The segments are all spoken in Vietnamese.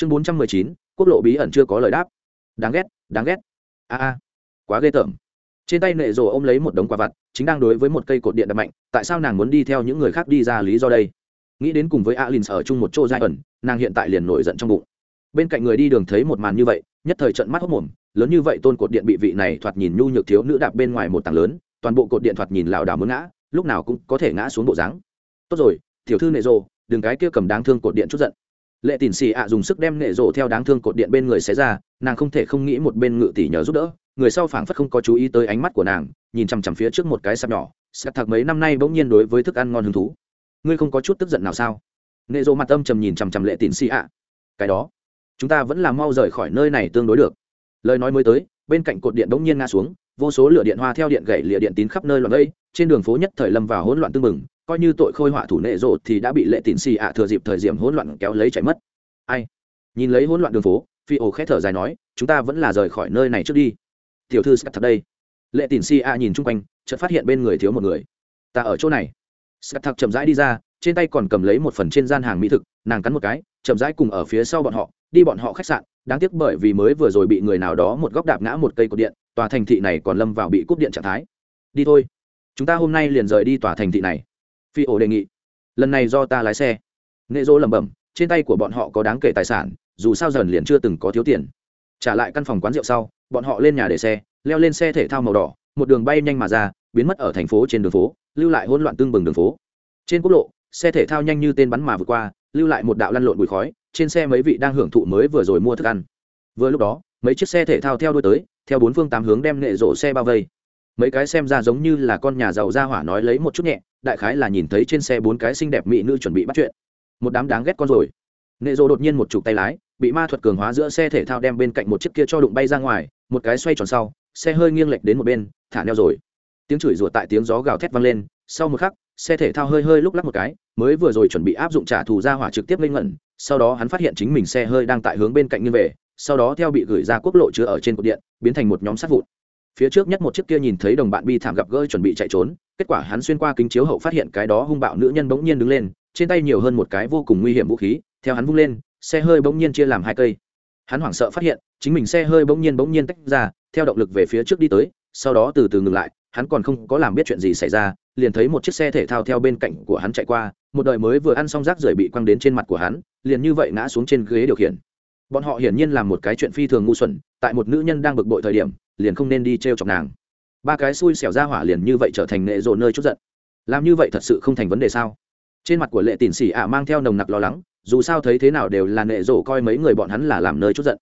chương bốn trăm mười chín, quốc lộ bí ẩn chưa có lời đáp. Đáng ghét đáng ghét. A a, quá ghê tởm. Trên tay nệ rồ ôm lấy một đống quả vặt, chính đang đối với một cây cột điện đập mạnh, tại sao nàng muốn đi theo những người khác đi ra lý do đây? Nghĩ đến cùng với alin ở chung một chỗ giai ẩn, nàng hiện tại liền nổi giận trong bụng. Bên cạnh người đi đường thấy một màn như vậy, nhất thời trận mắt hốc mồm, lớn như vậy tôn cột điện bị vị này thoạt nhìn nhu nhược thiếu nữ đạp bên ngoài một tảng lớn, toàn bộ cột điện thoạt nhìn lảo đảo muốn ngã, lúc nào cũng có thể ngã xuống bộ dáng. Tốt rồi, tiểu thư nệ rồ, đừng cái kia cầm đáng thương cột điện chút giận lệ tỉn xì ạ dùng sức đem nệ rồ theo đáng thương cột điện bên người xé ra, nàng không thể không nghĩ một bên ngự tỷ nhờ giúp đỡ. Người sau phảng phất không có chú ý tới ánh mắt của nàng, nhìn chằm chằm phía trước một cái sạp nhỏ, sạp thạc mấy năm nay bỗng nhiên đối với thức ăn ngon hứng thú. Ngươi không có chút tức giận nào sao? Nệ rồ mặt âm trầm nhìn chằm chằm lệ tỉn xì ạ. Cái đó, chúng ta vẫn là mau rời khỏi nơi này tương đối được. Lời nói mới tới, bên cạnh cột điện bỗng nhiên ngã xuống vô số lửa điện hoa theo điện gậy lịa điện tín khắp nơi loạn đây. trên đường phố nhất thời lâm vào hỗn loạn tương mừng coi như tội khôi họa thủ nệ rộ thì đã bị lệ tín xì ạ thừa dịp thời điểm hỗn loạn kéo lấy chạy mất. Ai? Nhìn lấy hỗn loạn đường phố, phi ổ khẽ thở dài nói, chúng ta vẫn là rời khỏi nơi này trước đi. Tiểu thư sắp thật đây. Lệ tín xì ạ nhìn chung quanh, chợt phát hiện bên người thiếu một người. Ta ở chỗ này. Sắp thật chậm rãi đi ra, trên tay còn cầm lấy một phần trên gian hàng mỹ thực, nàng cắn một cái, chậm rãi cùng ở phía sau bọn họ, đi bọn họ khách sạn, đáng tiếc bởi vì mới vừa rồi bị người nào đó một góc đạp ngã một cây cột điện tòa thành thị này còn lâm vào bị cúp điện trạng thái. Đi thôi. Chúng ta hôm nay liền rời đi tòa thành thị này. Phi ổ đề nghị. Lần này do ta lái xe. Nghệ dỗ lẩm bẩm, trên tay của bọn họ có đáng kể tài sản, dù sao dần liền chưa từng có thiếu tiền. Trả lại căn phòng quán rượu sau, bọn họ lên nhà để xe, leo lên xe thể thao màu đỏ, một đường bay nhanh mà ra, biến mất ở thành phố trên đường phố, lưu lại hỗn loạn tương bừng đường phố. Trên quốc lộ, xe thể thao nhanh như tên bắn mà vượt qua, lưu lại một đạo lăn lộn bụi khói, trên xe mấy vị đang hưởng thụ mới vừa rồi mua thức ăn vừa lúc đó, mấy chiếc xe thể thao theo đuôi tới, theo bốn phương tám hướng đem nệ rổ xe bao vây. Mấy cái xem ra giống như là con nhà giàu ra hỏa nói lấy một chút nhẹ, đại khái là nhìn thấy trên xe bốn cái xinh đẹp mỹ nữ chuẩn bị bắt chuyện. Một đám đáng ghét con rồi. Nệ rộ đột nhiên một chục tay lái, bị ma thuật cường hóa giữa xe thể thao đem bên cạnh một chiếc kia cho đụng bay ra ngoài, một cái xoay tròn sau, xe hơi nghiêng lệch đến một bên, thả neo rồi. Tiếng chửi rủa tại tiếng gió gào thét vang lên, sau một khắc, xe thể thao hơi hơi lúc lắc một cái, mới vừa rồi chuẩn bị áp dụng trả thù ra hỏa trực tiếp lên ngẩn, sau đó hắn phát hiện chính mình xe hơi đang tại hướng bên cạnh như về sau đó theo bị gửi ra quốc lộ chứa ở trên cột điện, biến thành một nhóm sát vụn. Phía trước nhất một chiếc kia nhìn thấy đồng bạn bi thảm gặp gỡ chuẩn bị chạy trốn, kết quả hắn xuyên qua kính chiếu hậu phát hiện cái đó hung bạo nữ nhân bỗng nhiên đứng lên, trên tay nhiều hơn một cái vô cùng nguy hiểm vũ khí, theo hắn vung lên, xe hơi bỗng nhiên chia làm hai cây. Hắn hoảng sợ phát hiện, chính mình xe hơi bỗng nhiên bỗng nhiên tách ra, theo động lực về phía trước đi tới, sau đó từ từ ngừng lại, hắn còn không có làm biết chuyện gì xảy ra, liền thấy một chiếc xe thể thao theo bên cạnh của hắn chạy qua, một đời mới vừa ăn xong rác rưởi bị quăng đến trên mặt của hắn, liền như vậy ngã xuống trên ghế điều khiển bọn họ hiển nhiên làm một cái chuyện phi thường ngu xuẩn, tại một nữ nhân đang bực bội thời điểm, liền không nên đi t r e o chọc nàng. Ba cái xui xẻo ra hỏa liền như vậy trở thành nệ rộ nơi chút giận. Làm như vậy thật sự không thành vấn đề sao? Trên mặt của lệ tỉn xỉ ạ mang theo nồng nặc lo lắng, dù sao thấy thế nào đều là nệ rộ coi mấy người bọn hắn là làm nơi chút giận.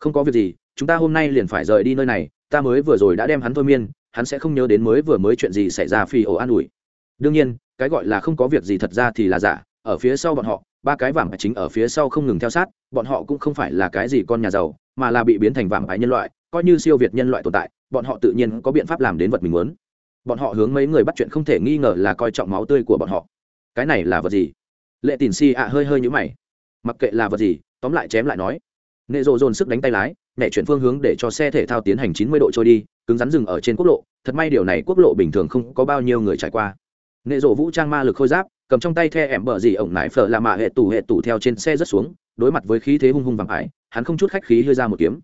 Không có việc gì, chúng ta hôm nay liền phải rời đi nơi này, ta mới vừa rồi đã đem hắn thôi miên, hắn sẽ không nhớ đến mới vừa mới chuyện gì xảy ra phi ổ an ủi. Đương nhiên, cái gọi là không có việc gì thật ra thì là giả, ở phía sau bọn họ ba cái vàng chính ở phía sau không ngừng theo sát, bọn họ cũng không phải là cái gì con nhà giàu, mà là bị biến thành vàng ái nhân loại, coi như siêu việt nhân loại tồn tại, bọn họ tự nhiên có biện pháp làm đến vật mình muốn. Bọn họ hướng mấy người bắt chuyện không thể nghi ngờ là coi trọng máu tươi của bọn họ. Cái này là vật gì? Lệ tìn si ạ hơi hơi nhũ mày. Mặc kệ là vật gì, tóm lại chém lại nói. Nệ rộ dồn sức đánh tay lái, nhẹ chuyển phương hướng để cho xe thể thao tiến hành chín mươi độ trôi đi, cứng rắn dừng ở trên quốc lộ. Thật may điều này quốc lộ bình thường không có bao nhiêu người trải qua. Nệ rộ vũ trang ma lực khôi giáp cầm trong tay the ẻm bờ gì ổng nải phở là mạ hệ tủ hệ tủ theo trên xe rất xuống, đối mặt với khí thế hung hung vàng ải, hắn không chút khách khí đưa ra một kiếm.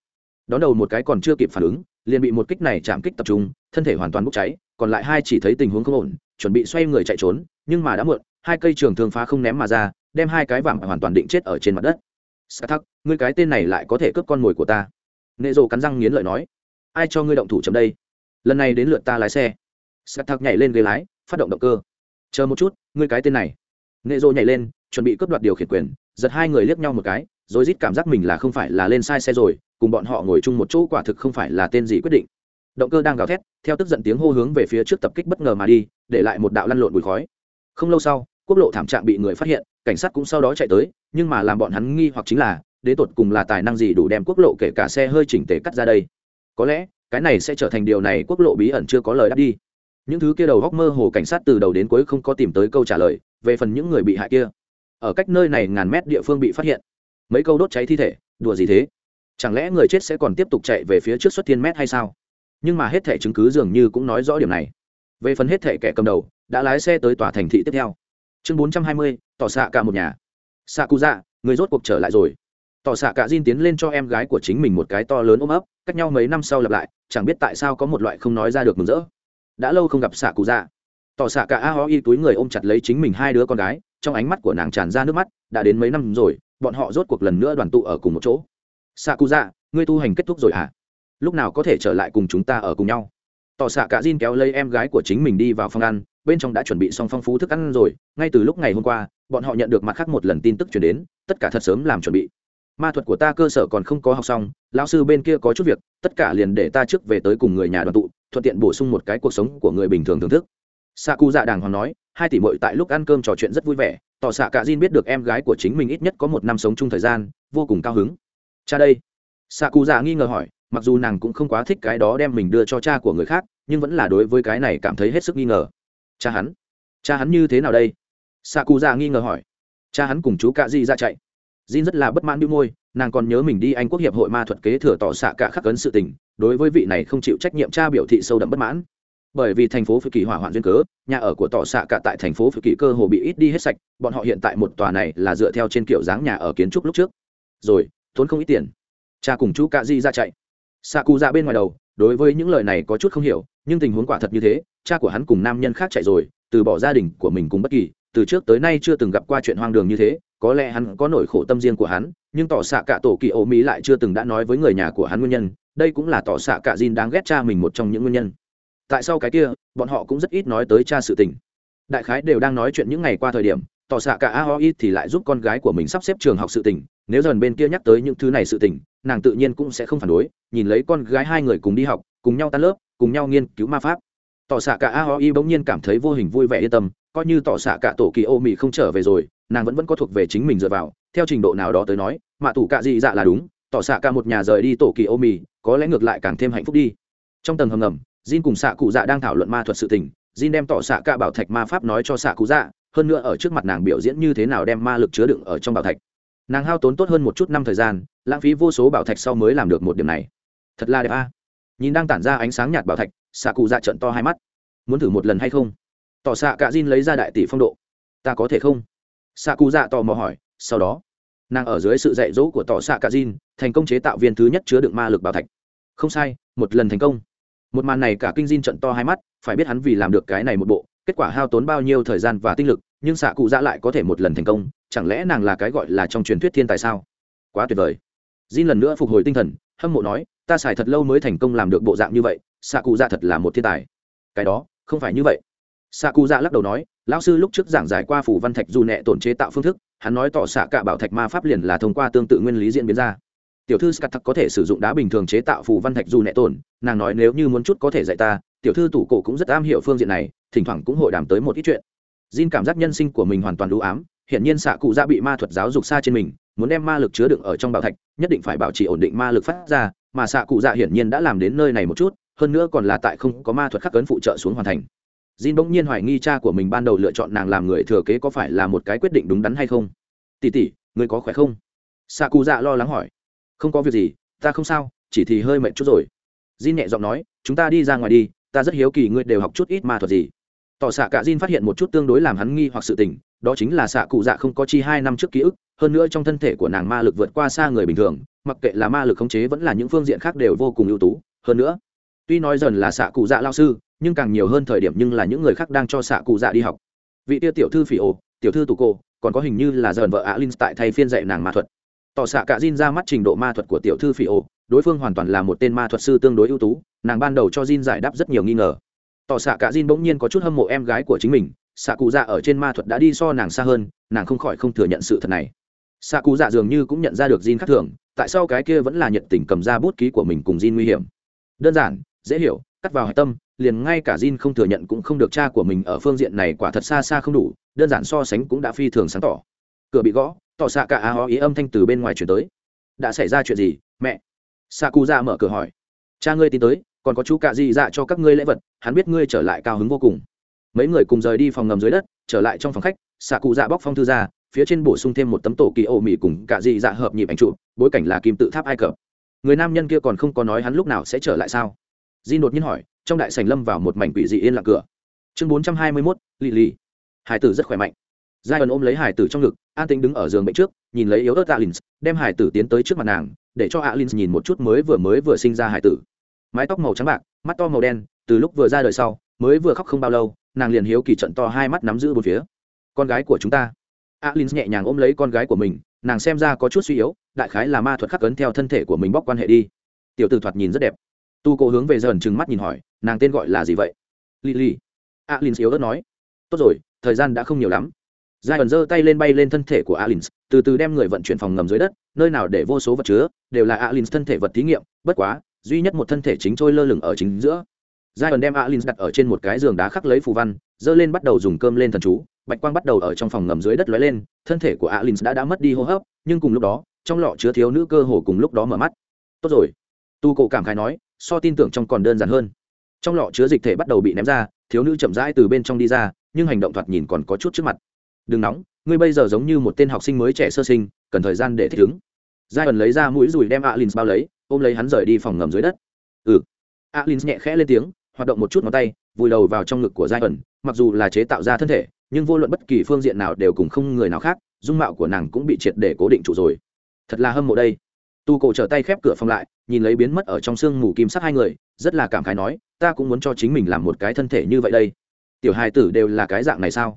Đón đầu một cái còn chưa kịp phản ứng, liền bị một kích này chạm kích tập trung, thân thể hoàn toàn bốc cháy, còn lại hai chỉ thấy tình huống không ổn, chuẩn bị xoay người chạy trốn, nhưng mà đã muộn, hai cây trường thương phá không ném mà ra, đem hai cái vàng hoàn toàn định chết ở trên mặt đất. Sa thắc, ngươi cái tên này lại có thể cướp con mồi của ta. Nệ rồ cắn răng nghiến lợi nói, ai cho ngươi động thủ chấm đây? Lần này đến lượt ta lái xe. Sa thắc nhảy lên ghế lái, phát động động cơ. Chờ một chút ngươi cái tên này. Nệ rồ nhảy lên, chuẩn bị cướp đoạt điều khiển quyền, giật hai người liếc nhau một cái, rồi rít cảm giác mình là không phải là lên sai xe rồi, cùng bọn họ ngồi chung một chỗ quả thực không phải là tên gì quyết định. Động cơ đang gào thét, theo tức giận tiếng hô hướng về phía trước tập kích bất ngờ mà đi, để lại một đạo lăn lộn bụi khói. Không lâu sau, quốc lộ thảm trạng bị người phát hiện, cảnh sát cũng sau đó chạy tới, nhưng mà làm bọn hắn nghi hoặc chính là đến tột cùng là tài năng gì đủ đem quốc lộ kể cả xe hơi chỉnh tề cắt ra đây? Có lẽ, cái này sẽ trở thành điều này quốc lộ bí ẩn chưa có lời đáp đi những thứ kia đầu góc mơ hồ cảnh sát từ đầu đến cuối không có tìm tới câu trả lời về phần những người bị hại kia. Ở cách nơi này ngàn mét địa phương bị phát hiện. Mấy câu đốt cháy thi thể, đùa gì thế? Chẳng lẽ người chết sẽ còn tiếp tục chạy về phía trước xuất thiên mét hay sao? Nhưng mà hết thẻ chứng cứ dường như cũng nói rõ điểm này. Về phần hết thẻ kẻ cầm đầu, đã lái xe tới tòa thành thị tiếp theo. Chương bốn trăm hai mươi, tỏ xạ cả một nhà. Xạ cụ dạ người rốt cuộc trở lại rồi. Tỏ xạ cả Jin tiến lên cho em gái của chính mình một cái to lớn ôm ấp, cách nhau mấy năm sau lặp lại, chẳng biết tại sao có một loại không nói ra được mừng rỡ đã lâu không gặp xạ cụ dạ. Tỏ xạ cả a ho y túi người ôm chặt lấy chính mình hai đứa con gái, trong ánh mắt của nàng tràn ra nước mắt, đã đến mấy năm rồi, bọn họ rốt cuộc lần nữa đoàn tụ ở cùng một chỗ. Xạ cụ dạ ngươi tu hành kết thúc rồi hả? Lúc nào có thể trở lại cùng chúng ta ở cùng nhau? Tỏ xạ cả Jin kéo lấy em gái của chính mình đi vào phòng ăn, bên trong đã chuẩn bị xong phong phú thức ăn rồi, ngay từ lúc ngày hôm qua, bọn họ nhận được mặt khác một lần tin tức chuyển đến, tất cả thật sớm làm chuẩn bị. Ma thuật của ta cơ sở còn không có học xong, lão sư bên kia có chút việc, tất cả liền để ta trước về tới cùng người nhà đoàn tụ thuận tiện bổ sung một cái cuộc sống của người bình thường thưởng thức. Xạ cụ dạ đàng hoàng nói hai tỷ mội tại lúc ăn cơm trò chuyện rất vui vẻ tỏ xạ cả Jin biết được em gái của chính mình ít nhất có một năm sống chung thời gian vô cùng cao hứng. Cha đây. Xạ cụ dạ nghi ngờ hỏi mặc dù nàng cũng không quá thích cái đó đem mình đưa cho cha của người khác nhưng vẫn là đối với cái này cảm thấy hết sức nghi ngờ. Cha hắn. Cha hắn như thế nào đây? Xạ cụ dạ nghi ngờ hỏi. Cha hắn cùng chú cạ di ra chạy. Jin rất là bất mãn đĩu môi, nàng còn nhớ mình đi Anh quốc hiệp hội ma thuật kế thừa tỏ xạ cả khắc ấn sự tình, đối với vị này không chịu trách nhiệm cha biểu thị sâu đậm bất mãn. Bởi vì thành phố Phự Kỳ hỏa hoạn duyên cớ, nhà ở của tỏ xạ cả tại thành phố Phự Kỳ cơ hồ bị ít đi hết sạch, bọn họ hiện tại một tòa này là dựa theo trên kiểu dáng nhà ở kiến trúc lúc trước. Rồi, tốn không ít tiền. Cha cùng chú Cạ Di ra chạy. Xạ Cụ ra bên ngoài đầu, đối với những lời này có chút không hiểu, nhưng tình huống quả thật như thế, cha của hắn cùng nam nhân khác chạy rồi, từ bỏ gia đình của mình cùng bất kỳ, từ trước tới nay chưa từng gặp qua chuyện hoang đường như thế, có lẽ hắn có nỗi khổ tâm riêng của hắn nhưng tỏ xạ cả tổ kỳ ô mỹ lại chưa từng đã nói với người nhà của hắn nguyên nhân, đây cũng là tỏ xạ cả Jin đáng ghét cha mình một trong những nguyên nhân. Tại sao cái kia, bọn họ cũng rất ít nói tới cha sự tình. Đại khái đều đang nói chuyện những ngày qua thời điểm, tỏ xạ cả aoi thì lại giúp con gái của mình sắp xếp trường học sự tình, nếu dần bên kia nhắc tới những thứ này sự tình, nàng tự nhiên cũng sẽ không phản đối, nhìn lấy con gái hai người cùng đi học, cùng nhau tan lớp, cùng nhau nghiên cứu ma pháp. Tỏ xạ cả aoi bỗng nhiên cảm thấy vô hình vui vẻ yên tâm, coi như tỏ xạ cả tổ kỳ ô mỹ không trở về rồi, nàng vẫn vẫn có thuộc về chính mình dựa vào theo trình độ nào đó tới nói, mạ tù cạ dị dạ là đúng, tỏ xạ cả một nhà rời đi tổ kỳ ô mì có lẽ ngược lại càng thêm hạnh phúc đi. Trong tầng hầm ngầm, jin cùng xạ cụ dạ đang thảo luận ma thuật sự tình, jin đem tỏ xạ cả bảo thạch ma pháp nói cho xạ cụ dạ hơn nữa ở trước mặt nàng biểu diễn như thế nào đem ma lực chứa đựng ở trong bảo thạch. Nàng hao tốn tốt hơn một chút năm thời gian, lãng phí vô số bảo thạch sau mới làm được một điểm này. Thật là đẹp a. Nhìn đang tản ra ánh sáng nhạt bảo thạch, xạ cụ dạ trận to hai mắt. Muốn thử một lần hay không? Tỏ xạ cả jin lấy ra đại tỷ phong độ. Ta có thể không? Xạ cụ dạ tò mò hỏi sau đó, nàng ở dưới sự dạy dỗ của tỏ xạ cả jin, thành công chế tạo viên thứ nhất chứa đựng ma lực bảo thạch. Không sai, một lần thành công. Một màn này cả kinh jin trận to hai mắt, phải biết hắn vì làm được cái này một bộ, kết quả hao tốn bao nhiêu thời gian và tinh lực, nhưng xạ cụ dạ lại có thể một lần thành công, chẳng lẽ nàng là cái gọi là trong truyền thuyết thiên tài sao? Quá tuyệt vời. Jin lần nữa phục hồi tinh thần, hâm mộ nói, ta xài thật lâu mới thành công làm được bộ dạng như vậy xạ cụ dạ thật là một thiên tài. Cái đó, không phải như vậy. Xạ cụ dạ lắc đầu nói lão sư lúc trước giảng giải qua phủ văn thạch dù nẹ tổn chế tạo phương thức, hắn nói tỏ xạ cả bảo thạch ma pháp liền là thông qua tương tự nguyên lý diễn biến ra. Tiểu thư scat có thể sử dụng đá bình thường chế tạo phủ văn thạch dù nẹ tổn, nàng nói nếu như muốn chút có thể dạy ta, tiểu thư tủ cổ cũng rất am hiểu phương diện này, thỉnh thoảng cũng hội đàm tới một ít chuyện. Jin cảm giác nhân sinh của mình hoàn toàn đủ ám hiện nhiên xạ cụ dạ bị ma thuật giáo dục xa trên mình, muốn đem ma lực chứa đựng ở trong bảo thạch, nhất định phải bảo trì ổn định ma lực phát ra, mà xạ cụ dạ hiển nhiên đã làm đến nơi này một chút, hơn nữa còn là tại không có ma thuật khắc cấn phụ trợ xuống hoàn thành. Jin bỗng nhiên hoài nghi cha của mình ban đầu lựa chọn nàng làm người thừa kế có phải là một cái quyết định đúng đắn hay không. Tỷ tỷ, ngươi có khỏe không? Sakuza lo lắng hỏi. Không có việc gì, ta không sao, chỉ thì hơi mệt chút rồi. Jin nhẹ giọng nói, chúng ta đi ra ngoài đi, ta rất hiếu kỳ ngươi đều học chút ít ma thuật gì. Tỏ xạ cả Jin phát hiện một chút tương đối làm hắn nghi hoặc sự tình, đó chính là xạ cụ dạ không có chi hai năm trước ký ức, hơn nữa trong thân thể của nàng ma lực vượt qua xa người bình thường, mặc kệ là ma lực khống chế vẫn là những phương diện khác đều vô cùng ưu tú, hơn nữa, tuy nói dần là xạ cụ dạ lao sư, nhưng càng nhiều hơn thời điểm nhưng là những người khác đang cho xạ cụ dạ đi học. Vị tia tiểu thư phỉ ổ, tiểu thư tù cô, còn có hình như là dần vợ alin tại thay phiên dạy nàng ma thuật. Tỏ xạ cả Jin ra mắt trình độ ma thuật của tiểu thư phỉ ổ, đối phương hoàn toàn là một tên ma thuật sư tương đối ưu tú, nàng ban đầu cho Jin giải đáp rất nhiều nghi ngờ. Tỏ xạ cả Jin bỗng nhiên có chút hâm mộ em gái của chính mình, xạ cụ dạ ở trên ma thuật đã đi so nàng xa hơn, nàng không khỏi không thừa nhận sự thật này. Xạ cụ dạ dường như cũng nhận ra được Jin khác thường, tại sao cái kia vẫn là nhiệt tình cầm ra bút ký của mình cùng Jin nguy hiểm? Đơn giản, dễ hiểu, cắt vào hạch tâm liền ngay cả Jin không thừa nhận cũng không được cha của mình ở phương diện này quả thật xa xa không đủ, đơn giản so sánh cũng đã phi thường sáng tỏ. Cửa bị gõ, tỏ xạ cả á ý âm thanh từ bên ngoài truyền tới. Đã xảy ra chuyện gì, mẹ? Sakuza mở cửa hỏi. Cha ngươi tin tới, còn có chú cả gì dạ cho các ngươi lễ vật, hắn biết ngươi trở lại cao hứng vô cùng. Mấy người cùng rời đi phòng ngầm dưới đất, trở lại trong phòng khách, Sakuza bóc phong thư ra, phía trên bổ sung thêm một tấm tổ kỳ ổ mị cùng cả gì dạ hợp nhịp ảnh trụ, bối cảnh là kim tự tháp Ai Cập. Người nam nhân kia còn không có nói hắn lúc nào sẽ trở lại sao? Jin đột nhiên hỏi, trong đại sảnh lâm vào một mảnh quỷ dị yên lặng cửa. Chương bốn trăm hai mươi mốt lì lì hải tử rất khỏe mạnh. Giai ẩn ôm lấy hải tử trong ngực, an tĩnh đứng ở giường bệnh trước, nhìn lấy yếu ớt alin đem hải tử tiến tới trước mặt nàng, để cho alin nhìn một chút mới vừa mới vừa sinh ra hải tử. Mái tóc màu trắng bạc, mắt to màu đen, từ lúc vừa ra đời sau, mới vừa khóc không bao lâu, nàng liền hiếu kỳ trận to hai mắt nắm giữ bốn phía. Con gái của chúng ta. Alin nhẹ nhàng ôm lấy con gái của mình, nàng xem ra có chút suy yếu, đại khái là ma thuật khắc cấn theo thân thể của mình bóc quan hệ đi. Tiểu tử thoạt nhìn rất đẹp tu cổ hướng về dần trừng mắt nhìn hỏi, nàng tên gọi là gì vậy? Lily. Alin yếu ớt nói, tốt rồi, thời gian đã không nhiều lắm. Giai ẩn giơ tay lên bay lên thân thể của alin từ từ đem người vận chuyển phòng ngầm dưới đất, nơi nào để vô số vật chứa, đều là alin thân thể vật thí nghiệm, bất quá, duy nhất một thân thể chính trôi lơ lửng ở chính giữa. Giai ẩn đem alin đặt ở trên một cái giường đá khắc lấy phù văn, giơ lên bắt đầu dùng cơm lên thần chú, bạch quang bắt đầu ở trong phòng ngầm dưới đất lóe lên, thân thể của alin đã đã mất đi hô hấp, nhưng cùng lúc đó, trong lọ chứa thiếu nữ cơ hồ cùng lúc đó mở mắt. Tốt rồi. Tu cổ cảm khai nói so tin tưởng trong còn đơn giản hơn. Trong lọ chứa dịch thể bắt đầu bị ném ra, thiếu nữ chậm rãi từ bên trong đi ra, nhưng hành động thoạt nhìn còn có chút trước mặt. Đừng nóng, ngươi bây giờ giống như một tên học sinh mới trẻ sơ sinh, cần thời gian để thích ứng. Giai ẩn lấy ra mũi dùi đem alin bao lấy, ôm lấy hắn rời đi phòng ngầm dưới đất. Ừ. Alin nhẹ khẽ lên tiếng, hoạt động một chút ngón tay, vùi đầu vào trong ngực của giai ẩn mặc dù là chế tạo ra thân thể, nhưng vô luận bất kỳ phương diện nào đều cùng không người nào khác, dung mạo của nàng cũng bị triệt để cố định trụ rồi. Thật là hâm mộ đây tu cổ trở tay khép cửa phòng lại, nhìn lấy biến mất ở trong sương mù kim sắc hai người, rất là cảm khái nói, ta cũng muốn cho chính mình làm một cái thân thể như vậy đây. Tiểu hài tử đều là cái dạng này sao?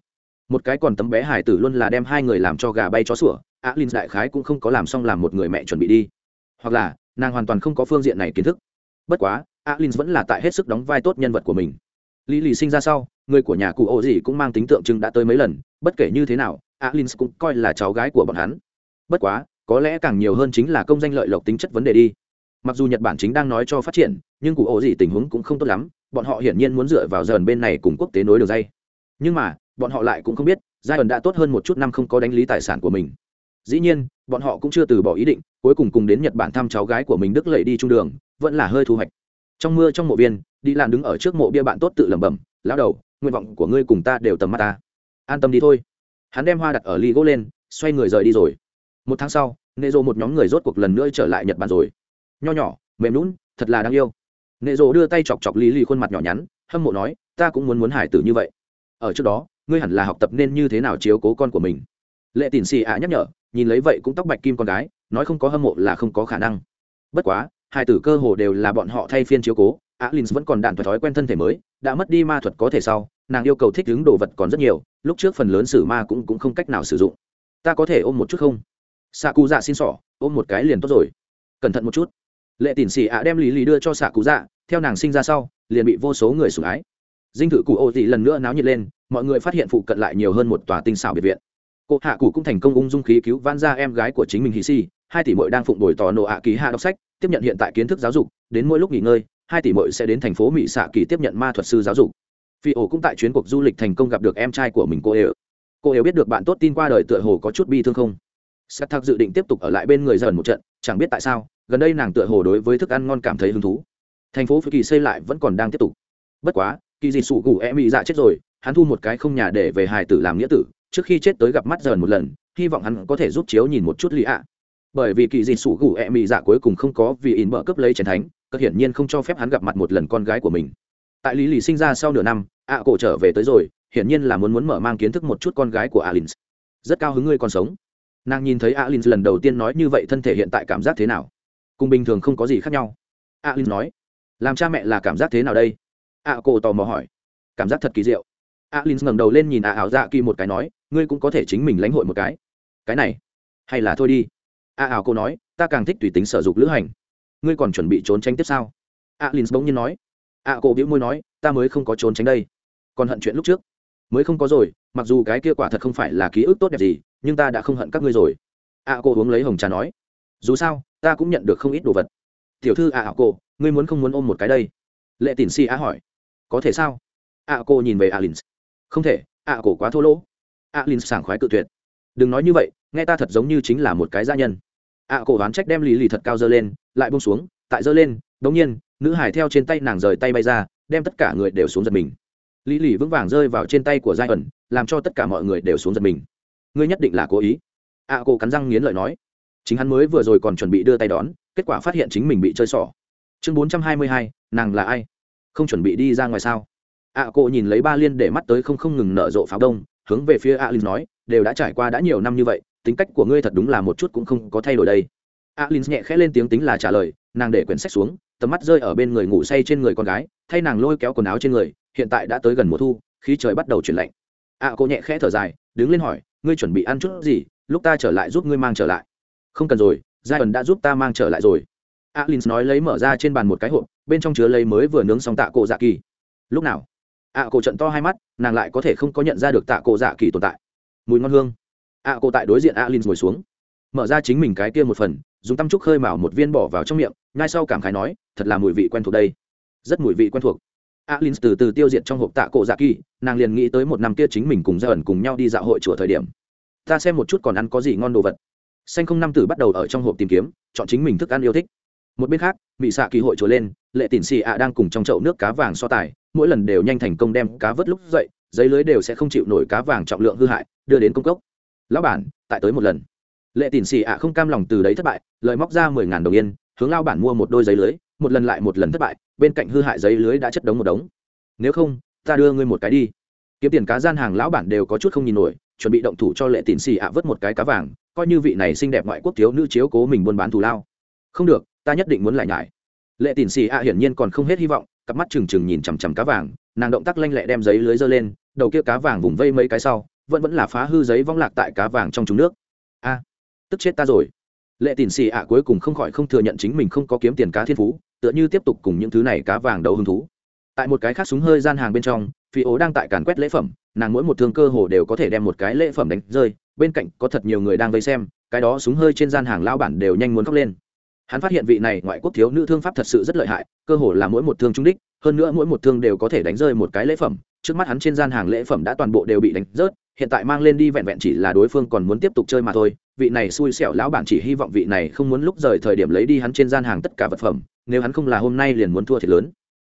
Một cái còn tấm bé hài tử luôn là đem hai người làm cho gà bay chó sủa á Linh i đại khái cũng không có làm xong làm một người mẹ chuẩn bị đi. Hoặc là, nàng hoàn toàn không có phương diện này kiến thức. Bất quá á Linh vẫn là tại hết sức đóng vai tốt nhân vật của mình. Lý lì sinh ra sau, người của nhà cụ ô gì cũng mang tính tượng trưng đã tới mấy lần, bất kể như thế nào á Linh cũng coi là cháu gái của bọn hắn. Bất quá có lẽ càng nhiều hơn chính là công danh lợi lộc tính chất vấn đề đi. Mặc dù nhật bản chính đang nói cho phát triển, nhưng cụ ổ gì tình huống cũng không tốt lắm, bọn họ hiển nhiên muốn dựa vào dần bên này cùng quốc tế nối đường dây. Nhưng mà, bọn họ lại cũng không biết giai ẩn đã tốt hơn một chút năm không có đánh lý tài sản của mình. Dĩ nhiên, bọn họ cũng chưa từ bỏ ý định, cuối cùng cùng đến nhật bản thăm cháu gái của mình đức lệ đi trung đường, vẫn là hơi thu hoạch. Trong mưa trong mộ viên, đi lan đứng ở trước mộ bia bạn tốt tự lẩm bẩm, lão đầu, nguyện vọng của ngươi cùng ta đều tầm mắt ta. An tâm đi thôi. Hắn đem hoa đặt ở ly gỗ lên, xoay người rời đi rồi một tháng sau nệ rộ một nhóm người rốt cuộc lần nữa trở lại nhật bản rồi. Nho nhỏ, mềm lún thật là đáng yêu. Nệ rộ đưa tay chọc chọc lý lì khuôn mặt nhỏ nhắn, hâm mộ nói, ta cũng muốn muốn hải tử như vậy. Ở trước đó, ngươi hẳn là học tập nên như thế nào chiếu cố con của mình. Lệ tỉn xì ạ nhắc nhở, nhìn lấy vậy cũng tóc bạch kim con gái, nói không có hâm mộ là không có khả năng. Bất quá, hai tử cơ hồ đều là bọn họ thay phiên chiếu cố alin vẫn còn đạn thói quen thân thể mới, đã mất đi ma thuật có thể sau, nàng yêu cầu thích ứng đồ vật còn rất nhiều, lúc trước phần lớn sử ma cũng cũng không cách nào sử dụng. Ta có thể ôm một chút không? Xạ cụ dạ xin xỏ ôm một cái liền tốt rồi. Cẩn thận một chút. Lệ tỉn xì ạ đem lý lý đưa cho xạ cụ dạ theo nàng sinh ra sau, liền bị vô số người sủng ái. Dinh thự cụ ô thị lần nữa náo nhiệt lên, mọi người phát hiện phụ cận lại nhiều hơn một tòa tinh xảo biệt viện. Cụ hạ cụ cũng thành công ung dung khí cứu van ra em gái của chính mình hì si hai tỷ mội đang phụng đổi tò nộ ạ ký hạ đọc sách, tiếp nhận hiện tại kiến thức giáo dục, đến mỗi lúc nghỉ ngơi, hai tỷ mội sẽ đến thành phố mỹ xạ kỳ tiếp nhận ma thuật sư giáo dục. Phi ổ cũng tại chuyến cuộc du lịch thành công gặp được em trai của mình, cô ê cô ê biết được bạn tốt tin qua đời tựa hồ có chút bi thương không? Sắt thạc dự định tiếp tục ở lại bên người dần một trận, chẳng biết tại sao, gần đây nàng tựa hồ đối với thức ăn ngon cảm thấy hứng thú. Thành phố phi kỳ xây lại vẫn còn đang tiếp tục. Bất quá, kỳ dị sụ gù e mị dạ chết rồi, hắn thu một cái không nhà để về hài tử làm nghĩa tử, trước khi chết tới gặp mắt dần một lần, hy vọng hắn có thể giúp chiếu nhìn một chút lì ạ. Bởi vì kỳ dị sụ gù e mị dạ cuối cùng không có vì in Mở cấp lấy trần thánh cất hiển nhiên không cho phép hắn gặp mặt một lần con gái của mình. Tại lý lì sinh ra sau nửa năm, ạ cổ trở về tới rồi, hiển nhiên là muốn muốn mở mang kiến thức một chút con gái của alin rất cao hứng ngươi còn sống nàng nhìn thấy alin lần đầu tiên nói như vậy thân thể hiện tại cảm giác thế nào? Cùng bình thường không có gì khác nhau. Alin nói, làm cha mẹ là cảm giác thế nào đây? A cổ tò mò hỏi. Cảm giác thật kỳ diệu. Alin ngẩng đầu lên nhìn A ảo dạ kỳ một cái nói, ngươi cũng có thể chính mình lãnh hội một cái. Cái này, hay là thôi đi. A ảo cô nói, ta càng thích tùy tính sở dục lữ hành. Ngươi còn chuẩn bị trốn tránh tiếp sao? Alin bỗng nhiên nói. A cổ bĩu môi nói, ta mới không có trốn tránh đây. Còn hận chuyện lúc trước. Mới không có rồi, mặc dù cái kia quả thật không phải là ký ức tốt đẹp gì nhưng ta đã không hận các ngươi rồi. Ạ cô uống lấy hồng trà nói, dù sao, ta cũng nhận được không ít đồ vật. Tiểu thư ạ cô, ngươi muốn không muốn ôm một cái đây? Lệ tín si á hỏi, có thể sao? Ạ cô nhìn về alin không thể ạ cổ quá thô lỗ. Alin sảng khoái cự tuyệt, đừng nói như vậy, nghe ta thật giống như chính là một cái gia nhân. Ạ cổ oán trách đem lì lì thật cao dơ lên, lại bông xuống, tại dơ lên, đống nhiên, nữ hải theo trên tay nàng rời tay bay ra, đem tất cả người đều xuống giật mình. Lì lì vững vàng rơi vào trên tay của giai ẩn, làm cho tất cả mọi người đều xuống giật mình ngươi nhất định là cố ý. Ạ cổ cắn răng nghiến lợi nói. Chính hắn mới vừa rồi còn chuẩn bị đưa tay đón kết quả phát hiện chính mình bị chơi xỏ. Chương bốn trăm hai mươi hai nàng là ai? Không chuẩn bị đi ra ngoài sao? Ạ à, cô nhìn lấy ba liên để mắt tới không không ngừng nở rộ pháo đông hướng về phía alin nói đều đã trải qua đã nhiều năm như vậy tính cách của ngươi thật đúng là một chút cũng không có thay đổi đây. Alin nhẹ khẽ lên tiếng tính là trả lời nàng để quyển sách xuống tầm mắt rơi ở bên người ngủ say trên người con gái thay nàng lôi kéo quần áo trên người hiện tại đã tới gần mùa thu khí trời bắt đầu chuyển lạnh. Ạ cô nhẹ khẽ thở dài đứng lên hỏi ngươi chuẩn bị ăn chút gì, lúc ta trở lại giúp ngươi mang trở lại. Không cần rồi giai ẩn đã giúp ta mang trở lại rồi. Alin nói lấy mở ra trên bàn một cái hộp, bên trong chứa lấy mới vừa nướng xong tạ cổ dạ kỳ. Lúc nào? Ạ cổ trận to hai mắt, nàng lại có thể không có nhận ra được tạ cổ dạ kỳ tồn tại. Mùi ngon hương. Ạ cổ tại đối diện alin ngồi xuống. Mở ra chính mình cái kia một phần, dùng tăm trúc khơi mào một viên bỏ vào trong miệng, ngay sau cảm khái nói, thật là mùi vị quen thuộc đây. Rất mùi vị quen thuộc alin từ từ tiêu diệt trong hộp tạ cổ dạ kỳ, nàng liền nghĩ tới một năm kia chính mình cùng gia ẩn cùng nhau đi dạo hội chùa thời điểm. Ta xem một chút còn ăn có gì ngon đồ vật. Xanh không năm tử bắt đầu ở trong hộp tìm kiếm, chọn chính mình thức ăn yêu thích. Một bên khác bị xạ kỳ hội chùa lên, lệ tỉn xì ạ đang cùng trong chậu nước cá vàng so tài, mỗi lần đều nhanh thành công đem cá vớt lúc dậy, giấy lưới đều sẽ không chịu nổi cá vàng trọng lượng hư hại, đưa đến công cốc. Lão bản, tại tới một lần. Lệ tỉn xì ạ không cam lòng từ đấy thất bại lợi móc ra mười ngàn đồng yên, hướng lao bản mua một đôi giấy lưới một lần lại một lần thất bại, bên cạnh hư hại giấy lưới đã chất đống một đống. Nếu không, ta đưa ngươi một cái đi. Kiếm tiền cá gian hàng lão bản đều có chút không nhìn nổi, chuẩn bị động thủ cho lệ tín xì ạ vớt một cái cá vàng, coi như vị này xinh đẹp ngoại quốc thiếu nữ chiếu cố mình buôn bán thù lao. Không được, ta nhất định muốn lại nhải. Lệ tín xì ạ hiển nhiên còn không hết hy vọng, cặp mắt trừng trừng nhìn chằm chằm cá vàng, nàng động tác lanh lẹ đem giấy lưới giơ lên, đầu kia cá vàng vùng vây mấy cái sau, vẫn vẫn là phá hư giấy vong lạc tại cá vàng trong trúng nước. A, tức chết ta rồi. Lệ tín xì ạ cuối cùng không khỏi không thừa nhận chính mình không có kiếm tiền cá thiên phú tựa như tiếp tục cùng những thứ này cá vàng đấu hứng thú. Tại một cái khác súng hơi gian hàng bên trong, phi ố đang tại càn quét lễ phẩm, nàng mỗi một thương cơ hồ đều có thể đem một cái lễ phẩm đánh rơi, bên cạnh có thật nhiều người đang vây xem, cái đó súng hơi trên gian hàng lao bản đều nhanh muốn khóc lên. Hắn phát hiện vị này ngoại quốc thiếu nữ thương pháp thật sự rất lợi hại, cơ hồ là mỗi một thương trung đích, hơn nữa mỗi một thương đều có thể đánh rơi một cái lễ phẩm. Trước mắt hắn trên gian hàng lễ phẩm đã toàn bộ đều bị đánh rớt, hiện tại mang lên đi vẹn vẹn chỉ là đối phương còn muốn tiếp tục chơi mà thôi vị này xui xẻo lão bản chỉ hy vọng vị này không muốn lúc rời thời điểm lấy đi hắn trên gian hàng tất cả vật phẩm, nếu hắn không là hôm nay liền muốn thua thiệt lớn.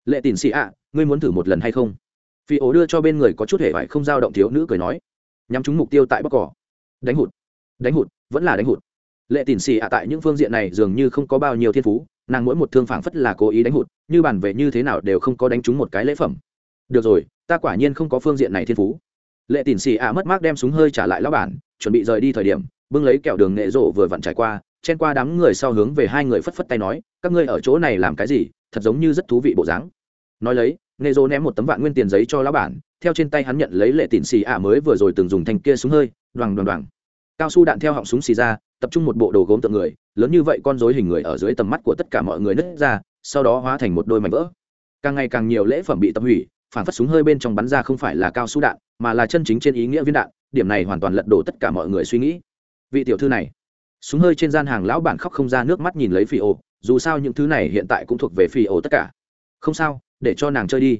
Lệ tín xì ạ, ngươi muốn thử một lần hay không? Phi ố đưa cho bên người có chút hệ vải không dao động thiếu nữ cười nói. Nhắm trúng mục tiêu tại bắc cỏ. Đánh hụt đánh hụt, vẫn là đánh hụt. Lệ tín xì ạ tại những phương diện này dường như không có bao nhiêu thiên phú, nàng mỗi một thương phảng phất là cố ý đánh hụt, như bản về như thế nào đều không có đánh trúng một cái lễ phẩm. Được rồi, ta quả nhiên không có phương diện này thiên phú. Lệ tín xì ạ mất mát đem súng hơi trả lại lão bản, chuẩn bị rời đi thời điểm bưng lấy kẹo đường nghệ rộ vừa vặn trải qua, chen qua đám người sau hướng về hai người phất phất tay nói, các ngươi ở chỗ này làm cái gì? Thật giống như rất thú vị bộ dáng. Nói lấy, nghệ rộ ném một tấm vạn nguyên tiền giấy cho lão bản, theo trên tay hắn nhận lấy lệ tịn xì ả mới vừa rồi từng dùng thanh kia súng hơi, đoàng đoàng đoàng. Cao su đạn theo họng súng xì ra, tập trung một bộ đồ gốm tượng người, lớn như vậy con dối hình người ở dưới tầm mắt của tất cả mọi người nứt ra, sau đó hóa thành một đôi mảnh vỡ. Càng ngày càng nhiều lễ phẩm bị tập hủy, phản phát súng hơi bên trong bắn ra không phải là cao su đạn, mà là chân chính trên ý nghĩa viên đạn, điểm này hoàn toàn lật đổ tất cả mọi người suy nghĩ vị tiểu thư này. Súng hơi trên gian hàng lão bản khóc không ra nước mắt nhìn lấy phi ổ dù sao những thứ này hiện tại cũng thuộc về phi ổ tất cả. Không sao, để cho nàng chơi đi.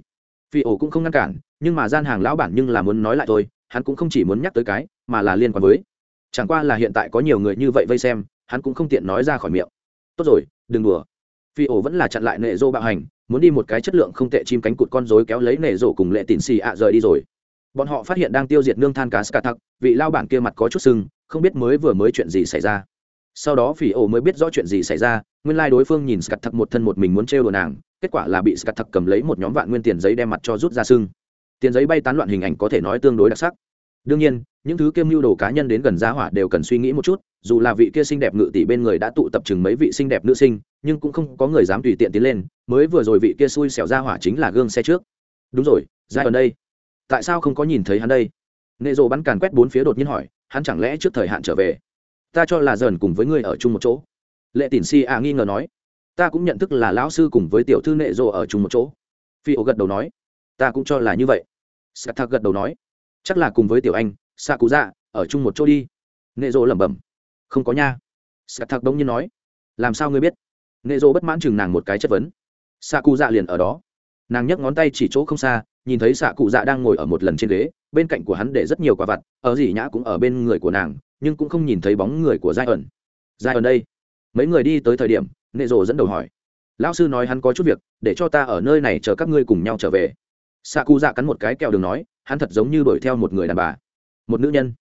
Phi ổ cũng không ngăn cản, nhưng mà gian hàng lão bản nhưng là muốn nói lại thôi, hắn cũng không chỉ muốn nhắc tới cái, mà là liên quan với. Chẳng qua là hiện tại có nhiều người như vậy vây xem, hắn cũng không tiện nói ra khỏi miệng. Tốt rồi, đừng đùa. Phi ổ vẫn là chặn lại nệ dô bạo hành, muốn đi một cái chất lượng không tệ chim cánh cụt con rối kéo lấy nệ rổ cùng lệ tịn xì ạ rời đi rồi. Bọn họ phát hiện đang tiêu diệt nương than cá scatak vị lao bản kia mặt có chút sưng không biết mới vừa mới chuyện gì xảy ra. Sau đó phỉ ổ mới biết rõ chuyện gì xảy ra, nguyên lai、like、đối phương nhìn scat thật một thân một mình muốn trêu đồ nàng, kết quả là bị scat thật cầm lấy một nhóm vạn nguyên tiền giấy đem mặt cho rút ra sưng. Tiền giấy bay tán loạn hình ảnh có thể nói tương đối đặc sắc. Đương nhiên, những thứ kiêm mưu đồ cá nhân đến gần giá hỏa đều cần suy nghĩ một chút, dù là vị kia xinh đẹp ngự tỷ bên người đã tụ tập chừng mấy vị xinh đẹp nữ sinh, nhưng cũng không có người dám tùy tiện tiến lên, mới vừa rồi vị kia xui xẻo ra hỏa chính là gương xe trước. Đúng rồi, ra ở đây. Tại sao không có nhìn thấy hắn đây? Nệ rộ bắn càn quét bốn phía đột nhiên hỏi hắn chẳng lẽ trước thời hạn trở về? Ta cho là dần cùng với ngươi ở chung một chỗ. Lệ tín si à nghi ngờ nói. Ta cũng nhận thức là lão sư cùng với tiểu thư nệ rộ ở chung một chỗ. Phi ổ gật đầu nói. Ta cũng cho là như vậy. S thạc gật đầu nói. Chắc là cùng với tiểu anh xạ cụ dạ ở chung một chỗ đi. Nệ rộ lẩm bẩm. Không có nha. S thạc đông như nói. Làm sao ngươi biết? Nệ rộ bất mãn chừng nàng một cái chất vấn. Xạ cụ dạ liền ở đó nàng nhấc ngón tay chỉ chỗ không xa, nhìn thấy xạ cụ dạ đang ngồi ở một lần trên ghế, bên cạnh của hắn để rất nhiều quả vặt, ở dì nhã cũng ở bên người của nàng, nhưng cũng không nhìn thấy bóng người của giai ẩn giai ẩn đây. Mấy người đi tới thời điểm nệ rồ dẫn đầu hỏi. Lão sư nói hắn có chút việc, để cho ta ở nơi này chờ các ngươi cùng nhau trở về. Xạ cụ dạ cắn một cái kẹo đường nói, hắn thật giống như đuổi theo một người đàn bà. Một nữ nhân.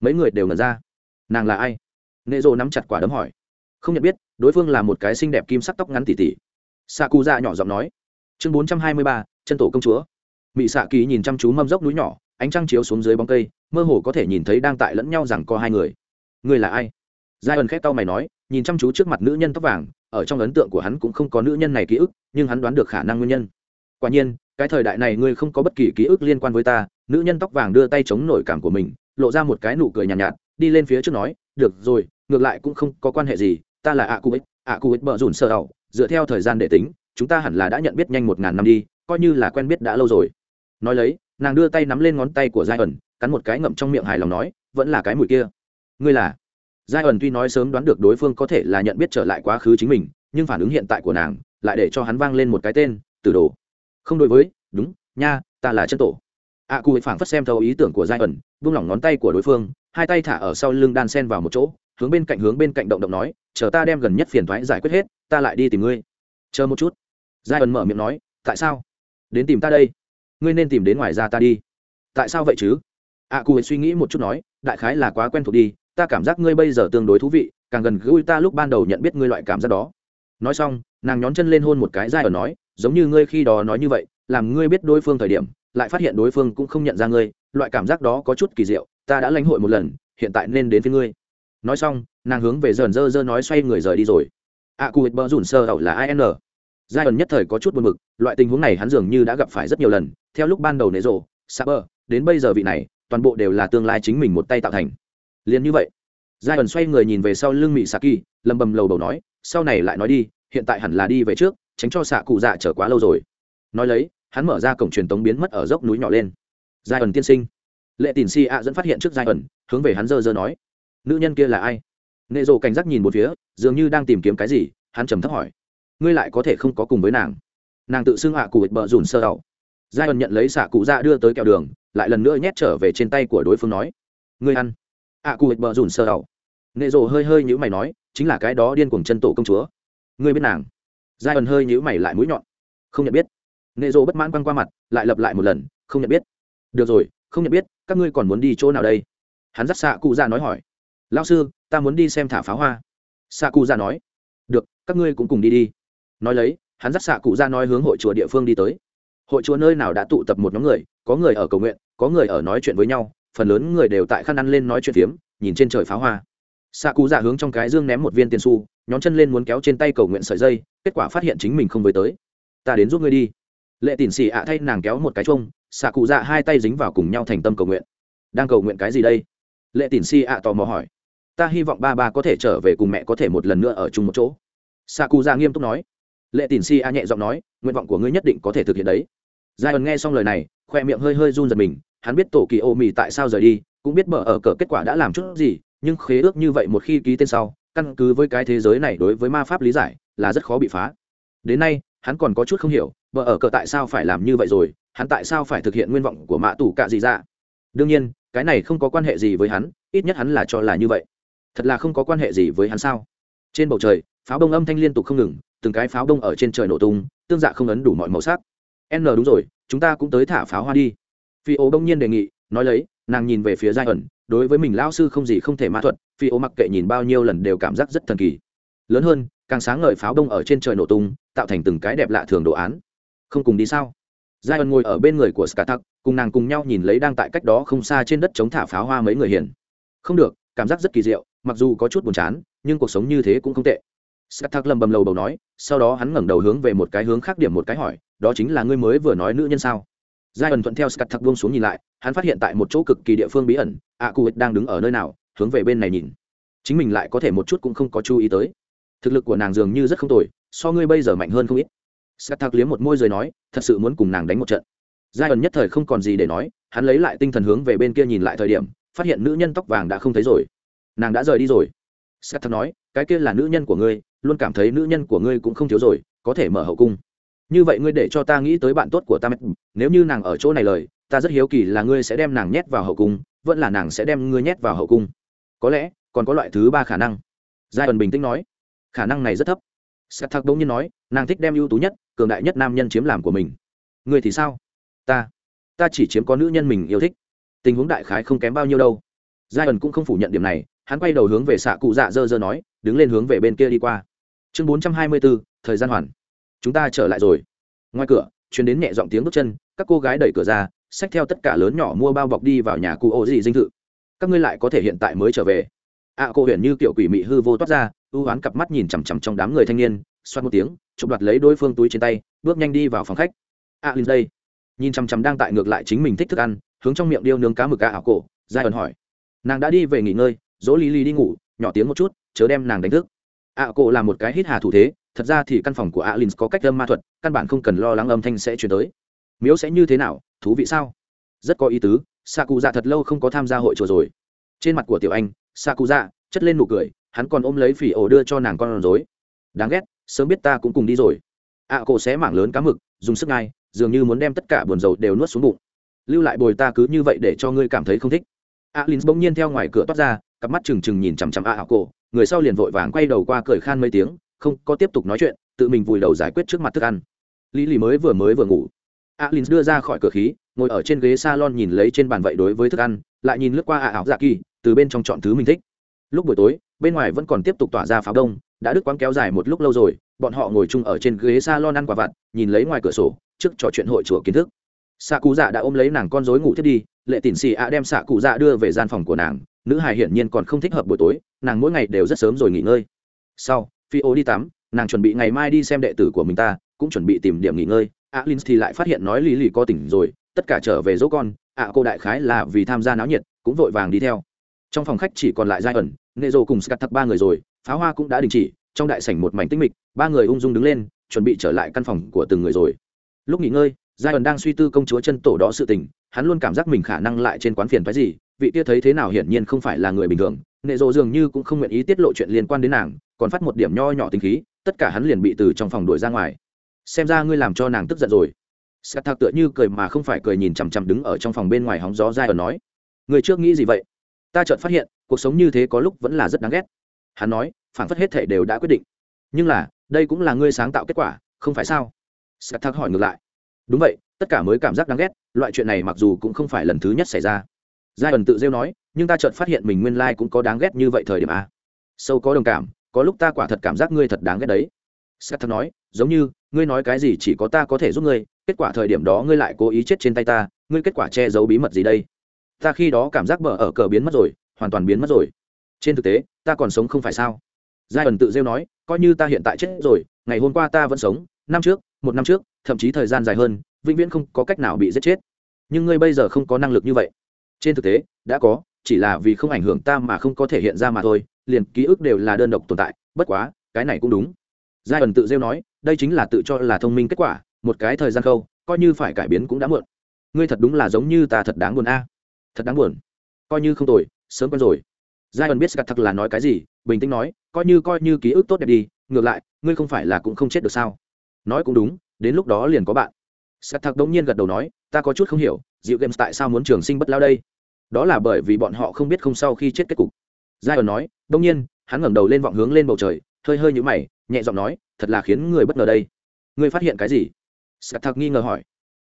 Mấy người đều ngẩn ra. Nàng là ai? Nệ rồ nắm chặt quả đấm hỏi. Không nhận biết, đối phương là một cái xinh đẹp kim sắc tóc ngắn tỉ tỉ. Xạ cụ dạ nhỏ giọng nói chương bốn trăm hai mươi ba chân tổ công chúa. Mỹ xạ kỳ nhìn chăm chú mâm dốc núi nhỏ ánh trăng chiếu xuống dưới bóng cây mơ hồ có thể nhìn thấy đang tại lẫn nhau rằng có hai người. Người là ai? Giai ẩn khét tao mày nói nhìn chăm chú trước mặt nữ nhân tóc vàng ở trong ấn tượng của hắn cũng không có nữ nhân này ký ức nhưng hắn đoán được khả năng nguyên nhân. Quả nhiên cái thời đại này ngươi không có bất kỳ ký ức liên quan với ta nữ nhân tóc vàng đưa tay chống nổi cảm của mình lộ ra một cái nụ cười nhàn nhạt, nhạt đi lên phía trước nói được rồi ngược lại cũng không có quan hệ gì ta là ạ cụ ích ạ cụ ích bờ rủn sơ ẩu dựa theo thời gian để tính chúng ta hẳn là đã nhận biết nhanh một ngàn năm đi coi như là quen biết đã lâu rồi. Nói lấy nàng đưa tay nắm lên ngón tay của giai ẩn cắn một cái ngậm trong miệng hài lòng nói vẫn là cái mùi kia. Ngươi là? Giai ẩn tuy nói sớm đoán được đối phương có thể là nhận biết trở lại quá khứ chính mình nhưng phản ứng hiện tại của nàng lại để cho hắn vang lên một cái tên từ đồ. Không đối với đúng nha ta là chân tổ. A à, cụ phảng phất xem thấu ý tưởng của giai ẩn buông lỏng ngón tay của đối phương hai tay thả ở sau lưng đan sen vào một chỗ hướng bên cạnh hướng bên cạnh động động nói chờ ta đem gần nhất phiền thoái giải quyết hết ta lại đi tìm ngươi. Chờ một chút giai ẩn mở miệng nói tại sao? Đến tìm ta đây? Ngươi nên tìm đến ngoài ra ta đi. Tại sao vậy chứ? A à, cụ suy nghĩ một chút nói đại khái là quá quen thuộc đi ta cảm giác ngươi bây giờ tương đối thú vị càng gần gũi ta lúc ban đầu nhận biết ngươi loại cảm giác đó. Nói xong nàng nhón chân lên hôn một cái giai ẩn nói giống như ngươi khi đó nói như vậy làm ngươi biết đối phương thời điểm lại phát hiện đối phương cũng không nhận ra ngươi loại cảm giác đó có chút kỳ diệu ta đã lãnh hội một lần hiện tại nên đến với ngươi. Nói xong nàng hướng về dần dơ dơ nói xoay người rời đi rồi. A à, cụ bờ rủn sơ ẩu là in giai ẩn nhất thời có chút buồn mực loại tình huống này hắn dường như đã gặp phải rất nhiều lần, theo lúc ban đầu nệ rộ, saber, đến bây giờ vị này, toàn bộ đều là tương lai chính mình một tay tạo thành. Liền như vậy, giai ẩn xoay người nhìn về sau lưng mỹ saki, lầm bầm lầu đầu nói, sau này lại nói đi, hiện tại hẳn là đi về trước, tránh cho xạ cụ dạ trở quá lâu rồi. Nói lấy, hắn mở ra cổng truyền tống biến mất ở dốc núi nhỏ lên. Giai ẩn tiên sinh. Lệ tín si ạ dẫn phát hiện trước giai ẩn hướng về hắn dơ dơ nói, nữ nhân kia là ai? Nệ rộ cảnh giác nhìn một phía, dường như đang tìm kiếm cái gì, hắn trầm thấp hỏi ngươi lại có thể không có cùng với nàng. Nàng tự xưng hạ cụ bợ dùn sơ đầu giai ẩn nhận lấy xạ cụ ra đưa tới kẹo đường, lại lần nữa nhét trở về trên tay của đối phương nói, ngươi ăn. Ạ cụ bợ dùn sơ đầu nệ rồ hơi hơi nhữ mày nói, chính là cái đó điên cuồng chân tổ công chúa. Ngươi biết nàng? Giai ẩn hơi nhữ mày lại mũi nhọn. Không nhận biết. Nệ rồ bất mãn quăng qua mặt, lại lặp lại một lần, không nhận biết. Được rồi, không nhận biết, các ngươi còn muốn đi chỗ nào đây? Hắn dắt xạ cụ ra nói hỏi. Lao sư, ta muốn đi xem thả pháo hoa. Xạ cụ ra nói. Được, các ngươi cũng cùng đi đi nói lấy, hắn dắt xạ cụ ra nói hướng hội chùa địa phương đi tới. Hội chùa nơi nào đã tụ tập một nhóm người, có người ở cầu nguyện, có người ở nói chuyện với nhau, phần lớn người đều tại khăn ăn lên nói chuyện phiếm, nhìn trên trời pháo hoa. Xạ cụ dạ hướng trong cái dương ném một viên tiền su nhóm chân lên muốn kéo trên tay cầu nguyện sợi dây, kết quả phát hiện chính mình không với tới. Ta đến giúp ngươi đi. Lệ tỉn xì ạ thay nàng kéo một cái chung xạ cụ dạ hai tay dính vào cùng nhau thành tâm cầu nguyện. Đang cầu nguyện cái gì đây? Lệ tỉn xì ạ tò mò hỏi. Ta hy vọng ba ba có thể trở về cùng mẹ có thể một lần nữa ở chung một chỗ. Xạ cụ dạ nghiêm túc nói lệ tín si a nhẹ giọng nói, nguyện vọng của ngươi nhất định có thể thực hiện đấy. Giai ẩn nghe xong lời này, khoe miệng hơi hơi run giật mình, hắn biết tổ kỳ ô mì tại sao rời đi, cũng biết mở ở cờ kết quả đã làm chút gì, nhưng khế ước như vậy một khi ký tên sau, căn cứ với cái thế giới này đối với ma pháp lý giải, là rất khó bị phá. Đến nay, hắn còn có chút không hiểu vợ ở cờ tại sao phải làm như vậy rồi, hắn tại sao phải thực hiện nguyên vọng của mạ tù cạ gì ra dạ? đương nhiên, cái này không có quan hệ gì với hắn, ít nhất hắn là cho là như vậy. Thật là không có quan hệ gì với hắn sao? Trên bầu trời, pháo bông âm thanh liên tục không ngừng từng cái pháo đông ở trên trời nổ tung, tương dạ không ấn đủ mọi màu sắc. N, đúng rồi, chúng ta cũng tới thả pháo hoa đi. Phi ô đông nhiên đề nghị, nói lấy, nàng nhìn về phía giai ẩn, đối với mình lao sư không gì không thể ma thuật, phi ô mặc kệ nhìn bao nhiêu lần đều cảm giác rất thần kỳ. Lớn hơn, càng sáng ngời pháo đông ở trên trời nổ tung, tạo thành từng cái đẹp lạ thường đồ án. Không cùng đi sao? Giai ẩn ngồi ở bên người của skatak, cùng nàng cùng nhau nhìn lấy đang tại cách đó không xa trên đất chống thả pháo hoa mấy người hiền. Không được, cảm giác rất kỳ diệu, mặc dù có chút buồn chán, nhưng cuộc sống như thế cũng không tệ. Sắt Thác lầm bầm lầu bầu nói, sau đó hắn ngẩng đầu hướng về một cái hướng khác điểm một cái hỏi, đó chính là ngươi mới vừa nói nữ nhân sao? Giai ẩn thuận theo Sắt Thác buông xuống nhìn lại, hắn phát hiện tại một chỗ cực kỳ địa phương bí ẩn, ạ Cụ đang đứng ở nơi nào, hướng về bên này nhìn. Chính mình lại có thể một chút cũng không có chú ý tới. Thực lực của nàng dường như rất không tồi, so ngươi bây giờ mạnh hơn không ít. Sắt Thác liếm một môi rồi nói, thật sự muốn cùng nàng đánh một trận. Giai ẩn nhất thời không còn gì để nói, hắn lấy lại tinh thần hướng về bên kia nhìn lại thời điểm, phát hiện nữ nhân tóc vàng đã không thấy rồi. Nàng đã rời đi rồi. Sắt Thác nói, cái kia là nữ nhân của ngươi, luôn cảm thấy nữ nhân của ngươi cũng không thiếu rồi, có thể mở hậu cung. Như vậy ngươi để cho ta nghĩ tới bạn tốt của ta nếu như nàng ở chỗ này lời, ta rất hiếu kỳ là ngươi sẽ đem nàng nhét vào hậu cung, vẫn là nàng sẽ đem ngươi nhét vào hậu cung. Có lẽ, còn có loại thứ ba khả năng. Giai ẩn bình tĩnh nói, khả năng này rất thấp. Sắt thắc bỗng nhiên nói, nàng thích đem ưu tú nhất, cường đại nhất nam nhân chiếm làm của mình. Ngươi thì sao? Ta ta chỉ chiếm có nữ nhân mình yêu thích. Tình huống đại khái không kém bao nhiêu đâu. Giai ẩn cũng không phủ nhận điểm này, hắn quay đầu hướng về xạ cụ dạ dơ dơ nói đứng lên hướng về bên kia đi qua. Chương bốn trăm hai mươi bốn, thời gian hoàn. Chúng ta trở lại rồi. Ngoài cửa chuyến đến nhẹ giọng tiếng bước chân, các cô gái đẩy cửa ra, xách theo tất cả lớn nhỏ mua bao bọc đi vào nhà cụ ô dị dinh thự. Các ngươi lại có thể hiện tại mới trở về. Ạ cô huyền như kiểu quỷ mị hư vô toát ra, ưu oán cặp mắt nhìn chằm chằm trong đám người thanh niên, xoát một tiếng, chụp đoạt lấy đối phương túi trên tay, bước nhanh đi vào phòng khách. À linh đây. Nhìn chằm chằm đang tại ngược lại chính mình thích thức ăn, hướng trong miệng điêu nướng cá mực ạ ảo cổ, giai ẩn hỏi. Nàng đã đi về nghỉ ngơi, dỗ lý lý đi ngủ, nhỏ tiếng một chút chớ đem nàng đánh thức. Ạ cổ là một cái hít hà thủ thế, thật ra thì căn phòng của alin có cách âm ma thuật, căn bản không cần lo lắng âm thanh sẽ chuyển tới. Miếu sẽ như thế nào, thú vị sao? Rất có ý tứ xạ cụ dạ thật lâu không có tham gia hội chùa rồi. Trên mặt của tiểu anh xạ cụ dạ chất lên nụ cười, hắn còn ôm lấy phỉ ổ đưa cho nàng con rối. Đáng ghét, sớm biết ta cũng cùng đi rồi. Ạ cổ xé mảng lớn cá mực, dùng sức ngay dường như muốn đem tất cả buồn dầu đều nuốt xuống bụng. Lưu lại bồi ta cứ như vậy để cho ngươi cảm thấy không thích. Alin bỗng nhiên theo ngoài cửa toát ra, cặp mắt trừng trừng nhìn chằm chằm ạ cổ người sau liền vội vàng quay đầu qua cười khan mấy tiếng, không có tiếp tục nói chuyện, tự mình vùi đầu giải quyết trước mặt thức ăn. Lý lì mới vừa mới vừa ngủ. Alin đưa ra khỏi cửa khí, ngồi ở trên ghế salon nhìn lấy trên bàn vậy đối với thức ăn, lại nhìn lướt qua ạ ảo dạ kỳ, từ bên trong chọn thứ mình thích. Lúc buổi tối, bên ngoài vẫn còn tiếp tục tỏa ra pháo đông, đã đứt quãng kéo dài một lúc lâu rồi, bọn họ ngồi chung ở trên ghế salon ăn quả vặt, nhìn lấy ngoài cửa sổ, trước trò chuyện hội chùa kiến thức. Xạ cụ dạ đã ôm lấy nàng con rối ngủ thiết đi, lệ tỉn xì ạ đem xạ cụ dạ đưa về gian phòng của nàng nữ hài hiển nhiên còn không thích hợp buổi tối, nàng mỗi ngày đều rất sớm rồi nghỉ ngơi. Sau, phi ô đi tắm, nàng chuẩn bị ngày mai đi xem đệ tử của mình ta, cũng chuẩn bị tìm điểm nghỉ ngơi. Alin thì lại phát hiện nói lý lì có tỉnh rồi, tất cả trở về dỗ con. Ạ cô đại khái là vì tham gia náo nhiệt, cũng vội vàng đi theo. Trong phòng khách chỉ còn lại giai ẩn nệ rồ cùng scat thật ba người rồi, pháo hoa cũng đã đình chỉ, trong đại sảnh một mảnh tinh mịch, ba người ung dung đứng lên, chuẩn bị trở lại căn phòng của từng người rồi. Lúc nghỉ ngơi, giai ẩn đang suy tư công chúa chân tổ đó sự tình, hắn luôn cảm giác mình khả năng lại trên quán phiền phái gì vị kia thấy thế nào hiển nhiên không phải là người bình thường, nệ rộ dường như cũng không nguyện ý tiết lộ chuyện liên quan đến nàng, còn phát một điểm nho nhỏ tính khí, tất cả hắn liền bị từ trong phòng đuổi ra ngoài. Xem ra ngươi làm cho nàng tức giận rồi. Scat thạc tựa như cười mà không phải cười nhìn chằm chằm đứng ở trong phòng bên ngoài hóng gió dai ở nói người trước nghĩ gì vậy? Ta chợt phát hiện, cuộc sống như thế có lúc vẫn là rất đáng ghét. Hắn nói, phản phất hết thể đều đã quyết định. Nhưng là, đây cũng là ngươi sáng tạo kết quả, không phải sao? Scat thạc hỏi ngược lại, đúng vậy, tất cả mới cảm giác đáng ghét, loại chuyện này mặc dù cũng không phải lần thứ nhất xảy ra giai ẩn tự rêu nói, nhưng ta chợt phát hiện mình nguyên lai cũng có đáng ghét như vậy thời điểm a sâu có đồng cảm, có lúc ta quả thật cảm giác ngươi thật đáng ghét đấy. Sắt thật nói, giống như, ngươi nói cái gì chỉ có ta có thể giúp ngươi, kết quả thời điểm đó ngươi lại cố ý chết trên tay ta, ngươi kết quả che giấu bí mật gì đây? Ta khi đó cảm giác bờ ở cờ biến mất rồi, hoàn toàn biến mất rồi. Trên thực tế, ta còn sống không phải sao? Giai ẩn tự rêu nói, coi như ta hiện tại chết rồi, ngày hôm qua ta vẫn sống, năm trước, một năm trước, thậm chí thời gian dài hơn, vĩnh viễn không có cách nào bị giết chết. Nhưng ngươi bây giờ không có năng lực như vậy trên thực tế, đã có, chỉ là vì không ảnh hưởng ta mà không có thể hiện ra mà thôi, liền ký ức đều là đơn độc tồn tại, bất quá, cái này cũng đúng. Giai ẩn tự rêu nói, đây chính là tự cho là thông minh kết quả, một cái thời gian khâu, coi như phải cải biến cũng đã muộn. Ngươi thật đúng là giống như ta thật đáng buồn a. Thật đáng buồn. Coi như không tồi, sớm quen rồi. Giai ẩn biết scat thật là nói cái gì, bình tĩnh nói, coi như coi như ký ức tốt đẹp đi, ngược lại, ngươi không phải là cũng không chết được sao? Nói cũng đúng, đến lúc đó liền có bạn. Scat thật đống nhiên gật đầu nói ta có chút không hiểu dịu games tại sao muốn trường sinh bất lao đây? Đó là bởi vì bọn họ không biết không sau khi chết kết cục. Giai ẩn nói đông nhiên. Hắn ngẩng đầu lên vọng hướng lên bầu trời, hơi hơi nhũ mày, nhẹ giọng nói, thật là khiến người bất ngờ đây. Ngươi phát hiện cái gì? Scat thạc nghi ngờ hỏi.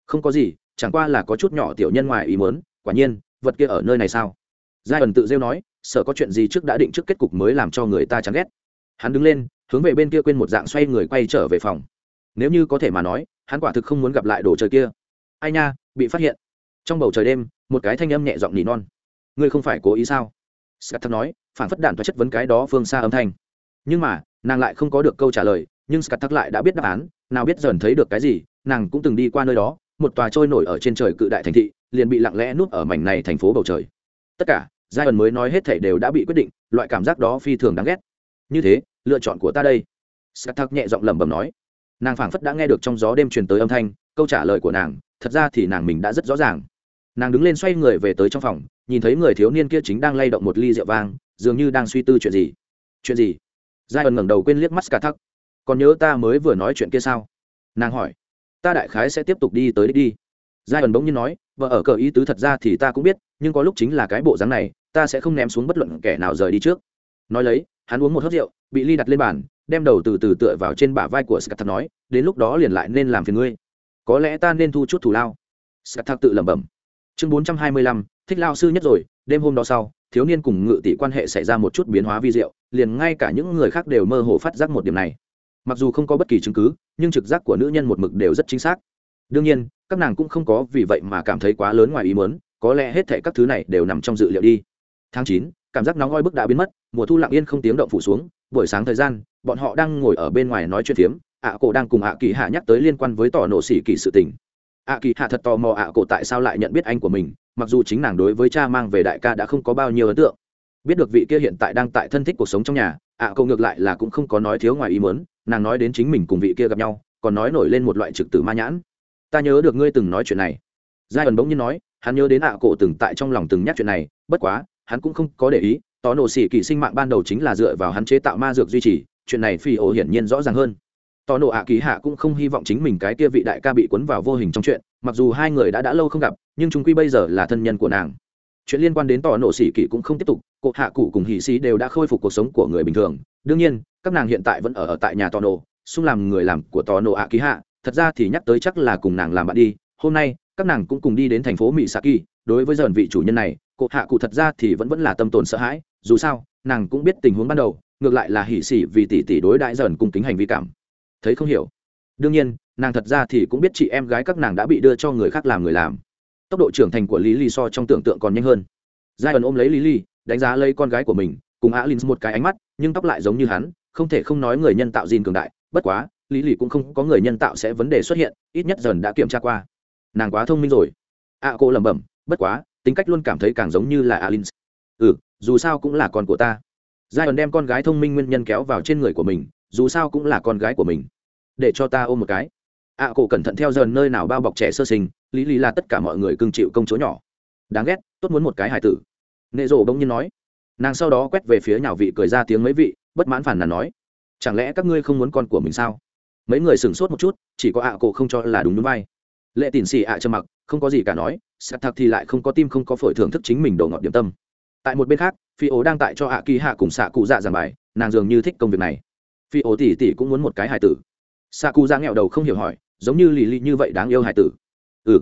Không có gì, chẳng qua là có chút nhỏ tiểu nhân ngoài ý mớn quả nhiên, vật kia ở nơi này sao? Giai ẩn tự rêu nói sợ có chuyện gì trước đã định trước kết cục mới làm cho người ta chán ghét. Hắn đứng lên, hướng về bên kia quên một dạng xoay người quay trở về phòng. Nếu như có thể mà nói, hắn quả thực không muốn gặp lại đồ chơi kia ai nha, bị phát hiện. Trong bầu trời đêm, một cái thanh âm nhẹ giọng nỉ non. Ngươi không phải cố ý sao? Scat nói phản phất đạn và chất vấn cái đó phương xa âm thanh. Nhưng mà, nàng lại không có được câu trả lời, nhưng scat lại đã biết đáp án, nào biết dần thấy được cái gì, nàng cũng từng đi qua nơi đó, một tòa trôi nổi ở trên trời cự đại thành thị, liền bị lặng lẽ nuốt ở mảnh này thành phố bầu trời. Tất cả giai ẩn mới nói hết thảy đều đã bị quyết định, loại cảm giác đó phi thường đáng ghét. Như thế, lựa chọn của ta đây. Scat nhẹ giọng lẩm bẩm nói. Nàng phảng phất đã nghe được trong gió đêm truyền tới âm thanh câu trả lời của nàng, thật ra thì nàng mình đã rất rõ ràng. Nàng đứng lên xoay người về tới trong phòng, nhìn thấy người thiếu niên kia chính đang lay động một ly rượu vang, dường như đang suy tư chuyện gì. Chuyện gì? Giai ẩn ngẩng đầu quên liếc mắt cả thắc. Còn nhớ ta mới vừa nói chuyện kia sao? Nàng hỏi. Ta đại khái sẽ tiếp tục đi tới đích đi. Giai ẩn bỗng nhiên nói, vợ ở cờ ý tứ thật ra thì ta cũng biết, nhưng có lúc chính là cái bộ dáng này, ta sẽ không ném xuống bất luận kẻ nào rời đi trước. Nói lấy, hắn uống một hớt rượu, bị ly đặt lên bàn, đem đầu từ từ tựa vào trên bả vai của scat nói, đến lúc đó liền lại nên làm phiền ngươi có lẽ ta nên thu chút thủ lao. Scat tự lẩm bẩm. Chương bốn trăm hai mươi lăm, thích lao sư nhất rồi, đêm hôm đó sau, thiếu niên cùng ngự tỷ quan hệ xảy ra một chút biến hóa vi diệu, liền ngay cả những người khác đều mơ hồ phát giác một điểm này. Mặc dù không có bất kỳ chứng cứ, nhưng trực giác của nữ nhân một mực đều rất chính xác. Đương nhiên, các nàng cũng không có vì vậy mà cảm thấy quá lớn ngoài ý mớn có lẽ hết thệ các thứ này đều nằm trong dự liệu đi. Tháng chín, cảm giác nóng oi bức đã biến mất, mùa thu lặng yên không tiếng động phủ xuống, buổi sáng thời gian, bọn họ đang ngồi ở bên ngoài nói chuyện phiếm ạ cổ đang cùng ạ kỳ hạ nhắc tới liên quan với tỏ nổ xỉ kỳ sự tình. ạ kỳ hạ thật tò mò ạ cổ tại sao lại nhận biết anh của mình, mặc dù chính nàng đối với cha mang về đại ca đã không có bao nhiêu ấn tượng. Biết được vị kia hiện tại đang tại thân thích cuộc sống trong nhà, ạ cổ ngược lại là cũng không có nói thiếu ngoài ý mớn nàng nói đến chính mình cùng vị kia gặp nhau, còn nói nổi lên một loại trực tử ma nhãn. Ta nhớ được ngươi từng nói chuyện này. Giai ẩn bỗng nhiên nói, hắn nhớ đến ạ cổ từng tại trong lòng từng nhắc chuyện này, bất quá, hắn cũng không có để ý, tỏ nổ xỉ kỳ sinh mạng ban đầu chính là dựa vào hắn chế tạo ma dược duy trì, chuyện này phi ổ hiển nhiên rõ ràng hơn tỏ nổ ạ kỳ hạ cũng không hy vọng chính mình cái kia vị đại ca bị cuốn vào vô hình trong chuyện mặc dù hai người đã đã lâu không gặp nhưng chúng quy bây giờ là thân nhân của nàng. Chuyện liên quan đến tỏ nổ xỉ kỳ cũng không tiếp tục cụ hạ cụ cùng hỷ sĩ đều đã khôi phục cuộc sống của người bình thường. Đương nhiên các nàng hiện tại vẫn ở, ở tại nhà tỏ nổ xung làm người làm của tỏ nổ ạ kỳ hạ thật ra thì nhắc tới chắc là cùng nàng làm bạn đi. Hôm nay các nàng cũng cùng đi đến thành phố mỹ sa kỳ đối với dần vị chủ nhân này cụ hạ cụ thật ra thì vẫn vẫn là tâm tồn sợ hãi. Dù sao nàng cũng biết tình huống ban đầu ngược lại là hỉ xỉ vì tỷ tỷ đối đại dần cung kính hành vi cảm thấy không hiểu. Đương nhiên nàng thật ra thì cũng biết chị em gái các nàng đã bị đưa cho người khác làm người làm. Tốc độ trưởng thành của lý lý so trong tưởng tượng còn nhanh hơn. Giai ẩn ôm lấy lý lý đánh giá lấy con gái của mình cùng alin một cái ánh mắt nhưng tóc lại giống như hắn không thể không nói người nhân tạo gìn cường đại. Bất quá lý lý cũng không có người nhân tạo sẽ vấn đề xuất hiện ít nhất dần đã kiểm tra qua. Nàng quá thông minh rồi. A à, cô lẩm bẩm bất quá tính cách luôn cảm thấy càng giống như là alin. Ừ dù sao cũng là con của ta. Giai ẩn đem con gái thông minh nguyên nhân kéo vào trên người của mình dù sao cũng là con gái của mình. Để cho ta ôm một cái. Ạ à, cổ cẩn thận theo dần nơi nào bao bọc trẻ sơ sinh lý lý là tất cả mọi người cưng chịu công chúa nhỏ. Đáng ghét tốt muốn một cái hài tử. Nệ rộ bỗng nhiên nói. Nàng sau đó quét về phía nhào vị cười ra tiếng mấy vị bất mãn phản là nói. Chẳng lẽ các ngươi không muốn con của mình sao? Mấy người sửng sốt một chút chỉ có ạ à cổ không cho là đúng núi vai lệ tỉn xì ạ à mặc không có gì cả nói sạc thật thì lại không có tim không có phổi thưởng thức chính mình đồ ngọt điểm tâm. Tại một bên khác phi ố đang tại cho ạ kỳ hạ cùng xạ cụ dạ giảng bài nàng dường như thích công việc này phi ổ tỉ tỉ cũng muốn một cái hài tử. Sa cụ dạ nghẹo đầu không hiểu hỏi, giống như lì lì như vậy đáng yêu hài tử. Ừ.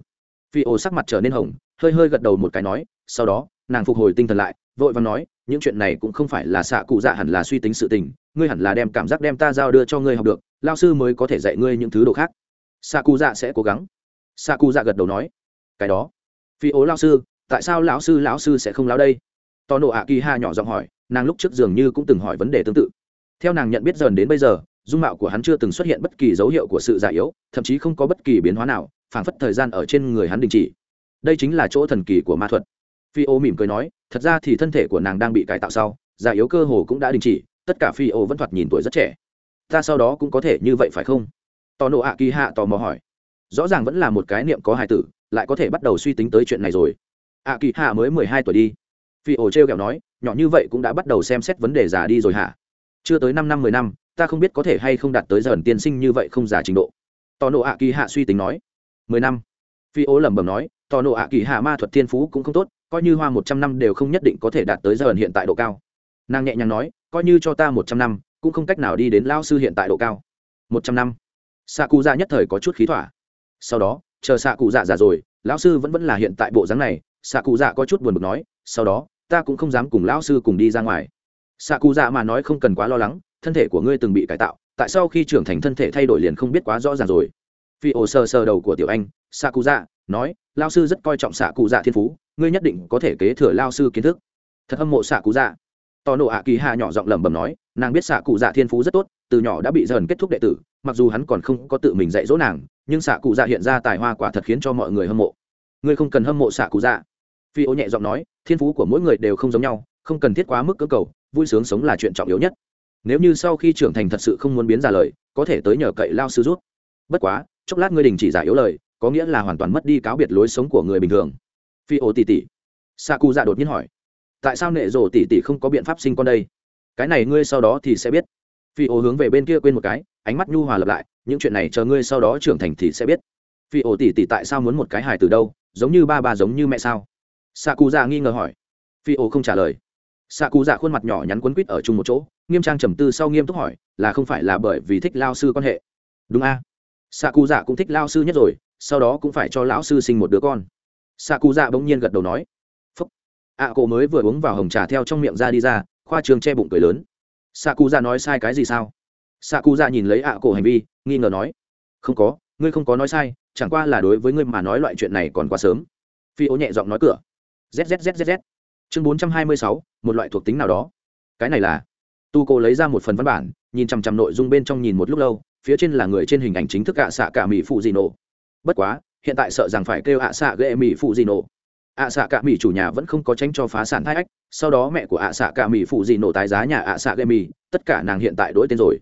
Phi ố sắc mặt trở nên hồng, hơi hơi gật đầu một cái nói, sau đó, nàng phục hồi tinh thần lại, vội và nói, những chuyện này cũng không phải là xạ cụ dạ hẳn là suy tính sự tình, ngươi hẳn là đem cảm giác đem ta giao đưa cho ngươi học được, lao sư mới có thể dạy ngươi những thứ đồ khác. Xạ cụ dạ sẽ cố gắng. Xạ cụ dạ gật đầu nói, cái đó. Phi ố lao sư, tại sao lão sư lão sư sẽ không lao đây? Tò nộ ạ kỳ ha nhỏ giọng hỏi, nàng lúc trước dường như cũng từng hỏi vấn đề tương tự theo nàng nhận biết dần đến bây giờ, dung mạo của hắn chưa từng xuất hiện bất kỳ dấu hiệu của sự già yếu, thậm chí không có bất kỳ biến hóa nào, phảng phất thời gian ở trên người hắn đình chỉ. Đây chính là chỗ thần kỳ của ma thuật. Phi ô mỉm cười nói, thật ra thì thân thể của nàng đang bị cải tạo sau, già yếu cơ hồ cũng đã đình chỉ, tất cả phi ô vẫn thoạt nhìn tuổi rất trẻ. Ta sau đó cũng có thể như vậy phải không? Tò nộ ạ kỳ hạ tò mò hỏi. Rõ ràng vẫn là một cái niệm có hài tử, lại có thể bắt đầu suy tính tới chuyện này rồi. Ạ kỳ hạ mới mười hai tuổi đi. Phi ô t r e o kẹo nói, nhỏ như vậy cũng đã bắt đầu xem xét vấn đề già đi rồi hả? Chưa tới năm năm mười năm, ta không biết có thể hay không đạt tới giờ ẩn tiên sinh như vậy không giả trình độ. Tò nộ ạ kỳ hạ suy tính nói. Mười năm. Phi ố lẩm bẩm nói tò nộ ạ kỳ hạ ma thuật thiên phú cũng không tốt, coi như hoa một trăm năm đều không nhất định có thể đạt tới giờ ẩn hiện tại độ cao. Nàng nhẹ nhàng nói, coi như cho ta một trăm năm, cũng không cách nào đi đến lao sư hiện tại độ cao. Một trăm năm. Xạ cụ dạ nhất thời có chút khí thỏa. Sau đó, chờ xạ cụ dạ già rồi, lão sư vẫn vẫn là hiện tại bộ dáng này. Xạ cụ dạ có chút buồn bực nói, sau đó, ta cũng không dám cùng lão sư cùng đi ra ngoài xạ cụ dạ mà nói không cần quá lo lắng, thân thể của ngươi từng bị cải tạo, tại sao khi trưởng thành thân thể thay đổi liền không biết quá rõ ràng rồi. Phi ổ sờ sờ đầu của tiểu anh, xạ cụ dạ nói lao sư rất coi trọng xạ cụ dạ thiên phú, ngươi nhất định có thể kế thừa lao sư kiến thức. Thật hâm mộ xạ cụ dạ. Tò nộ ạ kỳ hạ nhỏ giọng lẩm bẩm nói, nàng biết xạ cụ dạ thiên phú rất tốt, từ nhỏ đã bị dần kết thúc đệ tử, mặc dù hắn còn không có tự mình dạy dỗ nàng, nhưng xạ cụ dạ hiện ra tài hoa quả thật khiến cho mọi người hâm mộ. Ngươi không cần hâm mộ xạ cụ dạ. Phi ô nhẹ giọng nói, thiên phú của mỗi người đều không giống nhau, không cần thiết quá mức cơ cầu vui sướng sống là chuyện trọng yếu nhất. Nếu như sau khi trưởng thành thật sự không muốn biến ra lời, có thể tới nhờ cậy lao sư rút bất quá, chốc lát ngươi đình chỉ giả yếu lời, có nghĩa là hoàn toàn mất đi cáo biệt lối sống của người bình thường. Phi ô tỉ tỉ sa cu dạ đột nhiên hỏi. Tại sao nệ rổ tỉ tỉ không có biện pháp sinh con đây? Cái này ngươi sau đó thì sẽ biết. Phi ô hướng về bên kia quên một cái, ánh mắt nhu hòa lập lại, những chuyện này chờ ngươi sau đó trưởng thành thì sẽ biết. Phi ô tỉ tỉ tại sao muốn một cái hài từ đâu, giống như ba bà giống như mẹ sao? Sa cu dạ nghi ngờ hỏi. Phi ô không trả lời xạ cụ dạ khuôn mặt nhỏ nhắn quấn quýt ở chung một chỗ nghiêm trang trầm tư sau nghiêm túc hỏi là không phải là bởi vì thích lao sư quan hệ? Đúng a. À? sa cu dạ cũng thích lao sư nhất rồi sau đó cũng phải cho lão sư sinh một đứa con. Xạ cụ dạ bỗng nhiên gật đầu nói phúc. Ạ à, cổ mới vừa uống vào hồng trà theo trong miệng ra đi ra khoa trường che bụng cười lớn. Xạ cụ dạ nói sai cái gì sao? Xạ cụ dạ nhìn lấy ạ à cổ hành vi nghi ngờ nói không có ngươi không có nói sai chẳng qua là đối với ngươi mà nói loại chuyện này còn quá sớm. Phi ố nhẹ giọng nói cửa. Zzzzz chương bốn trăm hai mươi sáu, một loại thuộc tính nào đó. Cái này là, tu cô lấy ra một phần văn bản, nhìn chằm chằm nội dung bên trong nhìn một lúc lâu, phía trên là người trên hình ảnh chính thức ạ xạ cả mỹ phụ dị nổ bất quá, hiện tại sợ rằng phải kêu ạ xạ ghệ mỹ phụ dị nổ ạ xạ cả mỹ chủ nhà vẫn không có tránh cho phá sản thai ách, sau đó mẹ của ạ xạ cả mỹ phụ dị nổ tái giá nhà ạ xạ ghệ mỹ, tất cả nàng hiện tại đổi tên rồi.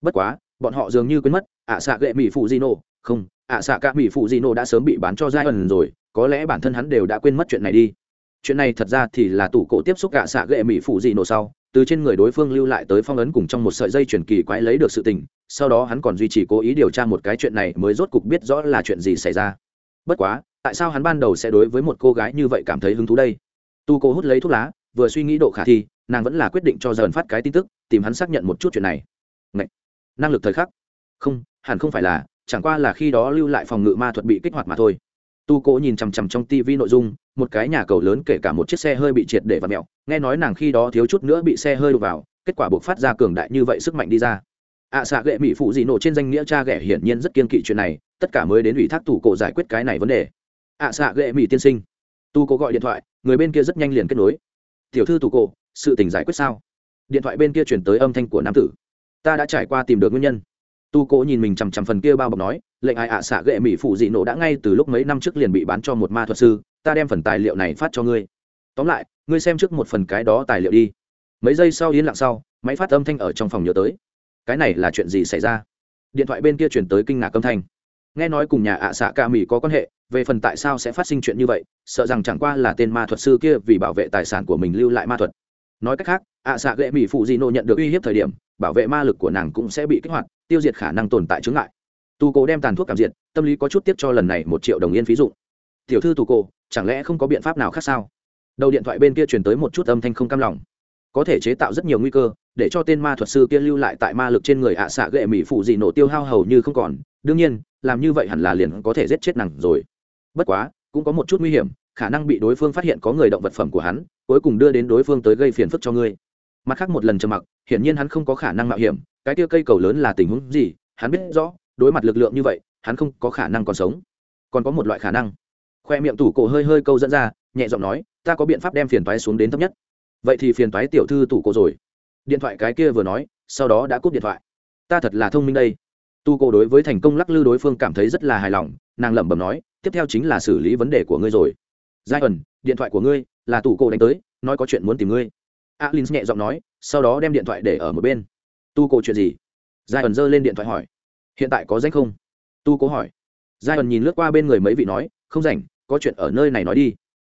Bất quá, bọn họ dường như quên mất, ạ xạ ghệ mỹ phụ dị nổ không, ạ xạ cả mỹ phụ dị nổ đã sớm bị bán cho giai ẩn rồi, có lẽ bản thân hắn đều đã quên mất chuyện này đi chuyện này thật ra thì là tủ cổ tiếp xúc gạ xạ gệ mỹ phụ dị nổ sau, từ trên người đối phương lưu lại tới phong ấn cùng trong một sợi dây chuyển kỳ quái lấy được sự tình, sau đó hắn còn duy trì cố ý điều tra một cái chuyện này mới rốt cục biết rõ là chuyện gì xảy ra. Bất quá, tại sao hắn ban đầu sẽ đối với một cô gái như vậy cảm thấy hứng thú đây? Tu cô hút lấy thuốc lá, vừa suy nghĩ độ khả thi, nàng vẫn là quyết định cho dần phát cái tin tức, tìm hắn xác nhận một chút chuyện này. Ngậy! năng lực thời khắc. Không, hẳn không phải là, chẳng qua là khi đó lưu lại phòng ngự ma thuật bị kích hoạt mà thôi tu cố nhìn chằm chằm trong tv nội dung một cái nhà cầu lớn kể cả một chiếc xe hơi bị triệt để vặt mẹo nghe nói nàng khi đó thiếu chút nữa bị xe hơi đục vào kết quả buộc phát ra cường đại như vậy sức mạnh đi ra. Ạ à, xạ gệ mỹ phụ dị nổ trên danh nghĩa cha ghẻ hiển nhiên rất kiên kỵ chuyện này tất cả mới đến ủy thác tù cổ giải quyết cái này vấn đề. Ạ à, xạ gệ mỹ tiên sinh. Tu Cố gọi điện thoại người bên kia rất nhanh liền kết nối. Tiểu thư tù cổ sự tình giải quyết sao? Điện thoại bên kia chuyển tới âm thanh của nam tử. Ta đã trải qua tìm được nguyên nhân. Tu Cố nhìn mình chằm chằm phần kia bao bọc nói lệnh ai ạ xạ gệ mỹ phụ dị nổ đã ngay từ lúc mấy năm trước liền bị bán cho một ma thuật sư, ta đem phần tài liệu này phát cho ngươi. Tóm lại, ngươi xem trước một phần cái đó tài liệu đi. Mấy giây sau yên lặng sau, máy phát âm thanh ở trong phòng nhớ tới. Cái này là chuyện gì xảy ra? Điện thoại bên kia chuyển tới kinh ngạc âm thanh. Nghe nói cùng nhà ạ xạ ca mỹ có quan hệ, về phần tại sao sẽ phát sinh chuyện như vậy, sợ rằng chẳng qua là tên ma thuật sư kia vì bảo vệ tài sản của mình lưu lại ma thuật. Nói cách khác, ạ xạ gệ mỹ phụ di nô nhận được uy hiếp thời điểm, bảo vệ ma lực của nàng cũng sẽ bị kích hoạt, tiêu diệt khả năng tồn tại chứng ngại tu cố đem tàn thuốc cảm diện, tâm lý có chút tiếp cho lần này một triệu đồng yên phí dụ tiểu thư tu cô chẳng lẽ không có biện pháp nào khác sao? Đầu điện thoại bên kia truyền tới một chút âm thanh không cam lòng. Có thể chế tạo rất nhiều nguy cơ để cho tên ma thuật sư kia lưu lại tại ma lực trên người ạ xạ ghệ mỹ phụ gì nổ tiêu hao hầu như không còn. Đương nhiên làm như vậy hẳn là liền có thể giết chết nàng rồi. Bất quá cũng có một chút nguy hiểm khả năng bị đối phương phát hiện có người động vật phẩm của hắn cuối cùng đưa đến đối phương tới gây phiền phức cho ngươi. Mặt khác một lần trầm mặc hiển nhiên hắn không có khả năng mạo hiểm cái tia cây cầu lớn là tình huống gì hắn biết rõ đối mặt lực lượng như vậy, hắn không có khả năng còn sống. Còn có một loại khả năng. Khoe miệng tủ cổ hơi hơi câu dẫn ra, nhẹ giọng nói, ta có biện pháp đem phiền toái xuống đến thấp nhất. Vậy thì phiền toái tiểu thư tủ cổ rồi. Điện thoại cái kia vừa nói, sau đó đã cúp điện thoại. Ta thật là thông minh đây. Tu cổ đối với thành công lắc lư đối phương cảm thấy rất là hài lòng, nàng lẩm bẩm nói, tiếp theo chính là xử lý vấn đề của ngươi rồi. Giai ẩn, điện thoại của ngươi là tủ cổ đánh tới, nói có chuyện muốn tìm ngươi. Alin nhẹ giọng nói, sau đó đem điện thoại để ở một bên. Tu cổ chuyện gì? Giai ẩn giơ lên điện thoại hỏi hiện tại có danh không? Tu cố hỏi. Giai ẩn nhìn lướt qua bên người mấy vị nói, không rảnh, có chuyện ở nơi này nói đi.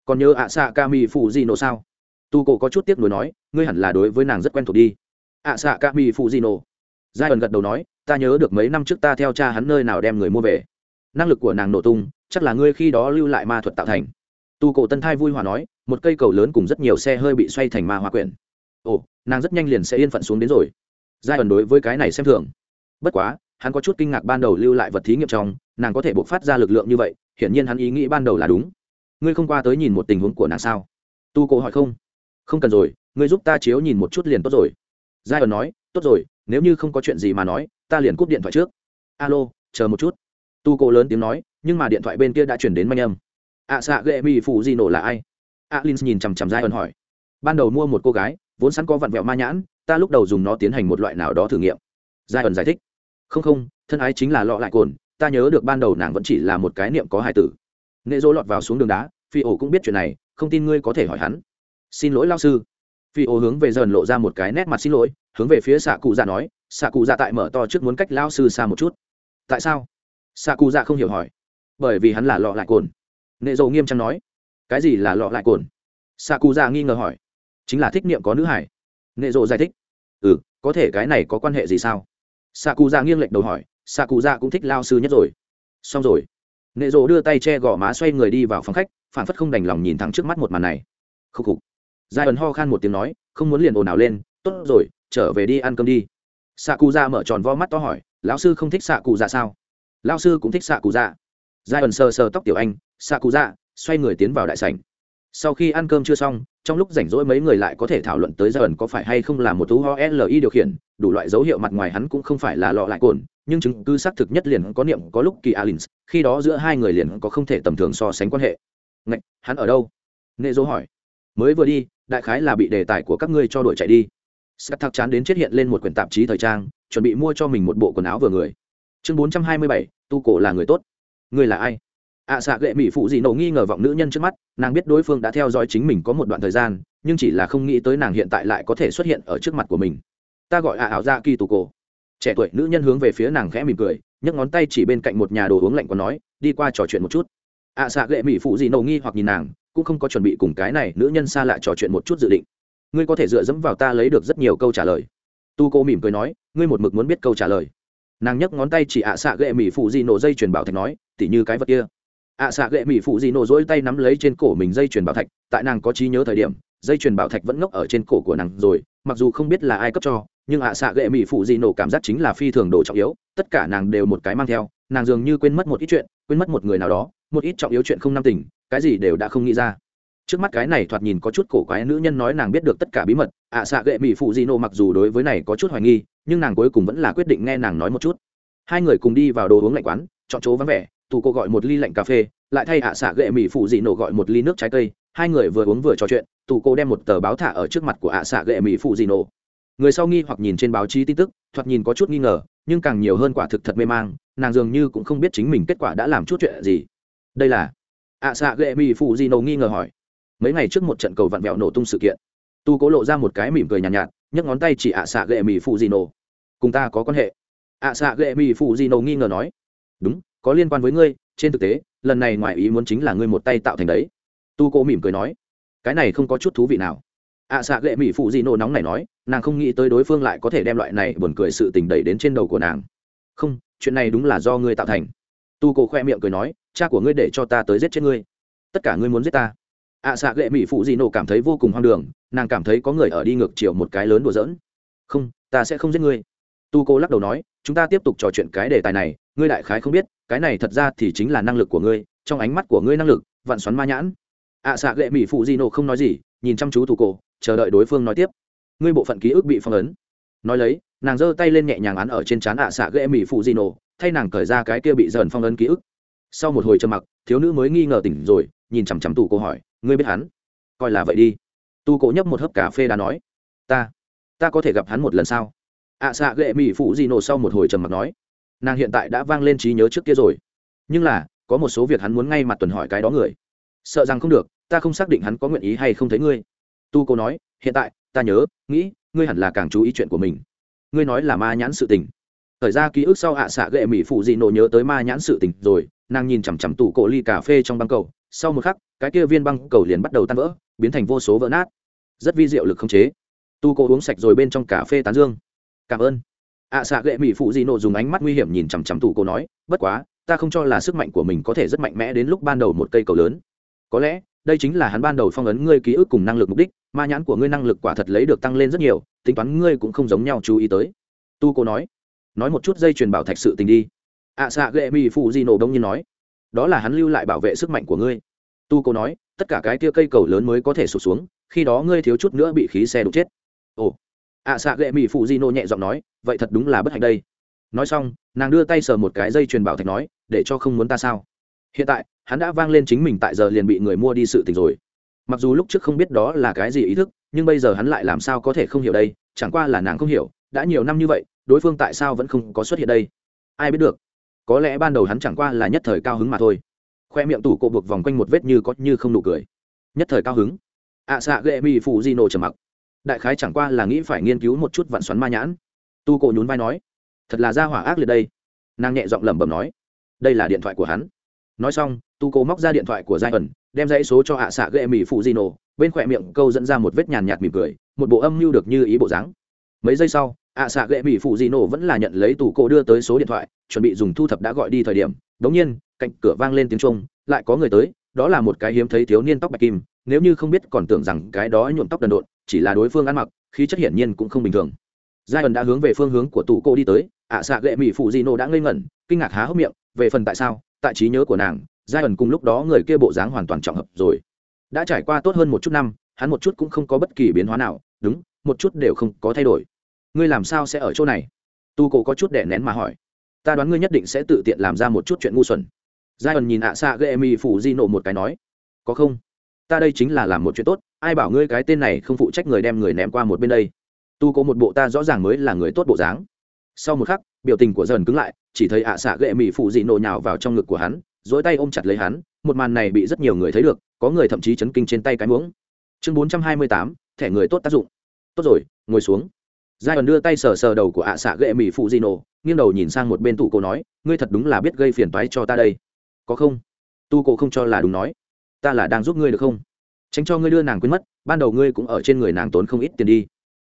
Còn nhớ ạ xạ ca mi phụ di nổ sao? Tu cổ có chút tiếc nuối nói, ngươi hẳn là đối với nàng rất quen thuộc đi. Ạ xạ ca mi phụ di nổ giai ẩn gật đầu nói, ta nhớ được mấy năm trước ta theo cha hắn nơi nào đem người mua về. Năng lực của nàng nổ tung, chắc là ngươi khi đó lưu lại ma thuật tạo thành. Tu cổ tân thai vui hòa nói, một cây cầu lớn cùng rất nhiều xe hơi bị xoay thành ma hoa quyển. Ồ, nàng rất nhanh liền sẽ yên phận xuống đến rồi. Giai ẩn đối với cái này xem thường. Bất quá hắn có chút kinh ngạc ban đầu lưu lại vật thí nghiệm trong, nàng có thể bộc phát ra lực lượng như vậy, hiển nhiên hắn ý nghĩ ban đầu là đúng. Ngươi không qua tới nhìn một tình huống của nàng sao? Tu cổ hỏi không? Không cần rồi, ngươi giúp ta chiếu nhìn một chút liền tốt rồi. Giai ẩn nói, tốt rồi, nếu như không có chuyện gì mà nói, ta liền cúp điện thoại trước. Alo, chờ một chút. Tu cổ lớn tiếng nói, nhưng mà điện thoại bên kia đã chuyển đến manh âm. Ạ xạ ghệ mỹ phụ gì nổ là ai? À, Alin nhìn chằm chằm giai ẩn hỏi. Ban đầu mua một cô gái, vốn sẵn có vặn vẹo ma nhãn, ta lúc đầu dùng nó tiến hành một loại nào đó thử nghiệm. Giai ẩn giải thích không không, thân ái chính là lọ lại cồn, ta nhớ được ban đầu nàng vẫn chỉ là một cái niệm có hài tử. Nệ dỗ lọt vào xuống đường đá, phi ổ cũng biết chuyện này, không tin ngươi có thể hỏi hắn. Xin lỗi lao sư. Phi ổ hướng về dần lộ ra một cái nét mặt xin lỗi, hướng về phía xạ cụ dạ nói xạ cụ dạ tại mở to trước muốn cách lao sư xa một chút. Tại sao? Xạ cụ dạ không hiểu hỏi. Bởi vì hắn là lọ lại cồn. Nệ dỗ nghiêm trang nói. Cái gì là lọ lại cồn? Xạ cụ dạ nghi ngờ hỏi. Chính là thích niệm có nữ hải. Nệ dỗ giải thích. Ừ có thể cái này có quan hệ gì sao? Xạ cụ dạ nghiêng lệch đầu hỏi xạ cụ dạ cũng thích lao sư nhất rồi. Xong rồi. Nệ rộ đưa tay che gò má xoay người đi vào phòng khách, phản phất không đành lòng nhìn thẳng trước mắt một màn này. Khúc khục. Giai ẩn ho khan một tiếng nói, không muốn liền ồn ào lên, tốt rồi, trở về đi ăn cơm đi. Xạ cụ dạ mở tròn vo mắt to hỏi, lão sư không thích xạ cụ dạ sao? Lão sư cũng thích xạ cụ dạ giai ẩn sờ sờ tóc tiểu anh xạ cụ dạ xoay người tiến vào đại sảnh. Sau khi ăn cơm chưa xong, trong lúc rảnh rỗi mấy người lại có thể thảo luận tới giai ẩn có phải hay không là một thú ho li điều khiển đủ loại dấu hiệu mặt ngoài hắn cũng không phải là lọ lại cồn nhưng chứng cứ xác thực nhất liền có niệm có lúc kỳ alins khi đó giữa hai người liền có không thể tầm thường so sánh quan hệ. Ngạch, hắn ở đâu? Nệ dỗ hỏi. Mới vừa đi đại khái là bị đề tài của các ngươi cho đuổi chạy đi. Sắt thạc chán đến chết hiện lên một quyển tạp chí thời trang chuẩn bị mua cho mình một bộ quần áo vừa người. Chương bốn trăm hai mươi bảy tu cổ là người tốt. Ngươi là ai? Ạ à, xạ gệ mỹ phụ dị nổ nghi ngờ vọng nữ nhân trước mắt nàng biết đối phương đã theo dõi chính mình có một đoạn thời gian nhưng chỉ là không nghĩ tới nàng hiện tại lại có thể xuất hiện ở trước mặt của mình ta gọi ạ ảo dạ kỳ tù cổ. Trẻ tuổi nữ nhân hướng về phía nàng khẽ mỉm cười nhấc ngón tay chỉ bên cạnh một nhà đồ uống lạnh còn nói đi qua trò chuyện một chút. Ạ à, xạ gệ mỹ phụ gì nầu nghi hoặc nhìn nàng cũng không có chuẩn bị cùng cái này nữ nhân xa lạ trò chuyện một chút dự định. Ngươi có thể dựa dẫm vào ta lấy được rất nhiều câu trả lời. Tu cô mỉm cười nói ngươi một mực muốn biết câu trả lời. Nàng nhấc ngón tay chỉ ạ à xạ gệ mỹ phụ gì nổ dây truyền bảo thạch nói tỉ như cái vật kia. Ạ à xạ gệ mỹ phụ gì nổ dỗi tay nắm lấy trên cổ mình dây truyền bảo thạch tại nàng có trí nhớ thời điểm dây truyền bảo thạch vẫn ngốc ở trên cổ của nàng rồi mặc dù không biết là ai cấp cho nhưng ạ xạ gệ mỹ phụ dị nổ cảm giác chính là phi thường đồ trọng yếu, tất cả nàng đều một cái mang theo, nàng dường như quên mất một ít chuyện, quên mất một người nào đó, một ít trọng yếu chuyện không nam tình cái gì đều đã không nghĩ ra. Trước mắt cái này thoạt nhìn có chút cổ quái nữ nhân nói nàng biết được tất cả bí mật, ạ xạ gệ mỹ phụ dị nổ mặc dù đối với này có chút hoài nghi, nhưng nàng cuối cùng vẫn là quyết định nghe nàng nói một chút. Hai người cùng đi vào đồ uống lạnh quán, chọn chỗ vắng vẻ, tù cô gọi một ly lạnh cà phê, lại thay ạ xạ gệ mỹ phụ dị nổ gọi một ly nước trái cây. Hai người vừa uống vừa trò chuyện, tù cô đem một tờ báo thả ở trước mặt của ạ xạ gệ mỹ phụ dị nổ người sau nghi hoặc nhìn trên báo chí tin tức thoạt nhìn có chút nghi ngờ nhưng càng nhiều hơn quả thực thật mê mang nàng dường như cũng không biết chính mình kết quả đã làm chút chuyện gì. Đây là ạ xạ ghệ mỹ phụ di nầu nghi ngờ hỏi. Mấy ngày trước một trận cầu vặn vẹo nổ tung sự kiện. Tu cố lộ ra một cái mỉm cười nhàn nhạt, nhạt nhấc ngón tay chỉ ạ xạ ghệ mỹ phụ di nổ. Cùng ta có quan hệ. ạ xạ ghệ mỹ phụ di nổ nghi ngờ nói. Đúng có liên quan với ngươi trên thực tế lần này ngoài ý muốn chính là ngươi một tay tạo thành đấy. Tu cố mỉm cười nói. Cái này không có chút thú vị nào ạ xạ gệ mỹ phụ di nổ nóng này nói, nàng không nghĩ tới đối phương lại có thể đem loại này buồn cười sự tình đẩy đến trên đầu của nàng. Không, chuyện này đúng là do ngươi tạo thành. Tu cố khoe miệng cười nói, cha của ngươi để cho ta tới giết chết ngươi. Tất cả ngươi muốn giết ta. Ạ xạ gệ mỹ phụ di nổ cảm thấy vô cùng hoang đường, nàng cảm thấy có người ở đi ngược chiều một cái lớn đùa giỡn. Không, ta sẽ không giết ngươi. Tu cô lắc đầu nói, chúng ta tiếp tục trò chuyện cái đề tài này, ngươi đại khái không biết, cái này thật ra thì chính là năng lực của ngươi, trong ánh mắt của ngươi năng lực, vạn xoắn ma nhãn ạ xạ gệ mỹ phụ di nộ không nói gì nhìn chăm chú tu Cổ, chờ đợi đối phương nói tiếp. Ngươi bộ phận ký ức bị phong ấn. Nói lấy nàng giơ tay lên nhẹ nhàng án ở trên trán ạ xạ gệ mỹ phụ di nộ thay nàng cởi ra cái kia bị dần phong ấn ký ức. Sau một hồi trầm mặc thiếu nữ mới nghi ngờ tỉnh rồi nhìn chằm chằm tù Cổ hỏi ngươi biết hắn? Coi là vậy đi. Tu cổ nhấp một hớp cà phê đã nói ta ta có thể gặp hắn một lần sao? Ạ xạ gệ mỹ phụ di nộ sau một hồi trầm mặc nói nàng hiện tại đã vang lên trí nhớ trước kia rồi. Nhưng là có một số việc hắn muốn ngay mặt tuần hỏi cái đó người. Sợ rằng không được ta không xác định hắn có nguyện ý hay không thấy ngươi. Tu cô nói hiện tại ta nhớ nghĩ ngươi hẳn là càng chú ý chuyện của mình. Ngươi nói là ma nhãn sự tình. Thời ra ký ức sau ạ à xạ gệ mỹ phụ dị nổ nhớ tới ma nhãn sự tình rồi nàng nhìn chằm chằm tủ cổ ly cà phê trong băng cầu. Sau một khắc cái kia viên băng cầu liền bắt đầu tan vỡ biến thành vô số vỡ nát. Rất vi diệu lực không chế. Tu cổ uống sạch rồi bên trong cà phê tán dương. Cảm ơn. Ạ à, xạ gệ mỹ phụ dị nộ dùng ánh mắt nguy hiểm nhìn chằm chằm tủ cổ nói bất quá ta không cho là sức mạnh của mình có thể rất mạnh mẽ đến lúc ban đầu một cây cầu lớn. Có lẽ đây chính là hắn ban đầu phong ấn ngươi ký ức cùng năng lực mục đích ma nhãn của ngươi năng lực quả thật lấy được tăng lên rất nhiều tính toán ngươi cũng không giống nhau chú ý tới. Tu cô nói. Nói một chút dây truyền bảo thạch sự tình đi. Ạ à, xạ ghệ mỹ phụ di nổ đông như nói. Đó là hắn lưu lại bảo vệ sức mạnh của ngươi. Tu cô nói. Tất cả cái kia cây cầu lớn mới có thể sụt xuống khi đó ngươi thiếu chút nữa bị khí xe đục chết. Ồ. Ạ à, xạ ghệ mỹ phụ di nổ nhẹ giọng nói. Vậy thật đúng là bất hạnh đây. Nói xong nàng đưa tay sờ một cái dây truyền bảo thạch nói. Để cho không muốn ta sao? Hiện tại hắn đã vang lên chính mình tại giờ liền bị người mua đi sự tình rồi. Mặc dù lúc trước không biết đó là cái gì ý thức nhưng bây giờ hắn lại làm sao có thể không hiểu đây chẳng qua là nàng không hiểu đã nhiều năm như vậy đối phương tại sao vẫn không có xuất hiện đây? Ai biết được. Có lẽ ban đầu hắn chẳng qua là nhất thời cao hứng mà thôi. Khoe miệng tủ cộ buộc vòng quanh một vết như có như không nụ cười. Nhất thời cao hứng. Ạ à, xạ ghệ mi phụ di nổ trầm mặc. Đại khái chẳng qua là nghĩ phải nghiên cứu một chút vạn xoắn ma nhãn. Tu cộ nhún vai nói. Thật là ra hỏa ác liệt đây. Nàng nhẹ giọng lẩm bẩm nói. Đây là điện thoại của hắn nói xong tu cô móc ra điện thoại của giai ẩn đem dãy số cho Hạ à xạ ghệ mỹ phụ di nổ bên khỏe miệng câu dẫn ra một vết nhàn nhạt mỉm cười, một bộ âm mưu được như ý bộ dáng. Mấy giây sau, ạ xạ ghệ mỹ phụ di nổ vẫn là nhận lấy tủ cô đưa tới số điện thoại, chuẩn bị dùng thu thập đã gọi đi thời điểm. Đống nhiên, cạnh cửa vang lên tiếng trung lại có người tới, đó là một cái hiếm thấy thiếu niên tóc bạch kim, nếu như không biết còn tưởng rằng cái đó nhuộm tóc đần độn, chỉ là đối phương ăn mặc, khí chất hiển nhiên cũng không bình thường. Giai ẩn đã hướng về phương hướng của tủ cô đi tới, ạ xạ ghệ mỹ phụ di nổ đã ngây ngẩn, kinh ngạc há hốc miệng, về phần tại sao? Tại trí nhớ của nàng giai ẩn cùng lúc đó người kia bộ dáng hoàn toàn trọng hợp rồi. Đã trải qua tốt hơn một chút năm, hắn một chút cũng không có bất kỳ biến hóa nào, đúng, một chút đều không có thay đổi. Ngươi làm sao sẽ ở chỗ này? Tu cổ có chút đẻ nén mà hỏi. Ta đoán ngươi nhất định sẽ tự tiện làm ra một chút chuyện ngu xuẩn. Giai ẩn nhìn ạ xạ gây mi phủ di nộ một cái nói. Có không? Ta đây chính là làm một chuyện tốt, ai bảo ngươi cái tên này không phụ trách người đem người ném qua một bên đây? Tu cổ một bộ ta rõ ràng mới là người tốt bộ dáng. Sau một khắc biểu tình của dần cứng lại, chỉ thấy ạ xạ gệ mỹ phụ dị nổ nhào vào trong ngực của hắn dối tay ôm chặt lấy hắn, một màn này bị rất nhiều người thấy được, có người thậm chí chấn kinh trên tay cái muỗng. Chương bốn trăm hai mươi tám, thẻ người tốt tác dụng. Tốt rồi, ngồi xuống. Giai ẩn đưa tay sờ sờ đầu của ạ xạ gệ mỹ phụ dị nổ, nghiêng đầu nhìn sang một bên tụ cổ nói, ngươi thật đúng là biết gây phiền toái cho ta đây. Có không? Tu cổ không cho là đúng nói. Ta là đang giúp ngươi được không? Tránh cho ngươi đưa nàng quên mất, ban đầu ngươi cũng ở trên người nàng tốn không ít tiền đi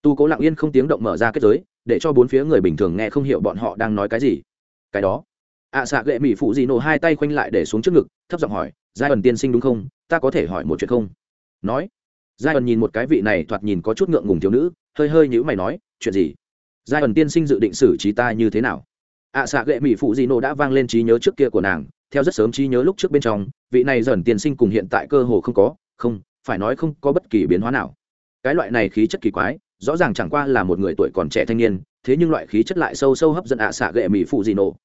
tu cố lặng yên không tiếng động mở ra kết giới, để cho bốn phía người bình thường nghe không hiểu bọn họ đang nói cái gì. Cái đó. Ạ xạ gệ mỹ phụ dị nổ hai tay khoanh lại để xuống trước ngực, thấp giọng hỏi giai ẩn tiên sinh đúng không? Ta có thể hỏi một chuyện không? Nói. Giai ẩn nhìn một cái vị này thoạt nhìn có chút ngượng ngùng thiếu nữ, hơi hơi nhữ mày nói, chuyện gì? Giai ẩn tiên sinh dự định xử trí ta như thế nào? Ạ xạ gệ mỹ phụ dị nổ đã vang lên trí nhớ trước kia của nàng, theo rất sớm trí nhớ lúc trước bên trong, vị này dần tiên sinh cùng hiện tại cơ hồ không có, không, phải nói không có bất kỳ biến hóa nào. Cái loại này khí chất kỳ quái rõ ràng chẳng qua là một người tuổi còn trẻ thanh niên, thế nhưng loại khí chất lại sâu sâu hấp dẫn ạ xạ gệ mỹ phụ dị nổ.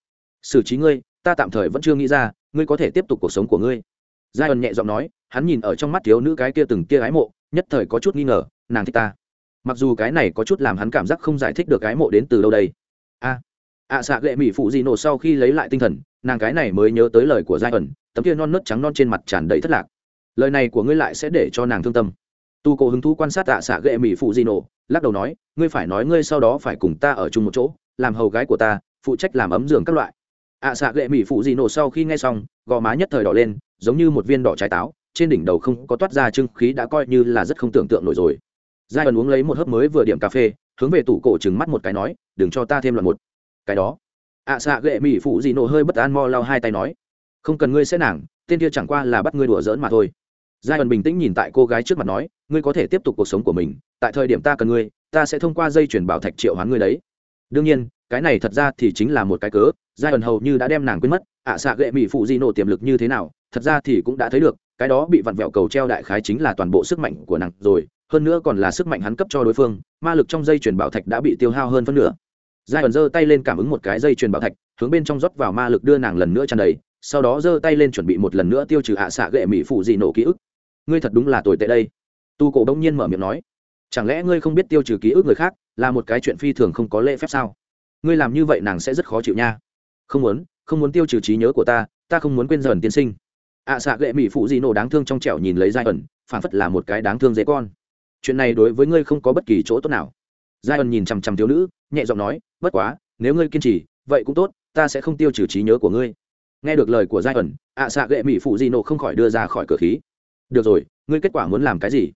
Xử trí ngươi, ta tạm thời vẫn chưa nghĩ ra, ngươi có thể tiếp tục cuộc sống của ngươi. Giai ẩn nhẹ giọng nói, hắn nhìn ở trong mắt thiếu nữ cái kia từng kia ái mộ, nhất thời có chút nghi ngờ, nàng thích ta. Mặc dù cái này có chút làm hắn cảm giác không giải thích được cái mộ đến từ đâu đây. A, ạ xạ gệ mỹ phụ dị nổ sau khi lấy lại tinh thần, nàng cái này mới nhớ tới lời của giai ẩn tấm kia non nớt trắng non trên mặt tràn đầy thất lạc. Lời này của ngươi lại sẽ để cho nàng thương tâm. Tu cổ hứng thú quan sát ạ xạ gệ mỹ phụ di nổ lắc đầu nói, ngươi phải nói ngươi sau đó phải cùng ta ở chung một chỗ, làm hầu gái của ta, phụ trách làm ấm giường các loại. Ạ xạ gệ mỹ phụ dị nổ sau khi nghe xong, gò má nhất thời đỏ lên, giống như một viên đỏ trái táo, trên đỉnh đầu không có toát ra trưng khí đã coi như là rất không tưởng tượng nổi rồi. Giai ẩn uống lấy một hớp mới vừa điểm cà phê, hướng về tủ cổ trừng mắt một cái nói, đừng cho ta thêm loạn một. Cái đó. Ạ xạ gệ mỹ phụ dị nổ hơi bất an mo lau hai tay nói, không cần ngươi sẽ nàng tên kia chẳng qua là bắt ngươi đùa giỡn mà thôi giai ẩn bình tĩnh nhìn tại cô gái trước mặt nói, ngươi có thể tiếp tục cuộc sống của mình, tại thời điểm ta cần ngươi, ta sẽ thông qua dây chuyển bảo thạch triệu hoán ngươi đấy. Đương nhiên, cái này thật ra thì chính là một cái cớ giai ẩn hầu như đã đem nàng quên mất, ạ xạ gệ mỹ phụ di nổ tiềm lực như thế nào, thật ra thì cũng đã thấy được, cái đó bị vặn vẹo cầu treo đại khái chính là toàn bộ sức mạnh của nàng rồi, hơn nữa còn là sức mạnh hắn cấp cho đối phương, ma lực trong dây chuyển bảo thạch đã bị tiêu hao hơn phân nửa. Giai ẩn giơ tay lên cảm ứng một cái dây chuyền bảo thạch, hướng bên trong rót vào ma lực đưa nàng lần nữa tràn đầy, sau đó giơ tay lên chuẩn bị một lần nữa tiêu trừ ạ xạ gệ mỹ phụ dị nổ ký ức ngươi thật đúng là tồi tệ đây. Tu cổ đông nhiên mở miệng nói, chẳng lẽ ngươi không biết tiêu trừ ký ức người khác là một cái chuyện phi thường không có lễ phép sao? Ngươi làm như vậy nàng sẽ rất khó chịu nha. Không muốn không muốn tiêu trừ trí nhớ của ta ta không muốn quên dần tiên sinh. Ạ xạ gệ mỹ phụ di nổ đáng thương trong trẻo nhìn lấy giai ẩn, phản phất là một cái đáng thương dễ con. Chuyện này đối với ngươi không có bất kỳ chỗ tốt nào. Giai ẩn nhìn chằm chằm thiếu nữ, nhẹ giọng nói, bất quá, nếu ngươi kiên trì, vậy cũng tốt, ta sẽ không tiêu trừ trí nhớ của ngươi. Nghe được lời của giai ẩn, ạ xạ gệ mỹ phụ di nổ không khỏi đưa ra khỏi cửa khí được rồi, ngươi kết quả muốn làm cái gì?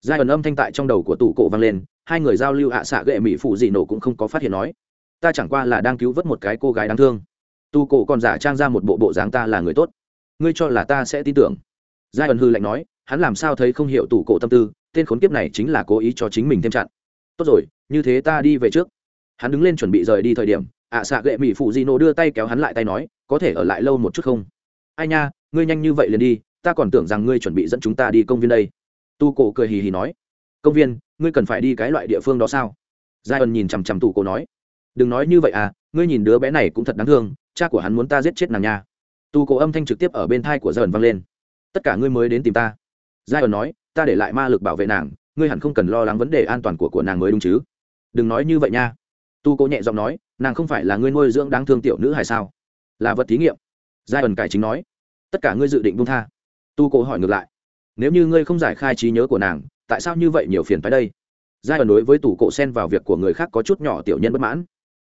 Giai ẩn âm thanh tại trong đầu của tủ cổ vang lên, hai người giao lưu ạ xạ gệ mỹ phụ dị nổ cũng không có phát hiện nói. Ta chẳng qua là đang cứu vớt một cái cô gái đáng thương. Tu cổ còn giả trang ra một bộ bộ dáng ta là người tốt. Ngươi cho là ta sẽ tin tưởng. Giai ẩn hư lạnh nói, hắn làm sao thấy không hiểu tủ cổ tâm tư, tên khốn kiếp này chính là cố ý cho chính mình thêm chặn. Tốt rồi, như thế ta đi về trước. Hắn đứng lên chuẩn bị rời đi thời điểm, ạ xạ gệ mỹ phụ di nổ đưa tay kéo hắn lại tay nói, có thể ở lại lâu một chút không? Ai nha, ngươi nhanh như vậy liền đi ta còn tưởng rằng ngươi chuẩn bị dẫn chúng ta đi công viên đây. Tu cổ cười hì hì nói, công viên, ngươi cần phải đi cái loại địa phương đó sao? Giai ân nhìn chằm chằm tu cổ nói, đừng nói như vậy à ngươi nhìn đứa bé này cũng thật đáng thương, cha của hắn muốn ta giết chết nàng nha. Tu cổ âm thanh trực tiếp ở bên thai của giai ân vang lên, tất cả ngươi mới đến tìm ta. Giai ân nói, ta để lại ma lực bảo vệ nàng, ngươi hẳn không cần lo lắng vấn đề an toàn của của nàng mới đúng chứ. Đừng nói như vậy nha. Tu cố nhẹ giọng nói, nàng không phải là ngươi nuôi dưỡng đáng thương tiểu nữ hay sao? Là vật thí nghiệm. Giai ẩn cải chính nói, tất cả ngươi dự định bung tha tu cổ hỏi ngược lại, nếu như ngươi không giải khai trí nhớ của nàng, tại sao như vậy nhiều phiền phái đây? Giai ẩn đối với tủ cổ xen vào việc của người khác có chút nhỏ tiểu nhân bất mãn.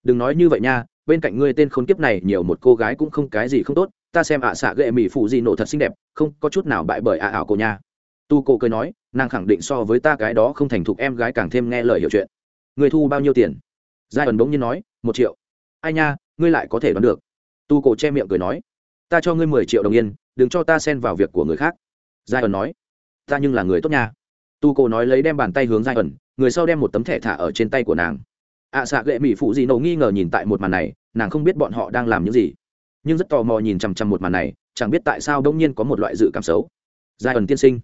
Đừng nói như vậy nha, bên cạnh ngươi tên khốn kiếp này nhiều một cô gái cũng không cái gì không tốt, ta xem ạ à xạ ghệ mỹ phụ gì nổ thật xinh đẹp, không có chút nào bại bởi ạ ảo cổ nha. Tu cổ cười nói, nàng khẳng định so với ta cái đó không thành thục em gái càng thêm nghe lời hiểu chuyện. Người thu bao nhiêu tiền? Giai ẩn bỗng nhiên nói, một triệu. Ai nha, ngươi lại có thể đoán được. Tu cổ che miệng cười nói, ta cho ngươi mười triệu đồng yên đừng cho ta xen vào việc của người khác. Giai ẩn nói. Ta nhưng là người tốt nha. Tu cô nói lấy đem bàn tay hướng giai ẩn người sau đem một tấm thẻ thả ở trên tay của nàng. Ạ à, xạ gệ mỹ phụ gì nổ nghi ngờ nhìn tại một màn này nàng không biết bọn họ đang làm những gì. Nhưng rất tò mò nhìn chằm chằm một màn này chẳng biết tại sao đông nhiên có một loại dự cảm xấu. Giai ẩn tiên sinh.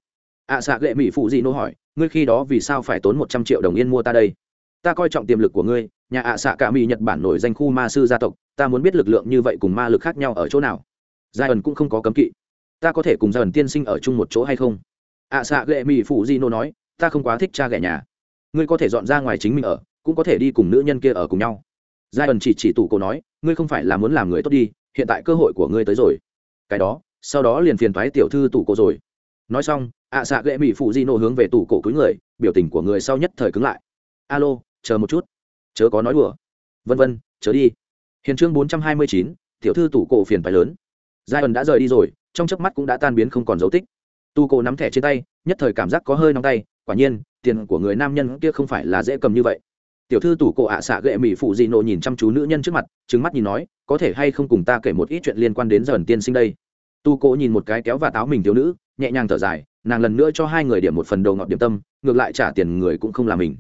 Ạ à, xạ gệ mỹ phụ gì nổ hỏi ngươi khi đó vì sao phải tốn một trăm triệu đồng yên mua ta đây? Ta coi trọng tiềm lực của ngươi nhà ạ xạ cả mỹ nhật bản nổi danh khu ma sư gia tộc ta muốn biết lực lượng như vậy cùng ma lực khác nhau ở chỗ nào? Giai ẩn cũng không có cấm kỵ. Ta có thể cùng giai ẩn tiên sinh ở chung một chỗ hay không? Ạ xạ ghệ mỹ phụ di nô nói, ta không quá thích cha ghẻ nhà. Ngươi có thể dọn ra ngoài chính mình ở, cũng có thể đi cùng nữ nhân kia ở cùng nhau. Giai ẩn chỉ chỉ tủ cổ nói, ngươi không phải là muốn làm người tốt đi, hiện tại cơ hội của ngươi tới rồi. Cái đó, sau đó liền phiền thoái tiểu thư tủ cổ rồi. Nói xong ạ xạ ghệ mỹ phụ di nô hướng về tủ cổ cúi người, biểu tình của người sau nhất thời cứng lại. Alo, chờ một chút. Chớ có nói đùa. Vân vân, chớ đi. Hiện chương bốn trăm hai mươi chín, tiểu thư tủ cổ phiền phái lớn giai ẩn đã rời đi rồi, trong chớp mắt cũng đã tan biến không còn dấu tích. Tu cô nắm thẻ trên tay, nhất thời cảm giác có hơi nóng tay, quả nhiên, tiền của người nam nhân kia không phải là dễ cầm như vậy. Tiểu thư tủ cổ ạ xạ gệ mỹ phụ dị nộ nhìn chăm chú nữ nhân trước mặt trứng mắt nhìn nói, có thể hay không cùng ta kể một ít chuyện liên quan đến dần tiên sinh đây? Tu cổ nhìn một cái kéo và táo mình thiếu nữ, nhẹ nhàng thở dài, nàng lần nữa cho hai người điểm một phần đầu ngọt điểm tâm, ngược lại trả tiền người cũng không là mình.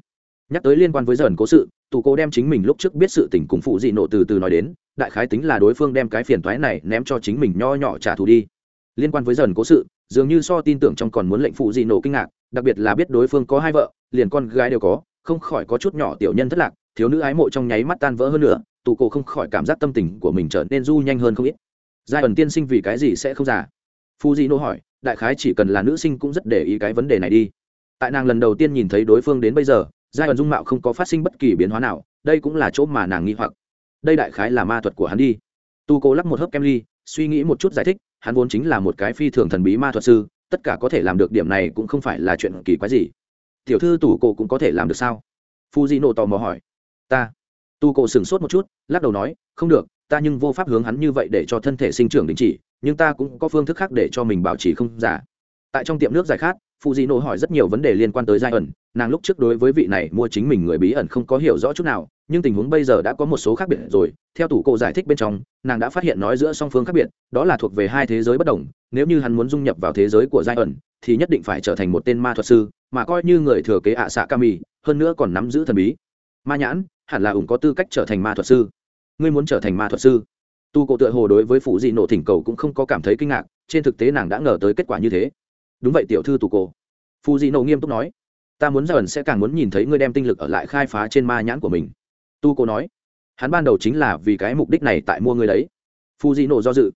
Nhắc tới liên quan với dần cố sự tù cô đem chính mình lúc trước biết sự tình cùng phụ dị nộ từ từ nói đến đại khái tính là đối phương đem cái phiền toái này ném cho chính mình nho nhỏ trả thù đi. Liên quan với dần cố sự, dường như so tin tưởng trong còn muốn lệnh phụ gì nổ kinh ngạc, đặc biệt là biết đối phương có hai vợ, liền con gái đều có, không khỏi có chút nhỏ tiểu nhân thất lạc, thiếu nữ ái mộ trong nháy mắt tan vỡ hơn nữa tụ cổ không khỏi cảm giác tâm tình của mình trở nên du nhanh hơn không ít. Giai ẩn tiên sinh vì cái gì sẽ không già? Phụ gì nộ hỏi, đại khái chỉ cần là nữ sinh cũng rất để ý cái vấn đề này đi. Tại nàng lần đầu tiên nhìn thấy đối phương đến bây giờ, giai ẩn dung mạo không có phát sinh bất kỳ biến hóa nào, đây cũng là chỗ mà nàng nghi hoặc đây đại khái là ma thuật của hắn đi. Tu cố lắc một hớp kem ly, suy nghĩ một chút giải thích, hắn vốn chính là một cái phi thường thần bí ma thuật sư, tất cả có thể làm được điểm này cũng không phải là chuyện kỳ quái gì. Tiểu thư tủ cổ cũng có thể làm được sao? Phu di nộ tò mò hỏi. Ta. Tu cổ sửng sốt một chút, lắc đầu nói, không được, ta nhưng vô pháp hướng hắn như vậy để cho thân thể sinh trưởng đình chỉ, nhưng ta cũng có phương thức khác để cho mình bảo trì không giả. Tại trong tiệm nước giải khát phụ di nộ hỏi rất nhiều vấn đề liên quan tới giai ẩn nàng lúc trước đối với vị này mua chính mình người bí ẩn không có hiểu rõ chút nào nhưng tình huống bây giờ đã có một số khác biệt rồi. Theo tủ cổ giải thích bên trong, nàng đã phát hiện nói giữa song phương khác biệt, đó là thuộc về hai thế giới bất đồng. Nếu như hắn muốn dung nhập vào thế giới của giai ẩn, thì nhất định phải trở thành một tên ma thuật sư, mà coi như người thừa kế ạ à xạ kami hơn nữa còn nắm giữ thần bí. Ma nhãn, hẳn là ủng có tư cách trở thành ma thuật sư. Ngươi muốn trở thành ma thuật sư? Tu cổ tựa hồ đối với phụ dị nộ thỉnh cầu cũng không có cảm thấy kinh ngạc, trên thực tế nàng đã ngờ tới kết quả như thế. Đúng vậy tiểu thư tu cổ. Phụ dị nộ nghiêm túc nói, ta muốn dần sẽ càng muốn nhìn thấy ngươi đem tinh lực ở lại khai phá trên ma nhãn của mình tu cô nói, hắn ban đầu chính là vì cái mục đích này tại mua ngươi đấy. Phu di nổ do dự.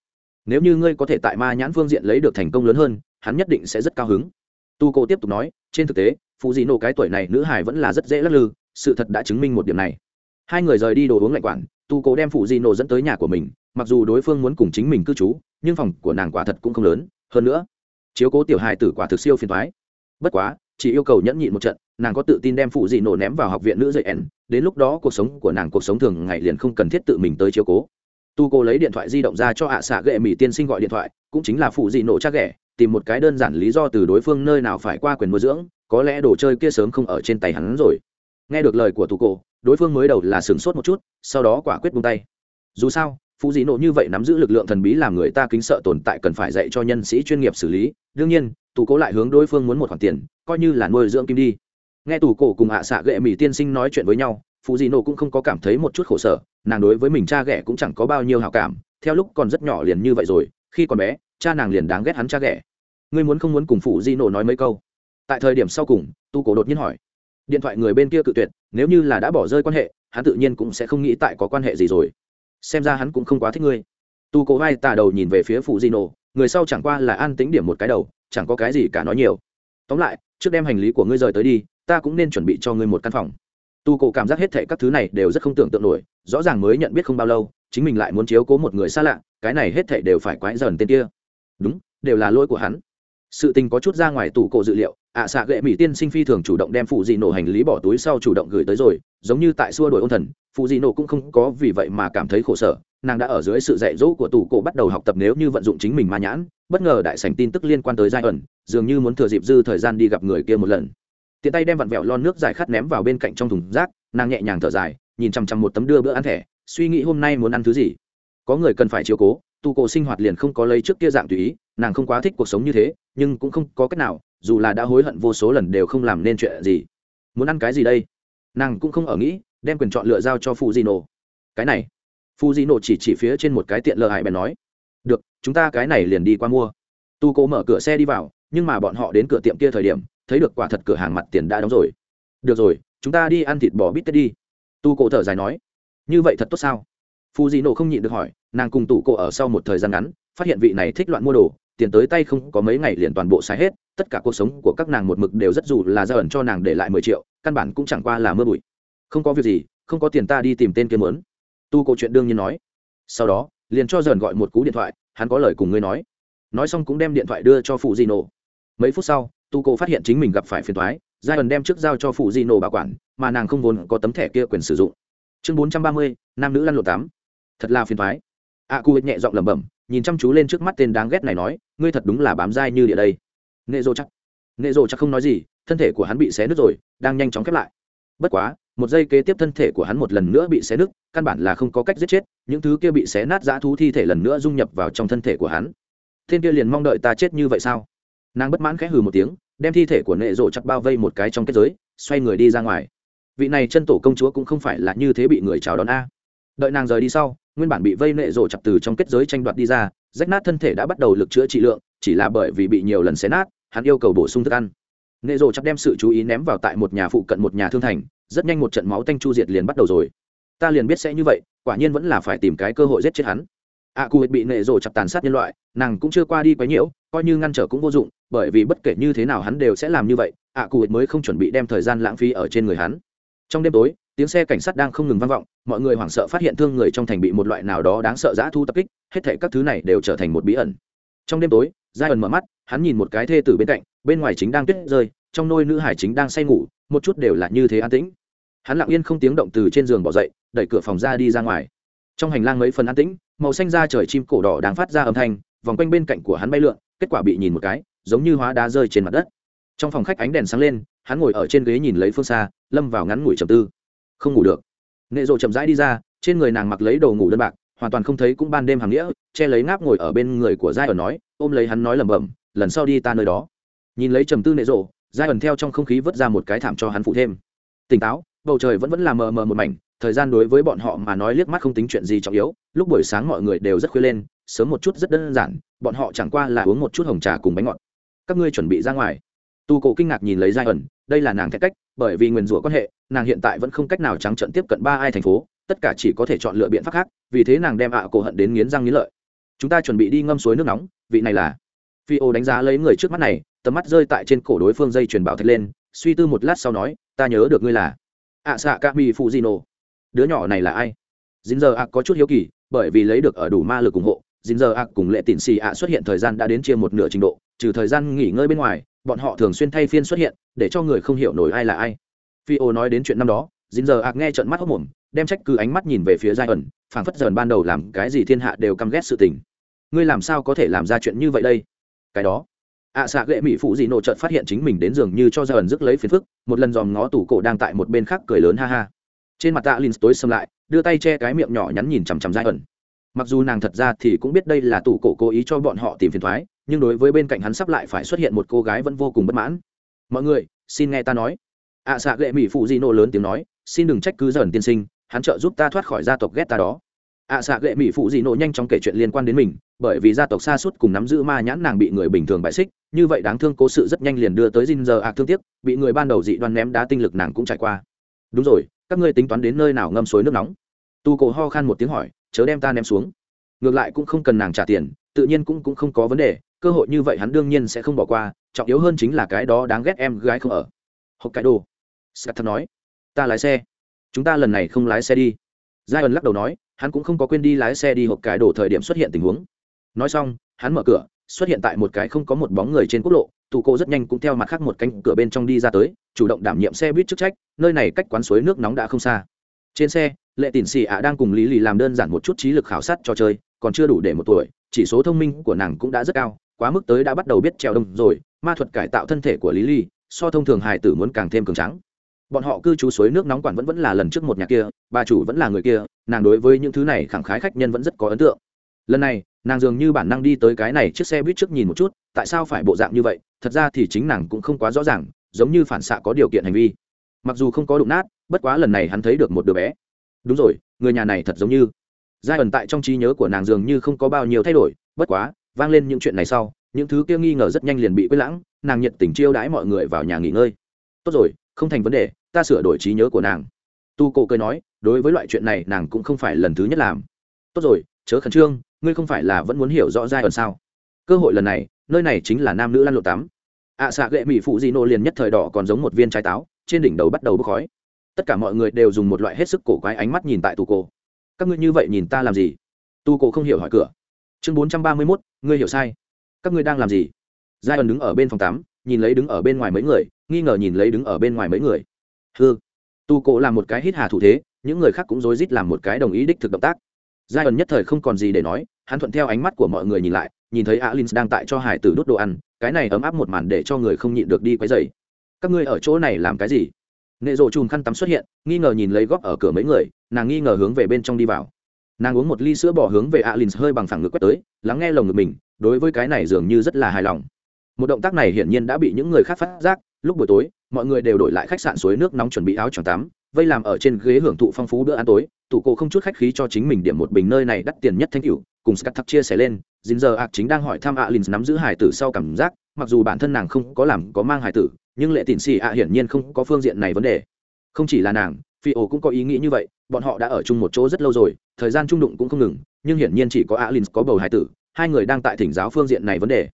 Nếu như ngươi có thể tại ma nhãn phương diện lấy được thành công lớn hơn, hắn nhất định sẽ rất cao hứng. Tu cô tiếp tục nói, trên thực tế phu di nổ cái tuổi này nữ hải vẫn là rất dễ lắc lư, sự thật đã chứng minh một điểm này. Hai người rời đi đồ uống lạnh quản, tu cô đem phụ di nổ dẫn tới nhà của mình, mặc dù đối phương muốn cùng chính mình cư trú, nhưng phòng của nàng quả thật cũng không lớn. Hơn nữa, chiếu cố tiểu hài tử quả thực siêu phiền thoái bất quá chỉ yêu cầu nhẫn nhịn một trận, nàng có tự tin đem phụ dị nổ ném vào học viện nữ dạy ẻn. Đến lúc đó cuộc sống của nàng cuộc sống thường ngày liền không cần thiết tự mình tới chiếu cố. Tu cô lấy điện thoại di động ra cho ạ xạ ghệ mỹ tiên sinh gọi điện thoại, cũng chính là phụ dị nổ chắc ghẻ, tìm một cái đơn giản lý do từ đối phương nơi nào phải qua quyền nuôi dưỡng, có lẽ đồ chơi kia sớm không ở trên tay hắn rồi. Nghe được lời của tu cô, đối phương mới đầu là sửng sốt một chút, sau đó quả quyết buông tay. Dù sao phụ dị nộ như vậy nắm giữ lực lượng thần bí làm người ta kính sợ tồn tại cần phải dạy cho nhân sĩ chuyên nghiệp xử lý. Đương nhiên, tù cố lại hướng đối phương muốn một khoản tiền, coi như là nuôi dưỡng kim đi. Nghe tù cổ cùng ạ à xạ ghệ mỹ tiên sinh nói chuyện với nhau phụ dị nộ cũng không có cảm thấy một chút khổ sở, nàng đối với mình cha ghẻ cũng chẳng có bao nhiêu hào cảm, theo lúc còn rất nhỏ liền như vậy rồi, khi còn bé, cha nàng liền đáng ghét hắn cha ghẻ. Ngươi muốn không muốn cùng phụ di nộ nói mấy câu? Tại thời điểm sau cùng tu cổ đột nhiên hỏi. Điện thoại người bên kia cự tuyệt, nếu như là đã bỏ rơi quan hệ, hắn tự nhiên cũng sẽ không nghĩ tại có quan hệ gì rồi xem ra hắn cũng không quá thích ngươi. Tu cổ vai tà đầu nhìn về phía phụ di nổ người sau chẳng qua là an tính điểm một cái đầu, chẳng có cái gì cả nói nhiều. Tóm lại, trước đem hành lý của ngươi rời tới đi, ta cũng nên chuẩn bị cho ngươi một căn phòng. Tu cổ cảm giác hết thệ các thứ này đều rất không tưởng tượng nổi, rõ ràng mới nhận biết không bao lâu, chính mình lại muốn chiếu cố một người xa lạ, cái này hết thệ đều phải quái dần tên kia. Đúng, đều là lỗi của hắn. Sự tình có chút ra ngoài tủ cổ dự liệu, ạ xạ gệ mỹ tiên sinh phi thường chủ động đem phụ dị nổ hành lý bỏ túi sau chủ động gửi tới rồi, giống như tại xua đổi ôn thần phụ dị nổ cũng không có vì vậy mà cảm thấy khổ sở, nàng đã ở dưới sự dạy dỗ của tủ cổ bắt đầu học tập nếu như vận dụng chính mình ma nhãn, bất ngờ đại sảnh tin tức liên quan tới giai ẩn, dường như muốn thừa dịp dư thời gian đi gặp người kia một lần. Tiện tay đem vặn vẹo lon nước dài khát ném vào bên cạnh trong thùng rác, nàng nhẹ nhàng thở dài, nhìn chằm chằm một tấm đưa bữa ăn thẻ, suy nghĩ hôm nay muốn ăn thứ gì. Có người cần phải chiếu cố tu cổ sinh hoạt liền không có lấy trước kia dạng tùy ý, nàng không quá thích cuộc sống như thế, nhưng cũng không có cách nào, dù là đã hối hận vô số lần đều không làm nên chuyện gì. Muốn ăn cái gì đây? Nàng cũng không ở nghĩ, đem quyền chọn lựa giao cho phụ di nổ cái này phụ di nổ chỉ chỉ phía trên một cái tiện lờ hại bèn nói, được, chúng ta cái này liền đi qua mua. Tu cố mở cửa xe đi vào, nhưng mà bọn họ đến cửa tiệm kia thời điểm, thấy được quả thật cửa hàng mặt tiền đã đóng rồi. Được rồi, chúng ta đi ăn thịt bò bít tết đi. Tu cổ thở dài nói, như vậy thật tốt sao? Phù dị nổ không nhịn được hỏi, nàng cùng tủ cổ ở sau một thời gian ngắn, phát hiện vị này thích loạn mua đồ, tiền tới tay không có mấy ngày liền toàn bộ xài hết tất cả cuộc sống của các nàng một mực đều rất dù là ra ẩn cho nàng để lại mười triệu, căn bản cũng chẳng qua là mưa bụi. Không có việc gì, không có tiền ta đi tìm tên kia mớn tu câu chuyện đương nhiên nói. Sau đó, liền cho dần gọi một cú điện thoại, hắn có lời cùng ngươi nói. Nói xong cũng đem điện thoại đưa cho phụ di nổ mấy phút sau, tu cô phát hiện chính mình gặp phải phiền thoái giai ẩn đem trước giao cho phụ di nổ bảo quản, mà nàng không vốn có tấm thẻ kia quyền sử dụng. Chương bốn trăm ba mươi, nam nữ lăn lộn tám. Thật là phiền thoái a cu nhẹ giọng lẩm bẩm, nhìn chăm chú lên trước mắt tên đáng ghét này nói, ngươi thật đúng là bám dai như địa đây nệ rộ chắc. Nệ rộ chắc không nói gì, thân thể của hắn bị xé nứt rồi, đang nhanh chóng khép lại. Bất quá, một giây kế tiếp thân thể của hắn một lần nữa bị xé nứt, căn bản là không có cách giết chết, những thứ kia bị xé nát dã thú thi thể lần nữa dung nhập vào trong thân thể của hắn. Thiên kia liền mong đợi ta chết như vậy sao? Nàng bất mãn khẽ hừ một tiếng, đem thi thể của nệ rộ chặt bao vây một cái trong kết giới, xoay người đi ra ngoài. Vị này chân tổ công chúa cũng không phải là như thế bị người chào đón a. Đợi nàng rời đi sau, nguyên bản bị vây nệ rộ chặt từ trong kết giới tranh đoạt đi ra, rách nát thân thể đã bắt đầu lực chữa trị lượng chỉ là bởi vì bị nhiều lần xé nát, hắn yêu cầu bổ sung thức ăn. Nệ rồ chặt đem sự chú ý ném vào tại một nhà phụ cận một nhà thương thành, rất nhanh một trận máu tanh chu diệt liền bắt đầu rồi. Ta liền biết sẽ như vậy, quả nhiên vẫn là phải tìm cái cơ hội giết chết hắn. A cu bị nệ rồ chặt tàn sát nhân loại, nàng cũng chưa qua đi quấy nhiễu, coi như ngăn trở cũng vô dụng, bởi vì bất kể như thế nào hắn đều sẽ làm như vậy, a cu mới không chuẩn bị đem thời gian lãng phí ở trên người hắn. Trong đêm tối, tiếng xe cảnh sát đang không ngừng vang vọng, mọi người hoảng sợ phát hiện thương người trong thành bị một loại nào đó đáng sợ dã thu tập kích, hết thể các thứ này đều trở thành một bí ẩn. Trong đêm tối giai ẩn mở mắt, hắn nhìn một cái thê tử bên cạnh, bên ngoài chính đang tuyết rơi, trong nôi nữ hải chính đang say ngủ, một chút đều là như thế an tĩnh. Hắn lặng yên không tiếng động từ trên giường bỏ dậy, đẩy cửa phòng ra đi ra ngoài. Trong hành lang mấy phần an tĩnh, màu xanh da trời chim cổ đỏ đang phát ra âm thanh, vòng quanh bên cạnh của hắn bay lượn, kết quả bị nhìn một cái, giống như hóa đá rơi trên mặt đất. Trong phòng khách ánh đèn sáng lên, hắn ngồi ở trên ghế nhìn lấy phương xa, lâm vào ngắn ngủi trầm tư. Không ngủ được. Nệ rộ chậm rãi đi ra, trên người nàng mặc lấy đồ ngủ đơn bạc, hoàn toàn không thấy cũng ban đêm hàng nghĩa, che lấy ngáp ngồi ở bên người của giai ở nói ôm lấy hắn nói lẩm bẩm, lần sau đi ta nơi đó. Nhìn lấy trầm tư nệ rộ, giai ẩn theo trong không khí vứt ra một cái thảm cho hắn phụ thêm. Tỉnh táo, bầu trời vẫn vẫn là mờ mờ một mảnh, thời gian đối với bọn họ mà nói liếc mắt không tính chuyện gì trọng yếu, lúc buổi sáng mọi người đều rất khuya lên, sớm một chút rất đơn giản, bọn họ chẳng qua là uống một chút hồng trà cùng bánh ngọt. Các ngươi chuẩn bị ra ngoài. Tu cổ kinh ngạc nhìn lấy giai ẩn đây là nàng thét cách, bởi vì nguyền rủa quan hệ, nàng hiện tại vẫn không cách nào trắng trận tiếp cận ba ai thành phố, tất cả chỉ có thể chọn lựa biện pháp khác, vì thế nàng đem ạ cổ hận đến nghiến răng nghiến lợi chúng ta chuẩn bị đi ngâm suối nước nóng, vị này là. Phi ô đánh giá lấy người trước mắt này, tầm mắt rơi tại trên cổ đối phương dây truyền bảo thạch lên, suy tư một lát sau nói, ta nhớ được ngươi là ạ xạ ca mi phụ di nô đứa nhỏ này là ai? Dính giờ ạ có chút hiếu kỳ, bởi vì lấy được ở đủ ma lực ủng hộ dính giờ ạ cùng lệ tịn xì ạ xuất hiện thời gian đã đến chia một nửa trình độ, trừ thời gian nghỉ ngơi bên ngoài, bọn họ thường xuyên thay phiên xuất hiện, để cho người không hiểu nổi ai là ai. Phi ô nói đến chuyện năm đó dính giờ ạc nghe trận mắt hốc mồm, đem trách cứ ánh mắt nhìn về phía giai ẩn phảng phất dần ban đầu làm cái gì thiên hạ đều căm ghét sự tình ngươi làm sao có thể làm ra chuyện như vậy đây? Cái đó. Ạ à, xạ gệ mỹ phụ dị nộ trợt phát hiện chính mình đến giường như cho ra ẩn dứt lấy phiền phức một lần dòm ngó tủ cổ đang tại một bên khác cười lớn ha ha. Trên mặt tạ linh tối xâm lại đưa tay che cái miệng nhỏ nhắn nhìn chằm chằm ra ẩn. Mặc dù nàng thật ra thì cũng biết đây là tủ cổ cố ý cho bọn họ tìm phiền thoái nhưng đối với bên cạnh hắn sắp lại phải xuất hiện một cô gái vẫn vô cùng bất mãn. Mọi người xin nghe ta nói. Ạ à, xạ gệ mỹ phụ di nô lớn tiếng nói xin đừng trách cứ dần tiên sinh hắn trợ giúp ta thoát khỏi gia tộc ghét ta đó ạ xạ gệ mỹ phụ dị nộ nhanh chóng kể chuyện liên quan đến mình, bởi vì gia tộc xa suốt cùng nắm giữ ma nhãn nàng bị người bình thường bại xích, như vậy đáng thương cố sự rất nhanh liền đưa tới dinh giờ ạ thương tiếc, bị người ban đầu dị đoan ném đá tinh lực nàng cũng trải qua. Đúng rồi, các ngươi tính toán đến nơi nào ngâm suối nước nóng? Tu cổ ho khan một tiếng hỏi, chớ đem ta ném xuống. Ngược lại cũng không cần nàng trả tiền, tự nhiên cũng cũng không có vấn đề, cơ hội như vậy hắn đương nhiên sẽ không bỏ qua, trọng yếu hơn chính là cái đó đáng ghét em gái không ở. Hộp cái đồ sắt nói, ta lái xe. Chúng ta lần này không lái xe đi. Giai ẩn lắc đầu nói hắn cũng không có quên đi lái xe đi hộp cái đổ thời điểm xuất hiện tình huống. Nói xong, hắn mở cửa, xuất hiện tại một cái không có một bóng người trên quốc lộ tụ cô rất nhanh cũng theo mặt khác một cánh cửa bên trong đi ra tới, chủ động đảm nhiệm xe buýt chức trách, nơi này cách quán suối nước nóng đã không xa. Trên xe, lệ tỉn xì ạ đang cùng lý lì làm đơn giản một chút trí lực khảo sát trò chơi, còn chưa đủ để một tuổi, chỉ số thông minh của nàng cũng đã rất cao, quá mức tới đã bắt đầu biết trèo đông rồi, ma thuật cải tạo thân thể của lý ly so thông thường hài tử muốn càng thêm cường trắng bọn họ cư trú suối nước nóng quản vẫn vẫn là lần trước một nhà kia, bà chủ vẫn là người kia, nàng đối với những thứ này khẳng khái khách nhân vẫn rất có ấn tượng. Lần này, nàng dường như bản năng đi tới cái này chiếc xe buýt trước nhìn một chút, tại sao phải bộ dạng như vậy, thật ra thì chính nàng cũng không quá rõ ràng, giống như phản xạ có điều kiện hành vi. Mặc dù không có đụng nát, bất quá lần này hắn thấy được một đứa bé. Đúng rồi, người nhà này thật giống như. Giai ẩn tại trong trí nhớ của nàng dường như không có bao nhiêu thay đổi, bất quá, vang lên những chuyện này sau, những thứ kia nghi ngờ rất nhanh liền bị quên lãng, nàng nhiệt tình chiêu đãi mọi người vào nhà nghỉ ngơi. Tốt rồi, không thành vấn đề ta sửa đổi trí nhớ của nàng. Tu cổ cười nói, đối với loại chuyện này nàng cũng không phải lần thứ nhất làm. Tốt rồi, chớ khẩn trương, ngươi không phải là vẫn muốn hiểu rõ giai ẩn sao? Cơ hội lần này, nơi này chính là nam nữ lăn lộn tắm. Ạ xạ gệ mỹ phụ di nô liền nhất thời đỏ còn giống một viên trái táo, trên đỉnh đầu bắt đầu bốc khói. Tất cả mọi người đều dùng một loại hết sức cổ quái ánh mắt nhìn tại Tu cổ. Các ngươi như vậy nhìn ta làm gì? Tu cổ không hiểu hỏi cửa. Chương bốn trăm ba mươi mốt, ngươi hiểu sai. Các ngươi đang làm gì? Giai ẩn đứng ở bên phòng tắm, nhìn lấy đứng ở bên ngoài mấy người, nghi ngờ nhìn lấy đứng ở bên ngoài mấy người hư tu cổ làm một cái hít hà thủ thế, những người khác cũng rối rít làm một cái đồng ý đích thực động tác. Giai ẩn nhất thời không còn gì để nói, hắn thuận theo ánh mắt của mọi người nhìn lại, nhìn thấy alin đang tại cho hải tử đốt đồ ăn, cái này ấm áp một màn để cho người không nhịn được đi quấy dày các ngươi ở chỗ này làm cái gì? Nệ rộ chùm khăn tắm xuất hiện, nghi ngờ nhìn lấy góp ở cửa mấy người, nàng nghi ngờ hướng về bên trong đi vào. Nàng uống một ly sữa bỏ hướng về alin hơi bằng phẳng ngực quét tới, lắng nghe lồng ngực mình, đối với cái này dường như rất là hài lòng. Một động tác này hiển nhiên đã bị những người khác phát giác, lúc buổi tối mọi người đều đổi lại khách sạn suối nước nóng chuẩn bị áo choàng tắm, vây làm ở trên ghế hưởng thụ phong phú bữa ăn tối, tủ cổ không chút khách khí cho chính mình điểm một bình nơi này đắt tiền nhất thanh cửu cùng scat thắc chia sẻ lên dính giờ ạc chính đang hỏi thăm alin nắm giữ hải tử sau cảm giác, mặc dù bản thân nàng không có làm có mang hải tử, nhưng lệ tịn xì ạ hiển nhiên không có phương diện này vấn đề. Không chỉ là nàng, phi ổ cũng có ý nghĩ như vậy, bọn họ đã ở chung một chỗ rất lâu rồi, thời gian trung đụng cũng không ngừng, nhưng hiển nhiên chỉ có alin có bầu hải tử, hai người đang tại thỉnh giáo phương diện này vấn đề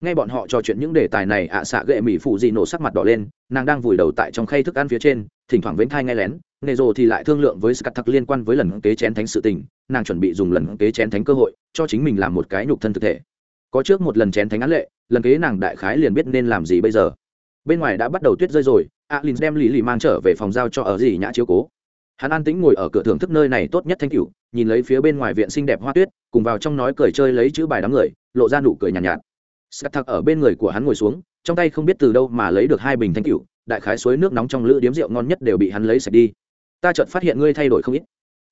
nghe bọn họ trò chuyện những đề tài này ạ à xạ gệ mỹ phụ dị nổ sắc mặt đỏ lên nàng đang vùi đầu tại trong khay thức ăn phía trên thỉnh thoảng vĩnh thai nghe lén nề rồ thì lại thương lượng với scat thắc liên quan với lần kế chén thánh sự tình nàng chuẩn bị dùng lần kế chén thánh cơ hội cho chính mình làm một cái nhục thân thực thể. Có trước một lần chén thánh án lệ lần kế nàng đại khái liền biết nên làm gì bây giờ. Bên ngoài đã bắt đầu tuyết rơi rồi alin đem lì lì mang trở về phòng giao cho ở gì nhã chiếu cố. Hắn an tĩnh ngồi ở cửa thưởng thức nơi này tốt nhất thanh cửu nhìn lấy phía bên ngoài viện xinh đẹp hoa tuyết cùng vào trong nói cười chơi lấy chữ bài đám người lộ ra nụ cười nhàn nhạt, nhạt sắt thạc ở bên người của hắn ngồi xuống, trong tay không biết từ đâu mà lấy được hai bình thanh cửu, đại khái suối nước nóng trong lữ điếm rượu ngon nhất đều bị hắn lấy sạch đi. Ta chợt phát hiện ngươi thay đổi không ít.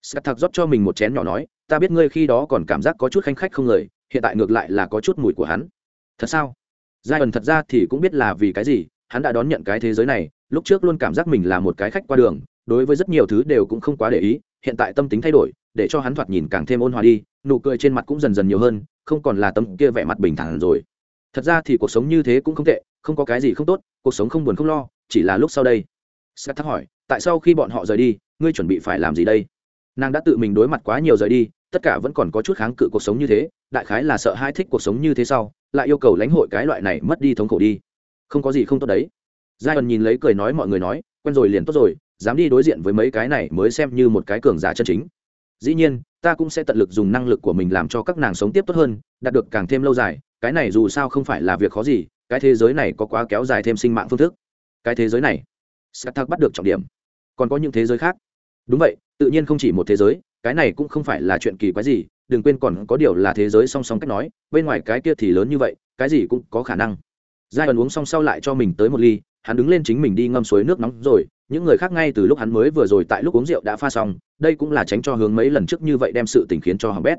Sắt thạc rót cho mình một chén nhỏ nói, ta biết ngươi khi đó còn cảm giác có chút khanh khách không lời hiện tại ngược lại là có chút mùi của hắn. Thật sao? Giai ẩn thật ra thì cũng biết là vì cái gì, hắn đã đón nhận cái thế giới này, lúc trước luôn cảm giác mình là một cái khách qua đường, đối với rất nhiều thứ đều cũng không quá để ý, hiện tại tâm tính thay đổi, để cho hắn thoạt nhìn càng thêm ôn hòa đi, nụ cười trên mặt cũng dần dần nhiều hơn, không còn là tâm kia vẻ mặt bình thản rồi thật ra thì cuộc sống như thế cũng không tệ, không có cái gì không tốt, cuộc sống không buồn không lo, chỉ là lúc sau đây. Sẽ thắc hỏi, tại sao khi bọn họ rời đi, ngươi chuẩn bị phải làm gì đây? Nàng đã tự mình đối mặt quá nhiều rời đi, tất cả vẫn còn có chút kháng cự cuộc sống như thế, đại khái là sợ hai thích cuộc sống như thế sau, lại yêu cầu lãnh hội cái loại này mất đi thống khổ đi. Không có gì không tốt đấy. Giai ẩn nhìn lấy cười nói mọi người nói, quen rồi liền tốt rồi, dám đi đối diện với mấy cái này mới xem như một cái cường giả chân chính. Dĩ nhiên, ta cũng sẽ tận lực dùng năng lực của mình làm cho các nàng sống tiếp tốt hơn, đạt được càng thêm lâu dài cái này dù sao không phải là việc khó gì, cái thế giới này có quá kéo dài thêm sinh mạng phương thức. Cái thế giới này sắt thắc bắt được trọng điểm. Còn có những thế giới khác. Đúng vậy, tự nhiên không chỉ một thế giới, cái này cũng không phải là chuyện kỳ quái gì, đừng quên còn có điều là thế giới song song cách nói, bên ngoài cái kia thì lớn như vậy, cái gì cũng có khả năng. Giai ẩn uống xong sau lại cho mình tới một ly, hắn đứng lên chính mình đi ngâm suối nước nóng rồi, những người khác ngay từ lúc hắn mới vừa rồi tại lúc uống rượu đã pha xong, đây cũng là tránh cho hướng mấy lần trước như vậy đem sự tình khiến cho hỏng bét.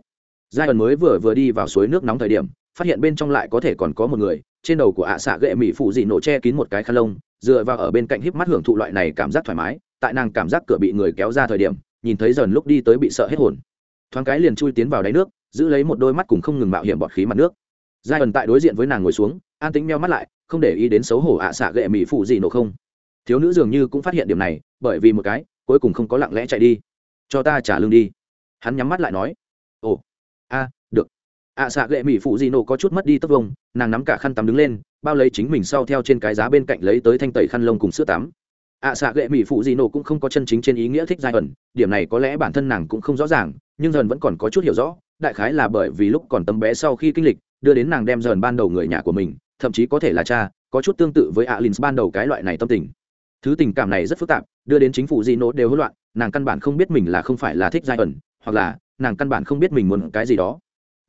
Giai ẩn mới vừa vừa đi vào suối nước nóng thời điểm phát hiện bên trong lại có thể còn có một người, trên đầu của ạ xạ gệ mỹ phụ dị nổ che kín một cái khăn lông, dựa vào ở bên cạnh híp mắt hưởng thụ loại này cảm giác thoải mái, tại nàng cảm giác cửa bị người kéo ra thời điểm, nhìn thấy dần lúc đi tới bị sợ hết hồn. Thoáng cái liền chui tiến vào đáy nước, giữ lấy một đôi mắt cùng không ngừng mạo hiểm bọt khí mặt nước. Giai ẩn tại đối diện với nàng ngồi xuống, an tính meo mắt lại, không để ý đến xấu hổ ạ xạ gệ mỹ phụ dị nổ không. Thiếu nữ dường như cũng phát hiện điểm này, bởi vì một cái, cuối cùng không có lặng lẽ chạy đi. Cho ta trả lương đi. Hắn nhắm mắt lại nói. Ồ, a ạ xạ gệ mỹ phụ di nổ có chút mất đi tốc vông, nàng nắm cả khăn tắm đứng lên, bao lấy chính mình sau theo trên cái giá bên cạnh lấy tới thanh tẩy khăn lông cùng sữa tắm. ạ xạ gệ mỹ phụ di nổ cũng không có chân chính trên ý nghĩa thích giai ẩn, điểm này có lẽ bản thân nàng cũng không rõ ràng, nhưng dần vẫn còn có chút hiểu rõ, đại khái là bởi vì lúc còn tấm bé sau khi kinh lịch, đưa đến nàng đem dần ban đầu người nhà của mình, thậm chí có thể là cha, có chút tương tự với alin ban đầu cái loại này tâm tình. Thứ tình cảm này rất phức tạp, đưa đến chính phủ di nổ đều hỗn loạn, nàng căn bản không biết mình là không phải là thích giai ẩn, hoặc là nàng căn bản không biết mình muốn cái gì đó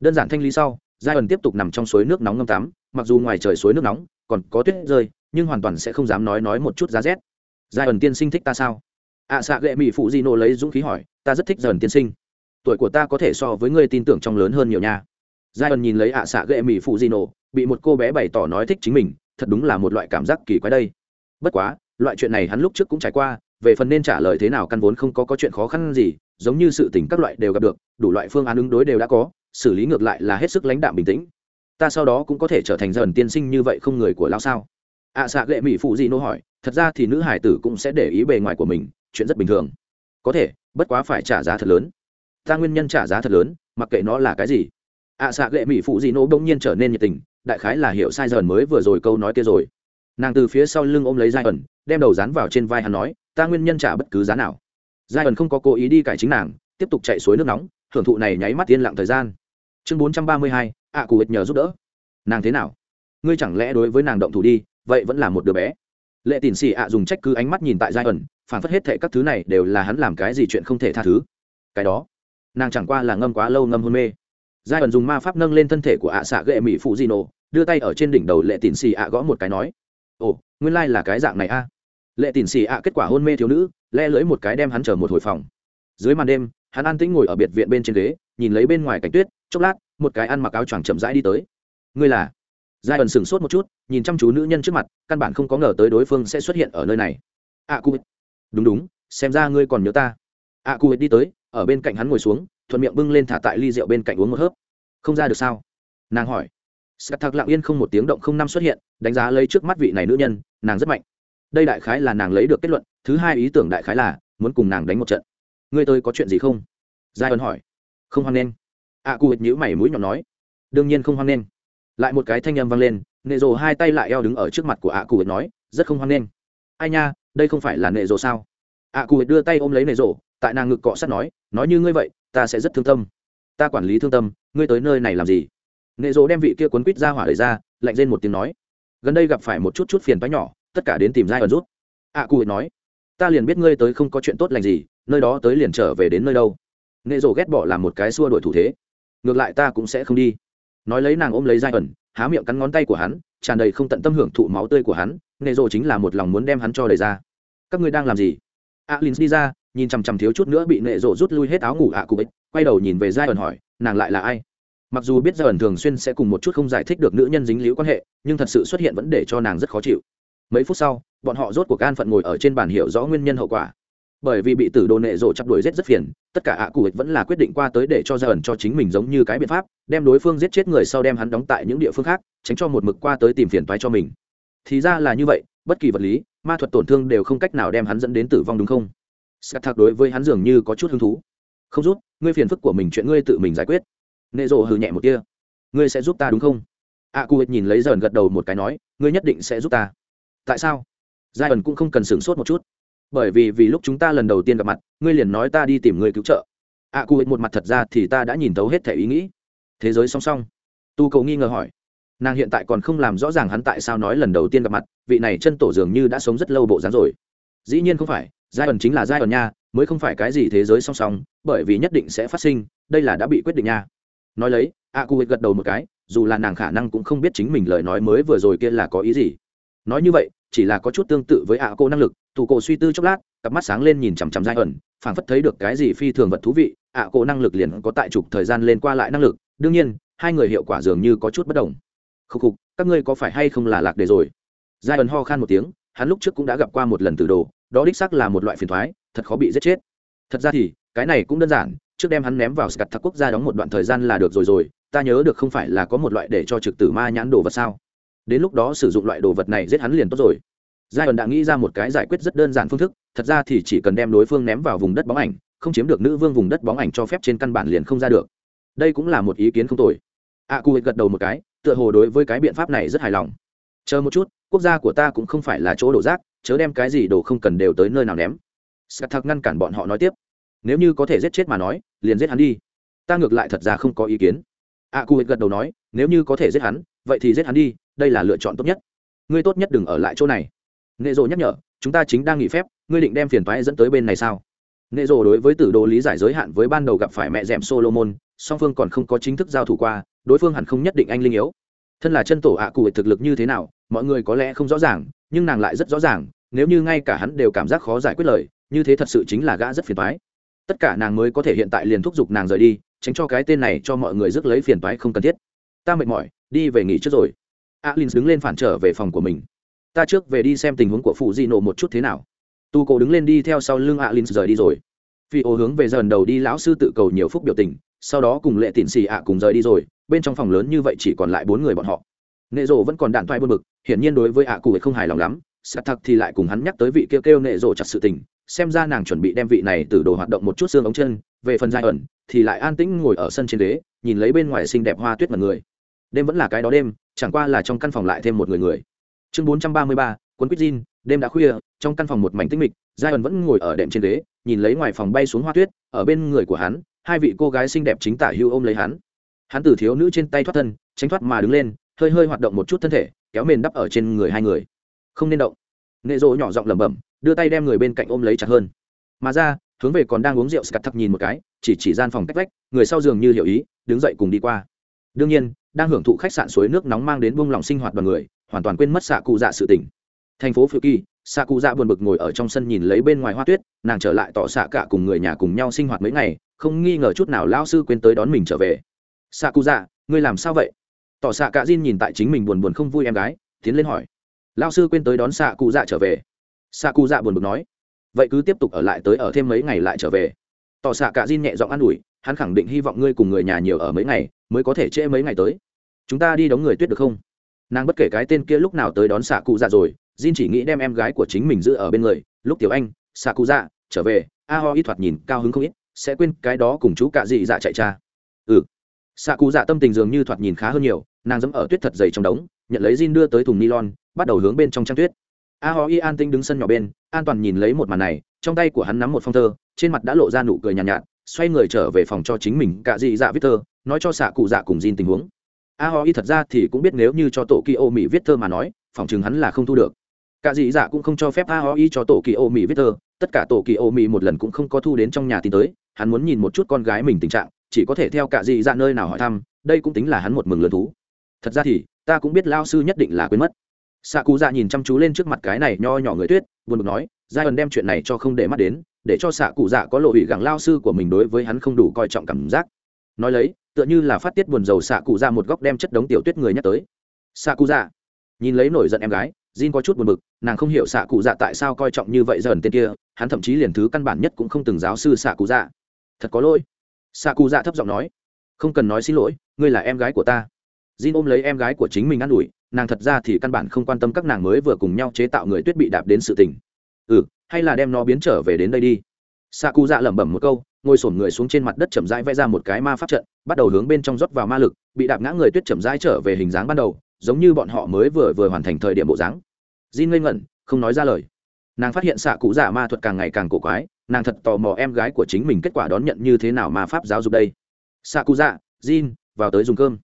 đơn giản thanh lý sau giai ẩn tiếp tục nằm trong suối nước nóng ngâm tắm mặc dù ngoài trời suối nước nóng còn có tuyết rơi nhưng hoàn toàn sẽ không dám nói nói một chút giá rét. Giai ẩn tiên sinh thích ta sao? Ạ à, xạ ghệ mỹ phụ di nô lấy dũng khí hỏi ta rất thích dần tiên sinh. Tuổi của ta có thể so với người tin tưởng trong lớn hơn nhiều nha. Giai ẩn nhìn lấy ạ à xạ ghệ mỹ phụ di nô bị một cô bé bày tỏ nói thích chính mình thật đúng là một loại cảm giác kỳ quái đây. Bất quá loại chuyện này hắn lúc trước cũng trải qua về phần nên trả lời thế nào căn vốn không có có chuyện khó khăn gì giống như sự tình các loại đều gặp được đủ loại phương án ứng đối đều đã có xử lý ngược lại là hết sức lãnh đạm bình tĩnh. Ta sau đó cũng có thể trở thành dần tiên sinh như vậy không người của lao sao? Ạ à, xạ gệ mỹ phụ di nô hỏi thật ra thì nữ hải tử cũng sẽ để ý bề ngoài của mình chuyện rất bình thường. Có thể bất quá phải trả giá thật lớn. Ta nguyên nhân trả giá thật lớn mặc kệ nó là cái gì. Ạ à, xạ gệ mỹ phụ di nô bỗng nhiên trở nên nhiệt tình đại khái là hiểu sai dần mới vừa rồi câu nói kia rồi. Nàng từ phía sau lưng ôm lấy giai ẩn đem đầu dán vào trên vai hắn nói ta nguyên nhân trả bất cứ giá nào. Giai ẩn không có cố ý đi cải chính nàng tiếp tục chạy suối nước nóng hưởng thụ này nháy mắt yên lặng thời gian chương bốn trăm ba mươi hai, ạ cụ ích nhờ giúp đỡ. Nàng thế nào? Ngươi chẳng lẽ đối với nàng động thủ đi, vậy vẫn là một đứa bé. Lệ tín xì ạ dùng trách cứ ánh mắt nhìn tại giai ẩn, phản phất hết thệ các thứ này đều là hắn làm cái gì chuyện không thể tha thứ. Cái đó, nàng chẳng qua là ngâm quá lâu ngâm hôn mê. Giai ẩn dùng ma pháp nâng lên thân thể của ạ xạ ghệ mỹ phụ di nổ đưa tay ở trên đỉnh đầu lệ tín xì ạ gõ một cái nói, ồ, nguyên lai là cái dạng này a. Lệ tín xì ạ kết quả hôn mê thiếu nữ, le lưỡi một cái đem hắn chở một hồi phòng. Dưới màn đêm, hắn an tĩnh ngồi ở biệt viện bên trên ghế, nhìn lấy bên ngoài cảnh tuyết chốc lát, một cái ăn mặc áo choàng chậm rãi đi tới. Ngươi là? Giai ẩn sửng sốt một chút, nhìn chăm chú nữ nhân trước mặt, căn bản không có ngờ tới đối phương sẽ xuất hiện ở nơi này. A cu đúng đúng, xem ra ngươi còn nhớ ta. A cu đi tới, ở bên cạnh hắn ngồi xuống, thuận miệng bưng lên thả tại ly rượu bên cạnh uống một hớp. Không ra được sao? Nàng hỏi. Sắt thạc lặng yên không một tiếng động không năm xuất hiện, đánh giá lấy trước mắt vị này nữ nhân, nàng rất mạnh. Đây đại khái là nàng lấy được kết luận, thứ hai ý tưởng đại khái là muốn cùng nàng đánh một trận. Ngươi tôi có chuyện gì không? Giai ẩn hỏi. Không hoan nghênh ạ cụ hệt nhữ mày mũi nhọn nói, đương nhiên không hoan nghênh. Lại một cái thanh âm vang lên, nệ rồ hai tay lại eo đứng ở trước mặt của ạ cụ hệt nói, rất không hoan nghênh. Ai nha, đây không phải là nệ rồ sao? Ạ cụ hệt đưa tay ôm lấy nệ rồ, tại nàng ngực cọ sát nói nói như ngươi vậy, ta sẽ rất thương tâm. Ta quản lý thương tâm, ngươi tới nơi này làm gì? Nệ rồ đem vị kia cuốn quýt ra hỏa lời ra, lạnh lên một tiếng nói, gần đây gặp phải một chút chút phiền toái nhỏ, tất cả đến tìm giai ẩn rút. Ạ cụ hệt nói, ta liền biết ngươi tới không có chuyện tốt lành gì, nơi đó tới liền trở về đến nơi đâu. Nghệ rồ ghét bỏ làm một cái xua đổi thủ thế ngược lại ta cũng sẽ không đi. Nói lấy nàng ôm lấy giai ẩn há miệng cắn ngón tay của hắn tràn đầy không tận tâm hưởng thụ máu tươi của hắn nghệ rộ chính là một lòng muốn đem hắn cho đầy ra. Các ngươi đang làm gì? Alin à, đi ra nhìn chằm chằm thiếu chút nữa bị nghệ rộ rút lui hết áo ngủ ạ à cụ bích quay đầu nhìn về giai ẩn hỏi nàng lại là ai? Mặc dù biết giai ẩn thường xuyên sẽ cùng một chút không giải thích được nữ nhân dính liễu quan hệ nhưng thật sự xuất hiện vẫn để cho nàng rất khó chịu. Mấy phút sau bọn họ rốt cuộc an phận ngồi ở trên bàn hiểu rõ nguyên nhân hậu quả bởi vì bị tử đồ nệ rộ chặt đuổi giết rất phiền tất cả ạ à cụ ích vẫn là quyết định qua tới để cho ra ẩn cho chính mình giống như cái biện pháp đem đối phương giết chết người sau đem hắn đóng tại những địa phương khác tránh cho một mực qua tới tìm phiền toái cho mình. Thì ra là như vậy bất kỳ vật lý ma thuật tổn thương đều không cách nào đem hắn dẫn đến tử vong đúng không? Scat thạc đối với hắn dường như có chút hứng thú. Không rút ngươi phiền phức của mình chuyện ngươi tự mình giải quyết. Nệ rộ hừ nhẹ một kia ngươi sẽ giúp ta đúng không? Ạ à, cụ ích nhìn lấy dần gật đầu một cái nói ngươi nhất định sẽ giúp ta. Tại sao? Giai ẩn cũng không cần sửng sốt một chút bởi vì vì lúc chúng ta lần đầu tiên gặp mặt ngươi liền nói ta đi tìm người cứu trợ. Ạ à, cụ một mặt thật ra thì ta đã nhìn thấu hết thể ý nghĩ. Thế giới song song. Tu cầu nghi ngờ hỏi. Nàng hiện tại còn không làm rõ ràng hắn tại sao nói lần đầu tiên gặp mặt vị này chân tổ dường như đã sống rất lâu bộ dáng rồi. Dĩ nhiên không phải giai ẩn chính là giai ẩn nha mới không phải cái gì thế giới song song bởi vì nhất định sẽ phát sinh đây là đã bị quyết định nha. Nói lấy a cụ gật đầu một cái dù là nàng khả năng cũng không biết chính mình lời nói mới vừa rồi kia là có ý gì. Nói như vậy chỉ là có chút tương tự với ạ cô năng lực thủ cổ suy tư chốc lát, cặp mắt sáng lên nhìn chằm chằm giai ẩn, phảng phất thấy được cái gì phi thường vật thú vị, ạ cô năng lực liền có tại trục thời gian lên qua lại năng lực, đương nhiên, hai người hiệu quả dường như có chút bất đồng. Khúc khục, các ngươi có phải hay không là lạc đề rồi? Giai ẩn ho khan một tiếng, hắn lúc trước cũng đã gặp qua một lần từ đồ, đó đích xác là một loại phiền thoái thật khó bị giết chết. Thật ra thì, cái này cũng đơn giản, trước đem hắn ném vào scat thạc quốc gia đóng một đoạn thời gian là được rồi rồi, ta nhớ được không phải là có một loại để cho trực tử ma nhãn đồ vật sao? Đến lúc đó sử dụng loại đồ vật này giết hắn liền tốt rồi. Giai ẩn đã nghĩ ra một cái giải quyết rất đơn giản phương thức, thật ra thì chỉ cần đem đối phương ném vào vùng đất bóng ảnh, không chiếm được nữ vương vùng đất bóng ảnh cho phép trên căn bản liền không ra được. Đây cũng là một ý kiến không tồi. A cu gật đầu một cái, tựa hồ đối với cái biện pháp này rất hài lòng. Chờ một chút, quốc gia của ta cũng không phải là chỗ đổ rác, chớ đem cái gì đồ không cần đều tới nơi nào ném. Scat thạc ngăn cản bọn họ nói tiếp. Nếu như có thể giết chết mà nói, liền giết hắn đi. Ta ngược lại thật ra không có ý kiến. A cu gật đầu nói, nếu như có thể giết hắn vậy thì giết hắn đi, đây là lựa chọn tốt nhất. Ngươi tốt nhất đừng ở lại chỗ này. Nệ rồ nhắc nhở, chúng ta chính đang nghỉ phép, ngươi định đem phiền toái dẫn tới bên này sao? Nệ rồ đối với tử đồ lý giải giới hạn với ban đầu gặp phải mẹ dẻm solomon, song phương còn không có chính thức giao thủ qua, đối phương hẳn không nhất định anh linh yếu. Thân là chân tổ ạ cụ thực lực như thế nào, mọi người có lẽ không rõ ràng, nhưng nàng lại rất rõ ràng, nếu như ngay cả hắn đều cảm giác khó giải quyết lời, như thế thật sự chính là gã rất phiền toái. Tất cả nàng mới có thể hiện tại liền thúc giục nàng rời đi, tránh cho cái tên này cho mọi người rước lấy phiền toái không cần thiết ta mệt mỏi đi về nghỉ trước rồi. Alin đứng lên phản trở về phòng của mình. Ta trước về đi xem tình huống của phụ di nộ một chút thế nào. Tu cổ đứng lên đi theo sau lưng alin rời đi rồi. Phi ô hướng về dần đầu đi lão sư tự cầu nhiều phúc biểu tình sau đó cùng lệ tịn xì ạ cùng rời đi rồi bên trong phòng lớn như vậy chỉ còn lại bốn người bọn họ. Nệ rộ vẫn còn đạn toai buồn bực hiển nhiên đối với ạ cụ không hài lòng lắm sạt thật thì lại cùng hắn nhắc tới vị kêu kêu nệ rộ chặt sự tình xem ra nàng chuẩn bị đem vị này từ đồ hoạt động một chút xương ống chân về phần dài ẩn thì lại an tĩnh ngồi ở sân trên đế, nhìn lấy bên ngoài xinh đẹp hoa tuyết mật người đêm vẫn là cái đó đêm, chẳng qua là trong căn phòng lại thêm một người người. Chương bốn trăm ba mươi ba quân quýt jean đêm đã khuya, trong căn phòng một mảnh tinh mịch giai ẩn vẫn ngồi ở đệm trên ghế, nhìn lấy ngoài phòng bay xuống hoa tuyết, ở bên người của hắn, hai vị cô gái xinh đẹp chính tả hưu ôm lấy hắn. Hắn từ thiếu nữ trên tay thoát thân, tránh thoát mà đứng lên, hơi hơi hoạt động một chút thân thể, kéo mền đắp ở trên người hai người. Không nên động. Nệ rộ nhỏ giọng lẩm bẩm, đưa tay đem người bên cạnh ôm lấy chặt hơn. Mà ra, hướng về còn đang uống rượu scat thắc nhìn một cái, chỉ chỉ gian phòng cách vách, người sau giường như hiểu ý, đứng dậy cùng đi qua đương nhiên, đang hưởng thụ khách sạn suối nước nóng mang đến buông lòng sinh hoạt đoàn người, hoàn toàn quên mất xạ cụ dạ sự tỉnh thành phố phiêu kỳ xạ cụ dạ buồn bực ngồi ở trong sân nhìn lấy bên ngoài hoa tuyết, nàng trở lại tỏ xạ cả cùng người nhà cùng nhau sinh hoạt mấy ngày, không nghi ngờ chút nào lao sư quên tới đón mình trở về. Xạ cụ dạ ngươi làm sao vậy? Tỏ xạ cả Jin nhìn tại chính mình buồn buồn không vui em gái, tiến lên hỏi. Lao sư quên tới đón xạ cụ dạ trở về. Xạ cụ dạ buồn bực nói. Vậy cứ tiếp tục ở lại tới ở thêm mấy ngày lại trở về. Tỏ xạ cả Jin nhẹ giọng an ủi hắn khẳng định hy vọng ngươi cùng người nhà nhiều ở mấy ngày mới có thể trễ mấy ngày tới. Chúng ta đi đóng người tuyết được không? Nàng bất kể cái tên kia lúc nào tới đón xạ cụ dạ rồi Jin chỉ nghĩ đem em gái của chính mình giữ ở bên người. Lúc tiểu anh xạ cụ dạ trở về a ho ít thoạt nhìn cao hứng không ít sẽ quên cái đó cùng chú cạ dị dạ chạy cha ừ. Xạ cụ dạ tâm tình dường như thoạt nhìn khá hơn nhiều nàng dẫm ở tuyết thật dày trong đống nhận lấy Jin đưa tới thùng nylon bắt đầu hướng bên trong trang tuyết. A ho y an tinh đứng sân nhỏ bên an toàn nhìn lấy một màn này trong tay của hắn nắm một phong thơ trên mặt đã lộ ra nụ cười nhàn nhạt, nhạt xoay người trở về phòng cho chính mình cạ dị dạ viết thơ, nói cho xạ cụ dạ cùng Jin tình huống. A ho y thật ra thì cũng biết nếu như cho tổ kỳ ô mỹ viết thơ mà nói, phòng chừng hắn là không thu được. Cả dị dạ cũng không cho phép a ho y cho tổ kỳ ô mỹ viết thơ, tất cả tổ kỳ ô mỹ một lần cũng không có thu đến trong nhà tin tới, hắn muốn nhìn một chút con gái mình tình trạng, chỉ có thể theo cả dị dạ nơi nào hỏi thăm, đây cũng tính là hắn một mừng lớn thú. Thật ra thì, ta cũng biết lao sư nhất định là quên mất. Xạ cụ dạ nhìn chăm chú lên trước mặt cái này nho nhỏ người tuyết, buồn bực nói giai ẩn đem chuyện này cho không để mắt đến để cho xạ cụ dạ có lộ bị gẳng lao sư của mình đối với hắn không đủ coi trọng cảm giác nói lấy tựa như là phát tiết buồn dầu xạ cụ dạ một góc đem chất đống tiểu tuyết người nhắc tới xạ cụ dạ nhìn lấy nổi giận em gái Jin có chút buồn bực, nàng không hiểu xạ cụ dạ tại sao coi trọng như vậy dần tên kia, hắn thậm chí liền thứ căn bản nhất cũng không từng giáo sư xạ cụ dạ. Thật có lỗi. Xạ cụ dạ thấp giọng nói, không cần nói xin lỗi, ngươi là em gái của ta. Jin ôm lấy em gái của chính mình ăn ủi, nàng thật ra thì căn bản không quan tâm các nàng mới vừa cùng nhau chế tạo người tuyết bị đạp đến sự tình. Ừ, hay là đem nó biến trở về đến đây đi. Xạ cụ dạ lẩm bẩm một câu, ngồi xổm người xuống trên mặt đất chậm rãi vẽ ra một cái ma pháp trận, bắt đầu hướng bên trong rót vào ma lực, bị đạp ngã người tuyết chậm rãi trở về hình dáng ban đầu, giống như bọn họ mới vừa vừa hoàn thành thời điểm bộ dáng Jin ngây ngẩn, không nói ra lời. Nàng phát hiện xạ cụ dạ ma thuật càng ngày càng cổ quái, nàng thật tò mò em gái của chính mình kết quả đón nhận như thế nào mà pháp giáo dục đây. Xạ cụ dạ, Jin, vào tới dùng cơm.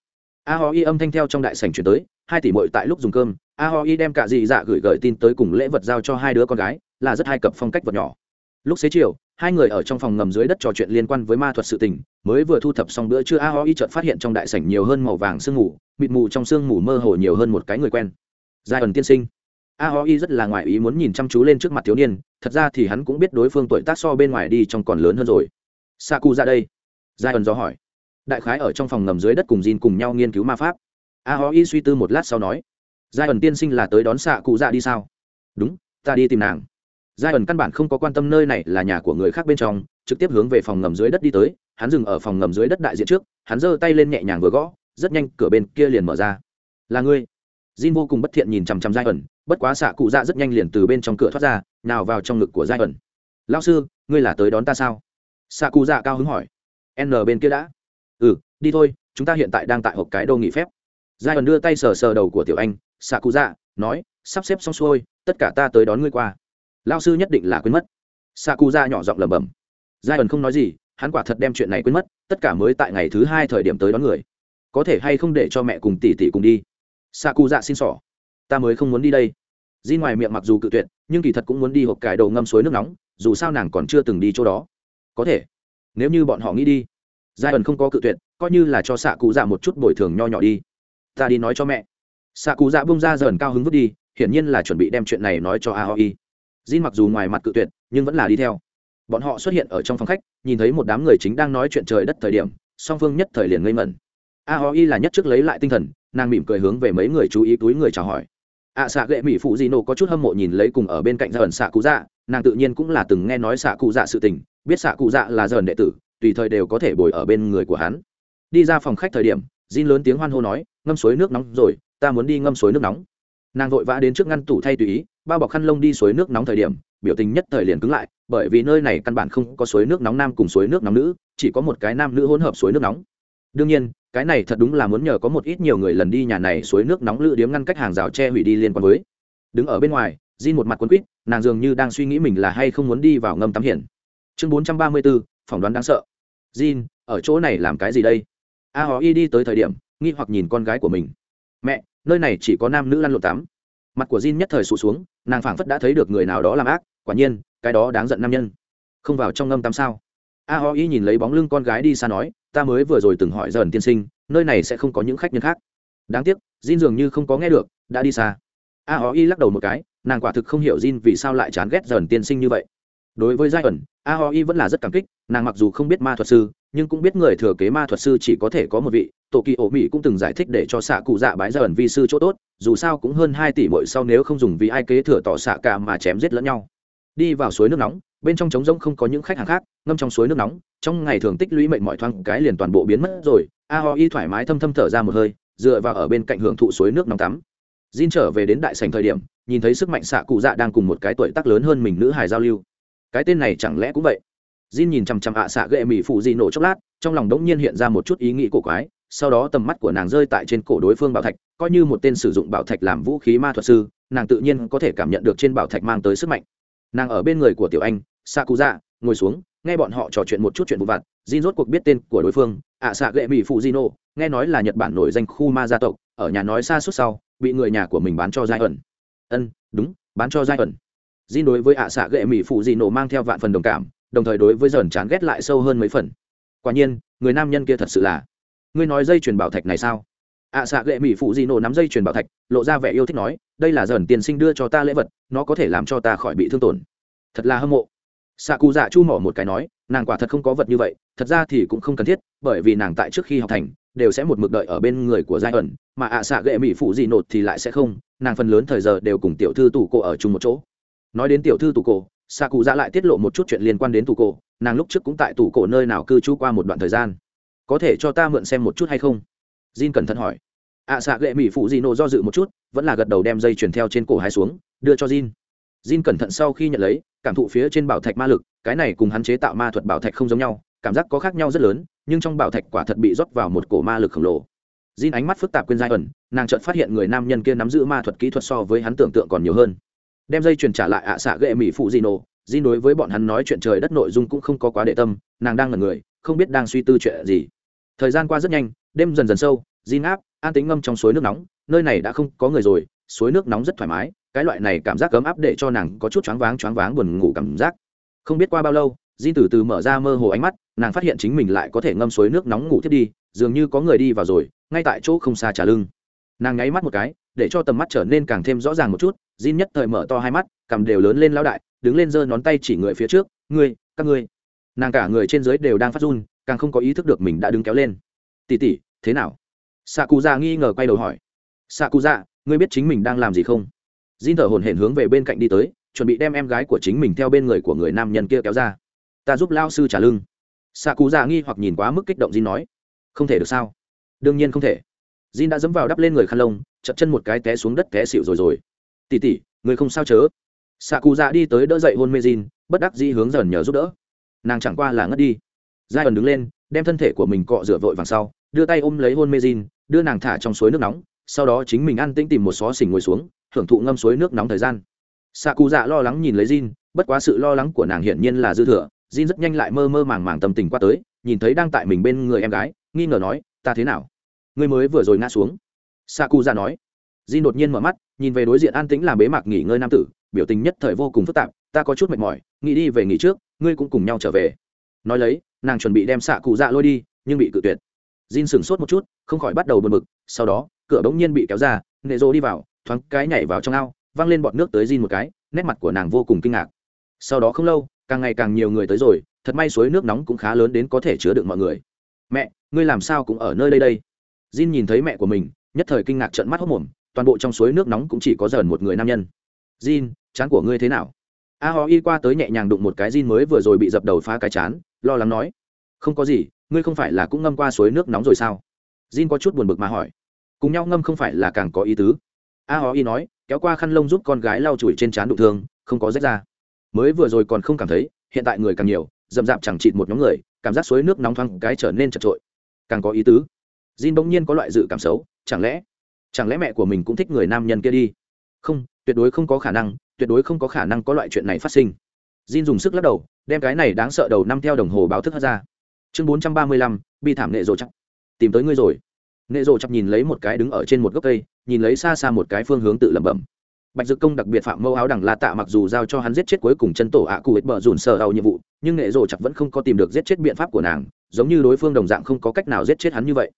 A Ho Y âm thanh theo trong đại sảnh truyền tới, hai tỷ muội tại lúc dùng cơm, A Ho Y đem cả dị dạ gửi gửi tin tới cùng lễ vật giao cho hai đứa con gái, là rất hai cập phong cách vật nhỏ. Lúc xế chiều, hai người ở trong phòng ngầm dưới đất trò chuyện liên quan với ma thuật sự tình, mới vừa thu thập xong bữa trưa A Ho Y chợt phát hiện trong đại sảnh nhiều hơn màu vàng sương mù, mịt mù trong sương mù mơ hồ nhiều hơn một cái người quen. Giai ẩn tiên sinh. A ho y rất là ngoại ý muốn nhìn chăm chú lên trước mặt thiếu niên thật ra thì hắn cũng biết đối phương tuổi tác so bên ngoài đi trong còn lớn hơn rồi. Sa cu ra đây. Giai ẩn do hỏi. Đại khái ở trong phòng ngầm dưới đất cùng Jin cùng nhau nghiên cứu ma pháp. A ho y suy tư một lát sau nói. Giai ẩn tiên sinh là tới đón xạ cụ dạ đi sao? Đúng ta đi tìm nàng giai ẩn căn bản không có quan tâm nơi này là nhà của người khác bên trong trực tiếp hướng về phòng ngầm dưới đất đi tới hắn dừng ở phòng ngầm dưới đất đại diện trước hắn giơ tay lên nhẹ nhàng vừa gõ rất nhanh cửa bên kia liền mở ra là ngươi Jin vô cùng bất thiện nhìn chằm chằm Giai ẩn, bất quá xạ cụ dạ rất nhanh liền từ bên trong cửa thoát ra, nào vào trong ngực của Giai ẩn. "Lão sư, ngươi là tới đón ta sao?" Xạ cụ dạ cao hứng hỏi. "N bên kia đã." "Ừ, đi thôi, chúng ta hiện tại đang tại hộp cái đô nghỉ phép." Giai ẩn đưa tay sờ sờ đầu của tiểu anh, xạ cụ dạ, nói, "Sắp xếp xong xuôi, tất cả ta tới đón ngươi qua." Lão sư nhất định là quên mất. sa cu dạ nhỏ giọng lẩm bẩm. Giai ẩn không nói gì, hắn quả thật đem chuyện này quên mất, tất cả mới tại ngày thứ hai thời điểm tới đón người. Có thể hay không để cho mẹ cùng tỷ tỷ cùng đi? sa cu dạ xin xỏ ta mới không muốn đi đây di ngoài miệng mặc dù cự tuyệt nhưng kỳ thật cũng muốn đi hộp cải đầu ngâm suối nước nóng dù sao nàng còn chưa từng đi chỗ đó có thể nếu như bọn họ nghĩ đi giai ẩn không có cự tuyệt coi như là cho xạ cụ dạ một chút bồi thường nho nhỏ đi ta đi nói cho mẹ xạ cụ dạ bông ra dần cao hứng vứt đi hiển nhiên là chuẩn bị đem chuyện này nói cho aoi jin mặc dù ngoài mặt cự tuyệt, nhưng vẫn là đi theo. Bọn họ xuất hiện ở trong phòng khách, nhìn thấy một đám người chính đang nói chuyện trời đất thời điểm, song phương nhất thời liền ngây mẩn a hoi là nhất trước lấy lại tinh thần, nàng mỉm cười hướng về mấy người chú ý túi người chào hỏi. Ạ xạ gệ mỹ phụ di có chút hâm mộ nhìn lấy cùng ở bên cạnh gia ẩn xạ cụ dạ nàng tự nhiên cũng là từng nghe nói xạ cụ dạ sự tình, biết xạ cụ dạ là dần đệ tử, tùy thời đều có thể bồi ở bên người của hắn. Đi ra phòng khách thời điểm, Jin lớn tiếng hoan hô nói, ngâm suối nước nóng rồi, ta muốn đi ngâm suối nước nóng. Nàng vội vã đến trước ngăn tủ thay tùy ý bao bọc khăn lông đi suối nước nóng thời điểm, biểu tình nhất thời liền cứng lại, bởi vì nơi này căn bản không có suối nước nóng nam cùng suối nước nóng nữ, chỉ có một cái nam nữ hỗn hợp suối nước nóng. Đương nhiên, cái này thật đúng là muốn nhờ có một ít nhiều người lần đi nhà này suối nước nóng lự điếm ngăn cách hàng rào che hủy đi liên quan với. Đứng ở bên ngoài, Jin một mặt quấn quýt, nàng dường như đang suy nghĩ mình là hay không muốn đi vào ngâm tắm hiển. Chương bốn trăm ba mươi bốn phỏng đoán đáng sợ. Jin, ở chỗ này làm cái gì đây? A hó y đi tới thời điểm, nghi hoặc nhìn con gái của mình. Mẹ, nơi này chỉ có nam nữ lăn lộn tắm mặt của Jin nhất thời sụt xuống, nàng phảng phất đã thấy được người nào đó làm ác, quả nhiên, cái đó đáng giận nam nhân. Không vào trong ngâm tam sao? A ho y nhìn lấy bóng lưng con gái đi xa nói, ta mới vừa rồi từng hỏi dần tiên sinh, nơi này sẽ không có những khách nhân khác. Đáng tiếc, Jin dường như không có nghe được, đã đi xa. A ho y lắc đầu một cái, nàng quả thực không hiểu Jin vì sao lại chán ghét dần tiên sinh như vậy. Đối với giai ẩn, a ho y vẫn là rất cảm kích, nàng mặc dù không biết ma thuật sư nhưng cũng biết người thừa kế ma thuật sư chỉ có thể có một vị tổ kỳ ổ mỹ cũng từng giải thích để cho xạ cụ dạ bái ra ẩn vi sư chỗ tốt, dù sao cũng hơn hai tỷ mỗi sau nếu không dùng vì ai kế thừa tỏ xạ cả mà chém giết lẫn nhau. Đi vào suối nước nóng, bên trong trống rỗng không có những khách hàng khác, ngâm trong suối nước nóng, trong ngày thường tích lũy mệnh mọi thoáng cái liền toàn bộ biến mất rồi, a ho y thoải mái thâm thâm thở ra một hơi, dựa vào ở bên cạnh hưởng thụ suối nước nóng tắm. Jin trở về đến đại Sảnh thời điểm, nhìn thấy sức mạnh xạ cụ dạ đang cùng một cái tuổi tác lớn hơn mình nữ hài giao lưu. Cái tên này chẳng lẽ cũng vậy? Jin nhìn chằm chằm ạ xạ gệ mỹ phụ gì nổ chốc lát trong lòng đống nhiên hiện ra một chút ý nghĩ cổ quái sau đó tầm mắt của nàng rơi tại trên cổ đối phương bảo thạch coi như một tên sử dụng bảo thạch làm vũ khí ma thuật sư nàng tự nhiên có thể cảm nhận được trên bảo thạch mang tới sức mạnh. Nàng ở bên người của tiểu anh xạ dạ ngồi xuống nghe bọn họ trò chuyện một chút chuyện vụ vặt Jin rốt cuộc biết tên của đối phương ạ xạ gệ mỹ phụ Jino, nghe nói là nhật bản nổi danh khu ma gia tộc ở nhà nói xa suốt sau bị người nhà của mình bán cho giai ẩn. Ân đúng bán cho giai ẩn. Jin đối với ạ xạ gệ mỹ phụ Jino mang theo vạn phần đồng cảm đồng thời đối với dần chán ghét lại sâu hơn mấy phần. Quả nhiên, người nam nhân kia thật sự là. Ngươi nói dây chuyền bảo thạch này sao? Ạ xạ gệ mỹ phụ di nổ nắm dây chuyền bảo thạch, lộ ra vẻ yêu thích nói, đây là dần tiền sinh đưa cho ta lễ vật, nó có thể làm cho ta khỏi bị thương tổn. Thật là hâm mộ. Xạ cụ dạ chu mỏ một cái nói, nàng quả thật không có vật như vậy, thật ra thì cũng không cần thiết, bởi vì nàng tại trước khi học thành, đều sẽ một mực đợi ở bên người của giai ẩn mà ạ xạ gệ mỹ phụ di nột thì lại sẽ không, nàng phần lớn thời giờ đều cùng tiểu thư tủ cổ ở chung một chỗ. Nói đến tiểu thư tủ cổ xạ cụ dạ lại tiết lộ một chút chuyện liên quan đến tủ cổ nàng lúc trước cũng tại tủ cổ nơi nào cư trú qua một đoạn thời gian. Có thể cho ta mượn xem một chút hay không? Jin cẩn thận hỏi. Ạ xạ gệ mỹ phụ di nổ do dự một chút vẫn là gật đầu đem dây chuyển theo trên cổ hai xuống đưa cho jin. Jin cẩn thận sau khi nhận lấy cảm thụ phía trên bảo thạch ma lực cái này cùng hắn chế tạo ma thuật bảo thạch không giống nhau cảm giác có khác nhau rất lớn nhưng trong bảo thạch quả thật bị rót vào một cổ ma lực khổng lồ. Jin ánh mắt phức tạp quên giai ẩn, nàng chợt phát hiện người nam nhân kia nắm giữ ma thuật kỹ thuật so với hắn tưởng tượng còn nhiều hơn. Đem dây truyền trả lại ạ xạ ghệ mỹ phụ Jino, Jin đối với bọn hắn nói chuyện trời đất nội dung cũng không có quá để tâm, nàng đang ngẩn người, không biết đang suy tư chuyện gì. Thời gian qua rất nhanh, đêm dần dần sâu, Jin áp, an tính ngâm trong suối nước nóng, nơi này đã không có người rồi, suối nước nóng rất thoải mái, cái loại này cảm giác ấm áp để cho nàng có chút choáng váng choáng váng buồn ngủ cảm giác. Không biết qua bao lâu Jin từ từ mở ra mơ hồ ánh mắt nàng phát hiện chính mình lại có thể ngâm suối nước nóng ngủ thiết đi dường như có người đi vào rồi ngay tại chỗ không xa trả lưng. Nàng nháy mắt một cái để cho tầm mắt trở nên càng thêm rõ ràng một chút Jin nhất thời mở to hai mắt cầm đều lớn lên lão đại đứng lên giơ ngón tay chỉ người phía trước ngươi các ngươi nàng cả người trên dưới đều đang phát run càng không có ý thức được mình đã đứng kéo lên Tỷ tỷ, thế nào Sakuza nghi ngờ quay đầu hỏi "Sakuza, ngươi biết chính mình đang làm gì không Jin thở hổn hển hướng về bên cạnh đi tới, chuẩn bị đem em gái của chính mình theo bên người của người nam nhân kia kéo ra. Ta giúp Lão sư trả lưng. Sakuza Cú Dạ nghi hoặc nhìn quá mức kích động Jin nói, không thể được sao? Đương nhiên không thể. Jin đã dẫm vào đắp lên người khăn lông, chậm chân một cái té xuống đất té xỉu rồi rồi. Tỷ tỷ, người không sao chớ? xạ cụ Dạ đi tới đỡ dậy hôn mê Jin, bất đắc dĩ hướng dần nhờ giúp đỡ. Nàng chẳng qua là ngất đi. Giai ẩn đứng lên, đem thân thể của mình cọ rửa vội vàng sau, đưa tay ôm lấy hôn mê Jin, đưa nàng thả trong suối nước nóng, sau đó chính mình ăn tĩnh tìm một xó xỉnh ngồi xuống, hưởng thụ ngâm suối nước nóng thời gian xạ cụ dạ lo lắng nhìn lấy Jin, bất quá sự lo lắng của nàng hiển nhiên là dư thừa Jin rất nhanh lại mơ mơ màng màng tâm tình qua tới nhìn thấy đang tại mình bên người em gái nghi ngờ nói ta thế nào ngươi mới vừa rồi ngã xuống xạ cụ dạ nói di đột nhiên mở mắt, nhìn về đối diện an tĩnh làm bế mạc nghỉ ngơi nam tử, biểu tình nhất thời vô cùng phức tạp, ta có chút mệt mỏi, nghĩ đi về nghỉ trước, ngươi cũng cùng nhau trở về. Nói lấy, nàng chuẩn bị đem xạ cụ dạ lôi đi, nhưng bị cự tuyệt. Jin sửng sốt một chút, không khỏi bắt đầu bật mực sau đó, cửa bỗng nhiên bị kéo ra, nệ rô đi vào, thoáng cái nhảy vào trong ao, văng lên bọt nước tới Jin một cái, nét mặt của nàng vô cùng kinh ngạc. Sau đó không lâu, càng ngày càng nhiều người tới rồi, thật may suối nước nóng cũng khá lớn đến có thể chứa được mọi người. Mẹ, ngươi làm sao cũng ở nơi đây đây? Jin nhìn thấy mẹ của mình, nhất thời kinh ngạc trợn mắt hốc mồm toàn bộ trong suối nước nóng cũng chỉ có dần một người nam nhân. Jin, chán của ngươi thế nào? A ho y qua tới nhẹ nhàng đụng một cái Jin mới vừa rồi bị dập đầu phá cái chán, lo lắng nói. Không có gì, ngươi không phải là cũng ngâm qua suối nước nóng rồi sao? Jin có chút buồn bực mà hỏi. Cùng nhau ngâm không phải là càng có ý tứ. A ho y nói, kéo qua khăn lông giúp con gái lau chùi trên trán đụng thương, không có rách ra. Mới vừa rồi còn không cảm thấy, hiện tại người càng nhiều dầm dạp chẳng chịt một nhóm người, cảm giác suối nước nóng thoáng cái trở nên chật trội. Càng có ý tứ. Jin bỗng nhiên có loại dự cảm xấu, chẳng lẽ chẳng lẽ mẹ của mình cũng thích người nam nhân kia đi? Không, tuyệt đối không có khả năng, tuyệt đối không có khả năng có loại chuyện này phát sinh. Jin dùng sức lắc đầu, đem cái này đáng sợ đầu năm theo đồng hồ báo thức hất ra. Chương bốn trăm ba mươi lăm, bi thảm nệ rộ chắc tìm tới ngươi rồi. Nệ rộ chắc nhìn lấy một cái đứng ở trên một gốc cây, nhìn lấy xa xa một cái phương hướng tự lẩm bẩm. Bạch dực công đặc biệt phạm mâu áo đằng la tạ mặc dù giao cho hắn giết chết cuối cùng chân tổ ạ cụ ít bờ dùn sờ đầu nhiệm vụ, nhưng nệ rộ chắc vẫn không có tìm được giết chết biện pháp của nàng, giống như đối phương đồng dạng không có cách nào giết chết hắn như vậy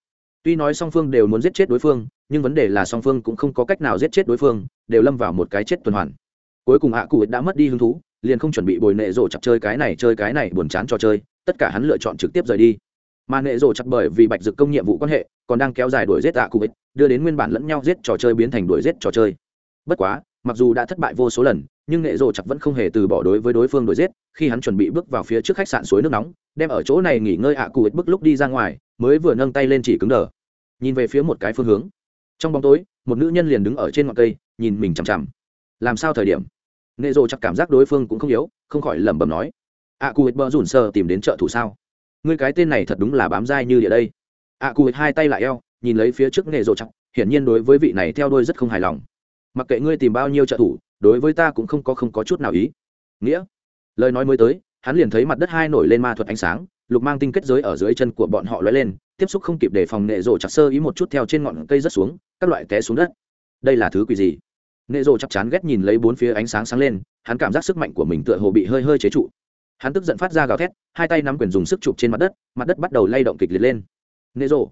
tuy nói song phương đều muốn giết chết đối phương, nhưng vấn đề là song phương cũng không có cách nào giết chết đối phương, đều lâm vào một cái chết tuần hoàn. Cuối cùng ạ cụ đã mất đi hứng thú, liền không chuẩn bị bồi nệ rổ chặt chơi cái này chơi cái này buồn chán cho chơi, tất cả hắn lựa chọn trực tiếp rời đi. Mà nệ rổ chặt bởi vì bạch dực công nhiệm vụ quan hệ, còn đang kéo dài đuổi giết ạ cụ đưa đến nguyên bản lẫn nhau giết trò chơi biến thành đuổi giết trò chơi. Bất quá, mặc dù đã thất bại vô số lần, nhưng nệ rổ chặt vẫn không hề từ bỏ đối với đối phương đuổi giết, khi hắn chuẩn bị bước vào phía trước khách sạn suối nước nóng, đem ở chỗ này nghỉ ngơi ạ cụ bước lúc đi ra ngoài mới vừa nâng tay lên chỉ cứng đờ. Nhìn về phía một cái phương hướng. Trong bóng tối, một nữ nhân liền đứng ở trên ngọn cây, nhìn mình chằm chằm. Làm sao thời điểm? Nệ rồ chắc cảm giác đối phương cũng không yếu, không khỏi lẩm bẩm nói. A cu hết bơ rủn sơ tìm đến trợ thủ sao? Ngươi cái tên này thật đúng là bám dai như địa đây. A cu hết hai tay lại eo, nhìn lấy phía trước nệ rồ chắc, hiển nhiên đối với vị này theo đôi rất không hài lòng. Mặc kệ ngươi tìm bao nhiêu trợ thủ, đối với ta cũng không có không có chút nào ý. Nghĩa. Lời nói mới tới, hắn liền thấy mặt đất hai nổi lên ma thuật ánh sáng lục mang tinh kết giới ở dưới chân của bọn họ lóe lên, tiếp xúc không kịp để phòng nệ rộ chặt sơ ý một chút theo trên ngọn cây rất xuống, các loại té xuống đất. Đây là thứ quỷ gì? Nệ rộ chắc chán ghét nhìn lấy bốn phía ánh sáng sáng lên, hắn cảm giác sức mạnh của mình tựa hồ bị hơi hơi chế trụ. Hắn tức giận phát ra gào thét, hai tay nắm quyền dùng sức chụp trên mặt đất mặt đất bắt đầu lay động kịch liệt lên. Nệ rộ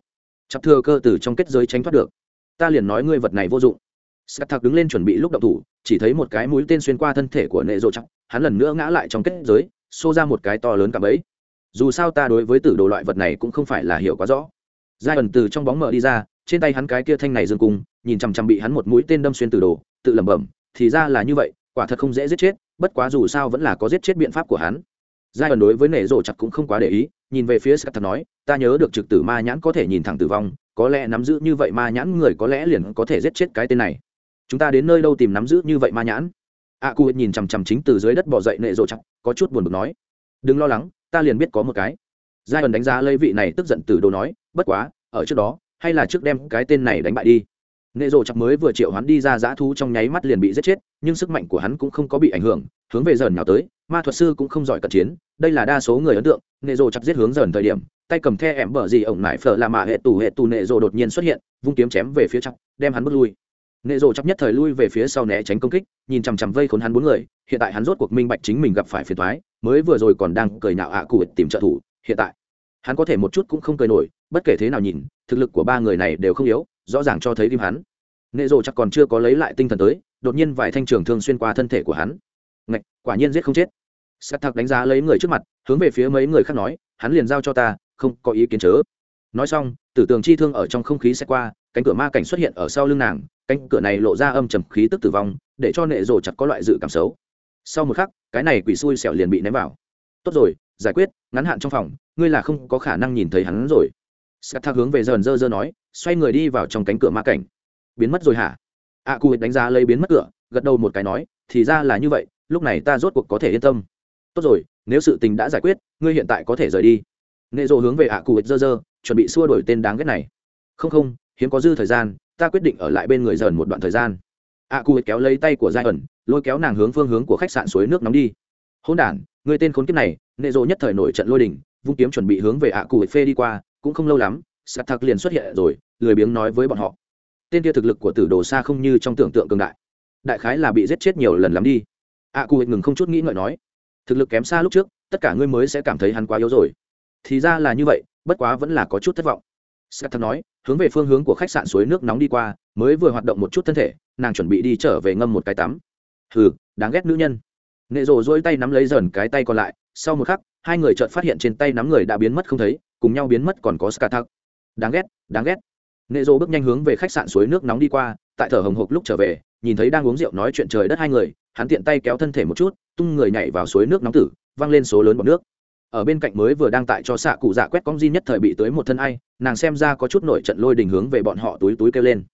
chặt thừa cơ từ trong kết giới tránh thoát được. Ta liền nói ngươi vật này vô dụng. Sắt thạc đứng lên chuẩn bị lúc động thủ, chỉ thấy một cái mũi tên xuyên qua thân thể của nệ rộ chắc, hắn lần nữa ngã lại trong kết giới, xô ra một cái to lớn cả bấy dù sao ta đối với tử đồ loại vật này cũng không phải là hiểu quá rõ. Giai ẩn từ trong bóng mở đi ra trên tay hắn cái kia thanh này dương cung nhìn chằm chằm bị hắn một mũi tên đâm xuyên tử đồ tự lẩm bẩm thì ra là như vậy quả thật không dễ giết chết bất quá dù sao vẫn là có giết chết biện pháp của hắn. Giai ẩn đối với nể rộ chặt cũng không quá để ý nhìn về phía scat nói ta nhớ được trực tử ma nhãn có thể nhìn thẳng tử vong có lẽ nắm giữ như vậy ma nhãn người có lẽ liền có thể giết chết cái tên này. Chúng ta đến nơi đâu tìm nắm giữ như vậy ma nhãn? A à, cụ nhìn chằm chằm chính từ dưới đất bỏ dậy nệ rộ chặt có chút buồn bực nói. Đừng lo lắng ta liền biết có một cái. Giai ẩn đánh giá lấy vị này tức giận từ đồ nói, bất quá, ở trước đó, hay là trước đem cái tên này đánh bại đi. Nệ rộ chặt mới vừa triệu hắn đi ra dã thú trong nháy mắt liền bị giết chết, nhưng sức mạnh của hắn cũng không có bị ảnh hưởng, hướng về dần nào tới, ma thuật sư cũng không giỏi cận chiến, đây là đa số người ấn tượng nệ rộ chặt giết hướng dần thời điểm, tay cầm the ẻm bở gì ổng nải phở là mạ hệ tù hệ tù nệ rộ đột nhiên xuất hiện, vung kiếm chém về phía chặt đem hắn bước lui nệ rồ chấp nhất thời lui về phía sau né tránh công kích, nhìn chằm chằm vây khốn hắn bốn người, hiện tại hắn rốt cuộc minh bạch chính mình gặp phải phiền thoái mới vừa rồi còn đang cười nhạo ạ à cụ tìm trợ thủ, hiện tại. Hắn có thể một chút cũng không cười nổi, bất kể thế nào nhìn, thực lực của ba người này đều không yếu, rõ ràng cho thấy tim hắn. Nệ rồ chắc còn chưa có lấy lại tinh thần tới, đột nhiên vài thanh trường thương xuyên qua thân thể của hắn. Ngạch, quả nhiên giết không chết. Sắt thạc đánh giá lấy người trước mặt, hướng về phía mấy người khác nói, hắn liền giao cho ta, không có ý kiến chớ. Nói xong, tử tường chi thương ở trong không khí sẽ qua, cánh cửa ma cảnh xuất hiện ở sau lưng nàng cánh cửa này lộ ra âm trầm khí tức tử vong để cho nệ rồ chặt có loại dự cảm xấu. Sau một khắc cái này quỷ xui xẻo liền bị ném vào. Tốt rồi giải quyết ngắn hạn trong phòng ngươi là không có khả năng nhìn thấy hắn rồi. Sắt thác hướng về dần dơ dơ nói xoay người đi vào trong cánh cửa ma cảnh. Biến mất rồi hả? A à, đánh giá lấy biến mất cửa gật đầu một cái nói thì ra là như vậy lúc này ta rốt cuộc có thể yên tâm. Tốt rồi nếu sự tình đã giải quyết ngươi hiện tại có thể rời đi. Nệ rộ hướng về ạ cụ dơ dơ chuẩn bị xua đổi tên đáng ghét này. Không không hiếm có dư thời gian ta quyết định ở lại bên người dần một đoạn thời gian. A cu kéo lấy tay của giai ẩn lôi kéo nàng hướng phương hướng của khách sạn suối nước nóng đi. Hôn đản, người tên khốn kiếp này, nệ rộ nhất thời nổi trận lôi đình, vung kiếm chuẩn bị hướng về a cu phê đi qua, cũng không lâu lắm sạt thạc liền xuất hiện rồi, lười biếng nói với bọn họ. Tên kia thực lực của tử đồ xa không như trong tưởng tượng cường đại. Đại khái là bị giết chết nhiều lần lắm đi. A cu ngừng không chút nghĩ ngợi nói, thực lực kém xa lúc trước, tất cả ngươi mới sẽ cảm thấy hắn quá yếu rồi. Thì ra là như vậy, bất quá vẫn là có chút thất vọng scatter nói, hướng về phương hướng của khách sạn suối nước nóng đi qua, mới vừa hoạt động một chút thân thể, nàng chuẩn bị đi trở về ngâm một cái tắm. Hừ, đáng ghét nữ nhân. Nệ Dụ duỗi tay nắm lấy dần cái tay còn lại, sau một khắc, hai người chợt phát hiện trên tay nắm người đã biến mất không thấy, cùng nhau biến mất còn có scatter Đáng ghét, đáng ghét. Nệ Dụ bước nhanh hướng về khách sạn suối nước nóng đi qua, tại thở hồng hộc lúc trở về, nhìn thấy đang uống rượu nói chuyện trời đất hai người, hắn tiện tay kéo thân thể một chút, tung người nhảy vào suối nước nóng tử, văng lên số lớn bọt nước ở bên cạnh mới vừa đang tại cho xạ cụ dạ quét cong di nhất thời bị tới một thân ai, nàng xem ra có chút nổi trận lôi đình hướng về bọn họ túi túi kêu lên.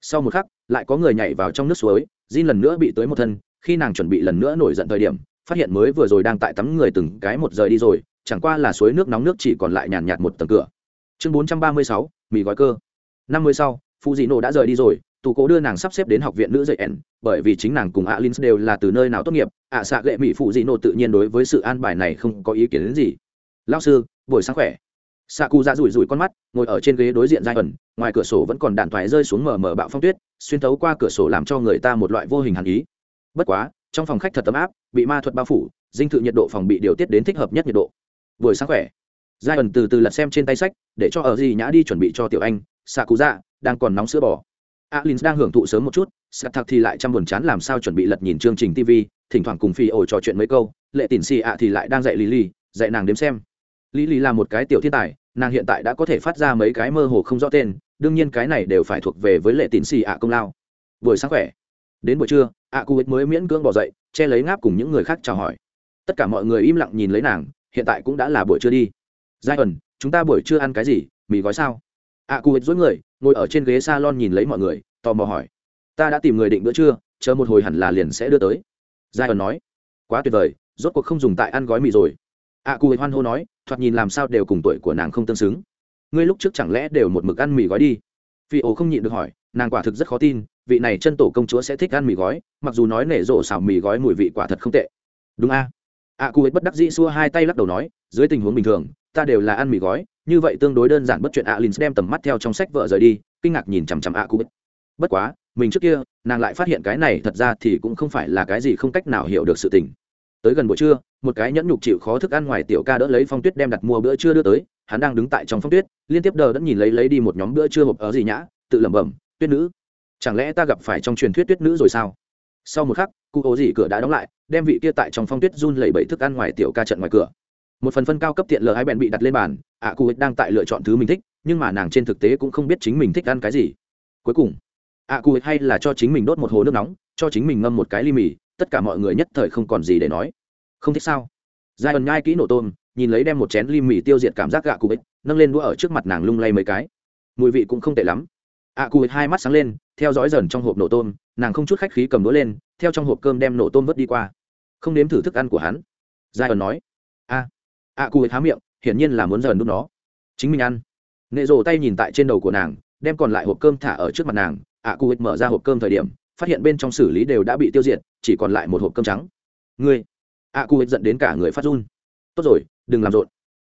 Sau một khắc, lại có người nhảy vào trong nước suối di lần nữa bị tới một thân, khi nàng chuẩn bị lần nữa nổi giận thời điểm, phát hiện mới vừa rồi đang tại tắm người từng cái một rời đi rồi, chẳng qua là suối nước nóng nước chỉ còn lại nhàn nhạt một tầng cửa. Chương bốn trăm ba mươi sáu, mì gói cơ. Năm mươi sau phụ dị nổ đã rời đi rồi tụ cố đưa nàng sắp xếp đến học viện nữ dạy ẻn, bởi vì chính nàng cùng alin đều là từ nơi nào tốt nghiệp, ạ xạ gệ mỹ phụ dị nộ tự nhiên đối với sự an bài này không có ý kiến đến gì. Lao sư, buổi sáng khỏe. Xạ cụ ra rủi rủi con mắt, ngồi ở trên ghế đối diện giai ẩn ngoài cửa sổ vẫn còn đạn thoại rơi xuống mờ mờ bạo phong tuyết, xuyên thấu qua cửa sổ làm cho người ta một loại vô hình hàn ý. Bất quá, trong phòng khách thật ấm áp, bị ma thuật bao phủ, dinh thự nhiệt độ phòng bị điều tiết đến thích hợp nhất nhiệt độ. Buổi sáng khỏe. Giai ẩn từ từ lật xem trên tay sách, để cho ở gì nhã đi chuẩn bị cho tiểu anh xạ cụ dạ đang còn nóng sữa bò alin đang hưởng thụ sớm một chút sạc thạc thì lại chăm buồn chán làm sao chuẩn bị lật nhìn chương trình tv thỉnh thoảng cùng phi ổ trò chuyện mấy câu lệ tỉn xì ạ thì lại đang dạy lý Lý, dạy nàng đếm xem. Lý Lý là một cái tiểu thiên tài nàng hiện tại đã có thể phát ra mấy cái mơ hồ không rõ tên đương nhiên cái này đều phải thuộc về với lệ tín xì ạ công lao. Buổi sáng khỏe. Đến buổi trưa ạ cụ ích mới miễn cưỡng bỏ dậy che lấy ngáp cùng những người khác chào hỏi. Tất cả mọi người im lặng nhìn lấy nàng hiện tại cũng đã là buổi trưa đi. Giai ẩn chúng ta buổi trưa ăn cái gì mì gói sao? ạ cụ ích dối người ngồi ở trên ghế s a lon nhìn lấy mọi người, tò mò hỏi, ta đã tìm người định bữa trưa, chờ một hồi hẳn là liền sẽ đưa tới. Giai ẩn nói, quá tuyệt vời, rốt cuộc không dùng tại ăn gói mì rồi. Ạ cụ hoan hô nói, thoạt nhìn làm sao đều cùng tuổi của nàng không tương xứng. Ngươi lúc trước chẳng lẽ đều một mực ăn mì gói đi? Phi ổ không nhịn được hỏi, nàng quả thực rất khó tin, vị này chân tổ công chúa sẽ thích ăn mì gói, mặc dù nói nể rộ xào mì gói mùi vị quả thật không tệ. Đúng a a cụ ấy bất đắc dĩ xua hai tay lắc đầu nói, dưới tình huống bình thường, ta đều là ăn mì gói, như vậy tương đối đơn giản bất chuyện a lynx đem tầm mắt theo trong sách vợ rời đi, kinh ngạc nhìn chằm chằm a cụ ấy bất quá, mình trước kia, nàng lại phát hiện cái này thật ra thì cũng không phải là cái gì không cách nào hiểu được sự tình. Tới gần buổi trưa, một cái nhẫn nhục chịu khó thức ăn ngoài tiểu ca đỡ lấy phong tuyết đem đặt mua bữa trưa đưa tới, hắn đang đứng tại trong phong tuyết, liên tiếp đờ đẫn nhìn lấy lấy đi một nhóm bữa trưa hộp ở gì nhã, tự lẩm bẩm, tuyết nữ, chẳng lẽ ta gặp phải trong truyền thuyết tuyết nữ rồi sao? Sau một khắc, cụ ổ dỉ cửa đã đóng lại, đem vị kia tại trong phong tuyết run lẩy bẩy thức ăn ngoài tiểu ca trận ngoài cửa. Một phần phân cao cấp tiện lờ hai bèn bị đặt lên bàn, ạ cụ đang tại lựa chọn thứ mình thích, nhưng mà nàng trên thực tế cũng không biết chính mình thích ăn cái gì. Cuối cùng, ạ cụ hay là cho chính mình đốt một hồ nước nóng, cho chính mình ngâm một cái ly mì, tất cả mọi người nhất thời không còn gì để nói. Không thích sao? Giai ẩn nhai kỹ nổ tôm, nhìn lấy đem một chén ly mì tiêu diệt cảm giác gạ cụ ích nâng lên đũa ở trước mặt nàng lung lay mấy cái. Mùi vị cũng không tệ lắm. Ạ cụ ích hai mắt sáng lên theo dõi dần trong hộp nổ tôm, nàng không chút khách khí cầm đũa lên, theo trong hộp cơm đem nổ tôm vớt đi qua. Không nếm thử thức ăn của hắn. Giai ẩn nói, a a cụ ích há miệng, hiển nhiên là muốn dần đút nó. Chính mình ăn. Nệ rồ tay nhìn tại trên đầu của nàng, đem còn lại hộp cơm thả ở trước mặt nàng. A cụ ích mở ra hộp cơm thời điểm, phát hiện bên trong xử lý đều đã bị tiêu diệt, chỉ còn lại một hộp cơm trắng. Ngươi. A cụ ích dẫn đến cả người phát run. Tốt rồi, đừng làm rộn.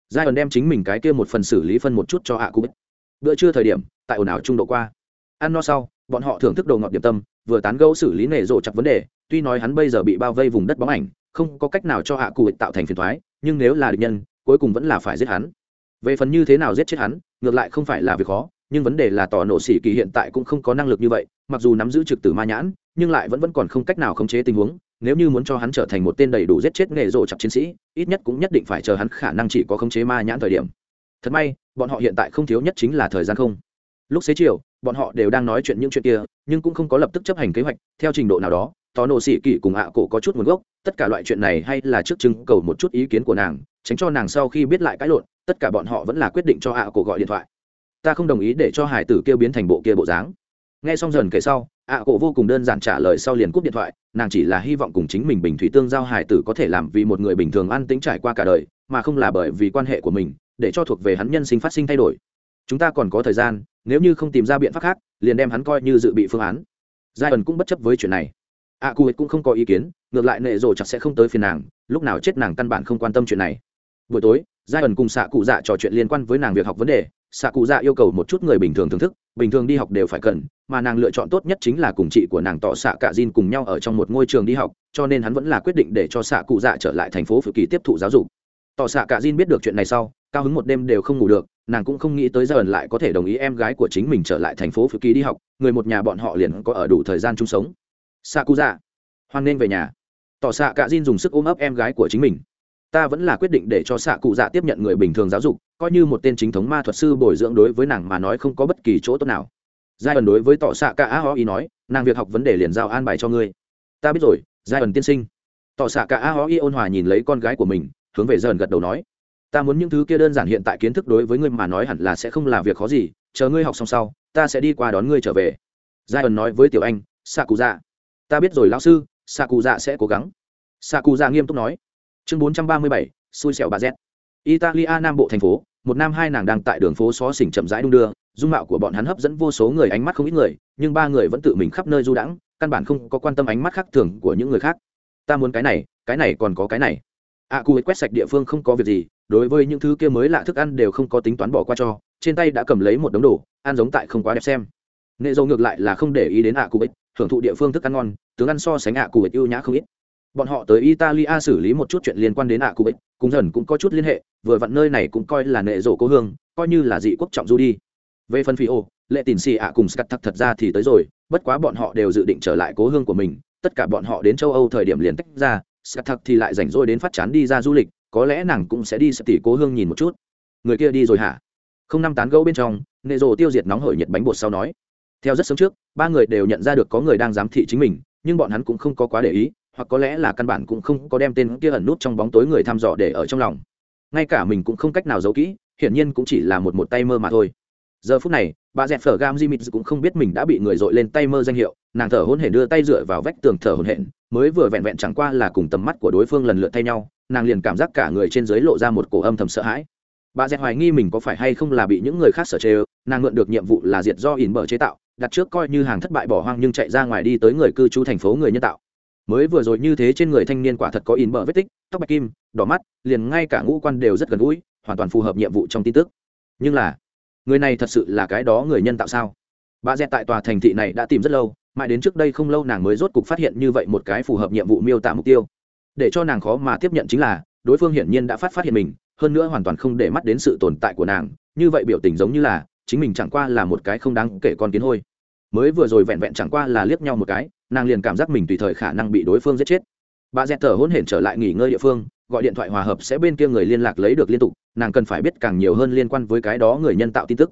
Giai ẩn đem chính mình cái kia một phần xử lý phân một chút cho a cụ ích bữa trưa thời điểm, tại ồn ào trung độ qua. Ăn no sau bọn họ thưởng thức đồ ngọt điểm tâm, vừa tán gẫu xử lý nể rộ chặt vấn đề, tuy nói hắn bây giờ bị bao vây vùng đất bóng ảnh, không có cách nào cho hạ cụ tạo thành phiền thoái, nhưng nếu là địch nhân, cuối cùng vẫn là phải giết hắn. Về phần như thế nào giết chết hắn, ngược lại không phải là việc khó, nhưng vấn đề là tỏ nổ xỉ kỳ hiện tại cũng không có năng lực như vậy, mặc dù nắm giữ trực tử ma nhãn, nhưng lại vẫn vẫn còn không cách nào khống chế tình huống, nếu như muốn cho hắn trở thành một tên đầy đủ giết chết nghề rộ chặt chiến sĩ, ít nhất cũng nhất định phải chờ hắn khả năng chỉ có khống chế ma nhãn thời điểm. Thật may, bọn họ hiện tại không thiếu nhất chính là thời gian không lúc xế chiều, bọn họ đều đang nói chuyện những chuyện kia, nhưng cũng không có lập tức chấp hành kế hoạch, theo trình độ nào đó, tò nổ xỉ kỳ cùng ạ cổ có chút nguồn gốc, tất cả loại chuyện này hay là trước trưng cầu một chút ý kiến của nàng, tránh cho nàng sau khi biết lại cãi lộn, tất cả bọn họ vẫn là quyết định cho ạ cổ gọi điện thoại. Ta không đồng ý để cho hải tử kêu biến thành bộ kia bộ dáng. Nghe xong dần kể sau, ạ cổ vô cùng đơn giản trả lời sau liền cúp điện thoại, nàng chỉ là hy vọng cùng chính mình bình thủy tương giao hải tử có thể làm vì một người bình thường ăn tính trải qua cả đời, mà không là bởi vì quan hệ của mình, để cho thuộc về hắn nhân sinh phát sinh thay đổi chúng ta còn có thời gian, nếu như không tìm ra biện pháp khác, liền đem hắn coi như dự bị phương án. Giai ẩn cũng bất chấp với chuyện này. Ạ cu cũng không có ý kiến, ngược lại nệ rồ chặt sẽ không tới phiền nàng, lúc nào chết nàng căn bản không quan tâm chuyện này. Buổi tối giai ẩn cùng xạ cụ dạ trò chuyện liên quan với nàng việc học vấn đề. Xạ cụ dạ yêu cầu một chút người bình thường thưởng thức, bình thường đi học đều phải cần, mà nàng lựa chọn tốt nhất chính là cùng chị của nàng tỏ xạ cả Jin cùng nhau ở trong một ngôi trường đi học, cho nên hắn vẫn là quyết định để cho xạ cụ dạ trở lại thành phố phự kỳ tiếp thụ giáo dục. Tỏ xạ cả Jin biết được chuyện này sau cao hứng một đêm đều không ngủ được, nàng cũng không nghĩ tới giờ ẩn lại có thể đồng ý em gái của chính mình trở lại thành phố phiêu kỳ đi học, người một nhà bọn họ liền có ở đủ thời gian chung sống. Xạ cụ dạ hoan nên về nhà. Tỏ xạ cả dinh dùng sức ôm ấp em gái của chính mình. Ta vẫn là quyết định để cho xạ cụ dạ tiếp nhận người bình thường giáo dục, coi như một tên chính thống ma thuật sư bồi dưỡng đối với nàng mà nói không có bất kỳ chỗ tốt nào. Giai ẩn đối với tỏ xạ cả a ho ý nói, nàng việc học vấn đề liền giao an bài cho ngươi. Ta biết rồi giai ẩn tiên sinh. Tỏ xạ cả a ho ý ôn hòa nhìn lấy con gái của mình, hướng về dần gật đầu nói ta muốn những thứ kia đơn giản hiện tại kiến thức đối với ngươi mà nói hẳn là sẽ không là việc khó gì, chờ ngươi học xong sau, ta sẽ đi qua đón ngươi trở về. Giai ẩn nói với tiểu anh xạ cụ dạ ta biết rồi lão sư xạ cụ dạ sẽ cố gắng. Xạ cụ dạ nghiêm túc nói. Chương bốn trăm ba mươi bảy, xui xẻo bà z. Italia, nam bộ thành phố, một nam hai nàng đang tại đường phố xó xỉnh chậm rãi đung đưa, dung mạo của bọn hắn hấp dẫn vô số người, ánh mắt không ít người, nhưng ba người vẫn tự mình khắp nơi du đãng, căn bản không có quan tâm ánh mắt khác thường của những người khác. Ta muốn cái này cái này còn có cái này. A cu quét sạch địa phương không có việc gì đối với những thứ kia mới lạ thức ăn đều không có tính toán bỏ qua cho trên tay đã cầm lấy một đống đồ ăn giống tại không quá đẹp xem. Nệ dầu ngược lại là không để ý đến ạ cụ ích hưởng thụ địa phương thức ăn ngon tướng ăn so sánh ạ cụ ích yêu nhã không ít. Bọn họ tới italia xử lý một chút chuyện liên quan đến ạ cụ bích cùng dần cũng có chút liên hệ vừa vặn nơi này cũng coi là nệ dầu cố hương coi như là dị quốc trọng du đi. Về phần phi ô lệ tìm xì ạ cùng scat thật, thật ra thì tới rồi bất quá bọn họ đều dự định trở lại cố hương của mình tất cả bọn họ đến châu âu thời điểm liền tách ra scat thật thì lại rảnh rỗi đến phát chán đi ra du lịch có lẽ nàng cũng sẽ đi sắp tỉ cố hương nhìn một chút. Người kia đi rồi hả? Không năm tán gẫu bên trong, nệ rồ tiêu diệt nóng hởi nhiệt bánh bột sau nói. Theo rất sớm trước, ba người đều nhận ra được có người đang giám thị chính mình, nhưng bọn hắn cũng không có quá để ý, hoặc có lẽ là căn bản cũng không có đem tên kia ẩn nút trong bóng tối người thăm dò để ở trong lòng. Ngay cả mình cũng không cách nào giấu kỹ, hiển nhiên cũng chỉ là một một tay mơ mà thôi giờ phút này, bà dẹt phở gam jimmy cũng không biết mình đã bị người dội lên tay mơ danh hiệu, nàng thở hôn hển đưa tay dựa vào vách tường thở hôn hển, mới vừa vẹn vẹn chẳng qua là cùng tầm mắt của đối phương lần lượt thay nhau, nàng liền cảm giác cả người trên dưới lộ ra một cổ âm thầm sợ hãi. Bà dẹt hoài nghi mình có phải hay không là bị những người khác sở chê nàng mượn được nhiệm vụ là diệt do ỉn bờ chế tạo, đặt trước coi như hàng thất bại bỏ hoang nhưng chạy ra ngoài đi tới người cư trú thành phố người nhân tạo. Mới vừa rồi như thế trên người thanh niên quả thật có in bờ vết tích, tóc bạch kim, đỏ mắt, liền ngay cả ngũ quan đều rất gần gũi, hoàn toàn phù hợp nhiệm vụ trong tin tức. Nhưng là người này thật sự là cái đó người nhân tạo sao? Bà dẹt tại tòa thành thị này đã tìm rất lâu, mãi đến trước đây không lâu nàng mới rốt cục phát hiện như vậy một cái phù hợp nhiệm vụ miêu tả mục tiêu. Để cho nàng khó mà tiếp nhận chính là, đối phương hiển nhiên đã phát phát hiện mình, hơn nữa hoàn toàn không để mắt đến sự tồn tại của nàng, như vậy biểu tình giống như là, chính mình chẳng qua là một cái không đáng kể con kiến hôi. Mới vừa rồi vẹn vẹn chẳng qua là liếc nhau một cái, nàng liền cảm giác mình tùy thời khả năng bị đối phương giết chết. Bà dẹt thở hôn hển trở lại nghỉ ngơi địa phương gọi điện thoại hòa hợp sẽ bên kia người liên lạc lấy được liên tục, nàng cần phải biết càng nhiều hơn liên quan với cái đó người nhân tạo tin tức.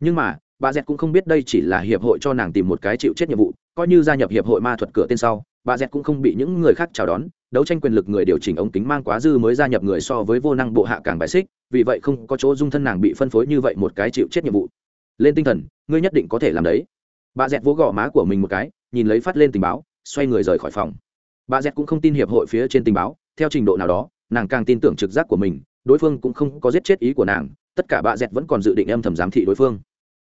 Nhưng mà, bà dẹt cũng không biết đây chỉ là hiệp hội cho nàng tìm một cái chịu chết nhiệm vụ, coi như gia nhập hiệp hội ma thuật cửa tên sau, bà dẹt cũng không bị những người khác chào đón, đấu tranh quyền lực người điều chỉnh ống kính mang quá dư mới gia nhập người so với vô năng bộ hạ càng bài xích, vì vậy không có chỗ dung thân nàng bị phân phối như vậy một cái chịu chết nhiệm vụ. Lên tinh thần, ngươi nhất định có thể làm đấy. Bà dẹt vỗ gõ má của mình một cái, nhìn lấy phát lên tình báo, xoay người rời khỏi phòng. Bà dẹt cũng không tin hiệp hội phía trên tình báo, theo trình độ nào đó nàng càng tin tưởng trực giác của mình, đối phương cũng không có giết chết ý của nàng, tất cả bà dẹt vẫn còn dự định âm thầm giám thị đối phương.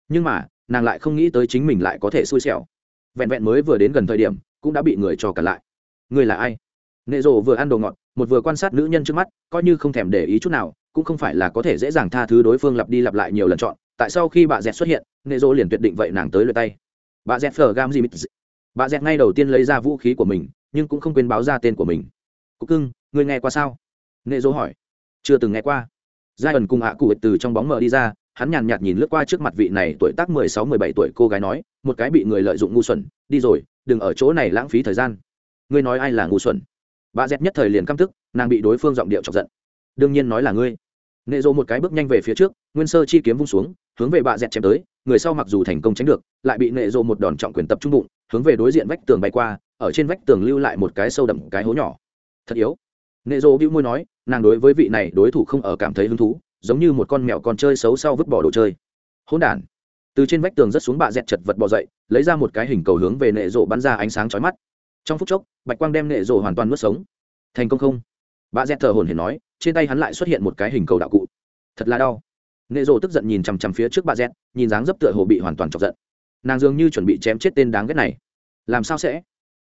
Nhưng mà, nàng lại không nghĩ tới chính mình lại có thể xui xẻo. Vẹn vẹn mới vừa đến gần thời điểm, cũng đã bị người cho cản lại. Người là ai? Nệ rộ vừa ăn đồ ngọt, một vừa quan sát nữ nhân trước mắt, coi như không thèm để ý chút nào, cũng không phải là có thể dễ dàng tha thứ đối phương lặp đi lặp lại nhiều lần chọn. Tại sau khi bà dẹt xuất hiện, nệ rộ liền tuyệt định vậy nàng tới lượt tay. Bà dẹt phờ gam gì mít bà dẹt ngay đầu tiên lấy ra vũ khí của mình, nhưng cũng không quên báo ra tên của mình. Cúc cưng, người nghe qua sao? Nệ dỗ hỏi. Chưa từng nghe qua. Giai ẩn cùng hạ cụ từ trong bóng mờ đi ra, hắn nhàn nhạt nhìn lướt qua trước mặt vị này tuổi tác mười sáu, mười bảy tuổi cô gái nói, một cái bị người lợi dụng ngu xuẩn, đi rồi, đừng ở chỗ này lãng phí thời gian. Ngươi nói ai là ngu xuẩn? Bà dẹt nhất thời liền căm tức, nàng bị đối phương giọng điệu chọc giận. Đương nhiên nói là ngươi. Nệ dỗ một cái bước nhanh về phía trước, nguyên sơ chi kiếm vung xuống, hướng về bà dẹt chém tới, người sau mặc dù thành công tránh được, lại bị nệ dỗ một đòn trọng quyền tập trung bụng, hướng về đối diện vách tường bay qua, ở trên vách tường lưu lại một cái sâu đậm, cái hố nhỏ. Thật yếu nệ dỗ bĩu môi nói, nàng đối với vị này đối thủ không ở cảm thấy hứng thú, giống như một con mèo còn chơi xấu sau vứt bỏ đồ chơi. Hỗn đản. Từ trên vách tường rất xuống bạ dẹt chật vật bỏ dậy, lấy ra một cái hình cầu hướng về nệ rộ bắn ra ánh sáng chói mắt. Trong phút chốc, bạch quang đem nệ rộ hoàn toàn nuốt sống. Thành công không? Bạ dẹt thở hồn hển nói, trên tay hắn lại xuất hiện một cái hình cầu đạo cụ. Thật là đau. Nệ rộ tức giận nhìn chằm chằm phía trước bạ dẹt, nhìn dáng dấp tựa hồ bị hoàn toàn chọc giận. Nàng dường như chuẩn bị chém chết tên đáng ghét này. Làm sao sẽ?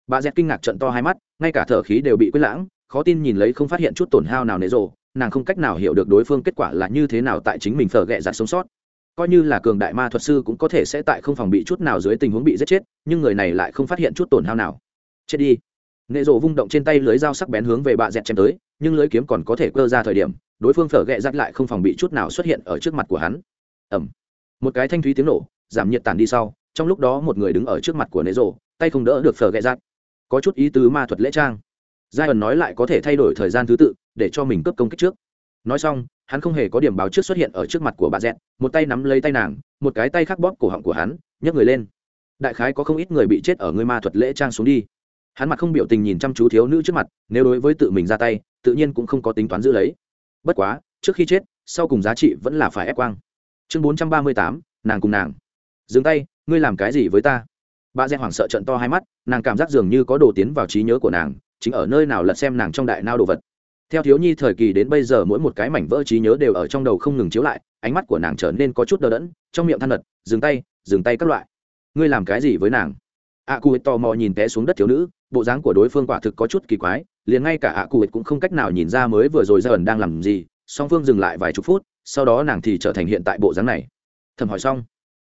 Bà dẹt kinh ngạc trận to hai mắt, ngay cả thở khí đều bị quên lãng khó tin nhìn lấy không phát hiện chút tổn hao nào nế rồ nàng không cách nào hiểu được đối phương kết quả là như thế nào tại chính mình phở ghẹ dạ sống sót. Coi như là cường đại ma thuật sư cũng có thể sẽ tại không phòng bị chút nào dưới tình huống bị giết chết, nhưng người này lại không phát hiện chút tổn hao nào. Chết đi. Nệ rộ vung động trên tay lưới dao sắc bén hướng về bạ dẹt chém tới, nhưng lưới kiếm còn có thể cơ ra thời điểm, đối phương phở ghẹ dắt lại không phòng bị chút nào xuất hiện ở trước mặt của hắn. Ẩm một cái thanh thúy tiếng nổ, giảm nhiệt tàn đi sau, trong lúc đó một người đứng ở trước mặt của nệ rộ, tay không đỡ được phở ghẹ dắt có chút ý tứ ma thuật lễ trang giai ẩn nói lại có thể thay đổi thời gian thứ tự, để cho mình cướp công kích trước. Nói xong, hắn không hề có điểm báo trước xuất hiện ở trước mặt của bà dẹn. một tay nắm lấy tay nàng, một cái tay khắc bóp cổ họng của hắn, nhấc người lên. Đại khái có không ít người bị chết ở người ma thuật lễ trang xuống đi. Hắn mặt không biểu tình nhìn chăm chú thiếu nữ trước mặt, nếu đối với tự mình ra tay, tự nhiên cũng không có tính toán giữ lấy. Bất quá, trước khi chết, sau cùng giá trị vẫn là phải ép quang. Chương bốn trăm ba mươi tám, nàng cùng nàng. Dừng tay, ngươi làm cái gì với ta? Bà dẹn hoảng sợ trận to hai mắt, nàng cảm giác dường như có đồ tiến vào trí nhớ của nàng chính ở nơi nào lật xem nàng trong đại nao đồ vật. Theo thiếu nhi thời kỳ đến bây giờ mỗi một cái mảnh vỡ trí nhớ đều ở trong đầu không ngừng chiếu lại ánh mắt của nàng trở nên có chút đờ đẫn trong miệng than mật dừng tay dừng tay các loại. Ngươi làm cái gì với nàng? Ạ à, cụ tò mò nhìn té xuống đất thiếu nữ bộ dáng của đối phương quả thực có chút kỳ quái liền ngay cả ạ à, cụ cũng không cách nào nhìn ra mới vừa rồi ra ẩn đang làm gì song phương dừng lại vài chục phút sau đó nàng thì trở thành hiện tại bộ dáng này. Thầm hỏi xong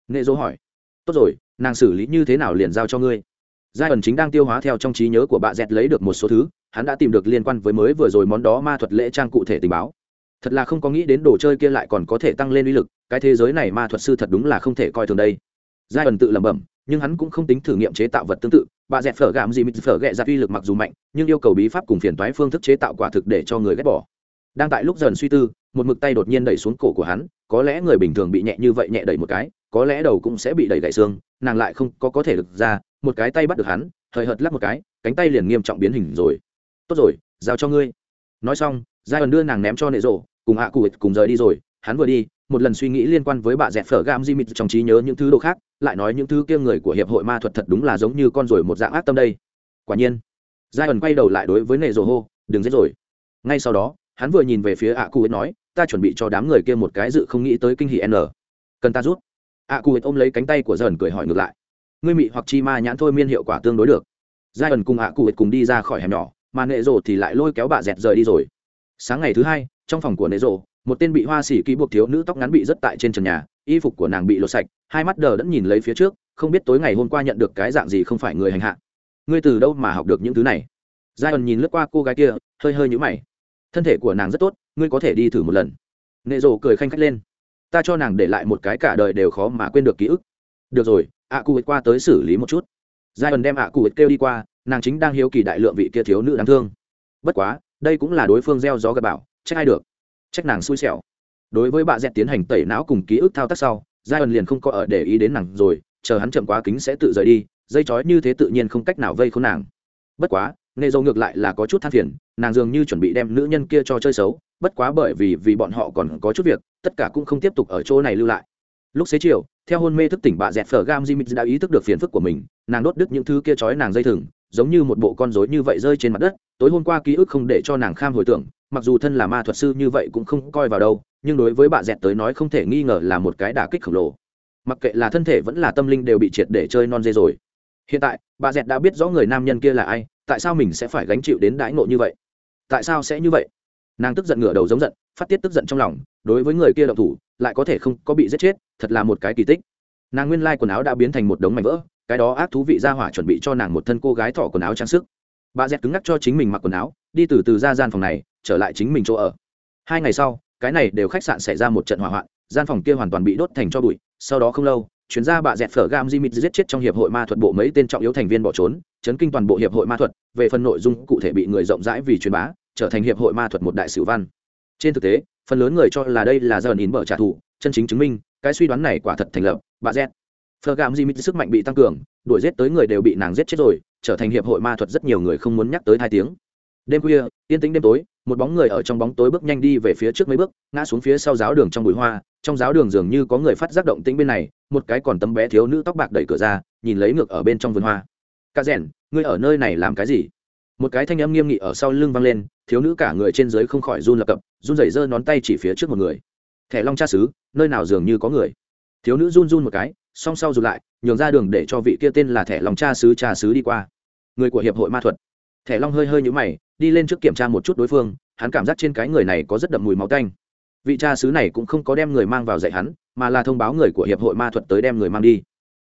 nệ dỗ hỏi tốt rồi nàng xử lý như thế nào liền giao cho ngươi? Giai ẩn chính đang tiêu hóa theo trong trí nhớ của bà dẹt lấy được một số thứ, hắn đã tìm được liên quan với mới vừa rồi món đó ma thuật lễ trang cụ thể tình báo. Thật là không có nghĩ đến đồ chơi kia lại còn có thể tăng lên uy lực, cái thế giới này ma thuật sư thật đúng là không thể coi thường đây. Giai ẩn tự lẩm bẩm, nhưng hắn cũng không tính thử nghiệm chế tạo vật tương tự, bà dẹt phở gạm gì mít phở ghẹ ra uy lực mặc dù mạnh, nhưng yêu cầu bí pháp cùng phiền toái phương thức chế tạo quả thực để cho người ghét bỏ. Đang tại lúc dần suy tư, một mực tay đột nhiên đẩy xuống cổ của hắn, có lẽ người bình thường bị nhẹ như vậy nhẹ đẩy một cái, có lẽ đầu cũng sẽ bị đẩy gãy xương, nàng lại không có có thể lực ra một cái tay bắt được hắn, hời hợt lắp một cái, cánh tay liền nghiêm trọng biến hình rồi. Tốt rồi, giao cho ngươi. Nói xong giai ẩn đưa nàng ném cho nệ rộ, cùng hạ cụ cùng rời đi rồi. Hắn vừa đi, một lần suy nghĩ liên quan với bà dẹt phở gam di mịt trong trí nhớ những thứ đồ khác, lại nói những thứ kia người của hiệp hội ma thuật thật đúng là giống như con rồi một dạng ác tâm đây. Quả nhiên giai ẩn quay đầu lại đối với nệ rộ hô, đừng giết rồi. Ngay sau đó, hắn vừa nhìn về phía ạ cụ nói, ta chuẩn bị cho đám người kia một cái dự không nghĩ tới kinh hỷ n. Cần ta rút? Ạ cụ ôm lấy cánh tay của dần cười hỏi ngược lại ngươi mị hoặc chi ma nhãn thôi miên hiệu quả tương đối được. Giai ẩn cùng ạ cụ cùng đi ra khỏi hẻm nhỏ, mà nệ rộ thì lại lôi kéo bà dẹt rời đi rồi. Sáng ngày thứ hai, trong phòng của nệ rộ một tên bị hoa xỉ ký buộc thiếu nữ tóc ngắn bị rất tại trên trần nhà, y phục của nàng bị lột sạch, hai mắt đờ đẫn nhìn lấy phía trước, không biết tối ngày hôm qua nhận được cái dạng gì không phải người hành hạ. Ngươi từ đâu mà học được những thứ này? Giai ẩn nhìn lướt qua cô gái kia, hơi hơi nhũ mày. Thân thể của nàng rất tốt, ngươi có thể đi thử một lần. Nệ rộ cười khanh khách lên. Ta cho nàng để lại một cái cả đời đều khó mà quên được ký ức. Được rồi ạ à cụ qua tới xử lý một chút. Giai ẩn đem ạ à cụ kêu đi qua, nàng chính đang hiếu kỳ đại lượng vị kia thiếu nữ đáng thương. Bất quá, đây cũng là đối phương gieo gió gặp bảo trách ai được? Trách nàng xui xẻo. Đối với bà dẹt tiến hành tẩy não cùng ký ức thao tác sau giai ẩn liền không có ở để ý đến nàng rồi, chờ hắn chậm quá kính sẽ tự rời đi, dây chói như thế tự nhiên không cách nào vây khốn nàng. Bất quá nệ dâu ngược lại là có chút than phiền, nàng dường như chuẩn bị đem nữ nhân kia cho chơi xấu, bất quá bởi vì vì bọn họ còn có chút việc, tất cả cũng không tiếp tục ở chỗ này lưu lại. Lúc xế chiều theo hôn mê thức tỉnh bà dẹt phở gam jimmy đã ý thức được phiền phức của mình, nàng đốt đứt những thứ kia trói nàng dây thừng, giống như một bộ con rối như vậy rơi trên mặt đất, tối hôm qua ký ức không để cho nàng kham hồi tưởng, mặc dù thân là ma thuật sư như vậy cũng không coi vào đâu, nhưng đối với bà dẹt tới nói không thể nghi ngờ là một cái đả kích khổng lồ. Mặc kệ là thân thể vẫn là tâm linh đều bị triệt để chơi non dê rồi. Hiện tại, bà dẹt đã biết rõ người nam nhân kia là ai, tại sao mình sẽ phải gánh chịu đến đãi ngộ như vậy? Tại sao sẽ như vậy? Nàng tức giận ngửa đầu giống giận, phát tiết tức giận trong lòng, đối với người kia động thủ, lại có thể không có bị giết chết, thật là một cái kỳ tích. Nàng nguyên lai quần áo đã biến thành một đống mảnh vỡ, cái đó ác thú vị ra hỏa chuẩn bị cho nàng một thân cô gái thọ quần áo trang sức. Bà dẹt cứng ngắc cho chính mình mặc quần áo, đi từ từ ra gian phòng này, trở lại chính mình chỗ ở. Hai ngày sau, cái này đều khách sạn xảy ra một trận hỏa hoạn, gian phòng kia hoàn toàn bị đốt thành cho bụi, sau đó không lâu, chuyên gia bà dẹt phở gam di mịt giết chết trong hiệp hội ma thuật bộ mấy tên trọng yếu thành viên bỏ trốn, chấn kinh toàn bộ hiệp hội ma thuật, về phần nội dung cụ thể bị người rộng rãi vì truyền bá trở thành hiệp hội ma thuật một đại sử văn. Trên thực tế, phần lớn người cho là đây là giờ nín bở trả thù, chân chính chứng minh, cái suy đoán này quả thật thành lập bà z phờ gam di sức mạnh bị tăng cường, đuổi giết tới người đều bị nàng giết chết rồi, trở thành hiệp hội ma thuật rất nhiều người không muốn nhắc tới hai tiếng. Đêm khuya, yên tĩnh đêm tối, một bóng người ở trong bóng tối bước nhanh đi về phía trước mấy bước, ngã xuống phía sau giáo đường trong bụi hoa, trong giáo đường dường như có người phát giác động tĩnh bên này, một cái còn tấm bé thiếu nữ tóc bạc đẩy cửa ra, nhìn lấy ngược ở bên trong vườn hoa. Ca rèn, ngươi ở nơi này làm cái gì? Một cái thanh âm nghiêm nghị ở sau lưng vang lên, thiếu nữ cả người trên dưới không khỏi run lập cập, run rẩy giơ nón tay chỉ phía trước một người. Thẻ long cha xứ nơi nào dường như có người? Thiếu nữ run run một cái, song sau rụt lại, nhường ra đường để cho vị kia tên là thẻ long cha xứ cha xứ đi qua. Người của hiệp hội ma thuật. Thẻ long hơi hơi nhũ mày, đi lên trước kiểm tra một chút đối phương, hắn cảm giác trên cái người này có rất đậm mùi máu tanh. Vị cha xứ này cũng không có đem người mang vào dạy hắn, mà là thông báo người của hiệp hội ma thuật tới đem người mang đi.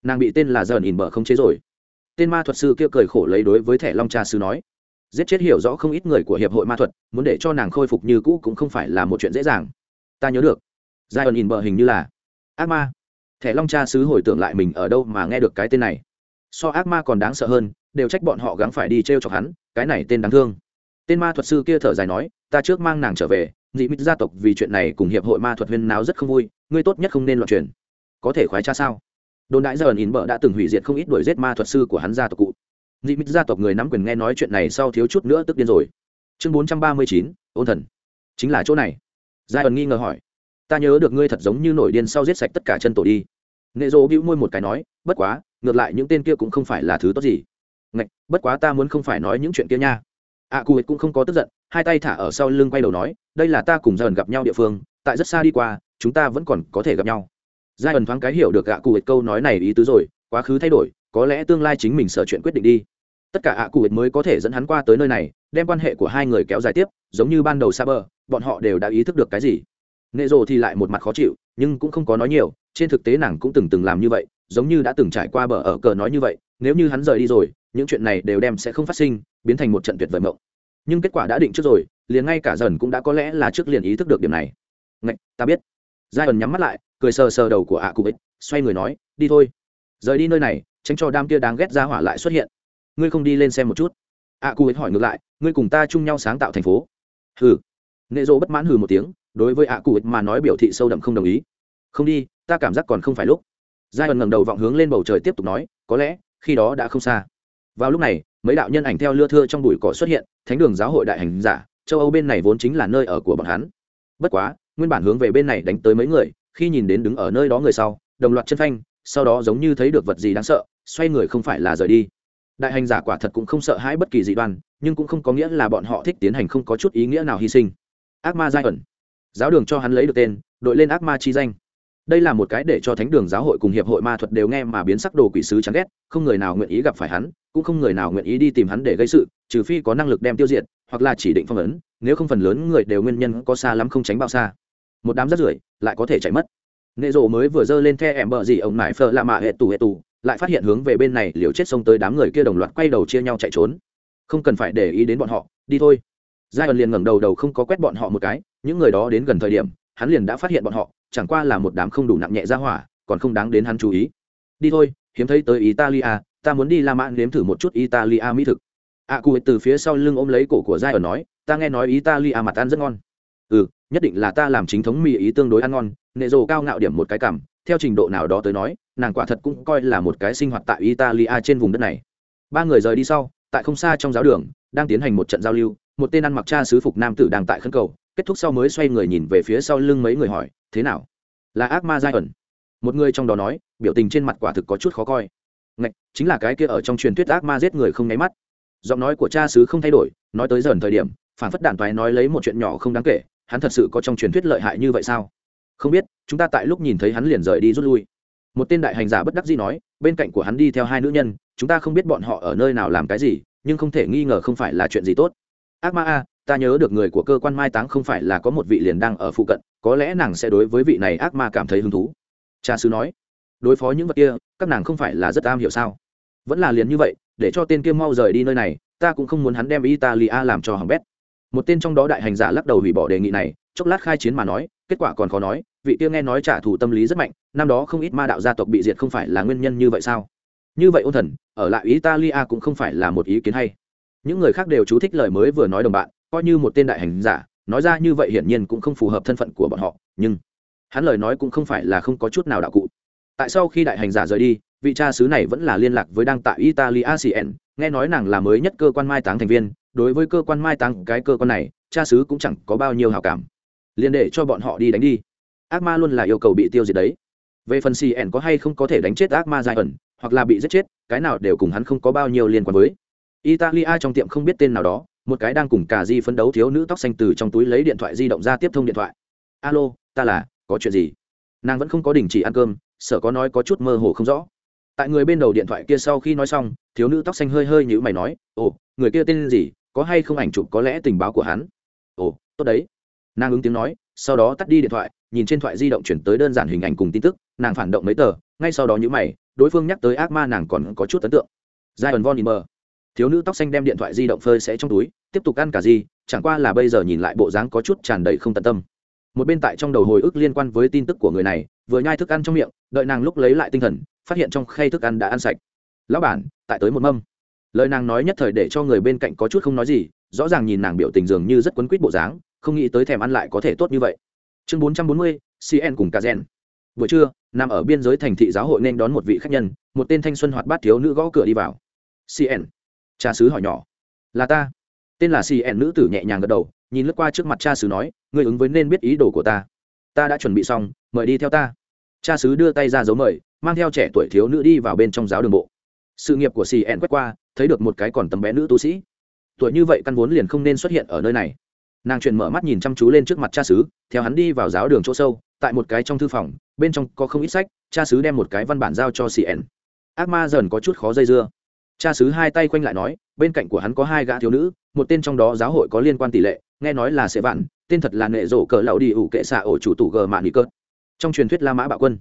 Nàng bị tên là dần ỉn bờ không chế rồi. Tên ma thuật sư kia cười khổ lấy đối với thẻ long cha xứ nói giết chết hiểu rõ không ít người của hiệp hội ma thuật, muốn để cho nàng khôi phục như cũ cũng không phải là một chuyện dễ dàng. Ta nhớ được. Giai ẩn in bờ hình như là, ác ma. Thẻ long cha sứ hồi tưởng lại mình ở đâu mà nghe được cái tên này. So ác ma còn đáng sợ hơn, đều trách bọn họ gắng phải đi t r e o chọc hắn, cái này tên đáng thương. Tên ma thuật sư kia thở dài nói, ta trước mang nàng trở về, dị mít gia tộc vì chuyện này cùng hiệp hội ma thuật huyên náo rất không vui, ngươi tốt nhất không nên loạn truyền. Có thể khoái cha sao? Đồn đại giờ ẩn in bờ đã từng hủy diệt không ít đuổi giết ma thuật sư của hắn gia tộc cụ dị mít gia tộc người nắm quyền nghe nói chuyện này sau thiếu chút nữa tức điên rồi. Chương bốn trăm ba mươi chín, ôn thần. Chính là chỗ này. Giai ẩn nghi ngờ hỏi. Ta nhớ được ngươi thật giống như nổi điên sau giết sạch tất cả chân tổ đi. Nệ dỗ bĩu môi một cái nói, bất quá, ngược lại những tên kia cũng không phải là thứ tốt gì. Ngạch, bất quá ta muốn không phải nói những chuyện kia nha. Ạ cụ cũng không có tức giận, hai tay thả ở sau lưng quay đầu nói, đây là ta cùng dần gặp nhau địa phương, tại rất xa đi qua, chúng ta vẫn còn có thể gặp nhau. Giai ẩn thoáng cái hiểu được ạ cụ câu nói này ý tứ rồi, quá khứ thay đổi, có lẽ tương lai chính mình sở chuyện quyết định đi tất cả ạ cụ mới có thể dẫn hắn qua tới nơi này, đem quan hệ của hai người kéo dài tiếp, giống như ban đầu xa bờ bọn họ đều đã ý thức được cái gì. Nệ rồ thì lại một mặt khó chịu, nhưng cũng không có nói nhiều, trên thực tế nàng cũng từng từng làm như vậy, giống như đã từng trải qua bờ ở cờ nói như vậy, nếu như hắn rời đi rồi, những chuyện này đều đem sẽ không phát sinh, biến thành một trận tuyệt vời mộng. Nhưng kết quả đã định trước rồi, liền ngay cả dần cũng đã có lẽ là trước liền ý thức được điểm này. Ngạch, ta biết. Giai ẩn nhắm mắt lại, cười sờ sờ đầu của ạ cụ ích xoay người nói, đi thôi. Rời đi nơi này, tránh cho đám kia đáng ghét ra hỏa lại xuất hiện ngươi không đi lên xem một chút. A Cú ích hỏi ngược lại, ngươi cùng ta chung nhau sáng tạo thành phố. Hừ. Nệ dỗ bất mãn hừ một tiếng, đối với A Cú ích mà nói biểu thị sâu đậm không đồng ý. Không đi, ta cảm giác còn không phải lúc. Giai ẩn ngẩng đầu vọng hướng lên bầu trời tiếp tục nói, có lẽ, khi đó đã không xa. Vào lúc này, mấy đạo nhân ảnh theo lưa thưa trong bụi cỏ xuất hiện, thánh đường giáo hội đại hành giả, châu âu bên này vốn chính là nơi ở của bọn hắn. Bất quá, nguyên bản hướng về bên này đánh tới mấy người, khi nhìn đến đứng ở nơi đó người sau, đồng loạt chân phanh, sau đó giống như thấy được vật gì đáng sợ, xoay người không phải là rời đi đại hành giả quả thật cũng không sợ hãi bất kỳ dị đoan, nhưng cũng không có nghĩa là bọn họ thích tiến hành không có chút ý nghĩa nào hy sinh. Ác ma giai ẩn. Giáo đường cho hắn lấy được tên, đội lên ác ma chi danh. Đây là một cái để cho thánh đường giáo hội cùng hiệp hội ma thuật đều nghe mà biến sắc đồ quỷ sứ chán ghét, không người nào nguyện ý gặp phải hắn, cũng không người nào nguyện ý đi tìm hắn để gây sự, trừ phi có năng lực đem tiêu diệt, hoặc là chỉ định phong ấn, nếu không phần lớn người đều nguyên nhân có xa lắm không tránh bao xa. Một đám rất rưởi lại có thể chạy mất. Nệ rộ mới vừa dơ lên the em bờ gì ông nải phờ lạ mạ hệ tù hệ tù lại phát hiện hướng về bên này liều chết xông tới đám người kia đồng loạt quay đầu chia nhau chạy trốn. Không cần phải để ý đến bọn họ, đi thôi. Giai ẩn liền ngẩng đầu đầu không có quét bọn họ một cái, những người đó đến gần thời điểm, hắn liền đã phát hiện bọn họ, chẳng qua là một đám không đủ nặng nhẹ ra hỏa, còn không đáng đến hắn chú ý. Đi thôi, hiếm thấy tới italia, ta muốn đi la mã nếm thử một chút italia mỹ thực. A cụ từ phía sau lưng ôm lấy cổ của giai ẩn nói, ta nghe nói italia mặt ăn rất ngon. Ừ nhất định là ta làm chính thống mì ý tương đối ăn ngon, nệ rồ cao ngạo điểm một cái cảm theo trình độ nào đó tới nói, nàng quả thật cũng coi là một cái sinh hoạt tại italia trên vùng đất này. Ba người rời đi sau, tại không xa trong giáo đường, đang tiến hành một trận giao lưu, một tên ăn mặc cha sứ phục nam tử đang tại khấn cầu, kết thúc sau mới xoay người nhìn về phía sau lưng mấy người hỏi, thế nào? Là ác ma giai ẩn. Một người trong đó nói, biểu tình trên mặt quả thực có chút khó coi. Ngạch, chính là cái kia ở trong truyền thuyết ác ma giết người không nháy mắt. Giọng nói của cha sứ không thay đổi, nói tới dần thời điểm, phản phất đản toái nói lấy một chuyện nhỏ không đáng kể, hắn thật sự có trong truyền thuyết lợi hại như vậy sao? Không biết, chúng ta tại lúc nhìn thấy hắn liền rời đi rút lui. Một tên đại hành giả bất đắc dĩ nói, bên cạnh của hắn đi theo hai nữ nhân, chúng ta không biết bọn họ ở nơi nào làm cái gì, nhưng không thể nghi ngờ không phải là chuyện gì tốt. Ác ma a, ta nhớ được người của cơ quan mai táng không phải là có một vị liền đang ở phụ cận, có lẽ nàng sẽ đối với vị này ác ma cảm thấy hứng thú. Cha sứ nói, đối phó những vật kia, các nàng không phải là rất am hiểu sao? Vẫn là liền như vậy, để cho tên kia mau rời đi nơi này, ta cũng không muốn hắn đem italia làm cho hỏng bét. Một tên trong đó đại hành giả lắc đầu hủy bỏ đề nghị này chốc lát khai chiến mà nói, kết quả còn khó nói, vị kia nghe nói trả thù tâm lý rất mạnh, năm đó không ít ma đạo gia tộc bị diệt không phải là nguyên nhân như vậy sao? Như vậy ôn thần, ở lại italia cũng không phải là một ý kiến hay. Những người khác đều chú thích lời mới vừa nói đồng bạn, coi như một tên đại hành giả, nói ra như vậy hiển nhiên cũng không phù hợp thân phận của bọn họ, nhưng hắn lời nói cũng không phải là không có chút nào đạo cụ. Tại sao khi đại hành giả rời đi, vị cha sứ này vẫn là liên lạc với đang tại italia cn nghe nói nàng là mới nhất cơ quan mai táng thành viên, đối với cơ quan mai táng cái cơ quan này, cha sứ cũng chẳng có bao nhiêu hào cảm liền để cho bọn họ đi đánh đi. Ác ma luôn là yêu cầu bị tiêu diệt đấy. Về phần cn có hay không có thể đánh chết ác ma dài ẩn, hoặc là bị giết chết, cái nào đều cùng hắn không có bao nhiêu liên quan với. Italia trong tiệm không biết tên nào đó, một cái đang cùng cà di phấn đấu thiếu nữ tóc xanh từ trong túi lấy điện thoại di động ra tiếp thông điện thoại. Alo, ta là, có chuyện gì? Nàng vẫn không có đình chỉ ăn cơm, sợ có nói có chút mơ hồ không rõ. Tại người bên đầu điện thoại kia sau khi nói xong, thiếu nữ tóc xanh hơi hơi nhữ mày nói, ồ, người kia tên gì, có hay không ảnh chụp có lẽ tình báo của hắn? Ồ, tốt đấy nàng ứng tiếng nói, sau đó tắt đi điện thoại, nhìn trên thoại di động chuyển tới đơn giản hình ảnh cùng tin tức, nàng phản động mấy tờ, ngay sau đó nhữ mày, đối phương nhắc tới ác ma nàng còn có chút ấn tượng. Giai ẩn von in thiếu nữ tóc xanh đem điện thoại di động phơi sẽ trong túi, tiếp tục ăn cả gì, chẳng qua là bây giờ nhìn lại bộ dáng có chút tràn đầy không tận tâm. Một bên tại trong đầu hồi ức liên quan với tin tức của người này, vừa nhai thức ăn trong miệng, đợi nàng lúc lấy lại tinh thần, phát hiện trong khay thức ăn đã ăn sạch. Lão bản, tại tới một mâm. Lời nàng nói nhất thời để cho người bên cạnh có chút không nói gì, rõ ràng nhìn nàng biểu tình dường như rất quấn quýt bộ dáng không nghĩ tới thèm ăn lại có thể tốt như vậy. Chương bốn trăm bốn mươi cn cùng kazen buổi trưa, nằm ở biên giới thành thị giáo hội nên đón một vị khách nhân, một tên thanh xuân hoạt bát thiếu nữ gõ cửa đi vào. Cn cha sứ hỏi nhỏ. Là ta. Tên là cn nữ tử nhẹ nhàng gật đầu, nhìn lướt qua trước mặt cha sứ nói, ngươi ứng với nên biết ý đồ của ta. Ta đã chuẩn bị xong, mời đi theo ta. Cha sứ đưa tay ra dấu mời, mang theo trẻ tuổi thiếu nữ đi vào bên trong giáo đường bộ. Sự nghiệp của cn quét qua, thấy được một cái còn tấm bé nữ tu sĩ. Tuổi như vậy căn vốn liền không nên xuất hiện ở nơi này nàng chuyển mở mắt nhìn chăm chú lên trước mặt cha xứ, theo hắn đi vào giáo đường chỗ sâu, tại một cái trong thư phòng, bên trong có không ít sách, cha xứ đem một cái văn bản giao cho cn ác ma dần có chút khó dây dưa. Cha xứ hai tay quanh lại nói, bên cạnh của hắn có hai gã thiếu nữ, một tên trong đó giáo hội có liên quan tỷ lệ, nghe nói là sẽ vạn, tên thật là nệ rổ cờ lậu đi ủ kệ xạ ổ chủ tủ gờ mạn nghị cớt trong truyền thuyết la mã bạo quân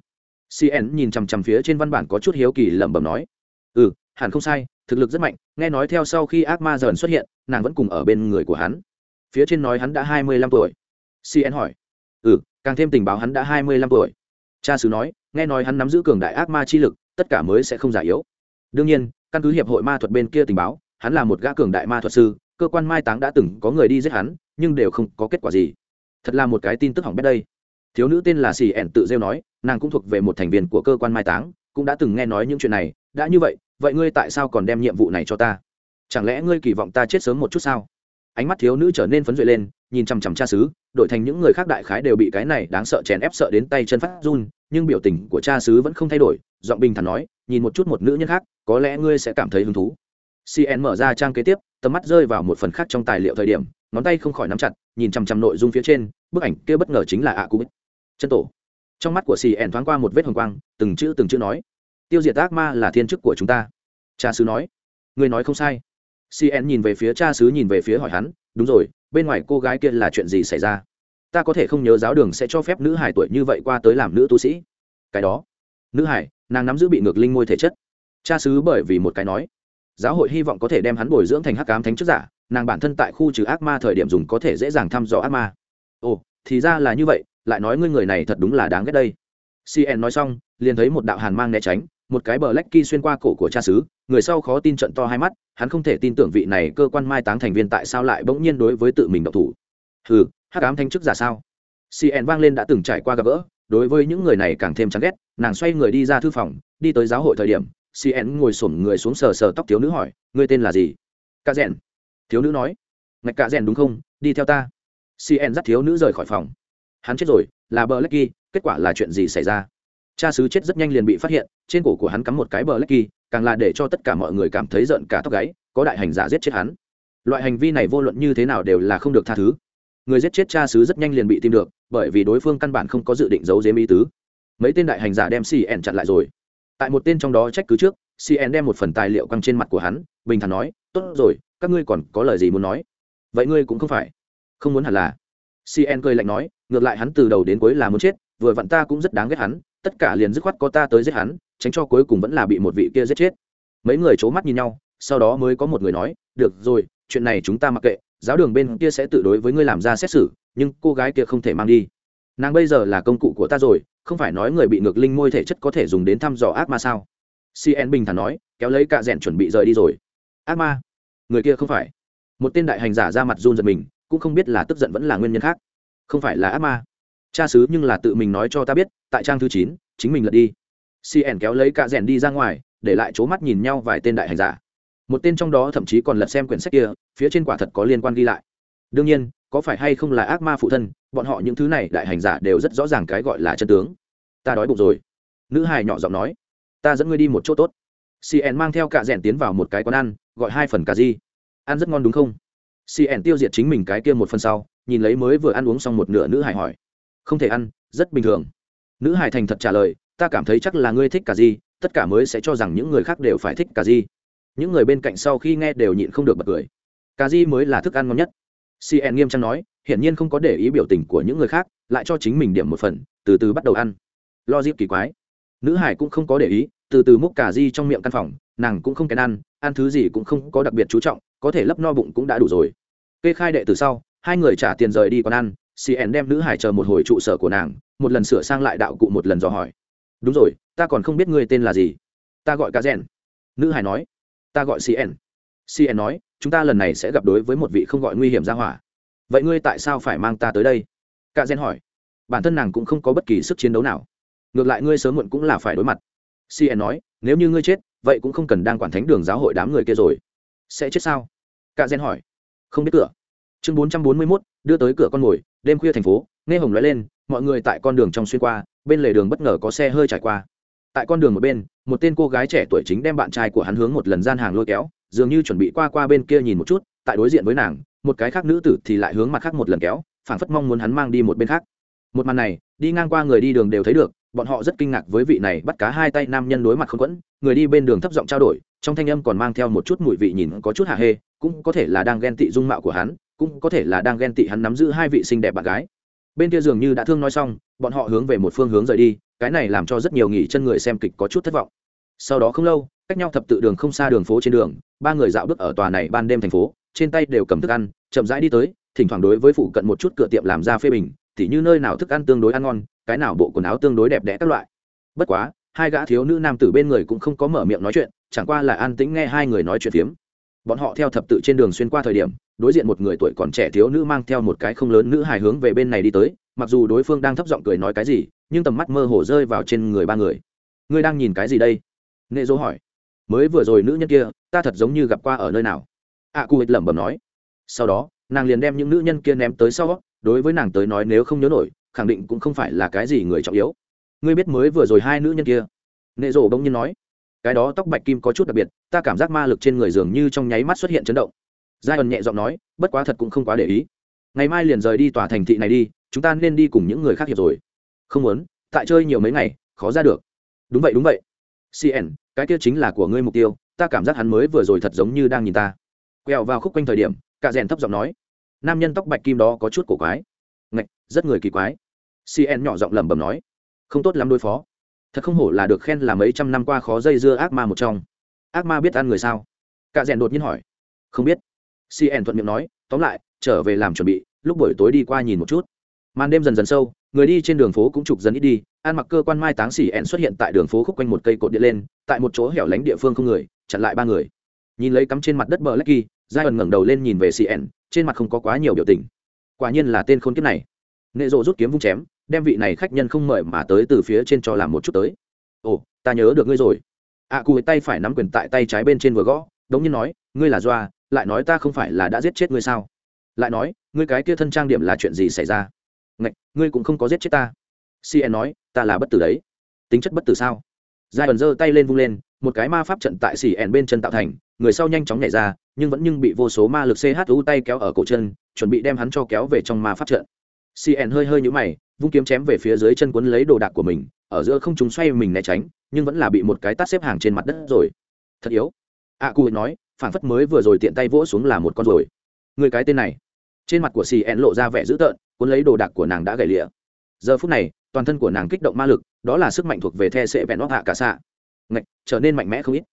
cn nhìn chằm chằm phía trên văn bản có chút hiếu kỳ lẩm bẩm nói ừ hẳn không sai, thực lực rất mạnh, nghe nói theo sau khi ác ma dần xuất hiện, nàng vẫn cùng ở bên người của hắn phía trên nói hắn đã hai mươi lăm tuổi. Cn hỏi. Ừ càng thêm tình báo hắn đã hai mươi lăm tuổi. Cha sứ nói, nghe nói hắn nắm giữ cường đại ác ma chi lực, tất cả mới sẽ không giả yếu. Đương nhiên, căn cứ hiệp hội ma thuật bên kia tình báo, hắn là một gã cường đại ma thuật sư, cơ quan mai táng đã từng có người đi giết hắn, nhưng đều không có kết quả gì. Thật là một cái tin tức hỏng bét đây. Thiếu nữ tên là xì ẻn tự rêu nói, nàng cũng thuộc về một thành viên của cơ quan mai táng, cũng đã từng nghe nói những chuyện này. Đã như vậy vậy ngươi tại sao còn đem nhiệm vụ này cho ta? Chẳng lẽ ngươi kỳ vọng ta chết sớm một chút sao? Ánh mắt thiếu nữ trở nên phấn duệ lên, nhìn chằm chằm cha xứ, đổi thành những người khác đại khái đều bị cái này đáng sợ chèn ép sợ đến tay chân phát run, nhưng biểu tình của cha xứ vẫn không thay đổi, giọng bình thản nói, nhìn một chút một nữ nhân khác, có lẽ ngươi sẽ cảm thấy hứng thú. Cn mở ra trang kế tiếp, tầm mắt rơi vào một phần khác trong tài liệu thời điểm, ngón tay không khỏi nắm chặt, nhìn chằm chằm nội dung phía trên, bức ảnh kia bất ngờ chính là ạ cú chân tổ. Trong mắt của cn thoáng qua một vết hồng quang, từng chữ từng chữ nói, tiêu diệt ác ma là thiên chức của chúng ta. Cha xứ nói. Ngươi nói không sai cn nhìn về phía cha xứ nhìn về phía hỏi hắn, đúng rồi, bên ngoài cô gái kia là chuyện gì xảy ra? Ta có thể không nhớ giáo đường sẽ cho phép nữ hải tuổi như vậy qua tới làm nữ tu sĩ. Cái đó. Nữ hải nàng nắm giữ bị ngược linh ngôi thể chất. Cha xứ bởi vì một cái nói, giáo hội hy vọng có thể đem hắn bồi dưỡng thành hắc cám thánh chức giả, nàng bản thân tại khu trừ ác ma thời điểm dùng có thể dễ dàng thăm dò ác ma. Ồ, thì ra là như vậy, lại nói ngươi người này thật đúng là đáng ghét đây. Cn nói xong, liền thấy một đạo hàn mang né tránh, một cái bờ lách ky xuyên qua cổ của cha xứ người sau khó tin trận to hai mắt, hắn không thể tin tưởng vị này cơ quan mai táng thành viên tại sao lại bỗng nhiên đối với tự mình độc thủ. Hừ, hắc ám thanh chức giả sao? Cn vang lên đã từng trải qua gặp gỡ, đối với những người này càng thêm chán ghét, nàng xoay người đi ra thư phòng, đi tới giáo hội thời điểm cn ngồi xổm người xuống sờ sờ tóc thiếu nữ hỏi, ngươi tên là gì? Ca rèn. Thiếu nữ nói, ngạch ca rèn đúng không? Đi theo ta. Cn dắt thiếu nữ rời khỏi phòng. Hắn chết rồi, là bờ lecky kết quả là chuyện gì xảy ra? Cha sứ chết rất nhanh liền bị phát hiện, trên cổ của hắn cắm một cái bờ lecky càng là để cho tất cả mọi người cảm thấy giận cả tóc gáy, có đại hành giả giết chết hắn. Loại hành vi này vô luận như thế nào đều là không được tha thứ. Người giết chết cha xứ rất nhanh liền bị tìm được, bởi vì đối phương căn bản không có dự định giấu giếm ý tứ. Mấy tên đại hành giả đem cn chặn lại rồi. Tại một tên trong đó trách cứ trước cn đem một phần tài liệu căng trên mặt của hắn, bình thản nói, tốt rồi, các ngươi còn có lời gì muốn nói? Vậy ngươi cũng không phải. Không muốn hẳn là. Cn cười lạnh nói, ngược lại hắn từ đầu đến cuối là muốn chết, vừa vặn ta cũng rất đáng ghét hắn tất cả liền dứt khoát có ta tới giết hắn, tránh cho cuối cùng vẫn là bị một vị kia giết chết. Mấy người c h ố mắt nhìn nhau, sau đó mới có một người nói, được rồi, chuyện này chúng ta mặc kệ, giáo đường bên kia sẽ tự đối với ngươi làm ra xét xử, nhưng cô gái kia không thể mang đi. Nàng bây giờ là công cụ của ta rồi, không phải nói người bị ngược linh môi thể chất có thể dùng đến thăm dò ác ma sao? Cn bình thản nói, kéo lấy cạ rẽn chuẩn bị rời đi rồi. Ác ma? Người kia không phải. Một tên đại hành giả ra mặt run giật mình, cũng không biết là tức giận vẫn là nguyên nhân khác. Không phải là ác ma. Cha xứ nhưng là tự mình nói cho ta biết tại trang thứ chín, chính mình lật đi. Cn kéo lấy cạ rèn đi ra ngoài, để lại c mắt nhìn nhau vài tên đại hành giả. Một tên trong đó thậm chí còn lật xem quyển sách kia, phía trên quả thật có liên quan ghi lại. Đương nhiên, có phải hay không là ác ma phụ thân, bọn họ những thứ này đại hành giả đều rất rõ ràng cái gọi là chân tướng. Ta đói bụng rồi. Nữ hài nhỏ giọng nói. Ta dẫn ngươi đi một chỗ tốt. Cn mang theo cạ rèn tiến vào một cái quán ăn, gọi hai phần cà di ăn rất ngon đúng không? Cn tiêu diệt chính mình cái kia một phần sau, nhìn lấy mới vừa ăn uống xong một nửa nữ hài hỏi. Không thể ăn, rất bình thường nữ hải thành thật trả lời, ta cảm thấy chắc là ngươi thích cả gì tất cả mới sẽ cho rằng những người khác đều phải thích cả gì những người bên cạnh sau khi nghe đều nhịn không được bật cười. Cà di mới là thức ăn ngon nhất. Cn nghiêm trang nói, hiển nhiên không có để ý biểu tình của những người khác, lại cho chính mình điểm một phần, từ từ bắt đầu ăn. Lo dịp kỳ quái. Nữ hải cũng không có để ý, từ từ múc cà di trong miệng căn phòng, nàng cũng không kén ăn ăn thứ gì cũng không có đặc biệt chú trọng, có thể lấp no bụng cũng đã đủ rồi. Kê khai đệ từ sau, hai người trả tiền rời đi còn ăn cn đem nữ hải chờ một hồi trụ sở của nàng, một lần sửa sang lại đạo cụ một lần dò hỏi. Đúng rồi, ta còn không biết ngươi tên là gì. Ta gọi cá rèn nữ hải nói. Ta gọi cn. cn nói, chúng ta lần này sẽ gặp đối với một vị không gọi nguy hiểm ra hỏa. Vậy ngươi tại sao phải mang ta tới đây? Cá rèn hỏi. Bản thân nàng cũng không có bất kỳ sức chiến đấu nào. Ngược lại ngươi sớm muộn cũng là phải đối mặt. cn nói, nếu như ngươi chết, vậy cũng không cần đang quản thánh đường giáo hội đám người kia rồi. Sẽ chết sao? Cả rèn hỏi. Không biết cửa. Chương bốn trăm bốn mươi mốt, đưa tới cửa con mồi đêm khuya thành phố, nghe hồng lóe lên, mọi người tại con đường trong xuyên qua, bên lề đường bất ngờ có xe hơi trải qua. Tại con đường một bên, một tên cô gái trẻ tuổi chính đem bạn trai của hắn hướng một lần gian hàng lôi kéo, dường như chuẩn bị qua qua bên kia nhìn một chút, tại đối diện với nàng, một cái khác nữ tử thì lại hướng mặt khác một lần kéo, phảng phất mong muốn hắn mang đi một bên khác. Một màn này, đi ngang qua người đi đường đều thấy được, bọn họ rất kinh ngạc với vị này bắt cá hai tay nam nhân đối mặt không quẫn, người đi bên đường thấp giọng trao đổi, trong thanh âm còn mang theo một chút mùi vị nhìn có chút hạ hê, cũng có thể là đang ghen tị dung mạo của hắn cũng có thể là đang ghen tị hắn nắm giữ hai vị xinh đẹp bạn gái. Bên kia dường như đã thương nói xong, bọn họ hướng về một phương hướng rời đi, cái này làm cho rất nhiều nghỉ chân người xem kịch có chút thất vọng. Sau đó không lâu, cách nhau thập tự đường không xa đường phố trên đường, ba người dạo bước ở tòa này ban đêm thành phố, trên tay đều cầm thức ăn, chậm rãi đi tới, thỉnh thoảng đối với phụ cận một chút cửa tiệm làm ra phê bình, tỉ như nơi nào thức ăn tương đối ăn ngon, cái nào bộ quần áo tương đối đẹp đẽ các loại. Bất quá, hai gã thiếu nữ nam tử bên người cũng không có mở miệng nói chuyện, chẳng qua là an tĩnh nghe hai người nói chuyện phiếm bọn họ theo thập tự trên đường xuyên qua thời điểm đối diện một người tuổi còn trẻ thiếu nữ mang theo một cái không lớn nữ hài hướng về bên này đi tới mặc dù đối phương đang thấp giọng cười nói cái gì nhưng tầm mắt mơ hồ rơi vào trên người ba người. Ngươi đang nhìn cái gì đây? Nệ dỗ hỏi. Mới vừa rồi nữ nhân kia ta thật giống như gặp qua ở nơi nào. A à, cụ hịch lẩm bẩm nói. Sau đó nàng liền đem những nữ nhân kia ném tới sau đối với nàng tới nói nếu không nhớ nổi khẳng định cũng không phải là cái gì người trọng yếu. Ngươi biết mới vừa rồi hai nữ nhân kia? Nệ rộ bỗng nhiên nói cái đó tóc bạch kim có chút đặc biệt, ta cảm giác ma lực trên người dường như trong nháy mắt xuất hiện chấn động. Giai ẩn nhẹ giọng nói, bất quá thật cũng không quá để ý. Ngày mai liền rời đi tòa thành thị này đi, chúng ta nên đi cùng những người khác hiệp rồi. Không muốn, tại chơi nhiều mấy ngày, khó ra được. Đúng vậy đúng vậy. Cn cái kia chính là của ngươi mục tiêu, ta cảm giác hắn mới vừa rồi thật giống như đang nhìn ta. Quẹo vào khúc quanh thời điểm, cả rèn thấp giọng nói, nam nhân tóc bạch kim đó có chút cổ quái. Ngạch, rất người kỳ quái. Cn nhỏ giọng lẩm bẩm nói, không tốt lắm đối phó thật không hổ là được khen là mấy trăm năm qua khó dây dưa ác ma một trong. Ác ma biết ăn người sao? Cả rèn đột nhiên hỏi. Không biết. Cn thuận miệng nói, tóm lại, trở về làm chuẩn bị, lúc buổi tối đi qua nhìn một chút. Màn đêm dần dần sâu, người đi trên đường phố cũng trục dần ít đi, ăn mặc cơ quan mai táng xỉ ẹn xuất hiện tại đường phố khúc quanh một cây cột điện lên, tại một chỗ hẻo lánh địa phương không người, chặn lại ba người. Nhìn lấy cắm trên mặt đất bờ lecky giai ẩn ngẩng đầu lên nhìn về cn trên mặt không có quá nhiều biểu tình. Quả nhiên là tên khôn kiếp này. Nệ rộ rút kiếm vung chém đem vị này khách nhân không mời mà tới từ phía trên cho làm một chút tới. Ồ ta nhớ được ngươi rồi. Ạ à, cụ tay phải nắm quyền tại tay trái bên trên vừa gõ đống nhiên nói ngươi là doa lại nói ta không phải là đã giết chết ngươi sao? Lại nói ngươi cái kia thân trang điểm là chuyện gì xảy ra? Ngạch ngươi cũng không có giết chết ta. Cn nói ta là bất tử đấy. Tính chất bất tử sao? Giai ẩn giơ tay lên vung lên một cái ma pháp trận tại cn bên chân tạo thành người sau nhanh chóng nhảy ra nhưng vẫn nhưng bị vô số ma lực chu tay kéo ở cổ chân chuẩn bị đem hắn cho kéo về trong ma pháp trận cn hơi hơi nhũ mày vung kiếm chém về phía dưới chân quấn lấy đồ đạc của mình ở giữa không chúng xoay mình né tránh nhưng vẫn là bị một cái tát xếp hàng trên mặt đất rồi. Thật yếu. A à, cụ nói phản phất mới vừa rồi tiện tay vỗ xuống là một con rồi. Người cái tên này. Trên mặt của cn lộ ra vẻ dữ tợn cuốn lấy đồ đạc của nàng đã gãy lịa. Giờ phút này toàn thân của nàng kích động ma lực đó là sức mạnh thuộc về the sệ vẹn óc hạ cả xạ ngạch trở nên mạnh mẽ không ít.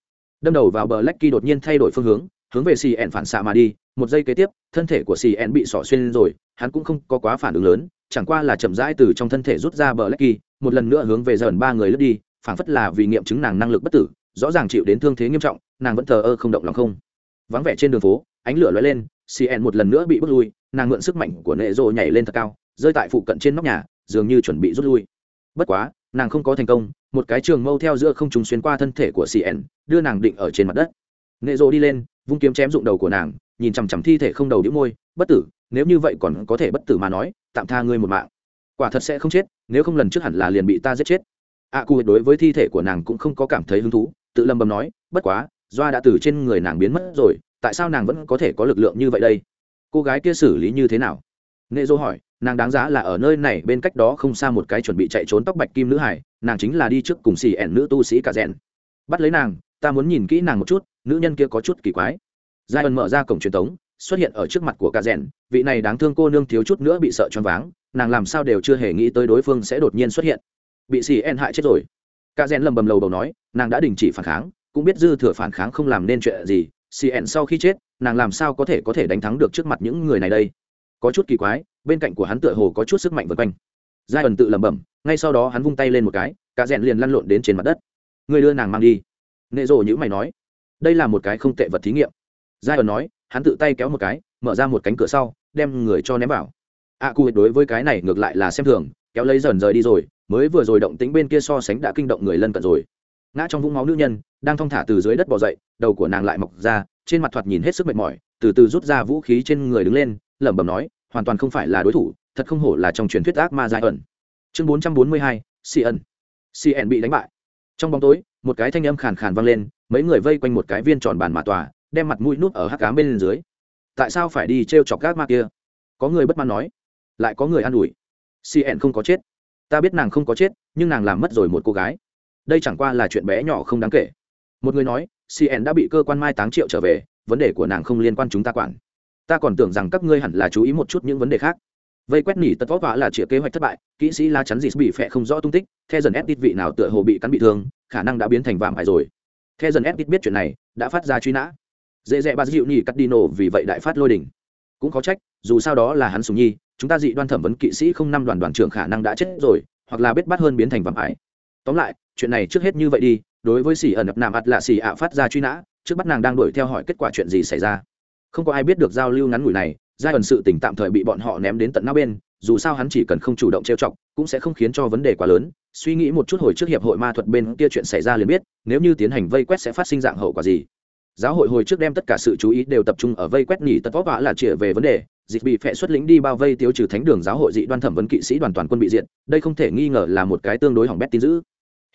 Đâm đầu vào bờ lách đột nhiên thay đổi phương hướng hướng về cn phản xạ mà đi, một giây kế tiếp, thân thể của cn bị sỏ xuyên rồi, hắn cũng không có quá phản ứng lớn, chẳng qua là chậm rãi từ trong thân thể rút ra bờ lách một lần nữa hướng về dần ba người lướt đi phản phất là vì nghiệm chứng nàng năng lực bất tử, rõ ràng chịu đến thương thế nghiêm trọng, nàng vẫn thờ ơ không động lòng không. Vắng vẻ trên đường phố, ánh lửa lóe lên cn một lần nữa bị bước lui, nàng mượn sức mạnh của nệ rộ nhảy lên thật cao, rơi tại phụ cận trên nóc nhà, dường như chuẩn bị rút lui. Bất quá, nàng không có thành công, một cái trường mâu theo giữa không trùng xuyên qua thân thể của cn đưa nàng định ở trên mặt đất. Nệ rộ đi lên vung kiếm chém dụng đầu của nàng nhìn chằm chằm thi thể không đầu đĩu môi bất tử nếu như vậy còn có thể bất tử mà nói tạm tha ngươi một mạng. Quả thật sẽ không chết nếu không lần trước hẳn là liền bị ta giết chết. A à, đối với thi thể của nàng cũng không có cảm thấy hứng thú tự lầm bầm nói bất quá doa đã từ trên người nàng biến mất rồi tại sao nàng vẫn có thể có lực lượng như vậy đây? Cô gái kia xử lý như thế nào? Nghệ dô hỏi nàng đáng giá là ở nơi này bên cách đó không xa một cái chuẩn bị chạy trốn tóc bạch kim nữ hải nàng chính là đi trước cùng xì ẻn nữ tu sĩ cả rèn. Bắt lấy nàng ta muốn nhìn kỹ nàng một chút nữ nhân kia có chút kỳ quái. Giai ẩn mở ra cổng truyền thống xuất hiện ở trước mặt của cả rèn, vị này đáng thương cô nương thiếu chút nữa bị sợ choáng váng, nàng làm sao đều chưa hề nghĩ tới đối phương sẽ đột nhiên xuất hiện. Bị xì En hại chết rồi. Cả rèn lầm bầm lầu đầu nói, nàng đã đình chỉ phản kháng, cũng biết dư thừa phản kháng không làm nên chuyện gì, cn sau khi chết, nàng làm sao có thể có thể đánh thắng được trước mặt những người này đây? Có chút kỳ quái, bên cạnh của hắn tựa hồ có chút sức mạnh vượt quanh. Giai ẩn tự lẩm bẩm, ngay sau đó hắn vung tay lên một cái cả rèn liền lăn lộn đến trên mặt đất. Người đưa nàng mang đi. Nệ rồ nhữ mày nói đây là một cái không tệ vật thí nghiệm. Giai ẩn nói hắn tự tay kéo một cái mở ra một cánh cửa sau đem người cho ném vào. A à, đối với cái này ngược lại là xem thường kéo lấy dần rời đi rồi mới vừa rồi động tính bên kia so sánh đã kinh động người lân cận rồi. Ngã trong vũng máu nữ nhân đang thong thả từ dưới đất bò dậy đầu của nàng lại mọc ra trên mặt thoạt nhìn hết sức mệt mỏi từ từ rút ra vũ khí trên người đứng lên lẩm bẩm nói hoàn toàn không phải là đối thủ thật không hổ là trong truyền thuyết ác ma giai ẩn chương bốn trăm bốn mươi hai cn cn bị đánh bại. Trong bóng tối một cái thanh âm khàn khàn vang lên mấy người vây quanh một cái viên tròn bàn mà tòa, đem mặt mũi núp ở hắc cám bên dưới. Tại sao phải đi t r e o chọc gác ma kia? Có người bất mãn nói. Lại có người an ủi. Cn không có chết. Ta biết nàng không có chết, nhưng nàng làm mất rồi một cô gái. Đây chẳng qua là chuyện bé nhỏ không đáng kể. Một người nói cn đã bị cơ quan mai táng triệu trở về, vấn đề của nàng không liên quan chúng ta quản. Ta còn tưởng rằng các ngươi hẳn là chú ý một chút những vấn đề khác. Vây quét nỉ tật võ vã là chĩa kế hoạch thất bại, kỹ sĩ la chắn dịt bị phẹ không rõ tung tích theo dần ép ít vị nào tựa hồ bị cắn bị thương, khả năng đã biến thành vàm hại rồi theo dần ép biết chuyện này, đã phát ra truy nã. Dễ dẹ ba dịu nhỉ cắt đi nổ vì vậy đại phát lôi đỉnh cũng có trách, dù sao đó là hắn sùng nhi, chúng ta dị đoan thẩm vấn kỵ sĩ không năm đoàn đoàn trưởng khả năng đã chết rồi, hoặc là biết bắt hơn biến thành vạm ải. Tóm lại, chuyện này trước hết như vậy đi, đối với xỉ ẩn ập nạm ạt lạ xỉ ạ phát ra truy nã, trước bắt nàng đang đuổi theo hỏi kết quả chuyện gì xảy ra. Không có ai biết được giao lưu ngắn ngủi này, giai ẩn sự tỉnh tạm thời bị bọn họ ném đến tận não bên, dù sao hắn chỉ cần không chủ động trêu chọc, cũng sẽ không khiến cho vấn đề quá lớn suy nghĩ một chút hồi trước hiệp hội ma thuật bên kia chuyện xảy ra liền biết, nếu như tiến hành vây quét sẽ phát sinh dạng hậu quả gì. Giáo hội hồi trước đem tất cả sự chú ý đều tập trung ở vây quét nỉ tật vóc vã là chĩa về vấn đề, dịch bị phệ xuất lĩnh đi bao vây tiêu trừ thánh đường giáo hội dị đoan thẩm vấn kỵ sĩ đoàn toàn quân bị diện đây không thể nghi ngờ là một cái tương đối hỏng bét tin dữ.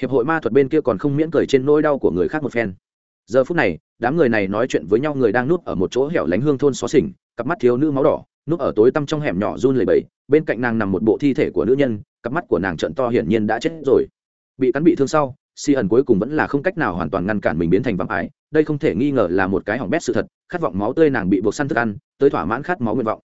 Hiệp hội ma thuật bên kia còn không miễn cười trên nỗi đau của người khác một phen. Giờ phút này, đám người này nói chuyện với nhau người đang nuốt ở một chỗ hẻo lánh hương thôn xó xỉnh, cặp mắt thiếu nữ máu đỏ núp ở tối tăm trong hẻm nhỏ run lẩy bẩy, bên cạnh nàng nằm một bộ thi thể của nữ nhân cặp mắt của nàng trận to hiển nhiên đã chết rồi. Bị cắn bị thương sau si ẩn cuối cùng vẫn là không cách nào hoàn toàn ngăn cản mình biến thành vạm ái đây không thể nghi ngờ là một cái hỏng bét sự thật khát vọng máu tươi nàng bị buộc săn thức ăn tới thỏa mãn khát máu nguyện vọng.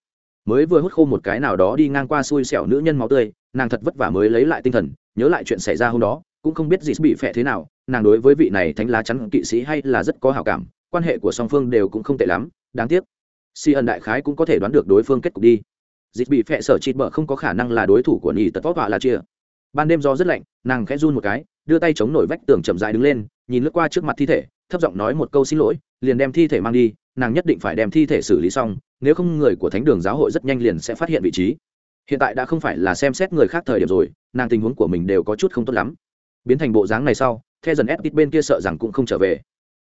Mới vừa hút khô một cái nào đó đi ngang qua xui xẻo nữ nhân máu tươi nàng thật vất vả mới lấy lại tinh thần nhớ lại chuyện xảy ra hôm đó cũng không biết gì bị phệ thế nào nàng đối với vị này thánh lá chắn kỵ sĩ hay là rất có hào cảm quan hệ của song phương đều cũng không tệ lắm đáng tiếc si ẩn đại khái cũng có thể đoán được đối phương kết cục đi. Dịch bị phệ sở chịt bở không có khả năng là đối thủ của nhì tật võ họa là chia ban đêm do rất lạnh, nàng khẽ run một cái, đưa tay chống nổi vách tường chậm dại đứng lên, nhìn lướt qua trước mặt thi thể, thấp giọng nói một câu xin lỗi, liền đem thi thể mang đi, nàng nhất định phải đem thi thể xử lý xong, nếu không người của thánh đường giáo hội rất nhanh liền sẽ phát hiện vị trí. Hiện tại đã không phải là xem xét người khác thời điểm rồi, nàng tình huống của mình đều có chút không tốt lắm. Biến thành bộ dáng này sau theo dần ép bên kia sợ rằng cũng không trở về.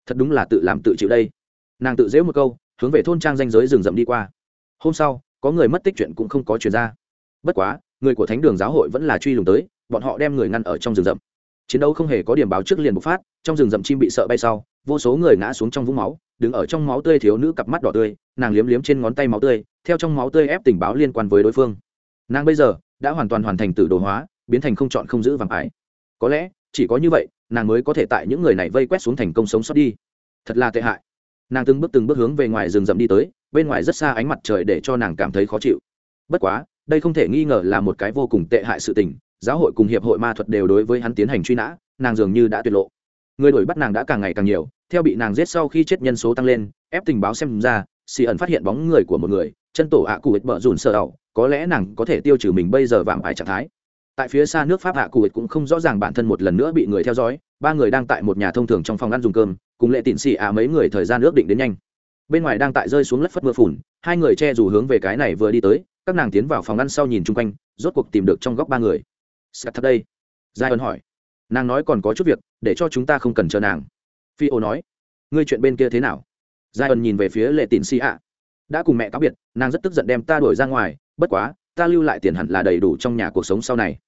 Thật đúng là tự làm tự chịu đây. Nàng tự dễ một câu hướng về thôn trang danh giới rừng rậm đi qua. Hôm sau, có người mất tích chuyện cũng không có truyền ra. Bất quá, người của thánh đường giáo hội vẫn là truy lùng tới, bọn họ đem người ngăn ở trong rừng rậm. Chiến đấu không hề có điểm báo trước liền bộc phát, trong rừng rậm chim bị sợ bay sau, vô số người ngã xuống trong vũng máu, đứng ở trong máu tươi thiếu nữ cặp mắt đỏ tươi, nàng liếm liếm trên ngón tay máu tươi, theo trong máu tươi ép tình báo liên quan với đối phương. Nàng bây giờ đã hoàn toàn hoàn thành tử đồ hóa, biến thành không chọn không giữ vàng ái. Có lẽ, chỉ có như vậy, nàng mới có thể tại những người này vây quét xuống thành công sống sót đi. Thật là tệ hại nàng từng bước từng bước hướng về ngoài rừng rậm đi tới, bên ngoài rất xa ánh mặt trời để cho nàng cảm thấy khó chịu. Bất quá, đây không thể nghi ngờ là một cái vô cùng tệ hại sự tình, giáo hội cùng hiệp hội ma thuật đều đối với hắn tiến hành truy nã, nàng dường như đã tuyệt lộ. Người đuổi bắt nàng đã càng ngày càng nhiều, theo bị nàng giết sau khi chết nhân số tăng lên, ép tình báo xem ra, xì ẩn phát hiện bóng người của một người, chân tổ ạ cụ ích bợ rùn sợ ẩu, có lẽ nàng có thể tiêu trừ mình bây giờ vạm ải trạng thái. Tại phía xa nước pháp hạ cụ ích cũng không rõ ràng bản thân một lần nữa bị người theo dõi ba người đang tại một nhà thông thường trong phòng ăn dùng cơm, cùng lệ tịn xì ạ mấy người thời gian ước định đến nhanh. Bên ngoài đang tại rơi xuống lất phất mưa phùn, hai người che dù hướng về cái này vừa đi tới, các nàng tiến vào phòng ăn sau nhìn chung quanh, rốt cuộc tìm được trong góc ba người. Sắt thật đây. Giai ân hỏi. Nàng nói còn có chút việc, để cho chúng ta không cần chờ nàng. Phi ô nói. Ngươi chuyện bên kia thế nào? Giai ân nhìn về phía lệ tín xì ạ. Đã cùng mẹ cáo biệt, nàng rất tức giận đem ta đuổi ra ngoài, bất quá, ta lưu lại tiền hẳn là đầy đủ trong nhà cuộc sống sau này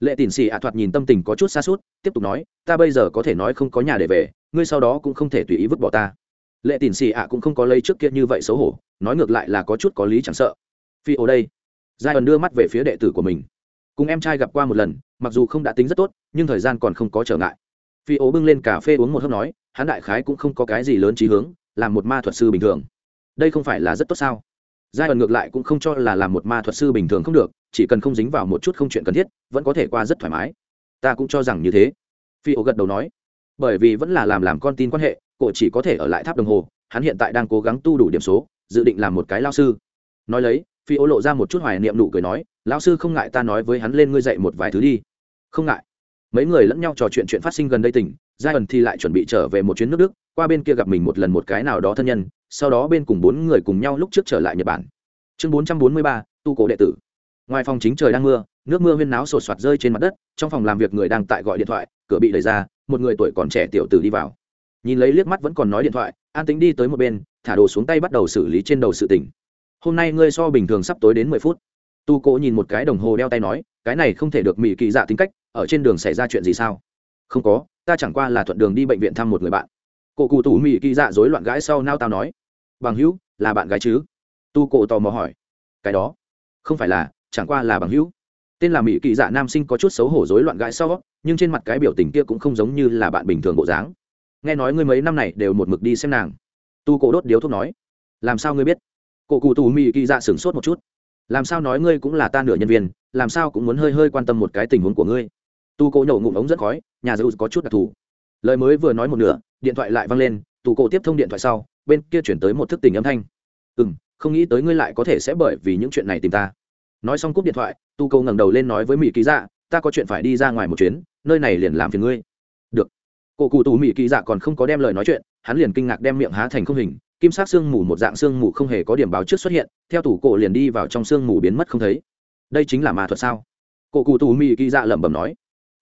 lệ tín xì ạ thoạt nhìn tâm tình có chút xa suốt tiếp tục nói, ta bây giờ có thể nói không có nhà để về, ngươi sau đó cũng không thể tùy ý vứt bỏ ta. Lệ tín xì ạ cũng không có lấy trước kia như vậy xấu hổ, nói ngược lại là có chút có lý chẳng sợ. Phi ô đây. Giai ẩn đưa mắt về phía đệ tử của mình. Cùng em trai gặp qua một lần, mặc dù không đã tính rất tốt, nhưng thời gian còn không có trở ngại. Phi ố bưng lên cà phê uống một hớp nói, hắn đại khái cũng không có cái gì lớn trí hướng, làm một ma thuật sư bình thường. Đây không phải là rất tốt sao? Giai ẩn ngược lại cũng không cho là làm một ma thuật sư bình thường không được chỉ cần không dính vào một chút không chuyện cần thiết, vẫn có thể qua rất thoải mái. Ta cũng cho rằng như thế. Phi ố gật đầu nói. Bởi vì vẫn là làm làm con tin quan hệ, cổ chỉ có thể ở lại tháp đồng hồ, hắn hiện tại đang cố gắng tu đủ điểm số, dự định làm một cái lao sư. Nói lấy, phi ô lộ ra một chút hoài niệm nụ cười nói, lão sư không ngại ta nói với hắn lên ngươi dạy một vài thứ đi. Không ngại. Mấy người lẫn nhau trò chuyện chuyện phát sinh gần đây tỉnh giai ẩn thì lại chuẩn bị trở về một chuyến nước đức, qua bên kia gặp mình một lần một cái nào đó thân nhân, sau đó bên cùng bốn người cùng nhau lúc trước trở lại nhật bản. Chương bốn trăm bốn mươi ba, tu cổ đệ tử ngoài phòng chính trời đang mưa, nước mưa huyên náo sột soạt rơi trên mặt đất, trong phòng làm việc người đang tại gọi điện thoại, cửa bị đẩy ra, một người tuổi còn trẻ tiểu tử đi vào. Nhìn lấy liếc mắt vẫn còn nói điện thoại, an tính đi tới một bên, thả đồ xuống tay bắt đầu xử lý trên đầu sự tỉnh hôm nay ngươi so bình thường sắp tối đến mười phút. Tu cố nhìn một cái đồng hồ đeo tay nói, cái này không thể được mỹ kỳ dạ tính cách, ở trên đường xảy ra chuyện gì sao? Không có, ta chẳng qua là thuận đường đi bệnh viện thăm một người bạn. Cụ cụ tủ mỹ kỳ dạ dối loạn gái sau nao tao nói, bằng hữu, là bạn gái chứ? Tu cổ tò mò hỏi, cái đó, không phải là chẳng qua là bằng hữu. Tên là mỹ kỳ dạ nam sinh có chút xấu hổ rối loạn gãi sau, nhưng trên mặt cái biểu tình kia cũng không giống như là bạn bình thường bộ dáng. Nghe nói ngươi mấy năm này đều một mực đi xem nàng. Tu cổ đốt điếu thuốc nói. Làm sao ngươi biết? Cổ cụ tù mỹ kỳ dạ sửng sốt một chút. Làm sao nói ngươi cũng là ta nửa nhân viên, làm sao cũng muốn hơi hơi quan tâm một cái tình huống của ngươi? Tu cổ nhổ ngụm ống rất khói, nhà dư có chút đặc thù. Lời mới vừa nói một nửa, điện thoại lại văng lên, tu cổ tiếp thông điện thoại sau, bên kia chuyển tới một thức tình âm thanh. Ừ m không nghĩ tới ngươi lại có thể sẽ bởi vì những chuyện này tìm ta nói xong cúp điện thoại, tu Câu ngẩng đầu lên nói với mỹ ký dạ ta có chuyện phải đi ra ngoài một chuyến, nơi này liền làm phiền ngươi. Được. Cổ cụ tù mỹ ký dạ còn không có đem lời nói chuyện, hắn liền kinh ngạc đem miệng há thành không hình, kim sắc sương mù một dạng sương mù không hề có điểm báo trước xuất hiện, theo tủ cổ liền đi vào trong sương mù biến mất không thấy. Đây chính là ma thuật sao? Cổ cụ tù mỹ ký dạ lẩm bẩm nói.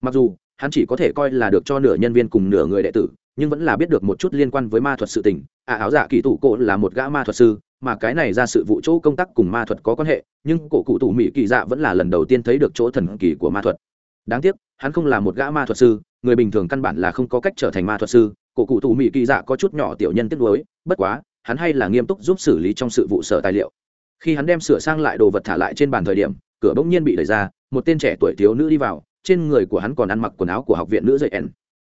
Mặc dù, hắn chỉ có thể coi là được cho nửa nhân viên cùng nửa người đệ tử, nhưng vẫn là biết được một chút liên quan với ma thuật sự tình. À áo dạ kỳ tủ cổ là một gã ma thuật sư mà cái này ra sự vụ chỗ công tác cùng ma thuật có quan hệ, nhưng cổ cụ tủ mỹ kỳ dạ vẫn là lần đầu tiên thấy được chỗ thần kỳ của ma thuật. Đáng tiếc, hắn không là một gã ma thuật sư, người bình thường căn bản là không có cách trở thành ma thuật sư, cổ cụ tủ mỹ kỳ dạ có chút nhỏ tiểu nhân tiếc nuối, bất quá, hắn hay là nghiêm túc giúp xử lý trong sự vụ sở tài liệu. Khi hắn đem sửa sang lại đồ vật thả lại trên bàn thời điểm, cửa bỗng nhiên bị đẩy ra, một tên trẻ tuổi thiếu nữ đi vào, trên người của hắn còn ăn mặc quần áo của học viện nữ dạy ẻn.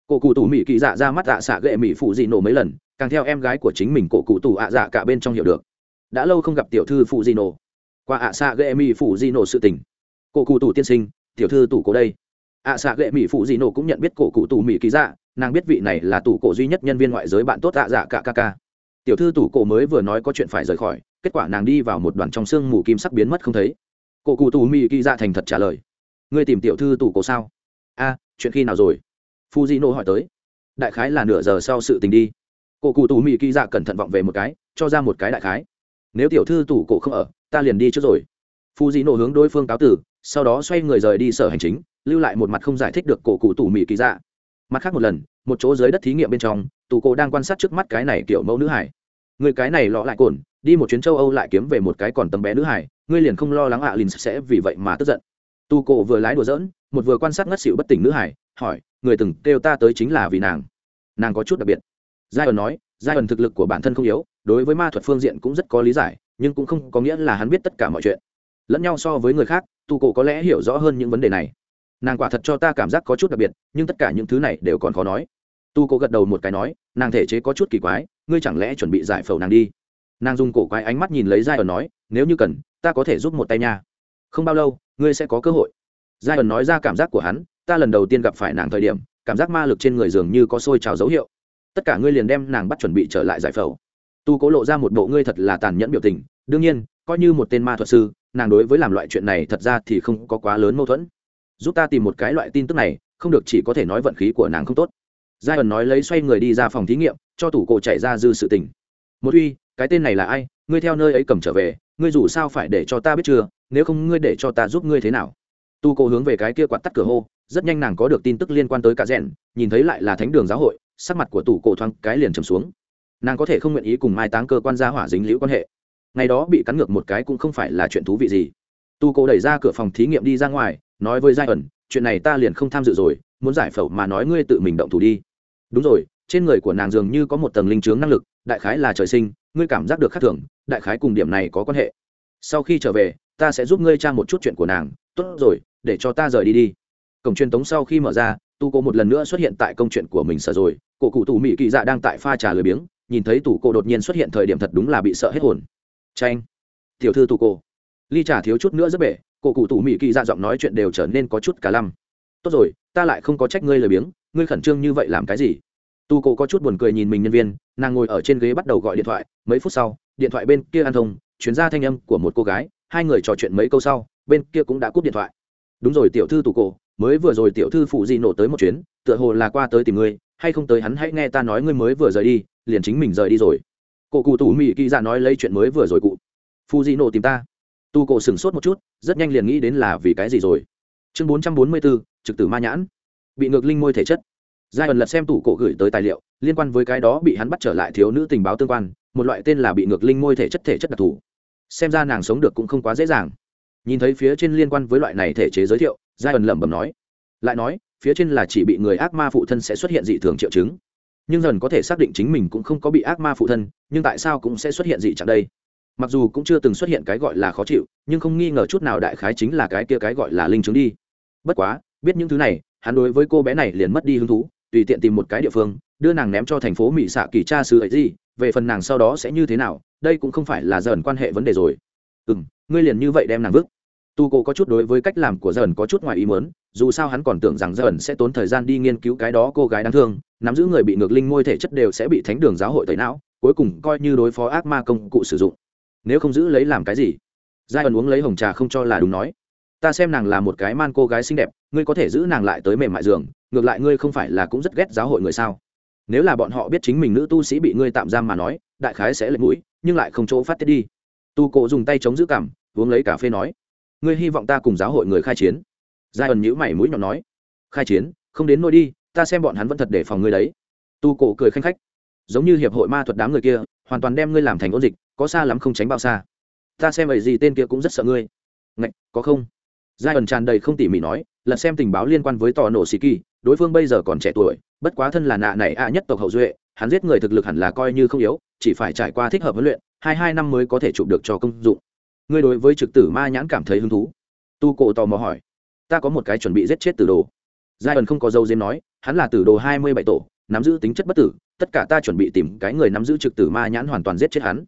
Cổ cụ tủ mỹ kỳ dạ ra mắt dạ xạ gệ mỹ phụ dị nổ mấy lần, càng theo em gái của chính mình cổ cụ tủ ạ dạ cả bên trong hiểu được đã lâu không gặp tiểu thư phụ di nổ qua ạ xạ ghệ mỹ phụ di nổ sự tình. Cổ cụ tủ tiên sinh, tiểu thư tủ cổ đây. Ạ xạ ghệ mỹ phụ di nổ cũng nhận biết cổ cụ tủ mỹ ký dạ nàng biết vị này là tủ cổ duy nhất nhân viên ngoại giới bạn tốt ạ dạ cả ca ca. Tiểu thư tủ cổ mới vừa nói có chuyện phải rời khỏi, kết quả nàng đi vào một đoàn trong sương mù kim sắc biến mất không thấy. Cổ cụ tủ mỹ ký dạ thành thật trả lời. Ngươi tìm tiểu thư tủ cổ sao? A, chuyện khi nào rồi? Phụ di nổ hỏi tới. Đại khái là nửa giờ sau sự tình đi. Cổ cụ tủ mỹ ký dạ cẩn thận vọng về một cái, cho ra một cái đại khái nếu tiểu thư tủ cổ không ở, ta liền đi trước rồi. Phù di nộ hướng đối phương cáo tử sau đó xoay người rời đi sở hành chính, lưu lại một mặt không giải thích được cổ cụ tủ mỹ kỳ dạ. Mặt khác một lần, một chỗ dưới đất thí nghiệm bên trong, tủ cổ đang quan sát trước mắt cái này kiểu mẫu nữ hải. Người cái này lọ lại cồn, đi một chuyến châu âu lại kiếm về một cái còn tấm bé nữ hải, ngươi liền không lo lắng ạ à lìn sẽ vì vậy mà tức giận. Tu cổ vừa lái đùa giỡn, một vừa quan sát ngất xỉu bất tỉnh nữ hải, hỏi, người từng kêu ta tới chính là vì nàng. Nàng có chút đặc biệt. Giai ẩn nói giai ẩn thực lực của bản thân không yếu đối với ma thuật phương diện cũng rất có lý giải, nhưng cũng không có nghĩa là hắn biết tất cả mọi chuyện. Lẫn nhau so với người khác, tu cổ có lẽ hiểu rõ hơn những vấn đề này. Nàng quả thật cho ta cảm giác có chút đặc biệt, nhưng tất cả những thứ này đều còn khó nói. Tu cổ gật đầu một cái nói, nàng thể chế có chút kỳ quái, ngươi chẳng lẽ chuẩn bị giải phẫu nàng đi? Nàng dùng cổ quái ánh mắt nhìn lấy giai ẩn nói, nếu như cần, ta có thể giúp một tay nha. Không bao lâu, ngươi sẽ có cơ hội. Giai ẩn nói ra cảm giác của hắn, ta lần đầu tiên gặp phải nàng thời điểm, cảm giác ma lực trên người dường như có sôi trào dấu hiệu. Tất cả ngươi liền đem nàng bắt chuẩn bị trở lại giải phẫu tu cố lộ ra một bộ ngươi thật là tàn nhẫn biểu tình, đương nhiên, coi như một tên ma thuật sư, nàng đối với làm loại chuyện này thật ra thì không có quá lớn mâu thuẫn. Giúp ta tìm một cái loại tin tức này, không được chỉ có thể nói vận khí của nàng không tốt. Giai ẩn nói lấy xoay người đi ra phòng thí nghiệm, cho tủ cổ chạy ra dư sự tình. Một uy, cái tên này là ai? Ngươi theo nơi ấy cầm trở về, ngươi dù sao phải để cho ta biết chưa, nếu không ngươi để cho ta giúp ngươi thế nào? Tu cổ hướng về cái kia quạt tắt cửa hô, rất nhanh nàng có được tin tức liên quan tới cả rèn, nhìn thấy lại là thánh đường giáo hội, sắc mặt của tủ cổ thoáng cái liền trầm xuống nàng có thể không nguyện ý cùng mai táng cơ quan gia hỏa dính liễu quan hệ. Ngày đó bị cắn ngược một cái cũng không phải là chuyện thú vị gì. Tu cổ đẩy ra cửa phòng thí nghiệm đi ra ngoài, nói với giai ẩn, chuyện này ta liền không tham dự rồi, muốn giải phẫu mà nói ngươi tự mình động thủ đi. Đúng rồi, trên người của nàng dường như có một tầng linh chướng năng lực, đại khái là trời sinh, ngươi cảm giác được khác thường, đại khái cùng điểm này có quan hệ. Sau khi trở về, ta sẽ giúp ngươi tra một chút chuyện của nàng, tốt rồi, để cho ta rời đi đi. Cổng truyền tống sau khi mở ra, tu cô một lần nữa xuất hiện tại công chuyện của mình sở rồi, cổ cụ tù mỹ kỳ dạ đang tại pha trà lười biếng nhìn thấy tủ cô đột nhiên xuất hiện thời điểm thật đúng là bị sợ hết hồn. Tranh tiểu thư tủ cô. Ly trà thiếu chút nữa rất bể cổ cụ tủ mỹ kỳ ra giọng nói chuyện đều trở nên có chút cả lăm. Tốt rồi, ta lại không có trách ngươi lười biếng, ngươi khẩn trương như vậy làm cái gì? Tu cô có chút buồn cười nhìn mình nhân viên, nàng ngồi ở trên ghế bắt đầu gọi điện thoại, mấy phút sau, điện thoại bên kia an thông chuyến ra thanh âm của một cô gái, hai người trò chuyện mấy câu sau, bên kia cũng đã cúp điện thoại. Đúng rồi tiểu thư tù cổ mới vừa rồi tiểu thư phụ di nổ tới một chuyến, tựa hồ là qua tới tìm ngươi, hay không tới hắn hãy nghe ta nói ngươi mới vừa rời đi liền chính mình rời đi rồi. Cổ cụ tù mỹ kỳ dạ nói lấy chuyện mới vừa rồi cụ. Phu di nổ tìm ta. Tu cổ sửng sốt một chút, rất nhanh liền nghĩ đến là vì cái gì rồi. Chương bốn trăm bốn mươi bốn trực tử ma nhãn. Bị ngược linh môi thể chất. Giai ẩn lật xem tủ cổ gửi tới tài liệu, liên quan với cái đó bị hắn bắt trở lại thiếu nữ tình báo tương quan, một loại tên là bị ngược linh môi thể chất thể chất đặc thù. Xem ra nàng sống được cũng không quá dễ dàng. Nhìn thấy phía trên liên quan với loại này thể chế giới thiệu giai ẩn lẩm bẩm nói. Lại nói, phía trên là chỉ bị người ác ma phụ thân sẽ xuất hiện dị thường triệu chứng nhưng dần có thể xác định chính mình cũng không có bị ác ma phụ thân, nhưng tại sao cũng sẽ xuất hiện dị trạng đây? Mặc dù cũng chưa từng xuất hiện cái gọi là khó chịu, nhưng không nghi ngờ chút nào đại khái chính là cái kia cái gọi là linh chứng đi. Bất quá, biết những thứ này, hắn đối với cô bé này liền mất đi hứng thú, tùy tiện tìm một cái địa phương, đưa nàng ném cho thành phố mỹ xạ kỳ cha sư ấy gì, về phần nàng sau đó sẽ như thế nào, đây cũng không phải là dần quan hệ vấn đề rồi. Ừ ngươi liền như vậy đem nàng vứt. Tu cô có chút đối với cách làm của dần có chút ngoài ý mớn dù sao hắn còn tưởng rằng dần sẽ tốn thời gian đi nghiên cứu cái đó cô gái đáng thương, nắm giữ người bị ngược linh ngôi thể chất đều sẽ bị thánh đường giáo hội tẩy não, cuối cùng coi như đối phó ác ma công cụ sử dụng. Nếu không giữ lấy làm cái gì? Giai ẩn uống lấy hồng trà không cho là đúng nói. Ta xem nàng là một cái man cô gái xinh đẹp, ngươi có thể giữ nàng lại tới mềm mại giường, ngược lại ngươi không phải là cũng rất ghét giáo hội người sao? Nếu là bọn họ biết chính mình nữ tu sĩ bị ngươi tạm giam mà nói, đại khái sẽ lệch mũi, nhưng lại không chỗ phát tiết đi. Tu cổ dùng tay chống giữ cảm, uống lấy cà phê nói, ngươi hy vọng ta cùng giáo hội người khai chiến giai ẩn nhữ mày mũi nhọn nói, khai chiến, không đến nôi đi, ta xem bọn hắn vẫn thật để phòng ngươi đấy. Tu cổ cười khanh khách, giống như hiệp hội ma thuật đám người kia, hoàn toàn đem ngươi làm thành ôn dịch, có xa lắm không tránh bao xa. Ta xem vậy gì tên kia cũng rất sợ ngươi. Ngạch, có không? Giai ẩn tràn đầy không tỉ mỉ nói là xem tình báo liên quan với tò nổ xì kỳ, đối phương bây giờ còn trẻ tuổi, bất quá thân là nạ này ạ nhất tộc hậu duệ, hắn giết người thực lực hẳn là coi như không yếu, chỉ phải trải qua thích hợp huấn luyện, hai hai năm mới có thể chụp được cho công dụng. Ngươi đối với trực tử ma nhãn cảm thấy hứng thú? Tu cổ tò mò hỏi ta có một cái chuẩn bị giết chết tử đồ. Giai ẩn không có dâu diêm nói, hắn là tử đồ hai mươi bảy tổ, nắm giữ tính chất bất tử, tất cả ta chuẩn bị tìm cái người nắm giữ trực tử ma nhãn hoàn toàn giết chết hắn.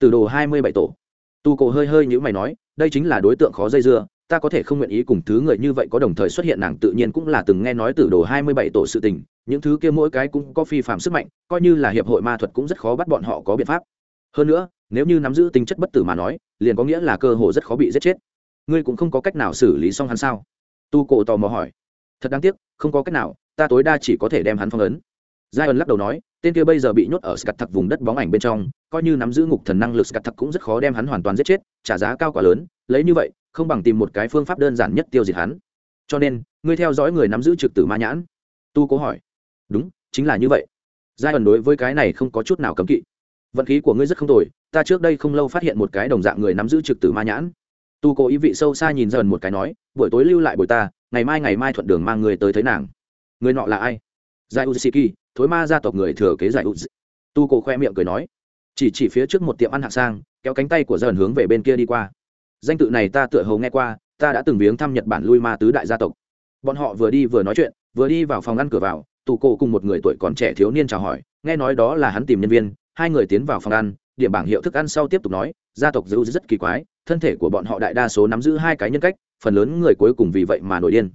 Tử đồ hai mươi bảy tổ. Tu cổ hơi hơi nhữ mày nói, đây chính là đối tượng khó dây dưa, ta có thể không nguyện ý cùng thứ người như vậy có đồng thời xuất hiện, nàng tự nhiên cũng là từng nghe nói từ đồ hai mươi bảy tổ sự tình, những thứ kia mỗi cái cũng có phi phạm sức mạnh, coi như là hiệp hội ma thuật cũng rất khó bắt bọn họ có biện pháp. Hơn nữa, nếu như nắm giữ tính chất bất tử mà nói, liền có nghĩa là cơ hồ rất khó bị giết chết. Ngươi cũng không có cách nào xử lý xong hắn sao? Tu cổ tò mò hỏi. Thật đáng tiếc, không có cách nào, ta tối đa chỉ có thể đem hắn phong ấn. Giai ẩn lắc đầu nói, tên kia bây giờ bị nhốt ở scat thật vùng đất bóng ảnh bên trong, coi như nắm giữ ngục thần năng lực scat thật cũng rất khó đem hắn hoàn toàn giết chết, trả giá cao quá lớn, lấy như vậy, không bằng tìm một cái phương pháp đơn giản nhất tiêu diệt hắn. Cho nên, ngươi theo dõi người nắm giữ trực tử ma nhãn. Tu cố hỏi. Đúng, chính là như vậy. Giai ẩn đối với cái này không có chút nào cấm kỵ. Vận khí của ngươi rất không tồi, ta trước đây không lâu phát hiện một cái đồng dạng người nắm giữ trực tử ma nhãn tu cố ý vị sâu xa nhìn dần một cái nói, buổi tối lưu lại buổi ta, ngày mai ngày mai thuận đường mang người tới thấy nàng. Người nọ là ai? Giải uziki thối ma gia tộc người thừa kế giải uz tu cổ khoe miệng cười nói, chỉ chỉ phía trước một tiệm ăn hạng sang, kéo cánh tay của dần hướng về bên kia đi qua. Danh tự này ta tựa hầu nghe qua, ta đã từng viếng thăm nhật bản lui ma tứ đại gia tộc. Bọn họ vừa đi vừa nói chuyện, vừa đi vào phòng ăn cửa vào tù cổ cùng một người tuổi còn trẻ thiếu niên chào hỏi, nghe nói đó là hắn tìm nhân viên, hai người tiến vào phòng ăn, điểm bảng hiệu thức ăn sau tiếp tục nói, gia tộc giữ rất kỳ quái thân thể của bọn họ đại đa số nắm giữ hai cái nhân cách, phần lớn người cuối cùng vì vậy mà nổi điên.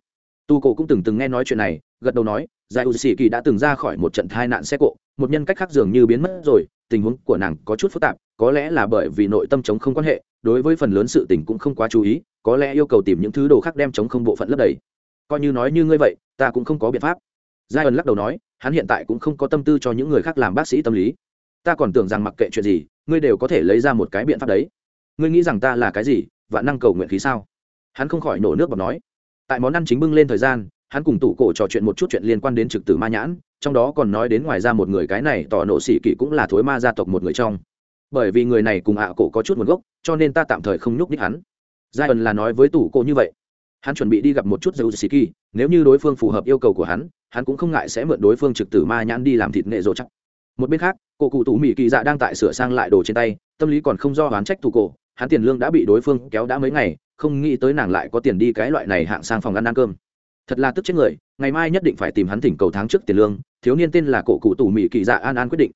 Tu cổ cũng từng từng nghe nói chuyện này, gật đầu nói, giải u sĩ kỳ đã từng ra khỏi một trận tai nạn xe cộ, một nhân cách khác dường như biến mất rồi, tình huống của nàng có chút phức tạp, có lẽ là bởi vì nội tâm chống không quan hệ, đối với phần lớn sự tình cũng không quá chú ý, có lẽ yêu cầu tìm những thứ đồ khác đem chống không bộ phận lấp đầy. Coi như nói như ngươi vậy, ta cũng không có biện pháp. Giai ẩn lắc đầu nói, hắn hiện tại cũng không có tâm tư cho những người khác làm bác sĩ tâm lý. Ta còn tưởng rằng mặc kệ chuyện gì, ngươi đều có thể lấy ra một cái biện pháp đấy ngươi nghĩ rằng ta là cái gì? Và năng cầu nguyện khí sao? Hắn không khỏi nổ nước bọc nói. Tại món ăn chính bưng lên thời gian, hắn cùng tủ cổ trò chuyện một chút chuyện liên quan đến trực tử ma nhãn, trong đó còn nói đến ngoài ra một người cái này tỏ nộ sĩ kỷ cũng là thối ma gia tộc một người trong. Bởi vì người này cùng ạ cổ có chút nguồn gốc, cho nên ta tạm thời không nhúc nhích hắn. Giai ẩn là nói với tủ cổ như vậy. Hắn chuẩn bị đi gặp một chút dầu sĩ kỳ nếu như đối phương phù hợp yêu cầu của hắn hắn cũng không ngại sẽ mượn đối phương trực tử ma nhãn đi làm thịt nghệ rộ chắc. Một bên khác, cổ cụ tủ mỹ kỳ dạ đang tại sửa sang lại đồ trên tay, tâm lý còn không do oán trách tủ cổ hắn tiền lương đã bị đối phương kéo đã mấy ngày, không nghĩ tới nàng lại có tiền đi cái loại này hạng sang phòng ăn ăn cơm. Thật là tức chết người, ngày mai nhất định phải tìm hắn thỉnh cầu tháng trước tiền lương, thiếu niên tên là cổ cụ tủ mỹ kỳ dạ an an quyết định.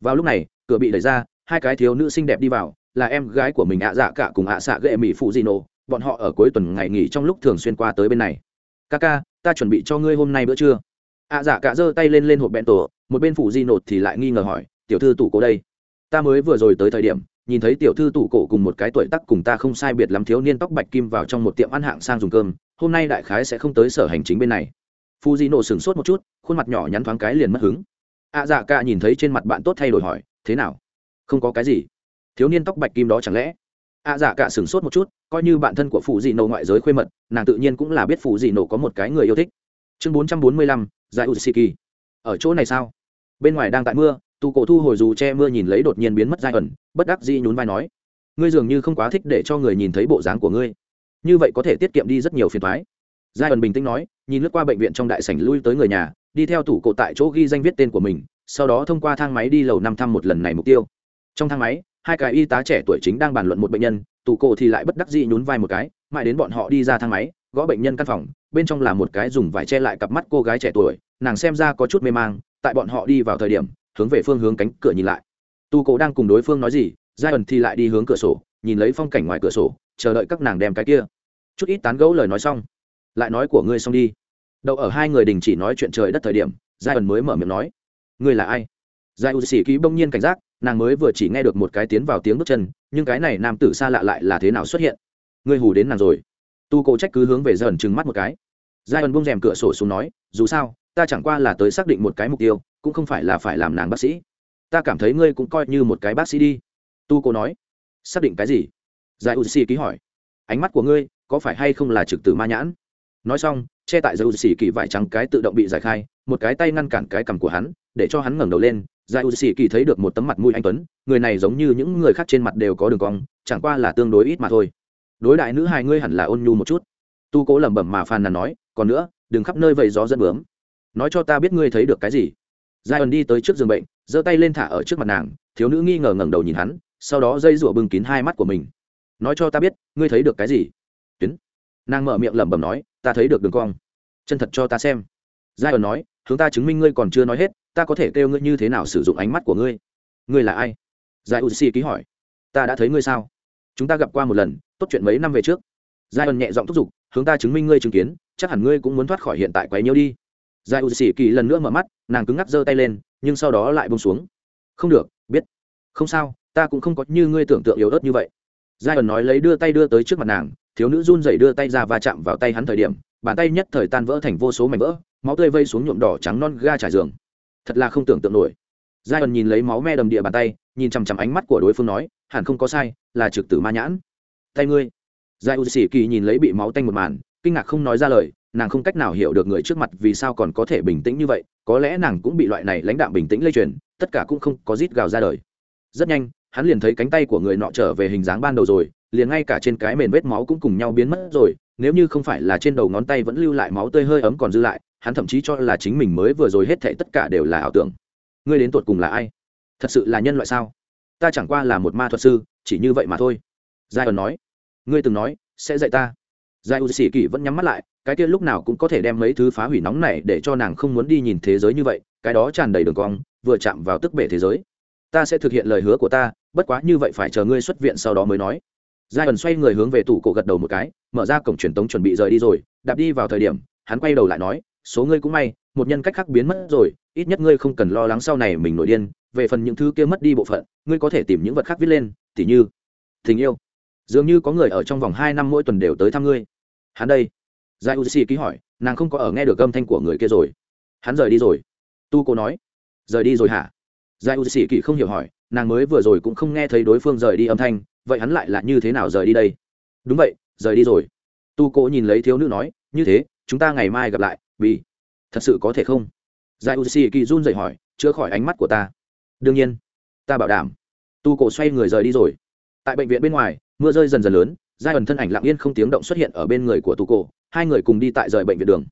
Vào lúc này, cửa bị đẩy ra, hai cái thiếu nữ xinh đẹp đi vào, là em gái của mình ạ dạ cả cùng ạ xạ ghệ mỹ phụ di nô. bọn họ ở cuối tuần ngày nghỉ trong lúc thường xuyên qua tới bên này. Ca ca, ta chuẩn bị cho ngươi hôm nay bữa trưa. Ạ dạ cả giơ tay lên lên hộp bẹn tổ, một bên phụ di nột thì lại nghi ngờ hỏi, tiểu thư tủ cố đây? Ta mới vừa rồi tới thời điểm nhìn thấy tiểu thư tủ cổ cùng một cái tuổi tắc cùng ta không sai biệt lắm thiếu niên tóc bạch kim vào trong một tiệm ăn hạng sang dùng cơm, hôm nay đại khái sẽ không tới sở hành chính bên này. Phu di nổ sửng sốt một chút, khuôn mặt nhỏ nhắn thoáng cái liền mất hứng. Ạ dạ cả nhìn thấy trên mặt bạn tốt thay đổi hỏi, thế nào? Không có cái gì? Thiếu niên tóc bạch kim đó chẳng lẽ? Ạ dạ cả sửng sốt một chút, coi như bạn thân của phụ dị nổ ngoại giới khuê mật, nàng tự nhiên cũng là biết phụ dị nổ có một cái người yêu thích. Chương bốn trăm bốn mươi lăm giải ushiki ở chỗ này sao? Bên ngoài đang tại mưa Tu cổ thu hồi dù che mưa nhìn lấy đột nhiên biến mất giai ẩn, bất đắc dĩ nhún vai nói, ngươi dường như không quá thích để cho người nhìn thấy bộ dáng của ngươi. Như vậy có thể tiết kiệm đi rất nhiều phiền thoái giai ẩn bình tĩnh nói, nhìn lướt qua bệnh viện trong đại sảnh lui tới người nhà, đi theo tủ cổ tại chỗ ghi danh viết tên của mình, sau đó thông qua thang máy đi lầu năm thăm một lần này mục tiêu. Trong thang máy, hai cái y tá trẻ tuổi chính đang bàn luận một bệnh nhân tủ cổ thì lại bất đắc dĩ nhún vai một cái, mãi đến bọn họ đi ra thang máy, gõ bệnh nhân căn phòng, bên trong là một cái dùng vải che lại cặp mắt cô gái trẻ tuổi, nàng xem ra có chút mê mang, tại bọn họ đi vào thời điểm hướng về phương hướng cánh cửa nhìn lại. Tu cổ đang cùng đối phương nói gì giai ẩn thì lại đi hướng cửa sổ, nhìn lấy phong cảnh ngoài cửa sổ, chờ đợi các nàng đem cái kia. Chút ít tán gẫu lời nói xong, lại nói của ngươi xong đi. Đậu ở hai người đình chỉ nói chuyện trời đất thời điểm giai ẩn mới mở miệng nói, ngươi là ai? Giai u sĩ ký bỗng nhiên cảnh giác, nàng mới vừa chỉ nghe được một cái tiến vào tiếng bước chân, nhưng cái này nam tử xa lạ lại là thế nào xuất hiện? Ngươi hù đến nàng rồi. Tu cổ trách cứ hướng về giai ẩn trừng mắt một cái. Giai ẩn bông rèm cửa sổ xuống nói, dù sao, ta chẳng qua là tới xác định một cái mục tiêu cũng không phải là phải làm nàng bác sĩ. Ta cảm thấy ngươi cũng coi như một cái bác sĩ đi. Tu cô nói. Xác định cái gì? Giải u xì ký hỏi. Ánh mắt của ngươi có phải hay không là trực tử ma nhãn? Nói xong, che tại giải u xì kỳ vải trắng cái tự động bị giải khai, một cái tay ngăn cản cái cằm của hắn, để cho hắn ngẩng đầu lên. Giải u xì kỳ thấy được một tấm mặt mũi anh tuấn, người này giống như những người khác trên mặt đều có đường cong, chẳng qua là tương đối ít mà thôi. Đối đại nữ hai ngươi hẳn là ôn nhu một chút. Tu cố lẩm bẩm mà phàn nàn nói, còn nữa, đừng khắp nơi vầy gió dẫn bướm. Nói cho ta biết ngươi thấy được cái gì? Giai ẩn đi tới trước giường bệnh, giơ tay lên thả ở trước mặt nàng, thiếu nữ nghi ngờ ngẩng đầu nhìn hắn, sau đó dây rủa bưng kín hai mắt của mình. Nói cho ta biết, ngươi thấy được cái gì? Tuyến. Nàng mở miệng lẩm bẩm nói, ta thấy được đường cong. Chân thật cho ta xem. Giai ẩn nói, hướng ta chứng minh ngươi còn chưa nói hết, ta có thể kêu ngươi như thế nào sử dụng ánh mắt của ngươi. Ngươi là ai? Giai ẩn ký hỏi. Ta đã thấy ngươi sao? Chúng ta gặp qua một lần, tốt chuyện mấy năm về trước. Giai ẩn nhẹ giọng thúc giục, hướng ta chứng minh ngươi chứng kiến, chắc hẳn ngươi cũng muốn thoát khỏi hiện tại quấy nhiêu đi giải u si kỳ lần nữa mở mắt, nàng cứng ngắc giơ tay lên, nhưng sau đó lại bông xuống. Không được, biết. Không sao, ta cũng không có như ngươi tưởng tượng yếu ớt như vậy. Giai ẩn nói lấy đưa tay đưa tới trước mặt nàng, thiếu nữ run dậy đưa tay ra và chạm vào tay hắn thời điểm, bàn tay nhất thời tan vỡ thành vô số mảnh vỡ, máu tươi vây xuống nhuộm đỏ trắng non ga trải giường. Thật là không tưởng tượng nổi. Giai ẩn nhìn lấy máu me đầm địa bàn tay, nhìn chằm chằm ánh mắt của đối phương nói, hẳn không có sai, là trực tử ma nhãn. Tay ngươi. Giai u sĩ kỳ nhìn lấy bị máu tanh một màn, kinh ngạc không nói ra lời nàng không cách nào hiểu được người trước mặt vì sao còn có thể bình tĩnh như vậy, có lẽ nàng cũng bị loại này lãnh đạm bình tĩnh lây truyền, tất cả cũng không có rít gào ra đời. Rất nhanh, hắn liền thấy cánh tay của người nọ trở về hình dáng ban đầu rồi, liền ngay cả trên cái mền vết máu cũng cùng nhau biến mất rồi, nếu như không phải là trên đầu ngón tay vẫn lưu lại máu tươi hơi ấm còn dư lại, hắn thậm chí cho là chính mình mới vừa rồi hết thảy tất cả đều là ảo tưởng. Ngươi đến tột cùng là ai? Thật sự là nhân loại sao? Ta chẳng qua là một ma thuật sư, chỉ như vậy mà thôi. Giai ẩn nói. Ngươi từng nói, sẽ dạy ta. Giai u sĩ kỳ vẫn nhắm mắt lại cái kia lúc nào cũng có thể đem mấy thứ phá hủy nóng này để cho nàng không muốn đi nhìn thế giới như vậy, cái đó tràn đầy đường cong, vừa chạm vào tức bể thế giới. Ta sẽ thực hiện lời hứa của ta, bất quá như vậy phải chờ ngươi xuất viện sau đó mới nói. Giai ẩn xoay người hướng về tủ cổ gật đầu một cái, mở ra cổng truyền tống chuẩn bị rời đi rồi, đạp đi vào thời điểm, hắn quay đầu lại nói, số ngươi cũng may, một nhân cách khác biến mất rồi, ít nhất ngươi không cần lo lắng sau này mình nổi điên, về phần những thứ kia mất đi bộ phận, ngươi có thể tìm những vật khác viết lên, tỉ như, tình yêu. Dường như có người ở trong vòng hai năm mỗi tuần đều tới thăm ngươi. Hắn đây giai u si ký hỏi, nàng không có ở nghe được âm thanh của người kia rồi. Hắn rời đi rồi. Tu cô nói, rời đi rồi hả? Giai u sĩ kỳ không hiểu hỏi, nàng mới vừa rồi cũng không nghe thấy đối phương rời đi âm thanh, vậy hắn lại là như thế nào rời đi đây? Đúng vậy, rời đi rồi. Tu cô nhìn lấy thiếu nữ nói, như thế, chúng ta ngày mai gặp lại, vì thật sự có thể không? Giai u sĩ kỳ run dậy hỏi, chữa khỏi ánh mắt của ta. Đương nhiên, ta bảo đảm. Tu cổ xoay người rời đi rồi. Tại bệnh viện bên ngoài, mưa rơi dần dần lớn giai ẩn thân ảnh lặng yên không tiếng động xuất hiện ở bên người của tu cổ hai người cùng đi tại rời bệnh viện đường.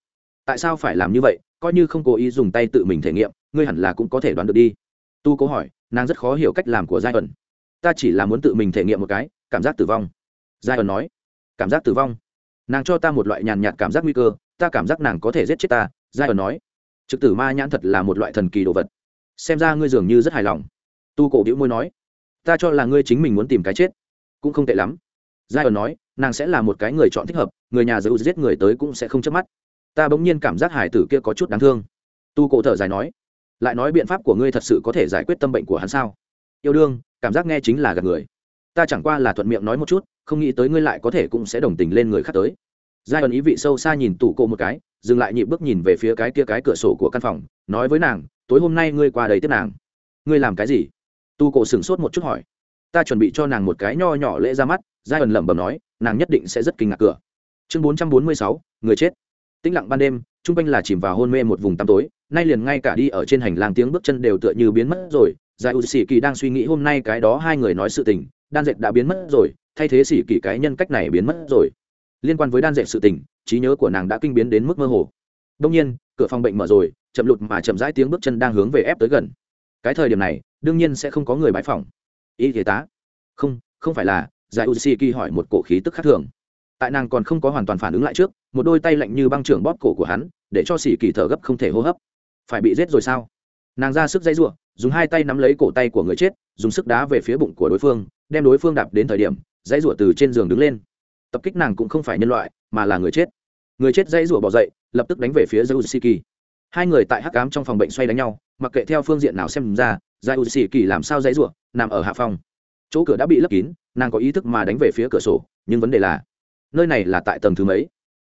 Tại sao phải làm như vậy? Coi như không cố ý dùng tay tự mình thể nghiệm, ngươi hẳn là cũng có thể đoán được đi. Tu cố hỏi, nàng rất khó hiểu cách làm của giai ẩn ta chỉ là muốn tự mình thể nghiệm một cái, cảm giác tử vong. Giai ẩn nói, cảm giác tử vong? Nàng cho ta một loại nhàn nhạt cảm giác nguy cơ, ta cảm giác nàng có thể giết chết ta. Giai ẩn nói, trực tử ma nhãn thật là một loại thần kỳ đồ vật. Xem ra ngươi dường như rất hài lòng. Tu cổ đĩu môi nói, ta cho là ngươi chính mình muốn tìm cái chết. Cũng không tệ lắm giai ẩn nói, nàng sẽ là một cái người chọn thích hợp, người nhà giữ giết người tới cũng sẽ không chớp mắt. Ta bỗng nhiên cảm giác hải tử kia có chút đáng thương. Tu cổ thở dài nói, lại nói biện pháp của ngươi thật sự có thể giải quyết tâm bệnh của hắn sao? Yêu đương, cảm giác nghe chính là gạt người. Ta chẳng qua là thuận miệng nói một chút, không nghĩ tới ngươi lại có thể cũng sẽ đồng tình lên người khác tới. Giai ẩn ý vị sâu xa nhìn tủ cô một cái, dừng lại nhịp bước nhìn về phía cái kia cái cửa sổ của căn phòng, nói với nàng, tối hôm nay ngươi qua đây tiếp nàng. Ngươi làm cái gì? Tu cổ sửng sốt một chút hỏi ta chuẩn bị cho nàng một cái nho nhỏ lễ ra mắt, giai ẩn lẩm bẩm nói, nàng nhất định sẽ rất kinh ngạc cửa. Chương bốn trăm bốn mươi sáu, người chết. Tĩnh lặng ban đêm t r u n g quanh là chìm vào hôn mê một vùng tăm tối, nay liền ngay cả đi ở trên hành lang tiếng bước chân đều tựa như biến mất rồi. Giải u sĩ kỳ đang suy nghĩ hôm nay cái đó hai người nói sự tình, đan dệt đã biến mất rồi, thay thế sĩ kỳ cái nhân cách này biến mất rồi. Liên quan với đan dệt sự tình, trí nhớ của nàng đã kinh biến đến mức mơ hồ. Đông nhiên, cửa phòng bệnh mở rồi, chậm lụt mà chậm rãi tiếng bước chân đang hướng về ép tới gần. Cái thời điểm này, đương nhiên sẽ không có người bãi phòng y thế tá. Không không phải là, giải u hỏi một cổ khí tức khác thường. Tại nàng còn không có hoàn toàn phản ứng lại trước, một đôi tay lạnh như băng trưởng bóp cổ của hắn, để cho xì kỳ thở gấp không thể hô hấp. Phải bị giết rồi sao? Nàng ra sức dây r u ộ dùng hai tay nắm lấy cổ tay của người chết, dùng sức đá về phía bụng của đối phương, đem đối phương đạp đến thời điểm, dãy rủa từ trên giường đứng lên. Tập kích nàng cũng không phải nhân loại, mà là người chết. Người chết dãy rủa bỏ dậy, lập tức đánh về phía Zeusiki. hai người tại hắc cám trong phòng bệnh xoay đánh nhau, mặc kệ theo phương diện nào xem ra Giải Uzi kỳ làm sao dãy ruộng nằm ở hạ phòng. Chỗ cửa đã bị lấp kín, nàng có ý thức mà đánh về phía cửa sổ, nhưng vấn đề là, nơi này là tại tầng thứ mấy?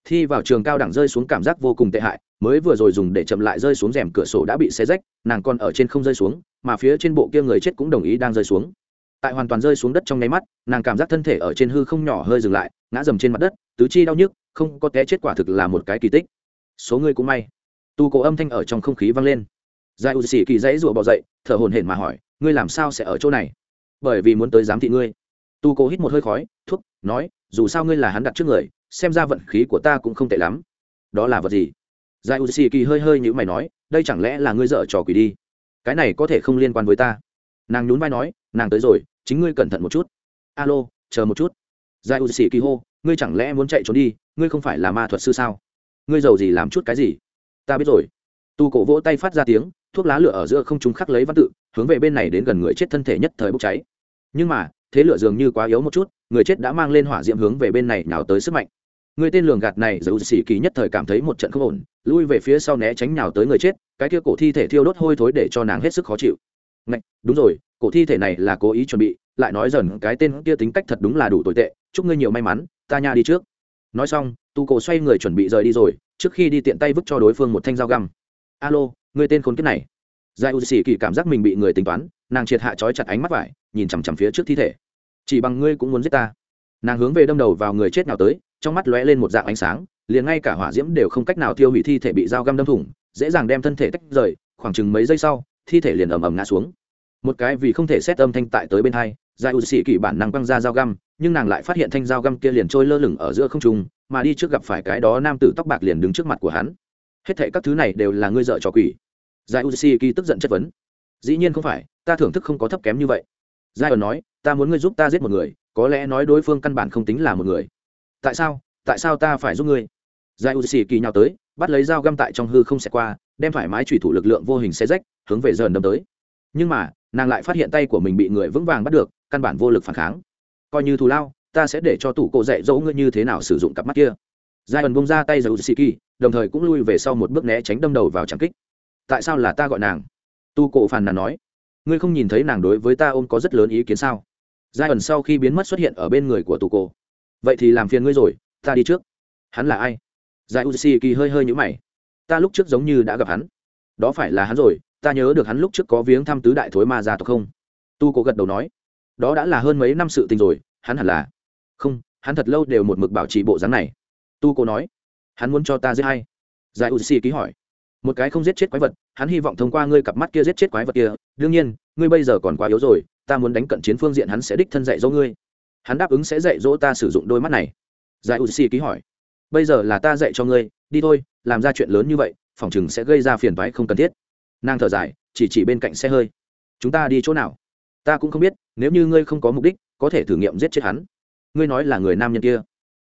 Thi vào trường cao đẳng rơi xuống cảm giác vô cùng tệ hại, mới vừa rồi dùng để chậm lại rơi xuống rèm cửa sổ đã bị xé rách, nàng còn ở trên không rơi xuống, mà phía trên bộ kia người chết cũng đồng ý đang rơi xuống. Tại hoàn toàn rơi xuống đất trong nháy mắt, nàng cảm giác thân thể ở trên hư không nhỏ hơi dừng lại, ngã dầm trên mặt đất, tứ chi đau nhức, không có té chết quả thực là một cái kỳ tích. Số người cũng may. Tu cổ âm thanh ở trong không khí vang lên giải u sĩ kỳ dãy rụa bỏ dậy, thở hồn hển mà hỏi, ngươi làm sao sẽ ở chỗ này? Bởi vì muốn tới giám thị ngươi. Tu cổ hít một hơi khói, thuốc, nói, dù sao ngươi là hắn đặt trước người, xem ra vận khí của ta cũng không tệ lắm. Đó là vật gì? Giải u kỳ hơi hơi như mày nói, đây chẳng lẽ là ngươi dở trò quỷ đi? Cái này có thể không liên quan với ta. Nàng nhún vai nói, nàng tới rồi, chính ngươi cẩn thận một chút. Alo, chờ một chút. Giải u kỳ hô, ngươi chẳng lẽ muốn chạy trốn đi? Ngươi không phải là ma thuật sư sao? Ngươi giàu gì làm chút cái gì? Ta biết rồi. Tu cổ vỗ tay phát ra tiếng thuốc lá lửa ở giữa không trung khắc lấy văn tự hướng về bên này đến gần người chết thân thể nhất thời bốc cháy. Nhưng mà thế lửa dường như quá yếu một chút người chết đã mang lên hỏa diễm hướng về bên này nào tới sức mạnh. Người tên lường gạt này dầu xỉ kỳ nhất thời cảm thấy một trận không ổn lui về phía sau né tránh nào tới người chết cái kia cổ thi thể thiêu đốt hôi thối để cho nàng hết sức khó chịu. Ngạch, đúng rồi cổ thi thể này là cố ý chuẩn bị lại nói dần cái tên kia tính cách thật đúng là đủ tồi tệ chúc ngươi nhiều may mắn ta nha đi trước. Nói xong tu cổ xoay người chuẩn bị rời đi rồi trước khi đi tiện tay vứt cho đối phương một thanh dao găm alo, người tên khốn kiếp này. Giải u xì kỳ cảm giác mình bị người tính toán, nàng triệt hạ trói chặt ánh mắt vải, nhìn chằm chằm phía trước thi thể. Chỉ bằng ngươi cũng muốn giết ta. Nàng hướng về đâm đầu vào người chết nào tới, trong mắt lóe lên một dạng ánh sáng, liền ngay cả hỏa diễm đều không cách nào tiêu hủy thi thể bị dao găm đâm thủng, dễ dàng đem thân thể tách rời, khoảng chừng mấy giây sau, thi thể liền ầm ầm ngã xuống. Một cái vì không thể xét âm thanh tại tới bên hai giải u xì kỳ bản năng quăng ra dao găm, nhưng nàng lại phát hiện thanh dao găm kia liền trôi lơ lửng ở giữa không trung, mà đi trước gặp phải cái đó nam tử tóc bạc liền đứng trước mặt của hắn hết thệ các thứ này đều là ngươi dợ trò quỷ. Giải uzi kỳ tức giận chất vấn. Dĩ nhiên không phải, ta thưởng thức không có thấp kém như vậy. Giải nói, ta muốn ngươi giúp ta giết một người, có lẽ nói đối phương căn bản không tính là một người. Tại sao? Tại sao ta phải giúp ngươi? Giải uzi xỉ kỳ nhào tới, bắt lấy dao găm tại trong hư không xẹt qua, đem thoải mái thủy thủ lực lượng vô hình xe rách, hướng về dần đâm tới. Nhưng mà, nàng lại phát hiện tay của mình bị người vững vàng bắt được, căn bản vô lực phản kháng. Coi như thù lao, ta sẽ để cho tủ cổ dạy dỗ ngươi như thế nào sử dụng cặp mắt kia. Giai ẩn bông ra tay dầu xì kỳ đồng thời cũng lui về sau một bước né tránh đâm đầu vào tràng kích. Tại sao là ta gọi nàng? Tu cổ phàn nàn nói. Ngươi không nhìn thấy nàng đối với ta ôm có rất lớn ý kiến sao? Giai ẩn sau khi biến mất xuất hiện ở bên người của tu cổ. Vậy thì làm phiền ngươi rồi, ta đi trước. Hắn là ai? Giải uzi kỳ hơi hơi nhũ mày. Ta lúc trước giống như đã gặp hắn. Đó phải là hắn rồi, ta nhớ được hắn lúc trước có viếng thăm tứ đại thối ma gia tộc không? Tu cổ gật đầu nói. Đó đã là hơn mấy năm sự tình rồi, hắn hẳn là. Không, hắn thật lâu đều một mực bảo trì bộ dáng này. Tu cổ nói hắn muốn cho ta giết hay? Giải u xì ký hỏi. Một cái không giết chết quái vật, hắn hy vọng thông qua ngươi cặp mắt kia giết chết quái vật kia. Đương nhiên, ngươi bây giờ còn quá yếu rồi, ta muốn đánh cận chiến phương diện hắn sẽ đích thân dạy dỗ ngươi. Hắn đáp ứng sẽ dạy dỗ ta sử dụng đôi mắt này. Giải u xì ký hỏi. Bây giờ là ta dạy cho ngươi, đi thôi, làm ra chuyện lớn như vậy, phòng chừng sẽ gây ra phiền toái không cần thiết. Nàng thở dài, chỉ chỉ bên cạnh xe hơi. Chúng ta đi chỗ nào? Ta cũng không biết, nếu như ngươi không có mục đích, có thể thử nghiệm giết chết hắn. Ngươi nói là người nam nhân kia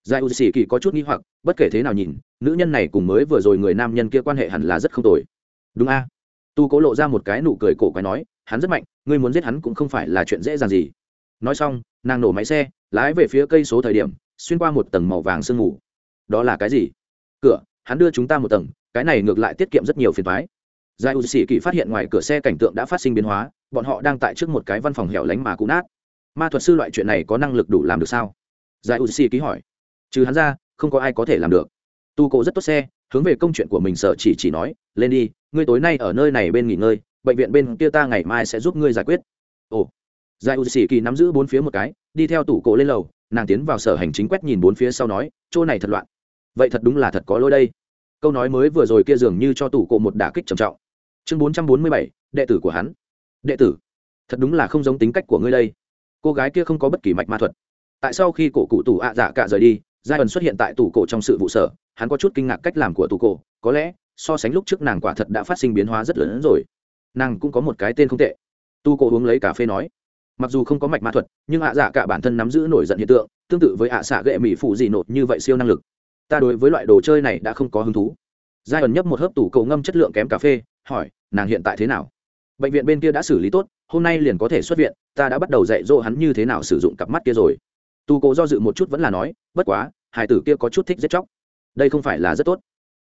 giải u sĩ kỳ có chút nghi hoặc, bất kể thế nào nhìn, nữ nhân này cùng mới vừa rồi người nam nhân kia quan hệ hẳn là rất không tồi. Đúng a? Tu cố lộ ra một cái nụ cười cổ quái nói, hắn rất mạnh, ngươi muốn giết hắn cũng không phải là chuyện dễ dàng gì. Nói xong, nàng nổ máy xe, lái về phía cây số thời điểm, xuyên qua một tầng màu vàng sương mù. Đó là cái gì? Cửa, hắn đưa chúng ta một tầng, cái này ngược lại tiết kiệm rất nhiều phiền thoái giải u sĩ kỳ phát hiện ngoài cửa xe cảnh tượng đã phát sinh biến hóa, bọn họ đang tại trước một cái văn phòng hẻo lánh mà cũ nát. Ma thuật sư loại chuyện này có năng lực đủ làm được sao? Giải u sĩ ký hỏi trừ hắn ra, không có ai có thể làm được. Tu cổ rất tốt xe, hướng về công chuyện của mình sợ chỉ chỉ nói, lên đi, ngươi tối nay ở nơi này bên nghỉ ngơi, bệnh viện bên kia ta ngày mai sẽ giúp ngươi giải quyết. Ồ. Giải u sĩ kỳ nắm giữ bốn phía một cái, đi theo tủ cổ lên lầu, nàng tiến vào sở hành chính quét nhìn bốn phía sau nói, chỗ này thật loạn. Vậy thật đúng là thật có lỗi đây. Câu nói mới vừa rồi kia dường như cho tủ cổ một đả kích trầm trọng. Chương bốn trăm bốn mươi bảy, đệ tử của hắn. Đệ tử, thật đúng là không giống tính cách của ngươi đây. Cô gái kia không có bất kỳ mạch ma thuật. Tại sau khi cổ cụ tủ ạ dạ cả rời đi giai ẩn xuất hiện tại tủ cổ trong sự vụ sở, hắn có chút kinh ngạc cách làm của tủ cổ, có lẽ, so sánh lúc trước nàng quả thật đã phát sinh biến hóa rất lớn hơn rồi. Nàng cũng có một cái tên không tệ. Tu cổ uống lấy cà phê nói, mặc dù không có mạch ma thuật, nhưng ạ dạ cả bản thân nắm giữ nổi giận hiện tượng, tương tự với ạ xạ gệ mỹ phụ dị nột như vậy siêu năng lực. Ta đối với loại đồ chơi này đã không có hứng thú. Giai ẩn nhấp một hớp tủ cầu ngâm chất lượng kém cà phê, hỏi, nàng hiện tại thế nào? Bệnh viện bên kia đã xử lý tốt, hôm nay liền có thể xuất viện, ta đã bắt đầu dạy dỗ hắn như thế nào sử dụng cặp mắt kia rồi tu cố do dự một chút vẫn là nói, bất quá, hải tử kia có chút thích giết chóc. Đây không phải là rất tốt.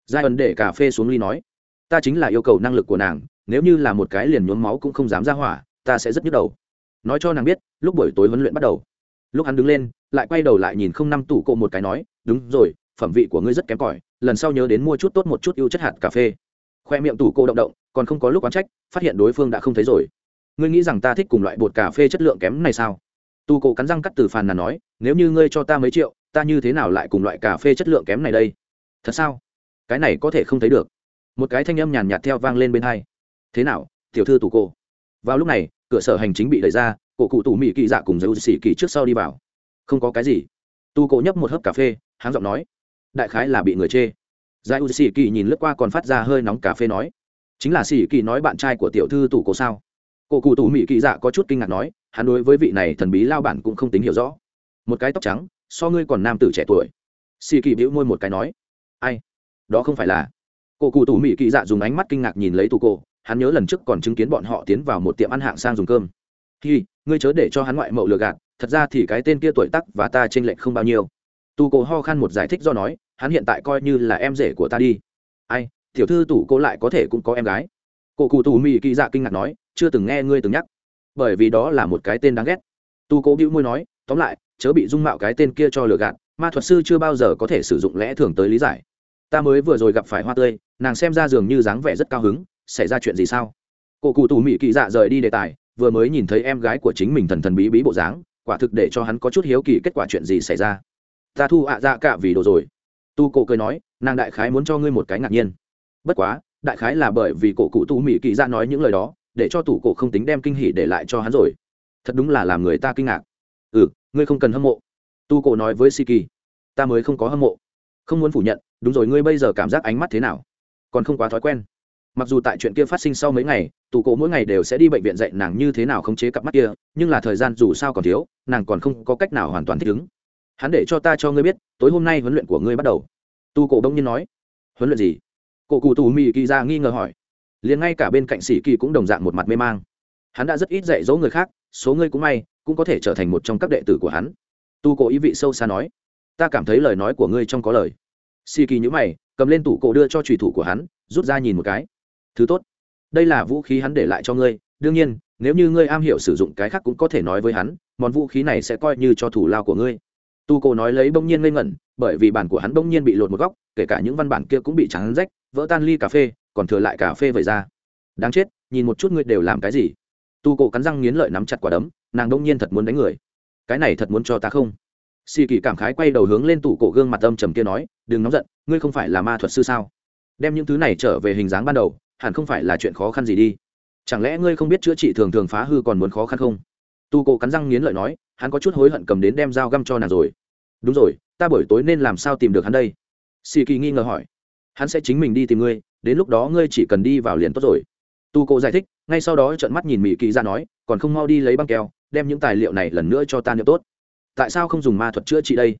Giai ẩn để cà phê xuống ly nói, ta chính là yêu cầu năng lực của nàng, nếu như là một cái liền nhuốm máu cũng không dám ra hỏa, ta sẽ rất nhức đầu. Nói cho nàng biết, lúc buổi tối huấn luyện bắt đầu. Lúc hắn đứng lên, lại quay đầu lại nhìn không năm tủ cộ một cái nói, đúng rồi, phẩm vị của ngươi rất kém cỏi, lần sau nhớ đến mua chút tốt một chút ưu chất hạt cà phê. Khoe miệng tủ cô động động, còn không có lúc oán trách, phát hiện đối phương đã không thấy rồi. Ngươi nghĩ rằng ta thích cùng loại bột cà phê chất lượng kém này sao? Tu cổ cắn răng cắt từ phàn nàn nói, nếu như ngươi cho ta mấy triệu, ta như thế nào lại cùng loại cà phê chất lượng kém này đây? Thật sao? Cái này có thể không thấy được. Một cái thanh âm nhàn nhạt theo vang lên bên hai. Thế nào, tiểu thư tù cô vào lúc này, cửa sở hành chính bị đẩy ra, cổ cụ tù mỹ kỳ dạ cùng dấu xỉ kỳ trước sau đi vào. Không có cái gì. Tu cổ nhấp một hớp cà phê, háng giọng nói, đại khái là bị người chê. Giải u xỉ kỳ nhìn lướt qua còn phát ra hơi nóng cà phê nói, chính là xỉ kỳ nói bạn trai của tiểu thư tủ cổ sao? Cổ cụ tù mỹ kỳ dạ có chút kinh ngạc nói hắn đối với vị này thần bí lao bản cũng không tính hiểu rõ. Một cái tóc trắng, so ngươi còn nam tử trẻ tuổi. Xì kỳ bĩu môi một cái nói, ai? Đó không phải là cổ cụ tù mỹ kỳ dạ dùng ánh mắt kinh ngạc nhìn lấy tù cổ hắn nhớ lần trước còn chứng kiến bọn họ tiến vào một tiệm ăn hạng sang dùng cơm. Hi, ngươi chớ để cho hắn ngoại mậu lừa gạt, thật ra thì cái tên kia tuổi tắc và ta t r ê n lệch không bao nhiêu. Tù cổ ho khan một giải thích do nói, hắn hiện tại coi như là em rể của ta đi. Ai, tiểu thư tủ cô lại có thể cũng có em gái. Cổ cụ tù mỹ kỳ dạ kinh ngạc nói, chưa từng nghe ngươi từng nhắc bởi vì đó là một cái tên đáng ghét. Tu cố bĩu môi nói, tóm lại, chớ bị dung mạo cái tên kia cho lừa gạt, ma thuật sư chưa bao giờ có thể sử dụng lẽ thường tới lý giải. Ta mới vừa rồi gặp phải hoa tươi, nàng xem ra dường như dáng vẻ rất cao hứng, xảy ra chuyện gì sao? Cổ cụ tù mỹ kỳ dạ rời đi đề tài, vừa mới nhìn thấy em gái của chính mình thần thần bí bí bộ dáng, quả thực để cho hắn có chút hiếu kỳ kết quả chuyện gì xảy ra. Ta thu ạ à dạ cả vì đồ rồi. Tu cổ cười nói, nàng đại khái muốn cho ngươi một cái ngạc nhiên. Bất quá, đại khái là bởi vì cổ cụ tu mỹ kỳ dạ nói những lời đó để cho tủ cổ không tính đem kinh hỉ để lại cho hắn rồi. Thật đúng là làm người ta kinh ngạc. Ừ ngươi không cần hâm mộ. Tu cổ nói với si ta mới không có hâm mộ. Không muốn phủ nhận, đúng rồi, ngươi bây giờ cảm giác ánh mắt thế nào? Còn không quá thói quen. Mặc dù tại chuyện kia phát sinh sau mấy ngày tù cổ mỗi ngày đều sẽ đi bệnh viện dạy nàng như thế nào khống chế cặp mắt kia, nhưng là thời gian dù sao còn thiếu, nàng còn không có cách nào hoàn toàn thích ứng. Hắn để cho ta cho ngươi biết, tối hôm nay huấn luyện của ngươi bắt đầu. Tu cổ đông nhiên nói, huấn luyện gì? Cổ cụ tù mì kỳ ra nghi ngờ hỏi liền ngay cả bên cạnh sĩ kỳ cũng đồng dạng một mặt mê mang. Hắn đã rất ít dạy dỗ người khác, số ngươi cũng may, cũng có thể trở thành một trong các đệ tử của hắn. Tu cổ ý vị sâu xa nói, ta cảm thấy lời nói của ngươi trong có lời. Sĩ kỳ nhữ mày, cầm lên tủ cổ đưa cho trùy thủ của hắn, rút ra nhìn một cái. Thứ tốt, đây là vũ khí hắn để lại cho ngươi, đương nhiên, nếu như ngươi am hiểu sử dụng cái khác cũng có thể nói với hắn, món vũ khí này sẽ coi như cho thủ lao của ngươi. Tu cổ nói lấy bỗng nhiên ngây ngẩn bởi vì bản của hắn bỗng nhiên bị lột một góc, kể cả những văn bản kia cũng bị trắng rách, vỡ tan ly cà phê, còn thừa lại cà phê vẩy ra. Đáng chết, nhìn một chút ngươi đều làm cái gì? Tu cổ cắn răng nghiến lợi nắm chặt quả đấm, nàng đông nhiên thật muốn đánh người. Cái này thật muốn cho ta không? Xì kỳ cảm khái quay đầu hướng lên tủ cổ gương mặt âm trầm kia nói, đừng nóng giận, ngươi không phải là ma thuật sư sao? Đem những thứ này trở về hình dáng ban đầu, hẳn không phải là chuyện khó khăn gì đi. Chẳng lẽ ngươi không biết chữa trị thường thường phá hư còn muốn khó khăn không? Tu cổ cắn răng nghiến lợi nói, hắn có chút hối hận cầm đến đem dao găm cho nàng rồi. Đúng rồi ta buổi tối nên làm sao tìm được hắn đây? Xì kỳ nghi ngờ hỏi. Hắn sẽ chính mình đi tìm ngươi, đến lúc đó ngươi chỉ cần đi vào liền tốt rồi. Tu cô giải thích, ngay sau đó trợn mắt nhìn mỹ kỳ ra nói, còn không mau đi lấy băng keo, đem những tài liệu này lần nữa cho ta nhớ tốt. Tại sao không dùng ma thuật chữa trị đây?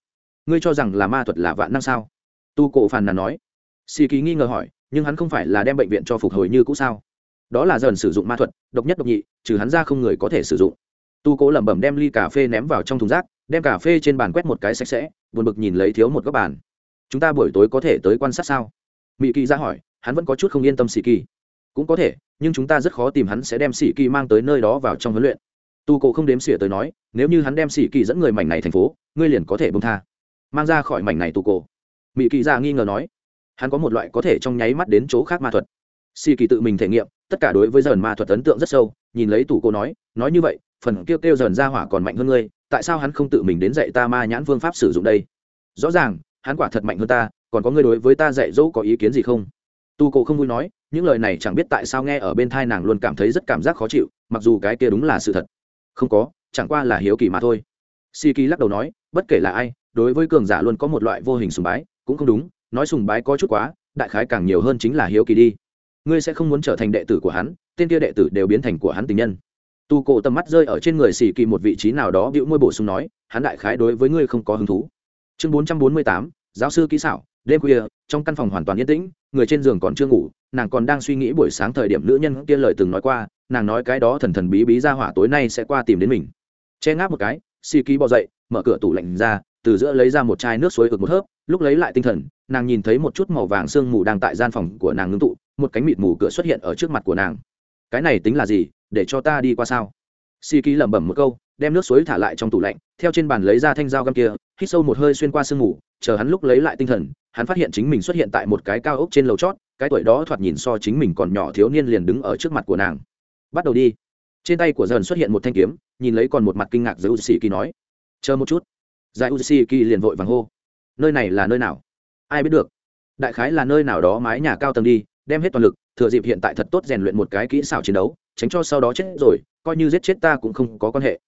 Ngươi cho rằng là ma thuật là vạn năng sao? Tu cổ phàn nàn nói. Xì kỳ nghi ngờ hỏi, nhưng hắn không phải là đem bệnh viện cho phục hồi như cũ sao? Đó là dần sử dụng ma thuật, độc nhất độc nhị, trừ hắn ra không người có thể sử dụng. Tu cố lẩm bẩm đem ly cà phê ném vào trong thùng rác, đem cà phê trên bàn quét một cái sạch sẽ buồn bực nhìn lấy thiếu một góc bàn. Chúng ta buổi tối có thể tới quan sát sao? Mỹ kỳ ra hỏi, hắn vẫn có chút không yên tâm xì kỳ. Cũng có thể, nhưng chúng ta rất khó tìm hắn sẽ đem xì kỳ mang tới nơi đó vào trong huấn luyện. Tu cổ không đếm xỉa tới nói, nếu như hắn đem sĩ kỳ dẫn người mảnh này thành phố, ngươi liền có thể bông tha. Mang ra khỏi mảnh này tu cổ. Mỹ kỳ ra nghi ngờ nói, hắn có một loại có thể trong nháy mắt đến chỗ khác ma thuật. Sĩ kỳ tự mình thể nghiệm, tất cả đối với dần ma thuật ấn tượng rất sâu, nhìn lấy tủ cô nói nói như vậy, phần kêu kêu dần ra hỏa còn mạnh hơn ngươi tại sao hắn không tự mình đến dạy ta ma nhãn phương pháp sử dụng đây? Rõ ràng, hắn quả thật mạnh hơn ta, còn có ngươi đối với ta dạy dỗ có ý kiến gì không? Tu cổ không vui nói, những lời này chẳng biết tại sao nghe ở bên thai nàng luôn cảm thấy rất cảm giác khó chịu, mặc dù cái kia đúng là sự thật. Không có, chẳng qua là hiếu kỳ mà thôi. Si kỳ lắc đầu nói, bất kể là ai, đối với cường giả luôn có một loại vô hình sùng bái, cũng không đúng, nói sùng bái có chút quá, đại khái càng nhiều hơn chính là hiếu kỳ đi. Ngươi sẽ không muốn trở thành đệ tử của hắn, tên kia đệ tử đều biến thành của hắn tình nhân tu cổ tầm mắt rơi ở trên người xì kỳ một vị trí nào đó bịu môi bổ sung nói, hắn đại khái đối với ngươi không có hứng thú. Chương bốn trăm bốn mươi tám, giáo sư kỹ xảo, đêm khuya, trong căn phòng hoàn toàn yên tĩnh, người trên giường còn chưa ngủ, nàng còn đang suy nghĩ buổi sáng thời điểm nữ nhân kia lời từng nói qua, nàng nói cái đó thần thần bí bí ra hỏa tối nay sẽ qua tìm đến mình. Che ngáp một cái xì kỳ bò dậy, mở cửa tủ lạnh ra, từ giữa lấy ra một chai nước suối ực một hớp, lúc lấy lại tinh thần, nàng nhìn thấy một chút màu vàng sương mù đang tại gian phòng của nàng ngưng tụ, một cánh mịt mù cửa xuất hiện ở trước mặt của nàng. Cái này tính là gì? Để cho ta đi qua sao? Xì ký lẩm bẩm một câu đem nước suối thả lại trong tủ lạnh theo trên bàn lấy ra thanh dao găm kia hít sâu một hơi xuyên qua sương ngủ, chờ hắn lúc lấy lại tinh thần hắn phát hiện chính mình xuất hiện tại một cái cao ốc trên lầu chót cái tuổi đó thoạt nhìn so chính mình còn nhỏ thiếu niên liền đứng ở trước mặt của nàng. Bắt đầu đi. Trên tay của dần xuất hiện một thanh kiếm nhìn lấy còn một mặt kinh ngạc giữa uzi kỳ nói. Chờ một chút. Giải uzi kỳ liền vội vàng hô. Nơi này là nơi nào? Ai biết được. Đại khái là nơi nào đó mái nhà cao tầng đi đem hết toàn lực thừa dịp hiện tại thật tốt rèn luyện một cái kỹ xảo chiến đấu tránh cho sau đó chết rồi, coi như giết chết ta cũng không có quan hệ.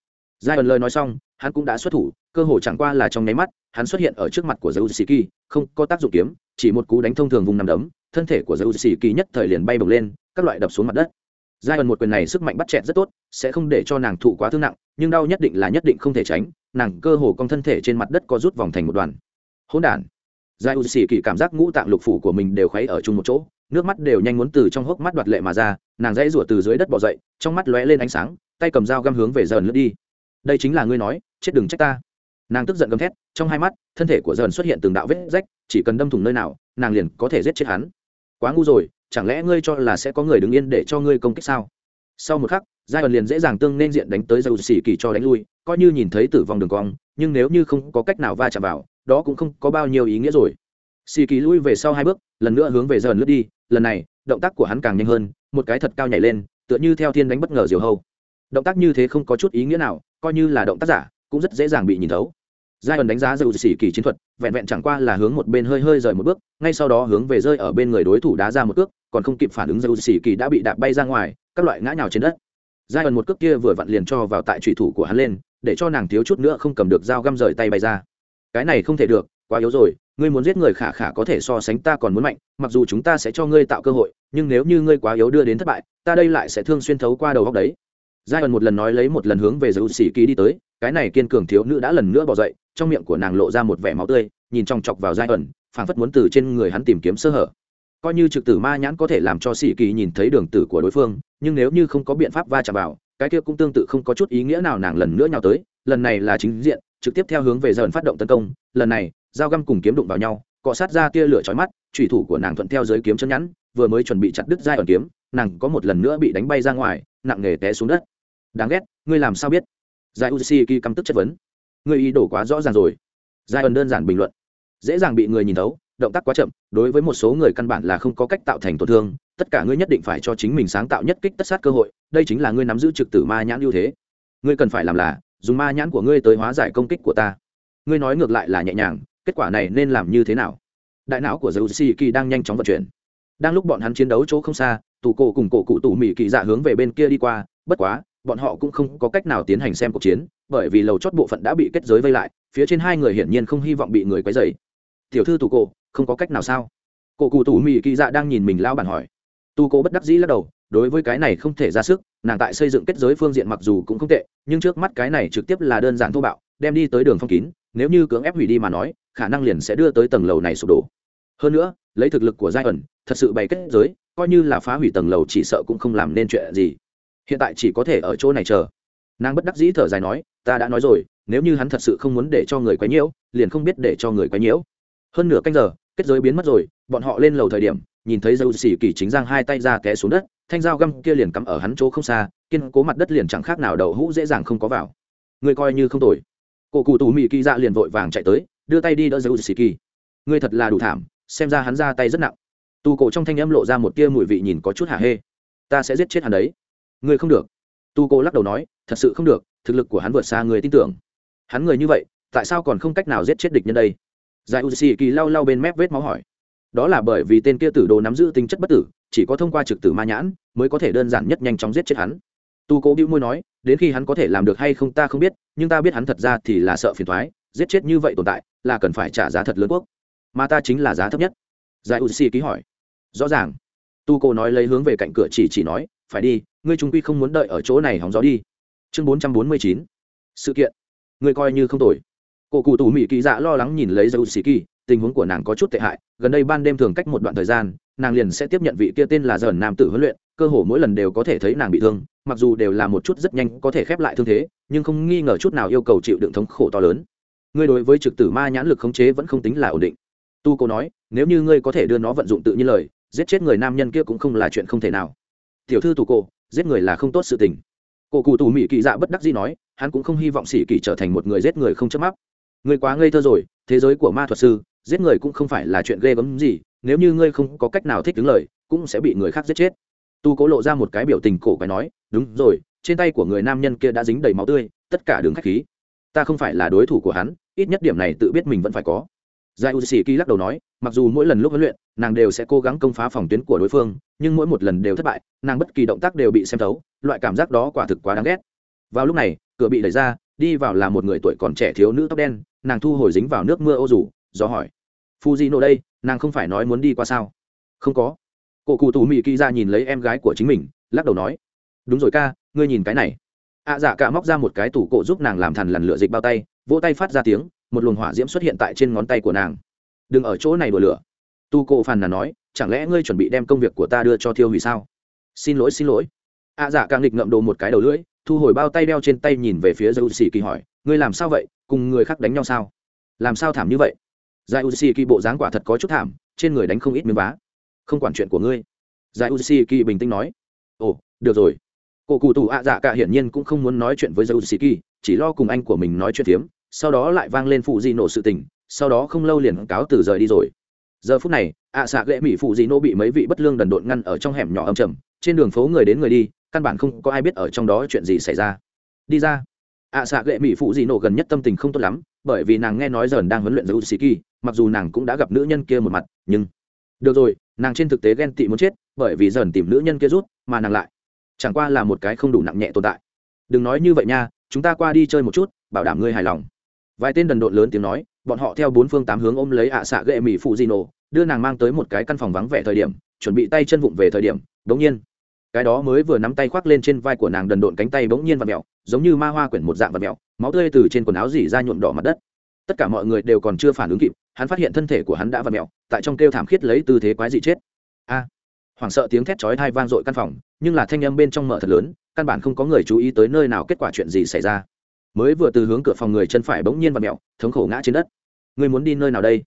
Giai ẩn lời nói xong, hắn cũng đã xuất thủ, cơ hồ chẳng qua là trong nháy mắt, hắn xuất hiện ở trước mặt của dầu sĩ kỳ không có tác dụng kiếm, chỉ một cú đánh thông thường vùng nằm đấm, thân thể của dầu sĩ kỳ nhất thời liền bay bồng lên, các loại đập xuống mặt đất. Giai ẩn một quyền này sức mạnh bắt chẹt rất tốt, sẽ không để cho nàng thụ quá thương nặng, nhưng đau nhất định là nhất định không thể tránh, nàng cơ hồ cong thân thể trên mặt đất có rút vòng thành một đoàn. Hỗn đản. Giai u sĩ kỳ cảm giác ngũ tạng lục phủ của mình đều khuấy ở chung một chỗ nước mắt đều nhanh muốn từ trong hốc mắt đoạt lệ mà ra, nàng dãy rủa từ dưới đất bỏ dậy, trong mắt lóe lên ánh sáng, tay cầm dao găm hướng về dần lướt đi. Đây chính là ngươi nói, chết đừng trách ta. Nàng tức giận gầm thét, trong hai mắt, thân thể của dần xuất hiện từng đạo vết rách, chỉ cần đâm thủng nơi nào, nàng liền có thể giết chết hắn. Quá ngu rồi, chẳng lẽ ngươi cho là sẽ có người đứng yên để cho ngươi công kích sao? Sau một khắc giai ẩn liền dễ dàng tương nên diện đánh tới dầu xỉ kỳ cho đánh lui, coi như nhìn thấy tử vong đường cong, nhưng nếu như không có cách nào va chạm vào, đó cũng không có bao nhiêu ý nghĩa rồi. Xì kỳ lui về sau hai bước lần nữa hướng về dần lướt đi, lần này, động tác của hắn càng nhanh hơn, một cái thật cao nhảy lên, tựa như theo thiên đánh bất ngờ diều hâu. Động tác như thế không có chút ý nghĩa nào, coi như là động tác giả, cũng rất dễ dàng bị nhìn thấu. Giai ẩn đánh giá dầu xỉ kỳ chiến thuật, vẹn vẹn chẳng qua là hướng một bên hơi hơi rời một bước, ngay sau đó hướng về rơi ở bên người đối thủ đá ra một cước, còn không kịp phản ứng dầu xỉ kỳ đã bị đạp bay ra ngoài, các loại ngã nhào trên đất. Giai ẩn một cước kia vừa vặn liền cho vào tại trụy thủ của hắn lên, để cho nàng thiếu chút nữa không cầm được dao găm rời tay bay ra. Cái này không thể được, quá yếu rồi ngươi muốn giết người khả khả có thể so sánh ta còn muốn mạnh, mặc dù chúng ta sẽ cho ngươi tạo cơ hội, nhưng nếu như ngươi quá yếu đưa đến thất bại, ta đây lại sẽ thương xuyên thấu qua đầu góc đấy. Giai ẩn một lần nói lấy một lần hướng về giữ xỉ kỳ đi tới, cái này kiên cường thiếu nữ đã lần nữa bỏ dậy, trong miệng của nàng lộ ra một vẻ máu tươi, nhìn trong chọc vào giai ẩn phảng phất muốn từ trên người hắn tìm kiếm sơ hở. Coi như trực tử ma nhãn có thể làm cho xỉ kỳ nhìn thấy đường tử của đối phương, nhưng nếu như không có biện pháp va chạm vào, cái kia cũng tương tự không có chút ý nghĩa nào nàng lần nữa nhào tới, lần này là chính diện, trực tiếp theo hướng về dần phát động tấn công, lần này dao găm cùng kiếm đụng vào nhau, cọ sát ra tia lửa chói mắt thủy thủ của nàng thuận theo dưới kiếm chân nhẵn, vừa mới chuẩn bị chặt đứt dai ẩn kiếm, nàng có một lần nữa bị đánh bay ra ngoài, nặng nề té xuống đất. Đáng ghét, ngươi làm sao biết? Giải uzi căm tức chất vấn. Ngươi ý đồ quá rõ ràng rồi. Giai ẩn đơn giản bình luận. Dễ dàng bị người nhìn thấu, động tác quá chậm, đối với một số người căn bản là không có cách tạo thành tổn thương, tất cả ngươi nhất định phải cho chính mình sáng tạo nhất kích tất sát cơ hội, đây chính là ngươi nắm giữ trực tử ma nhãn ưu thế. Ngươi cần phải làm là, dùng ma nhãn của ngươi tới hóa giải công kích của ta. Ngươi nói ngược lại là nhẹ nhàng kết quả này nên làm như thế nào? Đại não của dầu xì kỳ đang nhanh chóng vận chuyển. Đang lúc bọn hắn chiến đấu chỗ không xa, tù cổ cùng cổ cụ tù mỹ kỳ dạ hướng về bên kia đi qua. Bất quá, bọn họ cũng không có cách nào tiến hành xem cuộc chiến, bởi vì lầu chót bộ phận đã bị kết giới vây lại, phía trên hai người hiển nhiên không hy vọng bị người quấy dày tiểu thư tù cổ, không có cách nào sao? Cổ cụ tù mỹ kỳ dạ đang nhìn mình lao bản hỏi. Tu cổ bất đắc dĩ lắc đầu, đối với cái này không thể ra sức, nàng tại xây dựng kết giới phương diện mặc dù cũng không tệ, nhưng trước mắt cái này trực tiếp là đơn giản thô bạo, đem đi tới đường phong kín, nếu như cưỡng ép hủy đi mà nói khả năng liền sẽ đưa tới tầng lầu này sụp đổ. Hơn nữa, lấy thực lực của giai ẩn thật sự bày kết giới, coi như là phá hủy tầng lầu chỉ sợ cũng không làm nên chuyện gì. Hiện tại chỉ có thể ở chỗ này chờ. Nàng bất đắc dĩ thở dài nói, ta đã nói rồi, nếu như hắn thật sự không muốn để cho người quấy nhiễu, liền không biết để cho người quấy nhiễu. Hơn nửa canh giờ, kết giới biến mất rồi, bọn họ lên lầu thời điểm, nhìn thấy dâu xỉ kỳ chính giang hai tay ra té xuống đất, thanh dao găm kia liền cắm ở hắn chỗ không xa, kiên cố mặt đất liền chẳng khác nào đầu hũ dễ dàng không có vào. Người coi như không tồi. Cổ cụ tù mỉ kỳ dạ liền vội vàng chạy tới đưa tay đi đỡ giữ xỉ kỳ. Ngươi thật là đủ thảm, xem ra hắn ra tay rất nặng. Tu cổ trong thanh âm lộ ra một tia mùi vị nhìn có chút hả hê. Ta sẽ giết chết hắn đấy. Ngươi không được. Tu cổ lắc đầu nói, thật sự không được, thực lực của hắn vượt xa người tin tưởng. Hắn người như vậy, tại sao còn không cách nào giết chết địch nhân đây? Giải uzi kỳ lau lau bên mép vết máu hỏi. Đó là bởi vì tên kia tử đồ nắm giữ tính chất bất tử, chỉ có thông qua trực tử ma nhãn mới có thể đơn giản nhất nhanh chóng giết chết hắn. Tu cố bĩu môi nói, đến khi hắn có thể làm được hay không ta không biết, nhưng ta biết hắn thật ra thì là sợ phiền thoái giết chết như vậy tồn tại là cần phải trả giá thật lớn quốc. Mà ta chính là giá thấp nhất. Giải uzi ký hỏi. Rõ ràng. Tu cô nói lấy hướng về cạnh cửa chỉ chỉ nói, phải đi, ngươi trung quy không muốn đợi ở chỗ này hóng gió đi. Chương bốn trăm bốn mươi chín. Sự kiện. Ngươi coi như không tồi. Cổ cụ tù mỹ kỳ dạ lo lắng nhìn lấy giải uzi kỳ tình huống của nàng có chút tệ hại, gần đây ban đêm thường cách một đoạn thời gian, nàng liền sẽ tiếp nhận vị kia tên là dởn nam tử huấn luyện, cơ hồ mỗi lần đều có thể thấy nàng bị thương, mặc dù đều là một chút rất nhanh có thể khép lại thương thế, nhưng không nghi ngờ chút nào yêu cầu chịu đựng thống khổ to lớn ngươi đối với trực tử ma nhãn lực khống chế vẫn không tính là ổn định. Tu cô nói, nếu như ngươi có thể đưa nó vận dụng tự nhiên lời, giết chết người nam nhân kia cũng không là chuyện không thể nào. Tiểu thư tù cô, giết người là không tốt sự tình. Cổ cụ tù mỹ kỳ dạ bất đắc dĩ nói, hắn cũng không hy vọng sĩ kỳ trở thành một người giết người không chớp mắt. Ngươi quá ngây thơ rồi, thế giới của ma thuật sư, giết người cũng không phải là chuyện ghê gớm gì, nếu như ngươi không có cách nào thích đứng lời, cũng sẽ bị người khác giết chết. Tu cố lộ ra một cái biểu tình cổ quái nói, đúng rồi, trên tay của người nam nhân kia đã dính đầy máu tươi, tất cả đứng khách khí ta không phải là đối thủ của hắn, ít nhất điểm này tự biết mình vẫn phải có. Giải u sĩ kỳ lắc đầu nói, mặc dù mỗi lần lúc huấn luyện, nàng đều sẽ cố gắng công phá phòng tuyến của đối phương, nhưng mỗi một lần đều thất bại, nàng bất kỳ động tác đều bị xem thấu, loại cảm giác đó quả thực quá đáng ghét. Vào lúc này, cửa bị đẩy ra, đi vào là một người tuổi còn trẻ thiếu nữ tóc đen, nàng thu hồi dính vào nước mưa ô rủ, do hỏi phu di đây, nàng không phải nói muốn đi qua sao? Không có. Cổ cụ tù mỹ kỳ ra nhìn lấy em gái của chính mình, lắc đầu nói, đúng rồi ca, ngươi nhìn cái này ạ à, dạ cả móc ra một cái tủ cổ giúp nàng làm thằn lằn lửa dịch bao tay vỗ tay phát ra tiếng một luồng hỏa diễm xuất hiện tại trên ngón tay của nàng. Đừng ở chỗ này đùa lửa. Tu cổ phàn nàn nói chẳng lẽ ngươi chuẩn bị đem công việc của ta đưa cho thiêu hủy sao? Xin lỗi xin lỗi. ạ à, dạ càng nghịch ngậm đồ một cái đầu lưỡi thu hồi bao tay đeo trên tay nhìn về phía dâu xì kỳ hỏi ngươi làm sao vậy? Cùng người khác đánh nhau sao? Làm sao thảm như vậy? Giải u kỳ bộ dáng quả thật có chút thảm trên người đánh không ít miếng vá. Không quản chuyện của ngươi. Giải u kỳ bình tĩnh nói ồ được rồi cổ cụ tù ạ dạ cả hiển nhiên cũng không muốn nói chuyện với dầu sĩ kỳ chỉ lo cùng anh của mình nói chuyện phiếm, sau đó lại vang lên phụ di nổ sự tình, sau đó không lâu liền cáo từ rời đi rồi. Giờ phút này, ạ xạ ghệ mỹ phụ di nổ bị mấy vị bất lương đần độn ngăn ở trong hẻm nhỏ âm trầm, trên đường phố người đến người đi, căn bản không có ai biết ở trong đó chuyện gì xảy ra. Đi ra. Ạ xạ ghệ mỹ phụ di nổ gần nhất tâm tình không tốt lắm, bởi vì nàng nghe nói dần đang huấn luyện dầu sĩ kỳ mặc dù nàng cũng đã gặp nữ nhân kia một mặt, nhưng được rồi, nàng trên thực tế ghen tị muốn chết, bởi vì dần tìm nữ nhân kia rút, mà nàng lại chẳng qua là một cái không đủ nặng nhẹ tồn tại. Đừng nói như vậy nha, chúng ta qua đi chơi một chút, bảo đảm ngươi hài lòng. Vài tên đần độn lớn tiếng nói, bọn họ theo bốn phương tám hướng ôm lấy ạ à xạ gệ mỹ phụ di nổ đưa nàng mang tới một cái căn phòng vắng vẻ thời điểm, chuẩn bị tay chân vụng về thời điểm đ ỗ n g nhiên, cái đó mới vừa nắm tay khoác lên trên vai của nàng đần độn cánh tay bỗng nhiên và mẹo giống như ma hoa quyển một dạng và mẹo máu tươi từ trên quần áo dỉ ra nhuộm đỏ mặt đất. Tất cả mọi người đều còn chưa phản ứng kịp, hắn phát hiện thân thể của hắn đã vặn mẹo tại trong kêu thảm khiết lấy tư thế quái dị chết. A! Hoảng sợ tiếng thét chói thai vang dội căn phòng, nhưng là thanh âm bên trong mở thật lớn, căn bản không có người chú ý tới nơi nào kết quả chuyện gì xảy ra. Mới vừa từ hướng cửa phòng người chân phải bỗng nhiên và mẹo, thống khổ ngã trên đất. Người muốn đi nơi nào đây?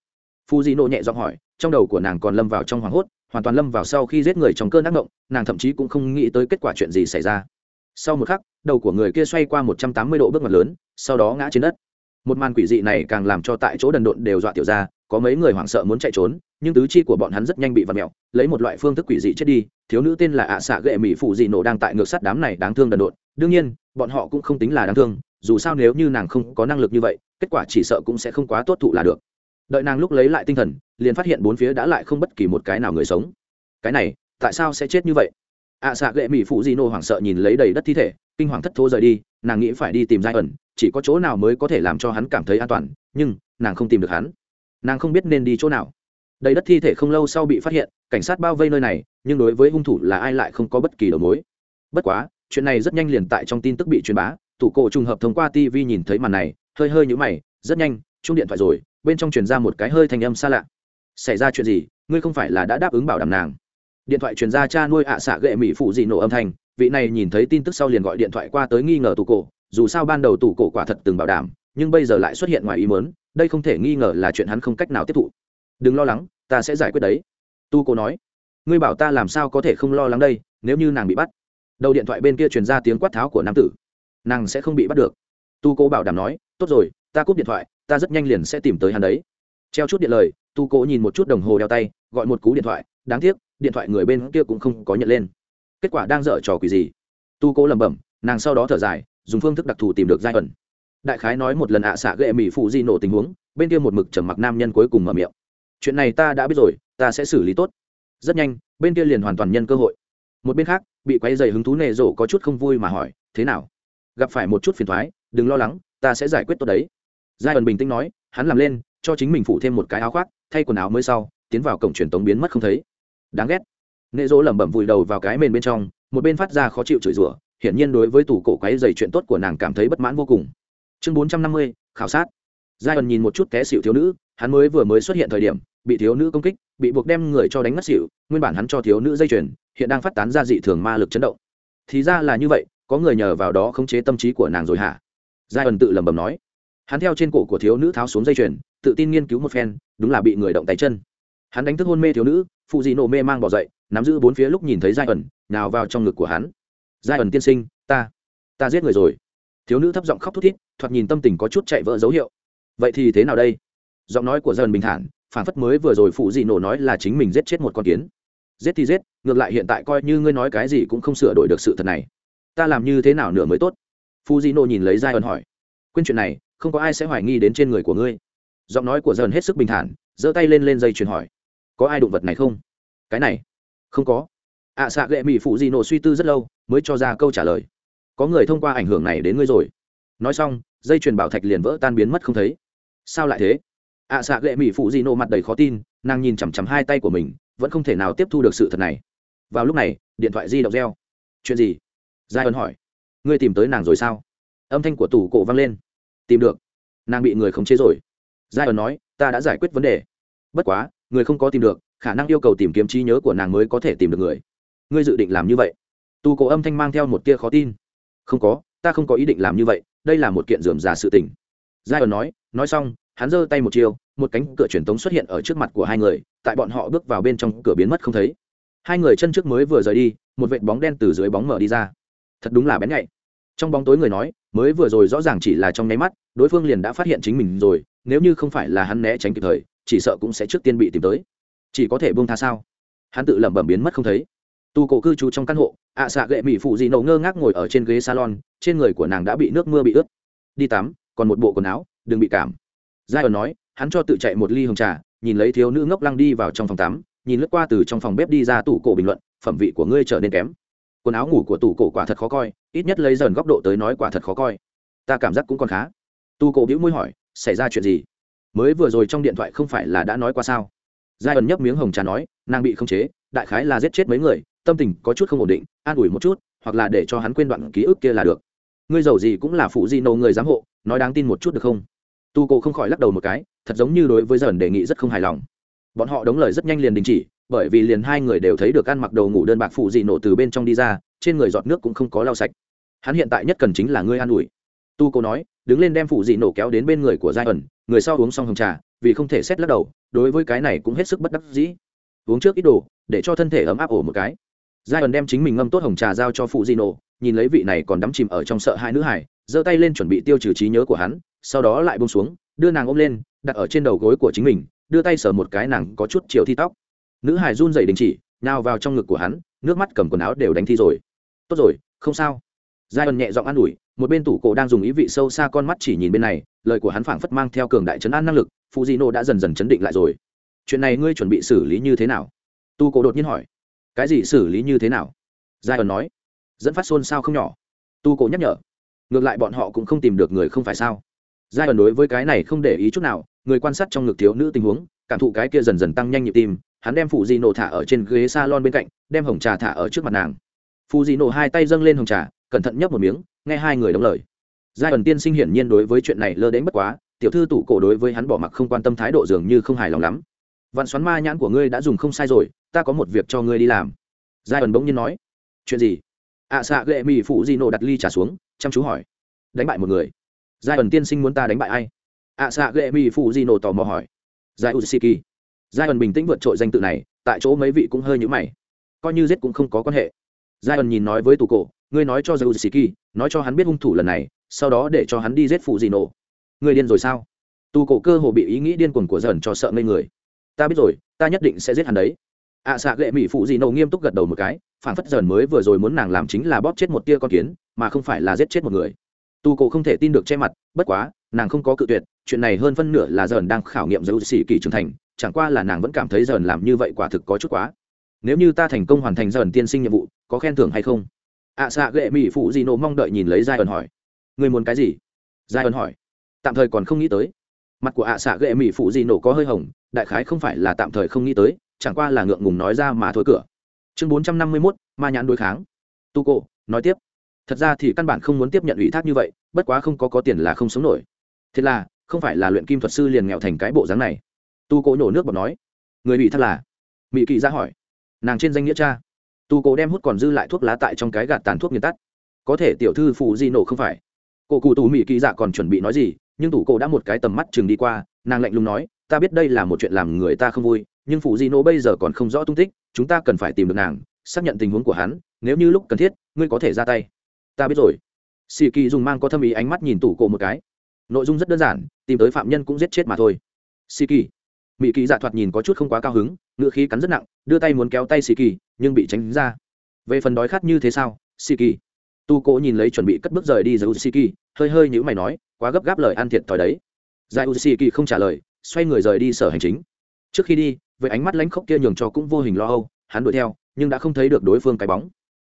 Phu di nộ nhẹ giọng hỏi, trong đầu của nàng còn lâm vào trong hoảng hốt, hoàn toàn lâm vào sau khi giết người trong cơn ác mộng, nàng thậm chí cũng không nghĩ tới kết quả chuyện gì xảy ra. Sau một khắc, đầu của người kia xoay qua một trăm tám mươi độ bước ngoặt lớn, sau đó ngã trên đất một màn quỷ dị này càng làm cho tại chỗ đần độn đều dọa tiểu ra có mấy người hoảng sợ muốn chạy trốn, nhưng tứ chi của bọn hắn rất nhanh bị vặt mẹo lấy một loại phương thức quỷ dị chết đi, thiếu nữ tên là ạ xạ gệ mỹ phụ dị nổ đang tại ngược sát đám này đáng thương đần độn. Đương nhiên, bọn họ cũng không tính là đáng thương, dù sao nếu như nàng không có năng lực như vậy, kết quả chỉ sợ cũng sẽ không quá tốt thụ là được. Đợi nàng lúc lấy lại tinh thần, liền phát hiện bốn phía đã lại không bất kỳ một cái nào người sống. Cái này, tại sao sẽ chết như vậy? Ạ xạ gệ mỹ phụ dị nổ hoảng sợ nhìn lấy đầy đất thi thể, kinh hoàng thất thố rời đi, nàng nghĩ phải đi tìm giai ẩn chỉ có chỗ nào mới có thể làm cho hắn cảm thấy an toàn, nhưng nàng không tìm được hắn. Nàng không biết nên đi chỗ nào. Đầy đất thi thể không lâu sau bị phát hiện, cảnh sát bao vây nơi này, nhưng đối với hung thủ là ai lại không có bất kỳ đầu mối. Bất quá, chuyện này rất nhanh liền tại trong tin tức bị truyền bá, tủ cổ trùng hợp thông qua tv nhìn thấy màn này, hơi hơi nhũ mày, rất nhanh, chung điện thoại rồi, bên trong truyền ra một cái hơi thành âm xa lạ. Xảy ra chuyện gì? Ngươi không phải là đã đáp ứng bảo đảm nàng? Điện thoại truyền ra cha nuôi ạ xạ gệ mỹ phụ dị nổ âm thanh, vị này nhìn thấy tin tức sau liền gọi điện thoại qua tới nghi ngờ tủ cổ dù sao ban đầu tủ cổ quả thật từng bảo đảm, nhưng bây giờ lại xuất hiện ngoài ý mớn đây không thể nghi ngờ là chuyện hắn không cách nào tiếp thụ. Đừng lo lắng, ta sẽ giải quyết đấy. Tu cổ nói. Ngươi bảo ta làm sao có thể không lo lắng đây, nếu như nàng bị bắt? Đầu điện thoại bên kia truyền ra tiếng quát tháo của nam tử. Nàng sẽ không bị bắt được. Tu cổ bảo đảm nói. Tốt rồi, ta cúp điện thoại, ta rất nhanh liền sẽ tìm tới hắn đấy. Treo chút điện lời, tu cổ nhìn một chút đồng hồ đeo tay, gọi một cú điện thoại. Đáng tiếc, điện thoại người bên kia cũng không có nhận lên. Kết quả đang dở trò quỷ gì? Tu cố lẩm bẩm, nàng sau đó thở dài dùng phương thức đặc thù tìm được giai ẩn. Đại khái nói một lần ạ xạ ghệ mỹ phụ di nổ tình huống, bên kia một mực trầm mặc nam nhân cuối cùng mở miệng. Chuyện này ta đã biết rồi, ta sẽ xử lý tốt. Rất nhanh, bên kia liền hoàn toàn nhân cơ hội. Một bên khác, bị quay dày hứng thú nề rộ có chút không vui mà hỏi, thế nào? Gặp phải một chút phiền thoái, đừng lo lắng, ta sẽ giải quyết tốt đấy. Giai ẩn bình tĩnh nói, hắn làm lên, cho chính mình phụ thêm một cái áo khoác, thay quần áo mới sau, tiến vào cổng truyền tống biến mất không thấy. Đáng ghét. Nệ dỗ lẩm bẩm vùi đầu vào cái mền bên trong, một bên phát ra khó chịu chửi rủa hiển nhiên đối với tủ cổ quấy dày chuyện tốt của nàng cảm thấy bất mãn vô cùng. Chương bốn trăm năm mươi, khảo sát. Giai ẩn nhìn một chút té xịu thiếu nữ, hắn mới vừa mới xuất hiện thời điểm, bị thiếu nữ công kích, bị buộc đem người cho đánh mất xịu nguyên bản hắn cho thiếu nữ dây chuyền, hiện đang phát tán ra dị thường ma lực chấn động. Thì ra là như vậy, có người nhờ vào đó khống chế tâm trí của nàng rồi hả? Giai ẩn tự lẩm bẩm nói. Hắn theo trên cổ của thiếu nữ tháo xuống dây chuyền, tự tin nghiên cứu một phen, đúng là bị người động tay chân. Hắn đánh thức hôn mê thiếu nữ, phụ dị nổ mê mang bỏ dậy, nắm giữ bốn phía lúc nhìn thấy giai ẩn nào vào trong ngực của hắn giai ẩn tiên sinh, ta ta giết người rồi. Thiếu nữ thấp giọng khóc thút thít, thoạt nhìn tâm tình có chút chạy vỡ dấu hiệu. Vậy thì thế nào đây? Giọng nói của dần bình thản, phản phất mới vừa rồi phụ dị nổ nói là chính mình giết chết một con kiến. Giết thì giết, ngược lại hiện tại coi như ngươi nói cái gì cũng không sửa đổi được sự thật này. Ta làm như thế nào nữa mới tốt? Phụ dị nổ nhìn lấy giai ẩn hỏi. Quên chuyện này, không có ai sẽ hoài nghi đến trên người của ngươi. Giọng nói của dần hết sức bình thản, giơ tay lên lên dây chuyền hỏi. Có ai đụng vật này không? Cái này, không có ạ à, xạ gệ mỹ phụ Di nổ suy tư rất lâu mới cho ra câu trả lời. Có người thông qua ảnh hưởng này đến ngươi rồi. Nói xong dây chuyền bảo thạch liền vỡ tan biến mất không thấy. Sao lại thế? ạ à, xạ gệ mỹ phụ Di nổ mặt đầy khó tin nàng nhìn chằm chằm hai tay của mình vẫn không thể nào tiếp thu được sự thật này. Vào lúc này điện thoại di động reo. Chuyện gì? Giai ân hỏi. Ngươi tìm tới nàng rồi sao? Âm thanh của tủ cổ vang lên. Tìm được. Nàng bị người khống chế rồi. Giai ân nói ta đã giải quyết vấn đề. Bất quá người không có tìm được khả năng yêu cầu tìm kiếm trí nhớ của nàng mới có thể tìm được người ngươi dự định làm như vậy. Tu cổ âm thanh mang theo một tia khó tin. Không có, ta không có ý định làm như vậy, đây là một kiện dườm già sự tình. Giai ẩn nói nói xong, hắn giơ tay một chiều một cánh cửa truyền tống xuất hiện ở trước mặt của hai người, tại bọn họ bước vào bên trong cửa biến mất không thấy. Hai người chân trước mới vừa rời đi, một vệt bóng đen từ dưới bóng mở đi ra. Thật đúng là bén nhạy. Trong bóng tối người nói, mới vừa rồi rõ ràng chỉ là trong nháy mắt, đối phương liền đã phát hiện chính mình rồi, nếu như không phải là hắn né tránh kịp thời, chỉ sợ cũng sẽ trước tiên bị tìm tới. Chỉ có thể buông tha sao? Hắn tự lẩm bẩm biến mất không thấy tu cổ cư trú trong căn hộ, ạ xạ gậy mỹ phụ dị nổ ngơ ngác ngồi ở trên ghế salon, trên người của nàng đã bị nước mưa bị ướt. Đi tắm, còn một bộ quần áo, đừng bị cảm. Giai ẩn nói, hắn cho tự chạy một ly hồng trà, nhìn lấy thiếu nữ ngốc lăng đi vào trong phòng tắm, nhìn lướt qua từ trong phòng bếp đi ra tủ cổ bình luận, phẩm vị của ngươi trở nên kém. Quần áo ngủ của tủ cổ quả thật khó coi, ít nhất lấy dần góc độ tới nói quả thật khó coi. Ta cảm giác cũng còn khá. Tu cổ bĩu môi hỏi, xảy ra chuyện gì? Mới vừa rồi trong điện thoại không phải là đã nói qua sao? Giai ẩn nhấp miếng hồng trà nói, nàng bị khống chế, đại khái là giết chết mấy người tâm tình có chút không ổn định, an ủi một chút, hoặc là để cho hắn quên đoạn ký ức kia là được. Ngươi giàu gì cũng là phụ di nâu người giám hộ, nói đáng tin một chút được không? Tu cổ không khỏi lắc đầu một cái, thật giống như đối với dần đề nghị rất không hài lòng. Bọn họ đống lời rất nhanh liền đình chỉ, bởi vì liền hai người đều thấy được ăn mặc đầu ngủ đơn bạc phụ dị nổ từ bên trong đi ra, trên người giọt nước cũng không có lau sạch. Hắn hiện tại nhất cần chính là ngươi an ủi. Tu cô nói, đứng lên đem phụ dị nổ kéo đến bên người của giai ẩn, người sau uống xong hồng trà, vì không thể xét lắc đầu, đối với cái này cũng hết sức bất đắc dĩ. Uống trước ít đồ, để cho thân thể ấm áp ổ một cái giai ẩn đem chính mình ngâm tốt hồng trà giao cho phụ di nổ nhìn lấy vị này còn đắm chìm ở trong sợ hai nữ hải, giơ tay lên chuẩn bị tiêu trừ trí nhớ của hắn, sau đó lại bông xuống, đưa nàng ôm lên, đặt ở trên đầu gối của chính mình, đưa tay sờ một cái nàng có chút chiều thi tóc. Nữ hải run dậy đình chỉ nào vào trong ngực của hắn, nước mắt cầm quần áo đều đánh thi rồi. Tốt rồi, không sao. Giai ẩn nhẹ giọng an ủi, một bên tủ cổ đang dùng ý vị sâu xa con mắt chỉ nhìn bên này, lời của hắn phảng phất mang theo cường đại chấn an năng lực, phụ di nô đã dần dần chấn định lại rồi. Chuyện này ngươi chuẩn bị xử lý như thế nào? Tu cổ đột nhiên hỏi cái gì xử lý như thế nào? Giai ẩn nói. Dẫn phát xôn xao không nhỏ. Tu cổ nhắc nhở. Ngược lại bọn họ cũng không tìm được người không phải sao? Giai ẩn đối với cái này không để ý chút nào, người quan sát trong ngực thiếu nữ tình huống, cảm thụ cái kia dần dần tăng nhanh nhịp tim, hắn đem phụ di nổ thả ở trên ghế s a lon bên cạnh, đem hồng trà thả ở trước mặt nàng. Phụ di nổ hai tay dâng lên hồng trà, cẩn thận nhấp một miếng, nghe hai người đóng lời. Giai ẩn tiên sinh hiển nhiên đối với chuyện này lơ đến bất quá, tiểu thư tủ cổ đối với hắn bỏ mặc không quan tâm thái độ dường như không hài lòng lắm. Vạn xoắn ma nhãn của ngươi đã dùng không sai rồi ta có một việc cho ngươi đi làm. Giai ẩn bỗng nhiên nói. Chuyện gì? Ạ à, xạ ghệ mỹ phụ di nộ đặt ly trả xuống chăm chú hỏi. Đánh bại một người. Giai ẩn tiên sinh muốn ta đánh bại ai? Ạ à, xạ ghệ mỹ phụ di nộ tò mò hỏi. Giai uziki giai ẩn bình tĩnh vượt trội danh tự này tại chỗ mấy vị cũng hơi nhữ mày. Coi như giết cũng không có quan hệ. Giai ẩn nhìn nói với tù cổ ngươi nói cho giai uziki nói cho hắn biết hung thủ lần này sau đó để cho hắn đi giết phụ di nộ ngươi điên rồi sao? Tù cổ cơ hồ bị ý nghĩ điên cuồng của dần cho sợ ngây người. Ta biết rồi ta nhất định sẽ giết hắn đấy ạ à, xạ gệ mỹ phụ Dị nổ nghiêm túc gật đầu một cái phản phất dần mới vừa rồi muốn nàng làm chính là bóp chết một tia con kiến mà không phải là giết chết một người. Tu cổ không thể tin được che mặt bất quá nàng không có cự tuyệt chuyện này hơn phân nửa là dần đang khảo nghiệm dấu sĩ kỳ trưởng thành chẳng qua là nàng vẫn cảm thấy dần làm như vậy quả thực có chút quá. Nếu như ta thành công hoàn thành dần tiên sinh nhiệm vụ có khen thưởng hay không? ạ à, xạ gệ mỹ phụ Dị nổ mong đợi nhìn lấy giai ẩn hỏi. Người muốn cái gì? Giai ẩn hỏi. Tạm thời còn không nghĩ tới. Mặt của ạ à xạ gệ mỹ phụ Dị nổ có hơi hồng đại khái không phải là tạm thời không nghĩ tới chẳng qua là ngượng ngùng nói ra mà thôi cửa. Chương bốn trăm năm mươi mốt, ma nhãn đối kháng. Tu cổ, nói tiếp. Thật ra thì căn bản không muốn tiếp nhận ủy thác như vậy, bất quá không có có tiền là không sống nổi. Thế là, không phải là luyện kim thuật sư liền nghèo thành cái bộ dáng này. Tu cổ nhổ nước bọt nói. Người ủy thác là? Mỹ kỳ ra hỏi. Nàng trên danh nghĩa cha. Tu cổ đem hút còn dư lại thuốc lá tại trong cái gạt tàn thuốc nghiền tắt. Có thể tiểu thư phụ di nổ không phải. Cổ cụ tù mỹ kỳ dạ còn chuẩn bị nói gì, nhưng tủ cổ đã một cái tầm mắt chừng đi qua, nàng lạnh lùng nói, ta biết đây là một chuyện làm người ta không vui nhưng phụ di nô bây giờ còn không rõ tung tích, chúng ta cần phải tìm được nàng, xác nhận tình huống của hắn, nếu như lúc cần thiết, ngươi có thể ra tay. Ta biết rồi. Sĩ kỳ dùng mang có thâm ý ánh mắt nhìn tủ cổ một cái. Nội dung rất đơn giản, tìm tới phạm nhân cũng giết chết mà thôi. Sĩ kỳ mỹ kỳ dạ thoạt nhìn có chút không quá cao hứng ngựa khí cắn rất nặng, đưa tay muốn kéo tay sĩ kỳ nhưng bị tránh ra. Về phần đói khát như thế sao sĩ kỳ tu cổ nhìn lấy chuẩn bị cất bước rời đi giải sĩ kỳ hơi hơi nhữ mày nói, quá gấp gáp lời ăn thiệt thòi đấy. Giải sĩ kỳ không trả lời, xoay người rời đi sở hành chính. Trước khi đi với ánh mắt lãnh khốc kia nhường cho cũng vô hình lo âu, hắn đuổi theo, nhưng đã không thấy được đối phương cái bóng.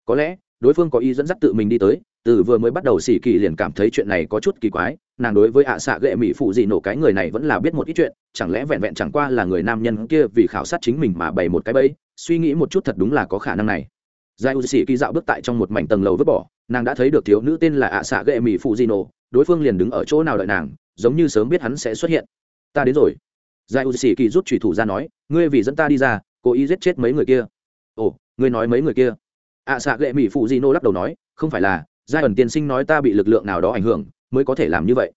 Có lẽ, đối phương có ý dẫn dắt tự mình đi tới, từ vừa mới bắt đầu xỉ kỳ liền cảm thấy chuyện này có chút kỳ quái, nàng đối với ạ à xạ gệ mỹ phụ gì nổ cái người này vẫn là biết một ít chuyện, chẳng lẽ vẹn vẹn chẳng qua là người nam nhân kia vì khảo sát chính mình mà bày một cái bẫy, suy nghĩ một chút thật đúng là có khả năng này. Giải u xỉ kỳ dạo bước tại trong một mảnh tầng lầu vứt bỏ, nàng đã thấy được thiếu nữ tên là ạ à xạ gệ mỹ phụ di nổ, đối phương liền đứng ở chỗ nào đợi nàng, giống như sớm biết hắn sẽ xuất hiện. Ta đến rồi giải u sĩ kỳ rút thủy thủ ra nói, ngươi vì dẫn ta đi ra, cố ý giết chết mấy người kia. Ồ, ngươi nói mấy người kia? Ạ à xạ gệ mỹ phụ di nô lắc đầu nói, không phải là, giai ẩn tiên sinh nói ta bị lực lượng nào đó ảnh hưởng, mới có thể làm như vậy.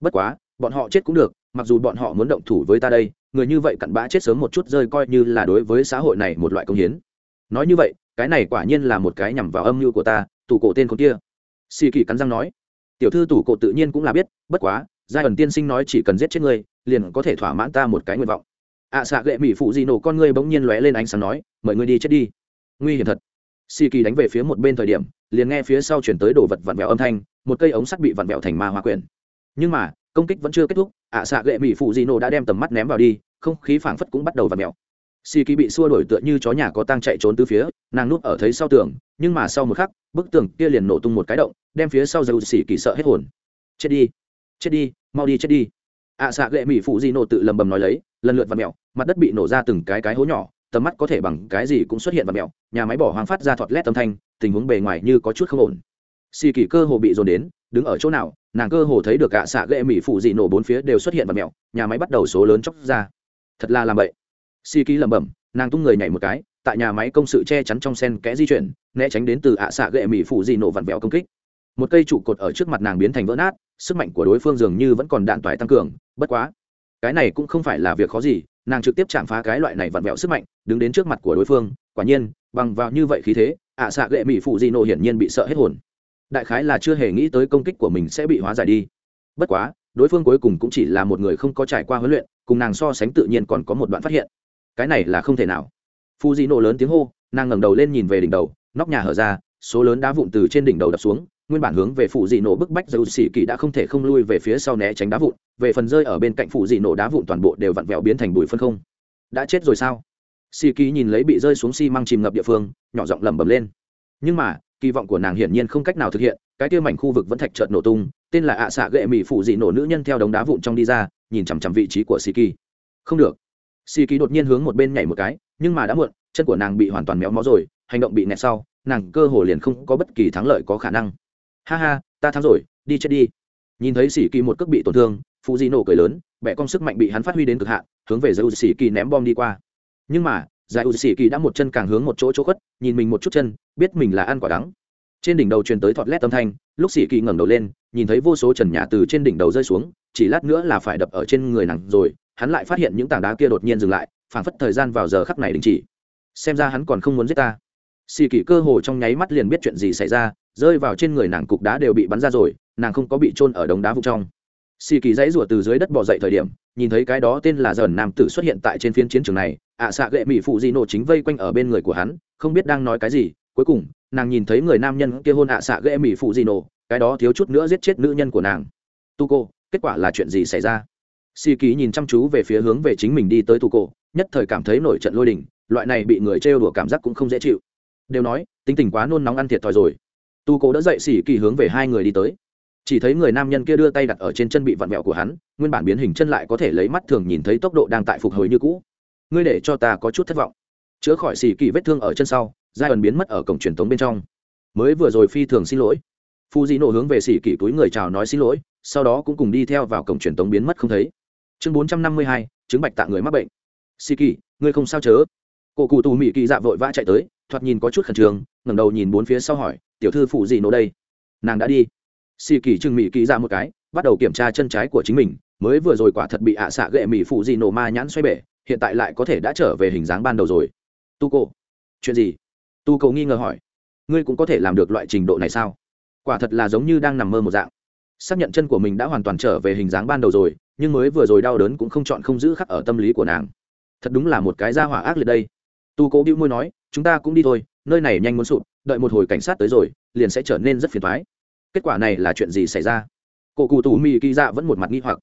Bất quá, bọn họ chết cũng được, mặc dù bọn họ muốn động thủ với ta đây, người như vậy cặn bã chết sớm một chút rơi coi như là đối với xã hội này một loại công hiến. Nói như vậy, cái này quả nhiên là một cái nhằm vào âm mưu của ta tủ cổ tên con kia. Xì kỳ cắn răng nói, tiểu thư tủ cổ tự nhiên cũng là biết, bất quá, giai ẩn tiên sinh nói chỉ cần giết chết ngươi liền có thể thỏa mãn ta một cái nguyện vọng. Ạ à, xạ gệ mỹ phụ di nổ con ngươi bỗng nhiên lóe lên ánh sáng nói mời ngươi đi chết đi. Nguy hiểm thật. Si kỳ đánh về phía một bên thời điểm liền nghe phía sau chuyển tới đồ vật vặn vẹo âm thanh một cây ống sắt bị vặn vẹo thành ma hoa quyển. Nhưng mà công kích vẫn chưa kết thúc ạ à, xạ gệ mỹ phụ di nổ đã đem tầm mắt ném vào đi không khí phảng phất cũng bắt đầu vặn vẹo. Si kỳ bị xua đổi tựa như chó nhà có tang chạy trốn từ phía nàng núp ở thấy sau tường nhưng mà sau một khắc bức tường kia liền nổ tung một cái động đem phía sau dầu xì kỳ sợ hết hồn. Chết đi chết đi mau đi chết đi ạ xạ gệ mỹ phụ di nổ tự lầm bầm nói lấy, lần lượt vặn mẹo mặt đất bị nổ ra từng cái cái hố nhỏ, tầm mắt có thể bằng cái gì cũng xuất hiện và mẹo nhà máy bỏ hoang phát ra thọt lét âm thanh, tình huống bề ngoài như có chút không ổn. Xì kỳ cơ hồ bị dồn đến, đứng ở chỗ nào, nàng cơ hồ thấy được ạ xạ ghệ mỹ phụ dị nổ bốn phía đều xuất hiện và mẹo nhà máy bắt đầu số lớn chóc ra. Thật là làm vậy xì kỳ lẩm bẩm, nàng tung người nhảy một cái, tại nhà máy công sự che chắn trong sen kẽ di chuyển, né tránh đến từ ạ xạ ghệ mỹ phụ dị nổ vặn vẹo công kích. Một cây trụ cột ở trước mặt nàng biến thành vỡ nát, sức mạnh của đối phương dường như vẫn còn đạn tỏi tăng cường bất quá, cái này cũng không phải là việc khó gì, nàng trực tiếp chạm phá cái loại này vặn vẹo sức mạnh, đứng đến trước mặt của đối phương, quả nhiên, bằng vào như vậy khí thế, ạ à xạ gệ mỹ phụ di nộ hiển nhiên bị sợ hết hồn. Đại khái là chưa hề nghĩ tới công kích của mình sẽ bị hóa giải đi. Bất quá, đối phương cuối cùng cũng chỉ là một người không có trải qua huấn luyện, cùng nàng so sánh tự nhiên còn có một đoạn phát hiện. Cái này là không thể nào. Phụ di nộ lớn tiếng hô, nàng ngẩng đầu lên nhìn về đỉnh đầu, nóc nhà hở ra, số lớn đá vụn từ trên đỉnh đầu đập xuống nguyên bản hướng về phụ dị nổ bức bách dầu xỉ kỳ đã không thể không lui về phía sau né tránh đá vụn, về phần rơi ở bên cạnh phụ dị nổ đá vụn toàn bộ đều vặn vẹo biến thành bụi phân không. Đã chết rồi sao? Xỉ kỳ nhìn lấy bị rơi xuống xi、si、măng chìm ngập địa phương, nhỏ giọng lẩm bẩm lên. Nhưng mà, kỳ vọng của nàng hiển nhiên không cách nào thực hiện, cái kia mảnh khu vực vẫn thạch trợt nổ tung, tên là ạ xạ gệ mỹ phụ dị nổ nữ nhân theo đống đá vụn trong đi ra, nhìn chằm chằm vị trí của xỉ kỳ. Không được. Xỉ kỳ đột nhiên hướng một bên nhảy một cái, nhưng mà đã muộn, chân của nàng bị hoàn toàn méo mó rồi, hành động bị nẹt sau, nàng cơ hồ liền không có bất kỳ thắng lợi có khả năng ha ha, ta thắng rồi, đi chết đi. Nhìn thấy sĩ kỳ một cước bị tổn thương phụ di nổ cười lớn bẻ công sức mạnh bị hắn phát huy đến cực hạn, hướng về giải u sĩ kỳ ném bom đi qua. Nhưng mà giải u sĩ kỳ đã một chân càng hướng một chỗ chỗ khuất, nhìn mình một chút chân, biết mình là ăn quả đắng. Trên đỉnh đầu truyền tới thọt lét âm thanh, lúc sĩ kỳ ngẩng đầu lên, nhìn thấy vô số trần nhà từ trên đỉnh đầu rơi xuống, chỉ lát nữa là phải đập ở trên người nặng rồi, hắn lại phát hiện những tảng đá kia đột nhiên dừng lại, phảng phất thời gian vào giờ khắc này đình chỉ. Xem ra hắn còn không muốn giết ta. Xì kỳ cơ hồ trong nháy mắt liền biết chuyện gì xảy ra rơi vào trên người nàng cục đá đều bị bắn ra rồi nàng không có bị trôn ở đống đá vụ trong. Xì kỳ dãy rủa từ dưới đất bỏ dậy thời điểm nhìn thấy cái đó tên là dần nam tử xuất hiện tại trên phiến chiến trường này ạ à, xạ gệ mỹ phụ di nổ chính vây quanh ở bên người của hắn không biết đang nói cái gì. Cuối cùng nàng nhìn thấy người nam nhân kia hôn ạ à, xạ gệ mỹ phụ di nổ cái đó thiếu chút nữa giết chết nữ nhân của nàng. Tu cô kết quả là chuyện gì xảy ra? Xì kỳ nhìn chăm chú về phía hướng về chính mình đi tới tu cô nhất thời cảm thấy nổi trận lôi đình loại này bị người trêu đùa cảm giác cũng không dễ chịu. Đều nói tính tình quá nôn nóng ăn thiệt thòi rồi tu cố đỡ dậy xỉ kỳ hướng về hai người đi tới. Chỉ thấy người nam nhân kia đưa tay đặt ở trên chân bị vặn vẹo của hắn, nguyên bản biến hình chân lại có thể lấy mắt thường nhìn thấy tốc độ đang tại phục hồi như cũ. Ngươi để cho ta có chút thất vọng. Chữa khỏi xỉ kỳ vết thương ở chân sau, giai ẩn biến mất ở cổng truyền thống bên trong. Mới vừa rồi phi thường xin lỗi. Phù di nổ hướng về xỉ kỳ túi người chào nói xin lỗi, sau đó cũng cùng đi theo vào cổng truyền tống biến mất không thấy. Chương bốn trăm năm mươi hai, chứng bạch tạ người mắc bệnh. Xỉ kỳ, ngươi không sao chớ. Cổ cụ tù mỹ kỳ dạ vội vã chạy tới thoạt nhìn có chút khẩn trương, ngẩng đầu nhìn bốn phía sau hỏi, tiểu thư phụ gì nổ đây? Nàng đã đi. Xì kỳ trừng mỹ kỳ ra một cái, bắt đầu kiểm tra chân trái của chính mình, mới vừa rồi quả thật bị ạ à xạ gệ mỹ phụ gì nổ ma nhãn xoay bể, hiện tại lại có thể đã trở về hình dáng ban đầu rồi. Tu cổ chuyện gì? Tu cổ nghi ngờ hỏi. Ngươi cũng có thể làm được loại trình độ này sao? Quả thật là giống như đang nằm mơ một dạng. Xác nhận chân của mình đã hoàn toàn trở về hình dáng ban đầu rồi, nhưng mới vừa rồi đau đớn cũng không chọn không giữ khắc ở tâm lý của nàng. Thật đúng là một cái gia hỏa ác liệt đây. Tu cố bĩu môi nói chúng ta cũng đi thôi, nơi này nhanh muốn sụp, đợi một hồi cảnh sát tới rồi, liền sẽ trở nên rất phiền thoái kết quả này là chuyện gì xảy ra? Cổ cụ tù mỹ kỳ dạ vẫn một mặt nghi hoặc.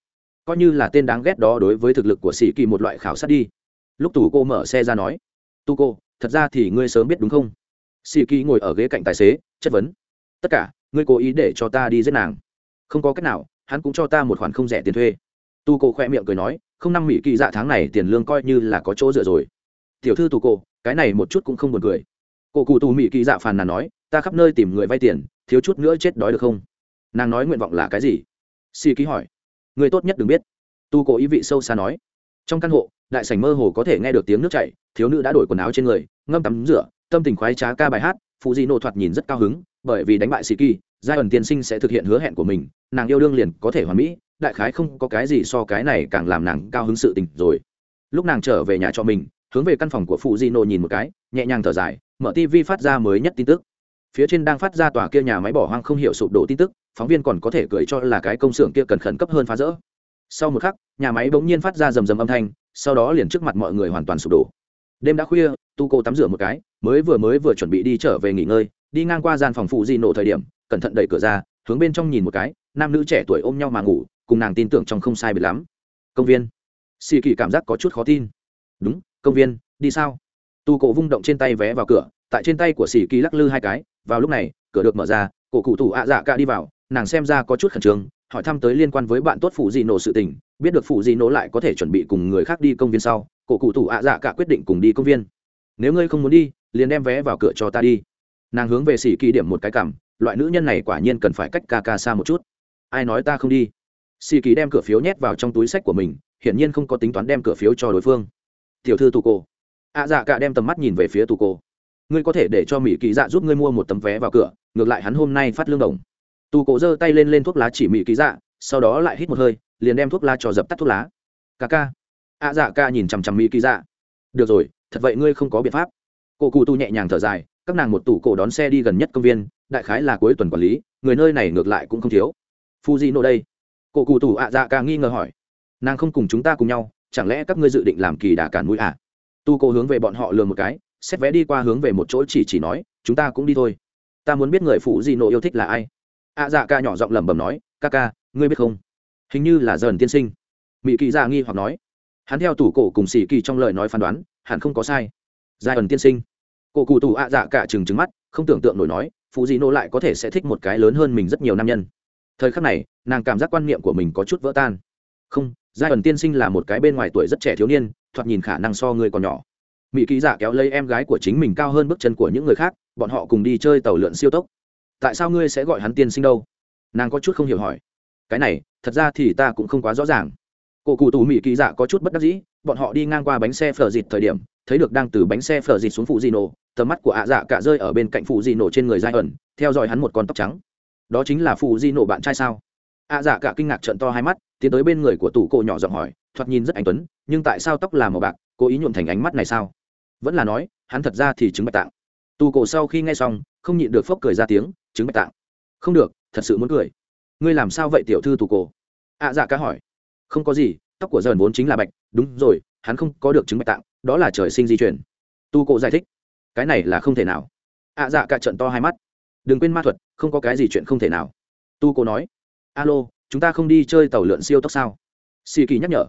Coi như là tên đáng ghét đó đối với thực lực của sĩ kỳ một loại khảo sát đi. Lúc tù cô mở xe ra nói, tu cô, thật ra thì ngươi sớm biết đúng không? Sĩ kỳ ngồi ở ghế cạnh tài xế, chất vấn, tất cả, ngươi cố ý để cho ta đi giết nàng. Không có cách nào, hắn cũng cho ta một khoản không rẻ tiền thuê. Tu cô khoe miệng cười nói, không năm mỹ kỳ dạ tháng này tiền lương coi như là có chỗ dựa rồi. Tiểu thư tu cô cái này một chút cũng không buồn cười. Cô cụ tù mỹ kỳ dạ phàn nàn nói, ta khắp nơi tìm người vay tiền, thiếu chút nữa chết đói được không? Nàng nói nguyện vọng là cái gì? Si ký hỏi. Người tốt nhất đừng biết. Tu cổ ý vị sâu xa nói. Trong căn hộ, đại sảnh mơ hồ có thể nghe được tiếng nước chảy, thiếu nữ đã đổi quần áo trên người, ngâm tắm rửa, tâm tình khoái trá ca bài hát, phụ di nộ thoạt nhìn rất cao hứng, bởi vì đánh bại sĩ kỳ giai ẩn tiên sinh sẽ thực hiện hứa hẹn của mình, nàng yêu đương liền có thể hoàn mỹ, đại khái không có cái gì so cái này càng làm nàng cao hứng sự tình rồi. Lúc nàng trở về nhà cho mình hướng về căn phòng của phụ di nô nhìn một cái, nhẹ nhàng thở dài, mở tv phát ra mới nhất tin tức. Phía trên đang phát ra tòa kia nhà máy bỏ hoang không hiểu sụp đổ tin tức, phóng viên còn có thể cười cho là cái công xưởng kia cần khẩn cấp hơn phá rỡ. Sau một khắc, nhà máy bỗng nhiên phát ra rầm rầm âm thanh, sau đó liền trước mặt mọi người hoàn toàn sụp đổ. Đêm đã khuya tu cô tắm rửa một cái, mới vừa mới vừa chuẩn bị đi trở về nghỉ ngơi, đi ngang qua gian phòng phụ di nổ thời điểm, cẩn thận đẩy cửa ra, hướng bên trong nhìn một cái, nam nữ trẻ tuổi ôm nhau mà ngủ, cùng nàng tin tưởng trong không sai biệt lắm. Công viên. Xì kỳ cảm giác có chút khó tin. Đúng công viên, đi sao? Tu cổ vung động trên tay vé vào cửa, tại trên tay của xì kỳ lắc lư hai cái, vào lúc này, cửa được mở ra, cổ cụ thủ ạ dạ cả đi vào, nàng xem ra có chút khẩn trương, hỏi thăm tới liên quan với bạn tốt phụ di nổ sự tình, biết được phụ di nổ lại có thể chuẩn bị cùng người khác đi công viên sau, cổ cụ thủ ạ dạ cả quyết định cùng đi công viên. Nếu ngươi không muốn đi, liền đem vé vào cửa cho ta đi. Nàng hướng về xỉ kỳ điểm một cái cảm, loại nữ nhân này quả nhiên cần phải cách ca ca xa một chút. Ai nói ta không đi? Xỉ kỳ đem cửa phiếu nhét vào trong túi sách của mình, hiển nhiên không có tính toán đem cửa phiếu cho đối phương tiểu thư tù cô. Ạ dạ cả đem tầm mắt nhìn về phía tù cô. Ngươi có thể để cho mỹ kỳ dạ giúp ngươi mua một tấm vé vào cửa, ngược lại hắn hôm nay phát lương đồng. Tù cổ giơ tay lên lên thuốc lá chỉ mỹ kỳ dạ sau đó lại hít một hơi, liền đem thuốc lá cho dập tắt thuốc lá. Ca ca. Ạ dạ ca nhìn chằm chằm mỹ kỳ dạ. Được rồi, thật vậy ngươi không có biện pháp. Cô cụ tu nhẹ nhàng thở dài, các nàng một tủ cổ đón xe đi gần nhất công viên, đại khái là cuối tuần quản lý, người nơi này ngược lại cũng không thiếu. Fuji nô đây. Cô cụ tủ ạ dạ ca nghi ngờ hỏi. Nàng không cùng chúng ta cùng nhau chẳng lẽ các ngươi dự định làm kỳ đà cản mũi à? Tu cô hướng về bọn họ lừa một cái, xét vé đi qua hướng về một chỗ chỉ chỉ nói, chúng ta cũng đi thôi. Ta muốn biết người phụ di nộ yêu thích là ai. Ạ dạ ca nhỏ giọng lẩm bẩm nói, ca ca, ngươi biết không? Hình như là dần tiên sinh. Mỹ kỳ dạ nghi hoặc nói. Hắn theo tủ cổ cùng xì kỳ trong lời nói phán đoán, hẳn không có sai. Giai ẩn tiên sinh. Cổ cụ tù ạ dạ cả trừng trừng mắt, không tưởng tượng nổi nói, phụ dị nô lại có thể sẽ thích một cái lớn hơn mình rất nhiều nam nhân. Thời khắc này, nàng cảm giác quan niệm của mình có chút vỡ tan. Không giai ẩn tiên sinh là một cái bên ngoài tuổi rất trẻ thiếu niên, thoạt nhìn khả năng so người còn nhỏ. Mỹ ký giả kéo lấy em gái của chính mình cao hơn bước chân của những người khác, bọn họ cùng đi chơi tàu lượn siêu tốc. Tại sao ngươi sẽ gọi hắn tiên sinh đâu? Nàng có chút không hiểu hỏi. Cái này, thật ra thì ta cũng không quá rõ ràng. Cổ cụ tù mỹ kỳ dạ có chút bất đắc dĩ, bọn họ đi ngang qua bánh xe phở dịt thời điểm, thấy được đang từ bánh xe phở dịt xuống phụ di nổ tầm mắt của ạ dạ cả rơi ở bên cạnh phụ di nổ trên người giai ẩn, theo dõi hắn một con tóc trắng. Đó chính là phụ di nổ bạn trai sao? ạ dạ cả kinh ngạc trận to hai mắt tiến tới bên người của tủ cổ nhỏ giọng hỏi, thoạt nhìn rất anh tuấn, nhưng tại sao tóc là màu bạc, cố ý nhuộm thành ánh mắt này sao? Vẫn là nói, hắn thật ra thì chứng bạch tạng. Tù cổ sau khi nghe xong, không nhịn được phốc cười ra tiếng, chứng bạch tạng. Không được, thật sự muốn cười. Ngươi làm sao vậy tiểu thư tù cổ? Ạ dạ cả hỏi. Không có gì, tóc của dần vốn chính là bạch, đúng rồi, hắn không có được chứng bạch tạng, đó là trời sinh di chuyển tu cổ giải thích. Cái này là không thể nào. Ạ dạ cả trận to hai mắt. Đừng quên ma thuật, không có cái gì chuyện không thể nào. Tu cổ nói. Alo chúng ta không đi chơi tàu lượn siêu tốc sao? Xì kỳ nhắc nhở.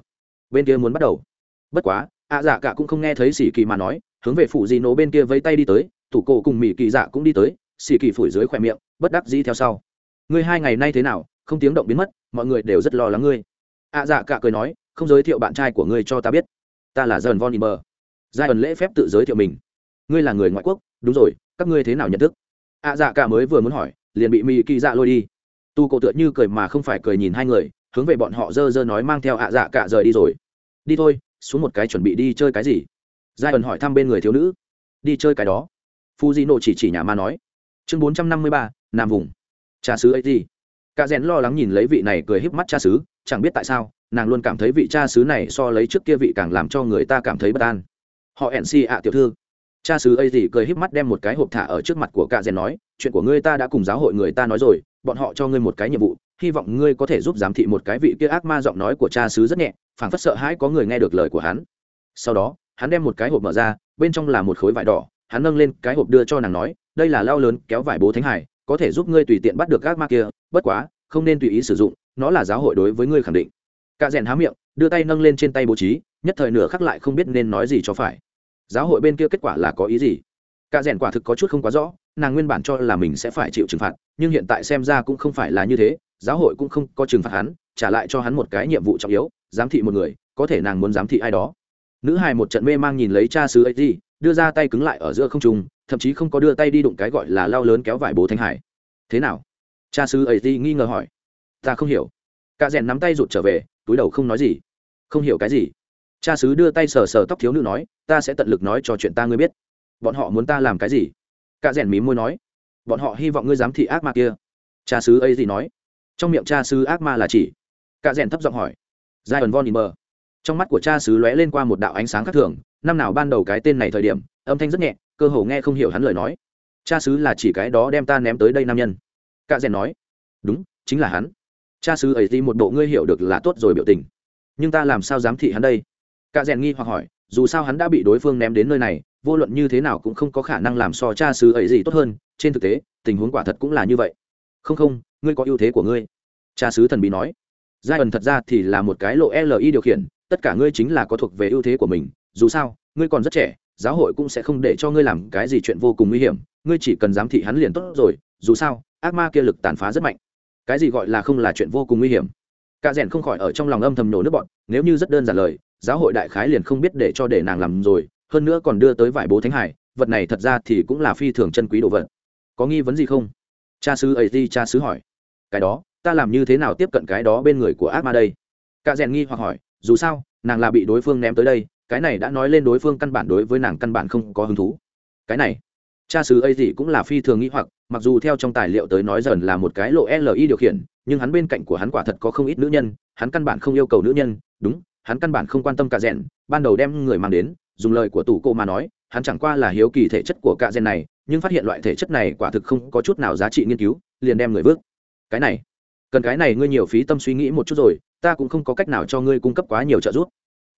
Bên kia muốn bắt đầu. Bất quá, ạ dạ cả cũng không nghe thấy xì kỳ mà nói, hướng về phụ di nổ bên kia vẫy tay đi tới thủ cổ cùng mỹ kỳ dạ cũng đi tới xì kỳ phủi dưới khỏe miệng, bất đắc dĩ theo sau. Ngươi hai ngày nay thế nào? Không tiếng động biến mất, mọi người đều rất lo lắng ngươi. Ạ dạ cả cười nói, không giới thiệu bạn trai của ngươi cho ta biết. Ta là dần von imer giai ẩn lễ phép tự giới thiệu mình. Ngươi là người ngoại quốc, đúng rồi, các ngươi thế nào nhận thức? Ạ dạ cả mới vừa muốn hỏi, liền bị mỹ kỳ dạ lôi đi tu cổ tựa như cười mà không phải cười nhìn hai người, hướng về bọn họ dơ dơ nói mang theo ạ dạ cả rời đi rồi. Đi thôi, xuống một cái chuẩn bị đi chơi cái gì? Giai ẩn hỏi thăm bên người thiếu nữ. Đi chơi cái đó. Phu di nộ chỉ chỉ nhà ma nói. Chương bốn trăm năm mươi ba, nam vùng. Cha xứ ấy gì? Cả rẽn lo lắng nhìn lấy vị này cười híp mắt cha xứ chẳng biết tại sao, nàng luôn cảm thấy vị cha xứ này so lấy trước kia vị càng làm cho người ta cảm thấy bất an. Họ ẹn si ạ, tiểu thư. Cha xứ ấy gì cười híp mắt đem một cái hộp thả ở trước mặt của cả rẽn nói, chuyện của ngươi ta đã cùng giáo hội người ta nói rồi bọn họ cho ngươi một cái nhiệm vụ, hy vọng ngươi có thể giúp giám thị một cái vị kia ác ma giọng nói của cha xứ rất nhẹ, phảng phất sợ hãi có người nghe được lời của hắn. Sau đó, hắn đem một cái hộp mở ra, bên trong là một khối vải đỏ, hắn nâng lên cái hộp đưa cho nàng nói, đây là lao lớn, kéo vải bố thánh hải, có thể giúp ngươi tùy tiện bắt được ác ma kia, bất quá, không nên tùy ý sử dụng, nó là giáo hội đối với ngươi khẳng định. Cả rèn há miệng, đưa tay nâng lên trên tay bố trí, nhất thời nửa khắc lại không biết nên nói gì cho phải. Giáo hội bên kia kết quả là có ý gì? Cả rèn quả thực có chút không quá rõ, nàng nguyên bản cho là mình sẽ phải chịu trừng phạt, nhưng hiện tại xem ra cũng không phải là như thế, giáo hội cũng không có trừng phạt hắn, trả lại cho hắn một cái nhiệm vụ trọng yếu, giám thị một người, có thể nàng muốn giám thị ai đó. Nữ hài một trận mê mang nhìn lấy cha sứ ấy gì đưa ra tay cứng lại ở giữa không trung, thậm chí không có đưa tay đi đụng cái gọi là lao lớn kéo vải bố thanh hải. Thế nào? Cha sứ ấy gì nghi ngờ hỏi. Ta không hiểu. Cả rèn nắm tay rụt trở về, túi đầu không nói gì. Không hiểu cái gì. Cha sứ đưa tay sờ sờ tóc thiếu nữ nói, ta sẽ tận lực nói cho chuyện ta ngươi biết bọn họ muốn ta làm cái gì? Cả rèn mí môi nói. Bọn họ hy vọng ngươi dám thị ác ma kia. Cha xứ ấy gì nói? Trong miệng cha xứ ác ma là chỉ. Cả rèn thấp giọng hỏi. Giai ẩn von in mờ trong mắt của cha xứ lóe lên qua một đạo ánh sáng khác thường. Năm nào ban đầu cái tên này thời điểm, âm thanh rất nhẹ, cơ hồ nghe không hiểu hắn lời nói. Cha xứ là chỉ cái đó đem ta ném tới đây nam nhân. Cả rèn nói. Đúng, chính là hắn. Cha xứ ấy gì một bộ ngươi hiểu được là tốt rồi biểu tình. Nhưng ta làm sao dám thị hắn đây? Cả rèn nghi hoặc hỏi, dù sao hắn đã bị đối phương ném đến nơi này vô luận như thế nào cũng không có khả năng làm so cha sứ ấy gì tốt hơn, trên thực tế, tình huống quả thật cũng là như vậy. Không không, ngươi có ưu thế của ngươi. Cha sứ thần bí nói. Giai ẩn thật ra thì là một cái lộ li điều khiển, tất cả ngươi chính là có thuộc về ưu thế của mình, dù sao, ngươi còn rất trẻ, giáo hội cũng sẽ không để cho ngươi làm cái gì chuyện vô cùng nguy hiểm, ngươi chỉ cần giám thị hắn liền tốt rồi, dù sao, ác ma kia lực tàn phá rất mạnh. Cái gì gọi là không là chuyện vô cùng nguy hiểm? Cả rèn không khỏi ở trong lòng âm thầm nổ nước bọn nếu như rất đơn giản lời, giáo hội đại khái liền không biết để cho để nàng làm rồi hơn nữa còn đưa tới vải bố thánh hải, vật này thật ra thì cũng là phi thường chân quý đồ vật. Có nghi vấn gì không? Cha sứ ấy gì cha sứ hỏi. Cái đó, ta làm như thế nào tiếp cận cái đó bên người của ác ma đây? Cả rèn nghi hoặc hỏi, dù sao, nàng là bị đối phương ném tới đây, cái này đã nói lên đối phương căn bản đối với nàng căn bản không có hứng thú. Cái này, cha sứ ấy gì cũng là phi thường nghĩ hoặc, mặc dù theo trong tài liệu tới nói dần là một cái lộ li điều khiển, nhưng hắn bên cạnh của hắn quả thật có không ít nữ nhân, hắn căn bản không yêu cầu nữ nhân, đúng, hắn căn bản không quan tâm cả rèn, ban đầu đem người mang đến dùng lời của tủ cô mà nói, hắn chẳng qua là hiếu kỳ thể chất của cạ gen này, nhưng phát hiện loại thể chất này quả thực không có chút nào giá trị nghiên cứu, liền đem người vước cái này, cần cái này ngươi nhiều phí tâm suy nghĩ một chút rồi, ta cũng không có cách nào cho ngươi cung cấp quá nhiều trợ giúp.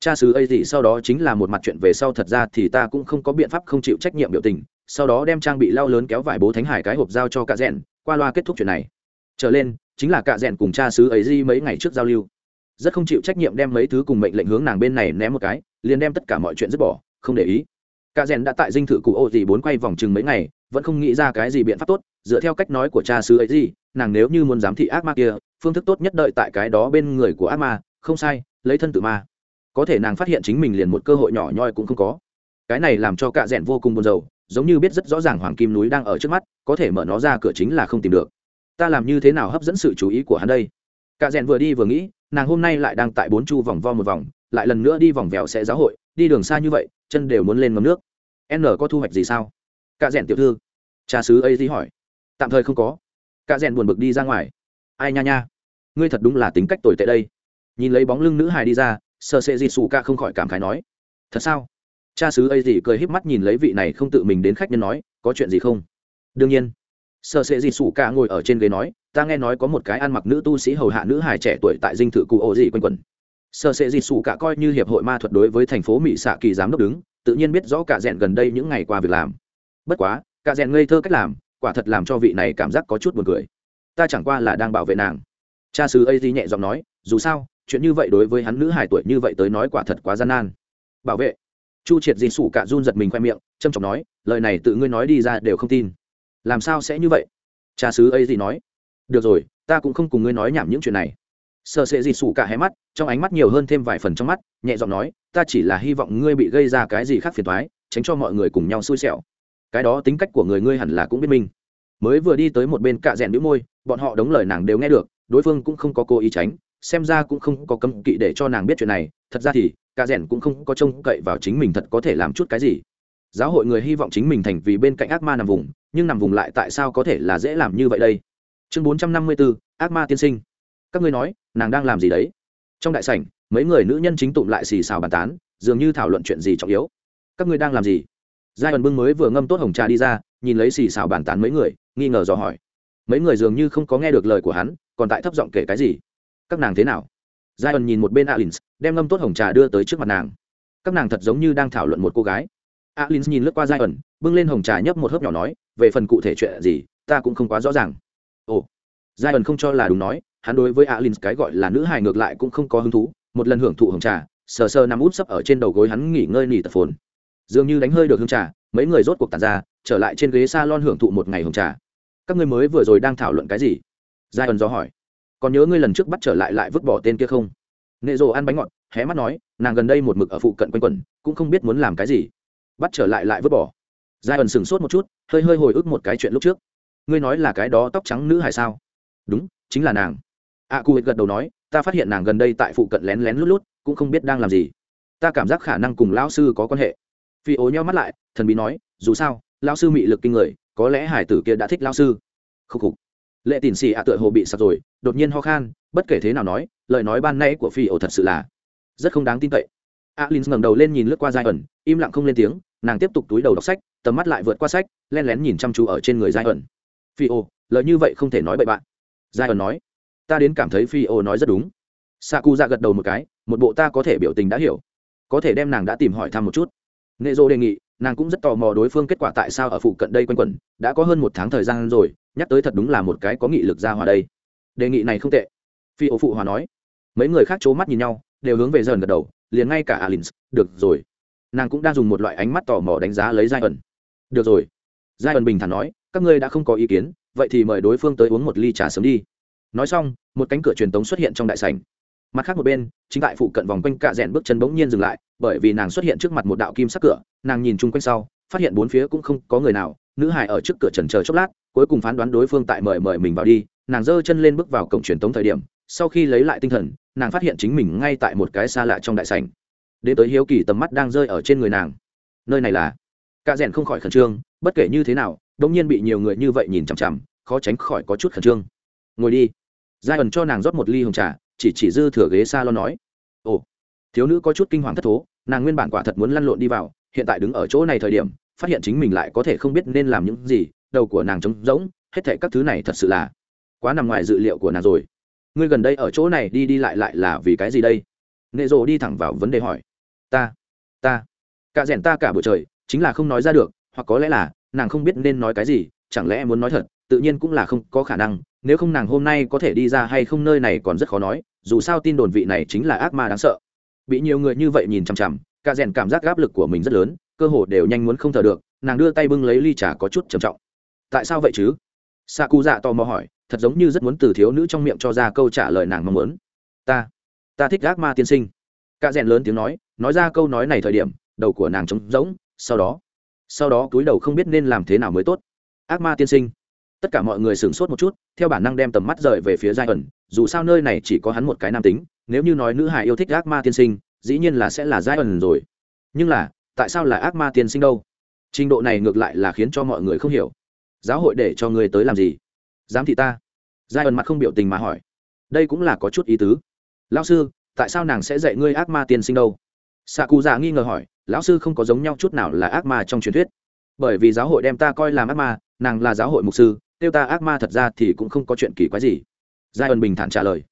Cha sứ ấy gì sau đó chính là một mặt chuyện về sau thật ra thì ta cũng không có biện pháp không chịu trách nhiệm biểu tình, sau đó đem trang bị lao lớn kéo vải bố thánh hải cái hộp giao cho cạ rẽn qua loa kết thúc chuyện này. Trở lên, chính là cạ rẽn cùng cha sứ ấy di mấy ngày trước giao lưu rất không chịu trách nhiệm đem mấy thứ cùng mệnh lệnh hướng nàng bên này ném một cái liền đem tất cả mọi chuyện dứt bỏ không để ý. Cả rèn đã tại dinh thự cụ ô gì bốn quay vòng chừng mấy ngày vẫn không nghĩ ra cái gì biện pháp tốt dựa theo cách nói của cha sứ ấy gì, nàng nếu như muốn giám thị ác ma kia phương thức tốt nhất đợi tại cái đó bên người của ác ma không sai lấy thân tự ma. Có thể nàng phát hiện chính mình liền một cơ hội nhỏ nhoi cũng không có. Cái này làm cho cạ rẽn vô cùng buồn rầu giống như biết rất rõ ràng hoàng kim núi đang ở trước mắt có thể mở nó ra cửa chính là không tìm được. Ta làm như thế nào hấp dẫn sự chú ý của hắn đây? Cạ rẽn vừa đi vừa nghĩ nàng hôm nay lại đang tại bốn chu vòng vo một vòng, lại lần nữa đi vòng vèo sẽ giáo hội, đi đường xa như vậy, chân đều muốn lên ngấm nước. N có thu hoạch gì sao? Cạ rẽn tiểu thư, cha sứ ấy gì hỏi? Tạm thời không có. Cạ rẽn buồn bực đi ra ngoài. Ai nha nha, ngươi thật đúng là tính cách tồi tệ đây. Nhìn lấy bóng lưng nữ hài đi ra sợ sệ dịt xù ca không khỏi cảm khái nói, thật sao? Cha sứ ấy gì cười híp mắt nhìn lấy vị này không tự mình đến khách nhân nói, có chuyện gì không? Đương nhiên. Sợ sệ dịt xù ca ngồi ở trên ghế nói ta nghe nói có một cái ăn mặc nữ tu sĩ hầu hạ nữ hài trẻ tuổi tại dinh thự cụ ổ dị quanh quẩn. Sợ sệ dịt sụ cả coi như hiệp hội ma thuật đối với thành phố mỹ xạ kỳ giám đốc đứng, tự nhiên biết rõ cả rèn gần đây những ngày qua việc làm. Bất quá, cả rèn ngây thơ cách làm, quả thật làm cho vị này cảm giác có chút buồn cười. Ta chẳng qua là đang bảo vệ nàng. Cha sứ ấy nhẹ giọng nói, dù sao, chuyện như vậy đối với hắn nữ hài tuổi như vậy tới nói quả thật quá gian nan. Bảo vệ. Chu triệt dì sụ cả run giật mình khoe miệng trâm trọng nói, lời này tự ngươi nói đi ra đều không tin. Làm sao sẽ như vậy? Cha sứ ấy gì nói được rồi, ta cũng không cùng ngươi nói nhảm những chuyện này. Sợ sệ dịt sủ cả hé mắt, trong ánh mắt nhiều hơn thêm vài phần trong mắt, nhẹ giọng nói, ta chỉ là hy vọng ngươi bị gây ra cái gì khác phiền thoái tránh cho mọi người cùng nhau xui xẻo. Cái đó tính cách của người ngươi hẳn là cũng biết mình. mới vừa đi tới một bên cạ rèn đĩu môi, bọn họ đống lời nàng đều nghe được, đối phương cũng không có cố ý tránh, xem ra cũng không có cấm kỵ để cho nàng biết chuyện này. Thật ra thì, cạ rèn cũng không có trông cậy vào chính mình thật có thể làm chút cái gì. Giáo hội người hy vọng chính mình thành vì bên cạnh ác ma nằm vùng, nhưng nằm vùng lại tại sao có thể là dễ làm như vậy đây? Chương bốn trăm năm mươi bốn ác ma tiên sinh. Các ngươi nói, nàng đang làm gì đấy? Trong đại sảnh, mấy người nữ nhân chính tụng lại xì xào bàn tán, dường như thảo luận chuyện gì trọng yếu. Các ngươi đang làm gì? Giai ẩn bưng mới vừa ngâm tốt hồng trà đi ra, nhìn lấy xì xào bàn tán mấy người, nghi ngờ dò hỏi. Mấy người dường như không có nghe được lời của hắn, còn tại thấp giọng kể cái gì? Các nàng thế nào? Giai ẩn nhìn một bên alin đem ngâm tốt hồng trà đưa tới trước mặt nàng. Các nàng thật giống như đang thảo luận một cô gái. Alin nhìn lướt qua giai ẩn bưng lên hồng trà nhấp một hớp nhỏ nói, về phần cụ thể chuyện gì, ta cũng không quá rõ ràng ồ giai ẩn không cho là đúng nói, hắn đối với alin cái gọi là nữ hài ngược lại cũng không có hứng thú, một lần hưởng thụ hồng trà, sờ sờ nằm út sấp ở trên đầu gối hắn nghỉ ngơi nỉ tập phồn. Dường như đánh hơi được hương trà, mấy người rốt cuộc tàn ra, trở lại trên ghế s a lon hưởng thụ một ngày hồng trà. Các ngươi mới vừa rồi đang thảo luận cái gì? Giai ẩn do hỏi. Còn nhớ ngươi lần trước bắt trở lại lại vứt bỏ tên kia không? Nệ rồ ăn bánh ngọt, hé mắt nói, nàng gần đây một mực ở phụ cận quanh quẩn, cũng không biết muốn làm cái gì. Bắt trở lại lại vứt bỏ. Giai ẩn sửng sốt một chút, hơi hơi hồi ức một cái chuyện lúc trước ngươi nói là cái đó tóc trắng nữ hải sao? Đúng, chính là nàng. A cu gật đầu nói, ta phát hiện nàng gần đây tại phụ cận lén lén lút lút, cũng không biết đang làm gì. Ta cảm giác khả năng cùng lão sư có quan hệ. Phi ố nhau mắt lại, thần bí nói, dù sao, lão sư mị lực kinh người, có lẽ hải tử kia đã thích lão sư. Khúc khục. Lệ tỉn xì ạ tựa hồ bị sặc rồi, đột nhiên ho khan, bất kể thế nào nói, lời nói ban nay của phi ổ thật sự là rất không đáng tin cậy. Alin ngẩng đầu lên nhìn lướt qua giai ẩn, im lặng không lên tiếng, nàng tiếp tục túi đầu đọc sách, tầm mắt lại vượt qua sách len lén nhìn chăm chú ở trên người giai ẩn phi ô, lời như vậy không thể nói bậy bạn. Giai ẩn nói, ta đến cảm thấy phi ô nói rất đúng. Sa cu ra gật đầu một cái, một bộ ta có thể biểu tình đã hiểu. Có thể đem nàng đã tìm hỏi thăm một chút. Nệ dô đề nghị, nàng cũng rất tò mò đối phương kết quả tại sao ở phụ cận đây quanh quẩn, đã có hơn một tháng thời gian rồi, nhắc tới thật đúng là một cái có nghị lực ra hòa đây. Đề nghị này không tệ. Phi ô phụ hòa nói. Mấy người khác c h ố mắt nhìn nhau, đều hướng về dần gật đầu, liền ngay cả alin được rồi. Nàng cũng đang dùng một loại ánh mắt tò mò đánh giá lấy giai ẩn. Được rồi. Giai ẩn bình thản nói các ngươi đã không có ý kiến, vậy thì mời đối phương tới uống một ly trà sớm đi. Nói xong, một cánh cửa truyền tống xuất hiện trong đại sảnh. Mặt khác một bên, chính tại phụ cận vòng quanh cạ rẽn bước chân bỗng nhiên dừng lại, bởi vì nàng xuất hiện trước mặt một đạo kim sắc cửa, nàng nhìn chung quanh sau, phát hiện bốn phía cũng không có người nào, nữ hải ở trước cửa trần chờ chốc lát, cuối cùng phán đoán đối phương tại mời mời mình vào đi, nàng giơ chân lên bước vào cổng truyền tống thời điểm, sau khi lấy lại tinh thần, nàng phát hiện chính mình ngay tại một cái xa lạ trong đại sảnh. Đến tới hiếu kỳ tầm mắt đang rơi ở trên người nàng. Nơi này là? Cạ rẽn không khỏi khẩn trương, bất kể như thế nào đông nhiên bị nhiều người như vậy nhìn chằm chằm, khó tránh khỏi có chút khẩn trương. Ngồi đi. Giai ẩn cho nàng rót một ly hồng trà, chỉ chỉ dư thừa ghế xa lo nói. Ồ. Thiếu nữ có chút kinh hoàng thất thố, nàng nguyên bản quả thật muốn lăn lộn đi vào, hiện tại đứng ở chỗ này thời điểm, phát hiện chính mình lại có thể không biết nên làm những gì, đầu của nàng trống rỗng, hết thệ các thứ này thật sự là quá nằm ngoài dự liệu của nàng rồi. Ngươi gần đây ở chỗ này đi đi lại lại là vì cái gì đây? Nệ rồ đi thẳng vào vấn đề hỏi. Ta ta, cả rèn ta cả buổi trời, chính là không nói ra được, hoặc có lẽ là nàng không biết nên nói cái gì, chẳng lẽ muốn nói thật, tự nhiên cũng là không có khả năng, nếu không nàng hôm nay có thể đi ra hay không nơi này còn rất khó nói, dù sao tin đồn vị này chính là ác ma đáng sợ. Bị nhiều người như vậy nhìn chằm chằm, cả rèn cảm giác áp lực của mình rất lớn, cơ hồ đều nhanh muốn không thở được, nàng đưa tay bưng lấy ly trà có chút trầm trọng. Tại sao vậy chứ? Sa cu dạ tò mò hỏi, thật giống như rất muốn từ thiếu nữ trong miệng cho ra câu trả lời nàng mong muốn. Ta ta thích ác ma tiên sinh. Cả rèn lớn tiếng nói nói ra câu nói này thời điểm, đầu của nàng trống rỗng, sau đó sau đó cúi đầu không biết nên làm thế nào mới tốt. Ác ma tiên sinh. Tất cả mọi người sửng sốt một chút, theo bản năng đem tầm mắt rời về phía giai ẩn, dù sao nơi này chỉ có hắn một cái nam tính, nếu như nói nữ hài yêu thích ác ma tiên sinh, dĩ nhiên là sẽ là giai ẩn rồi. Nhưng là, tại sao là ác ma tiên sinh đâu? Trình độ này ngược lại là khiến cho mọi người không hiểu. Giáo hội để cho người tới làm gì? Dám thị ta. Giai ẩn mặt không biểu tình mà hỏi. Đây cũng là có chút ý tứ. Lão sư, tại sao nàng sẽ dạy ngươi ác ma tiên sinh đâu? Xạ cụ già nghi ngờ hỏi, lão sư không có giống nhau chút nào là ác ma trong truyền thuyết. Bởi vì giáo hội đem ta coi làm ác ma, nàng là giáo hội mục sư, tiêu ta ác ma thật ra thì cũng không có chuyện kỳ quái gì. Giai ân bình thản trả lời.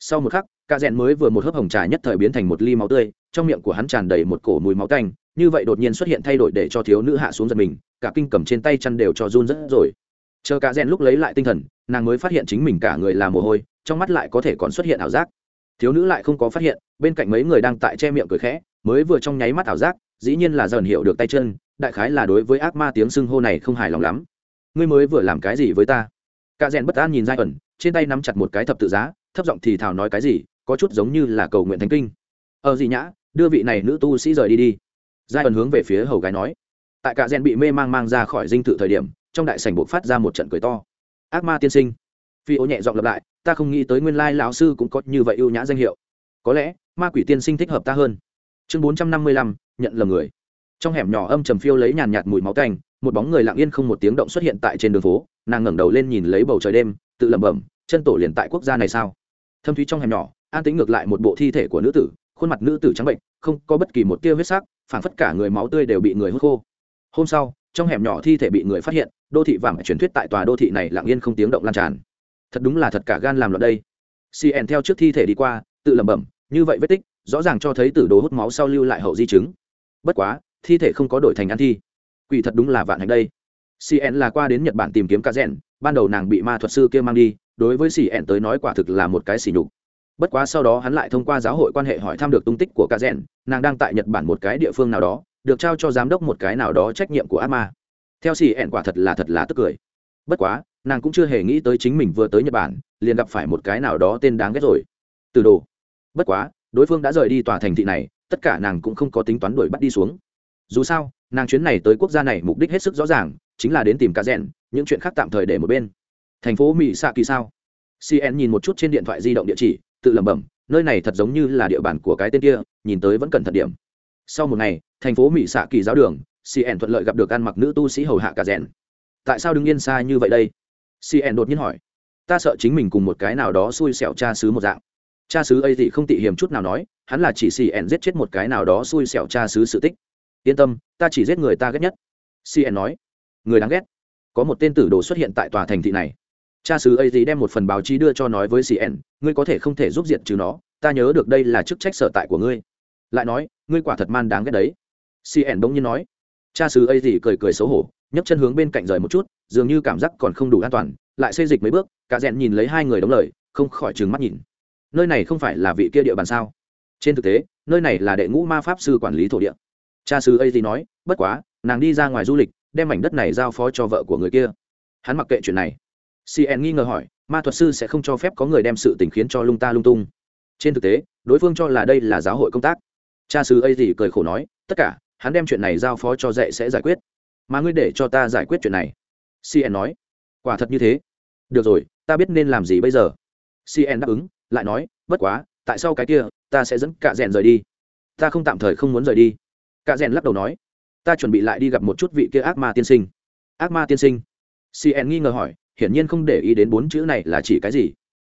Sau một khắc ca rẽn mới vừa một hớp hồng trà nhất thời biến thành một ly máu tươi, trong miệng của hắn tràn đầy một cổ mùi máu canh như vậy đột nhiên xuất hiện thay đổi để cho thiếu nữ hạ xuống giật mình, cả kinh cầm trên tay chăn đều cho run rất rồi. Chờ cả rẽn lúc lấy lại tinh thần, nàng mới phát hiện chính mình cả người là mồ hôi, trong mắt lại có thể còn xuất hiện ảo giác. Thiếu nữ lại không có phát hiện, bên cạnh mấy người đang tại che miệng cười khẽ mới vừa trong nháy mắt ảo giác, dĩ nhiên là dần hiểu được tay chân, đại khái là đối với ác ma tiếng xưng hô này không hài lòng lắm. Ngươi mới vừa làm cái gì với ta? Cả rèn bất an nhìn giai ẩn, trên tay nắm chặt một cái thập tự giá, thấp giọng thì thào nói cái gì, có chút giống như là cầu nguyện thánh kinh. Ờ gì nhã, đưa vị này nữ tu sĩ rời đi đi. Giai ẩn hướng về phía hầu gái nói. Tại cả rèn bị mê mang mang ra khỏi dinh thự thời điểm, trong đại sảnh buộc phát ra một trận cười to. Ác ma tiên sinh. Phi ô nhẹ giọng lặp lại, ta không nghĩ tới nguyên lai lão sư cũng có như vậy ưu nhã danh hiệu. Có lẽ, ma quỷ tiên sinh thích hợp ta hơn chương bốn trăm năm mươi lăm, nhận lầm người. Trong hẻm nhỏ âm trầm phiêu lấy nhàn nhạt mùi máu canh, một bóng người lặng yên không một tiếng động xuất hiện tại trên đường phố. Nàng ngẩng đầu lên nhìn lấy bầu trời đêm, tự lẩm bẩm, chân tổ liền tại quốc gia này sao? Thâm thúy trong hẻm nhỏ, an tính ngược lại một bộ thi thể của nữ tử, khuôn mặt nữ tử trắng bệnh, không có bất kỳ một tia huyết sắc, phảng phất cả người máu tươi đều bị người hút khô. Hôm sau, trong hẻm nhỏ thi thể bị người phát hiện, đô thị vàng truyền thuyết tại tòa đô thị này lặng yên không tiếng động lan tràn. Thật đúng là thật cả gan làm loạn đây. Cn theo trước thi thể đi qua, tự lẩm bẩm, như vậy vết tích rõ ràng cho thấy tử đồ hút máu sau lưu lại hậu di chứng. Bất quá, thi thể không có đổi thành ăn thi. Quỷ thật đúng là vạn hành đây. Cn là qua đến nhật bản tìm kiếm cá rẽn ban đầu nàng bị ma thuật sư kia mang đi, đối với cn tới nói quả thực là một cái xỉ nhục. Bất quá sau đó hắn lại thông qua giáo hội quan hệ hỏi thăm được tung tích của cá rẽn nàng đang tại nhật bản một cái địa phương nào đó, được trao cho giám đốc một cái nào đó trách nhiệm của ác ma. Theo cn quả thật là thật là tức cười. Bất quá, nàng cũng chưa hề nghĩ tới chính mình vừa tới nhật bản, liền gặp phải một cái nào đó tên đáng ghét rồi. Từ đồ. Bất quá đối phương đã rời đi tòa thành thị này, tất cả nàng cũng không có tính toán đuổi bắt đi xuống. Dù sao, nàng chuyến này tới quốc gia này mục đích hết sức rõ ràng, chính là đến tìm cá rẽn những chuyện khác tạm thời để một bên. Thành phố mỹ xạ kỳ sao cn nhìn một chút trên điện thoại di động địa chỉ, tự lẩm bẩm, nơi này thật giống như là địa bàn của cái tên kia, nhìn tới vẫn cần thật điểm. Sau một ngày, thành phố mỹ xạ kỳ giáo đường cn thuận lợi gặp được ăn mặc nữ tu sĩ hầu hạ cả rẽn tại sao đứng yên xa như vậy đây? Cn đột nhiên hỏi. Ta sợ chính mình cùng một cái nào đó xui xẻo cha xứ một dạng cha xứ ấy thì không tị hiểm chút nào nói, hắn là chỉ cn giết chết một cái nào đó xui xẻo cha xứ sự tích. Yên tâm, ta chỉ giết người ta ghét nhất. Cn nói. Người đáng ghét. Có một tên tử đồ xuất hiện tại tòa thành thị này. Cha xứ ấy thì đem một phần báo chí đưa cho nói với cn ngươi có thể không thể giúp diện trừ nó, ta nhớ được đây là chức trách sở tại của ngươi. Lại nói, ngươi quả thật man đáng ghét đấy. Cn bỗng nhiên nói. Cha xứ ấy thì cười cười xấu hổ, nhấc chân hướng bên cạnh rời một chút, dường như cảm giác còn không đủ an toàn, lại xây dịch mấy bước, cả rẽn nhìn lấy hai người đóng lời, không khỏi trừng mắt nhìn nơi này không phải là vị kia địa bàn sao? Trên thực tế, nơi này là đệ ngũ ma pháp sư quản lý thổ địa. Cha sư a nói, bất quá, nàng đi ra ngoài du lịch, đem mảnh đất này giao phó cho vợ của người kia. Hắn mặc kệ chuyện này. Cn nghi ngờ hỏi, ma thuật sư sẽ không cho phép có người đem sự tình khiến cho lung ta lung tung? Trên thực tế, đối phương cho là đây là giáo hội công tác. Cha sư a cười khổ nói, tất cả, hắn đem chuyện này giao phó cho dạy sẽ giải quyết. Mà ngươi để cho ta giải quyết chuyện này. Cn nói, quả thật như thế. Được rồi, ta biết nên làm gì bây giờ. Cn đáp ứng lại nói, bất quá, tại sao cái kia, ta sẽ dẫn cả rèn rời đi. Ta không tạm thời không muốn rời đi. Cả rèn lắc đầu nói, ta chuẩn bị lại đi gặp một chút vị kia ác ma tiên sinh. Ác ma tiên sinh? Cn nghi ngờ hỏi, hiển nhiên không để ý đến bốn chữ này là chỉ cái gì.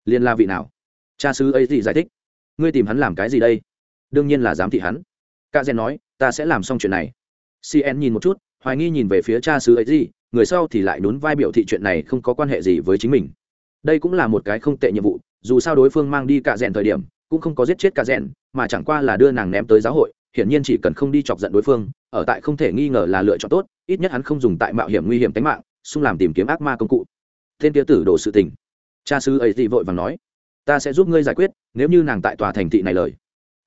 Liên la vị nào? Cha sứ ấy gì giải thích. Ngươi tìm hắn làm cái gì đây? Đương nhiên là giám thị hắn. Cả rèn nói, ta sẽ làm xong chuyện này. Cn nhìn một chút, hoài nghi nhìn về phía cha sứ ấy gì, người sau thì lại nhún vai biểu thị chuyện này không có quan hệ gì với chính mình. Đây cũng là một cái không tệ nhiệm vụ dù sao đối phương mang đi cả rèn thời điểm, cũng không có giết chết cả rèn, mà chẳng qua là đưa nàng ném tới giáo hội, hiển nhiên chỉ cần không đi chọc giận đối phương, ở tại không thể nghi ngờ là lựa chọn tốt, ít nhất hắn không dùng tại mạo hiểm nguy hiểm tính mạng, xung làm tìm kiếm ác ma công cụ. Tên kia tử đổ sự tình. Cha sư ấy thì vội vàng nói, ta sẽ giúp ngươi giải quyết, nếu như nàng tại tòa thành thị này lời.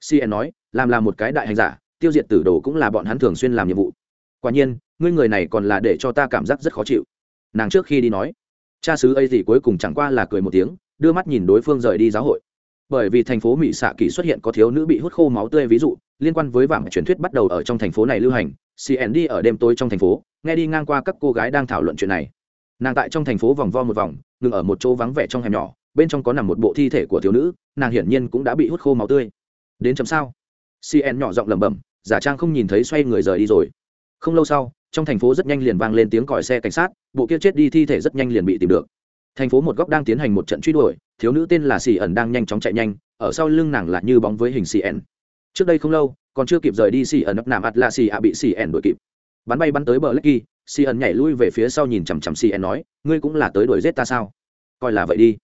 Cn nói, làm là một cái đại hành giả, tiêu diệt tử đồ cũng là bọn hắn thường xuyên làm nhiệm vụ. Quả nhiên, ngươi người này còn là để cho ta cảm giác rất khó chịu. Nàng trước khi đi nói, cha sứ ấy thì cuối cùng chẳng qua là cười một tiếng đưa mắt nhìn đối phương rời đi giáo hội. Bởi vì thành phố mỹ xạ kỳ xuất hiện có thiếu nữ bị hút khô máu tươi ví dụ, liên quan với vàng truyền thuyết bắt đầu ở trong thành phố này lưu hành cnd ở đêm tối trong thành phố, nghe đi ngang qua các cô gái đang thảo luận chuyện này. Nàng tại trong thành phố vòng vo một vòng, ngừng ở một chỗ vắng vẻ trong hẻm nhỏ, bên trong có nằm một bộ thi thể của thiếu nữ, nàng hiển nhiên cũng đã bị hút khô máu tươi. Đến chấm sao? Cn nhỏ giọng lẩm bẩm, giả trang không nhìn thấy xoay người rời đi rồi. Không lâu sau, trong thành phố rất nhanh liền vang lên tiếng còi xe cảnh sát, bộ kia chết đi thi thể rất nhanh liền bị tìm được thành phố một góc đang tiến hành một trận truy đuổi, thiếu nữ tên là xì ẩn đang nhanh chóng chạy nhanh, ở sau lưng nàng là như bóng với hình xì ẩn. Trước đây không lâu, còn chưa kịp rời đi xì ẩn, nằm ạt là xì ạ bị xì ẩn đuổi kịp. Bắn bay bắn tới bờ lecky xì ẩn nhảy lui về phía sau nhìn chằm chằm xì ẩn nói, ngươi cũng là tới đuổi giết ta sao? Coi là vậy đi.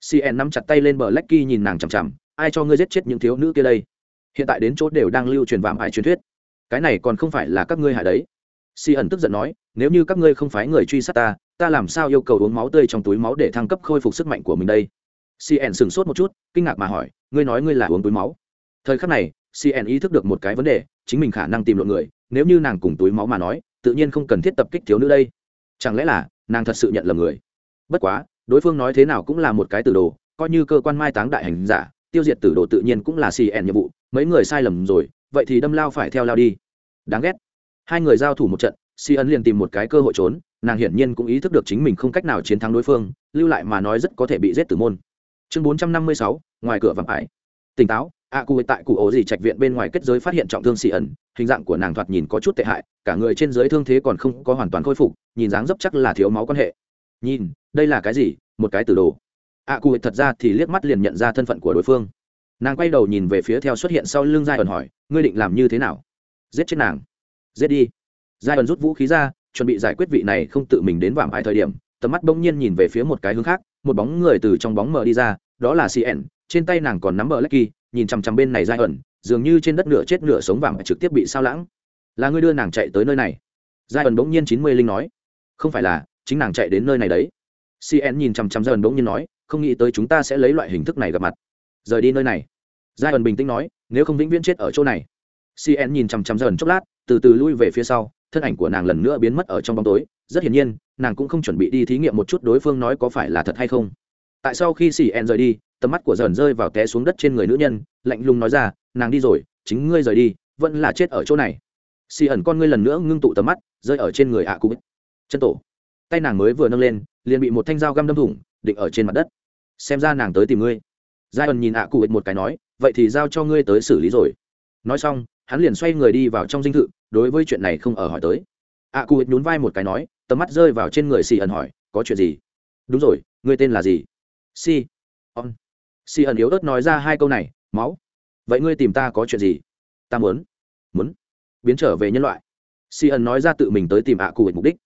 Xì ẩn nắm chặt tay lên bờ lecky nhìn nàng chằm chằm, ai cho ngươi giết chết những thiếu nữ kia đây? Hiện tại đến chỗ đều đang lưu truyền vạm hại truyền thuyết. Cái này còn không phải là các ngươi hại đấy. Xì ẩn tức giận nói, nếu như các ngươi không phái người truy sát ta ta làm sao yêu cầu uống máu tươi trong túi máu để thăng cấp khôi phục sức mạnh của mình đây? Cn sửng sốt một chút, kinh ngạc mà hỏi, ngươi nói ngươi là uống túi máu. Thời khắc này cn ý thức được một cái vấn đề, chính mình khả năng tìm lộn người, nếu như nàng cùng túi máu mà nói, tự nhiên không cần thiết tập kích thiếu nữ đây. Chẳng lẽ là, nàng thật sự nhận lầm người? Bất quá, đối phương nói thế nào cũng là một cái tử đồ, coi như cơ quan mai táng đại hành giả, tiêu diệt tử đồ tự nhiên cũng là cn nhiệm vụ, mấy người sai lầm rồi, vậy thì đâm lao phải theo lao đi. Đáng ghét. Hai người giao thủ một trận si ấn liền tìm một cái cơ hội trốn nàng hiển nhiên cũng ý thức được chính mình không cách nào chiến thắng đối phương, lưu lại mà nói rất có thể bị giết tử môn. Chương bốn trăm năm mươi sáu, ngoài cửa vàng ải. Tỉnh táo a cụ tại cụ ổ gì trạch viện bên ngoài kết giới phát hiện trọng thương xì ẩn, hình dạng của nàng thoạt nhìn có chút tệ hại, cả người trên giới thương thế còn không có hoàn toàn khôi phục, nhìn dáng dấp chắc là thiếu máu quan hệ. Nhìn, đây là cái gì? Một cái tử đồ. A cụ thật ra thì liếc mắt liền nhận ra thân phận của đối phương. Nàng quay đầu nhìn về phía theo xuất hiện sau lưng giai ẩn hỏi, ngươi định làm như thế nào? Giết chết nàng. Giết đi. Giai ẩn rút vũ khí ra chuẩn bị giải quyết vị này không tự mình đến vạm ải thời điểm, tầm mắt bỗng nhiên nhìn về phía một cái hướng khác, một bóng người từ trong bóng mờ đi ra, đó là cn trên tay nàng còn nắm bờ lecky nhìn chằm chằm bên này dai ẩn, dường như trên đất nửa chết nửa sống vàng trực tiếp bị sao lãng. Là ngươi đưa nàng chạy tới nơi này? Giai ẩn bỗng nhiên chín mươi linh nói. Không phải là, chính nàng chạy đến nơi này đấy. Cn nhìn chằm chằm giai ẩn bỗng nhiên nói, không nghĩ tới chúng ta sẽ lấy loại hình thức này gặp mặt. Rời đi nơi này. Giai ẩn bình tĩnh nói, nếu không vĩnh viễn chết ở chỗ này. Cn nhìn chằm chằm giai ẩn chốc lát, từ từ lui về phía sau thân ảnh của nàng lần nữa biến mất ở trong bóng tối. Rất hiển nhiên, nàng cũng không chuẩn bị đi thí nghiệm một chút đối phương nói có phải là thật hay không. Tại sau khi xì en rời đi, tầm mắt của dần rơi vào té xuống đất trên người nữ nhân, lạnh lùng nói ra, nàng đi rồi, chính ngươi rời đi, vẫn là chết ở chỗ này. Xì ẩn con ngươi lần nữa ngưng tụ tầm mắt, rơi ở trên người ạ à cụ chân tổ. Tay nàng mới vừa nâng lên, liền bị một thanh dao găm đâm thủng, định ở trên mặt đất. Xem ra nàng tới tìm ngươi. Giai ẩn nhìn ạ à cụ một cái nói, vậy thì giao cho ngươi tới xử lý rồi. Nói xong, hắn liền xoay người đi vào trong dinh thự đối với chuyện này không ở hỏi tới. Ạ à cụ nhún vai một cái nói tầm mắt rơi vào trên người xì ẩn hỏi có chuyện gì? Đúng rồi người tên là gì? Si on si ẩn yếu ớt nói ra hai câu này máu. Vậy ngươi tìm ta có chuyện gì? Ta muốn. Muốn. Biến trở về nhân loại. Si ẩn nói ra tự mình tới tìm ạ à cụ mục đích.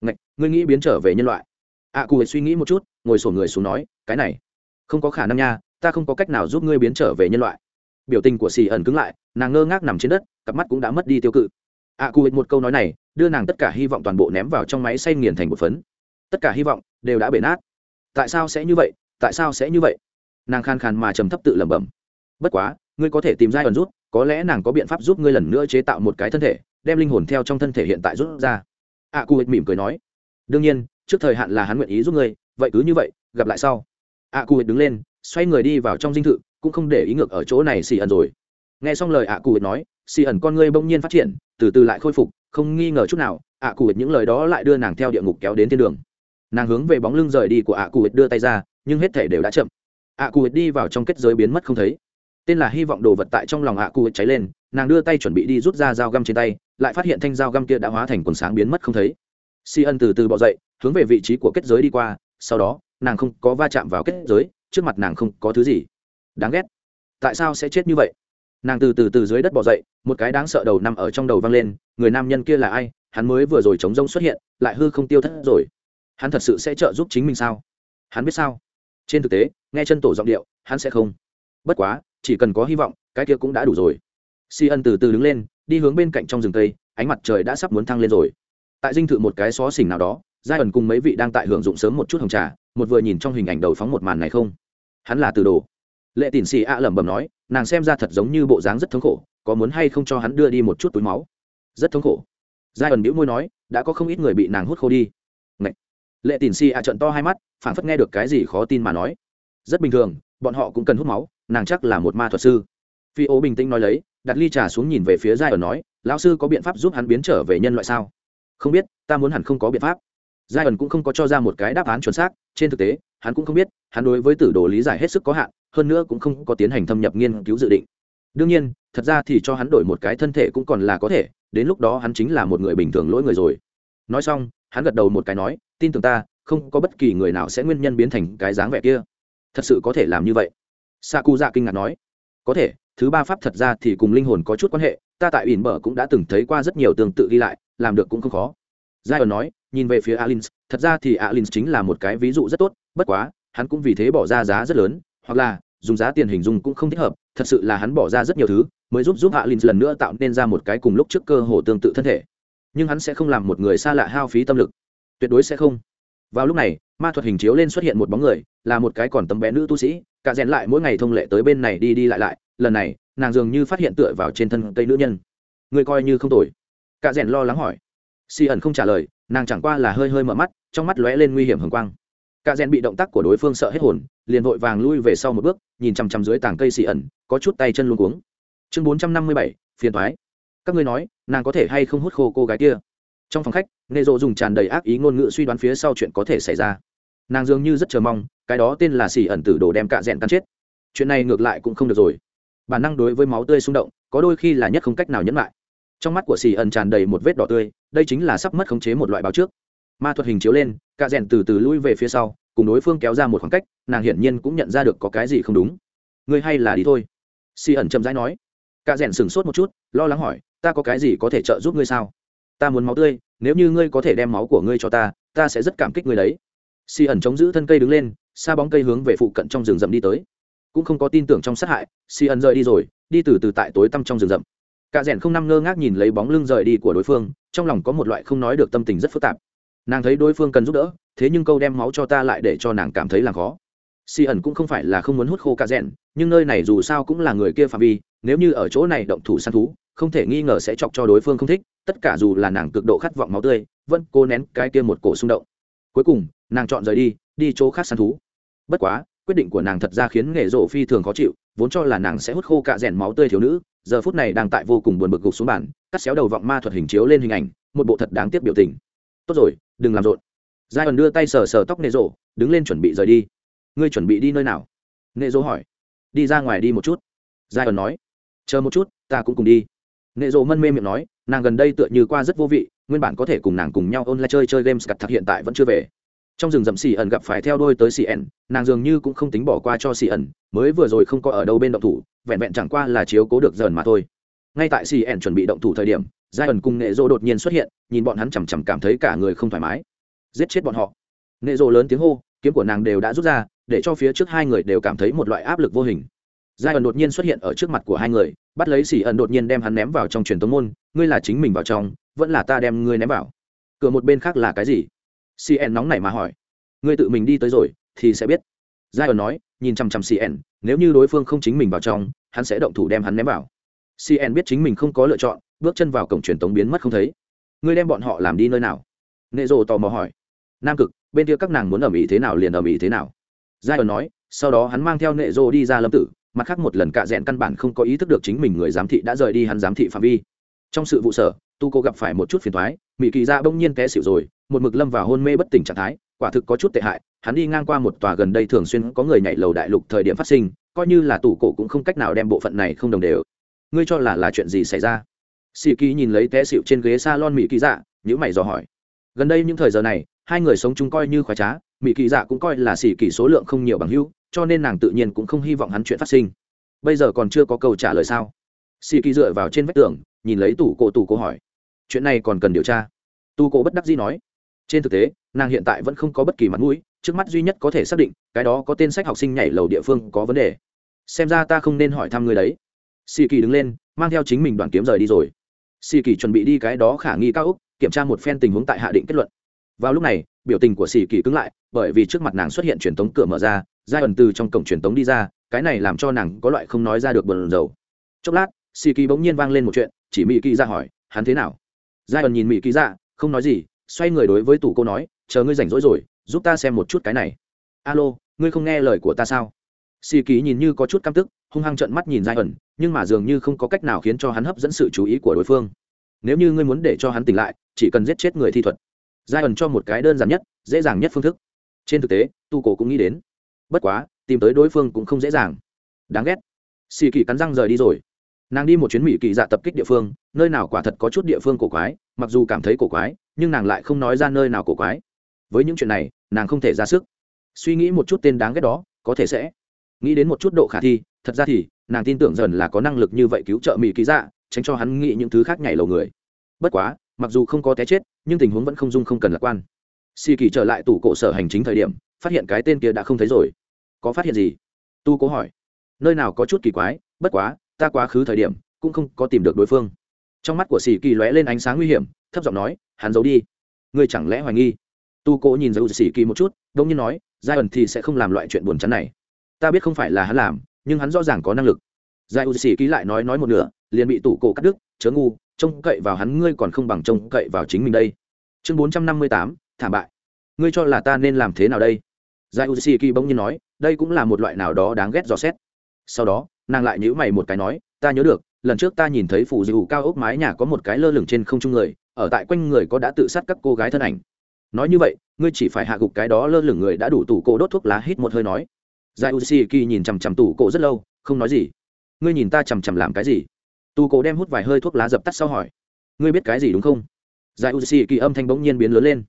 Ngạch, ngươi nghĩ biến trở về nhân loại. Ạ à cụ suy nghĩ một chút ngồi sổ người xuống nói cái này không có khả năng nha ta không có cách nào giúp ngươi biến trở về nhân loại. Biểu tình của xì ẩn cứng lại nàng ngơ ngác nằm trên đất cặp mắt cũng đã mất đi tiêu cự ạ à, cụ một câu nói này đưa nàng tất cả hy vọng toàn bộ ném vào trong máy xay nghiền thành một phấn. Tất cả hy vọng đều đã bể nát. Tại sao sẽ như vậy? Tại sao sẽ như vậy? Nàng khan khan mà trầm thấp tự lẩm bẩm. Bất quá ngươi có thể tìm ra ẩn rút có lẽ nàng có biện pháp giúp ngươi lần nữa chế tạo một cái thân thể đem linh hồn theo trong thân thể hiện tại rút ra. À, ạ cụ mỉm cười nói. Đương nhiên trước thời hạn là hắn nguyện ý giúp ngươi vậy cứ như vậy gặp lại sau. À, ạ cụ đứng lên xoay người đi vào trong dinh thự cũng không để ý ngược ở chỗ này xì ẩn rồi. Nghe xong lời à, ạ cụ nói xì ẩn con ngươi bỗng nhiên phát triển, từ từ lại khôi phục, không nghi ngờ chút nào, ạ cụ những lời đó lại đưa nàng theo địa ngục kéo đến thiên đường. Nàng hướng về bóng lưng rời đi của ạ cụ đưa tay ra, nhưng hết thể đều đã chậm. Ạ cụ đi vào trong kết giới biến mất không thấy. Tên là hy vọng đồ vật tại trong lòng ạ cụ cháy lên, nàng đưa tay chuẩn bị đi rút ra dao găm trên tay, lại phát hiện thanh dao găm kia đã hóa thành quần sáng biến mất không thấy. Si ân từ từ bỏ dậy, hướng về vị trí của kết giới đi qua, sau đó, nàng không có va chạm vào kết giới, trước mặt nàng không có thứ gì. Đáng ghét. Tại sao sẽ chết như vậy? Nàng từ từ từ dưới đất bỏ dậy, một cái đáng sợ đầu nằm ở trong đầu vang lên, người nam nhân kia là ai, hắn mới vừa rồi chống rông xuất hiện, lại hư không tiêu thất rồi. Hắn thật sự sẽ trợ giúp chính mình sao? Hắn biết sao? Trên thực tế, nghe chân tổ giọng điệu, hắn sẽ không. Bất quá, chỉ cần có hy vọng, cái kia cũng đã đủ rồi. Si ân từ từ đứng lên, đi hướng bên cạnh trong rừng tây ánh mặt trời đã sắp muốn thăng lên rồi. Tại dinh thự một cái xó xỉnh nào đó, giai ẩn cùng mấy vị đang tại hưởng dụng sớm một chút hồng trà, một vừa nhìn trong hình ảnh đầu phóng một màn này không? Hắn là từ đồ lệ tỉn xì ạ lẩm bẩm nói, nàng xem ra thật giống như bộ dáng rất thống khổ, có muốn hay không cho hắn đưa đi một chút túi máu? Rất thống khổ. Giai ẩn bĩu môi nói, đã có không ít người bị nàng hút khô đi. Ngậy. lệ tỉn xì ạ trận to hai mắt phản phất nghe được cái gì khó tin mà nói. Rất bình thường, bọn họ cũng cần hút máu, nàng chắc là một ma thuật sư. Phi ô bình tĩnh nói lấy, đặt ly trà xuống nhìn về phía giai ẩn nói, lão sư có biện pháp giúp hắn biến trở về nhân loại sao? Không biết, ta muốn hẳn không có biện pháp giai ẩn cũng không có cho ra một cái đáp án chuẩn xác, trên thực tế, hắn cũng không biết, hắn đối với tử đồ lý giải hết sức có hạn, hơn nữa cũng không có tiến hành thâm nhập nghiên cứu dự định. Đương nhiên, thật ra thì cho hắn đổi một cái thân thể cũng còn là có thể, đến lúc đó hắn chính là một người bình thường lỗi người rồi. Nói xong, hắn gật đầu một cái nói, tin tưởng ta, không có bất kỳ người nào sẽ nguyên nhân biến thành cái dáng vẻ kia. Thật sự có thể làm như vậy? Sa cu dạ kinh ngạc nói. Có thể, thứ ba pháp thật ra thì cùng linh hồn có chút quan hệ, ta tại ỉn bờ cũng đã từng thấy qua rất nhiều tương tự ghi lại, làm được cũng không khó. Giai ẩn nói nhìn về phía alin thật ra thì alin chính là một cái ví dụ rất tốt, bất quá, hắn cũng vì thế bỏ ra giá rất lớn, hoặc là, dùng giá tiền hình dung cũng không thích hợp, thật sự là hắn bỏ ra rất nhiều thứ, mới giúp giúp alin lần nữa tạo nên ra một cái cùng lúc trước cơ hồ tương tự thân thể. Nhưng hắn sẽ không làm một người xa lạ hao phí tâm lực. Tuyệt đối sẽ không. Vào lúc này, ma thuật hình chiếu lên xuất hiện một bóng người, là một cái còn tấm bé nữ tu sĩ, cả rèn lại mỗi ngày thông lệ tới bên này đi đi lại lại, lần này, nàng dường như phát hiện tựa vào trên thân cây nữ nhân. Người coi như không tồi. Cả rèn lo lắng hỏi si ẩn không trả lời, nàng chẳng qua là hơi hơi mở mắt, trong mắt lóe lên nguy hiểm hồng quang. Cả rèn bị động tác của đối phương sợ hết hồn, liền vội vàng lui về sau một bước, nhìn chằm chằm dưới tảng cây xì ẩn, có chút tay chân luôn cuống. Chương bốn trăm năm mươi bảy, phiền thoái các ngươi nói, nàng có thể hay không hút khô cô gái kia? Trong phòng khách nệ rộ dùng tràn đầy ác ý ngôn ngữ suy đoán phía sau chuyện có thể xảy ra. Nàng dường như rất chờ mong, cái đó tên là xì ẩn tử đồ đem cạ rẽn cắn chết. Chuyện này ngược lại cũng không được rồi. Bản năng đối với máu tươi xung động, có đôi khi là nhất không cách nào nhẫn lại trong mắt của xì ẩn tràn đầy một vết đỏ tươi, đây chính là sắp mất khống chế một loại báo trước. Ma thuật hình chiếu lên cạ rèn từ từ lui về phía sau, cùng đối phương kéo ra một khoảng cách, nàng hiển nhiên cũng nhận ra được có cái gì không đúng. Ngươi hay là đi thôi. Xì ẩn chậm rãi nói. Cạ rèn sửng sốt một chút, lo lắng hỏi, ta có cái gì có thể trợ giúp ngươi sao? Ta muốn máu tươi, nếu như ngươi có thể đem máu của ngươi cho ta ta sẽ rất cảm kích ngươi đấy. Xì ẩn chống giữ thân cây đứng lên, xa bóng cây hướng về phụ cận trong rừng rậm đi tới. Cũng không có tin tưởng trong sát hại, xì ẩn rời đi rồi, đi từ từ tại tối tăm trong rừng rậm cả rèn không năm ngơ ngác nhìn lấy bóng lưng rời đi của đối phương, trong lòng có một loại không nói được tâm tình rất phức tạp. Nàng thấy đối phương cần giúp đỡ, thế nhưng câu đem máu cho ta lại để cho nàng cảm thấy là khó. Xì ẩn cũng không phải là không muốn hút khô cả rèn, nhưng nơi này dù sao cũng là người kia phạm vi, nếu như ở chỗ này động thủ săn thú, không thể nghi ngờ sẽ chọc cho đối phương không thích, tất cả dù là nàng cực độ khát vọng máu tươi, vẫn cố nén cái kia một cổ xung động. Cuối cùng, nàng chọn rời đi đi chỗ khác săn thú. Bất quá quyết định của nàng thật ra khiến nghệ rộ phi thường khó chịu, vốn cho là nàng sẽ hút khô cạ rèn máu tươi thiếu nữ, giờ phút này đang tại vô cùng buồn bực gục xuống bàn, cắt xéo đầu vọng ma thuật hình chiếu lên hình ảnh, một bộ thật đáng tiếc biểu tình. Tốt rồi, đừng làm rộn. Giai ẩn đưa tay sờ sờ tóc nệ rộ đứng lên chuẩn bị rời đi. Ngươi chuẩn bị đi nơi nào? Nệ rộ hỏi. Đi ra ngoài đi một chút. Giai ẩn nói. Chờ một chút, ta cũng cùng đi. Nệ rộ mân mê miệng nói, nàng gần đây tựa như qua rất vô vị, nguyên bản có thể cùng nàng cùng nhau ôn lại chơi chơi games cặt thật hiện tại vẫn chưa về trong rừng rậm xì ẩn gặp phải theo đôi tới xì ẩn, nàng dường như cũng không tính bỏ qua cho xì ẩn, mới vừa rồi không có ở đâu bên động thủ, vẹn vẹn chẳng qua là chiếu cố được dần mà thôi. Ngay tại xì ẩn chuẩn bị động thủ thời điểm, giai ẩn cùng nệ rô đột nhiên xuất hiện, nhìn bọn hắn chằm chằm cảm thấy cả người không thoải mái. Giết chết bọn họ. Nệ rô lớn tiếng hô, kiếm của nàng đều đã rút ra, để cho phía trước hai người đều cảm thấy một loại áp lực vô hình. Giai ẩn đột nhiên xuất hiện ở trước mặt của hai người, bắt lấy xì ẩn đột nhiên đem hắn ném vào trong truyền tống môn, ngươi là chính mình vào trong, vẫn là ta đem ngươi ném vào. Cửa một bên khác là cái gì? Cn nóng nảy mà hỏi. Ngươi tự mình đi tới rồi, thì sẽ biết. Giai ẩn nói, nhìn chằm chằm cn nếu như đối phương không chính mình vào trong, hắn sẽ động thủ đem hắn ném vào. Cn biết chính mình không có lựa chọn, bước chân vào cổng truyền tống biến mất không thấy. Ngươi đem bọn họ làm đi nơi nào? Nệ rồ tò mò hỏi. Nam cực, bên kia các nàng muốn ở mỹ thế nào liền ở mỹ thế nào. Giai ẩn nói, sau đó hắn mang theo nệ rồ đi ra lâm tử, mặt khác một lần cạ rẽn căn bản không có ý thức được chính mình người giám thị đã rời đi hắn giám thị phạm vi. Trong sự vụ sở tu cô gặp phải một chút phiền thoái mỹ kỳ ra bỗng nhiên té xỉu rồi một mực lâm vào hôn mê bất tỉnh trạng thái, quả thực có chút tệ hại, hắn đi ngang qua một tòa gần đây thường xuyên có người nhảy lầu đại lục thời điểm phát sinh, coi như là tủ cổ cũng không cách nào đem bộ phận này không đồng đều. Ngươi cho là là chuyện gì xảy ra? Sĩ kỳ nhìn lấy té xịu trên ghế s a lon mỹ kỳ dạ nhữ mày dò hỏi. Gần đây những thời giờ này, hai người sống chung coi như khoái trá mỹ kỳ dạ cũng coi là sĩ kỳ số lượng không nhiều bằng hữu, cho nên nàng tự nhiên cũng không hy vọng hắn chuyện phát sinh. Bây giờ còn chưa có câu trả lời sao? Sĩ kỳ dựa vào trên vách tường, nhìn lấy tủ cổ tủ cổ hỏi. Chuyện này còn cần điều tra? Tu cổ bất đắc dĩ nói trên thực tế, nàng hiện tại vẫn không có bất kỳ mặt mũi, trước mắt duy nhất có thể xác định, cái đó có tên sách học sinh nhảy lầu địa phương có vấn đề. Xem ra ta không nên hỏi thăm người đấy. Xì kỳ đứng lên, mang theo chính mình đoàn kiếm rời đi rồi. Xì kỳ chuẩn bị đi cái đó khả nghi cao úc, kiểm tra một phen tình huống tại hạ định kết luận. Vào lúc này, biểu tình của xì kỳ cứng lại, bởi vì trước mặt nàng xuất hiện truyền tống cửa mở ra, giai ẩn từ trong cổng truyền tống đi ra, cái này làm cho nàng có loại không nói ra được bờn dầu chốc lát xì kỳ bỗng nhiên vang lên một chuyện, chỉ mỹ kỳ ra hỏi, hắn thế nào? Giai ẩn nhìn mỹ kỳ ra, không nói gì xoay người đối với tủ cô nói, chờ ngươi rảnh rỗi rồi, giúp ta xem một chút cái này. Alo, ngươi không nghe lời của ta sao? Xì kỳ nhìn như có chút căm tức, hung hăng trận mắt nhìn giai ẩn, nhưng mà dường như không có cách nào khiến cho hắn hấp dẫn sự chú ý của đối phương. Nếu như ngươi muốn để cho hắn tỉnh lại, chỉ cần giết chết người thi thuật. Giai ẩn cho một cái đơn giản nhất, dễ dàng nhất phương thức. Trên thực tế tu cổ cũng nghĩ đến. Bất quá, tìm tới đối phương cũng không dễ dàng. Đáng ghét. Xì kỳ cắn răng rời đi rồi nàng đi một chuyến mỹ kỳ dạ tập kích địa phương, nơi nào quả thật có chút địa phương cổ quái, mặc dù cảm thấy cổ quái, nhưng nàng lại không nói ra nơi nào cổ quái. Với những chuyện này, nàng không thể ra sức. Suy nghĩ một chút tên đáng ghét đó, có thể sẽ. Nghĩ đến một chút độ khả thi, thật ra thì, nàng tin tưởng dần là có năng lực như vậy cứu trợ mỹ kỳ dạ tránh cho hắn nghĩ những thứ khác nhảy lầu người. Bất quá, mặc dù không có té chết, nhưng tình huống vẫn không dung không cần lạc quan. Xì kỳ trở lại tủ cổ sở hành chính thời điểm, phát hiện cái tên kia đã không thấy rồi. Có phát hiện gì? Tu cố hỏi. Nơi nào có chút kỳ quái, bất quá ta quá khứ thời điểm, cũng không có tìm được đối phương. Trong mắt của sĩ kỳ lóe lên ánh sáng nguy hiểm, thấp giọng nói, hắn giấu đi. Ngươi chẳng lẽ hoài nghi? Tu cố nhìn dấu sĩ kỳ một chút đông nhiên nói giai ẩn thì sẽ không làm loại chuyện buồn chán này. Ta biết không phải là hắn làm, nhưng hắn rõ ràng có năng lực. Giai ẩn sĩ kỳ lại nói nói một nửa, liền bị tủ cổ cắt đứt, chớ ngu, trông cậy vào hắn ngươi còn không bằng trông cậy vào chính mình đây. Chương bốn trăm năm mươi tám, thảm bại. Ngươi cho là ta nên làm thế nào đây? Giải u sĩ kỳ bỗng nhiên nói, đây cũng là một loại nào đó đáng ghét dò xét sau đó, nàng lại nhữ mày một cái nói, ta nhớ được, lần trước ta nhìn thấy phủ dịu cao ốc mái nhà có một cái lơ lửng trên không trung người, ở tại quanh người có đã tự sát các cô gái thân ảnh. Nói như vậy, ngươi chỉ phải hạ gục cái đó lơ lửng người đã đủ tủ cổ đốt thuốc lá hít một hơi nói. Giải u si kỳ nhìn chằm chằm tủ cổ rất lâu, không nói gì. Ngươi nhìn ta chằm chằm làm cái gì? Tù cổ đem hút vài hơi thuốc lá dập tắt sau hỏi. Ngươi biết cái gì đúng không? Giải u si kỳ âm thanh bỗng nhiên biến lớn lên.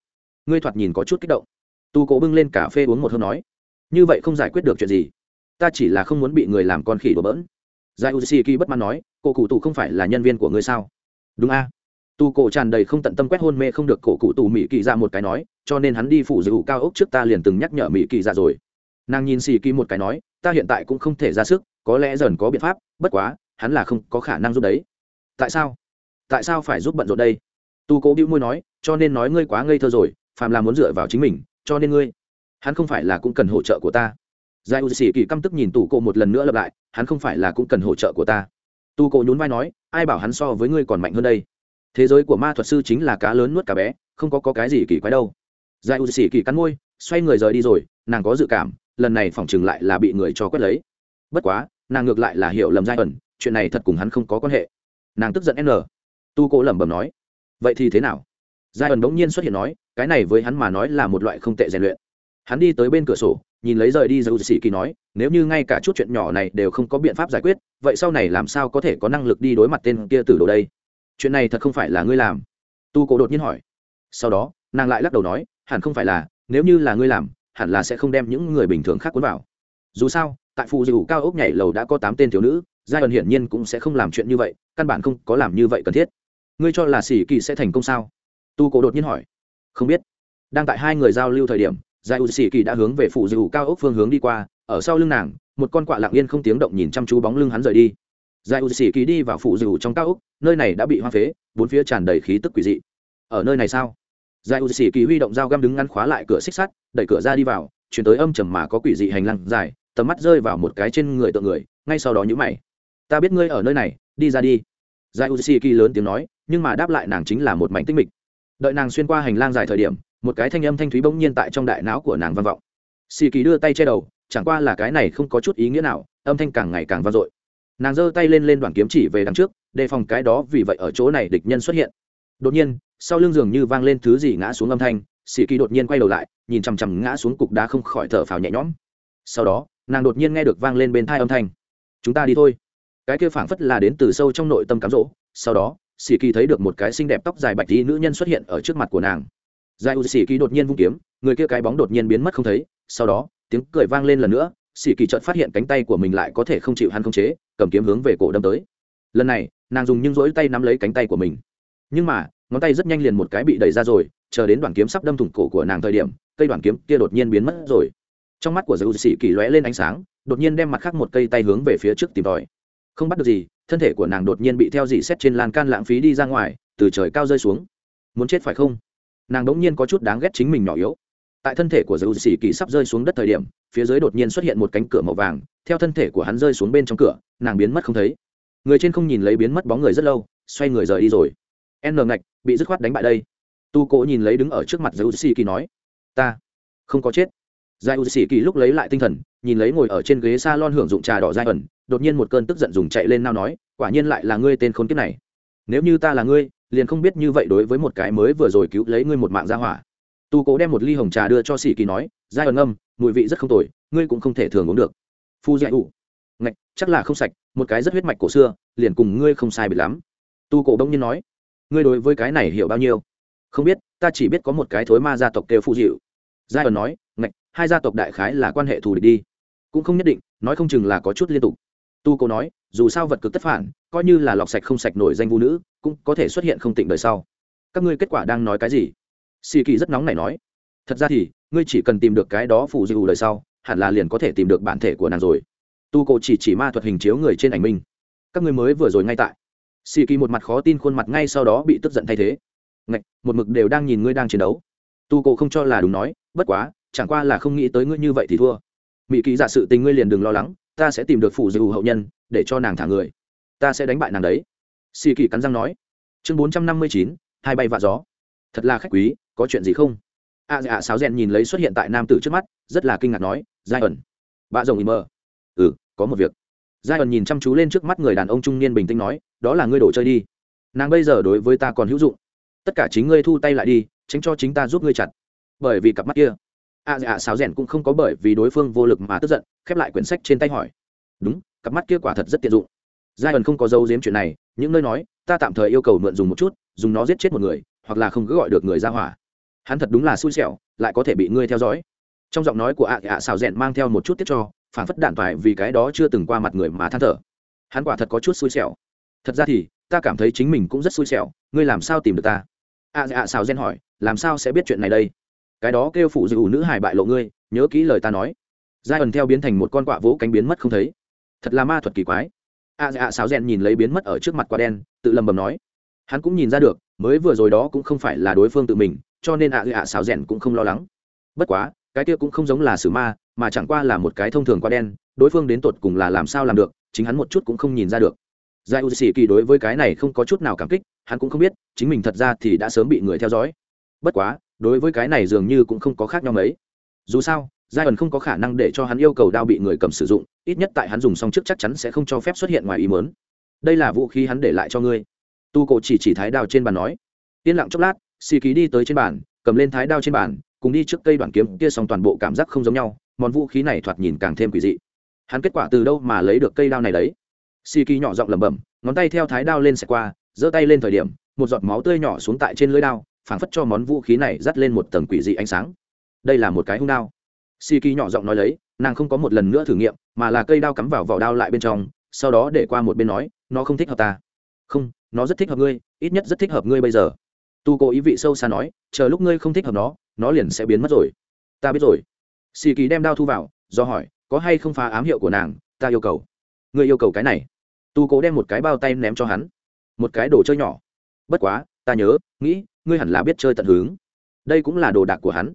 Ngươi thoạt nhìn có chút kích động. Tù cổ bưng lên cà phê uống một hơi nói. Như vậy không giải quyết được chuyện gì ta chỉ là không muốn bị người làm con khỉ đổ bỡn. Giải u si kỳ bất mãn nói, cổ cụ tù không phải là nhân viên của ngươi sao? Đúng a. Tu cổ tràn đầy không tận tâm quét hôn mê không được cổ cụ tù mỹ kỳ ra một cái nói, cho nên hắn đi phủ giữ cao ốc trước ta liền từng nhắc nhở mỹ kỳ ra rồi. Nàng nhìn xì kỳ một cái nói, ta hiện tại cũng không thể ra sức, có lẽ dần có biện pháp, bất quá, hắn là không có khả năng giúp đấy. Tại sao? Tại sao phải giúp bận rộn đây? Tu cố bĩu môi nói, cho nên nói ngươi quá ngây thơ rồi, phàm là muốn dựa vào chính mình, cho nên ngươi, hắn không phải là cũng cần hỗ trợ của ta giải u sĩ kỳ căm tức nhìn tù cổ một lần nữa lặp lại hắn không phải là cũng cần hỗ trợ của ta. Tu cổ nhún vai nói ai bảo hắn so với ngươi còn mạnh hơn đây? Thế giới của ma thuật sư chính là cá lớn nuốt cá bé không có, có cái gì kỳ quái đâu. Giải u sĩ kỳ cắn môi xoay người rời đi rồi nàng có dự cảm lần này phỏng chừng lại là bị người cho quét lấy. Bất quá nàng ngược lại là hiểu lầm giai ẩn chuyện này thật cùng hắn không có quan hệ. Nàng tức giận n. Tu cố lẩm bẩm nói vậy thì thế nào? Giai ẩn bỗng nhiên xuất hiện nói cái này với hắn mà nói là một loại không tệ rèn luyện. Hắn đi tới bên cửa sổ nhìn lấy rời đi dầu sĩ kỳ nói, nếu như ngay cả chút chuyện nhỏ này đều không có biện pháp giải quyết, vậy sau này làm sao có thể có năng lực đi đối mặt tên kia từ đồ đây? Chuyện này thật không phải là ngươi làm. Tu cổ đột nhiên hỏi. Sau đó, nàng lại lắc đầu nói, hẳn không phải là, nếu như là ngươi làm, hẳn là sẽ không đem những người bình thường khác cuốn vào. Dù sao, tại phụ dù cao ốc nhảy lầu đã có tám tên thiếu nữ, giai đoạn hiển nhiên cũng sẽ không làm chuyện như vậy, căn bản không có làm như vậy cần thiết. Ngươi cho là sĩ kỳ sẽ thành công sao? Tu cổ đột nhiên hỏi. Không biết. Đang tại hai người giao lưu thời điểm giải u sĩ kỳ đã hướng về phụ dù cao ốc phương hướng đi qua, ở sau lưng nàng, một con quạ lặng yên không tiếng động nhìn chăm chú bóng lưng hắn rời đi. Giải u sĩ kỳ đi vào phụ dù trong cao ốc, nơi này đã bị hoa phế, bốn phía tràn đầy khí tức quỷ dị. Ở nơi này sao? Giải u sĩ kỳ huy động dao găm đứng ngăn khóa lại cửa xích sắt, đẩy cửa ra đi vào, chuyển tới âm trầm mà có quỷ dị hành lang dài, tầm mắt rơi vào một cái trên người tượng người, ngay sau đó nhữ mày. Ta biết ngươi ở nơi này, đi ra đi. Giải u sĩ kỳ lớn tiếng nói, nhưng mà đáp lại nàng chính là một mảnh tích mịch. Đợi nàng xuyên qua hành lang dài thời điểm một cái thanh âm thanh thúy bỗng nhiên tại trong đại não của nàng vang vọng. Xì kỳ đưa tay che đầu chẳng qua là cái này không có chút ý nghĩa nào âm thanh càng ngày càng vang dội. Nàng giơ tay lên lên đoàn kiếm chỉ về đằng trước đề phòng cái đó vì vậy ở chỗ này địch nhân xuất hiện. Đột nhiên sau lưng giường như vang lên thứ gì ngã xuống âm thanh xì kỳ đột nhiên quay đầu lại nhìn chằm chằm ngã xuống cục đá không khỏi thở phào nhẹ nhõm. Sau đó nàng đột nhiên nghe được vang lên bên thai âm thanh. Chúng ta đi thôi. Cái kia phảng phất là đến từ sâu trong nội tâm cám rỗ, sau đó xì kỳ thấy được một cái xinh đẹp tóc dài bạch tí nữ nhân xuất hiện ở trước mặt của nàng dài u sĩ kỳ đột nhiên vung kiếm, người kia cái bóng đột nhiên biến mất không thấy, sau đó, tiếng cười vang lên lần nữa, sĩ kỳ chợt phát hiện cánh tay của mình lại có thể không chịu hắn không chế, cầm kiếm hướng về cổ đâm tới. Lần này, nàng dùng những rỗi tay nắm lấy cánh tay của mình. Nhưng mà, ngón tay rất nhanh liền một cái bị đẩy ra rồi, chờ đến đoàn kiếm sắp đâm thủng cổ của nàng thời điểm, cây đoàn kiếm kia đột nhiên biến mất rồi. Trong mắt của dầu sĩ kỳ lóe lên ánh sáng, đột nhiên đem mặt khác một cây tay hướng về phía trước tìm tòi. Không bắt được gì, thân thể của nàng đột nhiên bị theo dỉ xét trên lan can lãng phí đi ra ngoài, từ trời cao rơi xuống. Muốn chết phải không? Nàng đống nhiên có chút đáng ghét chính mình nhỏ yếu. Tại thân thể của dầu sĩ kỳ sắp rơi xuống đất thời điểm, phía dưới đột nhiên xuất hiện một cánh cửa màu vàng, theo thân thể của hắn rơi xuống bên trong cửa, nàng biến mất không thấy. Người trên không nhìn lấy biến mất bóng người rất lâu, xoay người rời đi rồi. N ngạch, bị dứt khoát đánh bại đây. Tu cỗ nhìn lấy đứng ở trước mặt dầu u kỳ nói, ta không có chết. Giải u kỳ lúc lấy lại tinh thần, nhìn lấy ngồi ở trên ghế s a lon hưởng dụng trà đỏ dai ẩn, đột nhiên một cơn tức giận dùng chạy lên nao nói, quả nhiên lại là ngươi tên khốn kiếp này. Nếu như ta là ngươi liền không biết như vậy đối với một cái mới vừa rồi cứu lấy ngươi một mạng ra hỏa. Tu cố đem một ly hồng trà đưa cho sĩ kỳ nói, giai ẩn âm, mùi vị rất không tồi, ngươi cũng không thể thường uống được. Phu dạy ủ, ngạch, chắc là không sạch, một cái rất huyết mạch cổ xưa, liền cùng ngươi không sai bị lắm. Tu cổ đông nhiên nói, ngươi đối với cái này hiểu bao nhiêu? Không biết, ta chỉ biết có một cái thối ma gia tộc kêu phụ dịu giai ẩn nói, ngạch, hai gia tộc đại khái là quan hệ thù địch đi. Cũng không nhất định, nói không chừng là có chút liên tục. Tu cổ nói, dù sao vật cực tất phản, coi như là lọc sạch không sạch nổi danh vũ nữ cũng có thể xuất hiện không tịnh đời sau. Các ngươi kết quả đang nói cái gì? Si kỳ rất nóng này nói. Thật ra thì ngươi chỉ cần tìm được cái đó phụ dịu đời sau hẳn là liền có thể tìm được bản thể của nàng rồi. Tu cô chỉ chỉ ma thuật hình chiếu người trên ảnh minh. Các ngươi mới vừa rồi ngay tại. Xì kỳ một mặt khó tin khuôn mặt ngay sau đó bị tức giận thay thế. Ngạch, một mực đều đang nhìn ngươi đang chiến đấu. Tu cổ không cho là đúng nói bất quá chẳng qua là không nghĩ tới ngươi như vậy thì thua. Mỹ kỳ giả sự tình ngươi liền đừng lo lắng ta sẽ tìm được phủ dịu hậu nhân để cho nàng thả người. Ta sẽ đánh bại nàng đấy xì kỳ cắn răng nói chương bốn trăm năm mươi chín hai bay vạ gió. Thật là khách quý có chuyện gì không? A à, dạ sáo rèn nhìn lấy xuất hiện tại nam tử trước mắt rất là kinh ngạc nói giai ẩn bà rồng im mơ ừ có một việc. Giai ẩn nhìn chăm chú lên trước mắt người đàn ông trung niên bình tĩnh nói đó là ngươi đồ chơi đi. Nàng bây giờ đối với ta còn hữu dụng. Tất cả chính ngươi thu tay lại đi tránh cho chính ta giúp ngươi chặt. Bởi vì cặp mắt kia a dạ sáo rèn cũng không có bởi vì đối phương vô lực mà tức giận khép lại quyển sách trên tay hỏi đúng cặp mắt kia quả thật rất tiện dụng. Giai ẩn không có dấu giếm chuyện này những nơi nói, ta tạm thời yêu cầu mượn dùng một chút, dùng nó giết chết một người, hoặc là không cứ gọi được người ra hỏa. Hắn thật đúng là xui xẻo, lại có thể bị ngươi theo dõi. Trong giọng nói của ạ ạ xào rẽn mang theo một chút tiết cho, phản phất đạn toại vì cái đó chưa từng qua mặt người mà than thở. Hắn quả thật có chút xui xẻo. Thật ra thì, ta cảm thấy chính mình cũng rất xui xẻo, ngươi làm sao tìm được ta? Ạ ạ xào rẽn hỏi, làm sao sẽ biết chuyện này đây? Cái đó kêu phụ dư nữ hài bại lộ ngươi, nhớ kỹ lời ta nói. Giai ẩn theo biến thành một con quạ vỗ cánh biến mất không thấy. Thật là ma thuật kỳ quái a dạ sáo rèn nhìn lấy biến mất ở trước mặt quả đen, tự lầm bầm nói. Hắn cũng nhìn ra được, mới vừa rồi đó cũng không phải là đối phương tự mình, cho nên a dạ sáo rèn cũng không lo lắng. Bất quá, cái kia cũng không giống là sử ma, mà chẳng qua là một cái thông thường quả đen, đối phương đến tột cùng là làm sao làm được, chính hắn một chút cũng không nhìn ra được. Giải u sĩ kỳ đối với cái này không có chút nào cảm kích, hắn cũng không biết, chính mình thật ra thì đã sớm bị người theo dõi. Bất quá, đối với cái này dường như cũng không có khác nhau mấy. Dù sao giai ẩn không có khả năng để cho hắn yêu cầu đao bị người cầm sử dụng, ít nhất tại hắn dùng xong trước chắc chắn sẽ không cho phép xuất hiện ngoài ý mớn đây là vũ khí hắn để lại cho ngươi. Tu cổ chỉ chỉ thái đao trên bàn nói. Yên lặng chốc lát xì ký đi tới trên bàn, cầm lên thái đao trên bàn, cùng đi trước cây đoàn kiếm kia xong toàn bộ cảm giác không giống nhau, món vũ khí này thoạt nhìn càng thêm quỷ dị. Hắn kết quả từ đâu mà lấy được cây đao này đấy? Xì ký nhỏ giọng lẩm bẩm, ngón tay theo thái đao lên xẹt qua, giơ tay lên thời điểm, một giọt máu tươi nhỏ xuống tại trên lưỡi đao, phảng phất cho món vũ khí này dắt lên một tầng quỷ dị ánh sáng. Đây là một cái hung đao si kỳ nhỏ giọng nói lấy, nàng không có một lần nữa thử nghiệm, mà là cây đao cắm vào vỏ đao lại bên trong, sau đó để qua một bên nói, nó không thích hợp ta. Không, nó rất thích hợp ngươi, ít nhất rất thích hợp ngươi bây giờ. Tu cố ý vị sâu xa nói, chờ lúc ngươi không thích hợp nó nó liền sẽ biến mất rồi. Ta biết rồi. Xì kỳ đem đao thu vào, do hỏi, có hay không phá ám hiệu của nàng, ta yêu cầu. Ngươi yêu cầu cái này. Tu cố đem một cái bao tay ném cho hắn. Một cái đồ chơi nhỏ. Bất quá, ta nhớ, nghĩ, ngươi hẳn là biết chơi tận hướng đây cũng là đồ đạc của hắn.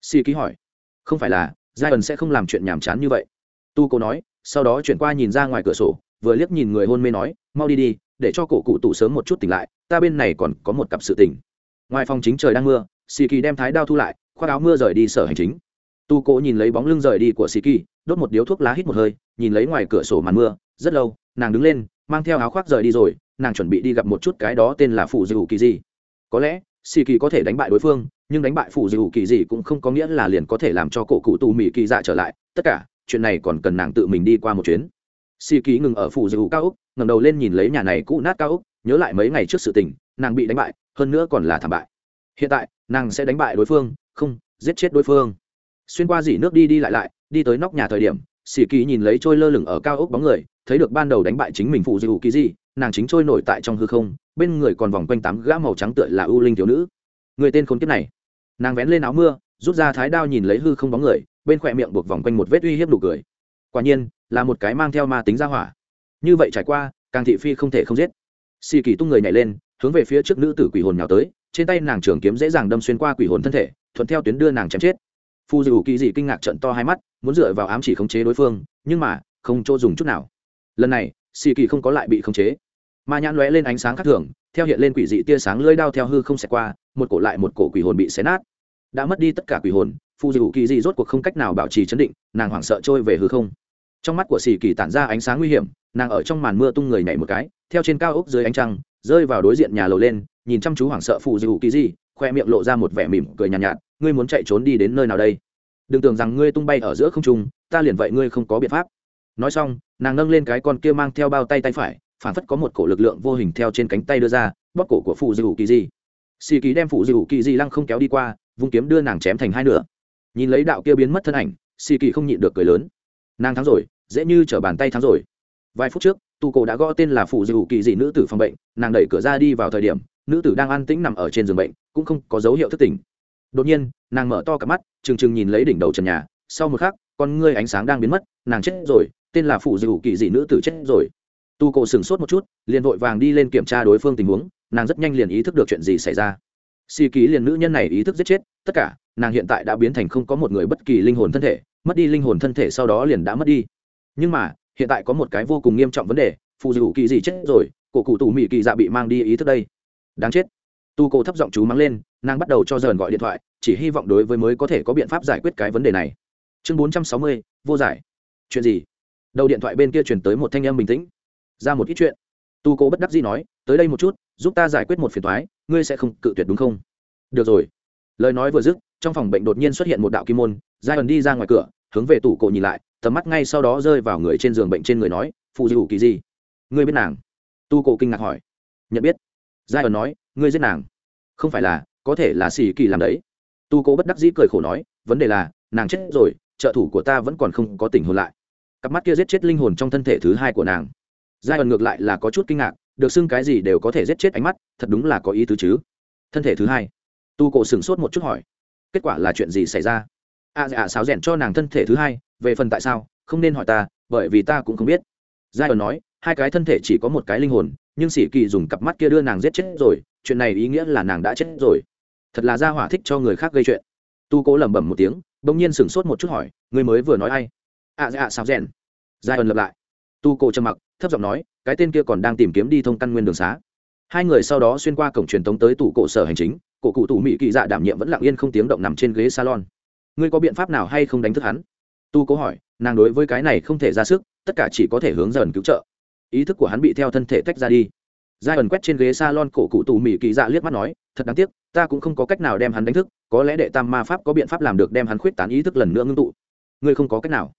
Xì kỳ hỏi không phải là giai ẩn sẽ không làm chuyện nhàm chán như vậy. Tu cố nói, sau đó chuyển qua nhìn ra ngoài cửa sổ, vừa liếc nhìn người hôn mê nói, mau đi đi, để cho cổ cụ tụ sớm một chút tỉnh lại, ta bên này còn có một cặp sự tỉnh ngoài phòng chính trời đang mưa xì kỳ đem thái đao thu lại, khoác áo mưa rời đi sở hành chính. Tu cố nhìn lấy bóng lưng rời đi của xì kỳ đốt một điếu thuốc lá hít một hơi, nhìn lấy ngoài cửa sổ màn mưa, rất lâu, nàng đứng lên, mang theo áo khoác rời đi rồi, nàng chuẩn bị đi gặp một chút cái đó tên là phụ dư kỳ gì có lẽ xì kỳ có thể đánh bại đối phương nhưng đánh bại phụ dù kỳ gì cũng không có nghĩa là liền có thể làm cho cổ cụ tù mỹ kỳ dạ trở lại. Tất cả, chuyện này còn cần nàng tự mình đi qua một chuyến. Xì kỳ ngừng ở phụ dù cao úc ngẩng đầu lên nhìn lấy nhà này cũ nát cao úc nhớ lại mấy ngày trước sự tình, nàng bị đánh bại, hơn nữa còn là thảm bại. Hiện tại, nàng sẽ đánh bại đối phương, không, giết chết đối phương. Xuyên qua dỉ nước đi đi lại lại, đi tới nóc nhà thời điểm, xì kỳ nhìn lấy trôi lơ lửng ở cao ốc bóng người, thấy được ban đầu đánh bại chính mình phụ dư kỳ gì, nàng chính trôi nổi tại trong hư không, bên người còn vòng quanh tám gã màu trắng tựa là ưu linh thiếu nữ. Người tên khốn kiếp này nàng vén lên áo mưa, rút ra thái đao nhìn lấy hư không bóng người, bên khỏe miệng buộc vòng quanh một vết uy hiếp đủ cười. Quả nhiên, là một cái mang theo ma tính ra hỏa. Như vậy trải qua, càng thị phi không thể không giết. Xì kỳ tung người nhảy lên, hướng về phía trước nữ tử quỷ hồn nhào tới, trên tay nàng trường kiếm dễ dàng đâm xuyên qua quỷ hồn thân thể, thuận theo tuyến đưa nàng chém chết. Phu dù kỳ dị kinh ngạc trận to hai mắt, muốn dựa vào ám chỉ khống chế đối phương, nhưng mà, không chỗ dùng chút nào. Lần này, xì kỳ không có lại bị khống chế. Ma nhãn lóe lên ánh sáng khác thường, theo hiện lên quỷ dị tia sáng lưỡi đao theo hư không xẹt qua một cổ lại một cổ quỷ hồn bị xé nát. Đã mất đi tất cả quỷ hồn phù dù kỳ dị rốt cuộc không cách nào bảo trì chấn định nàng hoảng sợ trôi về hư không. Trong mắt của xì kỳ tản ra ánh sáng nguy hiểm nàng ở trong màn mưa tung người nhảy một cái theo trên cao ốc dưới ánh trăng rơi vào đối diện nhà lầu lên nhìn chăm chú hoảng sợ phù dù kỳ dị khoe miệng lộ ra một vẻ mỉm cười nhàn nhạt, nhạt ngươi muốn chạy trốn đi đến nơi nào đây? Đừng tưởng rằng ngươi tung bay ở giữa không trung ta liền vậy ngươi không có biện pháp. Nói xong nàng nâng lên cái con kia mang theo bao tay tay phải phản phất có một cổ lực lượng vô hình theo trên cánh tay đưa ra bóp cổ của phù dư kỳ di xì ký đem phụ dư kỳ di lăng không kéo đi qua, vung kiếm đưa nàng chém thành hai nửa. Nhìn lấy đạo kia biến mất thân ảnh, xì kỳ không nhịn được cười lớn. Nàng thắng rồi, dễ như t bàn tay thắng rồi. Vài phút trước tu cổ đã gõ tên là phụ dư kỳ dị nữ tử phòng bệnh, nàng đẩy cửa ra đi vào thời điểm, nữ tử đang an tĩnh nằm ở trên giường bệnh, cũng không có dấu hiệu thức tỉnh. Đột nhiên, nàng mở to cả mắt, trừng trừng nhìn lấy đỉnh đầu trần nhà. Sau một khắc, con ngươi ánh sáng đang biến mất, nàng chết rồi, tên là phụ dư kỳ dị nữ tử chết rồi. Tu cổ sửng sốt một chút, liền vội vàng đi lên kiểm tra đối phương tình huống nàng rất nhanh liền ý thức được chuyện gì xảy ra. Si ký liền nữ nhân này ý thức giết chết, tất cả, nàng hiện tại đã biến thành không có một người bất kỳ linh hồn thân thể, mất đi linh hồn thân thể sau đó liền đã mất đi. Nhưng mà, hiện tại có một cái vô cùng nghiêm trọng vấn đề phù dù kỳ gì chết rồi, cổ cụ tù mỹ kỳ dạ bị mang đi ý thức đây. Đáng chết. Tu cổ thấp giọng chú mắng lên, nàng bắt đầu cho dần gọi điện thoại, chỉ hy vọng đối với mới có thể có biện pháp giải quyết cái vấn đề này. Chương bốn trăm sáu mươi, vô giải. Chuyện gì? Đầu điện thoại bên kia truyền tới một thanh âm bình tĩnh. Ra một ít chuyện tu cố bất đắc dĩ nói, tới đây một chút, giúp ta giải quyết một phiền thoái ngươi sẽ không cự tuyệt đúng không? Được rồi. Lời nói vừa dứt, trong phòng bệnh đột nhiên xuất hiện một đạo kim môn giai ẩn đi ra ngoài cửa, hướng về tủ cổ nhìn lại, tầm mắt ngay sau đó rơi vào người trên giường bệnh trên người nói, phụ dù kỳ gì ngươi biết nàng? Tu cổ kinh ngạc hỏi. Nhận biết. Giai ẩn nói, ngươi giết nàng? Không phải là, có thể là xì kỳ làm đấy. Tu Cố bất đắc dĩ cười khổ nói, vấn đề là, nàng chết rồi, trợ thủ của ta vẫn còn không có tình hồn lại. Cặp mắt kia giết chết linh hồn trong thân thể thứ hai của nàng giai ẩn ngược lại là có chút kinh ngạc, được xưng cái gì đều có thể giết chết ánh mắt, thật đúng là có ý tứ chứ. Thân thể thứ hai. Tu cổ sửng sốt một chút hỏi. Kết quả là chuyện gì xảy ra? A dạ sáo rèn cho nàng thân thể thứ hai, về phần tại sao, không nên hỏi ta, bởi vì ta cũng không biết. Giai ẩn nói, hai cái thân thể chỉ có một cái linh hồn, nhưng sĩ kỳ dùng cặp mắt kia đưa nàng giết chết rồi, chuyện này ý nghĩa là nàng đã chết rồi. Thật là ra hỏa thích cho người khác gây chuyện. Tu cố lẩm bẩm một tiếng, bỗng nhiên sửng sốt một chút hỏi người mới vừa nói ai? A dạ sao rèn. Giai ẩn lập lại. Tu cổ trầm mặc thấp giọng nói, cái tên kia còn đang tìm kiếm đi thông căn nguyên đường xá. Hai người sau đó xuyên qua cổng truyền tống tới tủ cổ sở hành chính, cổ cụ tủ mỹ kỳ dạ đảm nhiệm vẫn lặng yên không tiếng động nằm trên ghế salon. Ngươi có biện pháp nào hay không đánh thức hắn? Tu cố hỏi, nàng đối với cái này không thể ra sức, tất cả chỉ có thể hướng dần cứu trợ. Ý thức của hắn bị theo thân thể tách ra đi. Giai ẩn quét trên ghế salon cổ cụ tù mỹ kỳ dạ liếc mắt nói, thật đáng tiếc, ta cũng không có cách nào đem hắn đánh thức, có lẽ đệ tam ma pháp có biện pháp làm được đem hắn khuyết tán ý thức lần nữa ngưng tụ. Ngươi không có cách nào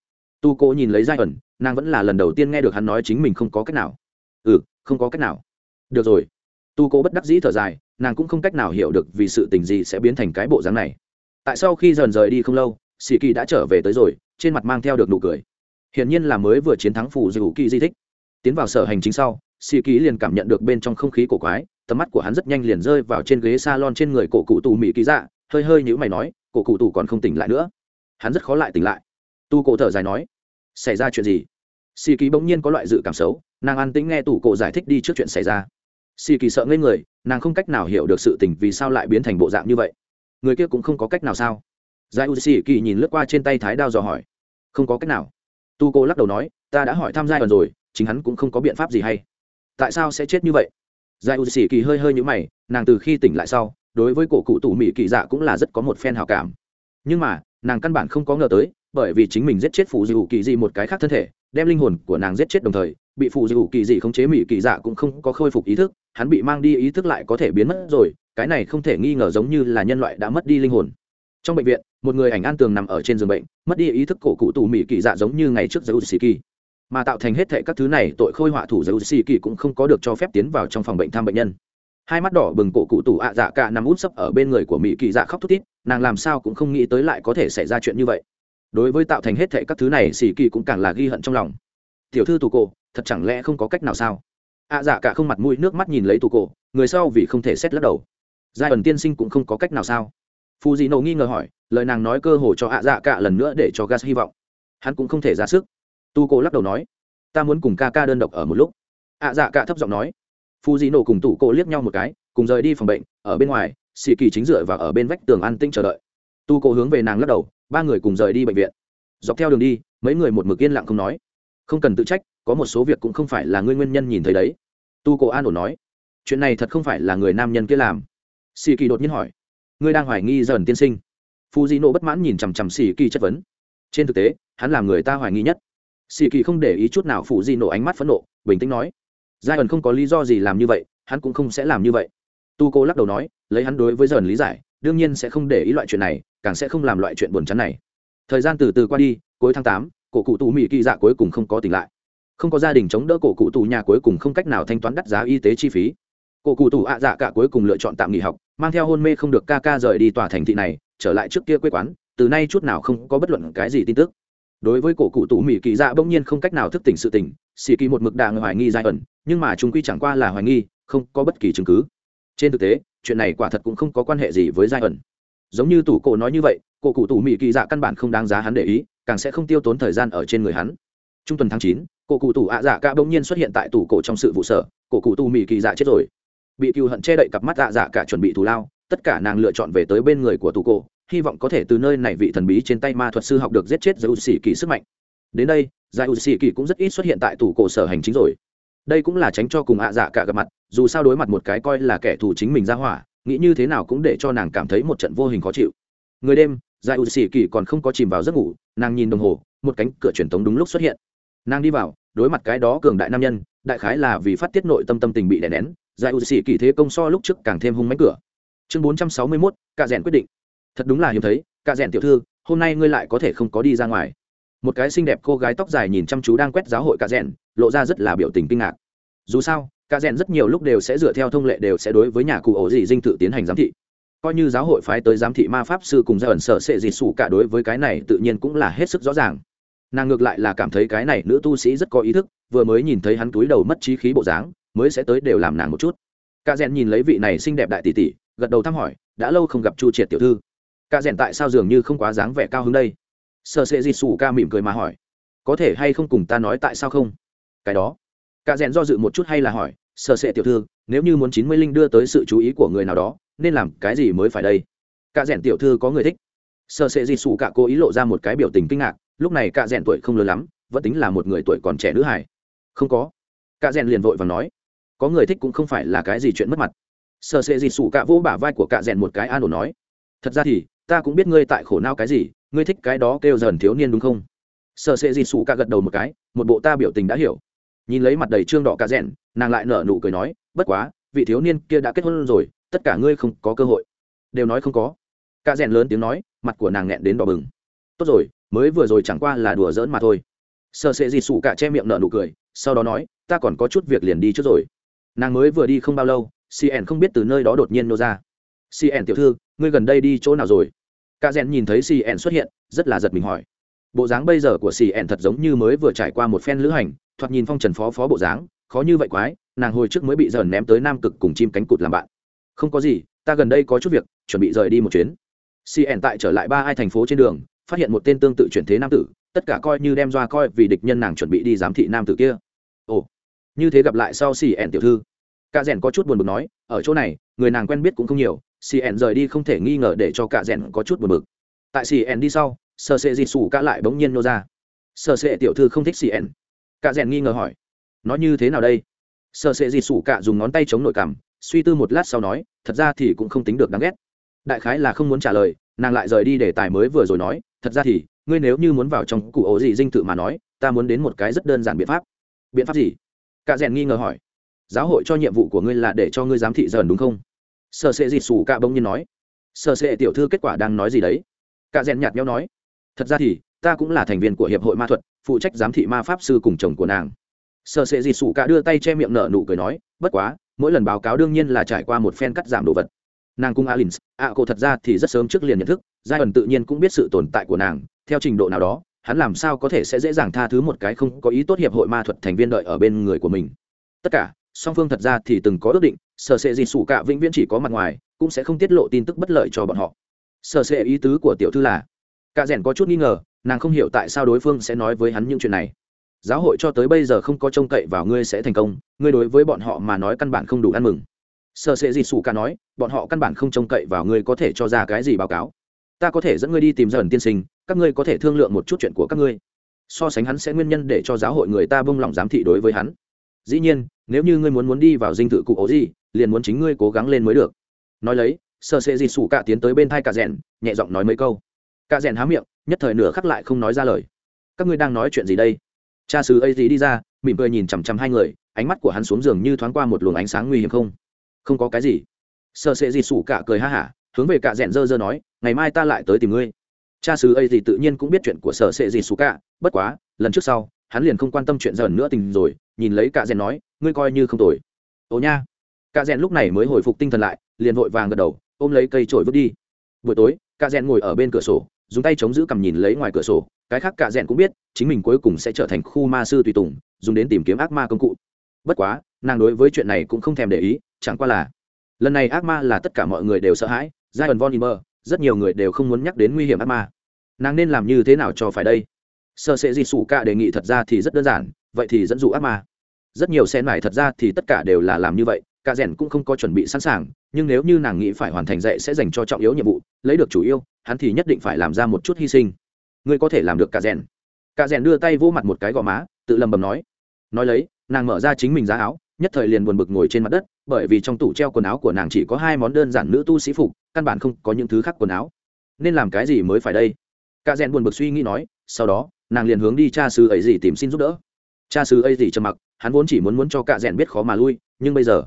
tu cô nhìn lấy giai ẩn, nàng vẫn là lần đầu tiên nghe được hắn nói chính mình không có cách nào. Ừ không có cách nào. Được rồi. Tu cô bất đắc dĩ thở dài, nàng cũng không cách nào hiểu được vì sự tình gì sẽ biến thành cái bộ dáng này. Tại sau khi dần rời đi không lâu, sĩ kỳ đã trở về tới rồi, trên mặt mang theo được nụ cười. Hiển nhiên là mới vừa chiến thắng phù dù kỳ di thích. Tiến vào sở hành chính sau, sĩ kỳ liền cảm nhận được bên trong không khí cổ quái, tầm mắt của hắn rất nhanh liền rơi vào trên ghế s a lon trên người cổ cụ tù mỹ ký dạ hơi hơi nhữ mày nói, cổ cụ tù còn không tỉnh lại nữa. Hắn rất khó lại tỉnh lại. Tu cổ thở dài nói xảy ra chuyện gì? Sĩ kỳ bỗng nhiên có loại dự cảm xấu, nàng an tĩnh nghe tủ cổ giải thích đi trước chuyện xảy ra. Xì kỳ sợ ngây người, nàng không cách nào hiểu được sự tình vì sao lại biến thành bộ dạng như vậy. Người kia cũng không có cách nào sao? Giải u xì kỳ nhìn lướt qua trên tay thái đao dò hỏi. Không có cách nào. Tu cô lắc đầu nói, ta đã hỏi tham gia rồi, chính hắn cũng không có biện pháp gì hay. Tại sao sẽ chết như vậy? Giải u xì kỳ hơi hơi nhũ mày, nàng từ khi tỉnh lại sau, đối với cổ cụ tủ mỹ kỳ dạ cũng là rất có một phen hào cảm. Nhưng mà, nàng căn bản không có ngờ tới bởi vì chính mình giết chết phụ dù kỳ dị một cái khác thân thể, đem linh hồn của nàng giết chết đồng thời, bị phụ dù kỳ dị khống chế mỹ kỳ dạ cũng không có khôi phục ý thức, hắn bị mang đi ý thức lại có thể biến mất rồi, cái này không thể nghi ngờ giống như là nhân loại đã mất đi linh hồn. Trong bệnh viện, một người ảnh an tường nằm ở trên giường bệnh, mất đi ý thức cổ cụ tù mỹ kỳ dạ giống như ngày trước giới sĩ kỳ mà tạo thành hết thệ các thứ này, tội khôi họa thủ giới sĩ kỳ cũng không có được cho phép tiến vào trong phòng bệnh thăm bệnh nhân. Hai mắt đỏ bừng cổ cụ tù ạ dạ cả nằm út sấp ở bên người của mỹ kỳ dạ khóc thút thít, nàng làm sao cũng không nghĩ tới lại có thể xảy ra chuyện như vậy đối với tạo thành hết thệ các thứ này xì kỳ cũng càng là ghi hận trong lòng. Tiểu thư tù cổ, thật chẳng lẽ không có cách nào sao? Ạ dạ cả không mặt mũi nước mắt nhìn lấy tù cổ, người sau vì không thể xét lắc đầu. Giai ẩn tiên sinh cũng không có cách nào sao? Phù dị nổ nghi ngờ hỏi, lời nàng nói cơ hồ cho ạ dạ cả lần nữa để cho gas hy vọng. Hắn cũng không thể ra sức. Tu cổ lắc đầu nói, ta muốn cùng ca ca đơn độc ở một lúc. Ạ dạ cả thấp giọng nói. Phù dị nổ cùng tủ cổ liếc nhau một cái, cùng rời đi phòng bệnh, ở bên ngoài xì kỳ chính dựa và ở bên vách tường an tinh chờ đợi. Tu cổ hướng về nàng lắc đầu ba người cùng rời đi bệnh viện. Dọc theo đường đi, mấy người một mực yên lặng không nói. Không cần tự trách, có một số việc cũng không phải là ngươi nguyên nhân nhìn thấy đấy. Tu cổ an ổn nói, chuyện này thật không phải là người nam nhân kia làm. Xì kỳ đột nhiên hỏi, ngươi đang hoài nghi dần tiên sinh? Phu di nộ bất mãn nhìn chằm chằm xì kỳ chất vấn, trên thực tế, hắn làm người ta hoài nghi nhất. Xì kỳ không để ý chút nào phụ di nộ ánh mắt phẫn nộ, bình tĩnh nói, giai ẩn không có lý do gì làm như vậy, hắn cũng không sẽ làm như vậy. Tu cô lắc đầu nói, lấy hắn đối với dần lý giải, đương nhiên sẽ không để ý loại chuyện này càng sẽ không làm loại chuyện buồn chán này. Thời gian từ từ qua đi, cuối tháng tám, cổ cụ tù mỹ kỳ dạ cuối cùng không có tỉnh lại. Không có gia đình chống đỡ cổ cụ tù nhà cuối cùng không cách nào thanh toán đắt giá y tế chi phí. Cổ cụ tù ạ dạ cả cuối cùng lựa chọn tạm nghỉ học, mang theo hôn mê không được ca ca rời đi tòa thành thị này, trở lại trước kia quê quán, từ nay chút nào không có bất luận cái gì tin tức. Đối với cổ cụ tù mỹ kỳ dạ bỗng nhiên không cách nào thức tỉnh sự tỉnh xì kỳ một mực đàng hoài nghi giai ẩn, nhưng mà chúng quy chẳng qua là hoài nghi, không có bất kỳ chứng cứ. Trên thực tế, chuyện này quả thật cũng không có quan hệ gì với giai ẩn giống như tủ cổ nói như vậy, cổ cụ tủ mỹ kỳ dạ căn bản không đáng giá hắn để ý, càng sẽ không tiêu tốn thời gian ở trên người hắn. Trung tuần tháng chín, cổ cụ tủ ạ dạ cả bỗng nhiên xuất hiện tại tủ cổ trong sự vụ sở, cổ cụ tù mỹ kỳ dạ chết rồi. Bị cựu hận che đậy cặp mắt ạ dạ cả chuẩn bị thù lao, tất cả nàng lựa chọn về tới bên người của tủ cổ, hy vọng có thể từ nơi này vị thần bí trên tay ma thuật sư học được giết chết giải u sĩ kỳ sức mạnh. Đến đây giải u sĩ kỳ cũng rất ít xuất hiện tại tủ cổ sở hành chính rồi. Đây cũng là tránh cho cùng ạ dạ cả gặp mặt, dù sao đối mặt một cái coi là kẻ thù chính mình ra hỏa nghĩ như thế nào cũng để cho nàng cảm thấy một trận vô hình khó chịu. Người đêm giải u xì kỳ còn không có chìm vào giấc ngủ, nàng nhìn đồng hồ, một cánh cửa truyền thống đúng lúc xuất hiện. Nàng đi vào, đối mặt cái đó cường đại nam nhân, đại khái là vì phát tiết nội tâm tâm tình bị đè nén giải u xì kỳ thế công so lúc trước càng thêm hung mánh cửa. Chương bốn trăm sáu mươi mốt, cạ rẽn quyết định. Thật đúng là hiếm thấy, cạ rẽn tiểu thư, hôm nay ngươi lại có thể không có đi ra ngoài. Một cái xinh đẹp cô gái tóc dài nhìn chăm chú đang quét giáo hội cạ rẽn lộ ra rất là biểu tình kinh ngạc. Dù sao cả rèn rất nhiều lúc đều sẽ dựa theo thông lệ đều sẽ đối với nhà cụ ổ dị dinh tự tiến hành giám thị. Coi như giáo hội phái tới giám thị ma pháp sư cùng gia ẩn sở sệ dị sủ cả đối với cái này tự nhiên cũng là hết sức rõ ràng. Nàng ngược lại là cảm thấy cái này nữ tu sĩ rất có ý thức, vừa mới nhìn thấy hắn túi đầu mất trí khí bộ dáng, mới sẽ tới đều làm nàng một chút. Cả rèn nhìn lấy vị này xinh đẹp đại tỷ tỷ, gật đầu thăm hỏi, đã lâu không gặp chu triệt tiểu thư. Cả rèn tại sao dường như không quá dáng vẻ cao hứng đây? Sợ sệ dị sủ ca mỉm cười mà hỏi, có thể hay không cùng ta nói tại sao không? Cái đó cả rèn do dự một chút hay là hỏi sợ sệ tiểu thư, nếu như muốn chín mươi linh đưa tới sự chú ý của người nào đó, nên làm cái gì mới phải đây? Cả rèn tiểu thư có người thích. Sợ sệ dị sụ cả cố ý lộ ra một cái biểu tình kinh ngạc, lúc này cả rèn tuổi không lớn lắm, vẫn tính là một người tuổi còn trẻ nữ hải không có. Cả rèn liền vội và nói, có người thích cũng không phải là cái gì chuyện mất mặt. Sợ sệ dị sụ cả vỗ bả vai của cả rèn một cái an ổn nói, thật ra thì, ta cũng biết ngươi tại khổ não cái gì, ngươi thích cái đó kêu dần thiếu niên đúng không? Sợ sệ dị sụ cả gật đầu một cái, một bộ ta biểu tình đã hiểu nhìn lấy mặt đầy trương đỏ cả rèn, nàng lại nở nụ cười nói, bất quá, vị thiếu niên kia đã kết hôn rồi, tất cả ngươi không có cơ hội. Đều nói không có. Cả rèn lớn tiếng nói, mặt của nàng nghẹn đến đỏ bừng. Tốt rồi, mới vừa rồi chẳng qua là đùa giỡn mà thôi. Sợ sệ gì sủ cả che miệng nở nụ cười, sau đó nói, ta còn có chút việc liền đi trước rồi. Nàng mới vừa đi không bao lâu cn không biết từ nơi đó đột nhiên nô ra. Cn tiểu thư, ngươi gần đây đi chỗ nào rồi? Cả rèn nhìn thấy cn xuất hiện, rất là giật mình hỏi. Bộ dáng bây giờ của cn thật giống như mới vừa trải qua một phen lữ hành thoạt nhìn phong trần phó phó bộ dáng, khó như vậy quái, nàng hồi trước mới bị dởn ném tới nam cực cùng chim cánh cụt làm bạn. Không có gì, ta gần đây có chút việc, chuẩn bị rời đi một chuyến. Cn tại trở lại ba hai thành phố trên đường, phát hiện một tên tương tự chuyển thế nam tử, tất cả coi như đem doa coi vì địch nhân nàng chuẩn bị đi giám thị nam tử kia. Ồ, như thế gặp lại sau cn tiểu thư. Cả rèn có chút buồn bực nói, ở chỗ này, người nàng quen biết cũng không nhiều cn rời đi không thể nghi ngờ để cho cả rèn có chút buồn bực. Tại cn đi sau sơ sệ dịt sủ cả lại bỗng nhiên nô ra. Sơ sệ tiểu thư không thích cn cạ cả rèn nghi ngờ hỏi, nó như thế nào đây? Sợ sệ dịt sủ cả dùng ngón tay chống nội cằm suy tư một lát sau nói, thật ra thì cũng không tính được đáng ghét. Đại khái là không muốn trả lời, nàng lại rời đi để tài mới vừa rồi nói, thật ra thì, ngươi nếu như muốn vào trong cụ ổ gì dinh thự mà nói, ta muốn đến một cái rất đơn giản biện pháp. Biện pháp gì? Cả rèn nghi ngờ hỏi, giáo hội cho nhiệm vụ của ngươi là để cho ngươi giám thị dần, đúng không? Sợ sệ dịt sủ cả bỗng nhiên nói sợ sệ tiểu thư kết quả đang nói gì đấy? Cả rèn nhạt nhau nói, thật ra thì ta cũng là thành viên của hiệp hội ma thuật phụ trách giám thị ma pháp sư cùng chồng của nàng. Sợ sệ dịt sủ cả đưa tay che miệng nở nụ cười nói bất quá mỗi lần báo cáo đương nhiên là trải qua một phen cắt giảm đồ vật. Nàng cung alin ạ à, cô thật ra thì rất sớm trước liền nhận thức giai ẩn tự nhiên cũng biết sự tồn tại của nàng theo trình độ nào đó hắn làm sao có thể sẽ dễ dàng tha thứ một cái không có ý tốt hiệp hội ma thuật thành viên đợi ở bên người của mình. Tất cả song phương thật ra thì từng có ước định sở sệ gì sủ cả vĩnh viễn chỉ có mặt ngoài cũng sẽ không tiết lộ tin tức bất lợi cho bọn họ. Sở sệ ý tứ của tiểu thư là cả rèn có chút nghi ngờ, nàng không hiểu tại sao đối phương sẽ nói với hắn những chuyện này. Giáo hội cho tới bây giờ không có trông cậy vào ngươi sẽ thành công, ngươi đối với bọn họ mà nói căn bản không đủ ăn mừng. Sợ sẽ gì sủ cả nói, bọn họ căn bản không trông cậy vào ngươi có thể cho ra cái gì báo cáo. Ta có thể dẫn ngươi đi tìm dần tiên sinh, các ngươi có thể thương lượng một chút chuyện của các ngươi. So sánh hắn sẽ nguyên nhân để cho giáo hội người ta bông lòng giám thị đối với hắn. Dĩ nhiên, nếu như ngươi muốn muốn đi vào dinh thự cụ ố gì liền muốn chính ngươi cố gắng lên mới được. Nói lấy sợ sẽ gì sủ cả tiến tới bên thai cả rèn, nhẹ giọng nói mấy câu cả rèn há miệng, nhất thời nửa khắc lại không nói ra lời. Các ngươi đang nói chuyện gì đây? Cha sứ ấy gì đi ra, mỉm cười nhìn chằm chằm hai người, ánh mắt của hắn xuống giường như thoáng qua một luồng ánh sáng nguy hiểm không? Không có cái gì. Sợ sệ gì sủ cả cười ha hả, hướng về cả rèn dơ dơ nói, ngày mai ta lại tới tìm ngươi. Cha sứ ấy gì tự nhiên cũng biết chuyện của sở sệ gì sủ cả, bất quá, lần trước sau, hắn liền không quan tâm chuyện dần nữa tình rồi, nhìn lấy cả rèn nói, ngươi coi như không tồi. Ồ nha. Cả rèn lúc này mới hồi phục tinh thần lại, liền vội vàng gật đầu, ôm lấy cây trổi vứt đi. Buổi tối, cả rèn ngồi ở bên cửa sổ dùng tay chống giữ cầm nhìn lấy ngoài cửa sổ, cái khác cả rẽn cũng biết, chính mình cuối cùng sẽ trở thành khu ma sư tùy tùng, dùng đến tìm kiếm ác ma công cụ. Bất quá, nàng đối với chuyện này cũng không thèm để ý, chẳng qua là, lần này ác ma là tất cả mọi người đều sợ hãi giai ẩn von imer rất nhiều người đều không muốn nhắc đến nguy hiểm ác ma. Nàng nên làm như thế nào cho phải đây? Sơ sẽ di sủ cả đề nghị thật ra thì rất đơn giản, vậy thì dẫn dụ ác ma. Rất nhiều sen mải thật ra thì tất cả đều là làm như vậy cả rèn cũng không có chuẩn bị sẵn sàng, nhưng nếu như nàng nghĩ phải hoàn thành dạy sẽ dành cho trọng yếu nhiệm vụ, lấy được chủ yêu, hắn thì nhất định phải làm ra một chút hy sinh. Ngươi có thể làm được cả rèn. Cả rèn đưa tay vô mặt một cái gò má, tự lầm bầm nói. Nói lấy, nàng mở ra chính mình giá áo, nhất thời liền buồn bực ngồi trên mặt đất, bởi vì trong tủ treo quần áo của nàng chỉ có hai món đơn giản nữ tu sĩ phục, căn bản không có những thứ khác quần áo. Nên làm cái gì mới phải đây? Cả rèn buồn bực suy nghĩ nói, sau đó, nàng liền hướng đi cha sư ấy gì tìm xin giúp đỡ. Cha sứ ấy gì trầm mặc, hắn vốn chỉ muốn muốn cho cả rèn biết khó mà lui, nhưng bây giờ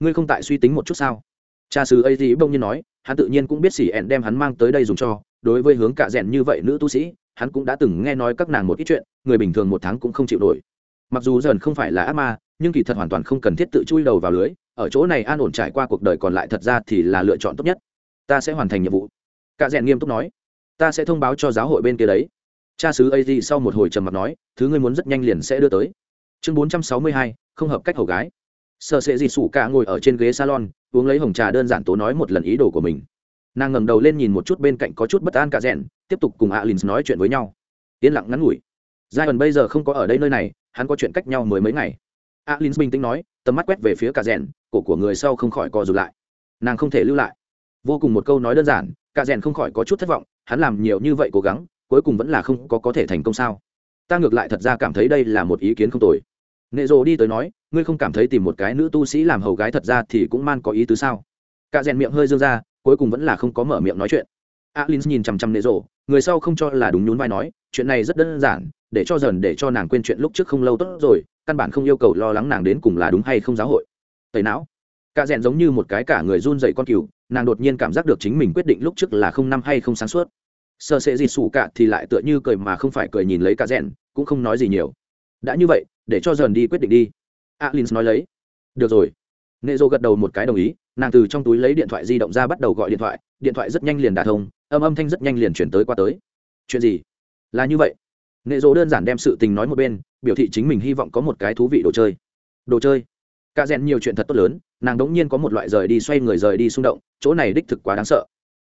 ngươi không tại suy tính một chút sao? Cha sứ ấy thì bỗng nhiên nói, hắn tự nhiên cũng biết xỉ ẹn đem hắn mang tới đây dùng cho. Đối với hướng cạ rẽn như vậy nữ tu sĩ, hắn cũng đã từng nghe nói các nàng một ít chuyện, người bình thường một tháng cũng không chịu nổi. Mặc dù dần không phải là ác ma, nhưng kỳ thật hoàn toàn không cần thiết tự chui đầu vào lưới, ở chỗ này an ổn trải qua cuộc đời còn lại thật ra thì là lựa chọn tốt nhất. Ta sẽ hoàn thành nhiệm vụ. Cạ rẽn nghiêm túc nói. Ta sẽ thông báo cho giáo hội bên kia đấy. Cha sứ az sau một hồi trầm mặc nói, thứ ngươi muốn rất nhanh liền sẽ đưa tới. Chương bốn trăm sáu mươi hai, không hợp cách hầu gái sợ Sệ dì sủ cả ngồi ở trên ghế salon, uống lấy hồng trà đơn giản tố nói một lần ý đồ của mình. Nàng ngẩng đầu lên nhìn một chút bên cạnh có chút bất an cả rẽn tiếp tục cùng alin nói chuyện với nhau. Yên lặng ngắn ngủi. Giai ẩn bây giờ không có ở đây nơi này, hắn có chuyện cách nhau mới mấy ngày. Alin bình tĩnh nói, tầm mắt quét về phía cả rẽn cổ của người sau không khỏi co rụt lại. Nàng không thể lưu lại. Vô cùng một câu nói đơn giản, cả rẽn không khỏi có chút thất vọng, hắn làm nhiều như vậy cố gắng, cuối cùng vẫn là không có có thể thành công sao? Ta ngược lại thật ra cảm thấy đây là một ý kiến không tồi. Nệ rồ đi tới nói ngươi không cảm thấy tìm một cái nữ tu sĩ làm hầu gái thật ra thì cũng man có ý tứ sao? Cả rèn miệng hơi dương ra, cuối cùng vẫn là không có mở miệng nói chuyện. Alin nhìn chằm chằm nệ rộ, người sau không cho là đúng nhún vai nói, chuyện này rất đơn giản, để cho dần để cho nàng quên chuyện lúc trước không lâu tốt rồi, căn bản không yêu cầu lo lắng nàng đến cùng là đúng hay không giáo hội. Tẩy não. Cả rèn giống như một cái cả người run dậy con cừu, nàng đột nhiên cảm giác được chính mình quyết định lúc trước là không năm hay không sáng suốt. Sợ sẽ gì sủ cả thì lại tựa như cười mà không phải cười nhìn lấy cả rèn, cũng không nói gì nhiều. Đã như vậy, để cho dần đi quyết định đi alin nói lấy. Được rồi. Nệ dô gật đầu một cái đồng ý, nàng từ trong túi lấy điện thoại di động ra bắt đầu gọi điện thoại điện thoại rất nhanh liền đả thông, âm âm thanh rất nhanh liền chuyển tới qua tới. Chuyện gì? Là như vậy. Nệ dô đơn giản đem sự tình nói một bên, biểu thị chính mình hy vọng có một cái thú vị đồ chơi. Đồ chơi? Cả rèn nhiều chuyện thật tốt lớn, nàng đống nhiên có một loại rời đi xoay người rời đi xung động, chỗ này đích thực quá đáng sợ.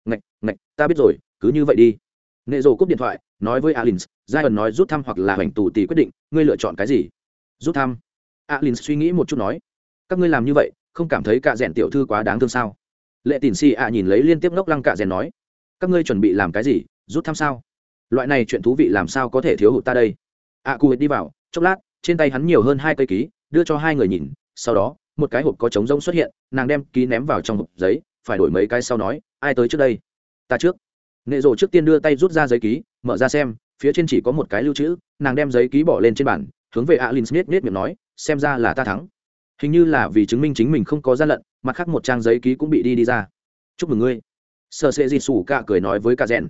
Ngạch ngạch, ta biết rồi, cứ như vậy đi. Nệ dô cúp điện thoại, nói với alin giai ẩn nói rút thăm hoặc là hoành tù tỷ quyết định, ngươi lựa chọn cái gì? Rút thăm alin suy nghĩ một chút nói các ngươi làm như vậy không cảm thấy cả rèn tiểu thư quá đáng thương sao? Lệ tìn si ạ nhìn lấy liên tiếp ngốc lăng cả rèn nói các ngươi chuẩn bị làm cái gì rút thăm sao? Loại này chuyện thú vị làm sao có thể thiếu hụt ta đây? A à, đi vào chốc lát trên tay hắn nhiều hơn hai cây ký đưa cho hai người nhìn sau đó một cái hộp có trống rông xuất hiện nàng đem ký ném vào trong hộp giấy phải đổi mấy cái sau nói ai tới trước đây? Ta trước. Nệ rộ trước tiên đưa tay rút ra giấy ký mở ra xem phía trên chỉ có một cái lưu trữ nàng đem giấy ký bỏ lên trên bàn hướng về alin smith nết miệng nói, xem ra là ta thắng. Hình như là vì chứng minh chính mình không có gian lận, mặt khác một trang giấy ký cũng bị đi đi ra. Chúc mừng ngươi. Sợ sệ di sủ cả cười nói với cả rèn.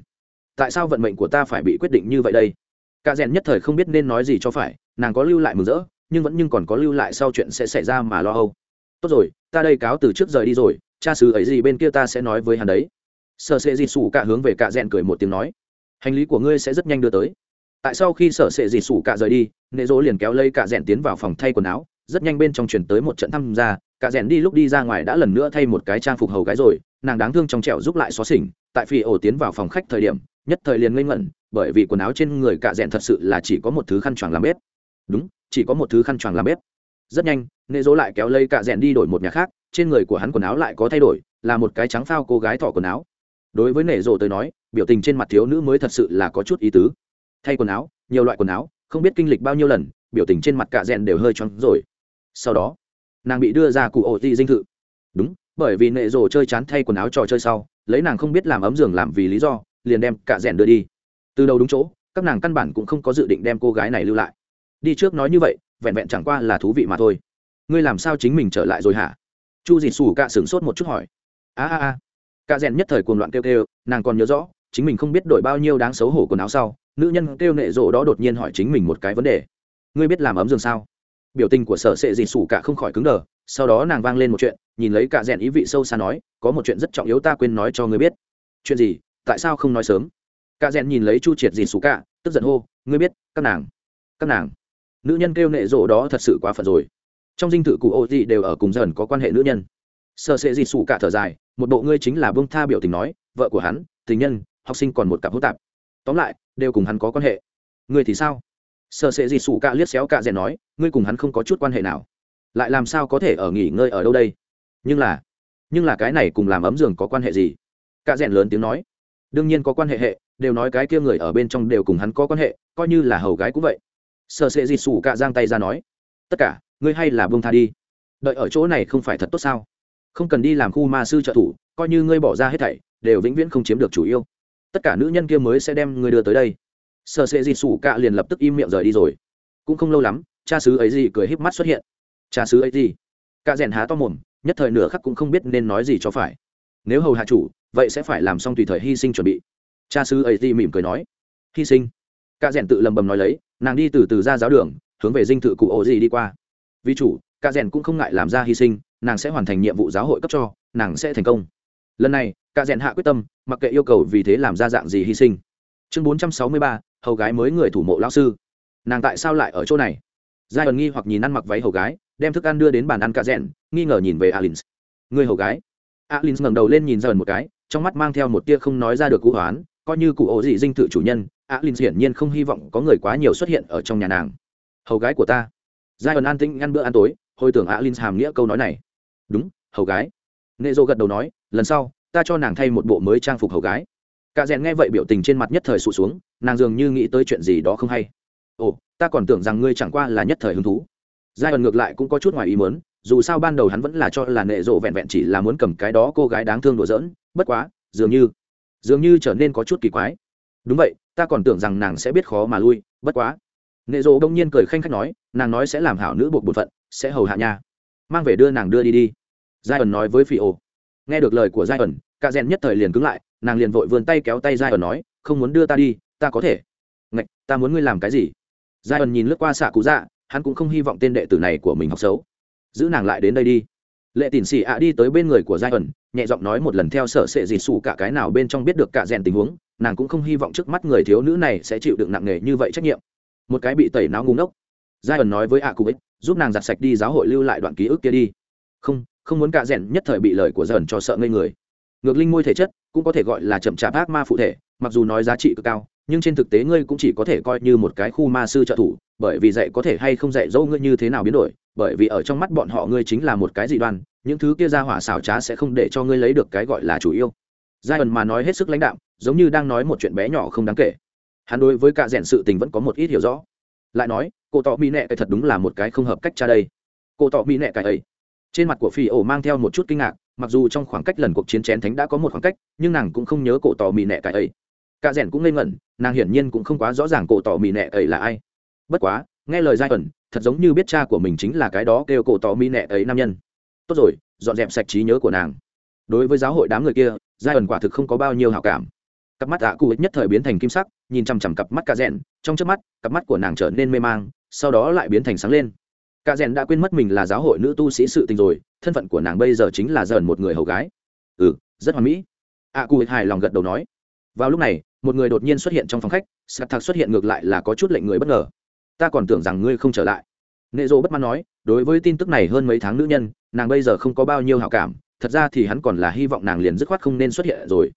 Tại sao vận mệnh của ta phải bị quyết định như vậy đây? Cả rèn nhất thời không biết nên nói gì cho phải, nàng có lưu lại mừng rỡ, nhưng vẫn nhưng còn có lưu lại sau chuyện sẽ xảy ra mà lo âu. Tốt rồi, ta đây cáo từ trước rời đi rồi, cha sứ ấy gì bên kia ta sẽ nói với hắn đấy. Sở sệ dịt sủ cả hướng về cạ rẽn cười một tiếng nói. Hành lý của ngươi sẽ rất nhanh đưa tới tại sau khi sở sệ dì sủ cả rời đi, nệ dỗ liền kéo lấy cạ rẽn tiến vào phòng thay quần áo, rất nhanh bên trong chuyển tới một trận thăm ra cạ rẽn đi lúc đi ra ngoài đã lần nữa thay một cái trang phục hầu gái rồi, nàng đáng thương trong trẻo giúp lại xóa xỉnh tại phi ổ tiến vào phòng khách thời điểm, nhất thời liền ngây ngẩn, bởi vì quần áo trên người cạ rẽn thật sự là chỉ có một thứ khăn choàng làm bếp. Đúng, chỉ có một thứ khăn choàng làm bếp. Rất nhanh, nệ dỗ lại kéo lấy cạ rẽn đi đổi một nhà khác, trên người của hắn quần áo lại có thay đổi, là một cái trắng phao cô gái thỏ quần áo. Đối với nệ dỗ tới nói, biểu tình trên mặt thiếu nữ mới thật sự là có chút ý tứ thay quần áo, nhiều loại quần áo, không biết kinh lịch bao nhiêu lần, biểu tình trên mặt cạ rẽn đều hơi choáng rồi. Sau đó, nàng bị đưa ra cụ ổ ti dinh thự. Đúng, bởi vì nệ rồ chơi chán thay quần áo trò chơi sau, lấy nàng không biết làm ấm giường làm vì lý do, liền đem cạ rẽn đưa đi. Từ đầu đúng chỗ, các nàng căn bản cũng không có dự định đem cô gái này lưu lại. Đi trước nói như vậy, vẹn vẹn chẳng qua là thú vị mà thôi. Ngươi làm sao chính mình trở lại rồi hả? Chu dịt xù cạ sửng sốt một chút hỏi. A a a. Cả rèn nhất thời cuồng loạn kêu kêu, nàng còn nhớ rõ, chính mình không biết đổi bao nhiêu đáng xấu hổ quần áo sau nữ nhân kêu nệ rộ đó đột nhiên hỏi chính mình một cái vấn đề. Ngươi biết làm ấm giường sao? Biểu tình của sở sệ dì sủ cả không khỏi cứng đờ, sau đó nàng vang lên một chuyện, nhìn lấy cả rèn ý vị sâu xa nói, có một chuyện rất trọng yếu ta quên nói cho ngươi biết. Chuyện gì? Tại sao không nói sớm? Cả rèn nhìn lấy chu triệt dì sủ cả, tức giận hô, ngươi biết, các nàng các nàng, nữ nhân kêu nệ rộ đó thật sự quá phận rồi. Trong dinh thự cụ ô dị đều ở cùng dần có quan hệ nữ nhân. Sợ sệ dì sủ cả thở dài, một bộ ngươi chính là bông tha biểu tình nói, vợ của hắn, tình nhân, học sinh còn một cặp hỗn tạp. Tóm lại đều cùng hắn có quan hệ. Ngươi thì sao? Sợ sệ gì sủ cả liếc xéo cả rèn nói, ngươi cùng hắn không có chút quan hệ nào. Lại làm sao có thể ở nghỉ ngơi ở đâu đây? Nhưng là nhưng là cái này cùng làm ấm giường có quan hệ gì? Cả rèn lớn tiếng nói, đương nhiên có quan hệ hệ, đều nói cái kia người ở bên trong đều cùng hắn có quan hệ, coi như là hầu gái cũng vậy. Sợ sệ gì sủ cả giang tay ra nói, tất cả, ngươi hay là bông tha đi. Đợi ở chỗ này không phải thật tốt sao? Không cần đi làm khu ma sư trợ thủ, coi như ngươi bỏ ra hết thảy, đều vĩnh viễn không chiếm được chủ yêu tất cả nữ nhân kia mới sẽ đem người đưa tới đây. Sợ sệ dì sủ cạ liền lập tức im miệng rời đi rồi. Cũng không lâu lắm, cha sứ ấy gì cười híp mắt xuất hiện. Cha sứ ấy gì? Cả rèn há to mồm, nhất thời nửa khắc cũng không biết nên nói gì cho phải. Nếu hầu hạ chủ, vậy sẽ phải làm xong tùy thời hy sinh chuẩn bị. Cha sứ ấy gì mỉm cười nói. Hy sinh? Cả rèn tự lầm bầm nói lấy, nàng đi từ từ ra giáo đường, hướng về dinh thự cụ ổ gì đi qua. Vì chủ cả rèn cũng không ngại làm ra hy sinh, nàng sẽ hoàn thành nhiệm vụ giáo hội cấp cho, nàng sẽ thành công lần này, cả rèn hạ quyết tâm, mặc kệ yêu cầu vì thế làm ra dạng gì hy sinh. Chương bốn trăm sáu mươi ba, hầu gái mới người thủ mộ lao sư. Nàng tại sao lại ở chỗ này? Giai ẩn nghi hoặc nhìn ăn mặc váy hầu gái, đem thức ăn đưa đến bàn ăn cả rèn, nghi ngờ nhìn về alin người hầu gái. Alin ngẩng đầu lên nhìn dần một cái, trong mắt mang theo một tia không nói ra được cú hoán, coi như cụ ổ dị dinh thự chủ nhân alin hiển nhiên không hy vọng có người quá nhiều xuất hiện ở trong nhà nàng. Hầu gái của ta. Giai ẩn an tĩnh ăn bữa ăn tối, hồi tưởng alin hàm nghĩa câu nói này. Đúng, hầu gái nệ dô gật đầu nói, lần sau, ta cho nàng thay một bộ mới trang phục hầu gái. Cả rèn nghe vậy biểu tình trên mặt nhất thời sụt xuống, nàng dường như nghĩ tới chuyện gì đó không hay. Ồ, ta còn tưởng rằng ngươi chẳng qua là nhất thời hứng thú. Giai ẩn ngược lại cũng có chút ngoài ý mớn dù sao ban đầu hắn vẫn là cho là nệ rộ vẹn vẹn chỉ là muốn cầm cái đó cô gái đáng thương đùa giỡn, bất quá, dường như dường như trở nên có chút kỳ quái. Đúng vậy, ta còn tưởng rằng nàng sẽ biết khó mà lui, bất quá. Nệ rộ đông nhiên cười khanh khách nói, nàng nói sẽ làm hảo nữ buộc bột phận, sẽ hầu hạ nha. Mang về đưa nàng đưa đi đi giai ẩn nói với phi ô nghe được lời của giai ẩn cả rèn nhất thời liền cứng lại, nàng liền vội vươn tay kéo tay giai ẩn nói, không muốn đưa ta đi, ta có thể. Ngạch, ta muốn ngươi làm cái gì? Giai ẩn nhìn lướt qua xạ cụ dạ hắn cũng không hy vọng tên đệ tử này của mình học xấu. Giữ nàng lại đến đây đi. Lệ tỉn xì ạ đi tới bên người của giai ẩn nhẹ giọng nói một lần theo sở sệ dịt xù cả cái nào bên trong biết được cả rèn tình huống, nàng cũng không hy vọng trước mắt người thiếu nữ này sẽ chịu đựng nặng nề như vậy trách nhiệm. Một cái bị tẩy não ngu ngốc. Giai ẩn nói với ạ cụ ích giúp nàng giặt sạch đi giáo hội lưu lại đoạn ký ức kia đi. Không không muốn cả rèn nhất thời bị lời của dần cho sợ ngây người. Ngược linh môi thể chất cũng có thể gọi là chậm chạp ác ma phụ thể, mặc dù nói giá trị cực cao, nhưng trên thực tế ngươi cũng chỉ có thể coi như một cái khu ma sư trợ thủ, bởi vì dạy có thể hay không dạy dỗ ngươi như thế nào biến đổi, bởi vì ở trong mắt bọn họ ngươi chính là một cái dị đoan, những thứ kia ra hỏa xảo trá sẽ không để cho ngươi lấy được cái gọi là chủ yêu. Giai ẩn mà nói hết sức lãnh đạm, giống như đang nói một chuyện bé nhỏ không đáng kể. Hắn đối với cả rèn sự tình vẫn có một ít hiểu rõ. Lại nói, cô tỏ mỹ nệ cái thật đúng là một cái không hợp cách cha đây. Cô tỏ mỹ nệ cái ấy trên mặt của phi ổ mang theo một chút kinh ngạc, mặc dù trong khoảng cách lần cuộc chiến chén thánh đã có một khoảng cách, nhưng nàng cũng không nhớ cổ tỏ mì nẹ cải ấy. Cả rèn cũng ngây ngẩn, nàng hiển nhiên cũng không quá rõ ràng cổ tỏ mì nẹ ấy là ai. Bất quá, nghe lời giai ẩn, thật giống như biết cha của mình chính là cái đó kêu cổ tỏ mì nẹ ấy nam nhân. Tốt rồi, dọn dẹp sạch trí nhớ của nàng. Đối với giáo hội đám người kia, giai ẩn quả thực không có bao nhiêu hảo cảm. Cặp mắt ạ cụ nhất thời biến thành kim sắc, nhìn chằm chằm cặp mắt cả rẽn trong trước mắt, cặp mắt của nàng trở nên mê mang, sau đó lại biến thành sáng lên cả rèn đã quên mất mình là giáo hội nữ tu sĩ sự tình rồi thân phận của nàng bây giờ chính là dần một người hầu gái. Ừ rất hoàn mỹ. A cụ hài lòng gật đầu nói. Vào lúc này một người đột nhiên xuất hiện trong phòng khách sạc thạc xuất hiện ngược lại là có chút lệnh người bất ngờ. Ta còn tưởng rằng ngươi không trở lại. Nệ dỗ bất mãn nói đối với tin tức này hơn mấy tháng nữ nhân nàng bây giờ không có bao nhiêu hảo cảm thật ra thì hắn còn là hy vọng nàng liền dứt khoát không nên xuất hiện rồi.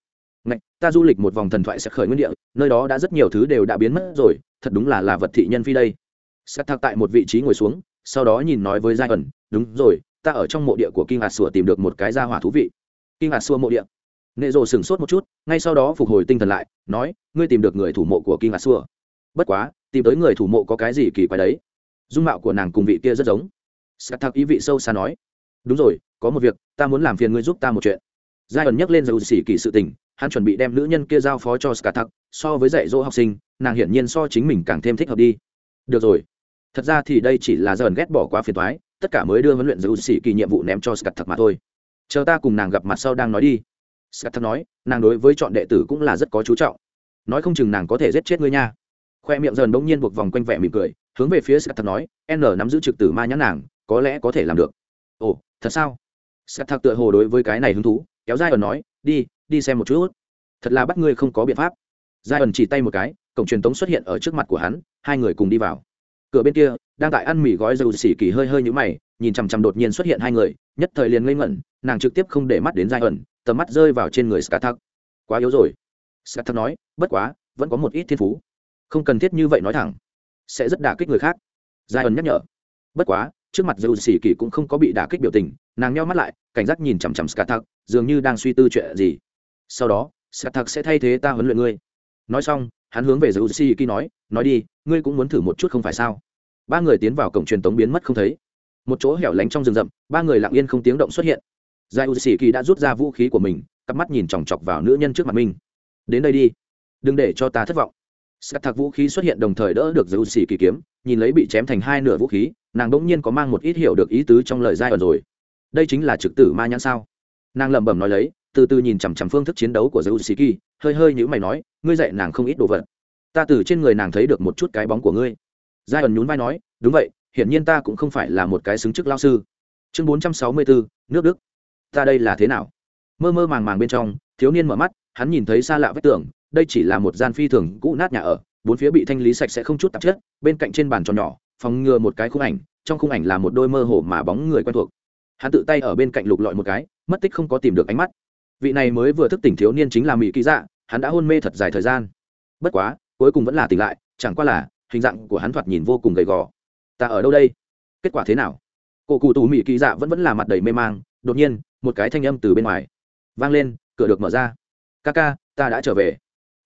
Ngạch, ta du lịch một vòng thần thoại sẽ khởi nguyên địa nơi đó đã rất nhiều thứ đều đã biến mất rồi thật đúng là là vật thị nhân phi đây. Sạc thạc tại một vị trí ngồi xuống sau đó nhìn nói với giai ẩn đúng rồi, ta ở trong mộ địa của kinh hạt sùa tìm được một cái gia hỏa thú vị. Kinh hạt sùa mộ địa. Nệ rồ sửng sốt một chút, ngay sau đó phục hồi tinh thần lại, nói, ngươi tìm được người thủ mộ của kinh hạt sùa bất quá, tìm tới người thủ mộ có cái gì kỳ quái đấy? Dung mạo của nàng cùng vị kia rất giống. Scat thạc ý vị sâu xa nói, đúng rồi, có một việc, ta muốn làm phiền ngươi giúp ta một chuyện. Giai ẩn nhắc lên dầu xỉ kỳ sự tình, hắn chuẩn bị đem nữ nhân kia giao phó cho scathak so với dạy dỗ học sinh, nàng hiển nhiên so chính mình càng thêm thích hợp đi. Được rồi thật ra thì đây chỉ là dần ghét bỏ quá phiền toái, tất cả mới đưa huấn luyện giữ xỉ kỳ nhiệm vụ ném cho scat thật mà thôi. Chờ ta cùng nàng gặp mặt sau đang nói đi. Scat thật nói nàng đối với chọn đệ tử cũng là rất có chú trọng. Nói không chừng nàng có thể giết chết ngươi nha. Khoe miệng dần bỗng nhiên buộc vòng quanh vẻ mỉm cười hướng về phía scat thật nói n nắm giữ trực tử ma nhãn nàng có lẽ có thể làm được. Ồ thật sao? Scat thật tựa hồ đối với cái này hứng thú kéo dai ẩn nói đi đi xem một chút. Thật là bắt ngươi không có biện pháp. Giai ẩn chỉ tay một cái cổng truyền tống xuất hiện ở trước mặt của hắn hai người cùng đi vào cửa bên kia, đang tại ăn mì gói dầu xỉ kỳ hơi hơi nhũ mày, nhìn chằm chằm đột nhiên xuất hiện hai người, nhất thời liền ngây ngẩn, nàng trực tiếp không để mắt đến giai ẩn, tầm mắt rơi vào trên người scathak quá yếu rồi. Scathak nói, bất quá, vẫn có một ít thiên phú. Không cần thiết như vậy nói thẳng. Sẽ rất đả kích người khác. Giai ẩn nhắc nhở. Bất quá, trước mặt dầu xỉ kỳ cũng không có bị đả kích biểu tình, nàng nheo mắt lại, cảnh giác nhìn chằm chằm scathak dường như đang suy tư chuyện gì. Sau đó scathak sẽ thay thế ta huấn luyện ngươi nói xong, hắn hướng về giữ si ki nói nói đi, ngươi cũng muốn thử một chút không phải sao? Ba người tiến vào cổng truyền tống biến mất không thấy. Một chỗ hẻo lánh trong rừng rậm, ba người lặng yên không tiếng động xuất hiện. Giải u sĩ kỳ đã rút ra vũ khí của mình, cặp mắt nhìn chòng chọc vào nữ nhân trước mặt mình. Đến đây đi, đừng để cho ta thất vọng. Sắt thạc vũ khí xuất hiện đồng thời đỡ được dầu xỉ kỳ kiếm, nhìn lấy bị chém thành hai nửa vũ khí, nàng bỗng nhiên có mang một ít hiểu được ý tứ trong lời giai ẩn rồi. Đây chính là trực tử ma nhãn sao? Nàng lẩm bẩm nói lấy từ từ nhìn chằm chằm phương thức chiến đấu của dầu hơi hơi nhữ mày nói, ngươi dạy nàng không ít đồ vật. Ta từ trên người nàng thấy được một chút cái bóng của ngươi. Giai ẩn nhún vai nói, đúng vậy, hiển nhiên ta cũng không phải là một cái xứng chức lao sư. Chương bốn trăm sáu mươi bốn nước đức. Ta đây là thế nào? Mơ mơ màng màng bên trong, thiếu niên mở mắt, hắn nhìn thấy xa lạ vách tường, đây chỉ là một gian phi thường cũ nát nhà ở, bốn phía bị thanh lý sạch sẽ không chút tạp chất, bên cạnh trên bàn tròn nhỏ, phòng ngừa một cái khung ảnh, trong khung ảnh là một đôi mơ hồ mà bóng người quen thuộc. Hắn tự tay ở bên cạnh lục lọi một cái, mất tích không có tìm được ánh mắt vị này mới vừa thức tỉnh thiếu niên chính là mỹ ký dạ hắn đã hôn mê thật dài thời gian. Bất quá, cuối cùng vẫn là tỉnh lại, chẳng qua là, hình dạng của hắn thoạt nhìn vô cùng gầy gò. Ta ở đâu đây? Kết quả thế nào? Cổ cụ tù mỹ kỳ dạ vẫn vẫn là mặt đầy mê mang, đột nhiên, một cái thanh âm từ bên ngoài vang lên, cửa được mở ra. Ca ca, ta đã trở về.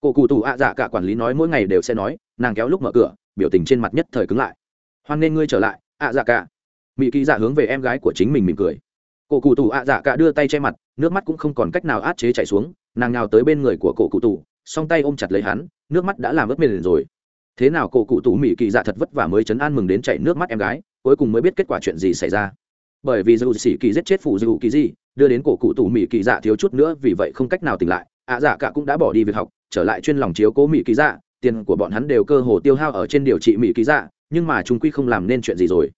Cổ cụ tù ạ dạ cả quản lý nói mỗi ngày đều sẽ nói, nàng kéo lúc mở cửa, biểu tình trên mặt nhất thời cứng lại. Hoan nên ngươi trở lại, ạ dạ cả. Mỹ kỳ dạ hướng về em gái của chính mình mỉm cười cổ cụ tù ạ dạ cả đưa tay che mặt, nước mắt cũng không còn cách nào át chế chảy xuống, nàng nào tới bên người của cổ cụ tù, song tay ôm chặt lấy hắn, nước mắt đã làm ướt mềm rồi. Thế nào cổ cụ tù mỹ kỳ dạ thật vất vả mới chấn an mừng đến chảy nước mắt em gái, cuối cùng mới biết kết quả chuyện gì xảy ra. Bởi vì dù sĩ kỳ giết chết phụ dù kỳ gì, đưa đến cổ cụ tù mỹ kỳ dạ thiếu chút nữa, vì vậy không cách nào tỉnh lại, ạ dạ cả cũng đã bỏ đi việc học, trở lại chuyên lòng chiếu cố mỹ kỳ dạ tiền của bọn hắn đều cơ hồ tiêu hao ở trên điều trị mỹ kỳ dạ nhưng mà chúng quy không làm nên chuyện gì rồi.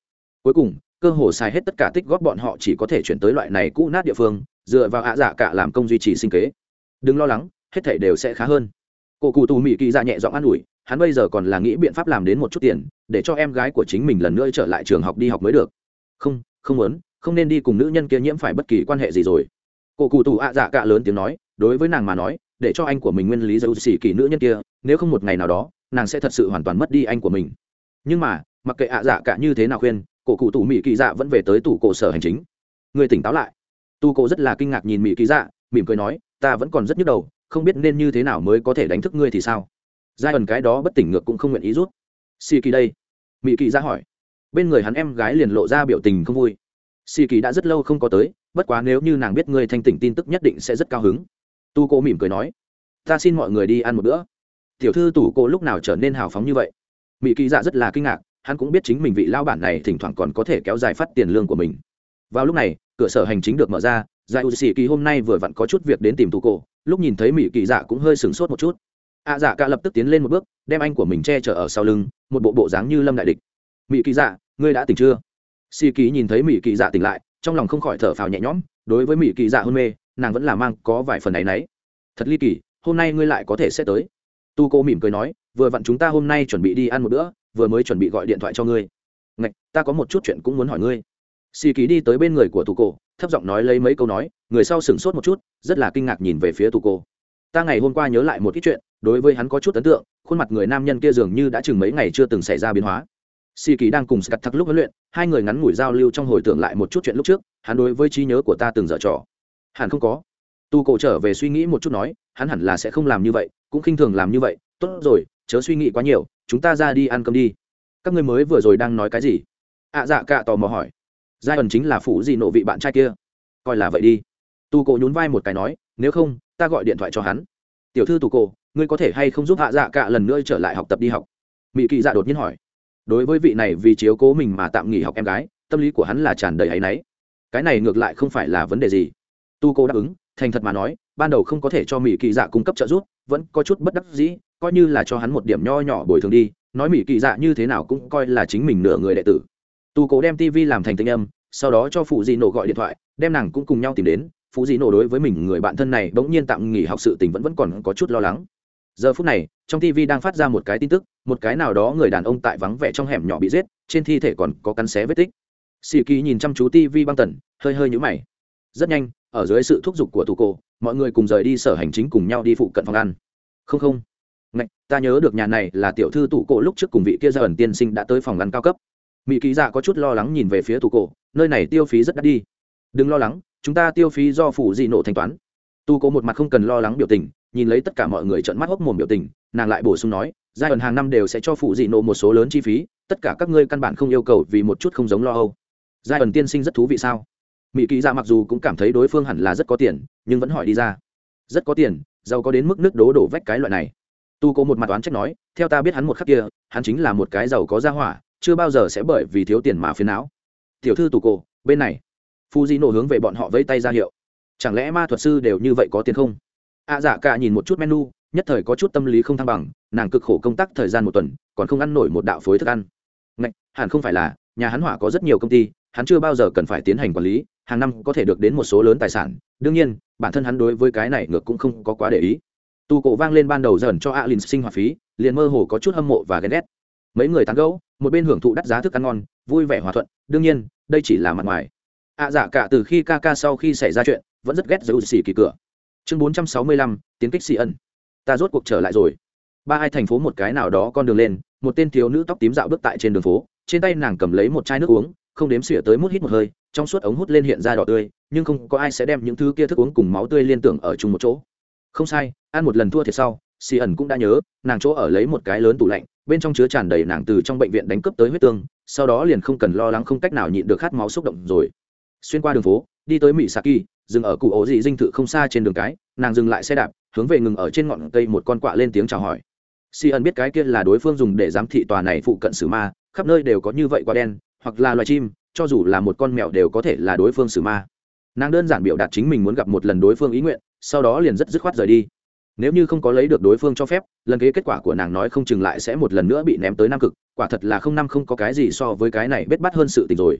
Cuối cùng cơ hồ xài hết tất cả tích góp bọn họ chỉ có thể chuyển tới loại này cũ nát địa phương, dựa vào ạ dạ cả làm công duy trì sinh kế. Đừng lo lắng, hết thảy đều sẽ khá hơn. Cổ cụ tù mỹ kỳ dạ nhẹ giọng an ủi, hắn bây giờ còn là nghĩ biện pháp làm đến một chút tiền, để cho em gái của chính mình lần nữa trở lại trường học đi học mới được. Không không muốn, không nên đi cùng nữ nhân kia nhiễm phải bất kỳ quan hệ gì rồi. Cổ cụ tù ạ dạ cả lớn tiếng nói, đối với nàng mà nói, để cho anh của mình nguyên lý dấu xỉ kỳ nữ nhân kia, nếu không một ngày nào đó, nàng sẽ thật sự hoàn toàn mất đi anh của mình. Nhưng mà, mặc kệ ạ dạ cả như thế nào khuyên cổ cụ tù mỹ kỳ dạ vẫn về tới tủ cổ sở hành chính. Người tỉnh táo lại. Tu cổ rất là kinh ngạc nhìn mỹ kỳ dạ mỉm cười nói, ta vẫn còn rất nhức đầu, không biết nên như thế nào mới có thể đánh thức ngươi thì sao? Giai ẩn cái đó bất tỉnh ngược cũng không nguyện ý rút. Xì kỳ đây? Mỹ kỳ ra hỏi. Bên người hắn em gái liền lộ ra biểu tình không vui. Xì kỳ đã rất lâu không có tới, bất quá nếu như nàng biết ngươi thanh tỉnh tin tức nhất định sẽ rất cao hứng. Tu cô mỉm cười nói, ta xin mọi người đi ăn một bữa. Tiểu thư tủ cô lúc nào trở nên hào phóng như vậy? Mỹ kỳ dạ rất là kinh ngạc hắn cũng biết chính mình vị lao bản này thỉnh thoảng còn có thể kéo dài phát tiền lương của mình. Vào lúc này, cửa sở hành chính được mở ra giải u sĩ kỳ hôm nay vừa vặn có chút việc đến tìm tù cổ, lúc nhìn thấy mỹ kỳ dạ cũng hơi sửng sốt một chút. Ạ dạ cả lập tức tiến lên một bước, đem anh của mình che chở ở sau lưng, một bộ bộ dáng như lâm đại địch. Mỹ kỳ dạ ngươi đã tỉnh chưa? Si kỳ nhìn thấy mỹ kỳ dạ tỉnh lại, trong lòng không khỏi thở phào nhẹ nhõm, đối với mỹ kỳ dạ hôn mê, nàng vẫn là mang có vài phần ấ y n ấ y thật ly kỳ, hôm nay ngươi lại có thể sẽ tới. Tu cô mỉm cười nói, vừa vặn chúng ta hôm nay chuẩn bị đi ăn một bữa vừa mới chuẩn bị gọi điện thoại cho ngươi. Ngạch ta có một chút chuyện cũng muốn hỏi ngươi. Xì kỳ đi tới bên người của tu Cổ, thấp giọng nói lấy mấy câu nói người sau sửng sốt một chút rất là kinh ngạc nhìn về phía tu Cổ. ta ngày hôm qua nhớ lại một ít chuyện đối với hắn có chút ấn tượng khuôn mặt người nam nhân kia dường như đã chừng mấy ngày chưa từng xảy ra biến hóa. Si kỳ đang cùng scat thắc lúc huấn luyện hai người ngắn ngủi giao lưu trong hồi tưởng lại một chút chuyện lúc trước hắn đối với trí nhớ của ta từng dở trò. Hẳn không có. Tu cổ trở về suy nghĩ một chút nói hắn hẳn là sẽ không làm như vậy cũng khinh thường làm như vậy tốt rồi chớ suy nghĩ quá nhiều chúng ta ra đi ăn cơm đi. Các ngươi mới vừa rồi đang nói cái gì? Ạ à, dạ cạ tò mò hỏi. Giai ẩn chính là phủ gì nộ vị bạn trai kia. Coi là vậy đi. Tu cổ nhún vai một cái nói nếu không ta gọi điện thoại cho hắn. Tiểu thư tu cổ ngươi có thể hay không giúp hạ dạ cạ lần nữa trở lại học tập đi học? Mỹ kỳ dạ đột nhiên hỏi. Đối với vị này vì chiếu cố mình mà tạm nghỉ học em gái tâm lý của hắn là tràn đầy áy náy. Cái này ngược lại không phải là vấn đề gì. Tu cô đáp ứng thành thật mà nói ban đầu không có thể cho mỹ kỳ dạ cung cấp trợ giúp vẫn có chút bất đắc dĩ coi như là cho hắn một điểm nho nhỏ bồi thường đi, nói mỹ kỳ dạ như thế nào cũng coi là chính mình nửa người đệ tử. Tu cố đem tv làm thành tinh âm, sau đó cho phụ di nổ gọi điện thoại, đem nàng cũng cùng nhau tìm đến. Phụ di nổ đối với mình người bạn thân này bỗng nhiên tạm nghỉ học sự tình vẫn vẫn còn có chút lo lắng. Giờ phút này, trong tv đang phát ra một cái tin tức, một cái nào đó người đàn ông tại vắng vẻ trong hẻm nhỏ bị giết, trên thi thể còn có cắn xé vết tích. Sĩ kỳ nhìn chăm chú tv băng tần, hơi hơi nhũ mày. Rất nhanh, ở dưới sự thúc giục của thủ cổ, mọi người cùng rời đi sở hành chính cùng nhau đi phụ cận phòng ăn. Không không. Ngạch, ta nhớ được nhà này là tiểu thư tủ cổ lúc trước cùng vị kia gia ẩn tiên sinh đã tới phòng ăn cao cấp. Mỹ ký dạ có chút lo lắng nhìn về phía tủ cổ nơi này tiêu phí rất đắt đi. Đừng lo lắng chúng ta tiêu phí do phủ dị nộ thanh toán. Tu cổ một mặt không cần lo lắng biểu tình nhìn lấy tất cả mọi người trợn mắt hốc mồm biểu tình nàng lại bổ sung nói giai ẩn hàng năm đều sẽ cho phụ dị nộ một số lớn chi phí tất cả các ngươi căn bản không yêu cầu vì một chút không giống lo âu. Giai ẩn tiên sinh rất thú vị sao? Mỹ kỳ giả mặc dù cũng cảm thấy đối phương hẳn là rất có tiền nhưng vẫn hỏi đi ra. Rất có tiền giàu có đến mức nước đố đổ vách cái loại này tu cô một mặt oán trách nói theo ta biết hắn một khắc kia hắn chính là một cái giàu có gia hỏa chưa bao giờ sẽ bởi vì thiếu tiền mà phiền não. Tiểu thư tù cổ bên này. Phu di nổ hướng về bọn họ vẫy tay ra hiệu. Chẳng lẽ ma thuật sư đều như vậy có tiền không? Ạ à, dạ cả nhìn một chút menu nhất thời có chút tâm lý không thăng bằng nàng cực khổ công tác thời gian một tuần còn không ăn nổi một đạo phối thức ăn. Ngạch, hẳn không phải là nhà hắn hỏa có rất nhiều công ty hắn chưa bao giờ cần phải tiến hành quản lý hàng năm có thể được đến một số lớn tài sản. Đương nhiên bản thân hắn đối với cái này ngược cũng không có quá để ý tu cổ vang lên ban đầu dần cho alin sinh hoạt phí liền mơ hồ có chút hâm mộ và ghen ghét. Mấy người tán gẫu một bên hưởng thụ đắt giá thức ăn ngon vui vẻ hòa thuận đương nhiên đây chỉ là mặt ngoài. Ạ à, dạ cả từ khi ca ca sau khi xảy ra chuyện vẫn rất ghét giữ xỉ kỳ cửa. Chương bốn trăm sáu mươi lăm tiến kích xì ẩn. Ta rốt cuộc trở lại rồi. Ba hai thành phố một cái nào đó con đường lên một tên thiếu nữ tóc tím dạo bước tại trên đường phố trên tay nàng cầm lấy một chai nước uống không đếm xỉa tới mút hít một hơi trong suốt ống hút lên hiện ra đỏ tươi nhưng không có ai sẽ đem những thứ kia thức uống cùng máu tươi liên tưởng ở chung một chỗ không sai, ăn một lần thua thiệt sau, xì ẩn cũng đã nhớ, nàng chỗ ở lấy một cái lớn tủ lạnh, bên trong chứa tràn đầy nàng từ trong bệnh viện đánh cướp tới huyết tương, sau đó liền không cần lo lắng không cách nào nhịn được khát máu xúc động rồi. Xuyên qua đường phố, đi tới mỹ saki dừng ở cụ ổ dị dinh thự không xa trên đường cái, nàng dừng lại xe đạp, hướng về ngừng ở trên ngọn cây một con quạ lên tiếng chào hỏi. Si ẩn biết cái kia là đối phương dùng để giám thị tòa này phụ cận sử ma, khắp nơi đều có như vậy quả đen, hoặc là loài chim, cho dù là một con mèo đều có thể là đối phương sử ma. Nàng đơn giản biểu đạt chính mình muốn gặp một lần đối phương ý nguyện sau đó liền rất dứt khoát rời đi. Nếu như không có lấy được đối phương cho phép, lần kế kết quả của nàng nói không chừng lại sẽ một lần nữa bị ném tới nam cực, quả thật là không năm không có cái gì so với cái này bết bắt hơn sự tình rồi.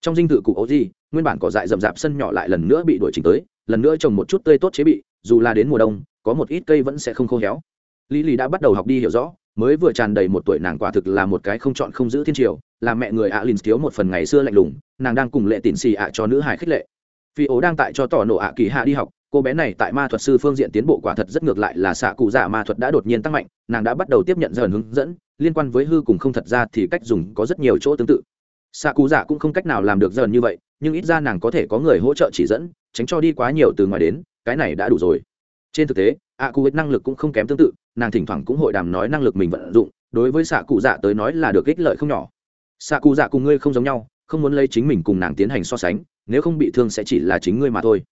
Trong dinh thự cụ ấu di, nguyên bản cỏ dại rậm rạp sân nhỏ lại lần nữa bị đuổi trình tới, lần nữa trồng một chút tươi tốt chế bị, dù là đến mùa đông, có một ít cây vẫn sẽ không khô héo. Lý lý đã bắt đầu học đi hiểu rõ, mới vừa tràn đầy một tuổi nàng quả thực là một cái không chọn không giữ thiên triều, là mẹ người ạ à thiếu một phần ngày xưa lạnh lùng, nàng đang cùng lệ tịn xì ạ cho nữ hải khích lệ. Phi ố đang tại cho tỏ nổ ạ kỳ hạ đi học cô bé này tại ma thuật sư phương diện tiến bộ quả thật rất ngược lại là xạ cụ giả ma thuật đã đột nhiên tăng mạnh, nàng đã bắt đầu tiếp nhận dần hướng dẫn, liên quan với hư cùng không thật ra thì cách dùng có rất nhiều chỗ tương tự. Xạ cụ giả cũng không cách nào làm được dần như vậy, nhưng ít ra nàng có thể có người hỗ trợ chỉ dẫn, tránh cho đi quá nhiều từ ngoài đến, cái này đã đủ rồi. Trên thực tế ạ cụ năng lực cũng không kém tương tự, nàng thỉnh thoảng cũng hội đàm nói năng lực mình vận dụng, đối với xạ cụ dạ tới nói là được ích lợi không nhỏ. Xạ cụ dạ cùng ngươi không giống nhau, không muốn lấy chính mình cùng nàng tiến hành so sánh, nếu không bị thương sẽ chỉ là chính ngươi mà thôi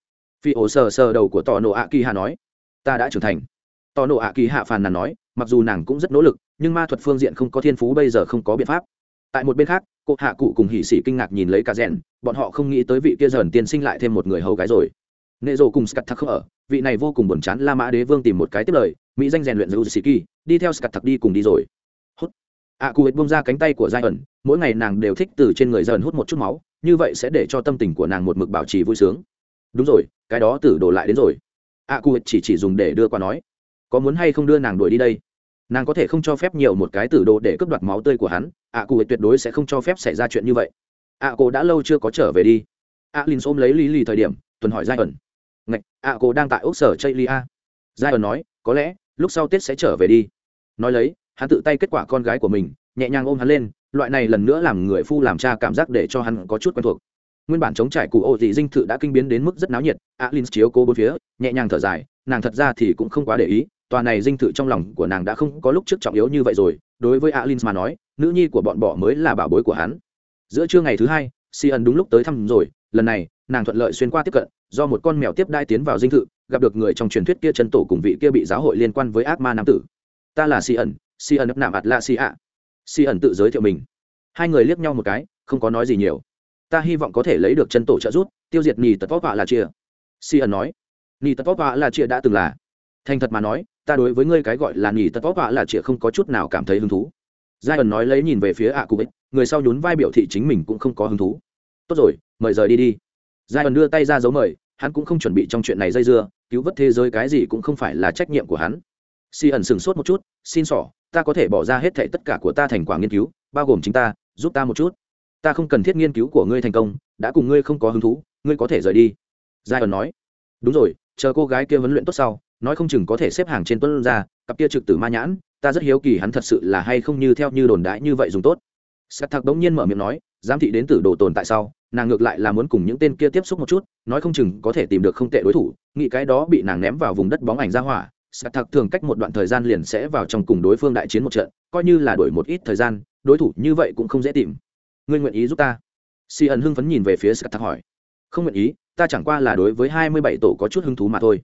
phi ổ sờ sờ đầu của tò nộ ạ kỳ hạ nói, ta đã trưởng thành. Tò nộ ạ kỳ hạ phàn nàn nói, mặc dù nàng cũng rất nỗ lực, nhưng ma thuật phương diện không có thiên phú bây giờ không có biện pháp. Tại một bên khác cụ hạ cụ cùng hỉ sĩ kinh ngạc nhìn lấy cả rèn, bọn họ không nghĩ tới vị kia dần tiên sinh lại thêm một người hầu gái rồi. Nệ rồ cùng scat thắc không ở, vị này vô cùng buồn chán la mã đế vương tìm một cái tiếp lời, mỹ danh rèn luyện giữ sĩ kỳ, đi theo scat thắc đi cùng đi rồi. Hút. Ạ cụ hệt bông ra cánh tay của giai ẩn, mỗi ngày nàng đều thích từ trên người dần hút một chút máu, như vậy sẽ để cho tâm tình của nàng một mực bảo trì vui sướng đúng rồi, cái đó tử đổ lại đến rồi. A cụ chỉ chỉ dùng để đưa qua nói, có muốn hay không đưa nàng đuổi đi đây? Nàng có thể không cho phép nhiều một cái tử đồ để cướp đoạt máu tươi của hắn ạ cụ tuyệt đối sẽ không cho phép xảy ra chuyện như vậy. Ạ cô đã lâu chưa có trở về đi. Ạ linh ôm lấy lý lì thời điểm, tuần hỏi giai ẩn ngạch ạ cô đang tại ốc sở chây lia giai ẩn nói, có lẽ, lúc sau tết sẽ trở về đi. Nói lấy, hắn tự tay kết quả con gái của mình, nhẹ nhàng ôm hắn lên, loại này lần nữa làm người phu làm cha cảm giác để cho hắn có chút quen thuộc nguyên bản chống trải cụ ô dị dinh thự đã kinh biến đến mức rất náo nhiệt alin chiếu cố bốn phía, nhẹ nhàng thở dài, nàng thật ra thì cũng không quá để ý, tòa này dinh thự trong lòng của nàng đã không có lúc trước trọng yếu như vậy rồi, đối với alin mà nói, nữ nhi của bọn bỏ mới là bảo bối của hắn. Giữa trưa ngày thứ hai, si ẩn đúng lúc tới thăm rồi, lần này, nàng thuận lợi xuyên qua tiếp cận, do một con mèo tiếp đai tiến vào dinh thự, gặp được người trong truyền thuyết kia chân tổ cùng vị kia bị giáo hội liên quan với ác ma nam tử. Ta là si ẩn si ẩn nạm ạt la si ạ si ẩn tự giới thiệu mình. Hai người liếc nhau một cái, không có nói gì nhiều ta hy vọng có thể lấy được chân tổ trợ giúp, tiêu diệt nhì tật vóc họa là chia si ẩn nói nhì tật vóc họa là chia đã từng là. Thành thật mà nói, ta đối với ngươi cái gọi là nhì tật vóc họa là chia không có chút nào cảm thấy hứng thú. Giai ẩn nói lấy nhìn về phía ạ cụ ích người sau nhún vai biểu thị chính mình cũng không có hứng thú. Tốt rồi, mời rời đi đi. Giai ẩn đưa tay ra dấu mời, hắn cũng không chuẩn bị trong chuyện này dây dưa, cứu vớt thế giới cái gì cũng không phải là trách nhiệm của hắn. Si ẩn sửng sốt một chút, xin xỏ ta có thể bỏ ra hết thệ tất cả của ta thành quả nghiên cứu, bao gồm chính ta, giúp ta một chút ta không cần thiết nghiên cứu của ngươi thành công, đã cùng ngươi không có hứng thú, ngươi có thể rời đi. Giai ẩn nói. Đúng rồi, chờ cô gái kia huấn luyện tốt sau, nói không chừng có thể xếp hàng trên tuấn ra cặp kia trực tử ma nhãn, ta rất hiếu kỳ hắn thật sự là hay không như theo như đồn đãi như vậy dùng tốt. Sắt thạc đống nhiên mở miệng nói, giám thị đến từ đồ tồn tại sau, nàng ngược lại là muốn cùng những tên kia tiếp xúc một chút, nói không chừng có thể tìm được không tệ đối thủ, nghĩ cái đó bị nàng ném vào vùng đất bóng ảnh ra hỏa. Sắt thạc thường cách một đoạn thời gian liền sẽ vào trong cùng đối phương đại chiến một trận, coi như là đổi một ít thời gian, đối thủ như vậy cũng không dễ tìm ngươi nguyện ý giúp ta? Si ẩn hưng phấn nhìn về phía sắt thạc hỏi. Không nguyện ý, ta chẳng qua là đối với hai mươi bảy tổ có chút hứng thú mà thôi.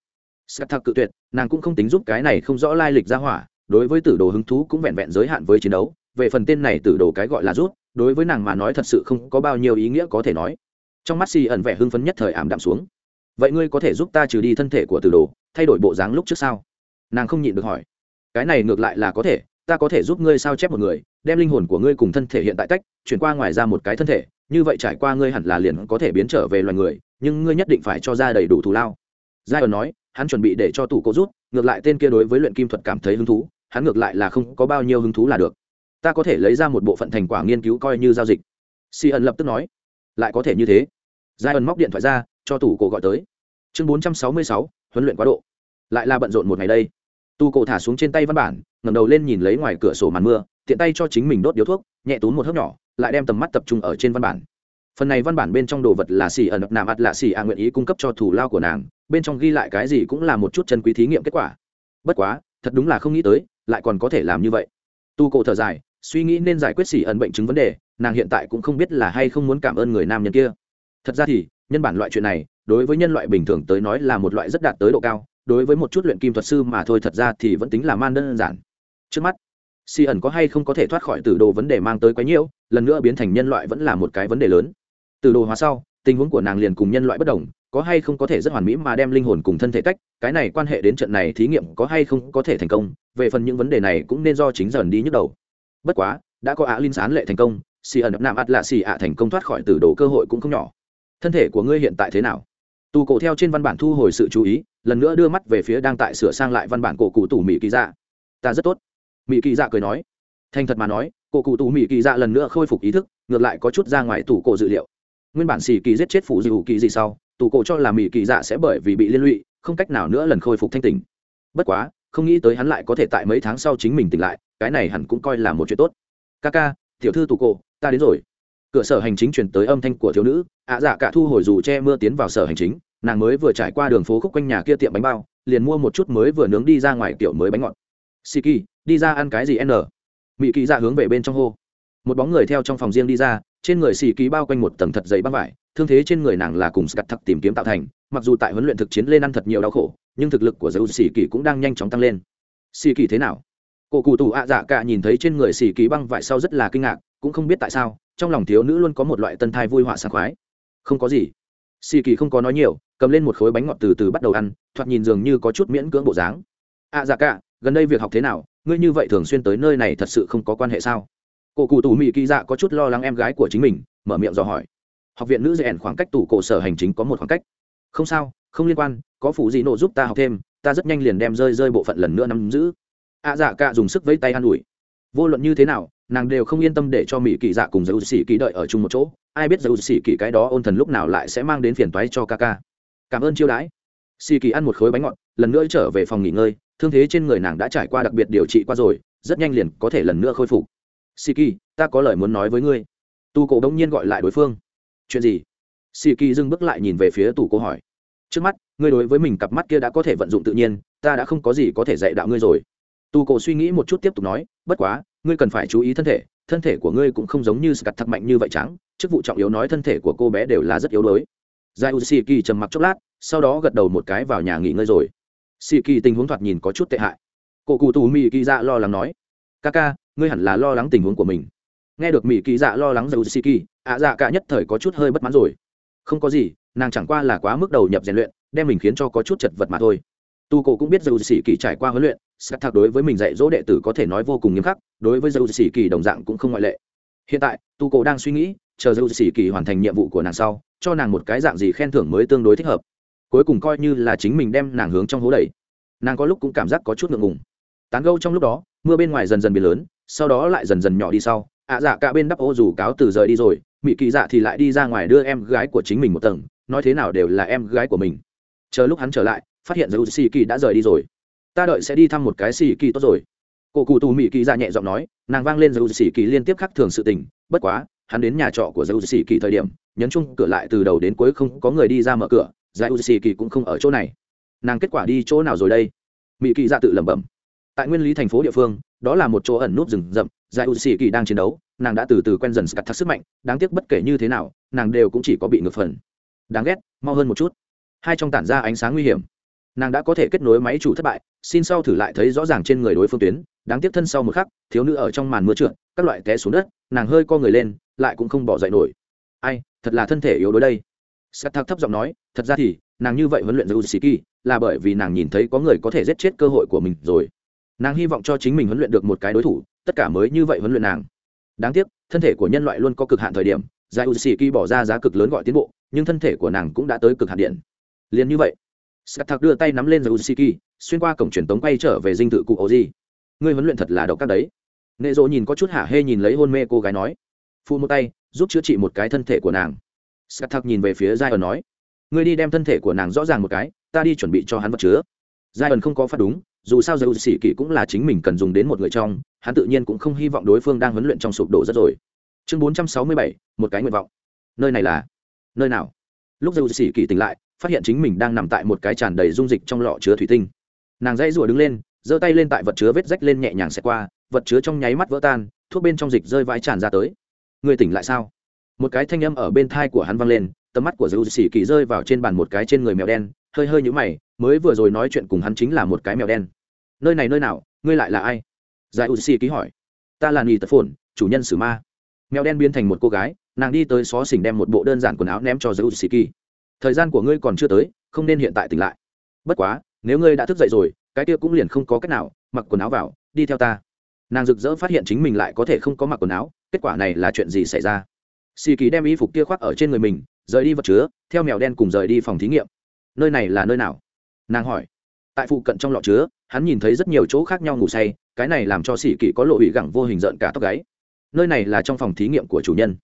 Sắt thạc cự tuyệt, nàng cũng không tính giúp cái này không rõ lai lịch ra hỏa. Đối với tử đồ hứng thú cũng vẹn vẹn giới hạn với chiến đấu. Về phần tên này tử đồ cái gọi là rút, đối với nàng mà nói thật sự không có bao nhiêu ý nghĩa có thể nói. Trong mắt xì ẩn vẻ hưng phấn nhất thời ảm đạm xuống. Vậy ngươi có thể giúp ta trừ đi thân thể của tử đồ, thay đổi bộ dáng lúc trước sao? Nàng không nhịn được hỏi. Cái này ngược lại là có thể, ta có thể giúp ngươi sao chép một người đem linh hồn của ngươi cùng thân thể hiện tại tách, chuyển qua ngoài ra một cái thân thể, như vậy trải qua ngươi hẳn là liền có thể biến trở về loài người, nhưng ngươi nhất định phải cho ra đầy đủ thù lao. Giai ẩn nói, hắn chuẩn bị để cho tủ cô rút, ngược lại tên kia đối với luyện kim thuật cảm thấy hứng thú, hắn ngược lại là không có bao nhiêu hứng thú là được. Ta có thể lấy ra một bộ phận thành quả nghiên cứu coi như giao dịch. Si ẩn lập tức nói. Lại có thể như thế. Giai ẩn móc điện thoại ra, cho tủ cổ gọi tới. Chương bốn trăm sáu mươi sáu, huấn luyện quá độ. Lại là bận rộn một ngày đây. Tu cổ thả xuống trên tay văn bản, ngẩng đầu lên nhìn lấy ngoài cửa sổ màn mưa tiện tay cho chính mình đốt điếu thuốc, nhẹ tốn một hớp nhỏ, lại đem tầm mắt tập trung ở trên văn bản. Phần này văn bản bên trong đồ vật là xì ẩn nạm ạt là xì a nguyện ý cung cấp cho thủ lao của nàng, bên trong ghi lại cái gì cũng là một chút chân quý thí nghiệm kết quả. Bất quá, thật đúng là không nghĩ tới, lại còn có thể làm như vậy. Tu cổ thở dài, suy nghĩ nên giải quyết xì ẩn bệnh chứng vấn đề, nàng hiện tại cũng không biết là hay không muốn cảm ơn người nam nhân kia. Thật ra thì, nhân bản loại chuyện này, đối với nhân loại bình thường tới nói là một loại rất đạt tới độ cao, đối với một chút luyện kim thuật sư mà thôi thật ra thì vẫn tính là man đơn giản. Trước mắt si ẩn có hay không có thể thoát khỏi tử đồ vấn đề mang tới quái nhiễu, lần nữa biến thành nhân loại vẫn là một cái vấn đề lớn. Từ đồ hóa sau, tình huống của nàng liền cùng nhân loại bất đồng, có hay không có thể rất hoàn mỹ mà đem linh hồn cùng thân thể tách, cái này quan hệ đến trận này thí nghiệm có hay không có thể thành công, về phần những vấn đề này cũng nên do chính dần đi nhức đầu. Bất quá, đã có ả linh sán lệ thành công, xì ẩn nạm ắt lạ xì ạ thành công thoát khỏi tử đồ cơ hội cũng không nhỏ. Thân thể của ngươi hiện tại thế nào? Tù cổ theo trên văn bản thu hồi sự chú ý, lần nữa đưa mắt về phía đang tại sửa sang lại văn bản cổ cụ tủ mỹ kỳ dạ. Ta rất tốt mỹ kỳ dạ cười nói, thành thật mà nói, cổ cụ tù mỹ kỳ dạ lần nữa khôi phục ý thức, ngược lại có chút ra ngoài tủ cổ dự liệu. Nguyên bản xì kỳ giết chết phụ dù kỳ gì sau tủ cổ cho là mỹ kỳ dạ sẽ bởi vì bị liên lụy, không cách nào nữa lần khôi phục thanh tình bất quá, không nghĩ tới hắn lại có thể tại mấy tháng sau chính mình tỉnh lại, cái này hẳn cũng coi là một chuyện tốt. Ca ca, tiểu thư tủ cổ, ta đến rồi. Cửa sở hành chính chuyển tới âm thanh của thiếu nữ, ạ dạ cả thu hồi dù che mưa tiến vào sở hành chính, nàng mới vừa trải qua đường phố khúc quanh nhà kia tiệm bánh bao, liền mua một chút mới vừa nướng đi ra ngoài kiểu mới bánh ngọt. Siki, đi ra ăn cái gì n? Mỹ kỳ dạ hướng về bên trong hô. Một bóng người theo trong phòng riêng đi ra trên người xì Kỳ bao quanh một tầng thật dày băng vải thương thế trên người nàng là cùng scat thật tìm kiếm tạo thành mặc dù tại huấn luyện thực chiến lên ăn thật nhiều đau khổ nhưng thực lực của dấu xì kỳ cũng đang nhanh chóng tăng lên. Xì kỳ thế nào? Cổ cụ tù ạ dạ cả nhìn thấy trên người xì kỳ băng vải sau rất là kinh ngạc cũng không biết tại sao trong lòng thiếu nữ luôn có một loại tân thai vui họa sảng khoái. Không có gì. Xì kỳ không có nói nhiều cầm lên một khối bánh ngọt từ từ bắt đầu ăn thoạt nhìn dường như có chút miễn cưỡng bộ dáng. Ạ dạ cả gần đây việc học thế nào, ngươi như vậy thường xuyên tới nơi này thật sự không có quan hệ sao? Cổ cụ tù mỹ kỳ dạ có chút lo lắng em gái của chính mình, mở miệng dò hỏi. Học viện nữ dạy khoảng cách tủ cổ sở hành chính có một khoảng cách. Không sao, không liên quan, có phụ gì nộ giúp ta học thêm, ta rất nhanh liền đem rơi rơi bộ phận lần nữa nắm giữ. Ạ dạ cả dùng sức vẫy tay an ủi. Vô luận như thế nào, nàng đều không yên tâm để cho mỹ kỳ dạ cùng dầu xỉ kỳ đợi ở chung một chỗ. Ai biết dầu xỉ kỳ cái đó ôn thần lúc nào lại sẽ mang đến phiền toái cho ca ca. Cảm ơn chiêu đãi xỉ kỳ ăn một khối bánh ngọt, lần nữa trở về phòng nghỉ ngơi, thương thế trên người nàng đã trải qua đặc biệt điều trị qua rồi, rất nhanh liền có thể lần nữa khôi phục. Xỉ kỳ, ta có lời muốn nói với ngươi. Tu cổ đông nhiên gọi lại đối phương. Chuyện gì? Xỉ kỳ dừng bước lại nhìn về phía Tu cô hỏi. Trước mắt, ngươi đối với mình cặp mắt kia đã có thể vận dụng tự nhiên, ta đã không có gì có thể dạy đạo ngươi rồi. Tu cổ suy nghĩ một chút tiếp tục nói, bất quá, ngươi cần phải chú ý thân thể thân thể của ngươi cũng không giống như scat thật mạnh như vậy trắng, chức vụ trọng yếu nói thân thể của cô bé đều là rất yếu đuối giải u kỳ trầm mặc chốc lát, sau đó gật đầu một cái vào nhà nghỉ ngơi rồi. Shiki kỳ tình huống thoạt nhìn có chút tệ hại. Cổ cụ tù mỹ kỳ dạ lo lắng nói, ca ca, ngươi hẳn là lo lắng tình huống của mình. Nghe được mỹ kỳ dạ lo lắng giải u si kỳ, ạ dạ cả nhất thời có chút hơi bất mãn rồi. Không có gì, nàng chẳng qua là quá mức đầu nhập rèn luyện, đem mình khiến cho có chút chật vật mà thôi. Tu cổ cũng biết dầu sĩ kỳ trải qua huấn luyện scat thạc đối với mình dạy dỗ đệ tử có thể nói vô cùng nghiêm khắc, đối với dầu sĩ kỳ đồng dạng cũng không ngoại lệ. Hiện tại, tu cổ đang suy nghĩ, chờ dầu sĩ kỳ hoàn thành nhiệm vụ của nàng sau cho nàng một cái dạng gì khen thưởng mới tương đối thích hợp. Cuối cùng coi như là chính mình đem nàng hướng trong hố đẩy. Nàng có lúc cũng cảm giác có chút ngượng ngùng. Tán gâu trong lúc đó, mưa bên ngoài dần dần biến lớn, sau đó lại dần dần nhỏ đi sau. Ạ dạ cả bên đắp ô dù cáo từ rời đi rồi mỹ kỳ dạ thì lại đi ra ngoài đưa em gái của chính mình một tầng, nói thế nào đều là em gái của mình. Chờ lúc hắn trở lại, phát hiện dầu xì kỳ đã rời đi rồi. Ta đợi sẽ đi thăm một cái xì kỳ tốt rồi. Cổ cụ tù mỹ kỳ dạ nhẹ giọng nói, nàng vang lên dầu xì kỳ liên tiếp khắc thường sự tình, bất quá, hắn đến nhà trọ của dầu xì kỳ thời điểm nhấn chung cửa lại từ đầu đến cuối không có người đi ra mở cửa dầu xì kỳ cũng không ở chỗ này. Nàng kết quả đi chỗ nào rồi đây? Mỹ kỳ dạ tự lẩm bẩm. Tại nguyên lý thành phố địa phương, đó là một chỗ ẩn núp rừng rậm giải u xì kỳ đang chiến đấu, nàng đã từ từ quen dần scat thắc sức mạnh, đáng tiếc bất kể như thế nào, nàng đều cũng chỉ có bị ngược phần. Đáng ghét, mau hơn một chút. Hai trong tản ra ánh sáng nguy hiểm. Nàng đã có thể kết nối máy chủ thất bại, xin sau thử lại thấy rõ ràng trên người đối phương tuyến, đáng tiếc thân sau một khắc, thiếu nữ ở trong màn mưa trượt, các loại té xuống đất, nàng hơi co người lên, lại cũng không bỏ dậy nổi ai, thật là thân thể yếu đối đây. Sắt thạc thấp giọng nói, thật ra thì, nàng như vậy huấn luyện với Ushiki là bởi vì nàng nhìn thấy có người có thể giết chết cơ hội của mình rồi. Nàng hy vọng cho chính mình huấn luyện được một cái đối thủ, tất cả mới như vậy huấn luyện nàng. Đáng tiếc, thân thể của nhân loại luôn có cực hạn thời điểm, giải Ushiki bỏ ra giá cực lớn gọi tiến bộ, nhưng thân thể của nàng cũng đã tới cực hạn điện. Liền như vậy sắt thạc đưa tay nắm lên giải Ushiki, xuyên qua cổng truyền tống quay trở về dinh thự cụ oji. Ngươi huấn luyện thật là độc các đấy. Nệ dỗ nhìn có chút hả hê nhìn lấy hôn mê cô gái nói. Phụ một tay giúp chữa trị một cái thân thể của nàng. Sắt thắc nhìn về phía giai ẩn nói, ngươi đi đem thân thể của nàng rõ ràng một cái, ta đi chuẩn bị cho hắn vật chứa. Giai ẩn không có phát đúng, dù sao dầu sĩ kỷ cũng là chính mình cần dùng đến một người trong, hắn tự nhiên cũng không hy vọng đối phương đang huấn luyện trong sụp đổ rất rồi. Chương bốn trăm sáu mươi bảy, một cái nguyện vọng. Nơi này là? Nơi nào? Lúc dầu sĩ kỷ tỉnh lại, phát hiện chính mình đang nằm tại một cái tràn đầy dung dịch trong lọ chứa thủy tinh. Nàng dãy rủa đứng lên, giơ tay lên tại vật chứa vết rách lên nhẹ nhàng xẹt qua, vật chứa trong nháy mắt vỡ tan, thuốc bên trong dịch rơi vãi tràn ra tới. Ngươi tỉnh lại sao? Một cái thanh âm ở bên thai của hắn vang lên, tầm mắt của dư xỉ kỳ rơi vào trên bàn một cái trên người mèo đen, hơi hơi nhũ mày, mới vừa rồi nói chuyện cùng hắn chính là một cái mèo đen. Nơi này nơi nào, ngươi lại là ai? Giải u xỉ ký hỏi. Ta là nghỉ tật phồn, chủ nhân sử ma. Mèo đen biến thành một cô gái, nàng đi tới xó xỉnh đem một bộ đơn giản quần áo ném cho dầu xỉ kỳ thời gian của ngươi còn chưa tới, không nên hiện tại tỉnh lại. Bất quá, nếu ngươi đã thức dậy rồi, cái kia cũng liền không có cách nào, mặc quần áo vào, đi theo ta nàng rực rỡ phát hiện chính mình lại có thể không có mặc quần áo, kết quả này là chuyện gì xảy ra? Xì kỳ đem y phục kia khoác ở trên người mình, rời đi vật chứa, theo mèo đen cùng rời đi phòng thí nghiệm. Nơi này là nơi nào? Nàng hỏi. Tại phụ cận trong lọ chứa, hắn nhìn thấy rất nhiều chỗ khác nhau ngủ say, cái này làm cho xì kỳ có lộ ủy gẳng vô hình rợn cả tóc gáy. Nơi này là trong phòng thí nghiệm của chủ nhân.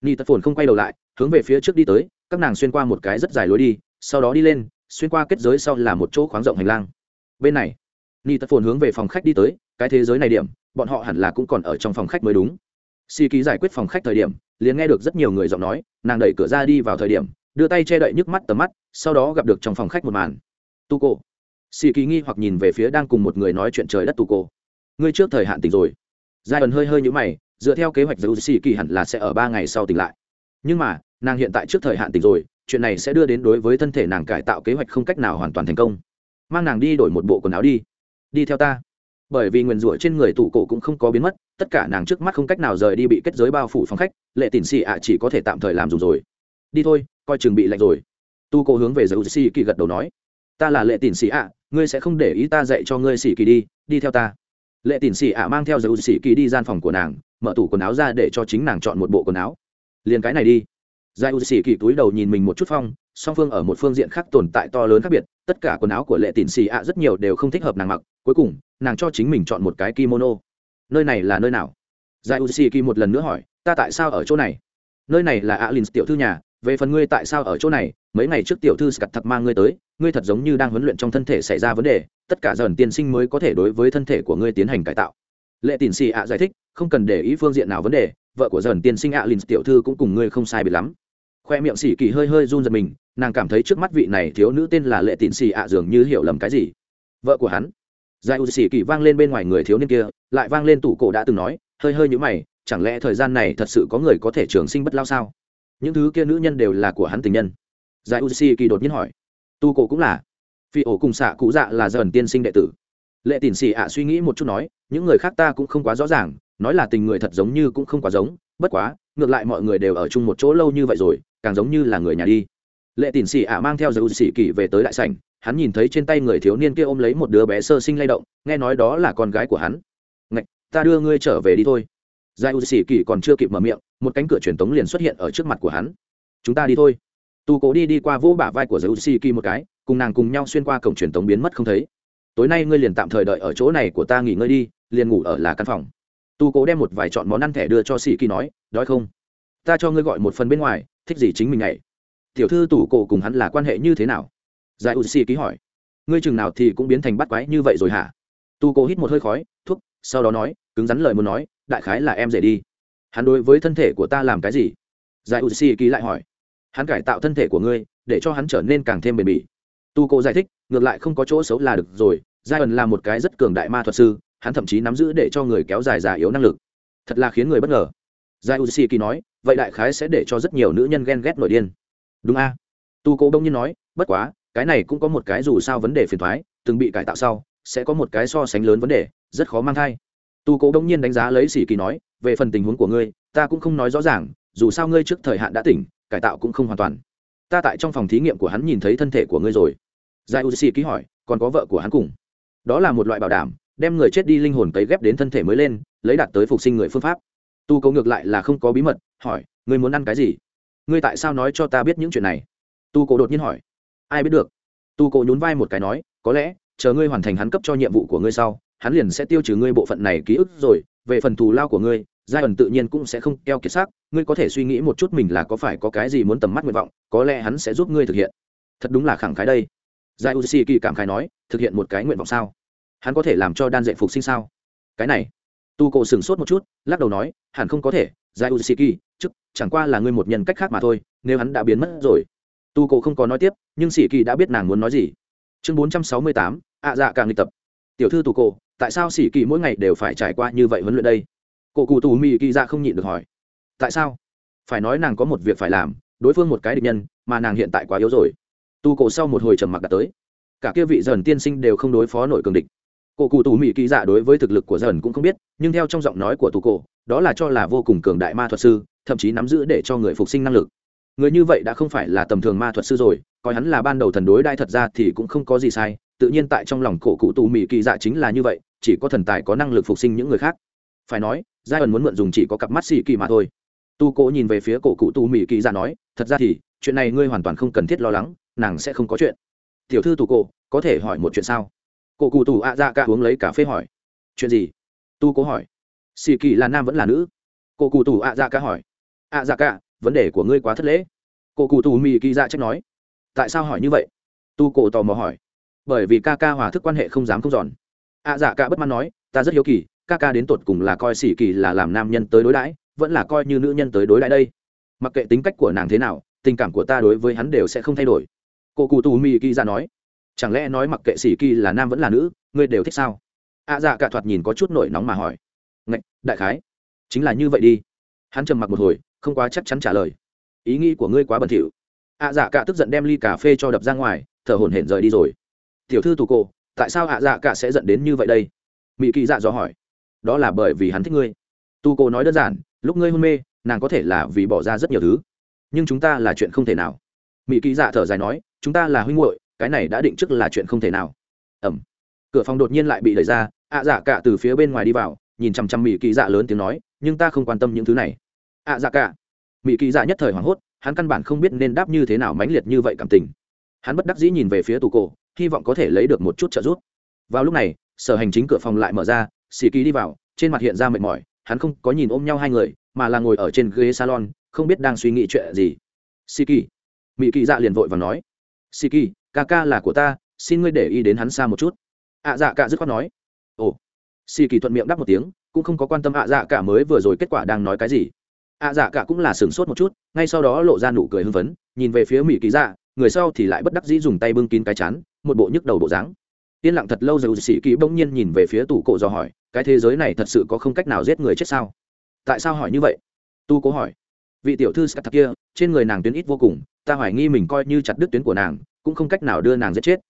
Ni tật phồn không quay đầu lại, hướng về phía trước đi tới, các nàng xuyên qua một cái rất dài lối đi, sau đó đi lên, xuyên qua kết giới sau là một chỗ khoáng rộng hành lang. Bên này, ni tật phồn hướng về phòng khách đi tới cái thế giới này điểm, bọn họ hẳn là cũng còn ở trong phòng khách mới đúng. Xì ký giải quyết phòng khách thời điểm, liền nghe được rất nhiều người giọng nói, nàng đẩy cửa ra đi vào thời điểm, đưa tay che đậy nhức mắt tầm mắt, sau đó gặp được trong phòng khách một màn. Tu cô xì ký nghi hoặc nhìn về phía đang cùng một người nói chuyện trời đất tu cô ngươi trước thời hạn tỉnh rồi. Giai ẩn hơi hơi nhũ mày, dựa theo kế hoạch giữ xì kỳ hẳn là sẽ ở ba ngày sau tỉnh lại. Nhưng mà, nàng hiện tại trước thời hạn tỉnh rồi, chuyện này sẽ đưa đến đối với thân thể nàng cải tạo kế hoạch không cách nào hoàn toàn thành công. Mang nàng đi đổi một bộ quần áo đi. Đi theo ta bởi vì nguyền rủa trên người tủ cổ cũng không có biến mất, tất cả nàng trước mắt không cách nào rời đi bị kết giới bao phủ phòng khách, lệ tỉn xì ạ chỉ có thể tạm thời làm dùng rồi. Đi thôi, coi chừng bị lạnh rồi. Tu cổ hướng về giới xì kỳ gật đầu nói. Ta là lệ tỉn xì ạ, ngươi sẽ không để ý ta dạy cho ngươi xì kỳ đi đi theo ta. Lệ tỉn xì ạ mang theo giới xì kỳ đi gian phòng của nàng, mở tủ quần áo ra để cho chính nàng chọn một bộ quần áo. Liền cái này đi giải u xì kỳ túi đầu nhìn mình một chút phong, song phương ở một phương diện khác tồn tại to lớn khác biệt, tất cả quần áo của lệ tịn xì ạ rất nhiều đều không thích hợp nàng mặc, cuối cùng, nàng cho chính mình chọn một cái kimono. Nơi này là nơi nào? Giải u xì kỳ một lần nữa hỏi, ta tại sao ở chỗ này? Nơi này là alin tiểu thư nhà, về phần ngươi tại sao ở chỗ này, mấy ngày trước tiểu thư scat thật mang ngươi tới, ngươi thật giống như đang huấn luyện trong thân thể xảy ra vấn đề, tất cả dần tiên sinh mới có thể đối với thân thể của ngươi tiến hành cải tạo. Lệ tịn xì ạ giải thích, không cần để ý phương diện nào vấn đề, vợ của dần tiên sinh ạ tiểu thư cũng cùng ngươi không sai bị lắm khoe miệng xỉ kỳ hơi hơi run giật mình, nàng cảm thấy trước mắt vị này thiếu nữ tên là lệ tịn xì ạ dường như hiểu lầm cái gì. Vợ của hắn. Giải u xỉ kỳ vang lên bên ngoài người thiếu niên kia, lại vang lên tủ cổ đã từng nói, hơi hơi nhữ mày, chẳng lẽ thời gian này thật sự có người có thể trường sinh bất lao sao? Những thứ kia nữ nhân đều là của hắn tình nhân. Giải u xỉ kỳ đột nhiên hỏi. Tu cổ cũng là. Phi ổ cùng xạ cụ dạ là dần tiên sinh đệ tử. Lệ tịn xì ạ suy nghĩ một chút nói, những người khác ta cũng không quá rõ ràng, nói là tình người thật giống như cũng không quá giống bất quá, ngược lại mọi người đều ở chung một chỗ lâu như vậy rồi, càng giống như là người nhà đi. Lệ tỉn xì ạ mang theo giới xì kỳ về tới đại sảnh, hắn nhìn thấy trên tay người thiếu niên kia ôm lấy một đứa bé sơ sinh lay động, nghe nói đó là con gái của hắn. Ngạch, ta đưa ngươi trở về đi thôi. Giải u xì kỳ còn chưa kịp mở miệng, một cánh cửa truyền tống liền xuất hiện ở trước mặt của hắn. Chúng ta đi thôi. Tu cố đi đi qua vỗ bả vai của giải u xì kỳ một cái, cùng nàng cùng nhau xuyên qua cổng truyền tống biến mất không thấy. Tối nay ngươi liền tạm thời đợi ở chỗ này của ta nghỉ ngơi đi, liền ngủ ở là căn phòng tu cố đem một vài chọn món ăn thẻ đưa cho sĩ kỳ nói, đói không? Ta cho ngươi gọi một phần bên ngoài, thích gì chính mình nhảy. tiểu thư tủ cổ cùng hắn là quan hệ như thế nào? Giải u sĩ ký hỏi. Ngươi chừng nào thì cũng biến thành bắt quái như vậy rồi hả? Tu cố hít một hơi khói, thuốc, sau đó nói, cứng rắn lời muốn nói, đại khái là em dễ đi. Hắn đối với thân thể của ta làm cái gì? Giải u sĩ ký lại hỏi. Hắn cải tạo thân thể của ngươi, để cho hắn trở nên càng thêm bền bỉ. Tu cố giải thích, ngược lại không có chỗ xấu là được rồi giai ẩn là một cái rất cường đại ma thuật sư hắn thậm chí nắm giữ để cho người kéo dài già yếu năng lực. Thật là khiến người bất ngờ. Giải uzi kỳ nói, vậy đại khái sẽ để cho rất nhiều nữ nhân ghen ghét nổi điên. Đúng a. Tu cố đông nhiên nói, bất quá, cái này cũng có một cái dù sao vấn đề phiền thoái, từng bị cải tạo sau, sẽ có một cái so sánh lớn vấn đề, rất khó mang thai. Tu cố đông nhiên đánh giá lấy xì kỳ nói, về phần tình huống của ngươi, ta cũng không nói rõ ràng, dù sao ngươi trước thời hạn đã tỉnh, cải tạo cũng không hoàn toàn. Ta tại trong phòng thí nghiệm của hắn nhìn thấy thân thể của ngươi rồi. Giải u xỉ ký hỏi, còn có vợ của hắn cùng? Đó là một loại bảo đảm đem người chết đi linh hồn tấy ghép đến thân thể mới lên, lấy đạt tới phục sinh người phương pháp. Tu cố ngược lại là không có bí mật, hỏi, ngươi muốn ăn cái gì? Ngươi tại sao nói cho ta biết những chuyện này? Tu cố đột nhiên hỏi. Ai biết được. Tu cố nhún vai một cái nói, có lẽ, chờ ngươi hoàn thành hắn cấp cho nhiệm vụ của ngươi sau, hắn liền sẽ tiêu trừ ngươi bộ phận này ký ức rồi, về phần thù lao của ngươi, giai ẩn tự nhiên cũng sẽ không keo kiệt xác, ngươi có thể suy nghĩ một chút mình là có phải có cái gì muốn tầm mắt nguyện vọng, có lẽ hắn sẽ giúp ngươi thực hiện. Thật đúng là khẳng khái đây. Giai u si kỳ cảm khái nói, thực hiện một cái nguyện vọng sao? Hắn có thể làm cho đan dạy phục sinh sao? Cái này, tu cổ sửng sốt một chút, lắc đầu nói, hẳn không có thể giải u siki chức, chẳng qua là ngươi một nhân cách khác mà thôi, nếu hắn đã biến mất rồi. Tu cổ không có nói tiếp, nhưng sĩ kỳ đã biết nàng muốn nói gì. Chương bốn trăm sáu mươi tám, ạ dạ càng lịch tập. Tiểu thư tu cổ, tại sao sĩ kỳ mỗi ngày đều phải trải qua như vậy huấn luyện đây? Cổ cụ tù mỹ kỳ ra không nhịn được hỏi. Tại sao? Phải nói nàng có một việc phải làm, đối phương một cái địch nhân, mà nàng hiện tại quá yếu rồi. Tu cổ sau một hồi trầm mặc đã tới. Cả kia vị dần tiên sinh đều không đối phó nổi cường địch cổ cụ tù mỹ kỳ dạ đối với thực lực của dần cũng không biết, nhưng theo trong giọng nói của tu cổ, đó là cho là vô cùng cường đại ma thuật sư, thậm chí nắm giữ để cho người phục sinh năng lực. Người như vậy đã không phải là tầm thường ma thuật sư rồi, coi hắn là ban đầu thần đối đai thật ra thì cũng không có gì sai, tự nhiên tại trong lòng cổ cụ tù mỹ kỳ dạ chính là như vậy, chỉ có thần tài có năng lực phục sinh những người khác. Phải nói giai ẩn muốn mượn dùng chỉ có cặp mắt xì kỳ mà thôi. Tu cố nhìn về phía cổ cụ tu mỹ kỳ ra nói, thật ra thì, chuyện này ngươi hoàn toàn không cần thiết lo lắng, nàng sẽ không có chuyện. Tiểu thư tu cổ, có thể hỏi một chuyện sao? Cổ cụ tù ạ dạ cả uống lấy cà phê hỏi. Chuyện gì? Tu cố hỏi. Xì kỳ là nam vẫn là nữ? Cổ cụ tù ạ dạ cả hỏi. Ạ dạ cả, vấn đề của ngươi quá thất lễ. Cổ cụ tù mì kỳ dạ trách nói. Tại sao hỏi như vậy? Tu cổ tò mò hỏi. Bởi vì ca ca hòa thức quan hệ không dám không giòn ạ dạ cả bất mãn nói, ta rất hiếu kỳ, ca ca đến tột cùng là coi xì kỳ là làm nam nhân tới đối đãi, vẫn là coi như nữ nhân tới đối đãi đây. Mặc kệ tính cách của nàng thế nào, tình cảm của ta đối với hắn đều sẽ không thay đổi. Cô cụ tù mì kỳ dạ nói chẳng lẽ nói mặc kệ sĩ kỳ là nam vẫn là nữ, ngươi đều thích sao? Ạ dạ cả thoạt nhìn có chút nổi nóng mà hỏi. Ngạch, đại khái. Chính là như vậy đi. Hắn trầm mặc một hồi, không quá chắc chắn trả lời. Ý nghĩ của ngươi quá bẩn thỉu. Ạ dạ cả tức giận đem ly cà phê cho đập ra ngoài, thở hổn hển rời đi rồi. Tiểu thư tù cô, tại sao ạ dạ cả sẽ giận đến như vậy đây? Mỹ kỳ dạ dò hỏi. Đó là bởi vì hắn thích ngươi. Tu cô nói đơn giản, lúc ngươi hôn mê, nàng có thể là vì bỏ ra rất nhiều thứ. Nhưng chúng ta là chuyện không thể nào. Mỹ kỳ dạ thở dài nói, chúng ta là huynh hội cái này đã định trước là chuyện không thể nào. Ẩm. Cửa phòng đột nhiên lại bị đẩy ra, ạ dạ cả từ phía bên ngoài đi vào, nhìn chằm chằm mỹ kỳ dạ lớn tiếng nói, nhưng ta không quan tâm những thứ này. Ạ dạ cả. Mỹ kỳ dạ nhất thời hoảng hốt, hắn căn bản không biết nên đáp như thế nào mãnh liệt như vậy cảm tình. Hắn bất đắc dĩ nhìn về phía tù cổ, hy vọng có thể lấy được một chút trợ giúp. Vào lúc này, sở hành chính cửa phòng lại mở ra xì ký đi vào, trên mặt hiện ra mệt mỏi, hắn không có nhìn ôm nhau hai người, mà là ngồi ở trên ghế salon, không biết đang suy nghĩ chuyện gì. Xì kỳ. Mỹ kỳ dạ liền vội và nói. Xì kỳ ca ca là của ta, xin ngươi để ý đến hắn xa một chút. Ạ dạ cả dứt khoát nói. Ồ. Xì kỳ thuận miệng đáp một tiếng, cũng không có quan tâm ạ dạ cả mới vừa rồi kết quả đang nói cái gì. Ạ dạ cả cũng là sửng sốt một chút, ngay sau đó lộ ra nụ cười hưng phấn, nhìn về phía mỹ kỳ dạ người sau thì lại bất đắc dĩ dùng tay bưng kín cái chán, một bộ nhức đầu bộ dáng. Yên lặng thật lâu rồi xì kỳ bỗng nhiên nhìn về phía tủ cổ do hỏi, cái thế giới này thật sự có không cách nào giết người chết sao? Tại sao hỏi như vậy? Tu cố hỏi. Vị tiểu thư scat kia, trên người nàng tuyến ít vô cùng, ta hoài nghi mình coi như chặt đứt tuyến của nàng cũng không cách nào đưa nàng giết chết.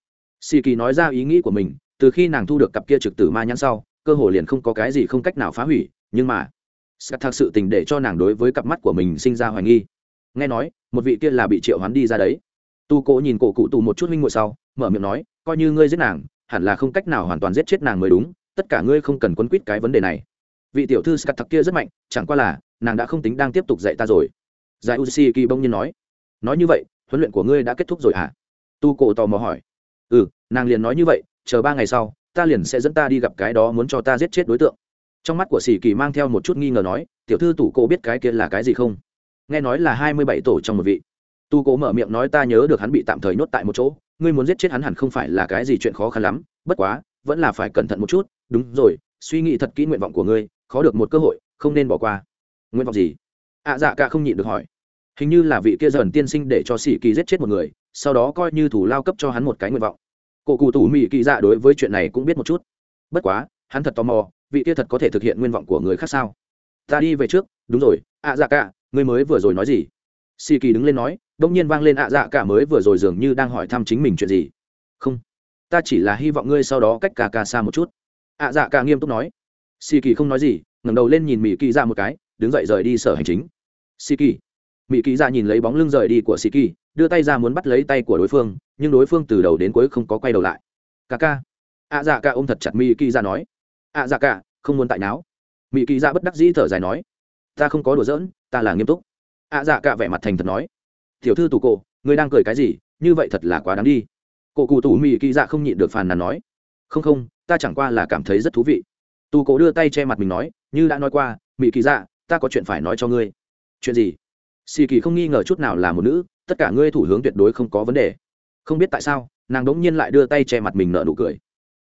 Xì kỳ nói ra ý nghĩ của mình, từ khi nàng thu được cặp kia trực tử ma nhãn sau, cơ hồ liền không có cái gì không cách nào phá hủy, nhưng mà scat thật sự tình để cho nàng đối với cặp mắt của mình sinh ra hoài nghi. Nghe nói, một vị kia là bị triệu hoán đi ra đấy. Tu cố nhìn cổ cụ tù một chút huynh ngồi sau, mở miệng nói, coi như ngươi giết nàng, hẳn là không cách nào hoàn toàn giết chết nàng mới đúng, tất cả ngươi không cần quấn quýt cái vấn đề này. Vị tiểu thư scat thật kia rất mạnh, chẳng qua là, nàng đã không tính đang tiếp tục dạy ta rồi. Giải uzi kỳ bông nhiên nói nói như vậy, huấn luyện của ngươi đã kết thúc rồi hả? Tu cổ tò mò hỏi. Ừ nàng liền nói như vậy chờ ba ngày sau ta liền sẽ dẫn ta đi gặp cái đó muốn cho ta giết chết đối tượng. Trong mắt của sĩ kỳ mang theo một chút nghi ngờ nói tiểu thư tủ cổ biết cái kia là cái gì không? Nghe nói là hai mươi bảy tổ trong một vị. Tu cổ mở miệng nói ta nhớ được hắn bị tạm thời nhốt tại một chỗ ngươi muốn giết chết hắn hẳn không phải là cái gì chuyện khó khăn lắm bất quá vẫn là phải cẩn thận một chút. Đúng rồi suy nghĩ thật kỹ nguyện vọng của ngươi khó được một cơ hội không nên bỏ qua. Nguyện vọng gì? Ạ à, dạ cả không nhịn được hỏi. Hình như là vị kia dần tiên sinh để cho sĩ kỳ giết chết một người sau đó coi như thủ lao cấp cho hắn một cái nguyện vọng. Cổ cụ tủ mỹ kỳ dạ đối với chuyện này cũng biết một chút. Bất quá hắn thật tò mò vị kia thật có thể thực hiện nguyện vọng của người khác sao? Ta đi về trước đúng rồi ạ à, dạ cả ngươi mới vừa rồi nói gì? Xì kỳ đứng lên nói đông nhiên vang lên ạ dạ cả mới vừa rồi dường như đang hỏi thăm chính mình chuyện gì. Không ta chỉ là hy vọng ngươi sau đó cách cà cà xa một chút. Ạ dạ cả nghiêm túc nói. Xì kỳ không nói gì ngẩng đầu lên nhìn mỹ kỳ ra một cái đứng dậy rời đi sở hành chính. Xì kỳ mỹ kỳ ra nhìn lấy bóng lưng rời đi của sĩ kỳ, đưa tay ra muốn bắt lấy tay của đối phương, nhưng đối phương từ đầu đến cuối không có quay đầu lại. Ca ca. Ạ dạ ca ôm thật chặt mỹ kỳ ra nói. Ạ dạ ca, không muốn tại náo. Mỹ kỳ ra bất đắc dĩ thở dài nói. Ta không có đùa giỡn, ta là nghiêm túc. Ạ dạ ca vẻ mặt thành thật nói. Tiểu thư tù cổ, ngươi đang cười cái gì? Như vậy thật là quá đáng đi. Cổ cụ tù mỹ kỳ dạ không nhịn được phàn nàn nói. Không không, ta chẳng qua là cảm thấy rất thú vị. Tù cổ đưa tay che mặt mình nói. Như đã nói qua mỹ kỳ dạ ta có chuyện phải nói cho ngươi. Chuyện gì? Xì kỳ không nghi ngờ chút nào là một nữ tất cả ngươi thủ hướng tuyệt đối không có vấn đề. Không biết tại sao nàng đ n g nhiên lại đưa tay che mặt mình nợ nụ cười.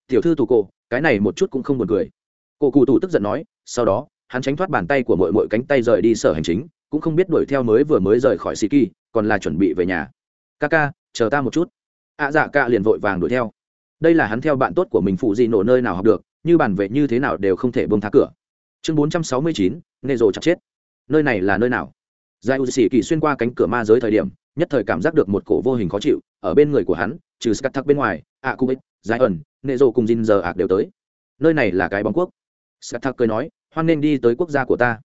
Tiểu thư tù cổ cái này một chút cũng không buồn cười. Cổ cụ tù tức giận nói sau đó hắn tránh thoát bàn tay của mỗi mỗi cánh tay rời đi sở hành chính cũng không biết đuổi theo mới vừa mới rời khỏi xì kỳ còn là chuẩn bị về nhà. Ca ca chờ ta một chút. Ạ à, dạ ca liền vội vàng đuổi theo. Đây là hắn theo bạn tốt của mình phụ gì nổ nơi nào học được như bản vệ như thế nào đều không thể bông thá cửa. Chương bốn trăm sáu mươi chín nê rồ chặt chết. Nơi này là nơi nào? Giải u sĩ kỳ xuyên qua cánh cửa ma giới thời điểm, nhất thời cảm giác được một cổ vô hình khó chịu, ở bên người của hắn, trừ scat thắc bên ngoài ạ cung bích giải ẩn nệ rộ cùng dinh giờ ạc đều tới. Nơi này là cái bóng quốc. Scat thắc cười nói, hoan nên đi tới quốc gia của ta.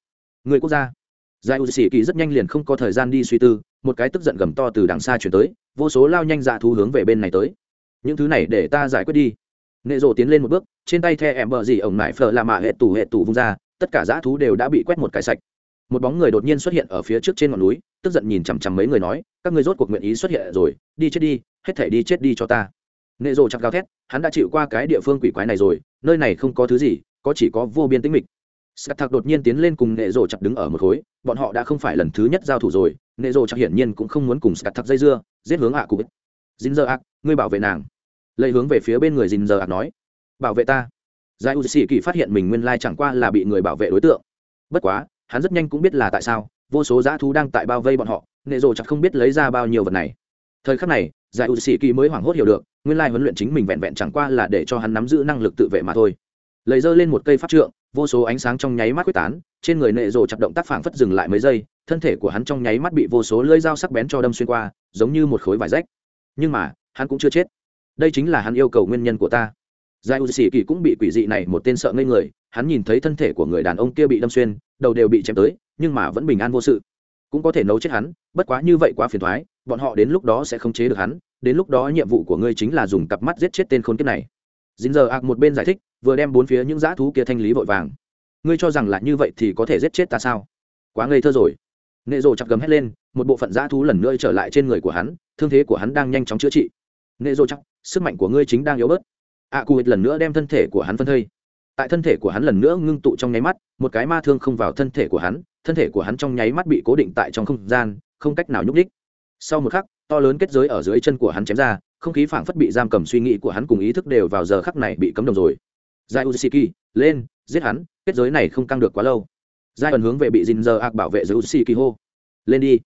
Người quốc gia? Giải u sĩ kỳ rất nhanh liền không có thời gian đi suy tư, một cái tức giận gầm to từ đằng xa chuyển tới, vô số lao nhanh dạ thu hướng về bên này tới. Những thứ này để ta giải quyết đi. Nệ rộ tiến lên một bước, trên tay the em bờ gì ổng nải phờ là mạ hệ tủ hệ tủ vung ra, tất cả dã thú đều đã bị quét một cái sạch một bóng người đột nhiên xuất hiện ở phía trước trên ngọn núi, tức giận nhìn chằm chằm mấy người nói, các người rốt cuộc nguyện ý xuất hiện rồi, đi chết đi, hết thể đi chết đi cho ta. Nệ rồ chặt gào thét, hắn đã chịu qua cái địa phương quỷ quái này rồi, nơi này không có thứ gì, có chỉ có vô biên tĩnh mịch. Sắt thạc đột nhiên tiến lên cùng nệ rồ chặt đứng ở một khối, bọn họ đã không phải lần thứ nhất giao thủ rồi, nệ rồ chặt hiển nhiên cũng không muốn cùng Sắt thạc dây dưa, giết hướng ạ à cụ dính giờ ác ngươi bảo vệ nàng. Lấy hướng về phía bên người dình giờ ạc nói, bảo vệ ta. Giải u sĩ kỳ phát hiện mình nguyên lai chẳng qua là bị người bảo vệ đối tượng. Bất quá hắn rất nhanh cũng biết là tại sao, vô số dã thú đang tại bao vây bọn họ, nệ rồ chặt không biết lấy ra bao nhiêu vật này. Thời khắc này, giải u sĩ kỳ mới hoảng hốt hiểu được, nguyên lai huấn luyện chính mình vẹn vẹn chẳng qua là để cho hắn nắm giữ năng lực tự vệ mà thôi. Lấy dơ lên một cây pháp trượng, vô số ánh sáng trong nháy mắt quyết tán, trên người nệ rồ chặt động tác phảng phất dừng lại mấy giây, thân thể của hắn trong nháy mắt bị vô số lưỡi dao sắc bén cho đâm xuyên qua, giống như một khối vải rách. Nhưng mà, hắn cũng chưa chết. Đây chính là hắn yêu cầu nguyên nhân của ta. Giải u sĩ kỳ cũng bị quỷ dị này một tên sợ ngây người, hắn nhìn thấy thân thể của người đàn ông kia bị đâm xuyên đầu đều bị chém tới, nhưng mà vẫn bình an vô sự. Cũng có thể nấu chết hắn, bất quá như vậy quá phiền thoái bọn họ đến lúc đó sẽ không chế được hắn, đến lúc đó nhiệm vụ của ngươi chính là dùng cặp mắt giết chết tên khốn kiếp này. Dính giờ ạc một bên giải thích, vừa đem bốn phía những dã thú kia thanh lý vội vàng. Ngươi cho rằng là như vậy thì có thể giết chết ta sao? Quá ngây thơ rồi. Nệ rồ chặt gầm hét lên, một bộ phận dã thú lần nữa trở lại trên người của hắn, thương thế của hắn đang nhanh chóng chữa trị. Nệ rồ chắc sức mạnh của ngươi chính đang yếu bớt. A cụ lần nữa đem thân thể của hắn phân thây tại thân thể của hắn lần nữa ngưng tụ trong nháy mắt một cái ma thương không vào thân thể của hắn thân thể của hắn trong nháy mắt bị cố định tại trong không gian không cách nào nhúc đích sau một khắc to lớn kết giới ở dưới chân của hắn chém ra không khí phảng phất bị giam cầm suy nghĩ của hắn cùng ý thức đều vào giờ khắc này bị cấm đồng rồi Zai Ushiki, lên, giết hắn, kết giới này không căng được quá lâu. giải ẩn hướng về bị dinh giờ ạc bảo vệ Zai Ushiki hô. Lên đi.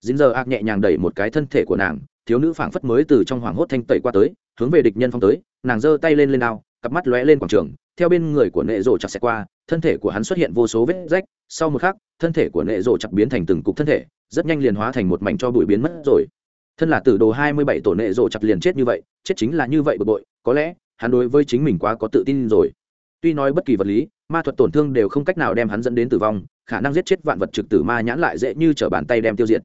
dinh giờ ạc nhẹ nhàng đẩy một cái thân thể của nàng, thiếu nữ phảng phất mới từ trong hoàng hốt thanh tẩy qua tới hướng về địch nhân phong tới nàng giơ tay lên lên đao cặp mắt lóe lên quảng trường, theo bên người của nệ rổ chặt xẹt qua, thân thể của hắn xuất hiện vô số vết rách, sau một khắc, thân thể của nệ rổ chặt biến thành từng cục thân thể, rất nhanh liền hóa thành một mảnh cho bụi biến mất rồi. Thân là tử đồ hai mươi bảy tổ nệ rổ chặt liền chết như vậy, chết chính là như vậy bực bội, có lẽ, hắn đối với chính mình quá có tự tin rồi. Tuy nói bất kỳ vật lý, ma thuật tổn thương đều không cách nào đem hắn dẫn đến tử vong, khả năng giết chết vạn vật trực tử ma nhãn lại dễ như t bàn tay đem tiêu diệt.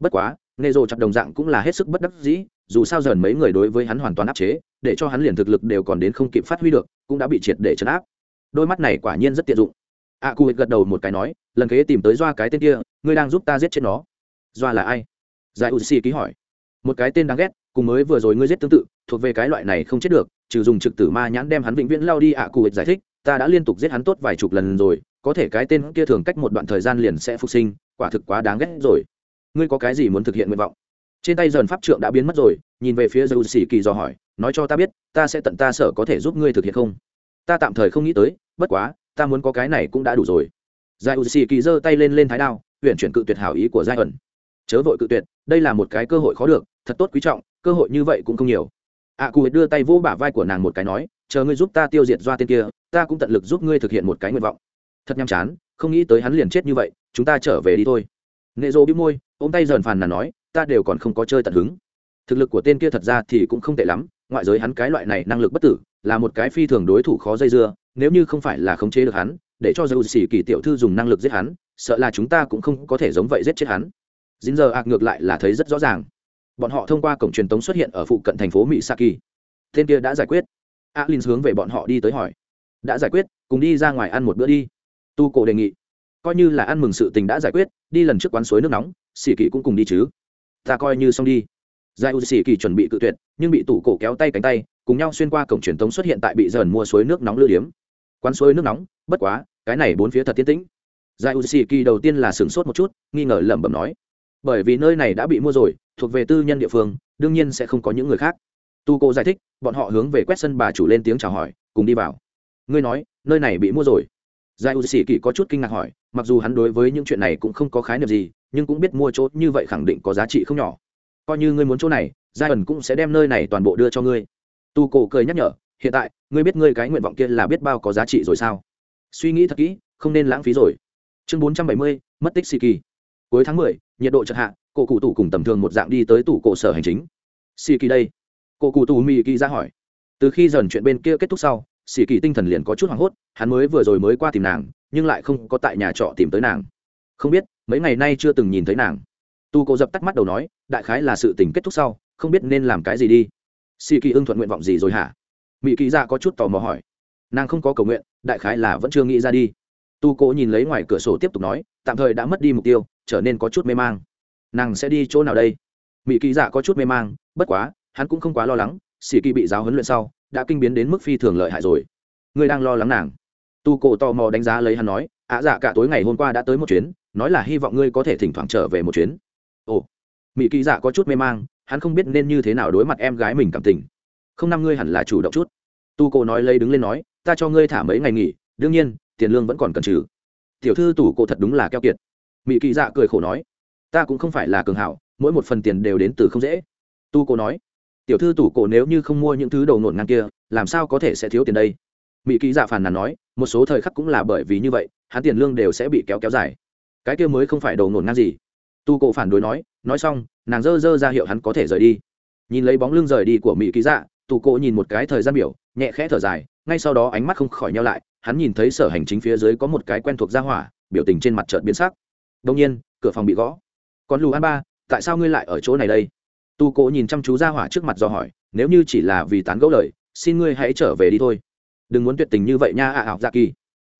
Bất quá nê rồ chặt đồng dạng cũng là hết sức bất đắc dĩ dù sao dần mấy người đối với hắn hoàn toàn áp chế để cho hắn liền thực lực đều còn đến không kịp phát huy được cũng đã bị triệt để chấn áp. Đôi mắt này quả nhiên rất tiện dụng. A à, cụ gật đầu một cái nói lần kế tìm tới doa cái tên kia ngươi đang giúp ta giết chết nó. Doa là ai? Giải u xì ký hỏi. Một cái tên đáng ghét cùng mới vừa rồi ngươi giết tương tự thuộc về cái loại này không chết được trừ dùng trực tử ma nhãn đem hắn vĩnh viễn lao đi ạ à, cụ giải thích ta đã liên tục giết hắn tốt vài chục lần rồi có thể cái tên kia thường cách một đoạn thời gian liền sẽ phục sinh quả thực quá đáng ghét rồi ngươi có cái gì muốn thực hiện nguyện vọng? Trên tay dần pháp trượng đã biến mất rồi nhìn về phía dầu xỉ kỳ dò hỏi nói cho ta biết ta sẽ tận ta sở có thể giúp ngươi thực hiện không? Ta tạm thời không nghĩ tới bất quá ta muốn có cái này cũng đã đủ rồi. Giải u kỳ giơ tay lên lên thái đao huyện chuyển cự tuyệt hảo ý của giai ẩn. Chớ vội cự tuyệt đây là một cái cơ hội khó được thật tốt quý trọng cơ hội như vậy cũng không nhiều. Ạ à, cụ đưa tay vỗ bả vai của nàng một cái nói chờ ngươi giúp ta tiêu diệt doa tên kia ta cũng tận lực giúp ngươi thực hiện một cái nguyện vọng. Thật nhàm chán không nghĩ tới hắn liền chết như vậy chúng ta trở về đi thôi. Nệ rô bĩu môi ôm tay dần phàn nàn nói, ta đều còn không có chơi tận hứng. Thực lực của tên kia thật ra thì cũng không tệ lắm, ngoại giới hắn cái loại này năng lực bất tử, là một cái phi thường đối thủ khó dây dưa, nếu như không phải là khống chế được hắn, để cho dầu xỉ kỳ tiểu thư dùng năng lực giết hắn, sợ là chúng ta cũng không có thể giống vậy giết chết hắn. Dính giờ ạc ngược lại là thấy rất rõ ràng. Bọn họ thông qua cổng truyền tống xuất hiện ở phụ cận thành phố mỹ saki tên kia đã giải quyết. Alin hướng về bọn họ đi tới hỏi. Đã giải quyết, cùng đi ra ngoài ăn một bữa đi. Tu cổ đề nghị. Coi như là ăn mừng sự tình đã giải quyết, đi lần trước quán suối nước nóng xỉ kỳ cũng cùng đi chứ. Ta coi như xong đi. Giải u xỉ kỳ chuẩn bị cự tuyệt, nhưng bị tủ cổ kéo tay cánh tay, cùng nhau xuyên qua cổng truyền thống xuất hiện tại bị dần mua suối nước nóng lư điếm. Quán suối nước nóng, bất quá, cái này bốn phía thật tiến tĩnh. Giải u xỉ kỳ đầu tiên là sửng sốt một chút, nghi ngờ lẩm bẩm nói, bởi vì nơi này đã bị mua rồi, thuộc về tư nhân địa phương, đương nhiên sẽ không có những người khác. Tu cô giải thích, bọn họ hướng về quét sân bà chủ lên tiếng chào hỏi, cùng đi vào. Ngươi nói, nơi này bị mua rồi. Giải u xỉ kỳ có chút kinh ngạc hỏi mặc dù hắn đối với những chuyện này cũng không có khái niệm gì, nhưng cũng biết mua chỗ như vậy khẳng định có giá trị không nhỏ. Coi như ngươi muốn chỗ này, giai ẩn cũng sẽ đem nơi này toàn bộ đưa cho ngươi. Tu cổ cười nhắc nhở, hiện tại, ngươi biết ngươi cái nguyện vọng kia là biết bao có giá trị rồi sao? Suy nghĩ thật kỹ, không nên lãng phí rồi. Chương bốn trăm bảy mươi, mất tích xì kỳ cuối tháng mười, nhiệt độ chật hạ, cổ cụ tủ cùng tầm thường một dạng đi tới tủ cổ sở hành chính. Xì kỳ đây. Cổ cụ tủ mỹ kỳ ra hỏi. Từ khi dần chuyện bên kia kết thúc sau xì kỳ tinh thần liền có chút hoảng hốt, hắn mới vừa rồi mới qua tìm nàng, nhưng lại không có tại nhà trọ tìm tới nàng. Không biết, mấy ngày nay chưa từng nhìn thấy nàng. Tu cô dập tắt mắt đầu nói, đại khái là sự tình kết thúc sau, không biết nên làm cái gì đi. Xì kỳ ưng thuận nguyện vọng gì rồi hả? Mỹ kỳ ra có chút tò mò hỏi. Nàng không có cầu nguyện, đại khái là vẫn chưa nghĩ ra đi. Tu cô nhìn lấy ngoài cửa sổ tiếp tục nói, tạm thời đã mất đi mục tiêu, trở nên có chút mê mang. Nàng sẽ đi chỗ nào đây? Mỹ kỳ dạ có chút mê mang, bất quá, hắn cũng không quá lo lắng, xì kỳ bị giáo huấn luyện sau đã kinh biến đến mức phi thường lợi hại rồi. Ngươi đang lo lắng nàng. Tu cổ tò mò đánh giá lấy hắn nói, ạ dạ cả tối ngày hôm qua đã tới một chuyến, nói là hy vọng ngươi có thể thỉnh thoảng trở về một chuyến. Ồ mỹ kỳ dạ có chút mê mang, hắn không biết nên như thế nào đối mặt em gái mình cảm tình. Không, năm ngươi hẳn là chủ động chút. Tu cổ nói lấy đứng lên nói, ta cho ngươi thả mấy ngày nghỉ, đương nhiên, tiền lương vẫn còn cần trừ. Tiểu thư tủ cổ thật đúng là keo kiệt. Mỹ kỳ dạ cười khổ nói, ta cũng không phải là cường hảo, mỗi một phần tiền đều đến từ không dễ. Tu cổ nói tiểu thư tủ cổ nếu như không mua những thứ đầu nổn ngang kia, làm sao có thể sẽ thiếu tiền đây? Mỹ ký dạ phàn nàn nói, một số thời khắc cũng là bởi vì như vậy, hắn tiền lương đều sẽ bị kéo kéo dài. Cái kia mới không phải đầu nổn ngang gì. Tu cổ phản đối nói nói xong, nàng dơ dơ ra hiệu hắn có thể rời đi. Nhìn lấy bóng lưng rời đi của mỹ ký dạ tu cổ nhìn một cái thời gian biểu, nhẹ khẽ thở dài, ngay sau đó ánh mắt không khỏi nhau lại, hắn nhìn thấy sở hành chính phía dưới có một cái quen thuộc ra hỏa, biểu tình trên mặt trợt biến sắc. Đông nhiên, cửa phòng bị gõ. Còn lù an ba, tại sao ngươi lại ở chỗ này đây? Tu Cố nhìn chăm chú ra hỏa trước mặt do hỏi, nếu như chỉ là vì tán gẫu lời, xin ngươi hãy trở về đi thôi. Đừng muốn tuyệt tình như vậy nha ạ ảo dạ kỳ.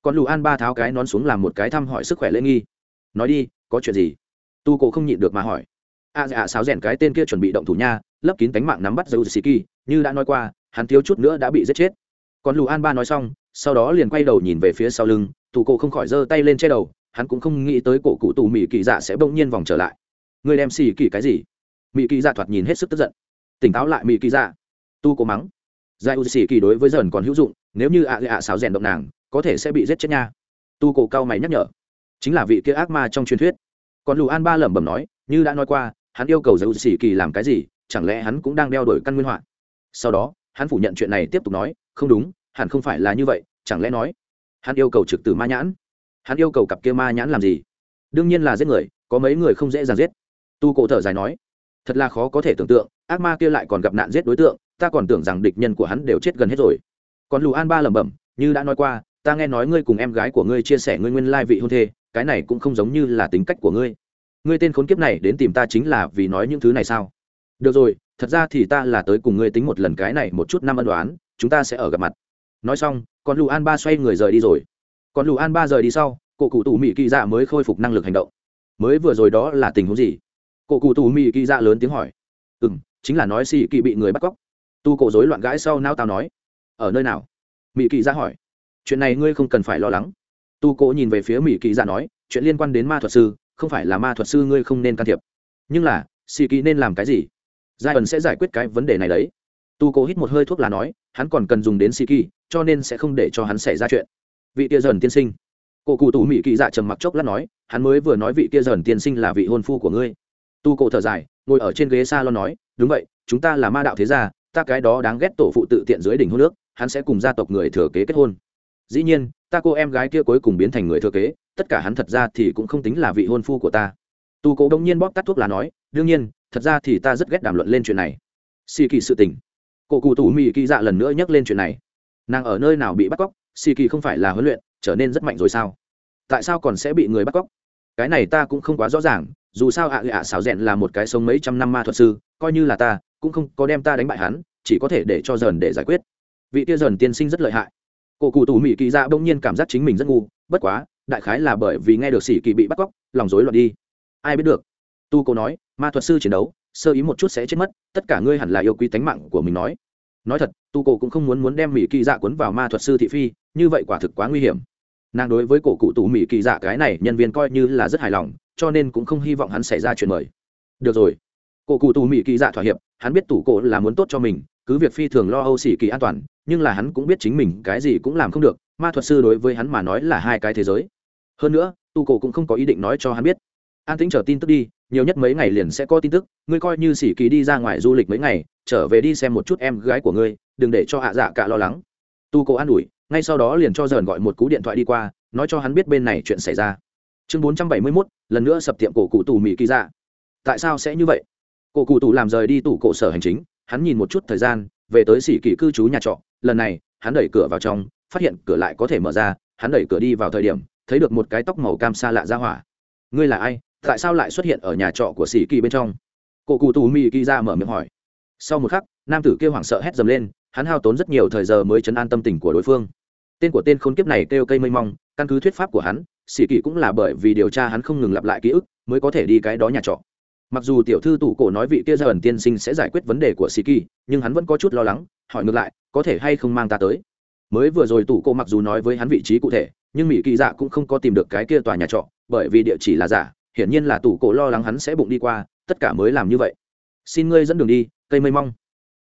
Còn lù an ba tháo cái nón xuống làm một cái thăm hỏi sức khỏe lễ nghi. Nói đi, có chuyện gì? Tu cổ không nhịn được mà hỏi. A dạ sáo rèn cái tên kia chuẩn bị động thủ nha, lấp kín cánh mạng nắm bắt dầu xì kỳ như đã nói qua, hắn thiếu chút nữa đã bị giết chết. Còn lù an ba nói xong, sau đó liền quay đầu nhìn về phía sau lưng tù cổ không khỏi giơ tay lên che đầu, hắn cũng không nghĩ tới cổ cụ tù mỹ kỳ dạ sẽ bỗng nhiên vòng trở lại. Người đem xì kỳ cái gì? Mỹ kỳ dạ thoạt nhìn hết sức tức giận. Tỉnh táo lại mỹ kỳ dạ. Tu cổ mắng. Giải u xì kỳ đối với dần còn hữu dụng, nếu như ạ ạ xáo rèn động nàng, có thể sẽ bị giết chết nha. Tu cổ cao mày nhắc nhở. Chính là vị kia ác ma trong truyền thuyết. Còn lù an ba lẩm bẩm nói, như đã nói qua, hắn yêu cầu giải u xì kỳ làm cái gì, chẳng lẽ hắn cũng đang đeo đổi căn nguyên hoạn sau đó, hắn phủ nhận chuyện này tiếp tục nói, không đúng, hẳn không phải là như vậy, chẳng lẽ nói, hắn yêu cầu trực từ ma nhãn? Hắn yêu cầu cặp kia ma nhãn làm gì? Đương nhiên là giết người, có mấy người không dễ dàng giết. Tu cổ thở dài nói thật là khó có thể tưởng tượng, ác ma kia lại còn gặp nạn giết đối tượng, ta còn tưởng rằng địch nhân của hắn đều chết gần hết rồi. Còn lù an ba lẩm bẩm, như đã nói qua, ta nghe nói ngươi cùng em gái của ngươi chia sẻ ngươi nguyên lai vị hôn thê, cái này cũng không giống như là tính cách của ngươi. Ngươi tên khốn kiếp này đến tìm ta chính là vì nói những thứ này sao? Được rồi, thật ra thì ta là tới cùng ngươi tính một lần cái này một chút năm ân đoán chúng ta sẽ ở gặp mặt. Nói xong, còn lù an ba xoay người rời đi rồi. Còn lù an ba rời đi sau cụ cụ tù mỹ kỳ dạ mới khôi phục năng lực hành động. Mới vừa rồi đó là tình huống gì? Cổ cụ tù mỹ kỳ dạ lớn tiếng hỏi. Ừ m chính là nói xì kỳ bị người bắt cóc. Tu cổ dối loạn gãi sau nao tao nói. Ở nơi nào? Mỹ kỳ dạ hỏi. Chuyện này ngươi không cần phải lo lắng. Tu cổ nhìn về phía mỹ kỳ dạ nói, chuyện liên quan đến ma thuật sư, không phải là ma thuật sư ngươi không nên can thiệp. Nhưng là, xì kỳ nên làm cái gì? Giai ẩn sẽ giải quyết cái vấn đề này đấy. Tu cổ hít một hơi thuốc là nói, hắn còn cần dùng đến xì kỳ, cho nên sẽ không để cho hắn xảy ra chuyện. Vị tia dần tiên sinh. Cổ cụ tù mỹ kỳ dạ trầm mặc chốc lát nói, hắn mới vừa nói vị tia dần tiên sinh là vị hôn phu của ngươi tu cổ thở dài, ngồi ở trên ghế s a lo nói, đúng vậy, chúng ta là ma đạo thế gia, ta cái đó đáng ghét tổ phụ tự tiện dưới đỉnh hôn nước, hắn sẽ cùng gia tộc người thừa kế kết hôn. Dĩ nhiên, ta cô em gái kia cuối cùng biến thành người thừa kế, tất cả hắn thật ra thì cũng không tính là vị hôn phu của ta. Tu cổ đông nhiên bóp tắt thuốc là nói, đương nhiên, thật ra thì ta rất ghét đàm luận lên chuyện này. Xì kỳ sự tình. Cổ cụ tủ mỹ kỳ dạ lần nữa nhắc lên chuyện này. Nàng ở nơi nào bị bắt cóc, xì kỳ không phải là huấn luyện, trở nên rất mạnh rồi sao? Tại sao còn sẽ bị người bắt cóc? Cái này ta cũng không quá rõ ràng dù sao ạ ạ xảo rèn là một cái sống mấy trăm năm ma thuật sư, coi như là ta, cũng không có đem ta đánh bại hắn, chỉ có thể để cho dần để giải quyết. Vị kia dần tiên sinh rất lợi hại. Cổ cụ tù mỹ kỳ dạ bỗng nhiên cảm giác chính mình rất ngu, bất quá, đại khái là bởi vì nghe được sĩ kỳ bị bắt cóc, lòng rối loạn đi. Ai biết được? Tu cô nói, ma thuật sư chiến đấu, sơ ý một chút sẽ chết mất, tất cả ngươi hẳn là yêu quý tánh mạng của mình nói. Nói thật, tu cổ cũng không muốn muốn đem mỹ kỳ dạ cuốn vào ma thuật sư thị phi, như vậy quả thực quá nguy hiểm. Nàng đối với cổ cụ tù mỹ kỳ dạ cái này nhân viên coi như là rất hài lòng cho nên cũng không hy vọng hắn xảy ra chuyện mời. Được rồi. Cổ cụ tù mỹ kỳ dạ thỏa hiệp, hắn biết tủ cổ là muốn tốt cho mình, cứ việc phi thường lo âu xỉ kỳ an toàn, nhưng là hắn cũng biết chính mình cái gì cũng làm không được, ma thuật sư đối với hắn mà nói là hai cái thế giới. Hơn nữa tu cổ cũng không có ý định nói cho hắn biết. An tính chờ tin tức đi, nhiều nhất mấy ngày liền sẽ có tin tức, ngươi coi như xỉ kỳ đi ra ngoài du lịch mấy ngày, trở về đi xem một chút em gái của ngươi, đừng để cho hạ dạ cả lo lắng. Tu cổ an ủi, ngay sau đó liền cho dần gọi một cú điện thoại đi qua, nói cho hắn biết bên này chuyện xảy ra chương bốn trăm bảy mươi mốt, lần nữa sập tiệm cổ cụ tù mỹ kỳ dạ. Tại sao sẽ như vậy? Cổ cụ tù làm rời đi tủ cổ sở hành chính, hắn nhìn một chút thời gian, về tới xỉ kỳ cư trú nhà trọ. Lần này, hắn đẩy cửa vào trong, phát hiện cửa lại có thể mở ra, hắn đẩy cửa đi vào thời điểm, thấy được một cái tóc màu cam xa lạ ra hỏa. Ngươi là ai? Tại sao lại xuất hiện ở nhà trọ của sĩ kỳ bên trong? Cổ cụ tù mỹ kỳ ra mở miệng hỏi. Sau một khắc, nam tử kêu hoảng sợ hét dầm lên, hắn hao tốn rất nhiều thời giờ mới chấn an tâm tình của đối phương. Tên của tên khốn kiếp này kêu cây mây mong, căn cứ thuyết pháp của hắn sĩ kỳ cũng là bởi vì điều tra hắn không ngừng lặp lại ký ức, mới có thể đi cái đó nhà trọ. Mặc dù tiểu thư tủ cổ nói vị kia ra ẩn tiên sinh sẽ giải quyết vấn đề của sĩ kỳ nhưng hắn vẫn có chút lo lắng, hỏi ngược lại, có thể hay không mang ta tới? Mới vừa rồi tủ cổ mặc dù nói với hắn vị trí cụ thể, nhưng mỹ kỳ dạ cũng không có tìm được cái kia tòa nhà trọ, bởi vì địa chỉ là giả, hiển nhiên là tủ cổ lo lắng hắn sẽ bụng đi qua, tất cả mới làm như vậy. Xin ngươi dẫn đường đi, cây mây mong.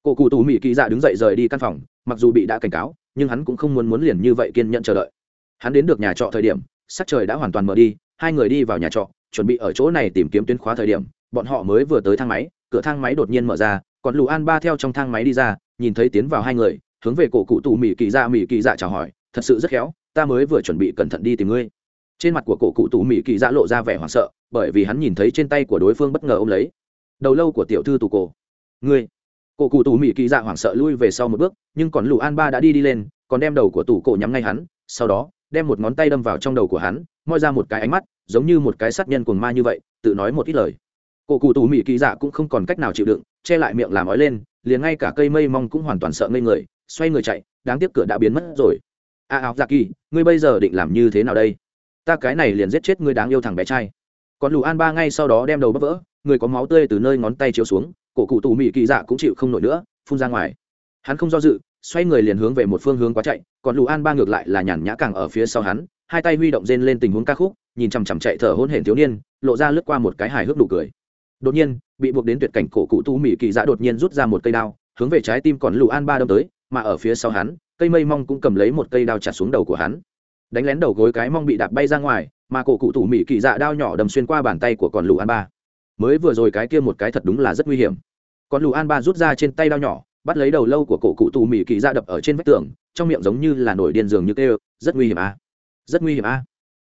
Cổ cụ tù mỹ kỳ dạ đứng dậy rời đi căn phòng, mặc dù bị đã cảnh cáo, nhưng hắn cũng không muốn muốn liền như vậy kiên nhận chờ đợi. Hắn đến được nhà trọ thời điểm sắc trời đã hoàn toàn mở đi, hai người đi vào nhà trọ, chuẩn bị ở chỗ này tìm kiếm tuyến khóa thời điểm, bọn họ mới vừa tới thang máy, cửa thang máy đột nhiên mở ra, còn lù an ba theo trong thang máy đi ra, nhìn thấy tiến vào hai người, hướng về cổ cụ tù mỹ kỳ dạ mỹ kỳ dạ chào hỏi, thật sự rất khéo, ta mới vừa chuẩn bị cẩn thận đi tìm ngươi. Trên mặt của cổ cụ tù mỹ kỳ dạ lộ ra vẻ hoảng sợ, bởi vì hắn nhìn thấy trên tay của đối phương bất ngờ ôm lấy. Đầu lâu của tiểu thư tù cổ. Ngươi. Cổ cụ tù mỹ kỳ dạ hoảng sợ lui về sau một bước, nhưng còn lù an ba đã đi đi lên, còn đem đầu của tù cổ nhắm ngay hắn, sau đó đem một ngón tay đâm vào trong đầu của hắn, moi ra một cái ánh mắt, giống như một cái sát nhân cuồng ma như vậy, tự nói một ít lời. Cổ cụ tù mỹ kỳ dạ cũng không còn cách nào chịu đựng, che lại miệng làm ói lên, liền ngay cả cây mây mong cũng hoàn toàn sợ ngây người, xoay người chạy, đáng tiếc cửa đã biến mất rồi. A áo dạ kỳ, ngươi bây giờ định làm như thế nào đây? Ta cái này liền giết chết ngươi đáng yêu thằng bé trai. Còn lù an ba ngay sau đó đem đầu bắp vỡ, người có máu tươi từ nơi ngón tay chiếu xuống, cổ cụ tù mỹ kỳ dạ cũng chịu không nổi nữa, phun ra ngoài. Hắn không do dự xoay người liền hướng về một phương hướng quá chạy, còn lù an ba ngược lại là nhàn nhã càng ở phía sau hắn, hai tay huy động rên lên tình huống ca khúc, nhìn chằm chằm chạy thở hôn hển thiếu niên, lộ ra lướt qua một cái hài hước nụ cười. Đột nhiên, bị buộc đến tuyệt cảnh cổ cụ tu mỹ kỳ dạ đột nhiên rút ra một cây đao, hướng về trái tim còn lù an ba đâm tới, mà ở phía sau hắn, cây mây mong cũng cầm lấy một cây đao chặt xuống đầu của hắn. Đánh lén đầu gối cái mong bị đạp bay ra ngoài, mà cổ cụ thủ mỹ kỳ dạ đao nhỏ đâm xuyên qua bàn tay của còn lù an ba. Mới vừa rồi cái kia một cái thật đúng là rất nguy hiểm. Còn lù an ba rút ra trên tay đao nhỏ bắt lấy đầu lâu của cổ cụ tù mỹ kỳ dạ đập ở trên vách tường, trong miệng giống như là nổi điên giường như kêu, rất nguy hiểm a, rất nguy hiểm a,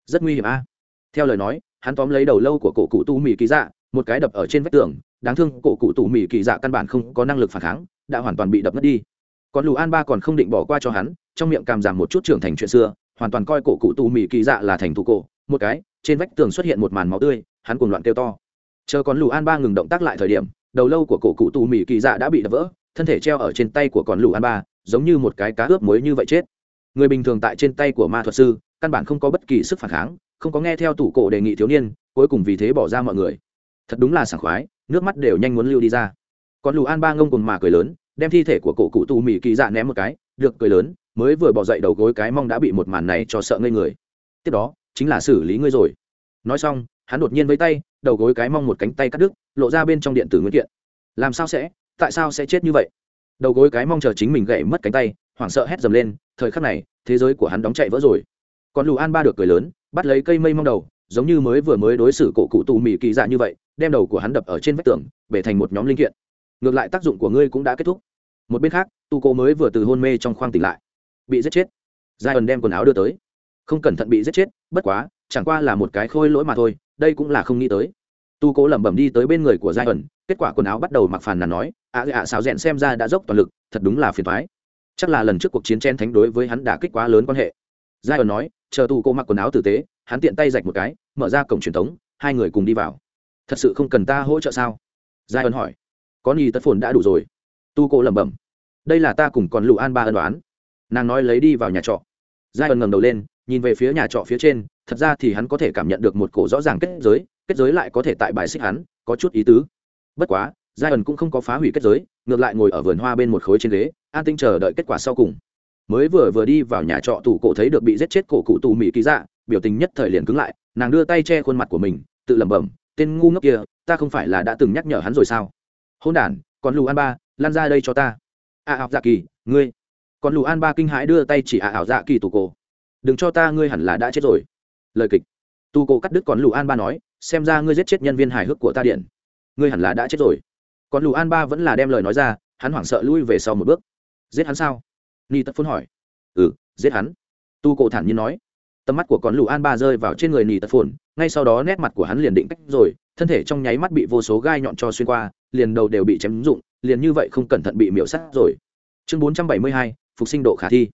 rất nguy hiểm a. Theo lời nói, hắn tóm lấy đầu lâu của cổ cụ tù mỹ kỳ dạ một cái đập ở trên vách tường, đáng thương cổ cụ tù mỹ kỳ dạ căn bản không có năng lực phản kháng, đã hoàn toàn bị đập mất đi. Còn lù an ba còn không định bỏ qua cho hắn, trong miệng cảm giảm một chút trưởng thành chuyện xưa, hoàn toàn coi cổ cụ tù mỹ kỳ dạ là thành thủ cổ, một cái, trên vách tường xuất hiện một màn máu tươi, hắn cùng loạn kêu to. Chờ còn lù an ba ngừng động tác lại thời điểm, đầu lâu của cổ cụ tù mỹ kỳ dạ đã bị đập vỡ thân thể treo ở trên tay của con lù an ba, giống như một cái cá ướp muối như vậy chết. Người bình thường tại trên tay của ma thuật sư, căn bản không có bất kỳ sức phản kháng, không có nghe theo tủ cổ đề nghị thiếu niên, cuối cùng vì thế bỏ ra mọi người. Thật đúng là sảng khoái, nước mắt đều nhanh muốn lưu đi ra. Còn lù an ba ngông cùng mà cười lớn, đem thi thể của cổ cụ tù mỹ kỳ dạ ném một cái, được cười lớn, mới vừa bỏ dậy đầu gối cái mong đã bị một màn này cho sợ ngây người. Tiếp đó, chính là xử lý ngươi rồi. Nói xong, hắn đột nhiên với tay, đầu gối cái mong một cánh tay cắt đứt, lộ ra bên trong điện tử nguyên kiện. Làm sao sẽ? Tại sao sẽ chết như vậy? Đầu gối cái mong chờ chính mình gãy mất cánh tay, hoảng sợ hét dầm lên, thời khắc này, thế giới của hắn đóng chạy vỡ rồi. Còn lù an ba được cười lớn, bắt lấy cây mây mong đầu, giống như mới vừa mới đối xử cổ cụ tù mỹ kỳ dạ như vậy, đem đầu của hắn đập ở trên vách tường, bể thành một nhóm linh kiện. Ngược lại tác dụng của ngươi cũng đã kết thúc. Một bên khác, tu cố mới vừa từ hôn mê trong khoang tỉnh lại. Bị giết chết. Giai ẩn đem quần áo đưa tới. Không cẩn thận bị giết chết, bất quá, chẳng qua là một cái khôi lỗi mà thôi, đây cũng là không nghĩ tới. Tu cố lẩm bẩm đi tới bên người của giai ẩn kết quả quần áo bắt đầu mặc phàn nàn nói, ạ ạ, xào rẽn xem ra đã dốc toàn lực, thật đúng là phiền thoái chắc là lần trước cuộc chiến chen thánh đối với hắn đã kích quá lớn quan hệ. Giai ẩn nói, chờ tù cô mặc quần áo tử tế, hắn tiện tay rạch một cái, mở ra cổng truyền thống, hai người cùng đi vào. Thật sự không cần ta hỗ trợ sao? Giai ẩn hỏi. Có nhì tất phồn đã đủ rồi. Tu cô lẩm bẩm. Đây là ta cùng còn lụ an ba ân đoán nàng nói lấy đi vào nhà trọ. Giai ẩn ngẩng đầu lên, nhìn về phía nhà trọ phía trên, thật ra thì hắn có thể cảm nhận được một cổ rõ ràng kết giới kết giới lại có thể tại bài xích hắn, có chút ý tứ bất quá giai ẩn cũng không có phá hủy kết giới ngược lại ngồi ở vườn hoa bên một khối trên ghế an tinh chờ đợi kết quả sau cùng. Mới vừa vừa đi vào nhà trọ tủ cổ thấy được bị giết chết cổ cụ tù mỹ ký dạ biểu tình nhất thời liền cứng lại nàng đưa tay che khuôn mặt của mình tự lẩm bẩm tên ngu ngốc kia ta không phải là đã từng nhắc nhở hắn rồi sao? Hôn đ còn lù an ba lan ra đây cho ta. A à, ảo dạ kỳ ngươi. Còn lù an ba kinh hãi đưa tay chỉ a à ảo dạ kỳ tù cổ. Đừng cho ta ngươi hẳn là đã chết rồi. Lời kịch. Tu cổ cắt đứt còn lù an ba nói xem ra ngươi giết chết nhân viên hài hước của ta điện ngươi hẳn là đã chết rồi. Còn lù an ba vẫn là đem lời nói ra, hắn hoảng sợ lui về sau một bước. Giết hắn sao? Ni tất phun hỏi. Ừ giết hắn. Tu cổ thản nhiên nói. Tầm mắt của con lù an ba rơi vào trên người nỉ tật phồn ngay sau đó nét mặt của hắn liền định cách rồi, thân thể trong nháy mắt bị vô số gai nhọn cho xuyên qua, liền đầu đều bị chém rụng, liền như vậy không cẩn thận bị miễu sắt rồi. Chương bốn trăm bảy mươi hai, phục sinh độ khả thi.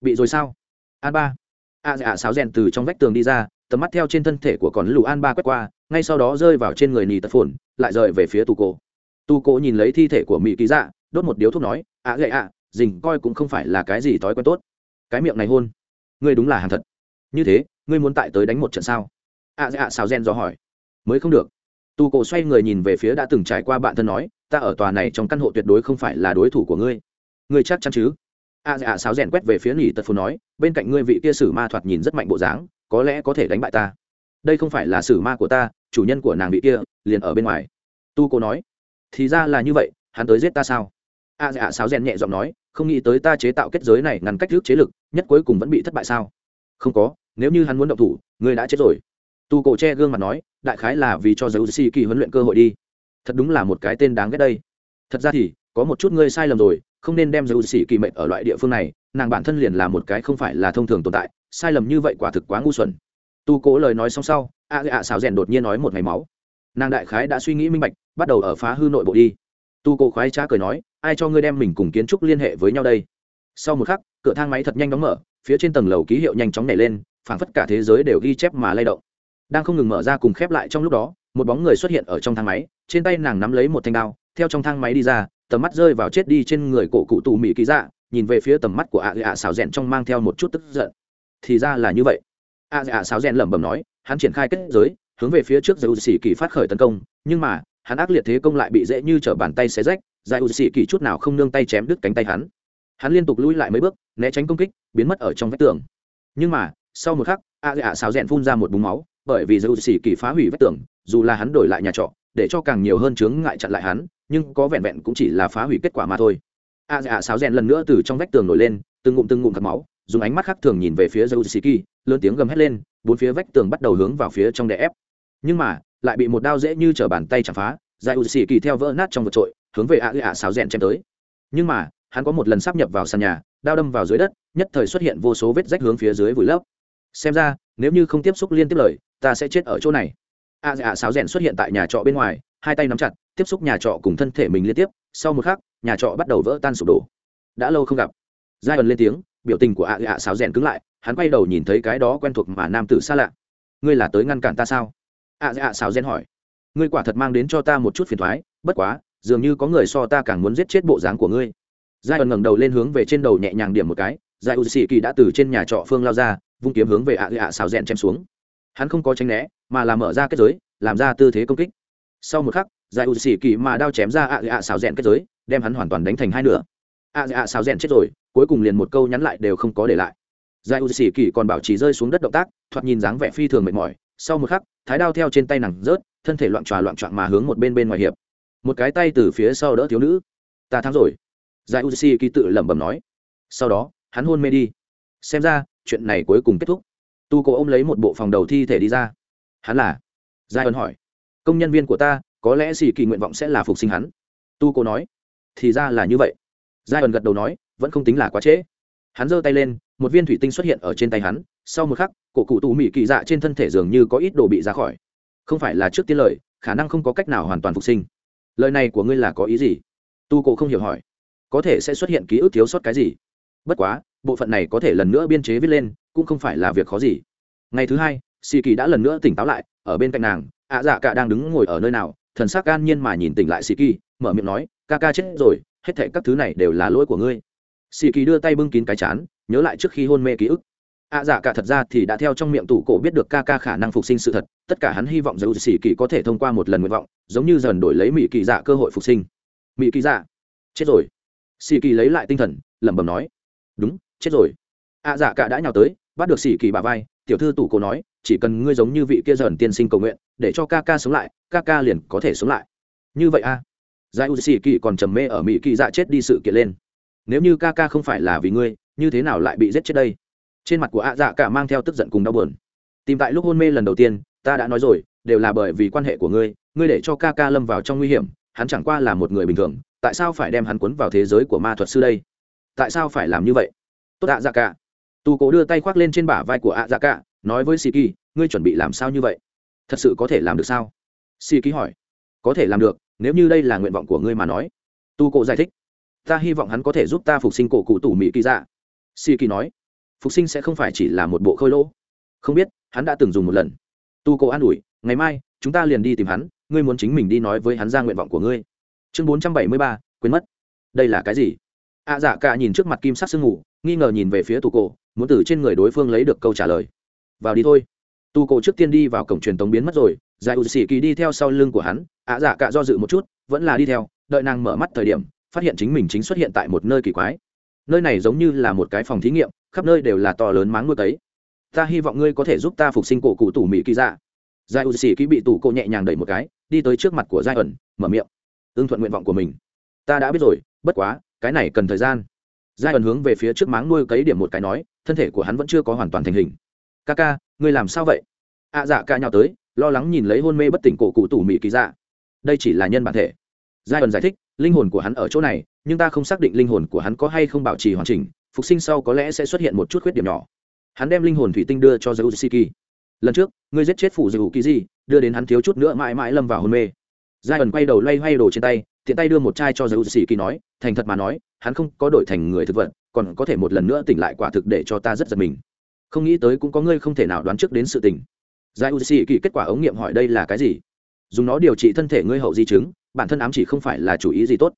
Bị rồi sao? An ba. A dạ sáo rèn từ trong vách tường đi ra tầm mắt theo trên thân thể của con lù an ba quét qua, ngay sau đó rơi vào trên người nì tật phồn, lại rời về phía tu cổ. Tu cổ nhìn lấy thi thể của mỹ ký dạ đốt một điếu thuốc nói, ạ gậy ạ dình coi cũng không phải là cái gì thói quen tốt. Cái miệng này hôn. Ngươi đúng là hàng thật. Như thế, ngươi muốn tại tới đánh một trận sao? Ạ dạ xào gen do hỏi. Mới không được. Tu cổ xoay người nhìn về phía đã từng trải qua bạn thân nói, ta ở tòa này trong căn hộ tuyệt đối không phải là đối thủ của ngươi. Ngươi chắc chắn chứ? A dạ sáo rèn quét về phía nỉ tật phù nói, bên cạnh ngươi vị kia sử ma thoạt nhìn rất mạnh bộ dáng có lẽ có thể đánh bại ta. Đây không phải là sử ma của ta, chủ nhân của nàng bị kia, liền ở bên ngoài. Tu cô nói. Thì ra là như vậy, hắn tới giết ta sao? A dạ sáo rèn nhẹ giọng nói, không nghĩ tới ta chế tạo kết giới này ngăn cách trước chế lực, nhất cuối cùng vẫn bị thất bại sao? Không có, nếu như hắn muốn động thủ, ngươi đã chết rồi. Tu cổ che gương mặt nói, đại khái là vì cho dấu si kỳ huấn luyện cơ hội đi. Thật đúng là một cái tên đáng ghét đây. Thật ra thì, có một chút ngươi sai lầm rồi, không nên đem dấu sĩ kỳ mệnh ở loại địa phương này nàng bản thân liền là một cái không phải là thông thường tồn tại, sai lầm như vậy quả thực quá ngu xuẩn. Tu cố lời nói xong sau, a ạ xào rèn đột nhiên nói một ngày máu. Nàng đại khái đã suy nghĩ minh bạch, bắt đầu ở phá hư nội bộ đi. Tu cố khoái trá cười nói, ai cho ngươi đem mình cùng kiến trúc liên hệ với nhau đây? Sau một khắc, cửa thang máy thật nhanh đóng mở, phía trên tầng lầu ký hiệu nhanh chóng nhảy lên, phảng phất cả thế giới đều ghi chép mà lay động. Đang không ngừng mở ra cùng khép lại trong lúc đó, một bóng người xuất hiện ở trong thang máy, trên tay nàng nắm lấy một thanh đao, theo trong thang máy đi ra, tầm mắt rơi vào chết đi trên người cổ cụ tù mỹ ký dạ nhìn về phía tầm mắt của ạ ạ xào rèn trong mang theo một chút tức giận. Thì ra là như vậy. ạ ạ xào rèn lẩm bẩm nói, hắn triển khai kết giới, hướng về phía trước giải u xỉ kỳ phát khởi tấn công, nhưng mà, hắn ác liệt thế công lại bị dễ như t bàn tay xé rách giải u xỉ kỳ chút nào không nương tay chém đứt cánh tay hắn. Hắn liên tục lui lại mấy bước, né tránh công kích, biến mất ở trong vách tường. Nhưng mà, sau một khắc a gạ xào rèn phun ra một búng máu, bởi vì dấu Sĩ kỳ phá hủy vách tường, dù là hắn đổi lại nhà trọ, để cho càng nhiều hơn chướng ngại chặn lại hắn, nhưng có vẹn vẹn cũng chỉ là phá hủy kết quả mà thôi a dạ sáo rèn lần nữa từ trong vách tường nổi lên, từng ngụm từng ngụm thật máu, dùng ánh mắt khác thường nhìn về phía dầu kỳ lớn tiếng gầm hét lên, bốn phía vách tường bắt đầu hướng vào phía trong đè ép. Nhưng mà, lại bị một đao dễ như t bàn tay chạm phá dài u kỳ theo vỡ nát trong vượt trội, hướng về a gạ sáo rèn chém tới. Nhưng mà, hắn có một lần sắp nhập vào sàn nhà, đao đâm vào dưới đất, nhất thời xuất hiện vô số vết rách hướng phía dưới vùi lấp. Xem ra, nếu như không tiếp xúc liên tiếp lời, ta sẽ chết ở chỗ này. A dạ sáo rèn xuất hiện tại nhà trọ bên ngoài, hai tay nắm chặt, tiếp xúc nhà trọ cùng thân thể mình liên tiếp, sau một khắc nhà trọ bắt đầu vỡ tan sụp đổ. Đã lâu không gặp. Giai ẩn lên tiếng, biểu tình của ạ ạ sáo rèn cứng lại, hắn quay đầu nhìn thấy cái đó quen thuộc mà nam tử xa lạ. Ngươi là tới ngăn cản ta sao? Ạ ạ sáo rèn hỏi. Ngươi quả thật mang đến cho ta một chút phiền thoái, bất quá, dường như có người so ta càng muốn giết chết bộ dáng của ngươi. Giai ẩn ngẩng đầu lên hướng về trên đầu nhẹ nhàng điểm một cái giai u sĩ kỳ đã từ trên nhà trọ phương lao ra, vung kiếm hướng về ạ ạ xào rèn chém xuống. Hắn không có tránh né, mà là mở ra kết giới, làm ra tư thế công kích. Sau một khắc giải u sĩ kỳ mà đao chém ra ạ ạ xào rèn kết giới đem hắn hoàn toàn đánh thành hai nửa. A dạ xào rèn chết rồi, cuối cùng liền một câu nhắn lại đều không có để lại. Giải u sĩ kỳ còn bảo trì rơi xuống đất động tác, thoạt nhìn dáng vẻ phi thường mệt mỏi. Sau một khắc, thái đao theo trên tay nàng rớt, thân thể loạn tròa loạn trọn mà hướng một bên bên ngoài hiệp. Một cái tay từ phía sau đỡ thiếu nữ. Ta thắng rồi. Giải u si kỳ tự lẩm bẩm nói. Sau đó, hắn hôn mê đi. Xem ra, chuyện này cuối cùng kết thúc. Tu cổ ôm lấy một bộ phòng đầu thi thể đi ra. Hắn là? Giải ân hỏi. Công nhân viên của ta, có lẽ xì kỳ nguyện vọng sẽ là phục sinh hắn. Tu cô nói thì ra là như vậy. Giai ân gật đầu nói, vẫn không tính là quá trễ. Hắn giơ tay lên, một viên thủy tinh xuất hiện ở trên tay hắn, sau một khắc, cổ cụ tù mỹ kỳ dạ trên thân thể dường như có ít đồ bị ra khỏi. Không phải là trước tiên lời, khả năng không có cách nào hoàn toàn phục sinh. Lời này của ngươi là có ý gì? Tu cổ không hiểu hỏi. Có thể sẽ xuất hiện ký ức thiếu sót cái gì? Bất quá, bộ phận này có thể lần nữa biên chế viết lên, cũng không phải là việc khó gì. Ngày thứ hai xì kỳ đã lần nữa tỉnh táo lại, ở bên cạnh nàng, ạ dạ cả đang đứng ngồi ở nơi nào, thần sắc gan nhiên mà nhìn tỉnh lại xì kỳ mở miệng nói, ca ca chết rồi, hết thệ các thứ này đều là lỗi của ngươi. Xì kỳ đưa tay bưng kín cái chán, nhớ lại trước khi hôn mê ký ức. Ạ dạ cả thật ra thì đã theo trong miệng tủ cổ biết được ca ca khả năng phục sinh sự thật, tất cả hắn hy vọng dầu xì kỳ có thể thông qua một lần nguyện vọng, giống như dần đổi lấy mỹ kỳ dạ cơ hội phục sinh. Mỹ kỳ dạ? Chết rồi. Xì kỳ lấy lại tinh thần, lẩm bẩm nói. Đúng, chết rồi. Ạ dạ cả đã nhào tới, bắt được xì kỳ bà vai, tiểu thư tủ cổ nói, chỉ cần ngươi giống như vị kia dần tiên sinh cầu nguyện, để cho ca ca sống lại, ca ca liền có thể sống lại. Như vậy a à? Giải u xì kỳ còn trầm mê ở mỹ kỳ dạ chết đi sự kiện lên. Nếu như ca ca không phải là vì ngươi, như thế nào lại bị giết chết đây? Trên mặt của ạ dạ cả mang theo tức giận cùng đau buồn. Tìm tại lúc hôn mê lần đầu tiên, ta đã nói rồi, đều là bởi vì quan hệ của ngươi ngươi để cho ca ca lâm vào trong nguy hiểm, hắn chẳng qua là một người bình thường, tại sao phải đem hắn cuốn vào thế giới của ma thuật sư đây? Tại sao phải làm như vậy? Tốt ạ dạ cả. Tu cố đưa tay khoác lên trên bả vai của ạ dạ cả, nói với sĩ kỳ ngươi chuẩn bị làm sao như vậy? Thật sự có thể làm được sao? Sĩ kỳ hỏi. Có thể làm được nếu như đây là nguyện vọng của ngươi mà nói tu cổ giải thích ta hy vọng hắn có thể giúp ta phục sinh cổ cụ tủ mỹ kỳ dạ. Si kỳ nói phục sinh sẽ không phải chỉ là một bộ khôi lỗ. Không biết hắn đã từng dùng một lần. Tu cổ an ủi ngày mai chúng ta liền đi tìm hắn ngươi muốn chính mình đi nói với hắn ra nguyện vọng của ngươi. Chương bốn trăm bảy mươi ba quên mất. Đây là cái gì? Ạ à, dạ cả nhìn trước mặt kim sắc sương ngủ nghi ngờ nhìn về phía tu cổ muốn từ trên người đối phương lấy được câu trả lời. Vào đi thôi. Tu cổ trước tiên đi vào cổng truyền tống biến mất rồi giải u sĩ kỳ đi theo sau lưng của hắn ạ dạ cả do dự một chút vẫn là đi theo đợi nàng mở mắt thời điểm phát hiện chính mình chính xuất hiện tại một nơi kỳ quái. Nơi này giống như là một cái phòng thí nghiệm khắp nơi đều là to lớn máng nuôi tấy ta hy vọng ngươi có thể giúp ta phục sinh cổ cụ tủ mỹ kỳ dạ. Giải u sĩ kỳ bị tủ cô nhẹ nhàng đẩy một cái đi tới trước mặt của giai ẩn mở miệng. Ưng thuận nguyện vọng của mình. Ta đã biết rồi bất quá cái này cần thời gian. Giai ẩn hướng về phía trước máng nuôi cấy điểm một cái nói thân thể của hắn vẫn chưa có hoàn toàn thành hình. Ca ca ngươi làm sao vậy? Ạ à, dạ ca nhào tới lo lắng nhìn lấy hôn mê bất tỉnh cổ cụ tủ mỹ kỳ dạ. Đây chỉ là nhân bản thể. Giai ẩn giải thích, linh hồn của hắn ở chỗ này, nhưng ta không xác định linh hồn của hắn có hay không bảo trì hoàn chỉnh, phục sinh sau có lẽ sẽ xuất hiện một chút khuyết điểm nhỏ. Hắn đem linh hồn thủy tinh đưa cho giới siki lần trước, ngươi giết chết phủ giới kỳ đưa đến hắn thiếu chút nữa mãi mãi lâm vào hôn mê. Giai ẩn quay đầu loay hoay đồ trên tay, tiện tay đưa một chai cho giới siki nói, thành thật mà nói, hắn không có đổi thành người thực vật, còn có thể một lần nữa tỉnh lại quả thực để cho ta rất giật mình. Không nghĩ tới cũng có ngươi không thể nào đoán trước đến sự tình giai kỳ kết quả ống nghiệm hỏi đây là cái gì? Dùng nó điều trị thân thể ngươi hậu di chứng, bản thân ám chỉ không phải là chủ ý gì tốt.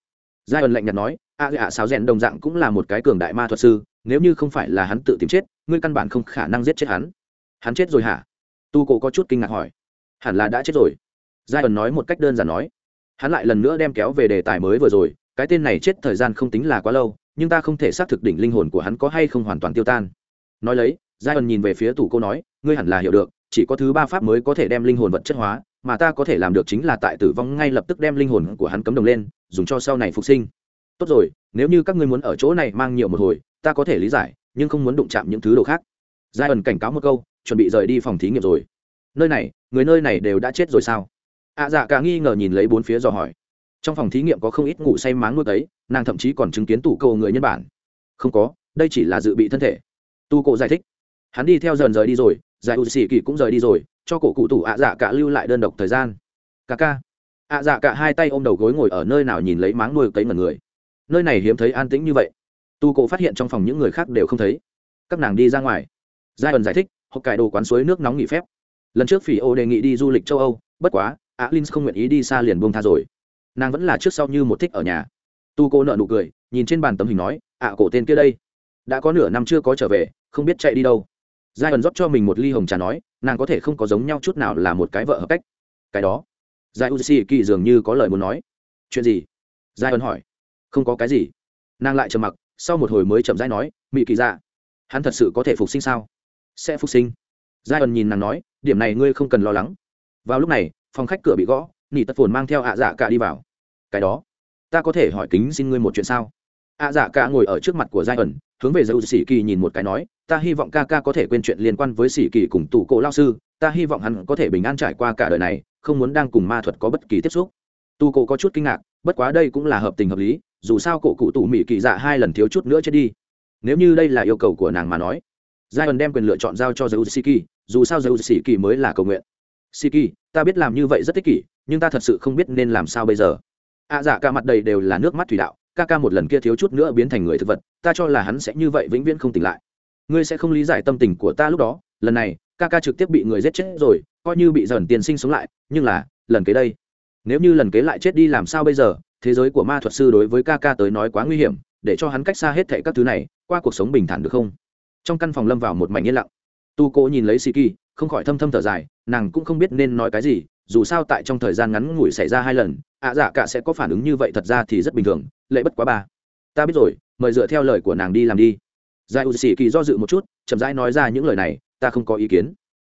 Giai ẩn lạnh nhạt nói, a, gạ sáo rèn đồng dạng cũng là một cái cường đại ma thuật sư, nếu như không phải là hắn tự tìm chết, ngươi căn bản không khả năng giết chết hắn. Hắn chết rồi hả? Tu cổ có chút kinh ngạc hỏi. Hẳn là đã chết rồi. Giai ẩn nói một cách đơn giản nói. Hắn lại lần nữa đem kéo về đề tài mới vừa rồi, cái tên này chết thời gian không tính là quá lâu, nhưng ta không thể xác thực đỉnh linh hồn của hắn có hay không hoàn toàn tiêu tan. Nói lấy giai ẩn nhìn về phía tủ cô nói, ngươi hẳn là hiểu được chỉ có thứ ba pháp mới có thể đem linh hồn vật chất hóa mà ta có thể làm được chính là tại tử vong ngay lập tức đem linh hồn của hắn cấm đồng lên dùng cho sau này phục sinh. Tốt rồi nếu như các ngươi muốn ở chỗ này mang nhiều một hồi ta có thể lý giải nhưng không muốn đụng chạm những thứ đồ khác. Giai ẩn cảnh cáo một câu chuẩn bị rời đi phòng thí nghiệm rồi. Nơi này người nơi này đều đã chết rồi sao? Ạ à, dạ cả nghi ngờ nhìn lấy bốn phía dò hỏi. Trong phòng thí nghiệm có không ít ngủ say máng nuôi ấy nàng thậm chí còn chứng kiến tủ cầu người nhân bản. Không có đây chỉ là dự bị thân thể. Tu cộ giải thích. Hắn đi theo dần rời đi rồi giải u sĩ kỳ cũng rời đi rồi, cho cổ cụ tủ ạ dạ cả lưu lại đơn độc thời gian. Ca ca. Ạ dạ cả hai tay ôm đầu gối ngồi ở nơi nào nhìn lấy máng nuôi cấy mật người. Nơi này hiếm thấy an tĩnh như vậy. Tu cổ phát hiện trong phòng những người khác đều không thấy. Các nàng đi ra ngoài. Giai ẩn giải thích hoặc cải đồ quán suối nước nóng nghỉ phép. Lần trước phỉ ô đề nghị đi du lịch châu âu, bất quá alin không nguyện ý đi xa liền buông tha rồi. Nàng vẫn là trước sau như một thích ở nhà. Tu cô nợ nụ cười, nhìn trên bàn tấm hình nói, ạ cổ tên kia đây. Đã có nửa năm chưa có trở về, không biết chạy đi đâu giai ẩn rót cho mình một ly hồng trà nói, nàng có thể không có giống nhau chút nào là một cái vợ hợp cách. Cái đó. Giai uzi kỳ dường như có lời muốn nói. Chuyện gì? Giai ẩn hỏi. Không có cái gì. Nàng lại trầm mặc, sau một hồi mới chậm rãi nói mỹ kỳ dạ hắn thật sự có thể phục sinh sao? Sẽ phục sinh. Giai ẩn nhìn nàng nói, điểm này ngươi không cần lo lắng. Vào lúc này, phòng khách cửa bị gõ, nỉ tất phồn mang theo ạ dạ cả đi vào. Cái đó, ta có thể hỏi kính xin ngươi một chuyện sao? Ạ dạ ca ngồi ở trước mặt của giai ẩn, hướng về dầu sĩ kỳ nhìn một cái nói, ta hy vọng ca ca có thể quên chuyện liên quan với sĩ kỳ cùng tù cổ lao sư, ta hy vọng hắn có thể bình an trải qua cả đời này, không muốn đang cùng ma thuật có bất kỳ tiếp xúc. Tu cổ có chút kinh ngạc, bất quá đây cũng là hợp tình hợp lý, dù sao cổ cụ tủ mỹ kỳ dạ hai lần thiếu chút nữa chết đi. Nếu như đây là yêu cầu của nàng mà nói, giai ẩn đem quyền lựa chọn giao cho dầu sĩ dù sao dầu sĩ mới là cầu nguyện. Sĩ ta biết làm như vậy rất tích kỷ, nhưng ta thật sự không biết nên làm sao bây giờ. Ạ dạ cả mặt đầy đều là nước mắt thủy đạo ca ca một lần kia thiếu chút nữa biến thành người thực vật, ta cho là hắn sẽ như vậy vĩnh viễn không tỉnh lại. Ngươi sẽ không lý giải tâm tình của ta lúc đó, lần này, ca ca trực tiếp bị người giết chết rồi, coi như bị dần tiền sinh sống lại, nhưng là, lần kế đây, nếu như lần kế lại chết đi làm sao bây giờ, thế giới của ma thuật sư đối với ca ca tới nói quá nguy hiểm, để cho hắn cách xa hết thệ các thứ này, qua cuộc sống bình thản được không? Trong căn phòng lâm vào một mảnh yên lặng. Tu Cố nhìn lấy sĩ kỳ không khỏi thâm thâm thở dài, nàng cũng không biết nên nói cái gì, dù sao tại trong thời gian ngắn ngủi xảy ra hai lần ạ dạ cả sẽ có phản ứng như vậy thật ra thì rất bình thường, lệ bất quá ba. Ta biết rồi, mời dựa theo lời của nàng đi làm đi. Giải u sĩ kỳ do dự một chút, chậm rãi nói ra những lời này, ta không có ý kiến.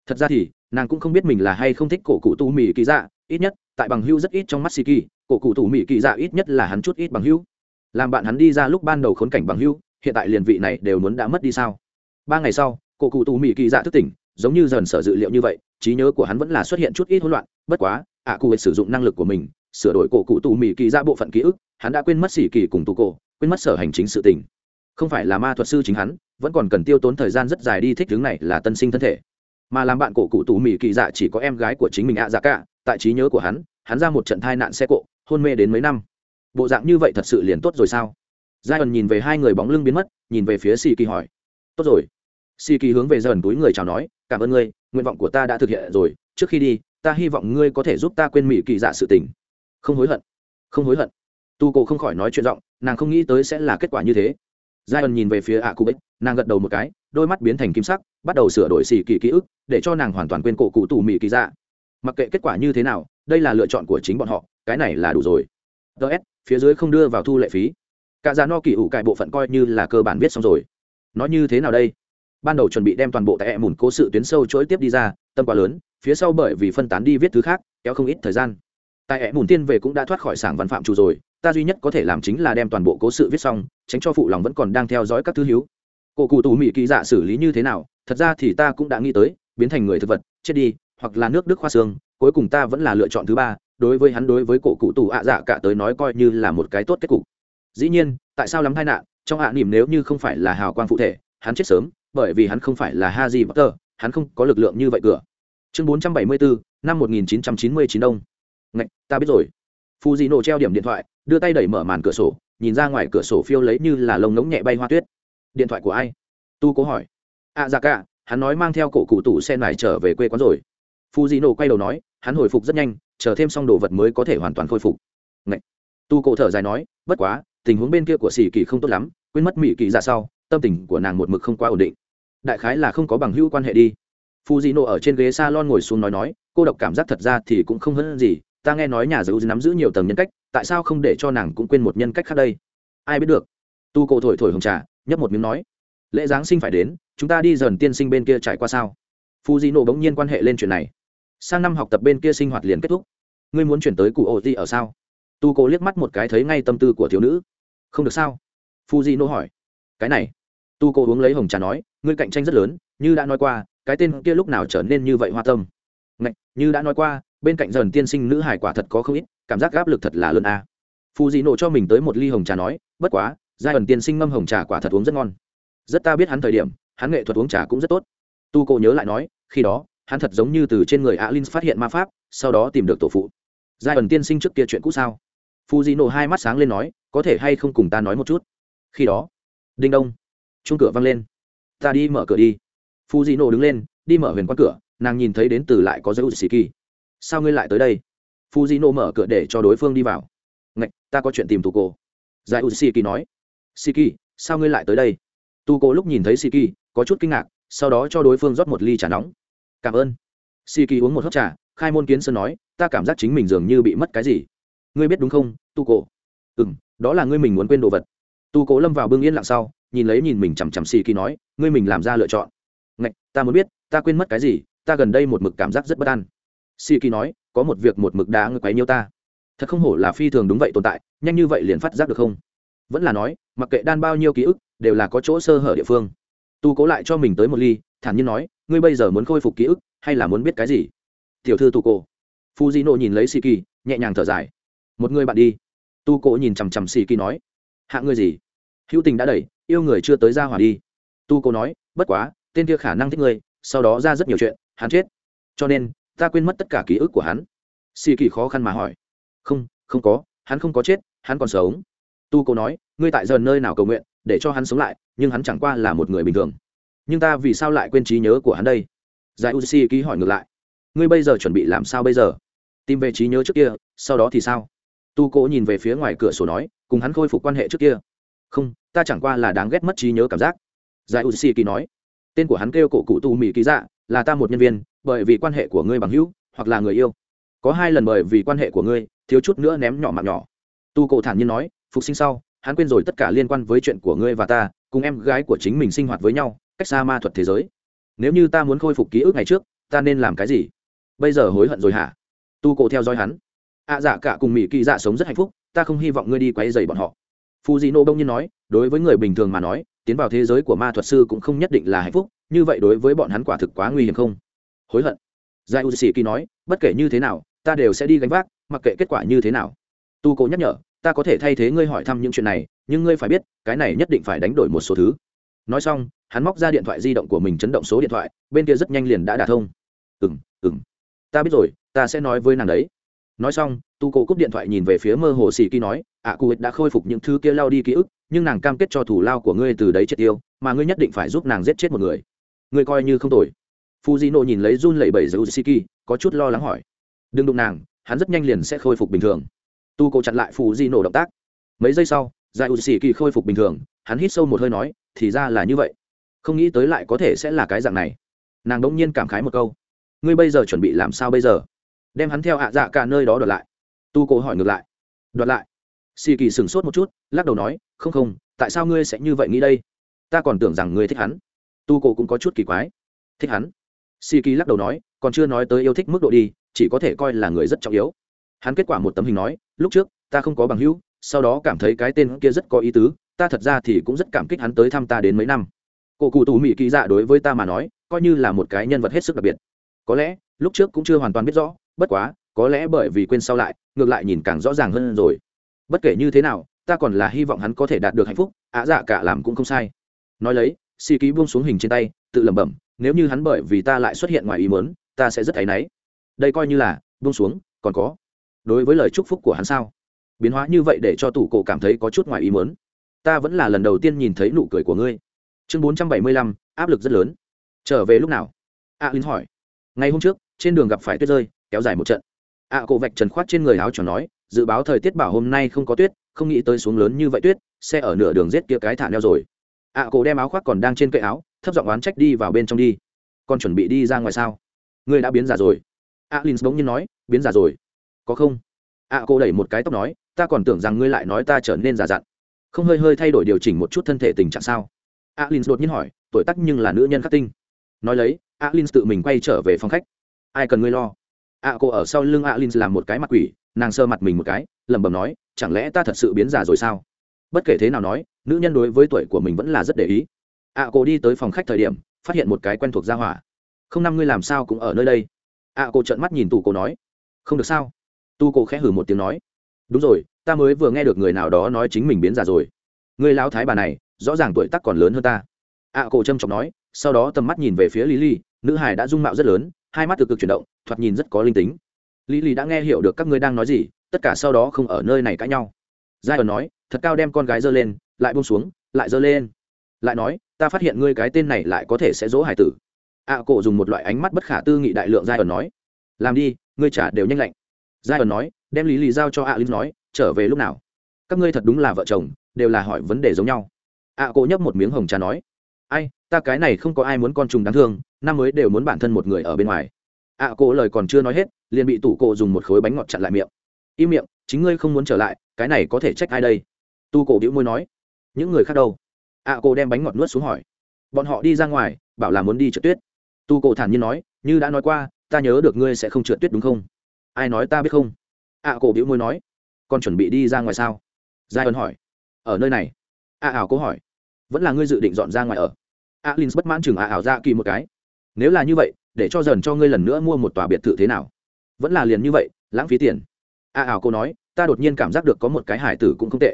Thật ra thì, nàng cũng không biết mình là hay không thích cổ cụ tu mỹ kỳ dạ ít nhất, tại bằng hưu rất ít trong mắt sĩ kỳ, cổ cụ tu mỹ kỳ dạ ít nhất là hắn chút ít bằng hưu làm bạn hắn đi ra lúc ban đầu khốn cảnh bằng hưu hiện tại liền vị này đều muốn đã mất đi sao? Ba ngày sau, cổ cụ tu mỹ kỳ dạ thức tỉnh, giống như dần sở dự liệu như vậy, trí nhớ của hắn vẫn là xuất hiện chút ít hỗn loạn, bất quá, ạ cụ sử dụng năng lực của mình sửa đổi cổ cụ tù mỹ kỳ ra bộ phận ký ức, hắn đã quên mất xỉ kỳ cùng tù cổ, quên mất sở hành chính sự tình. Không phải là ma thuật sư chính hắn, vẫn còn cần tiêu tốn thời gian rất dài đi thích hướng này là tân sinh thân thể. Mà làm bạn cổ cụ tù mỹ kỳ dạ chỉ có em gái của chính mình ạ dạ cả, tại trí nhớ của hắn hắn ra một trận thai nạn xe cộ, hôn mê đến mấy năm. Bộ dạng như vậy thật sự liền tốt rồi sao? Giai ẩn nhìn về hai người bóng lưng biến mất, nhìn về phía xì kỳ hỏi. Tốt rồi. Xì kỳ hướng về dần túi người chào nói, cảm ơn ngươi, nguyện vọng của ta đã thực hiện rồi. Trước khi đi, ta hy vọng ngươi có thể giúp ta quên mỹ kỳ dạ sự tình không hối hận, không hối hận. Tu cổ không khỏi nói chuyện giọng, nàng không nghĩ tới sẽ là kết quả như thế. Giai ẩn nhìn về phía ạ cụ bích nàng gật đầu một cái, đôi mắt biến thành kim sắc, bắt đầu sửa đổi xì kỳ ký ức, để cho nàng hoàn toàn quên cổ cụ tù mỹ kỳ dạ. Mặc kệ kết quả như thế nào, đây là lựa chọn của chính bọn họ, cái này là đủ rồi. Ts phía dưới không đưa vào thu lệ phí. Cả giá no kỳ ủ cải bộ phận coi như là cơ bản viết xong rồi. Nó như thế nào đây? Ban đầu chuẩn bị đem toàn bộ tại ẹ mùn cố sự tuyến sâu chối tiếp đi ra, tâm quá lớn, phía sau bởi vì phân tán đi viết thứ khác, kéo không ít thời gian tại ẻ mùn tiên về cũng đã thoát khỏi sảng văn phạm chủ rồi ta duy nhất có thể làm chính là đem toàn bộ cố sự viết xong tránh cho phụ lòng vẫn còn đang theo dõi các thứ hiếu cổ cụ tù mỹ kỳ dạ xử lý như thế nào thật ra thì ta cũng đã nghĩ tới biến thành người thực vật chết đi hoặc là nước đức khoa xương cuối cùng ta vẫn là lựa chọn thứ ba đối với hắn đối với cổ cụ tù ạ dạ cả tới nói coi như là một cái tốt kết cục dĩ nhiên tại sao lắm tai nạn trong ạ nỉm nếu như không phải là hào quang phụ thể hắn chết sớm bởi vì hắn không phải là Haji Potter, hắn không có lực lượng như vậy cửa. Chương 474, năm 1999 đông. Ngạch, ta biết rồi. Fujino treo điểm điện thoại, đưa tay đẩy mở màn cửa sổ, nhìn ra ngoài cửa sổ phiêu lấy như là lông ngống nhẹ bay hoa tuyết. Điện thoại của ai? Tu cố hỏi. À dạ cả, hắn nói mang theo cổ cụ tủ xe này trở về quê quán rồi. Fujino quay đầu nói, hắn hồi phục rất nhanh, chờ thêm xong đồ vật mới có thể hoàn toàn khôi phục. Ngạch. Tu cổ thở dài nói, bất quá, tình huống bên kia của xì kỳ không tốt lắm, quên mất mỹ kỳ ra sau, tâm tình của nàng một mực không quá ổn định đại khái là không có bằng hữu quan hệ đi phù dị nộ ở trên ghế s a lon ngồi xuống nói nói cô độc cảm giác thật ra thì cũng không hơn gì ta nghe nói nhà giữ nắm giữ nhiều tầng nhân cách tại sao không để cho nàng cũng quên một nhân cách khác đây? Ai biết được. Tu cổ thổi thổi hồng trà nhấp một miếng nói. Lễ giáng sinh phải đến chúng ta đi dần tiên sinh bên kia trải qua sao? Phù dị nộ bỗng nhiên quan hệ lên chuyện này. Sang năm học tập bên kia sinh hoạt liền kết thúc. Ngươi muốn chuyển tới cụ ô di ở sao? Tu cổ liếc mắt một cái thấy ngay tâm tư của thiếu nữ. Không được sao? Phù dị nộ hỏi. Cái này. Tu cô uống lấy hồng trà nói ngươi cạnh tranh rất lớn như đã nói qua cái tên kia lúc nào trở nên như vậy hoa tâm? Ngạch, như đã nói qua bên cạnh dần tiên sinh nữ hải quả thật có không ít, cảm giác áp lực thật là lớn a. À. phù dị nộ cho mình tới một ly hồng trà nói, bất quá, giai ẩn tiên sinh ngâm hồng trà quả thật uống rất ngon. Rất, ta biết hắn thời điểm, hắn nghệ thuật uống trà cũng rất tốt. Tu cô nhớ lại nói, khi đó, hắn thật giống như từ trên người alin phát hiện ma pháp, sau đó tìm được tổ phụ. Giai ẩn tiên sinh trước kia chuyện cũ sao? Phù dị nộ hai mắt sáng lên nói, có thể hay không cùng ta nói một chút? Khi đó. Đinh đông. Chung cửa văng lên. Ta đi mở cửa đi. Phù dị nổ đứng lên, đi mở huyền quan cửa, nàng nhìn thấy đến từ lại có dấu xì kỳ sao ngươi lại tới đây? Phù dị nổ mở cửa để cho đối phương đi vào. Ngạch ta có chuyện tìm tù cô giải u xì kỳ nói. Siki, kỳ sao ngươi lại tới đây? Tu cô lúc nhìn thấy Siki kỳ có chút kinh ngạc sau đó cho đối phương rót một ly trà nóng. Cảm ơn. Siki kỳ uống một hớp trà khai môn kiến sơn nói ta cảm giác chính mình dường như bị mất cái gì. Ngươi biết đúng không tu cổ ừ m đó là ngươi mình muốn quên đồ vật. Tu cổ lâm vào bưng yên lặng sau nhìn lấy nhìn mình chằm chằm xì kỳ nói ngươi mình làm ra lựa chọn. Ngạch ta muốn biết ta quên mất cái gì ta gần đây một mực cảm giác rất bất an si kỳ nói, có một việc một mực đã ngươi quấy nhiêu ta. Thật không hổ là phi thường đúng vậy tồn tại, nhanh như vậy liền phát giác được không? Vẫn là nói, mặc kệ đan bao nhiêu ký ức, đều là có chỗ sơ hở địa phương. Tu cố lại cho mình tới một ly, thản nhiên nói, ngươi bây giờ muốn khôi phục ký ức, hay là muốn biết cái gì? Tiểu thư tu cô fujino nhìn lấy si kỳ nhẹ nhàng thở dài. Một người bạn đi. Tu cố nhìn chằm chằm si kỳ nói, hạ ngươi gì? Hữu tình đã đẩy, yêu người chưa tới ra hỏa đi. Tu cô nói, bất quá, tên kia khả năng thích ngươi, sau đó ra rất nhiều chuyện, hắn chết. Cho nên ta quên mất tất cả ký ức của hắn. Xì kỳ khó khăn mà hỏi. Không không có, hắn không có chết, hắn còn sống. Tu cô nói, ngươi tại giờ nơi nào cầu nguyện, để cho hắn sống lại, nhưng hắn chẳng qua là một người bình thường. Nhưng ta vì sao lại quên trí nhớ của hắn đây? Giải uzi ký hỏi ngược lại. Ngươi bây giờ chuẩn bị làm sao bây giờ? Tìm về trí nhớ trước kia, sau đó thì sao? Tu cố nhìn về phía ngoài cửa sổ nói, cùng hắn khôi phục quan hệ trước kia. Không, ta chẳng qua là đáng ghét mất trí nhớ cảm giác. Giải uzi kỳ nói, tên của hắn kêu cổ cụ tu mỹ ký dạ là ta một nhân viên bởi vì quan hệ của ngươi bằng hữu hoặc là người yêu. Có hai lần bởi vì quan hệ của ngươi thiếu chút nữa ném nhỏ mạng nhỏ. Tu cổ thản nhiên nói phục sinh sau hắn quên rồi tất cả liên quan với chuyện của ngươi và ta cùng em gái của chính mình sinh hoạt với nhau cách xa ma thuật thế giới. Nếu như ta muốn khôi phục ký ức ngày trước ta nên làm cái gì? Bây giờ hối hận rồi hả? Tu cổ theo dõi hắn. Ạ à, dạ cả cùng mỹ kỳ dạ sống rất hạnh phúc ta không hy vọng ngươi đi quay dày bọn họ. Phu di nô bông nhiên nói đối với người bình thường mà nói tiến vào thế giới của ma thuật sư cũng không nhất định là hạnh phúc như vậy đối với bọn hắn quả thực quá nguy hiểm không? Hối hận. Giải u sĩ kỳ nói bất kể như thế nào ta đều sẽ đi gánh vác mặc kệ kết quả như thế nào. Tu cố nhắc nhở ta có thể thay thế ngươi hỏi thăm những chuyện này nhưng ngươi phải biết cái này nhất định phải đánh đổi một số thứ. Nói xong hắn móc ra điện thoại di động của mình chấn động số điện thoại bên kia rất nhanh liền đã đả thông. Ừ m ừ m ta biết rồi ta sẽ nói với nàng đấy. Nói xong tu cổ cúp điện thoại nhìn về phía mơ hồ xì kỳ nói ạ à, cụ đã khôi phục những thứ kia lao đi ký ức nhưng nàng cam kết cho thủ lao của ngươi từ đấy triệt tiêu mà ngươi nhất định phải giúp nàng giết chết một người. Ngươi coi như không tội fujino nhìn lấy run lẩy bẩy giữ siki có chút lo lắng hỏi. Đừng đụng nàng, hắn rất nhanh liền sẽ khôi phục bình thường. Tu cổ chặn lại fujino động tác. Mấy giây sau giải u khôi phục bình thường, hắn hít sâu một hơi nói, thì ra là như vậy. Không nghĩ tới lại có thể sẽ là cái dạng này. Nàng đ ỗ n g nhiên cảm khái một câu. Ngươi bây giờ chuẩn bị làm sao bây giờ? Đem hắn theo ạ dạ cả nơi đó đoạt lại. Tu cổ hỏi ngược lại. Đoạt lại. Xì kỳ sửng sốt một chút, lắc đầu nói, không không, tại sao ngươi sẽ như vậy nghĩ đây? Ta còn tưởng rằng ngươi thích hắn. Tu cổ cũng có chút kỳ quái. Thích hắn? Si kỳ lắc đầu nói, còn chưa nói tới yêu thích mức độ đi, chỉ có thể coi là người rất trọng yếu. Hắn kết quả một tấm hình nói, lúc trước, ta không có bằng hữu, sau đó cảm thấy cái tên kia rất có ý tứ, ta thật ra thì cũng rất cảm kích hắn tới thăm ta đến mấy năm. Cổ cụ tù mỹ kỳ dạ đối với ta mà nói, coi như là một cái nhân vật hết sức đặc biệt. Có lẽ, lúc trước cũng chưa hoàn toàn biết rõ, bất quá, có lẽ bởi vì quên sau lại, ngược lại nhìn càng rõ ràng hơn rồi. Bất kể như thế nào, ta còn là hy vọng hắn có thể đạt được hạnh phúc, ạ dạ cả làm cũng không sai. Nói lấy si ký buông xuống hình trên tay, tự lẩm bẩm nếu như hắn bởi vì ta lại xuất hiện ngoài ý mớn ta sẽ rất áy náy. Đây coi như là buông xuống còn có. Đối với lời chúc phúc của hắn sao? Biến hóa như vậy để cho tủ cổ cảm thấy có chút ngoài ý mớn ta vẫn là lần đầu tiên nhìn thấy nụ cười của ngươi. Chương bốn trăm bảy mươi lăm áp lực rất lớn. Trở về lúc nào? A à, linh hỏi. Ngày hôm trước trên đường gặp phải tuyết rơi kéo dài một trận. A à, cổ vạch trần khoát trên người áo cho nói dự báo thời tiết bảo hôm nay không có tuyết không nghĩ tới xuống lớn như vậy tuyết xe ở nửa đường rết kia cái thả neo rồi. A à, cổ đem áo khoác còn đang trên cây áo thấp giọng oán trách đi vào bên trong đi. Con chuẩn bị đi ra ngoài sao? Ngươi đã biến giả rồi. A linh bỗng nhiên nói, biến giả rồi. Có không? A, cô đẩy một cái tóc nói, ta còn tưởng rằng ngươi lại nói ta trở nên giả dặn. Không hơi hơi thay đổi điều chỉnh một chút thân thể tình trạng sao? Alin đột nhiên hỏi, tuổi tác nhưng là nữ nhân khắc tinh. Nói lấy, alin tự mình quay trở về phòng khách. Ai cần ngươi lo? A, cô ở sau lưng alin làm một cái mặt quỷ, nàng sơ mặt mình một cái, lẩm bẩm nói, chẳng lẽ ta thật sự biến già rồi sao? Bất kể thế nào nói, nữ nhân đối với tuổi của mình vẫn là rất để ý à cô đi tới phòng khách thời điểm phát hiện một cái quen thuộc ra hỏa. Không năm ngươi làm sao cũng ở nơi đây. à cô trợn mắt nhìn tù cô nói. Không được sao? Tu cô khẽ hử một tiếng nói. Đúng rồi ta mới vừa nghe được người nào đó nói chính mình biến già rồi. Người lão thái bà này rõ ràng tuổi tác còn lớn hơn ta. ạ à, cổ trâm trọng nói sau đó tầm mắt nhìn về phía lý ly nữ hải đã dung mạo rất lớn hai mắt từ cực chuyển động thoạt nhìn rất có linh tính. Lý ly đã nghe hiểu được các ngươi đang nói gì tất cả sau đó không ở nơi này cãi nhau. Giai ẩn nói thật cao đem con gái giơ lên lại buông xuống lại giơ lên. Lại nói ta phát hiện ngươi cái tên này lại có thể sẽ dỗ hải tử. Ạ à, cổ dùng một loại ánh mắt bất khả tư nghị đại lượng giai ẩn nói. Làm đi ngươi trả đều nhanh lạnh. Giai ẩn nói đem lý lý giao cho ạ linh nói trở về lúc nào? Các ngươi thật đúng là vợ chồng đều là hỏi vấn đề giống nhau. A cô nhấp một miếng hồng trà nói. Ai ta cái này không có ai muốn con trùng đáng thương năm mới đều muốn bản thân một người ở bên ngoài. Ạ cô lời còn chưa nói hết liền bị tủ cổ dùng một khối bánh ngọt chặn lại miệng. Im miệng chính ngươi không muốn trở lại cái này có thể trách ai đây? Tu cổ đĩu môi nói. Những người khác đâu? À cô đem bánh ngọt nuốt xuống hỏi. Bọn họ đi ra ngoài bảo là muốn đi trượt tuyết. Tu cổ thản nhiên nói như đã nói qua ta nhớ được ngươi sẽ không trượt tuyết đúng không? Ai nói ta biết không? ạ à, cổ bĩu môi nói. Con chuẩn bị đi ra ngoài sao? Giai ân hỏi. Ở nơi này. ạ à, ảo cố hỏi. Vẫn là ngươi dự định dọn ra ngoài ở. a à, l i n h bất mãn chừng ạ ảo ra kỳ một cái. Nếu là như vậy để cho dần cho ngươi lần nữa mua một tòa biệt thự thế nào? Vẫn là liền như vậy lãng phí tiền. a ảo cô nói ta đột nhiên cảm giác được có một cái hải tử cũng không tệ.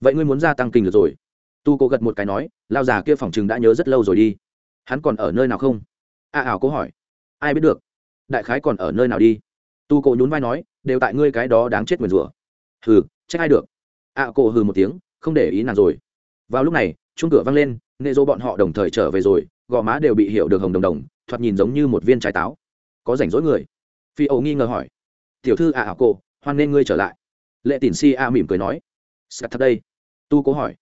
Vậy ngươi muốn gia tăng kinh được rồi tu cô gật một cái nói lao già kia phòng chừng đã nhớ rất lâu rồi đi. Hắn còn ở nơi nào không? A ảo cô hỏi. Ai biết được. Đại khái còn ở nơi nào đi? Tu cô nhún vai nói đều tại ngươi cái đó đáng chết nguyền rủa. Hừ trách ai được? A à, hừ một tiếng không để ý nàng rồi. Vào lúc này chung cửa vang lên nệ dỗ bọn họ đồng thời trở về rồi gò má đều bị hiểu được hồng đồng đồng thoạt nhìn giống như một viên trái táo. Có rảnh rỗi người. Phi ẩu nghi ngờ hỏi. Tiểu thư a à, cô hoan nên ngươi trở lại. Lệ tỉn si a mỉm cười nói. Sạc thật đây. Tu cố hỏi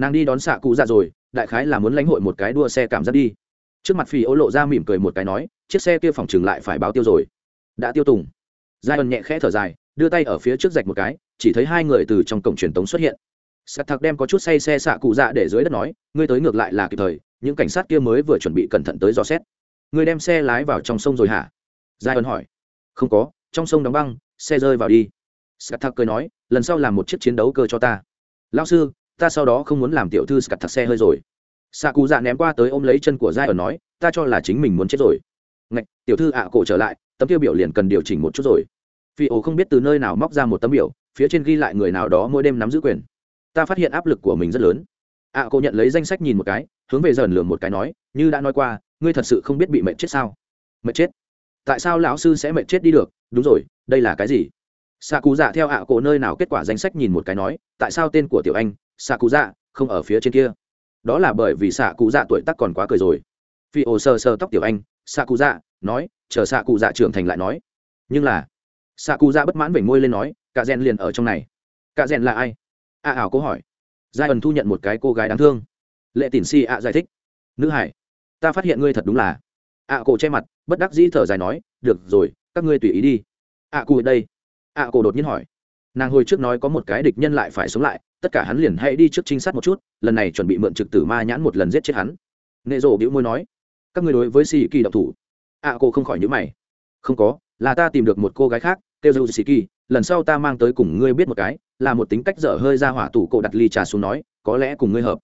nàng đi đón xạ cụ dạ rồi, đại khái là muốn lãnh hội một cái đua xe cảm giác đi. Trước mặt phi ấu lộ ra mỉm cười một cái nói, chiếc xe kia phòng chừng lại phải báo tiêu rồi. Đã tiêu tùng. Giai ân nhẹ khẽ thở dài, đưa tay ở phía trước rạch một cái, chỉ thấy hai người từ trong cổng truyền tống xuất hiện. Sạc thạc đem có chút say xe xạ cụ dạ để dưới đất nói, ngươi tới ngược lại là kịp thời, những cảnh sát kia mới vừa chuẩn bị cẩn thận tới dò xét. Ngươi đem xe lái vào trong sông rồi hả? Giai ân hỏi. Không có, trong sông đóng băng, xe rơi vào đi. Sạc thạc cười nói, lần sau làm một chiếc chiến đấu cơ cho ta. Lao sư ta sau đó không muốn làm tiểu thư sạc thật xe hơi rồi. Xạ cụ dạ ném qua tới ôm lấy chân của giai ở nói, ta cho là chính mình muốn chết rồi. Ngạch, tiểu thư ạ, cổ trở lại, tấm tiêu biểu liền cần điều chỉnh một chút rồi. Phi ổ không biết từ nơi nào móc ra một tấm biểu, phía trên ghi lại người nào đó mỗi đêm nắm giữ quyền. Ta phát hiện áp lực của mình rất lớn. Ạ, cổ nhận lấy danh sách nhìn một cái, hướng về dần lường một cái nói, như đã nói qua, ngươi thật sự không biết bị mệnh chết sao? Mệnh chết? Tại sao lão sư sẽ mệnh chết đi được? Đúng rồi, đây là cái gì? Xạ cụ dạ theo ạ, cổ nơi nào kết quả danh sách nhìn một cái nói, tại sao tên của tiểu anh xạ cụ dạ không ở phía trên kia. Đó là bởi vì xạ cụ dạ tuổi tác còn quá cười rồi. Phi ồ sờ sờ tóc tiểu anh, xạ cụ dạ nói, chờ xạ cụ dạ trưởng thành lại nói. Nhưng là, xạ cụ dạ bất mãn vểnh môi lên nói, cả rèn liền ở trong này. Cả rèn là ai? A ảo câu hỏi. Giai ẩn thu nhận một cái cô gái đáng thương. Lệ tỉn si ạ giải thích. Nữ hải, ta phát hiện ngươi thật đúng là. Ạ cổ che mặt, bất đắc dĩ thở dài nói, được rồi, các ngươi tùy ý đi. Ạ cụ đây. Ạ cổ đột nhiên hỏi nàng hồi trước nói có một cái địch nhân lại phải sống lại, tất cả hắn liền hãy đi trước trinh sát một chút, lần này chuẩn bị mượn trực tử ma nhãn một lần giết chết hắn. Nệ rộ bĩu môi nói, các ngươi đối với xì kỳ độc thủ. Ạ cô không khỏi nhữ mày. Không có, là ta tìm được một cô gái khác, kêu dâu xì kỳ, lần sau ta mang tới cùng ngươi biết một cái, là một tính cách dở hơi ra hỏa tủ cổ đặt ly trà xuống nói, có lẽ cùng ngươi hợp.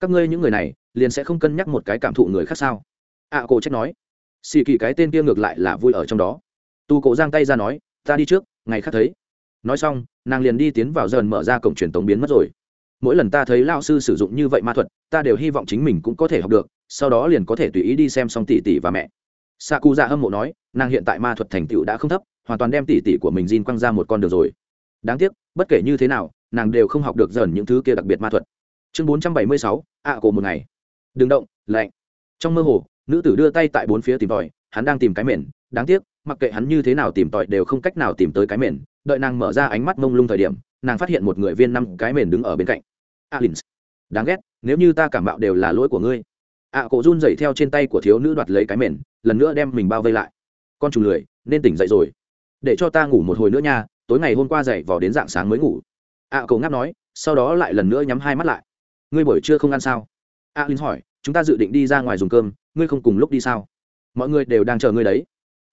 Các ngươi những người này, liền sẽ không cân nhắc một cái cảm thụ người khác sao? Ạ cô trách nói. Xì kỳ cái tên kia ngược lại là vui ở trong đó. Tu cổ giang tay ra nói, ta đi trước, ngày khác thấy nói xong, nàng liền đi tiến vào dần mở ra cổng truyền tống biến mất rồi. Mỗi lần ta thấy lao sư sử dụng như vậy ma thuật, ta đều hy vọng chính mình cũng có thể học được, sau đó liền có thể tùy ý đi xem xong tỷ tỷ và mẹ. Sa cu ra hâm mộ nói, nàng hiện tại ma thuật thành tựu đã không thấp, hoàn toàn đem tỷ tỷ của mình Jin quăng ra một con đường rồi. Đáng tiếc, bất kể như thế nào, nàng đều không học được dần những thứ kia đặc biệt ma thuật. Chương bốn trăm bảy mươi sáu, ạ cổ một ngày. Đừng động, lạnh. Trong mơ hồ, nữ tử đưa tay tại bốn phía tìm tòi, hắn đang tìm cái mền. Đáng tiếc, mặc kệ hắn như thế nào tìm tòi đều không cách nào tìm tới cái mền đợi nàng mở ra ánh mắt mông lung thời điểm nàng phát hiện một người viên năm cái mền đứng ở bên cạnh. Alin đáng ghét nếu như ta cảm bạo đều là lỗi của ngươi. Ạ à, cổ run dậy theo trên tay của thiếu nữ đoạt lấy cái mền lần nữa đem mình bao vây lại. Con trùng lười nên tỉnh dậy rồi. Để cho ta ngủ một hồi nữa nha tối ngày hôm qua dậy vào đến dạng sáng mới ngủ. Ạ à, cổ ngáp nói sau đó lại lần nữa nhắm hai mắt lại. Ngươi buổi trưa không ăn sao? Alin hỏi chúng ta dự định đi ra ngoài dùng cơm ngươi không cùng lúc đi sao? Mọi người đều đang chờ ngươi đấy.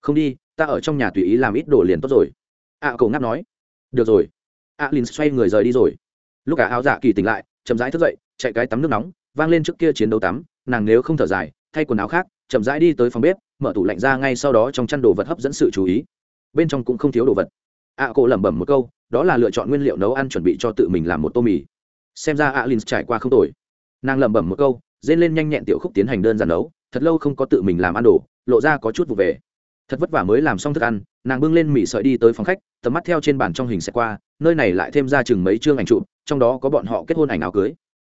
Không đi ta ở trong nhà tùy ý làm ít đồ liền tốt rồi ạ à, cổ ngáp nói. Được rồi. alin xoay người rời đi rồi. Lúc cả áo dạ kỳ tỉnh lại chậm rãi thức dậy chạy cái tắm nước nóng vang lên trước kia chiến đấu tắm nàng nếu không thở dài thay quần áo khác chậm rãi đi tới phòng bếp mở tủ lạnh ra ngay sau đó trong chăn đồ vật hấp dẫn sự chú ý. Bên trong cũng không thiếu đồ vật. ạ à, cổ lẩm bẩm một câu đó là lựa chọn nguyên liệu nấu ăn chuẩn bị cho tự mình làm một tô mì. Xem ra alin trải qua không tồi. Nàng lẩm bẩm một câu dên lên nhanh nhẹn tiểu khúc tiến hành đơn giản nấu thật lâu không có tự mình làm ăn đồ lộ ra có chút vụ về thật vất vả mới làm xong thức ăn nàng bưng lên mì sợi đi tới phòng khách tầm mắt theo trên bàn trong hình sẽ qua nơi này lại thêm ra chừng mấy chương ảnh trụ trong đó có bọn họ kết hôn ảnh áo cưới.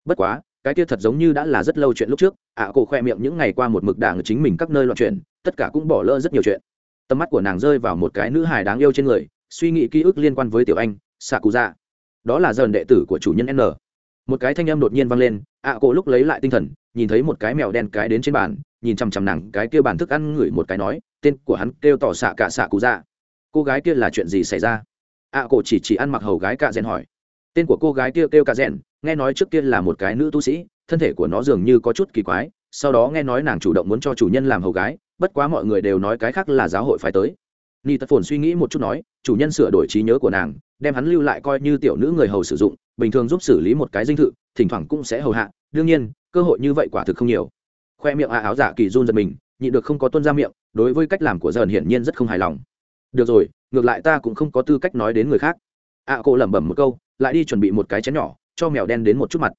Bất quá cái kia thật giống như đã là rất lâu chuyện lúc trước ạ à, cổ khoe miệng những ngày qua một mực đảng chính mình các nơi loạn chuyện tất cả cũng bỏ lỡ rất nhiều chuyện. Tầm mắt của nàng rơi vào một cái nữ hài đáng yêu trên người suy nghĩ ký ức liên quan với tiểu anh xạ cụ dạ đó là dần đệ tử của chủ nhân n. Một cái thanh âm đột nhiên vang lên ạ à, cổ lúc lấy lại tinh thần nhìn thấy một cái mèo đen cái đến trên bàn nhìn chằm chằm nàng cái kia bàn thức ăn ngửi một cái nói tên của hắn kêu tỏ xạ cả xạ cụ dạ. Cô gái kia là chuyện gì xảy ra? Ạ à, cổ chỉ chỉ ăn mặc hầu gái cạ rèn hỏi. Tên của cô gái kia kêu cạ rèn nghe nói trước kia là một cái nữ tu sĩ thân thể của nó dường như có chút kỳ quái sau đó nghe nói nàng chủ động muốn cho chủ nhân làm hầu gái bất quá mọi người đều nói cái khác là giáo hội phải tới. Ni tật phồn suy nghĩ một chút nói chủ nhân sửa đổi trí nhớ của nàng đem hắn lưu lại coi như tiểu nữ người hầu sử dụng bình thường giúp xử lý một cái dinh thự thỉnh thoảng cũng sẽ hầu hạ đương nhiên cơ hội như vậy quả thực không nhiều. Khoe miệng ạ áo giả kỳ run giật mình nhịn được không có tuân ra miệng đối với cách làm của dần hiển nhiên rất không hài lòng. Được rồi ngược lại ta cũng không có tư cách nói đến người khác. Ạ à, cô lẩm bẩm một câu lại đi chuẩn bị một cái chén nhỏ cho mèo đen đến một chút mặt.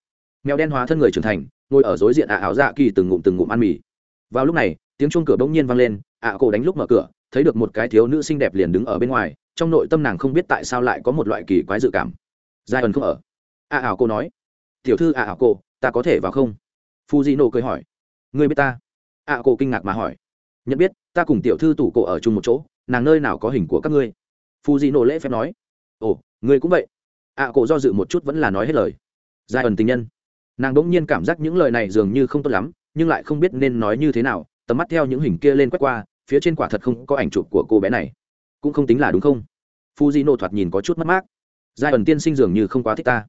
Mèo đen hóa thân người trưởng thành ngồi ở dối diện ạ áo dạ kỳ từng ngụm từng ngụm ăn mì. Vào lúc này tiếng chuông cửa bỗng nhiên vang lên ạ cổ đánh lúc mở cửa thấy được một cái thiếu nữ xinh đẹp liền đứng ở bên ngoài trong nội tâm nàng không biết tại sao lại có một loại kỳ quái dự cảm. Giai ẩn không ở. Ạ ảo cô nói tiểu thư ạ ảo cô ta có thể vào không? Phu di cười hỏi ngươi biết ta? Ạ à, cô kinh ngạc mà hỏi nhận biết ta cùng tiểu thư tủ cổ ở chung một chỗ nàng nơi nào có hình của các ngươi? Phu di nổ lễ phép nói ồ ngươi cũng vậy. ạ à, cổ do dự một chút vẫn là nói hết lời. Giai ẩn tình nhân. Nàng đ ỗ n g nhiên cảm giác những lời này dường như không tốt lắm nhưng lại không biết nên nói như thế nào tầm mắt theo những hình kia lên quét qua phía trên quả thật không có ảnh chụp của cô bé này. Cũng không tính là đúng không? Phu di nổ thoạt nhìn có chút mất mát. Giai ẩn tiên sinh dường như không quá thích ta.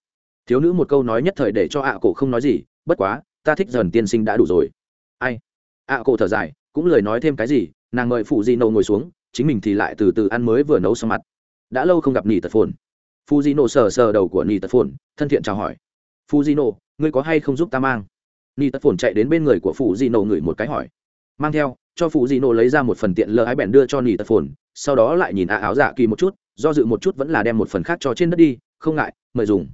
Thiếu nữ một câu nói nhất thời để cho ạ cổ không nói gì bất quá ta thích dần tiên sinh đã đủ rồi. Ai? Ạ cổ thở dài cũng lời nói thêm cái gì nàng mời phụ di Nô ngồi xuống chính mình thì lại từ từ ăn mới vừa nấu xong mặt. Đã lâu không gặp nỉ tật phồn. Phu di Nô sờ sờ đầu của nỉ tật phồn thân thiện chào hỏi. Phu di Nô, ngươi có hay không giúp ta mang? Nỉ tật phồn chạy đến bên người của phụ di Nô ngửi một cái hỏi. Mang theo cho phụ di Nô lấy ra một phần tiện lơ ái bèn đưa cho nỉ tật phồn sau đó lại nhìn ả áo dạ kỳ một chút do dự một chút vẫn là đem một phần khác cho trên đất đi không ngại mời dùng.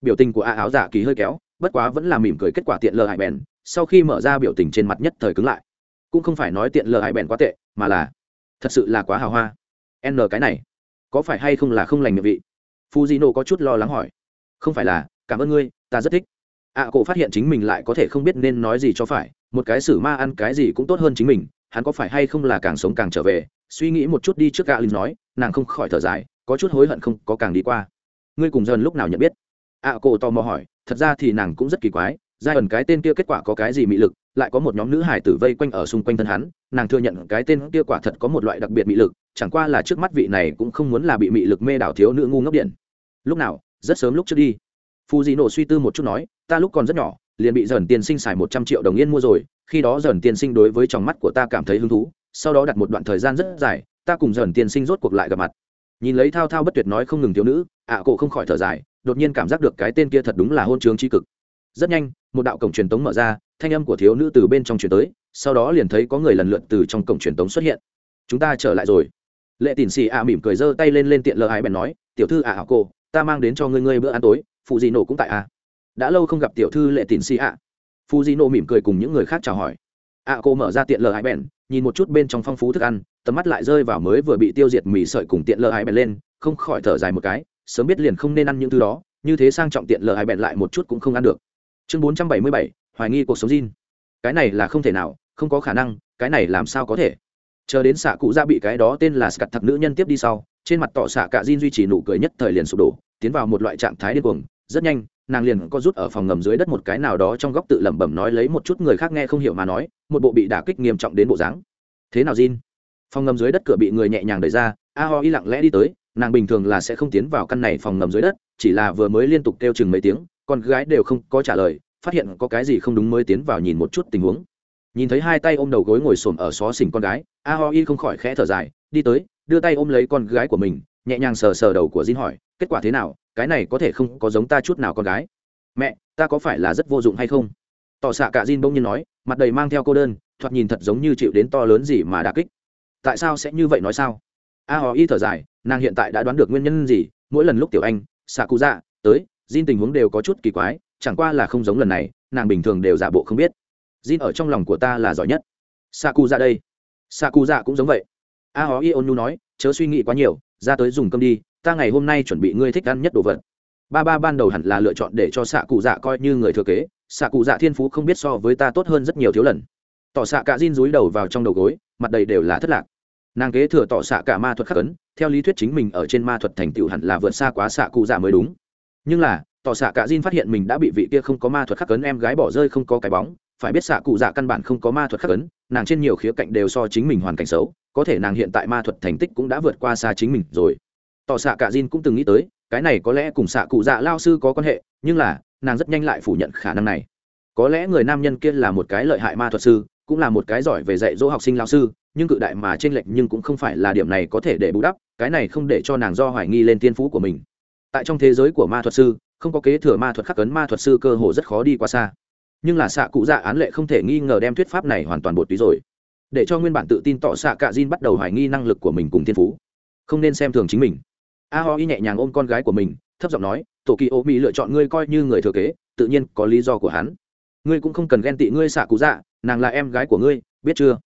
Biểu tình của ả áo dạ kỳ hơi kéo bất quá vẫn là mỉm cười kết quả tiện lơ ái bèn sau khi mở ra biểu tình trên mặt nhất thời cứng lại. Cũng không phải nói tiện lờ hại bèn quá tệ mà là thật sự là quá hào hoa. N cái này có phải hay không là không lành miệng vị? Fujino có chút lo lắng hỏi. Không phải là cảm ơn ngươi ta rất thích. Ạ à, cổ phát hiện chính mình lại có thể không biết nên nói gì cho phải một cái xử ma ăn cái gì cũng tốt hơn chính mình hắn có phải hay không là càng sống càng trở về? Suy nghĩ một chút đi trước gạ linh nói nàng không khỏi thở dài có chút hối hận không có càng đi qua. Ngươi cùng dần lúc nào nhận biết? Ạ à, cổ tò mò hỏi thật ra thì nàng cũng rất kỳ quái giai ẩn cái tên kia kết quả có cái gì mị lực lại có một nhóm nữ hải tử vây quanh ở xung quanh thân hắn nàng thừa nhận cái tên kia quả thật có một loại đặc biệt mị lực chẳng qua là trước mắt vị này cũng không muốn là bị mị lực mê đảo thiếu nữ ngu ngốc điện. Lúc nào rất sớm lúc trước đi. Phù dị nổ suy tư một chút nói ta lúc còn rất nhỏ liền bị dần tiên sinh xài một trăm triệu đồng yên mua rồi khi đó dần tiên sinh đối với tròng mắt của ta cảm thấy hứng thú sau đó đặt một đoạn thời gian rất dài ta cùng dần tiên sinh rốt cuộc lại gặp mặt. Nhìn lấy thao thao bất tuyệt nói không ngừng thiếu nữ ạ à, cổ không khỏi thở dài đột nhiên cảm giác được cái tên kia thật đúng là hôn trường tri cực rất nhanh, một đạo cổng truyền tống mở ra, thanh âm của thiếu nữ từ bên trong truyền tới, sau đó liền thấy có người lần lượt từ trong cổng truyền tống xuất hiện. Chúng ta trở lại rồi. Lệ tỉn xì ạ mỉm cười giơ tay lên lên tiện lờ ái bèn nói, tiểu thư ạ à cô, ta mang đến cho ngươi ngươi bữa ăn tối, phụ gì nổ cũng tại à. đã lâu không gặp tiểu thư lệ tỉn xì ạ. Phụ di nổ mỉm cười cùng những người khác chào hỏi. Ạ, cô mở ra tiện lờ ái bèn, nhìn một chút bên trong phong phú thức ăn, tầm mắt lại rơi vào mới vừa bị tiêu diệt mì sợi cùng tiện lờ ái bèn lên, không khỏi thở dài một cái, sớm biết liền không nên ăn những thứ đó, như thế sang trọng tiện lờ ái bèn lại một chút cũng không ăn được chương bốn trăm bảy mươi bảy, hoài nghi cuộc sống Jin. cái này là không thể nào, không có khả năng, cái này làm sao có thể chờ đến xạ cụ ra bị cái đó tên là scat thật nữ nhân tiếp đi sau, trên mặt tỏ xạ cả Jin duy trì nụ cười nhất thời liền sụp đổ, tiến vào một loại trạng thái điên cuồng, rất nhanh, nàng liền có rút ở phòng ngầm dưới đất một cái nào đó trong góc tự lẩm bẩm nói lấy một chút người khác nghe không hiểu mà nói, một bộ bị đả kích nghiêm trọng đến bộ dáng thế nào Jin? phòng ngầm dưới đất cửa bị người nhẹ nhàng đẩy ra, a ho y lặng lẽ đi tới, nàng bình thường là sẽ không tiến vào căn này phòng ngầm dưới đất, chỉ là vừa mới liên tục kêu chừng mấy tiếng con gái đều không có trả lời, phát hiện có cái gì không đúng mới tiến vào nhìn một chút tình huống. Nhìn thấy hai tay ôm đầu gối ngồi xổm ở xó xỉnh con gái, a ho y không khỏi khẽ thở dài, đi tới, đưa tay ôm lấy con gái của mình, nhẹ nhàng sờ sờ đầu của Jin hỏi, kết quả thế nào? Cái này có thể không có giống ta chút nào con gái? Mẹ, ta có phải là rất vô dụng hay không? Tỏ xạ cả Jin bỗng nhiên nói, mặt đầy mang theo cô đơn, thoạt nhìn thật giống như chịu đến to lớn gì mà đà kích. Tại sao sẽ như vậy nói sao? A ho y thở dài, nàng hiện tại đã đoán được nguyên nhân gì, mỗi lần lúc tiểu anh xạ cụ dạ tới Jin tình huống đều có chút kỳ quái, chẳng qua là không giống lần này, nàng bình thường đều giả bộ không biết. Jin ở trong lòng của ta là giỏi nhất. Sa đây. Sa dạ cũng giống vậy. A hó y nu nói, chớ suy nghĩ quá nhiều, ra tới dùng cơm đi, ta ngày hôm nay chuẩn bị ngươi thích ăn nhất đồ vật. Ba ba ban đầu hẳn là lựa chọn để cho xạ cụ dạ coi như người thừa kế xạ cụ dạ thiên phú không biết so với ta tốt hơn rất nhiều thiếu lần. Tỏ xạ cả Jin dúi đầu vào trong đầu gối, mặt đầy đều là thất lạc. Nàng kế thừa tỏ xạ cả ma thuật khắc ấn, theo lý thuyết chính mình ở trên ma thuật thành tựu hẳn là vượt xa quá xạ cụ dạ mới đúng nhưng là, tỏ xạ cả Jin phát hiện mình đã bị vị kia không có ma thuật khắc cấn em gái bỏ rơi không có cái bóng, phải biết xạ cụ dạ căn bản không có ma thuật khắc cấn nàng trên nhiều khía cạnh đều so chính mình hoàn cảnh xấu, có thể nàng hiện tại ma thuật thành tích cũng đã vượt qua xa chính mình rồi. Tỏ xạ cả Jin cũng từng nghĩ tới, cái này có lẽ cùng xạ cụ dạ lao sư có quan hệ, nhưng là, nàng rất nhanh lại phủ nhận khả năng này. Có lẽ người nam nhân kia là một cái lợi hại ma thuật sư, cũng là một cái giỏi về dạy dỗ học sinh lao sư, nhưng cự đại mà trên lệch nhưng cũng không phải là điểm này có thể để bù đắp, cái này không để cho nàng do hoài nghi lên tiên phú của mình tại trong thế giới của ma thuật sư, không có kế thừa ma thuật khắc cấn, ma thuật sư cơ hồ rất khó đi qua xa. Nhưng là xạ cụ dạ án lệ không thể nghi ngờ đem thuyết pháp này hoàn toàn bột tí rồi. Để cho nguyên bản tự tin tỏ xạ cạ Jin bắt đầu hoài nghi năng lực của mình cùng thiên phú. Không nên xem thường chính mình. A ho y nhẹ nhàng ôm con gái của mình, thấp giọng nói tổ kỳ ô mỹ lựa chọn ngươi coi như người thừa kế, tự nhiên có lý do của hắn. Ngươi cũng không cần ghen tị ngươi xạ cụ dạ nàng là em gái của ngươi, biết chưa?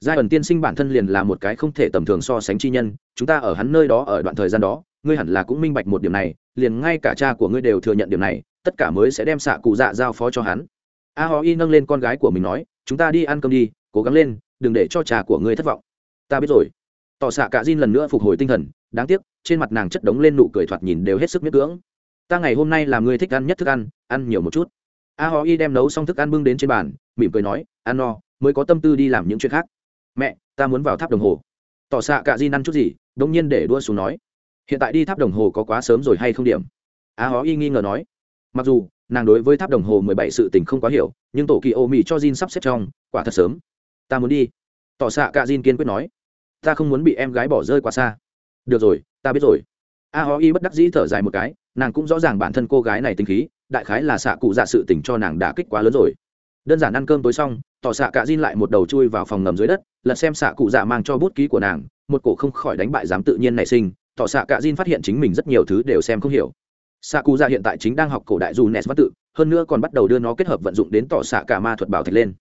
Giai ẩn tiên sinh bản thân liền là một cái không thể tầm thường so sánh chi nhân, chúng ta ở hắn nơi đó ở đoạn thời gian đó ngươi hẳn là cũng minh bạch một điểm này, liền ngay cả cha của ngươi đều thừa nhận điểm này, tất cả mới sẽ đem xạ cụ dạ giao phó cho hắn. A ho y nâng lên con gái của mình nói, chúng ta đi ăn cơm đi, cố gắng lên, đừng để cho cha của ngươi thất vọng. Ta biết rồi. Tỏ xạ cả Jin lần nữa phục hồi tinh thần, đáng tiếc, trên mặt nàng chất đống lên nụ cười thoạt nhìn đều hết sức miết cưỡng. Ta ngày hôm nay làm ngươi thích ăn nhất thức ăn ăn nhiều một chút. A ho y đem nấu xong thức ăn bưng đến trên bàn, mỉm cười nói, ăn no, mới có tâm tư đi làm những chuyện khác. Mẹ, ta muốn vào tháp đồng hồ. Tỏ xạ cả Jin ăn chút gì đông nhiên để đua xuống nói hiện tại đi tháp đồng hồ có quá sớm rồi hay không điểm? A hó y nghi ngờ nói. Mặc dù, nàng đối với tháp đồng hồ mười bảy sự tình không quá hiểu, nhưng tổ kỳ ô mỹ cho Jin sắp xếp trong, quả thật sớm. Ta muốn đi. Tỏ xạ cả Jin kiên quyết nói. Ta không muốn bị em gái bỏ rơi quá xa. Được rồi, ta biết rồi. A hó y bất đắc dĩ thở dài một cái, nàng cũng rõ ràng bản thân cô gái này tính khí, đại khái là xạ cụ dạ sự tình cho nàng đã kích quá lớn rồi. Đơn giản ăn cơm tối xong, tỏ xạ cả Jin lại một đầu chui vào phòng ngầm dưới đất, lật xem xạ cụ dạ mang cho bút ký của nàng, một cổ không khỏi đánh bại dám tự nhiên nảy sinh tỏ xạ cả Jin phát hiện chính mình rất nhiều thứ đều xem không hiểu. Xạ cụ dạ hiện tại chính đang học cổ đại dù nes văn tự, hơn nữa còn bắt đầu đưa nó kết hợp vận dụng đến tỏ xạ cả ma thuật bảo thạch lên.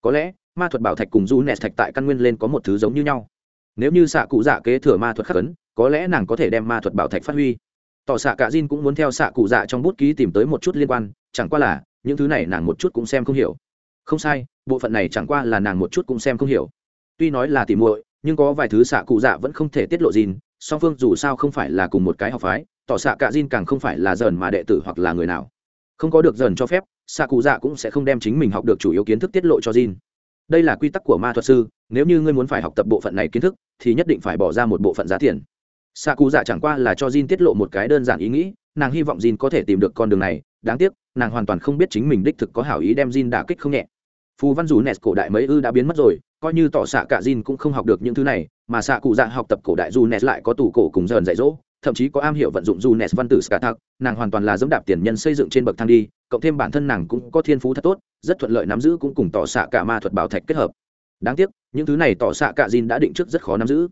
Có lẽ, ma thuật bảo thạch cùng dù nes thạch tại căn nguyên lên có một thứ giống như nhau. Nếu như xạ cụ dạ kế thừa ma thuật khắc ấn, có lẽ nàng có thể đem ma thuật bảo thạch phát huy. Tỏ xạ cả Jin cũng muốn theo xạ cụ dạ trong bút ký tìm tới một chút liên quan, chẳng qua là, những thứ này nàng một chút cũng xem không hiểu. Không sai, bộ phận này chẳng qua là nàng một chút cũng xem không hiểu. Tuy nói là tìm muội, nhưng có vài thứ xạ cụ dạ vẫn không thể tiết lộ gìn song phương dù sao không phải là cùng một cái học phái, tỏ xạ cả Jin càng không phải là dần mà đệ tử hoặc là người nào. Không có được dần cho phép, xạ cụ dạ cũng sẽ không đem chính mình học được chủ yếu kiến thức tiết lộ cho Jin. Đây là quy tắc của ma thuật sư, nếu như ngươi muốn phải học tập bộ phận này kiến thức, thì nhất định phải bỏ ra một bộ phận giá tiền. Xạ cụ dạ chẳng qua là cho Jin tiết lộ một cái đơn giản ý nghĩ, nàng hy vọng Jin có thể tìm được con đường này, đáng tiếc, nàng hoàn toàn không biết chính mình đích thực có hảo ý đem Jin đả kích không nhẹ phù văn dù nes cổ đại mấy ư đã biến mất rồi, coi như tỏ xạ cả Jin cũng không học được những thứ này, mà xạ cụ dạ học tập cổ đại dù nes lại có tủ cổ cùng dần dạy dỗ, thậm chí có am hiểu vận dụng dù nes văn tử scatak nàng hoàn toàn là dẫm đạp tiền nhân xây dựng trên bậc thang đi, cộng thêm bản thân nàng cũng có thiên phú thật tốt, rất thuận lợi nắm giữ cũng cùng tỏ xạ cả ma thuật bảo thạch kết hợp. Đáng tiếc, những thứ này tỏ xạ cả Jin đã định trước rất khó nắm giữ.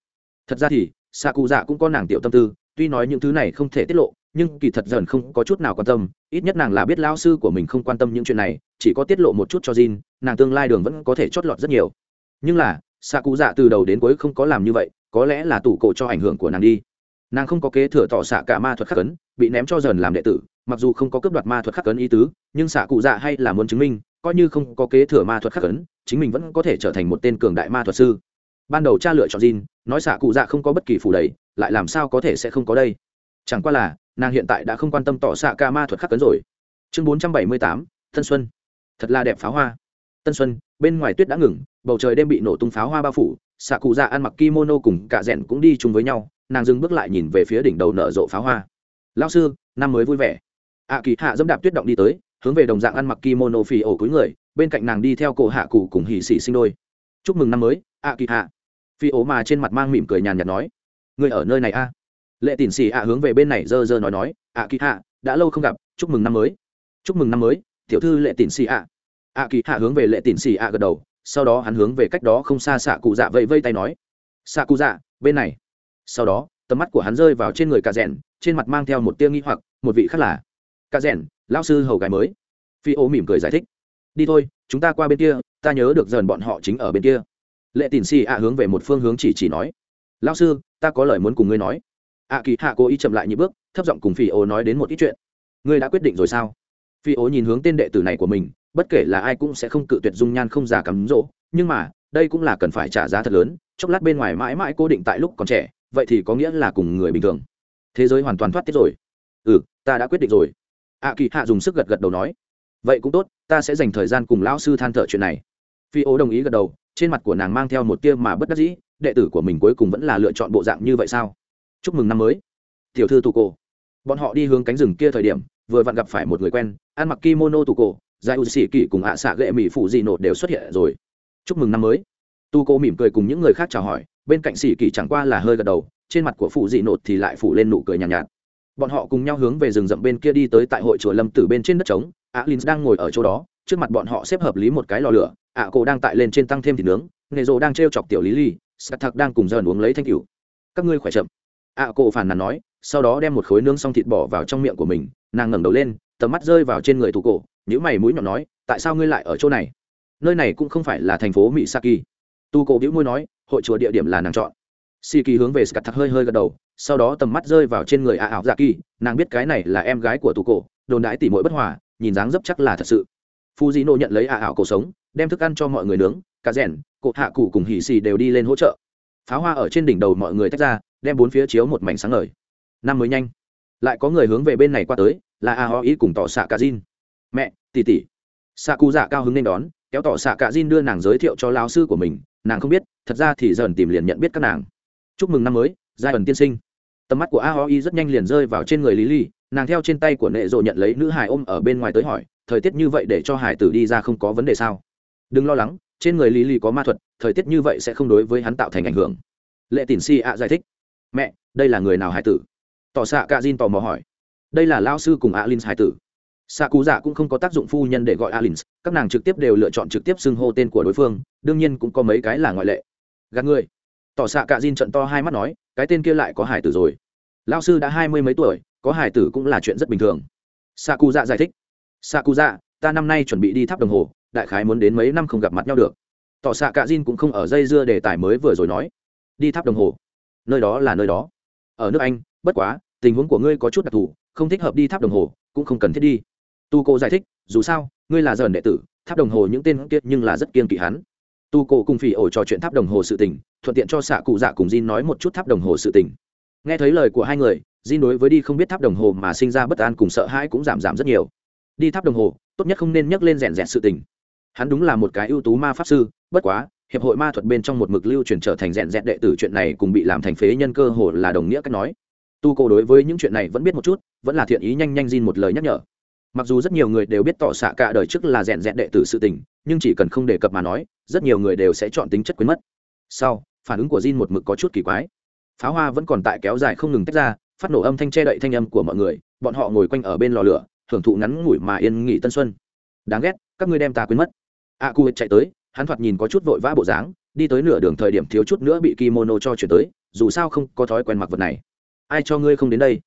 Thật ra thì, xạ cụ dạ cũng có nàng tiểu tâm tư, tuy nói những thứ này không thể tiết lộ nhưng kỳ thật dần không có chút nào quan tâm ít nhất nàng là biết lao sư của mình không quan tâm những chuyện này chỉ có tiết lộ một chút cho Jin, nàng tương lai đường vẫn có thể chót lọt rất nhiều. Nhưng là xạ cụ dạ từ đầu đến cuối không có làm như vậy có lẽ là tủ cổ cho ảnh hưởng của nàng đi. Nàng không có kế thừa tỏ xạ cả ma thuật khắc ấn bị ném cho dần làm đệ tử mặc dù không có cướp đoạt ma thuật khắc ấn ý tứ nhưng xạ cụ dạ hay là muốn chứng minh coi như không có kế thừa ma thuật khắc ấn chính mình vẫn có thể trở thành một tên cường đại ma thuật sư. Ban đầu cha lựa chọn Jin, nói xạ cụ dạ không có bất kỳ phủ đầy lại làm sao có thể sẽ không có đây? Chẳng qua là nàng hiện tại đã không quan tâm tỏ xạ ca ma thuật khắc cấn rồi. Chương bốn trăm bảy mươi tám, tân xuân. Thật là đẹp pháo hoa. Tân xuân, bên ngoài tuyết đã ngừng, bầu trời đêm bị nổ tung pháo hoa bao phủ, xạ cụ dạ ăn mặc kimono cùng cả rẽn cũng đi chung với nhau, nàng dừng bước lại nhìn về phía đỉnh đầu nở rộ pháo hoa. Lao sư, năm mới vui vẻ. Ạ kỳ hạ dẫm đạp tuyết động đi tới, hướng về đồng dạng ăn mặc kimono phì ổ cuối người, bên cạnh nàng đi theo cổ hạ cụ cùng hỉ xì sinh đôi. Chúc mừng năm mới ạ kỳ hạ. Phi ổ mà trên mặt mang mỉm cười nhàn nhạt nói. Người ở nơi này a? Lệ tỉn xì ạ hướng về bên này dơ dơ nói nói ạ kỳ hạ, đã lâu không gặp, chúc mừng năm mới, chúc mừng năm mới, tiểu thư lệ tỉn xì ạ. Ạ kỳ hạ hướng về lệ tỉn xì ạ gật đầu, sau đó hắn hướng về cách đó không xa xạ cụ dạ vẫy vây tay nói xạ cụ dạ bên này. Sau đó, tầm mắt của hắn rơi vào trên người cà rèn, trên mặt mang theo một tiêu nghi hoặc, một vị khác là, cà rèn lao sư hầu gái mới. Phi ô mỉm cười giải thích, đi thôi, chúng ta qua bên kia, ta nhớ được dần bọn họ chính ở bên kia. Lệ tỉn xì ạ hướng về một phương hướng chỉ chỉ nói lao sư, ta có lời muốn cùng ngươi nói ạ kỳ hạ cố ý chậm lại những bước, thấp giọng cùng phi ô nói đến một ít chuyện. Ngươi đã quyết định rồi sao? Phi ô nhìn hướng tên đệ tử này của mình, bất kể là ai cũng sẽ không cự tuyệt dung nhan không già cắm rỗ, nhưng mà, đây cũng là cần phải trả giá thật lớn, chốc lát bên ngoài mãi mãi cố định tại lúc còn trẻ, vậy thì có nghĩa là cùng người bình thường. Thế giới hoàn toàn thoát tiết rồi. Ừ ta đã quyết định rồi. Ạ kỳ hạ dùng sức gật gật đầu nói. Vậy cũng tốt, ta sẽ dành thời gian cùng lão sư than thở chuyện này. Phi ô đồng ý gật đầu, trên mặt của nàng mang theo một tia mà bất đắc dĩ, đệ tử của mình cuối cùng vẫn là lựa chọn bộ dạng như vậy sao? Chúc mừng năm mới. Tiểu thư tù cổ. Bọn họ đi hướng cánh rừng kia thời điểm vừa vặn gặp phải một người quen ăn mặc kimono tù cổ giải u sĩ kỳ cùng ạ à xạ gệ mỹ phụ dị nộ đều xuất hiện rồi. Chúc mừng năm mới. Tu cô mỉm cười cùng những người khác chào hỏi bên cạnh sĩ kỳ chẳng qua là hơi gật đầu trên mặt của phụ dị nột thì lại phủ lên nụ cười nhàn nhạt, nhạt. Bọn họ cùng nhau hướng về rừng rậm bên kia đi tới tại hội chùa lâm tử bên trên đất trống alin đang ngồi ở chỗ đó trước mặt bọn họ xếp hợp lý một cái lò lửa ạ à, cô đang tại lên trên tăng thêm thịt nướng nghề rồ đang t chọc tiểu lý ly sạc thạc đang cùng dần uống lấy thanh cửu các ngươi khỏe chậm ạ à, cô phàn nàn nói sau đó đem một khối nướng xong thịt bỏ vào trong miệng của mình nàng ngẩng đầu lên tầm mắt rơi vào trên người thủ cổ nhữ mày mũi nhọn nói tại sao ngươi lại ở chỗ này? Nơi này cũng không phải là thành phố mỹ saki tu cổ đĩu môi nói hội chùa địa điểm là nàng chọn. Si kỳ hướng về scat thật hơi hơi gật đầu sau đó tầm mắt rơi vào trên người a ảo dạ kỳ nàng biết cái này là em gái của tù cổ đồn đãi tỉ mỗi bất hòa nhìn dáng dấp chắc là thật sự. Phu di nộ nhận lấy a ảo cổ sống đem thức ăn cho mọi người nướng cá rèn cột hạ cụ cùng hì xì đều đi lên hỗ trợ. Pháo hoa ở trên đỉnh đầu mọi người tách ra đem bốn phía chiếu một mảnh sáng ngời. Năm mới nhanh. Lại có người hướng về bên này qua tới, là a ho ý cùng tỏ xạ cả Jin. mẹ, tỷ tỷ. Xạ cụ dạ cao hứng nên đón, kéo tỏ xạ cả Jin đưa nàng giới thiệu cho lao sư của mình, nàng không biết, thật ra thì dần tìm liền nhận biết các nàng. Chúc mừng năm mới, giai ẩn tiên sinh. Tầm mắt của a ho y rất nhanh liền rơi vào trên người lý ly nàng theo trên tay của nệ rộ nhận lấy nữ hải ôm ở bên ngoài tới hỏi, thời tiết như vậy để cho hải tử đi ra không có vấn đề sao? Đừng lo lắng, trên người lý ly có ma thuật, thời tiết như vậy sẽ không đối với hắn tạo thành ảnh hưởng. Lệ tỉn si ạ giải thích mẹ, đây là người nào hải tử? Tỏ xạ cả Jin tò mò hỏi. Đây là lao sư cùng alin hải tử. Xạ cú giả cũng không có tác dụng phu nhân để gọi alin các nàng trực tiếp đều lựa chọn trực tiếp xưng hô tên của đối phương, đương nhiên cũng có mấy cái là ngoại lệ. Gạt người tỏ xạ cả Jin trận to hai mắt nói, cái tên kia lại có hải tử rồi. Lao sư đã hai mươi mấy tuổi, có hải tử cũng là chuyện rất bình thường. Xạ cú dạ giải thích. Xạ cú dạ ta năm nay chuẩn bị đi tháp đồng hồ, đại khái muốn đến mấy năm không gặp mặt nhau được. Tỏ xạ cả Jin cũng không ở dây dưa đề tài mới vừa rồi nói. Đi tháp đồng hồ nơi đó là nơi đó. Ở nước anh, bất quá, tình huống của ngươi có chút đặc thù, không thích hợp đi tháp đồng hồ, cũng không cần thiết đi. Tu cô giải thích, dù sao, ngươi là dần đệ tử, tháp đồng hồ những tên kiệt nhưng là rất kiên kỵ hắn. Tu cô cùng phỉ ổ trò chuyện tháp đồng hồ sự tình, thuận tiện cho xạ cụ dạ cùng Jin nói một chút tháp đồng hồ sự tình. Nghe thấy lời của hai người, Jin đối với đi không biết tháp đồng hồ mà sinh ra bất an cùng sợ hãi cũng giảm giảm rất nhiều. Đi tháp đồng hồ, tốt nhất không nên nhắc lên rèn rẹn sự tình. Hắn đúng là một cái ưu tú ma pháp sư, bất quá hiệp hội ma thuật bên trong một mực lưu truyền trở thành rèn rẹn đệ tử, chuyện này cùng bị làm thành phế nhân cơ hồ là đồng nghĩa cách nói. Tu cô đối với những chuyện này vẫn biết một chút, vẫn là thiện ý nhanh nhanh xin một lời nhắc nhở. Mặc dù rất nhiều người đều biết tỏ xạ cả đời trước là rèn rẹn đệ tử sự tình, nhưng chỉ cần không đề cập mà nói, rất nhiều người đều sẽ chọn tính chất quyến mất. Sau, phản ứng của Jin một mực có chút kỳ quái. Pháo hoa vẫn còn tại kéo dài không ngừng tách ra, phát nổ âm thanh che đậy thanh âm của mọi người, bọn họ ngồi quanh ở bên lò lửa, hưởng thụ ngắn ngủi mà yên nghỉ tân xuân. Đáng ghét, các ngươi đem ta quên mất. A cu chạy tới hắn thoạt nhìn có chút vội vã bộ dáng, đi tới nửa đường thời điểm thiếu chút nữa bị kimono cho chuyển tới, dù sao không có thói quen mặc vật này. Ai cho ngươi không đến đây?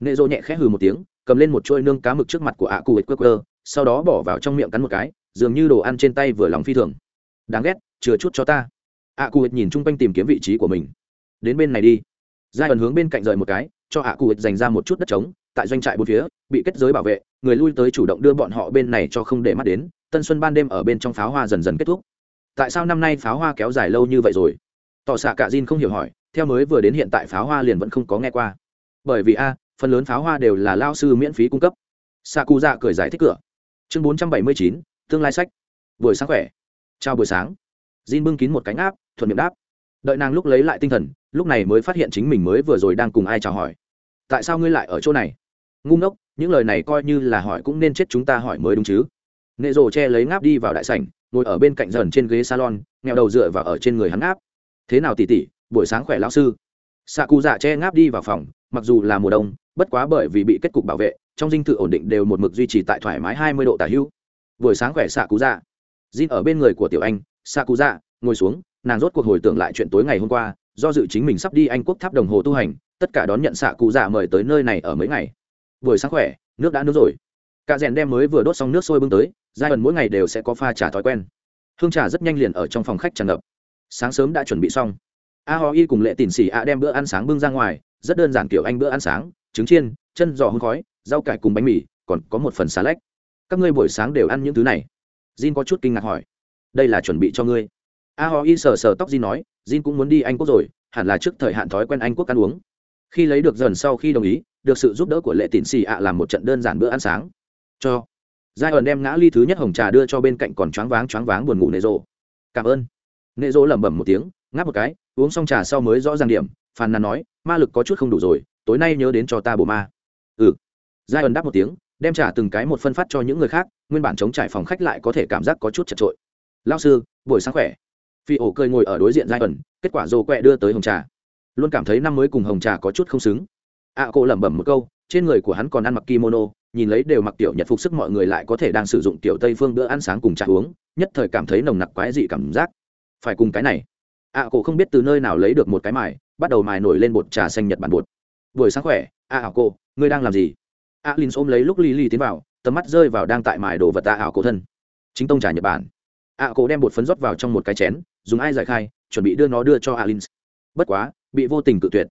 Nệ rộ nhẹ khẽ hừ một tiếng, cầm lên một chuôi nương cá mực trước mặt của ạ cụ ích quơ quơ sau đó bỏ vào trong miệng cắn một cái, dường như đồ ăn trên tay vừa lòng phi thường. Đáng ghét, chừa chút cho ta. Ạ cụ ích nhìn chung quanh tìm kiếm vị trí của mình. Đến bên này đi. Giai ẩn hướng bên cạnh rời một cái, cho ạ cụ ích dành ra một chút đất trống, tại doanh trại bốn phía, bị kết giới bảo vệ, người lui tới chủ động đưa bọn họ bên này cho không để mắt đến, tân xuân ban đêm ở bên trong pháo hoa dần dần kết thúc tại sao năm nay pháo hoa kéo dài lâu như vậy rồi? Tỏ xạ cả Jin không hiểu hỏi, theo mới vừa đến hiện tại pháo hoa liền vẫn không có nghe qua. Bởi vì a, phần lớn pháo hoa đều là lao sư miễn phí cung cấp. Xạ cụ dạ cười giải thích cửa. Chương bốn trăm bảy mươi chín, tương lai sách. Buổi sáng khỏe. Chào buổi sáng. Jin bưng kín một cánh áp, thuận miệng đáp. Đợi nàng lúc lấy lại tinh thần, lúc này mới phát hiện chính mình mới vừa rồi đang cùng ai chào hỏi. Tại sao ngươi lại ở chỗ này? Ngu ngốc, những lời này coi như là hỏi cũng nên chết chúng ta hỏi mới đúng chứ. Nệ rồ che lấy ngáp đi vào đại sảnh ngồi ở bên cạnh dần trên ghế salon nghèo đầu dựa vào ở trên người hắn áp. thế nào tỉ tỉ, buổi sáng khỏe lão sư? Xạ cụ dạ che ngáp đi vào phòng, mặc dù là mùa đông, bất quá bởi vì bị kết cục bảo vệ, trong dinh thự ổn định đều một mực duy trì tại thoải mái hai mươi độ tả hữu buổi sáng khỏe xạ cụ dạ Jin ở bên người của tiểu anh xạ cụ dạ ngồi xuống, nàng rốt cuộc hồi tưởng lại chuyện tối ngày hôm qua, do dự chính mình sắp đi anh quốc tháp đồng hồ tu hành, tất cả đón nhận xạ cụ dạ mời tới nơi này ở mấy ngày. Buổi sáng khỏe, nước đã nước rồi cả rèn đem mới vừa đốt xong nước sôi bưng tới, giai ẩn mỗi ngày đều sẽ có pha trà thói quen. Hương trà rất nhanh liền ở trong phòng khách tràn ngập. Sáng sớm đã chuẩn bị xong. A ho y cùng lệ tỉn xỉ a đem bữa ăn sáng bưng ra ngoài, rất đơn giản kiểu anh bữa ăn sáng, trứng chiên, chân giò hương khói, rau cải cùng bánh mì, còn có một phần xà lách. Các ngươi buổi sáng đều ăn những thứ này. Jin có chút kinh ngạc hỏi. Đây là chuẩn bị cho ngươi. A ho y sờ sờ tóc jin nói, jin cũng muốn đi anh quốc rồi, hẳn là trước thời hạn thói quen anh quốc ăn uống. Khi lấy được dần sau khi đồng ý, được sự giúp đỡ của lệ tỉn xì ạ làm một trận đơn giản bữa ăn sáng cho. Giai ẩn đem ngã ly thứ nhất hồng trà đưa cho bên cạnh còn choáng váng choáng váng buồn ngủ nệ rộ. Cảm ơn. Nệ rộ lẩm bẩm một tiếng ngáp một cái uống xong trà sau mới rõ ràng điểm phàn nàn nói ma lực có chút không đủ rồi tối nay nhớ đến cho ta bổ ma. Ừ. Giai ẩn đáp một tiếng đem trả từng cái một phân phát cho những người khác nguyên bản chống trải phòng khách lại có thể cảm giác có chút chật trội. Lao sư buổi sáng khỏe. Phi ổ cười ngồi ở đối diện giai ẩn kết quả rô quẹ đưa tới hồng trà. Luôn cảm thấy năm mới cùng hồng trà có chút không xứng. Ạ à, cô lẩm bẩm một câu trên người của hắn còn ăn mặc kimono nhìn lấy đều mặc tiểu nhật phục sức mọi người lại có thể đang sử dụng tiểu tây phương bữa ăn sáng cùng trà uống nhất thời cảm thấy nồng nặc quái dị cảm giác. Phải cùng cái này. Ạ à, cổ không biết từ nơi nào lấy được một cái mài bắt đầu mài nổi lên bột trà xanh nhật bản bột. Buổi sáng khỏe ạ à, cô ngươi đang làm gì? Ạ linh ôm lấy lúc ly ly tiến vào tầm mắt rơi vào đang tại mài đồ vật tạ ảo cổ thân. Chính tông trà nhật bản. Ạ cổ đem bột phấn rót vào trong một cái chén dùng ai giải khai chuẩn bị đưa nó đưa cho alin bất quá bị vô tình cự tuyệt.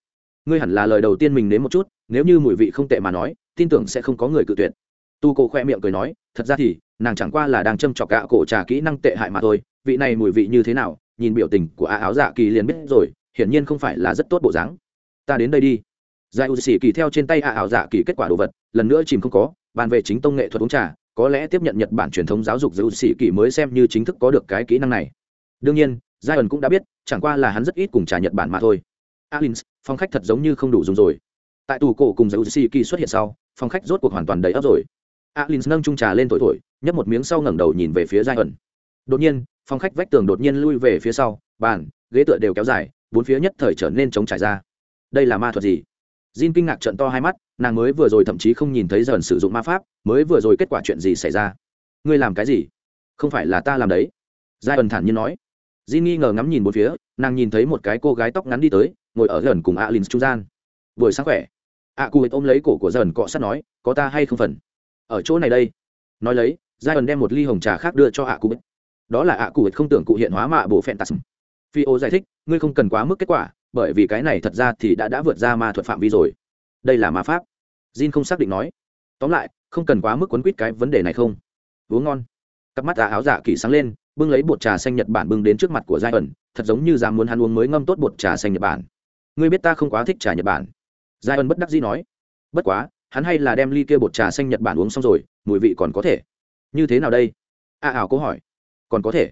Ngươi hẳn là lời đầu tiên mình nếm một chút nếu như mùi vị không tệ mà nói tin tưởng sẽ không có người cự tuyệt. Tu cổ khoe miệng cười nói, thật ra thì, nàng chẳng qua là đang châm trọc gạ cổ trà kỹ năng tệ hại mà thôi, vị này mùi vị như thế nào, nhìn biểu tình của a áo dạ kỳ liền biết rồi, hiển nhiên không phải là rất tốt bộ dáng. Ta đến đây đi. Giải u xỉ kỳ theo trên tay a áo dạ kỳ kết quả đồ vật, lần nữa chìm không có, bàn về chính tông nghệ thuật uống trà, có lẽ tiếp nhận nhật bản truyền thống giáo dục giải u xỉ kỳ mới xem như chính thức có được cái kỹ năng này. Đương nhiên, giai ẩn cũng đã biết, chẳng qua là hắn rất ít cùng trà nhật bản mà thôi. Alins, phong khách thật giống như không đủ dùng rồi. Tại tù cổ cùng giải u xỉ kỳ xuất hiện sau phong khách rốt cuộc hoàn toàn đầy ấp rồi alins nâng trung trà lên thổi thổi nhấp một miếng sau ngẩng đầu nhìn về phía giai ẩn đột nhiên phong khách vách tường đột nhiên lui về phía sau bàn ghế tựa đều kéo dài bốn phía nhất thời trở nên trống trải ra đây là ma thuật gì Jin kinh ngạc trận to hai mắt, nàng mới vừa rồi thậm chí không nhìn thấy dần sử dụng ma pháp, mới vừa rồi kết quả chuyện gì xảy ra. Ngươi làm cái gì? Không phải là ta làm đấy. Giai ẩn thản nhiên nói. Jin nghi ngờ ngắm nhìn bốn phía, nàng nhìn thấy một cái cô gái tóc ngắn đi tới, ngồi ở gần cùng Alin trung gian. Buổi sáng khỏe. A Cụ ôm lấy cổ của dần cọ sát nói, có ta hay không phần? Ở chỗ này đây. Nói lấy, Giai ẩn đem một ly hồng trà khác đưa cho A Cụ. Đó là A Cụ không tưởng cụ hiện hóa mạ bộ phẹn tạt. Phi ô giải thích, ngươi không cần quá mức kết quả, bởi vì cái này thật ra thì đã đã vượt ra ma thuật phạm vi rồi đây là ma pháp jin không xác định nói tóm lại không cần quá mức quấn quýt cái vấn đề này không uống ngon cặp mắt ả áo dạ kỳ sáng lên bưng lấy bột trà xanh nhật bản bưng đến trước mặt của giai ẩn thật giống như dám muốn hắn uống mới ngâm tốt bột trà xanh nhật bản ngươi biết ta không quá thích trà nhật bản giai ân bất đắc dĩ nói, bất quá, hắn hay là đem ly kia bột trà xanh nhật bản uống xong rồi, mùi vị còn có thể. Như thế nào đây? A ảo câu hỏi. Còn có thể.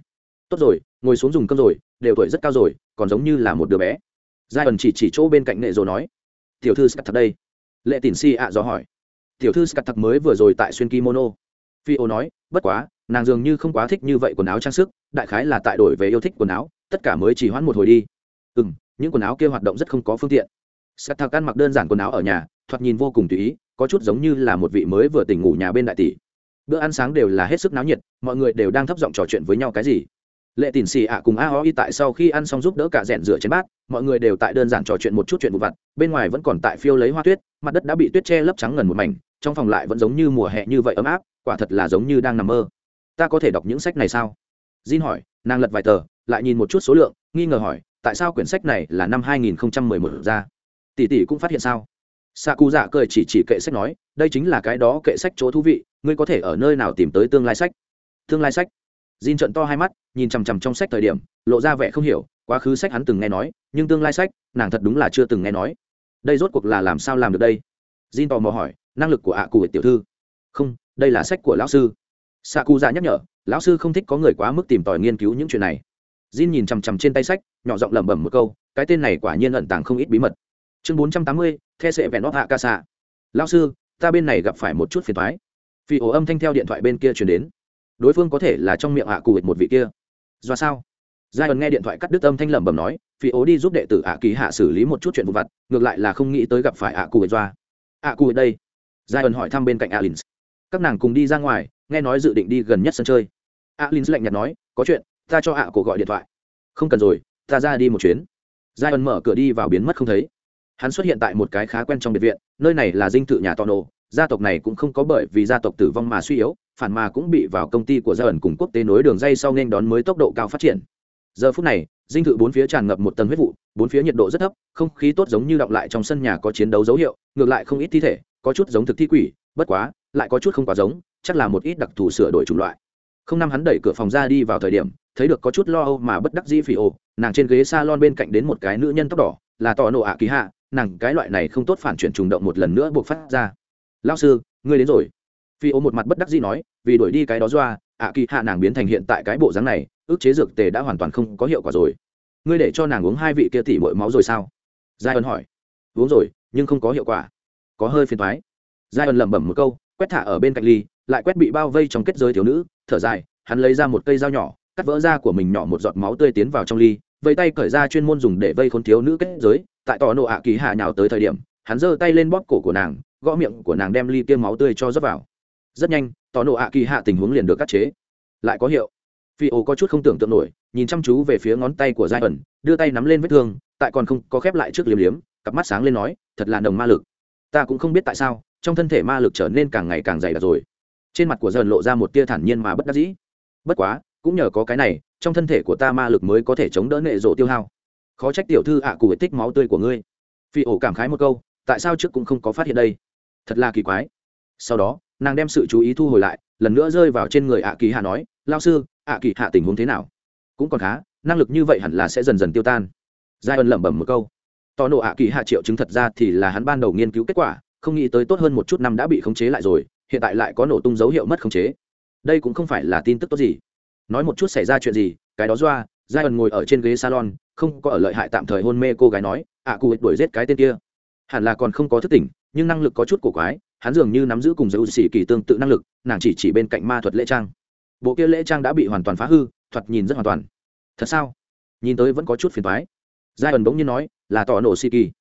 Tốt rồi, ngồi xuống dùng cơm rồi, đều tuổi rất cao rồi, còn giống như là một đứa bé. Giai ẩn chỉ chỉ chỗ bên cạnh nệ rồi nói. Tiểu thư scat thật đây. Lệ tỉn si ạ à do hỏi. Tiểu thư scat thật mới vừa rồi tại xuyên kimono. Phi ô nói, bất quá, nàng dường như không quá thích như vậy quần áo trang sức, đại khái là tại đổi về yêu thích quần áo, tất cả mới chỉ hoãn một hồi đi. Ừ m những quần áo kia hoạt động rất không có phương tiện. Sắt thật ăn mặc đơn giản quần áo ở nhà, thoạt nhìn vô cùng tùy ý, có chút giống như là một vị mới vừa tỉnh ngủ nhà bên đại tỷ. Bữa ăn sáng đều là hết sức náo nhiệt, mọi người đều đang thấp giọng trò chuyện với nhau cái gì. Lệ tỉn xì ạ cùng a ho y tại sau khi ăn xong giúp đỡ cả rẽn rửa chén bát, mọi người đều tại đơn giản trò chuyện một chút chuyện vụ vặt, bên ngoài vẫn còn tại phiêu lấy hoa tuyết, mặt đất đã bị tuyết che lấp trắng ngần một mảnh, trong phòng lại vẫn giống như mùa hè như vậy ấm áp, quả thật là giống như đang nằm mơ. Ta có thể đọc những sách này sao? Jin hỏi, nàng lật vài tờ, lại nhìn một chút số lượng, nghi ngờ hỏi, tại sao quyển sách này là năm 2011 ra? Tỷ tỷ cũng phát hiện sao xạ cụ dạ cười chỉ chỉ kệ sách nói đây chính là cái đó kệ sách chỗ thú vị ngươi có thể ở nơi nào tìm tới tương lai sách tương lai sách Jin trận to hai mắt, nhìn chằm chằm trong sách thời điểm, lộ ra vẻ không hiểu, quá khứ sách hắn từng nghe nói, nhưng tương lai sách, nàng thật đúng là chưa từng nghe nói. Đây rốt cuộc là làm sao làm được đây? Jin tò mò hỏi, năng lực của ạ cụ tiểu thư. Không, đây là sách của lão sư. Saku nhắc nhở, lão sư không thích có người quá mức tìm tòi nghiên cứu những chuyện này. Jin nhìn chằm chằm trên tay sách, nhỏ giọng lẩm bẩm một câu, cái tên này quả nhiên ẩn tàng không ít bí mật. Chương 480, The sẽ vẹn nót hạ ca xạ. Lão sư, ta bên này gặp phải một chút phiền toái. Phi ổ âm thanh theo điện thoại bên kia truyền đến. Đối phương có thể là trong miệng ạ cụ một vị kia. Do sao? Giai ẩn nghe điện thoại cắt đứt âm thanh lẩm bẩm nói phi ố đi giúp đệ tử ạ kỳ hạ xử lý một chút chuyện vụ vặt ngược lại là không nghĩ tới gặp phải ạ cụ doa. Ạ cụ đây. Giai ẩn hỏi thăm bên cạnh alin các nàng cùng đi ra ngoài nghe nói dự định đi gần nhất sân chơi. Alin lạnh nhạt nói có chuyện ta cho ạ cổ gọi điện thoại. Không cần rồi ta ra đi một chuyến. Giai ẩn mở cửa đi vào biến mất không thấy hắn xuất hiện tại một cái khá quen trong biệt viện, nơi này là dinh thự nhà tò nổ gia tộc này cũng không có bởi vì gia tộc tử vong mà suy yếu, phản mà cũng bị vào công ty của gia ẩn cùng quốc tế nối đường dây sau nên đón mới tốc độ cao phát triển. Giờ phút này, dinh thự bốn phía tràn ngập một tầng huyết vụ, bốn phía nhiệt độ rất thấp, không khí tốt giống như đọng lại trong sân nhà có chiến đấu dấu hiệu, ngược lại không ít thi thể, có chút giống thực thi quỷ, bất quá, lại có chút không quá giống, chắc là một ít đặc thù sửa đổi chủng loại. Không năm hắn đẩy cửa phòng ra đi vào thời điểm, thấy được có chút lo âu mà bất đắc dĩ phỉ ồ, nàng trên ghế s a lon bên cạnh đến một cái nữ nhân tóc đỏ, là tỏ nộ ạ ký hạ nàng cái loại này không tốt phản chuyển trùng động một lần nữa buộc phát ra. Lao sư, ngươi đến rồi. Phi ô một mặt bất đắc dĩ nói, vì đuổi đi cái đó doa, ạ kỳ hạ nàng biến thành hiện tại cái bộ dáng này, ước chế dược tề đã hoàn toàn không có hiệu quả rồi. Ngươi để cho nàng uống hai vị kia tỉ mỗi máu rồi sao? Giai ân hỏi. Uống rồi, nhưng không có hiệu quả. Có hơi phiền thoái giai ân lẩm bẩm một câu, quét thả ở bên cạnh ly, lại quét bị bao vây trong kết giới thiếu nữ, thở dài, hắn lấy ra một cây dao nhỏ, cắt vỡ da của mình nhỏ một giọt máu tươi tiến vào trong ly vây tay cởi ra chuyên môn dùng để vây khốn thiếu nữ kết giới, tại tò nộ ạ kỳ hạ nhào tới thời điểm, hắn giơ tay lên bóp cổ của nàng, gõ miệng của nàng đem ly tiêm máu tươi cho rót vào. Rất nhanh tò nộ ạ kỳ hạ tình huống liền được cắt chế. Lại có hiệu. Phi ô có chút không tưởng tượng nổi, nhìn chăm chú về phía ngón tay của giai ẩn, đưa tay nắm lên vết thương, tại còn không có khép lại trước liếm liếm, cặp mắt sáng lên nói, thật là nồng ma lực. Ta cũng không biết tại sao, trong thân thể ma lực trở nên càng ngày càng dày đặc rồi. Trên mặt của dần lộ ra một tia thản nhiên mà bất đắc dĩ. Bất quá, cũng nhờ có cái này trong thân thể của ta ma lực mới có thể chống đỡ nệ rộ tiêu hao. Khó trách tiểu thư ạ cụ tích máu tươi của ngươi. Phi ổ cảm khái một câu, tại sao trước cũng không có phát hiện đây? Thật là kỳ quái. Sau đó, nàng đem sự chú ý thu hồi lại, lần nữa rơi vào trên người ạ kỳ hạ nói lao sư, ạ kỳ hạ tình huống thế nào? Cũng còn khá, năng lực như vậy hẳn là sẽ dần dần tiêu tan. Giai ân lẩm bẩm một câu. Tò nộ ạ kỳ hạ triệu chứng thật ra thì là hắn ban đầu nghiên cứu kết quả, không nghĩ tới tốt hơn một chút năm đã bị khống chế lại rồi, hiện tại lại có nổ tung dấu hiệu mất khống chế. Đây cũng không phải là tin tức tốt gì nói một chút xảy ra chuyện gì, cái đó doa giai ẩn ngồi ở trên ghế salon, không có ở lợi hại tạm thời hôn mê cô gái nói à, ạ cụ đuổi giết cái tên kia. Hẳn là còn không có thức tỉnh, nhưng năng lực có chút cổ quái, hắn dường như nắm giữ cùng dấu xỉ kỳ tương tự năng lực, nàng chỉ chỉ bên cạnh ma thuật lễ trang. Bộ kia lễ trang đã bị hoàn toàn phá hư, thoạt nhìn rất hoàn toàn. Thật sao? Nhìn tới vẫn có chút phiền thoái giai ẩn bỗng nhiên nói, là tỏ nổ xỉ kỳ.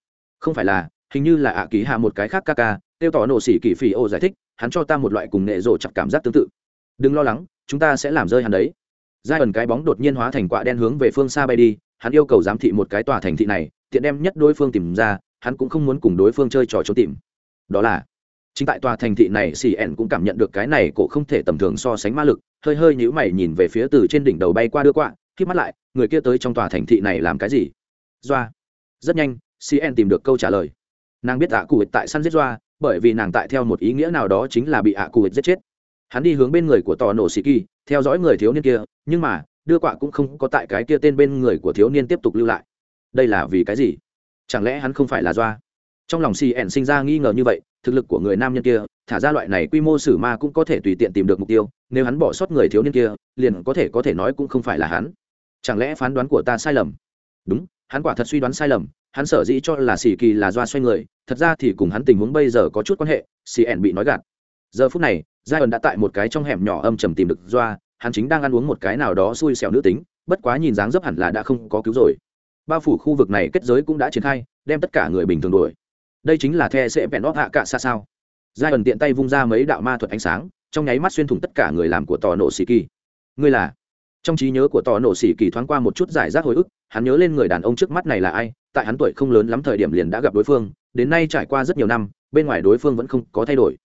Không phải là, hình như là ạ ký hạ một cái khác ca ca tiêu tỏ nổ xỉ kỳ phì ô giải thích, hắn cho ta một loại cùng nghệ rổ chặt cảm giác tương tự. Đừng lo lắng chúng ta sẽ làm rơi hắn đấy. Giai ẩn cái bóng đột nhiên hóa thành quạ đen hướng về phương xa bay đi, hắn yêu cầu giám thị một cái tòa thành thị này, tiện đem nhất đối phương tìm ra, hắn cũng không muốn cùng đối phương chơi trò trốn tìm. Đó là, chính tại tòa thành thị này xì ẻn cũng cảm nhận được cái này cổ không thể tầm thường so sánh ma lực, hơi hơi nhữ mày nhìn về phía từ trên đỉnh đầu bay qua đưa quạ khi mắt lại, người kia tới trong tòa thành thị này làm cái gì? Doa. Rất nhanh cn tìm được câu trả lời. Nàng biết ạ cụ tại săn giết doa, bởi vì nàng tại theo một ý nghĩa nào đó chính là bị ạ cụ giết chết hắn đi hướng bên người của tò nổ sĩ kỳ, theo dõi người thiếu niên kia, nhưng mà, đưa quạ cũng không có tại cái kia tên bên người của thiếu niên tiếp tục lưu lại. Đây là vì cái gì? Chẳng lẽ hắn không phải là doa? Trong lòng cn sinh ra nghi ngờ như vậy, thực lực của người nam nhân kia, thả ra loại này quy mô sử ma cũng có thể tùy tiện tìm được mục tiêu, nếu hắn bỏ sót người thiếu niên kia, liền có thể có thể nói cũng không phải là hắn. Chẳng lẽ phán đoán của ta sai lầm? Đúng, hắn quả thật suy đoán sai lầm, hắn sở dĩ cho là xì kỳ là doa xoay người, thật ra thì cùng hắn tình huống bây giờ có chút quan hệ cn bị nói gạt. Giờ phút này giai ẩn đã tại một cái trong hẻm nhỏ âm trầm tìm được doa hắn chính đang ăn uống một cái nào đó xui xẻo nữ tính, bất quá nhìn dáng dấp hẳn là đã không có cứu rồi. Bao phủ khu vực này kết giới cũng đã triển khai, đem tất cả người bình thường đuổi. Đây chính là the sẽ vẹn óp hạ cạ xa sao. Giai ẩn tiện tay vung ra mấy đạo ma thuật ánh sáng, trong nháy mắt xuyên thủng tất cả người làm của tò nổ xì kỳ. Ngươi là? Trong trí nhớ của tò nổ xì kỳ thoáng qua một chút giải rác hồi ức, hắn nhớ lên người đàn ông trước mắt này là ai, tại hắn tuổi không lớn lắm thời điểm liền đã gặp đối phương, đến nay trải qua rất nhiều năm, bên ngoài đối phương vẫn không có thay đổi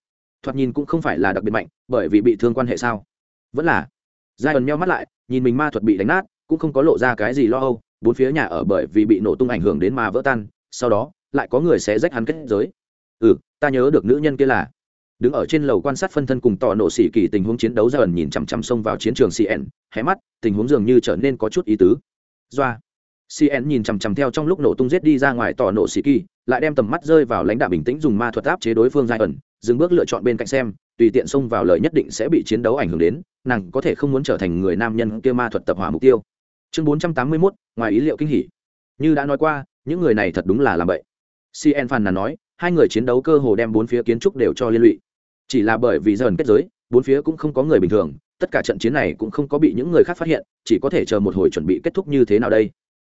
thoạt nhìn cũng không phải là đặc biệt mạnh, bởi vì bị thương quan hệ sao? Vẫn là. Giai ẩn meo mắt lại, nhìn mình ma thuật bị đánh nát, cũng không có lộ ra cái gì lo âu, bốn phía nhà ở bởi vì bị nổ tung ảnh hưởng đến mà vỡ tan, sau đó, lại có người sẽ rách hắn kết giới. Ừ ta nhớ được nữ nhân kia là. Đứng ở trên lầu quan sát phân thân cùng tỏ nổ xỉ kỳ tình huống chiến đấu ra ẩn nhìn chằm chằm xông vào chiến trường cn hé mắt, tình huống dường như trở nên có chút ý tứ. Doa. Cn nhìn chằm chằm theo trong lúc nổ tung giết đi ra ngoài tỏ nổ xỉ kỳ lại đem tầm mắt rơi vào lãnh đạo bình tĩnh dùng ma thuật áp chế đối phương giai ẩn, dừng bước lựa chọn bên cạnh xem, tùy tiện xông vào lời nhất định sẽ bị chiến đấu ảnh hưởng đến, nàng có thể không muốn trở thành người nam nhân kia ma thuật tập hỏa mục tiêu. Chương bốn trăm tám mươi mốt, ngoài ý liệu kinh hỉ. Như đã nói qua, những người này thật đúng là làm vậy cn phàn là nói, hai người chiến đấu cơ hồ đem bốn phía kiến trúc đều cho liên lụy. Chỉ là bởi vì dần kết giới, bốn phía cũng không có người bình thường, tất cả trận chiến này cũng không có bị những người khác phát hiện, chỉ có thể chờ một hồi chuẩn bị kết thúc như thế nào đây.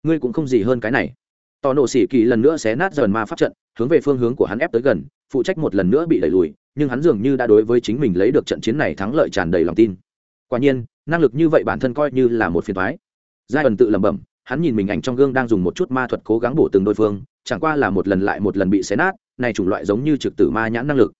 Ngươi cũng không gì hơn cái này tò nổ xỉ kỳ lần nữa xé nát dần ma pháp trận, hướng về phương hướng của hắn ép tới gần, phụ trách một lần nữa bị đẩy lùi, nhưng hắn dường như đã đối với chính mình lấy được trận chiến này thắng lợi tràn đầy lòng tin. Quả nhiên, năng lực như vậy bản thân coi như là một phiền thoái giai ẩn tự lẩm bẩm, hắn nhìn mình ảnh trong gương đang dùng một chút ma thuật cố gắng bổ từng đôi phương, chẳng qua là một lần lại một lần bị xé nát, này chủng loại giống như trực tử ma nhãn năng lực.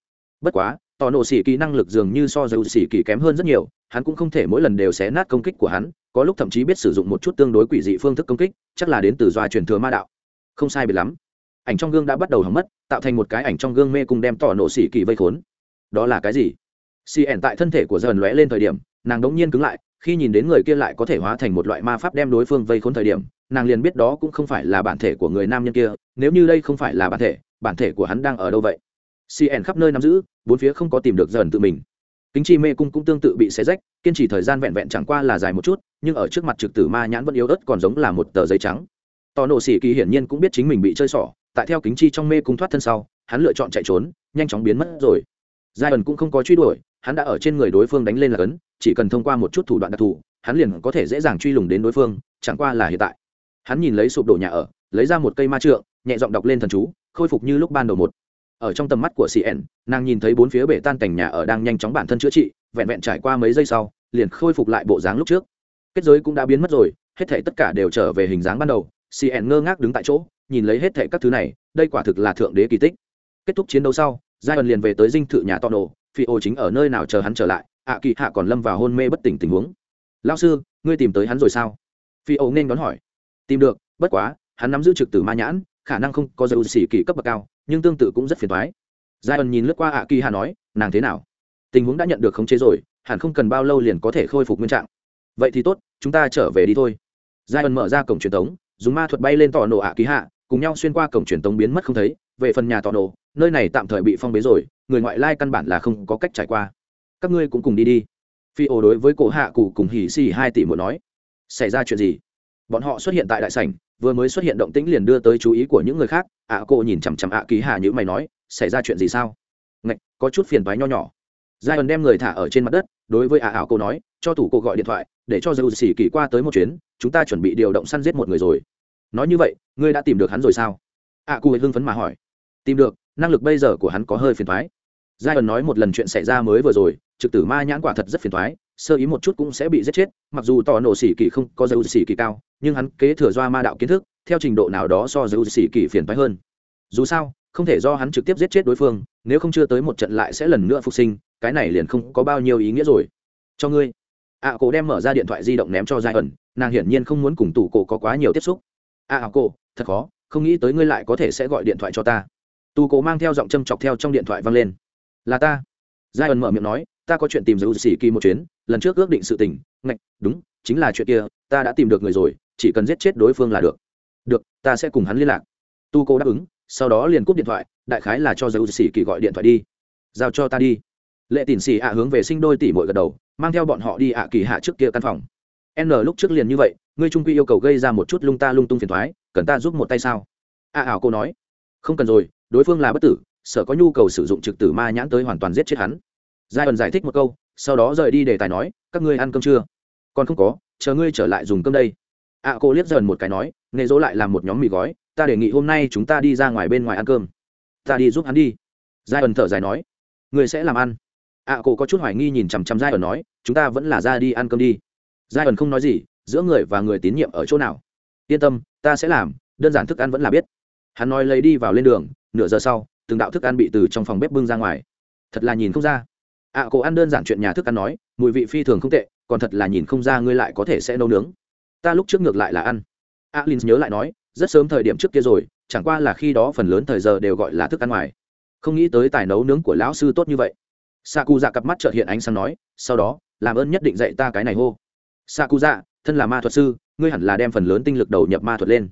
Bất quá, tò nổ xỉ kỳ năng lực dường như so dầu xỉ kỳ kém hơn rất nhiều, hắn cũng không thể mỗi lần đều xé nát công kích của hắn, có lúc thậm chí biết sử dụng một chút tương đối quỷ dị phương thức công kích, chắc là đến từ doa truyền thừa ma đạo không sai biệt lắm. Ảnh trong gương đã bắt đầu hỏng mất, tạo thành một cái ảnh trong gương mê cùng đem tỏ nổ xỉ kỳ vây khốn. Đó là cái gì? Xì ẻn tại thân thể của dần lóe lên thời điểm, nàng đống nhiên cứng lại, khi nhìn đến người kia lại có thể hóa thành một loại ma pháp đem đối phương vây khốn thời điểm, nàng liền biết đó cũng không phải là bản thể của người nam nhân kia, nếu như đây không phải là bản thể bản thể của hắn đang ở đâu vậy? Cn khắp nơi nắm giữ, bốn phía không có tìm được dần tự mình. Kính chi mê cung cũng tương tự bị xé rách, kiên trì thời gian vẹn vẹn chẳng qua là dài một chút, nhưng ở trước mặt trực tử ma nhãn vẫn yếu ớt còn giống là một tờ giấy trắng tò nổ xỉ kỳ hiển nhiên cũng biết chính mình bị chơi xỏ, tại theo kính chi trong mê cung thoát thân sau, hắn lựa chọn chạy trốn, nhanh chóng biến mất rồi. Giai ẩn cũng không có truy đuổi, hắn đã ở trên người đối phương đánh lên là cấn, chỉ cần thông qua một chút thủ đoạn đặc thù, hắn liền có thể dễ dàng truy lùng đến đối phương, chẳng qua là hiện tại. Hắn nhìn lấy sụp đổ nhà ở, lấy ra một cây ma trượng, nhẹ giọng đọc lên thần chú, khôi phục như lúc ban đầu một. Ở trong tầm mắt của cn nàng nhìn thấy bốn phía bể tan cảnh nhà ở đang nhanh chóng bản thân chữa trị, vẹn vẹn trải qua mấy giây sau, liền khôi phục lại bộ dáng lúc trước. Kết giới cũng đã biến mất rồi, hết thể tất cả đều trở về hình dáng ban đầu cn ngơ ngác đứng tại chỗ, nhìn lấy hết thệ các thứ này, đây quả thực là thượng đế kỳ tích. Kết thúc chiến đấu sau giai ẩn liền về tới dinh thự nhà to nổ phi ô chính ở nơi nào chờ hắn trở lại, ạ kỳ hạ còn lâm vào hôn mê bất tỉnh tình huống. Lao sư, ngươi tìm tới hắn rồi sao? Phi ô nên đón hỏi. Tìm được, bất quá, hắn nắm giữ trực tử ma nhãn, khả năng không có dầu xỉ kỳ cấp bậc cao, nhưng tương tự cũng rất phiền thoái giai ẩn nhìn lướt qua ạ kỳ hạ nói, nàng thế nào? Tình huống đã nhận được khống chế rồi, hẳn không cần bao lâu liền có thể khôi phục nguyên trạng. Vậy thì tốt, chúng ta trở về đi thôi. Giai ẩn mở ra cổng truyền thống dùng ma thuật bay lên tỏ nổ ạ ký hạ cùng nhau xuyên qua cổng truyền tống biến mất không thấy về phần nhà tỏ nổ nơi này tạm thời bị phong bế rồi người ngoại lai căn bản là không có cách trải qua. Các ngươi cũng cùng đi đi. Phi ổ đối với cổ hạ cụ cùng hỉ xì hai tỷ muốn nói xảy ra chuyện gì? Bọn họ xuất hiện tại đại sảnh vừa mới xuất hiện động tĩnh liền đưa tới chú ý của những người khác ạ à, cô nhìn chằm chằm ạ à ký hạ như mày nói xảy ra chuyện gì sao? Ngạch có chút phiền toái nho nhỏ. Giai ẩn đem người thả ở trên mặt đất đối với ạ ảo cô nói cho thủ cô gọi điện thoại để cho dầu xỉ kỳ qua tới một chuyến chúng ta chuẩn bị điều động săn giết một người rồi nói như vậy ngươi đã tìm được hắn rồi sao? Ạ à, cụ hưng phấn mà hỏi. Tìm được năng lực bây giờ của hắn có hơi phiền thoái giai ẩn nói một lần chuyện xảy ra mới vừa rồi trực tử ma nhãn quả thật rất phiền thoái sơ ý một chút cũng sẽ bị giết chết mặc dù tỏ nổ xỉ kỳ không có dấu xỉ kỳ cao nhưng hắn kế thừa doa ma đạo kiến thức theo trình độ nào đó so dấu xỉ kỳ phiền thoái hơn. Dù sao không thể do hắn trực tiếp giết chết đối phương nếu không chưa tới một trận lại sẽ lần nữa phục sinh cái này liền không có bao nhiêu ý nghĩa rồi. Cho ngươi. Ạ à, cổ đem mở ra điện thoại di động ném cho giai ẩn nàng hiển nhiên không muốn cùng tủ cổ có quá nhiều tiếp xúc a ảo cổ thật khó, không nghĩ tới ngươi lại có thể sẽ gọi điện thoại cho ta. Tu cổ mang theo giọng châm chọc theo trong điện thoại vang lên. Là ta. Giai ẩn mở miệng nói, ta có chuyện tìm giữ xỉ kỳ một chuyến, lần trước ước định sự tình. Ngạch, đúng, chính là chuyện kia, ta đã tìm được người rồi, chỉ cần giết chết đối phương là được. Được, ta sẽ cùng hắn liên lạc. Tu Cố đáp ứng, sau đó liền cúp điện thoại, đại khái là cho giữ xỉ kỳ gọi điện thoại đi. Giao cho ta đi. Lệ tỉn xỉ ạ hướng về sinh đôi tỷ mội gật đầu, mang theo bọn họ đi ạ kỳ hạ trước kia căn phòng. N lúc trước liền như vậy ngươi trung quy yêu cầu gây ra một chút lung ta lung tung phiền thoái, cần ta giúp một tay sao? A à, ảo cô nói. Không cần rồi, đối phương là bất tử, sợ có nhu cầu sử dụng trực tử ma nhãn tới hoàn toàn giết chết hắn. Giai ẩn giải thích một câu, sau đó rời đi để tài nói, các ngươi ăn cơm chưa? Còn không có, chờ ngươi trở lại dùng cơm đây. A à, cô liếc dần một cái nói nghệ dỗ lại làm một nhóm mì gói, ta đề nghị hôm nay chúng ta đi ra ngoài bên ngoài ăn cơm. Ta đi giúp hắn đi. Giai ẩn thở dài nói, ngươi sẽ làm ăn. A à, cô có chút hoài nghi nhìn chằm chằm giai ẩn nói, chúng ta vẫn là ra đi ăn cơm đi. Giai ẩn không nói gì giữa người và người tín nhiệm ở chỗ nào? Yên tâm, ta sẽ làm, đơn giản thức ăn vẫn là biết. Hắn nói lấy đi vào lên đường, nửa giờ sau, từng đạo thức ăn bị từ trong phòng bếp bưng ra ngoài. Thật là nhìn không ra. À, Ạ cô ăn đơn giản chuyện nhà thức ăn nói, mùi vị phi thường không tệ, còn thật là nhìn không ra ngươi lại có thể sẽ nấu nướng. Ta lúc trước ngược lại là ăn. À, Alin nhớ lại nói, rất sớm thời điểm trước kia rồi, chẳng qua là khi đó phần lớn thời giờ đều gọi là thức ăn ngoài. Không nghĩ tới tài nấu nướng của lão sư tốt như vậy. Sa cu dạ cặp mắt trợt hiện ánh sáng nói, sau đó, làm ơn nhất định dạy ta cái này hô. Sa cu dạ thân là ma thuật sư ngươi hẳn là đem phần lớn tinh lực đầu nhập ma thuật lên.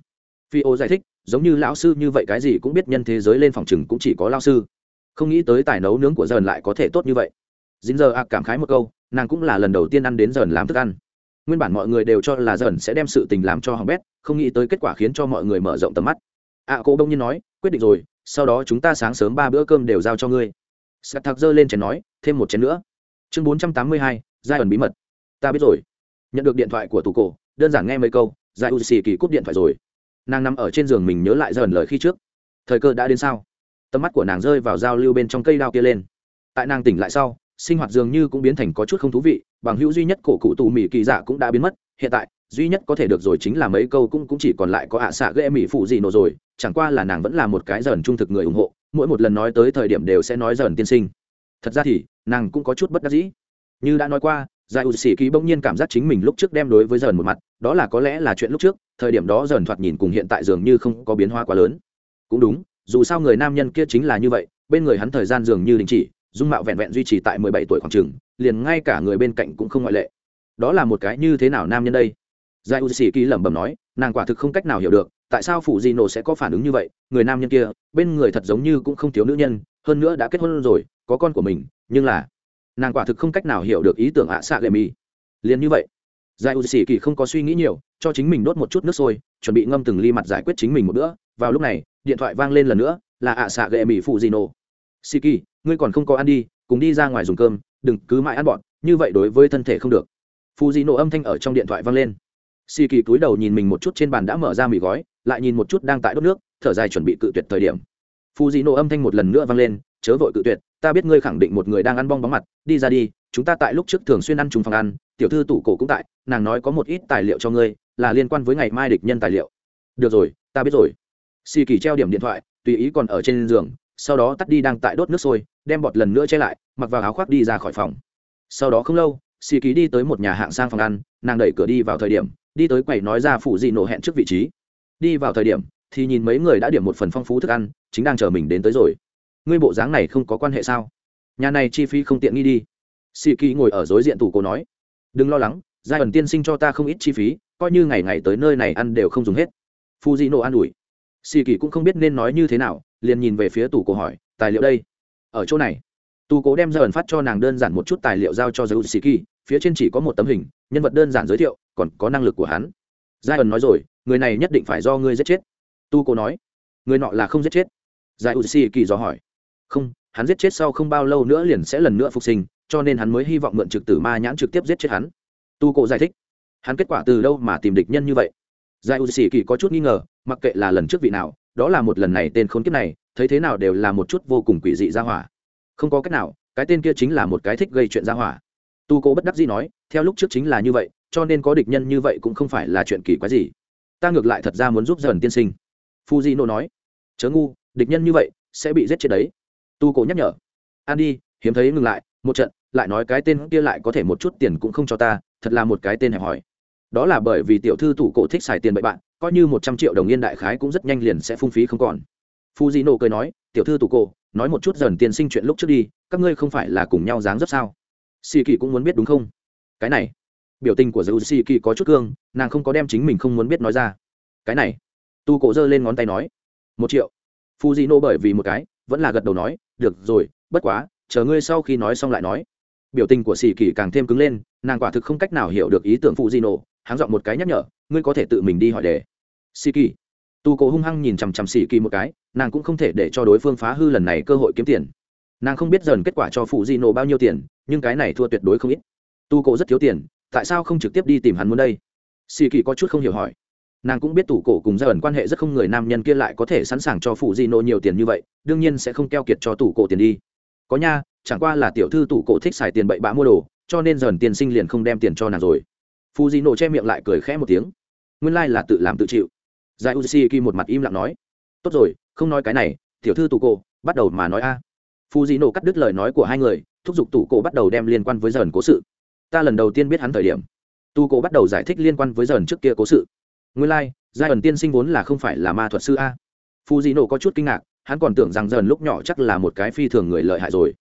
Phi ô giải thích giống như lão sư như vậy cái gì cũng biết nhân thế giới lên phòng chừng cũng chỉ có lão sư. Không nghĩ tới tài nấu nướng của dần lại có thể tốt như vậy. Dính giờ ạc cảm khái một câu nàng cũng là lần đầu tiên ăn đến dần làm thức ăn. Nguyên bản mọi người đều cho là dần sẽ đem sự tình làm cho hỏng bét không nghĩ tới kết quả khiến cho mọi người mở rộng tầm mắt. Ạ à, cô đông nhiên nói quyết định rồi sau đó chúng ta sáng sớm ba bữa cơm đều giao cho ngươi. Sắt thạc giơ lên chén nói thêm một chén nữa. Chương bốn trăm tám mươi hai giai ẩn bí mật. Ta biết rồi nhận được điện thoại của tù cổ, đơn giản nghe mấy câu giải u xì kỳ cúp điện thoại rồi. Nàng nằm ở trên giường mình nhớ lại dần lời khi trước. Thời cơ đã đến sao? Tầm mắt của nàng rơi vào giao lưu bên trong cây đao kia lên. Tại nàng tỉnh lại sau, sinh hoạt dường như cũng biến thành có chút không thú vị, bằng hữu duy nhất cổ cụ tù mỹ kỳ dạ cũng đã biến mất. Hiện tại, duy nhất có thể được rồi chính là mấy câu cũng cũng chỉ còn lại có ạ xạ ghê mỹ phụ gì nổ rồi, chẳng qua là nàng vẫn là một cái dần trung thực người ủng hộ, mỗi một lần nói tới thời điểm đều sẽ nói dần tiên sinh. Thật ra thì, nàng cũng có chút bất đắc dĩ. Như đã nói qua giải u sĩ kỳ bỗng nhiên cảm giác chính mình lúc trước đem đối với dần một mặt, đó là có lẽ là chuyện lúc trước, thời điểm đó dần thoạt nhìn cùng hiện tại dường như không có biến hóa quá lớn. Cũng đúng, dù sao người nam nhân kia chính là như vậy, bên người hắn thời gian dường như đình chỉ, dung mạo vẹn vẹn duy trì tại mười bảy tuổi khoảng trường liền ngay cả người bên cạnh cũng không ngoại lệ. Đó là một cái như thế nào nam nhân đây? Giải u sĩ kỳ lẩm bẩm nói, nàng quả thực không cách nào hiểu được, tại sao phụ di nổ sẽ có phản ứng như vậy, người nam nhân kia, bên người thật giống như cũng không thiếu nữ nhân, hơn nữa đã kết hôn rồi, có con của mình, nhưng là nàng quả thực không cách nào hiểu được ý tưởng ạ xạ lệ mi liền như vậy giải u sĩ kỳ không có suy nghĩ nhiều, cho chính mình đốt một chút nước sôi, chuẩn bị ngâm từng ly mặt giải quyết chính mình một bữa. Vào lúc này, điện thoại vang lên lần nữa, là ạ xạ lệ mi phụ di nổ sĩ kỳ, ngươi còn không có ăn đi, cùng đi ra ngoài dùng cơm, đừng cứ mãi ăn bọn, như vậy đối với thân thể không được. Phụ di nổ âm thanh ở trong điện thoại vang lên. Xì kỳ cúi đầu nhìn mình một chút trên bàn đã mở ra mì gói, lại nhìn một chút đang tại đốt nước, thở dài chuẩn bị cự tuyệt thời điểm. Phụ di nổ âm thanh một lần nữa vang lên, chớ vội cự tuyệt ta biết ngươi khẳng định một người đang ăn bong bóng mặt, đi ra đi, chúng ta tại lúc trước thường xuyên ăn chung phòng ăn, tiểu thư tủ cổ cũng tại, nàng nói có một ít tài liệu cho ngươi, là liên quan với ngày mai địch nhân tài liệu. Được rồi, ta biết rồi. Xì kỳ treo điểm điện thoại, tùy ý còn ở trên giường, sau đó tắt đi đang tại đốt nước sôi, đem bọt lần nữa che lại, mặc vào áo khoác đi ra khỏi phòng. Sau đó không lâu, xì kỳ đi tới một nhà hạng sang phòng ăn, nàng đẩy cửa đi vào thời điểm, đi tới quầy nói ra phụ dị nổ hẹn trước vị trí. Đi vào thời điểm, thì nhìn mấy người đã điểm một phần phong phú thức ăn, chính đang chờ mình đến tới rồi ngươi bộ dáng này không có quan hệ sao? Nhà này chi phí không tiện nghi đi. Sĩ kỳ ngồi ở đối diện tủ cô nói. Đừng lo lắng giai ẩn tiên sinh cho ta không ít chi phí, coi như ngày ngày tới nơi này ăn đều không dùng hết. Phu di nộ an ủi. Sĩ kỳ cũng không biết nên nói như thế nào, liền nhìn về phía tủ cô hỏi, tài liệu đây? Ở chỗ này. Tù cố đem giai ẩn phát cho nàng đơn giản một chút tài liệu giao cho giới sĩ kỳ phía trên chỉ có một tấm hình, nhân vật đơn giản giới thiệu, còn có năng lực của hắn. Giai ẩn nói rồi, người này nhất định phải do ngươi giết chết. Tu cố nói, người nọ là không giết chết. Giải u sĩ kỳ dò hỏi không, hắn giết chết sau không bao lâu nữa liền sẽ lần nữa phục sinh, cho nên hắn mới hy vọng mượn trực tử ma nhãn trực tiếp giết chết hắn. Tu cổ giải thích. Hắn kết quả từ đâu mà tìm địch nhân như vậy? Giải u sĩ kỳ có chút nghi ngờ, mặc kệ là lần trước vị nào, đó là một lần này tên khốn kiếp này, thấy thế nào đều là một chút vô cùng quỷ dị ra hỏa. Không có cách nào, cái tên kia chính là một cái thích gây chuyện ra hỏa. Tu cố bất đắc dĩ nói, theo lúc trước chính là như vậy, cho nên có địch nhân như vậy cũng không phải là chuyện kỳ quái gì. Ta ngược lại thật ra muốn giúp dần tiên sinh. Fuji Nô nói, chớ ngu, địch nhân như vậy sẽ bị giết chết đấy tu cổ nhắc nhở. An đi, hiếm thấy ngừng lại, một trận, lại nói cái tên kia lại có thể một chút tiền cũng không cho ta, thật là một cái tên hẹp hòi. Đó là bởi vì tiểu thư tủ cổ thích xài tiền bậy bạn, coi như một trăm triệu đồng yên đại khái cũng rất nhanh liền sẽ phung phí không còn. Fujino cười nói, tiểu thư tủ cổ, nói một chút dần tiền sinh chuyện lúc trước đi, các ngươi không phải là cùng nhau dáng rất sao? Xì kỳ cũng muốn biết đúng không? Cái này, biểu tình của dầu xì kỳ có chút cương, nàng không có đem chính mình không muốn biết nói ra. Cái này, tu cổ giơ lên ngón tay nói, một triệu. Fujino bởi vì một cái vẫn là gật đầu nói, được rồi, bất quá, chờ ngươi sau khi nói xong lại nói. Biểu tình của xì kỳ càng thêm cứng lên, nàng quả thực không cách nào hiểu được ý tưởng phụ jinô hắn dọn một cái nhắc nhở, ngươi có thể tự mình đi hỏi đề xì kỳ tu cổ hung hăng nhìn chằm chằm xì kỳ một cái, nàng cũng không thể để cho đối phương phá hư lần này cơ hội kiếm tiền. Nàng không biết dần kết quả cho phụ di nổ bao nhiêu tiền, nhưng cái này thua tuyệt đối không ít. Tu cổ rất thiếu tiền, tại sao không trực tiếp đi tìm hắn muốn đây? Xì kỳ có chút không hiểu hỏi nàng cũng biết tủ cổ cùng gia ẩn quan hệ rất không người nam nhân kia lại có thể sẵn sàng cho phụ di nổ nhiều tiền như vậy, đương nhiên sẽ không keo kiệt cho tủ cổ tiền đi. Có nha, chẳng qua là tiểu thư tủ cổ thích xài tiền bậy bạ mua đồ, cho nên dần tiền sinh liền không đem tiền cho nàng rồi. Phụ di nổ che miệng lại cười khẽ một tiếng. Nguyên lai là tự làm tự chịu. Giải u kỳ một mặt im lặng nói. Tốt rồi, không nói cái này, tiểu thư tủ cổ, bắt đầu mà nói a. À. di dị nổ cắt đứt lời nói của hai người, thúc giục tủ cổ bắt đầu đem liên quan với dần cố sự. Ta lần đầu tiên biết hắn thời điểm. Tu cổ bắt đầu giải thích liên quan với dần trước kia cố sự nguyên lai、like, giai ẩn tiên sinh vốn là không phải là ma thuật sư a. Phù dị nổ có chút kinh ngạc hắn còn tưởng rằng dần lúc nhỏ chắc là một cái phi thường người lợi hại rồi.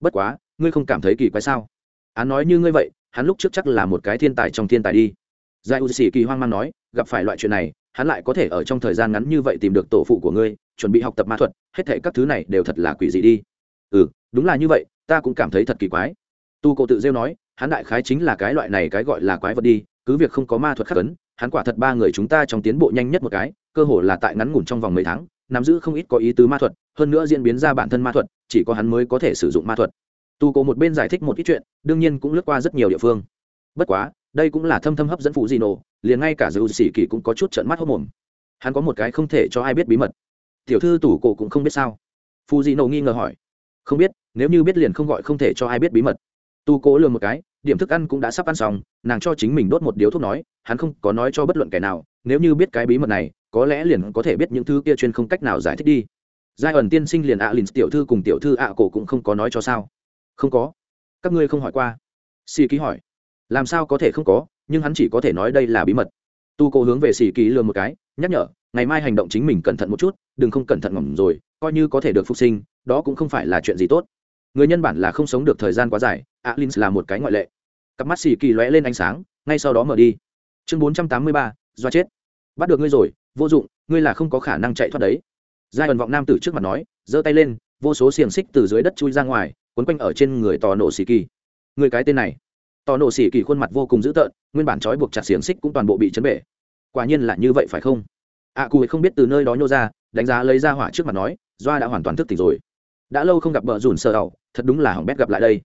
Bất quá ngươi không cảm thấy kỳ quái sao? Hắn nói như ngươi vậy hắn lúc trước chắc là một cái thiên tài trong thiên tài đi. Giai u sĩ kỳ hoang mang nói gặp phải loại chuyện này hắn lại có thể ở trong thời gian ngắn như vậy tìm được tổ phụ của ngươi chuẩn bị học tập ma thuật hết thể các thứ này đều thật là quỷ dị đi. Ừ đúng là như vậy ta cũng cảm thấy thật kỳ quái. Tu cổ tự rêu nói hắn đại khái chính là cái loại này cái gọi là quái vật đi cứ việc không có ma thuật khắc ấn hắn quả thật ba người chúng ta trong tiến bộ nhanh nhất một cái, cơ hồ là tại ngắn ngủn trong vòng mấy tháng, nắm giữ không ít có ý tứ ma thuật, hơn nữa diễn biến ra bản thân ma thuật, chỉ có hắn mới có thể sử dụng ma thuật. Tu cổ một bên giải thích một ít chuyện, đương nhiên cũng lướt qua rất nhiều địa phương. Bất quá, đây cũng là thâm thâm hấp dẫn phụ di nổ liền ngay cả dư sĩ kỳ cũng có chút trợn mắt hốc mồm. Hắn có một cái không thể cho ai biết bí mật. Tiểu thư tủ cổ cũng không biết sao? Phụ di nổ nghi ngờ hỏi. Không biết, nếu như biết liền không gọi không thể cho ai biết bí mật. Tu cố lừa một cái điểm thức ăn cũng đã sắp ăn xong, nàng cho chính mình đốt một điếu thuốc nói, hắn không có nói cho bất luận kẻ nào, nếu như biết cái bí mật này, có lẽ liền có thể biết những thứ kia chuyên không cách nào giải thích đi. Giai ẩn tiên sinh liền ạ à lìn tiểu thư cùng tiểu thư ạ cổ cũng không có nói cho sao? Không có. Các ngươi không hỏi qua. Si ký hỏi. Làm sao có thể không có, nhưng hắn chỉ có thể nói đây là bí mật. Tu cố hướng về xì ký lừa một cái, nhắc nhở, ngày mai hành động chính mình cẩn thận một chút, đừng không cẩn thận ngỏm rồi, coi như có thể được phục sinh, đó cũng không phải là chuyện gì tốt. Người nhân bản là không sống được thời gian quá dài alin là một cái ngoại lệ cặp mắt xì kỳ lóe lên ánh sáng ngay sau đó mở đi. Chương bốn trăm tám mươi ba do chết. Bắt được ngươi rồi vô dụng ngươi là không có khả năng chạy thoát đấy. Giai ẩn vọng nam tử trước mặt nói giơ tay lên vô số xiềng xích từ dưới đất chui ra ngoài quấn quanh ở trên người tò nổ xì kỳ. Người cái tên này. Tò nổ xì kỳ khuôn mặt vô cùng dữ tợn nguyên bản trói buộc chặt xiềng xích cũng toàn bộ bị chấn bể. Quả nhiên là như vậy phải không? Ạ à, cụ không biết từ nơi đó nhô ra đánh giá lấy ra hỏa trước mặt nói doa đã hoàn toàn thức tỉnh rồi. Đã lâu không gặp bờ rủn sợ ẩu thật đúng là hỏng bét gặp lại đây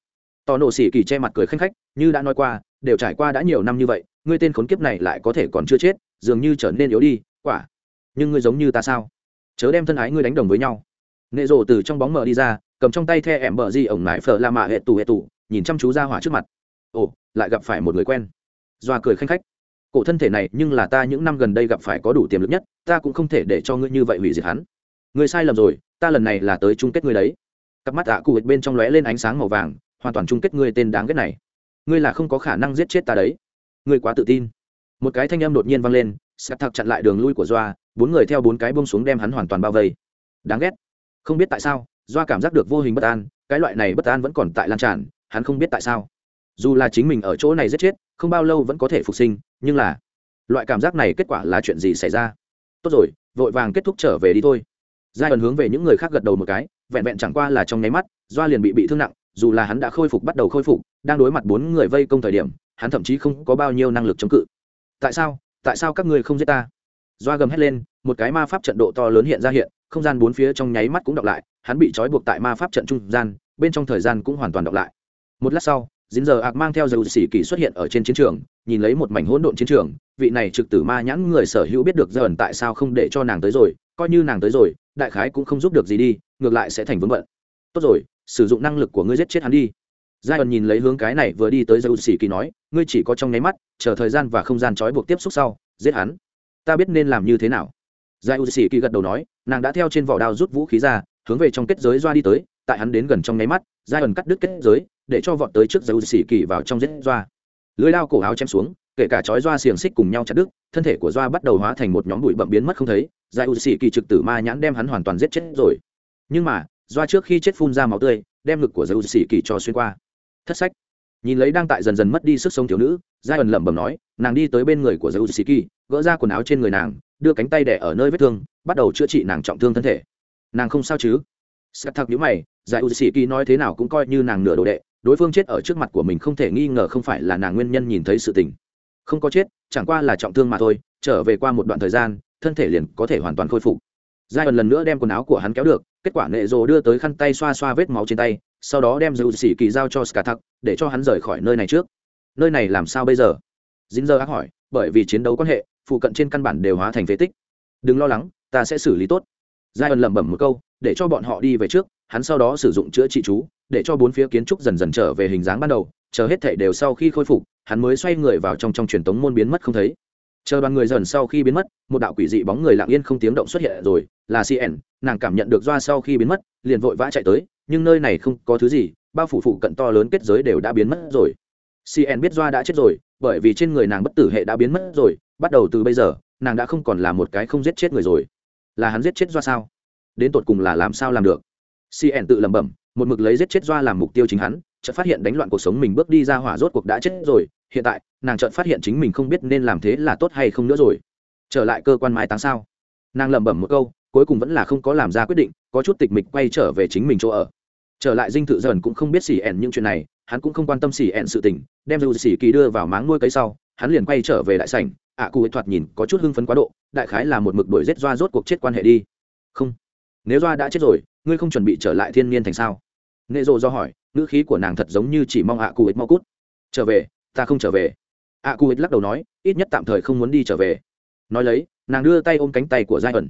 tò nổ xỉ kỳ che mặt cười khanh khách, như đã nói qua, đều trải qua đã nhiều năm như vậy, ngươi tên khốn kiếp này lại có thể còn chưa chết, dường như trở nên yếu đi, quả. Nhưng ngươi giống như ta sao? Chớ đem thân ái ngươi đánh đồng với nhau. Nệ rồ từ trong bóng mờ đi ra, cầm trong tay the ẻm bờ di ổng nải phở la mạ hệ tù hệ tù, nhìn chăm chú ra hỏa trước mặt. Ồ, lại gặp phải một người quen. Doa cười khanh khách. Cổ thân thể này nhưng là ta những năm gần đây gặp phải có đủ tiềm lực nhất, ta cũng không thể để cho ngươi như vậy hủy diệt hắn. Người sai lầm rồi, ta lần này là tới chung kết ngươi đấy. Cặp mắt ạ à cụ bên trong lóe lên ánh sáng màu vàng hoàn toàn chung kết ngươi tên đáng ghét này. Ngươi là không có khả năng giết chết ta đấy. Ngươi quá tự tin. Một cái thanh âm đột nhiên vang lên sạc thạc chặn lại đường lui của doa, bốn người theo bốn cái bông xuống đem hắn hoàn toàn bao vây. Đáng ghét. Không biết tại sao, doa cảm giác được vô hình bất an, cái loại này bất an vẫn còn tại lan tràn, hắn không biết tại sao. Dù là chính mình ở chỗ này giết chết, không bao lâu vẫn có thể phục sinh, nhưng là, loại cảm giác này kết quả là chuyện gì xảy ra? Tốt rồi, vội vàng kết thúc trở về đi thôi. Giai ẩn hướng về những người khác gật đầu một cái, vẹn vẹn chẳng qua là trong nháy mắt, doa liền bị bị thương nặng dù là hắn đã khôi phục bắt đầu khôi phục, đang đối mặt bốn người vây công thời điểm, hắn thậm chí không có bao nhiêu năng lực chống cự. Tại sao? Tại sao các ngươi không giết ta? Doa gầm hét lên, một cái ma pháp trận độ to lớn hiện ra hiện, không gian bốn phía trong nháy mắt cũng đọc lại, hắn bị trói buộc tại ma pháp trận trung gian, bên trong thời gian cũng hoàn toàn đọc lại. Một lát sau, dính giờ ạc mang theo dầu xỉ kỳ xuất hiện ở trên chiến trường, nhìn lấy một mảnh hỗn độn chiến trường, vị này trực tử ma nhãn người sở hữu biết được giờ ẩn tại sao không để cho nàng tới rồi, coi như nàng tới rồi, đại khái cũng không giúp được gì đi, ngược lại sẽ thành vướng vận. tốt rồi sử dụng năng lực của ngươi giết chết hắn đi. Giai ẩn nhìn lấy hướng cái này vừa đi tới dầu xỉ kỳ nói, ngươi chỉ có trong nháy mắt, chờ thời gian và không gian trói buộc tiếp xúc sau, giết hắn. Ta biết nên làm như thế nào. Giai u xỉ kỳ gật đầu nói, nàng đã theo trên vỏ đao rút vũ khí ra, hướng về trong kết giới doa đi tới, tại hắn đến gần trong nháy mắt giai ẩn cắt đứt kết giới, để cho vọt tới trước dầu xỉ kỳ vào trong giết doa. Lưới lao cổ áo chém xuống, kể cả chói doa xiềng xích cùng nhau chặt đứt, thân thể của doa bắt đầu hóa thành một nhóm bụi bậm biến mất không thấy giai u xỉ kỳ trực tử ma nhãn đem hắn hoàn toàn giết chết rồi. Nhưng mà doa trước khi chết phun ra máu tươi, đem ngực của giai xỉ kỳ cho xuyên qua. Thất sách. Nhìn lấy đang tại dần dần mất đi sức sống thiếu nữ giai ẩn lẩm bẩm nói, nàng đi tới bên người của dầu xì kỳ gỡ ra quần áo trên người nàng, đưa cánh tay đẻ ở nơi vết thương, bắt đầu chữa trị nàng trọng thương thân thể. Nàng không sao chứ? Sắt thật nhữ mày giải u sĩ kỳ nói thế nào cũng coi như nàng nửa đồ đệ, đối phương chết ở trước mặt của mình không thể nghi ngờ không phải là nàng nguyên nhân nhìn thấy sự tình. Không có chết, chẳng qua là trọng thương mà thôi, trở về qua một đoạn thời gian, thân thể liền có thể hoàn toàn khôi phục. Giai ẩn lần nữa đem quần áo của hắn kéo được kết quả nệ rồ đưa tới khăn tay xoa xoa vết máu trên tay, sau đó đem dầu xỉ kỳ giao cho skathak để cho hắn rời khỏi nơi này trước. Nơi này làm sao bây giờ? Dính giờ ác hỏi, bởi vì chiến đấu quan hệ, phụ cận trên căn bản đều hóa thành phế tích. Đừng lo lắng, ta sẽ xử lý tốt. Giai ẩn lẩm bẩm một câu, để cho bọn họ đi về trước, hắn sau đó sử dụng chữa trị chú, để cho bốn phía kiến trúc dần dần trở về hình dáng ban đầu, chờ hết thể đều sau khi khôi phục, hắn mới xoay người vào trong trong truyền tống môn biến mất không thấy chờ đoàn người dần sau khi biến mất, một đạo quỷ dị bóng người lặng yên không tiếng động xuất hiện rồi, là cn nàng cảm nhận được doa sau khi biến mất, liền vội vã chạy tới, nhưng nơi này không có thứ gì, bao phủ phụ cận to lớn kết giới đều đã biến mất rồi. Cn biết doa đã chết rồi, bởi vì trên người nàng bất tử hệ đã biến mất rồi, bắt đầu từ bây giờ, nàng đã không còn là một cái không giết chết người rồi. Là hắn giết chết doa sao? Đến tột cùng là làm sao làm được? Cn tự lẩm bẩm, một mực lấy giết chết doa làm mục tiêu chính hắn chợt phát hiện đánh loạn cuộc sống mình bước đi ra hỏa rốt cuộc đã chết rồi hiện tại nàng chợt phát hiện chính mình không biết nên làm thế là tốt hay không nữa rồi. Trở lại cơ quan mai táng sao? Nàng lẩm bẩm một câu cuối cùng vẫn là không có làm ra quyết định có chút tịch mịch quay trở về chính mình chỗ ở. Trở lại dinh thự dần cũng không biết xỉ ẻn những chuyện này hắn cũng không quan tâm xỉ ẻn sự tình đem dù xỉ kỳ đưa vào máng nuôi cấy sau hắn liền quay trở về đại sảnh ạ à, cụ ấy thoạt nhìn có chút hưng phấn quá độ đại khái là một mực đuổi rết doa rốt cuộc chết quan hệ đi. Không nếu doa đã chết rồi ngươi không chuẩn bị trở lại thiên niên thành sao? Nệ rộ do hỏi ngữ khí của nàng thật giống như chỉ mong ạ à cụ ích mau cút. Trở về ta không trở về. Ạ à, cụ ích lắc đầu nói ít nhất tạm thời không muốn đi trở về. Nói lấy nàng đưa tay ôm cánh tay của giai ẩn.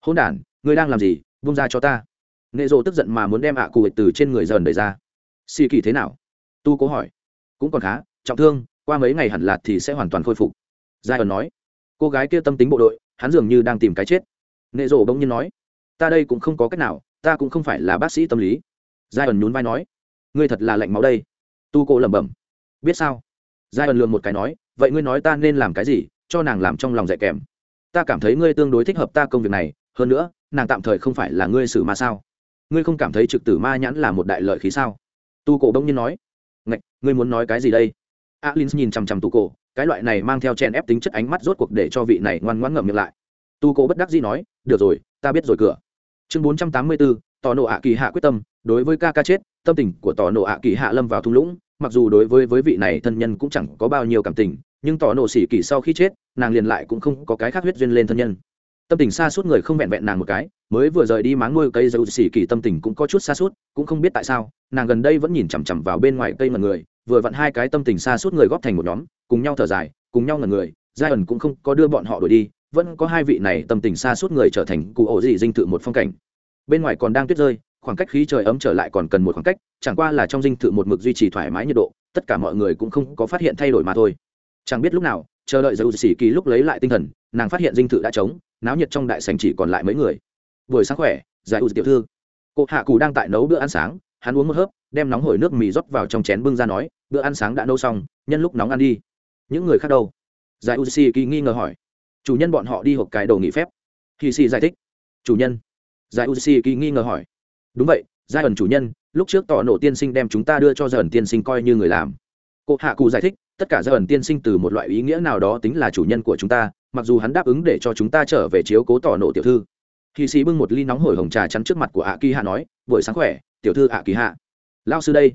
Hôn đ ngươi đang làm gì? Vung ra cho ta. Nệ rộ tức giận mà muốn đem ạ à cụ từ trên người dần đẩy ra. Xì kỳ thế nào? Tu cố hỏi. Cũng còn khá trọng thương qua mấy ngày hẳn lạt thì sẽ hoàn toàn khôi phục. Giai ẩn nói. Cô gái kia tâm tính bộ đội hắn dường như đang tìm cái chết. Nệ rộ bỗng nhiên nói. Ta đây cũng không có cách nào ta cũng không phải là bác sĩ tâm lý giai ẩn nhún vai nói, ngươi thật là lạnh máu đây. Tu cố lẩm bẩm, biết sao? Giai ẩn lường một cái nói, vậy ngươi nói ta nên làm cái gì cho nàng làm trong lòng dạy kèm? Ta cảm thấy ngươi tương đối thích hợp ta công việc này, hơn nữa, nàng tạm thời không phải là ngươi xử mà sao? Ngươi không cảm thấy trực tử ma nhãn là một đại lợi khí sao? Tu cổ đông nhiên nói, ngạch, ngươi muốn nói cái gì đây? Alin nhìn chằm chằm tu cổ, cái loại này mang theo chen ép tính chất ánh mắt rốt cuộc để cho vị này ngoan ngoãn ngậm miệng lại. Tu cổ bất đắc dĩ nói, được rồi, ta biết rồi cửa. Chương bốn trăm tám mươi bốn, tỏ nộ ạ kỳ hạ quyết tâm đối với ca ca chết, tâm tình của tỏ nộ ạ kỳ hạ lâm vào thung lũng, mặc dù đối với với vị này thân nhân cũng chẳng có bao nhiêu cảm tình, nhưng tỏ nộ xỉ kỳ sau khi chết, nàng liền lại cũng không có cái khác huyết duyên lên thân nhân. Tâm tình xa suốt người không vẹn vẹn nàng một cái, mới vừa rời đi máng nuôi cây dầu xỉ kỳ tâm tình cũng có chút xa suốt, cũng không biết tại sao, nàng gần đây vẫn nhìn chằm chằm vào bên ngoài cây mật người, vừa vặn hai cái tâm tình xa suốt người góp thành một nhóm, cùng nhau thở dài, cùng nhau ngần người, giai ẩn cũng không có đưa bọn họ đuổi đi, vẫn có hai vị này tâm tình xa suốt người trở thành cụ ổ dị dinh thự một phong cảnh. Bên ngoài còn đang tuyết rơi khoảng cách khí trời ấm trở lại còn cần một khoảng cách, chẳng qua là trong dinh thự một mực duy trì thoải mái nhiệt độ, tất cả mọi người cũng không có phát hiện thay đổi mà thôi. Chẳng biết lúc nào, chờ đợi dầu xỉ kỳ lúc lấy lại tinh thần, nàng phát hiện dinh thự đã trống, náo nhiệt trong đại sành chỉ còn lại mấy người. Buổi sáng khỏe, giải u tiểu thư. Cụ hạ cù đang tại nấu bữa ăn sáng, hắn uống một hớp, đem nóng hổi nước mì rót vào trong chén bưng ra nói, bữa ăn sáng đã nấu xong, nhân lúc nóng ăn đi. Những người khác đâu? Giải u si kỳ nghi ngờ hỏi. Chủ nhân bọn họ đi hộp cái đồ nghỉ phép. Kỳ xì giải thích. Chủ nhân. Giải u xì kỳ nghi ngờ hỏi đúng vậy, giai ẩn chủ nhân, lúc trước tỏ nổ tiên sinh đem chúng ta đưa cho giai ẩn tiên sinh coi như người làm. Cụ hạ cụ giải thích, tất cả giai ẩn tiên sinh từ một loại ý nghĩa nào đó tính là chủ nhân của chúng ta, mặc dù hắn đáp ứng để cho chúng ta trở về chiếu cố tỏ nổ tiểu thư. Hì sĩ bưng một ly nóng hổi hồng trà chắn trước mặt của ạ kỳ hạ nói, buổi sáng khỏe, tiểu thư ạ kỳ hạ. Lao sư đây.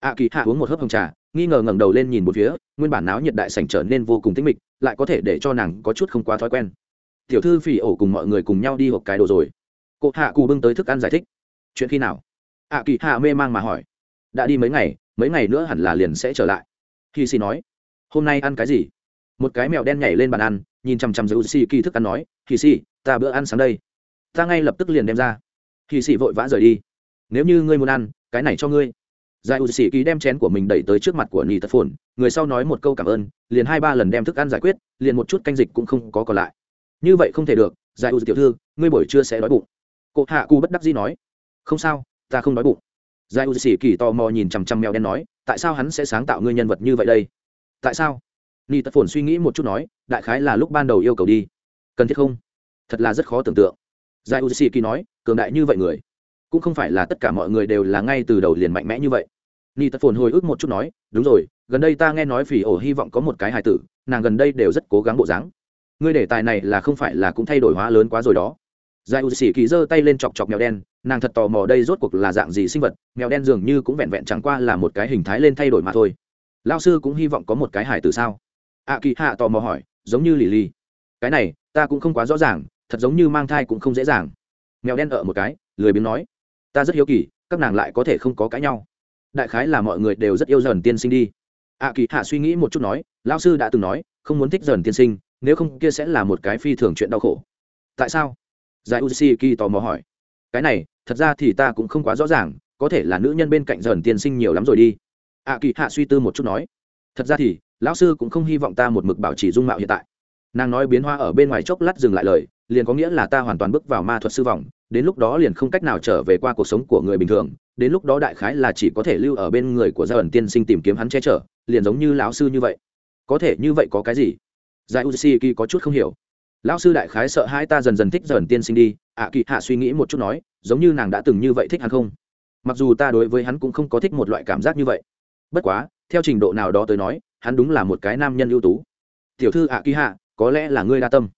Ạ kỳ hạ uống một hớp hồng trà, nghi ngờ ngẩng đầu lên nhìn một phía, nguyên bản náo nhiệt đại sảnh trở nên vô cùng tĩnh mịch, lại có thể để cho nàng có chút không quá thói quen. Tiểu thư phỉ ổ cùng mọi người cùng nhau đi hộp cái đồ rồi. Cụ hạ cụ bưng tới thức ăn giải thích chuyện khi nào? Ạ kỳ hạ mê mang mà hỏi. Đã đi mấy ngày mấy ngày nữa hẳn là liền sẽ trở lại. Khi xì nói. Hôm nay ăn cái gì? Một cái mèo đen nhảy lên bàn ăn, nhìn chằm chằm giữ xì kỳ thức ăn nói khi xì, ta bữa ăn sáng đây. Ta ngay lập tức liền đem ra. Khi xì vội vã rời đi. Nếu như ngươi muốn ăn, cái này cho ngươi. Giải u sĩ kỳ đem chén của mình đẩy tới trước mặt của nỉ tật phồn. Người sau nói một câu cảm ơn, liền hai ba lần đem thức ăn giải quyết, liền một chút canh dịch cũng không có còn lại. Như vậy không thể được, giải u tiểu thư, ngươi buổi trưa sẽ đói bụng. Cụ hạ cụ bất đắc dĩ nói không sao, ta không đói bụng. Giải u sĩ kỳ tò mò nhìn chằm chằm mèo đen nói, tại sao hắn sẽ sáng tạo ngươi nhân vật như vậy đây? Tại sao? Ni tật phồn suy nghĩ một chút nói, đại khái là lúc ban đầu yêu cầu đi. Cần thiết không? Thật là rất khó tưởng tượng. Giải u sĩ kỳ nói, cường đại như vậy người, cũng không phải là tất cả mọi người đều là ngay từ đầu liền mạnh mẽ như vậy. Ni tật phồn hồi ức một chút nói, đúng rồi, gần đây ta nghe nói phỉ ổ hy vọng có một cái hài tử, nàng gần đây đều rất cố gắng bộ dáng. Ngươi đề tài này là không phải là cũng thay đổi hóa lớn quá rồi đó giải u xì kỳ giơ tay lên chọc chọc mèo đen nàng thật tò mò đây rốt cuộc là dạng gì sinh vật mèo đen dường như cũng vẹn vẹn chẳng qua là một cái hình thái lên thay đổi mà thôi. Lao sư cũng hy vọng có một cái hải từ sao? Ạ à, kỳ hạ tò mò hỏi giống như lì lì. Cái này ta cũng không quá rõ ràng thật giống như mang thai cũng không dễ dàng. Mèo đen ở một cái lười biếng nói ta rất hiếu kỳ các nàng lại có thể không có cãi nhau. Đại khái là mọi người đều rất yêu dần tiên sinh đi. Ạ kỳ hạ suy nghĩ một chút nói lao sư đã từng nói không muốn thích dần tiên sinh nếu không kia sẽ là một cái phi thường chuyện đau khổ. Tại sao? Giải uziki tò mò hỏi. Cái này, thật ra thì ta cũng không quá rõ ràng, có thể là nữ nhân bên cạnh dần tiên sinh nhiều lắm rồi đi. Ạ kỳ hạ suy tư một chút nói. Thật ra thì, lão sư cũng không hy vọng ta một mực bảo trì dung mạo hiện tại. Nàng nói biến hoa ở bên ngoài chốc lát dừng lại lời, liền có nghĩa là ta hoàn toàn bước vào ma thuật sư vòng, đến lúc đó liền không cách nào trở về qua cuộc sống của người bình thường, đến lúc đó đại khái là chỉ có thể lưu ở bên người của gia ẩn tiên sinh tìm kiếm hắn che chở, liền giống như lão sư như vậy. Có thể như vậy có cái gì? Giải u có chút không hiểu lão sư đại khái sợ hai ta dần dần thích dần tiên sinh đi ạ à, kỳ hạ suy nghĩ một chút nói giống như nàng đã từng như vậy thích hắn không? Mặc dù ta đối với hắn cũng không có thích một loại cảm giác như vậy. Bất quá theo trình độ nào đó tới nói hắn đúng là một cái nam nhân ưu tú. Tiểu thư ạ kỳ hạ có lẽ là ngươi đa tâm.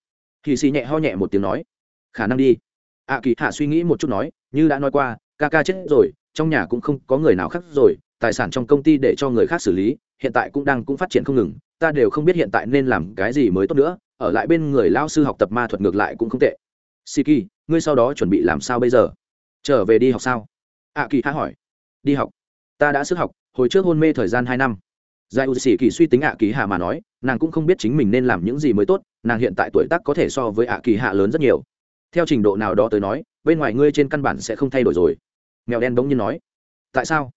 Kỳ xì nhẹ ho nhẹ một tiếng nói. Khả năng đi. ạ kỳ hạ suy nghĩ một chút nói như đã nói qua ca ca chết rồi trong nhà cũng không có người nào khác rồi tài sản trong công ty để cho người khác xử lý hiện tại cũng đang cũng phát triển không ngừng ta đều không biết hiện tại nên làm cái gì mới tốt nữa ở lại bên người lao sư học tập ma thuật ngược lại cũng không tệ. Siki, ngươi sau đó chuẩn bị làm sao bây giờ? Trở về đi học sao? Ạ kỳ hạ hỏi. Đi học. Ta đã sức học, hồi trước hôn mê thời gian hai năm. Giải u sĩ kỳ suy tính ạ kỳ hạ mà nói, nàng cũng không biết chính mình nên làm những gì mới tốt, nàng hiện tại tuổi tác có thể so với ạ kỳ hạ lớn rất nhiều. Theo trình độ nào đó tới nói, bên ngoài ngươi trên căn bản sẽ không thay đổi rồi. Mèo đen bỗng nhiên nói. Tại sao?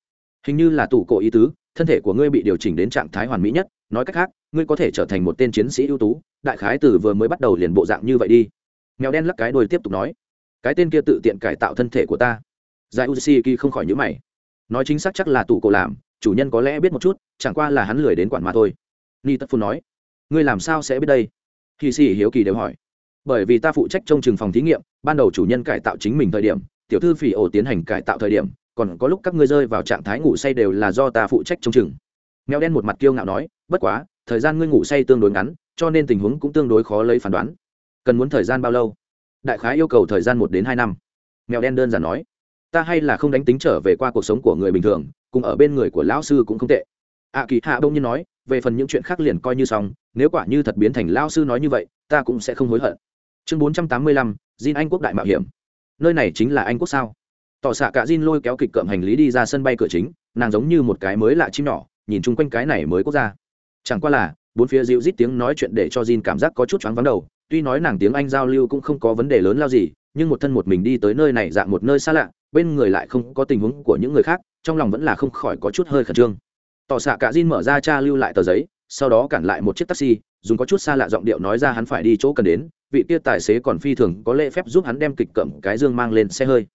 Hình như là tủ cổ ý tứ, thân thể của ngươi bị điều chỉnh đến trạng thái hoàn mỹ nhất, nói cách khác ngươi có thể trở thành một tên chiến sĩ ưu tú, đại khái từ vừa mới bắt đầu liền bộ dạng như vậy đi. Mèo đen lắc cái đôi tiếp tục nói, cái tên kia tự tiện cải tạo thân thể của ta. Giải uziki không khỏi nhữ mày. Nói chính xác chắc là tụ cổ làm, chủ nhân có lẽ biết một chút, chẳng qua là hắn lười đến quản mà thôi. Ni tất phu nói, ngươi làm sao sẽ biết đây? Khi xì hiếu kỳ đều hỏi. Bởi vì ta phụ trách trong trường phòng thí nghiệm, ban đầu chủ nhân cải tạo chính mình thời điểm, tiểu thư phỉ ổ tiến hành cải tạo thời điểm, còn có lúc các ngươi rơi vào trạng thái ngủ say đều là do ta phụ trách trong chừng. Mèo đen một mặt kiêu ngạo nói, bất quá thời gian ngươi ngủ say tương đối ngắn cho nên tình huống cũng tương đối khó lấy phán đoán cần muốn thời gian bao lâu đại khái yêu cầu thời gian một đến hai năm mèo đen đơn giản nói ta hay là không đánh tính trở về qua cuộc sống của người bình thường cùng ở bên người của lão sư cũng không tệ ạ kỳ hạ đông nhiên nói về phần những chuyện khác liền coi như xong nếu quả như thật biến thành lão sư nói như vậy ta cũng sẽ không hối hận chương bốn trăm tám mươi lăm Jin Anh quốc đại mạo hiểm. Nơi này chính là Anh quốc sao? Tỏ xạ cả Jin lôi kéo kịch cợm hành lý đi ra sân bay cửa chính, nàng giống như một cái mới lạ chim nhỏ, nhìn chung quanh cái này mới quốc gia. Chẳng qua là, bốn phía dịu rít tiếng nói chuyện để cho Jin cảm giác có chút choáng váng đầu, tuy nói nàng tiếng Anh giao lưu cũng không có vấn đề lớn lao gì, nhưng một thân một mình đi tới nơi này dạng một nơi xa lạ, bên người lại không có tình huống của những người khác, trong lòng vẫn là không khỏi có chút hơi khẩn trương. Tỏ xạ cả Jin mở ra tra lưu lại tờ giấy, sau đó cản lại một chiếc taxi, dùng có chút xa lạ giọng điệu nói ra hắn phải đi chỗ cần đến, vị kia tài xế còn phi thường có lễ phép giúp hắn đem kịch cẩm cái dương mang lên xe hơi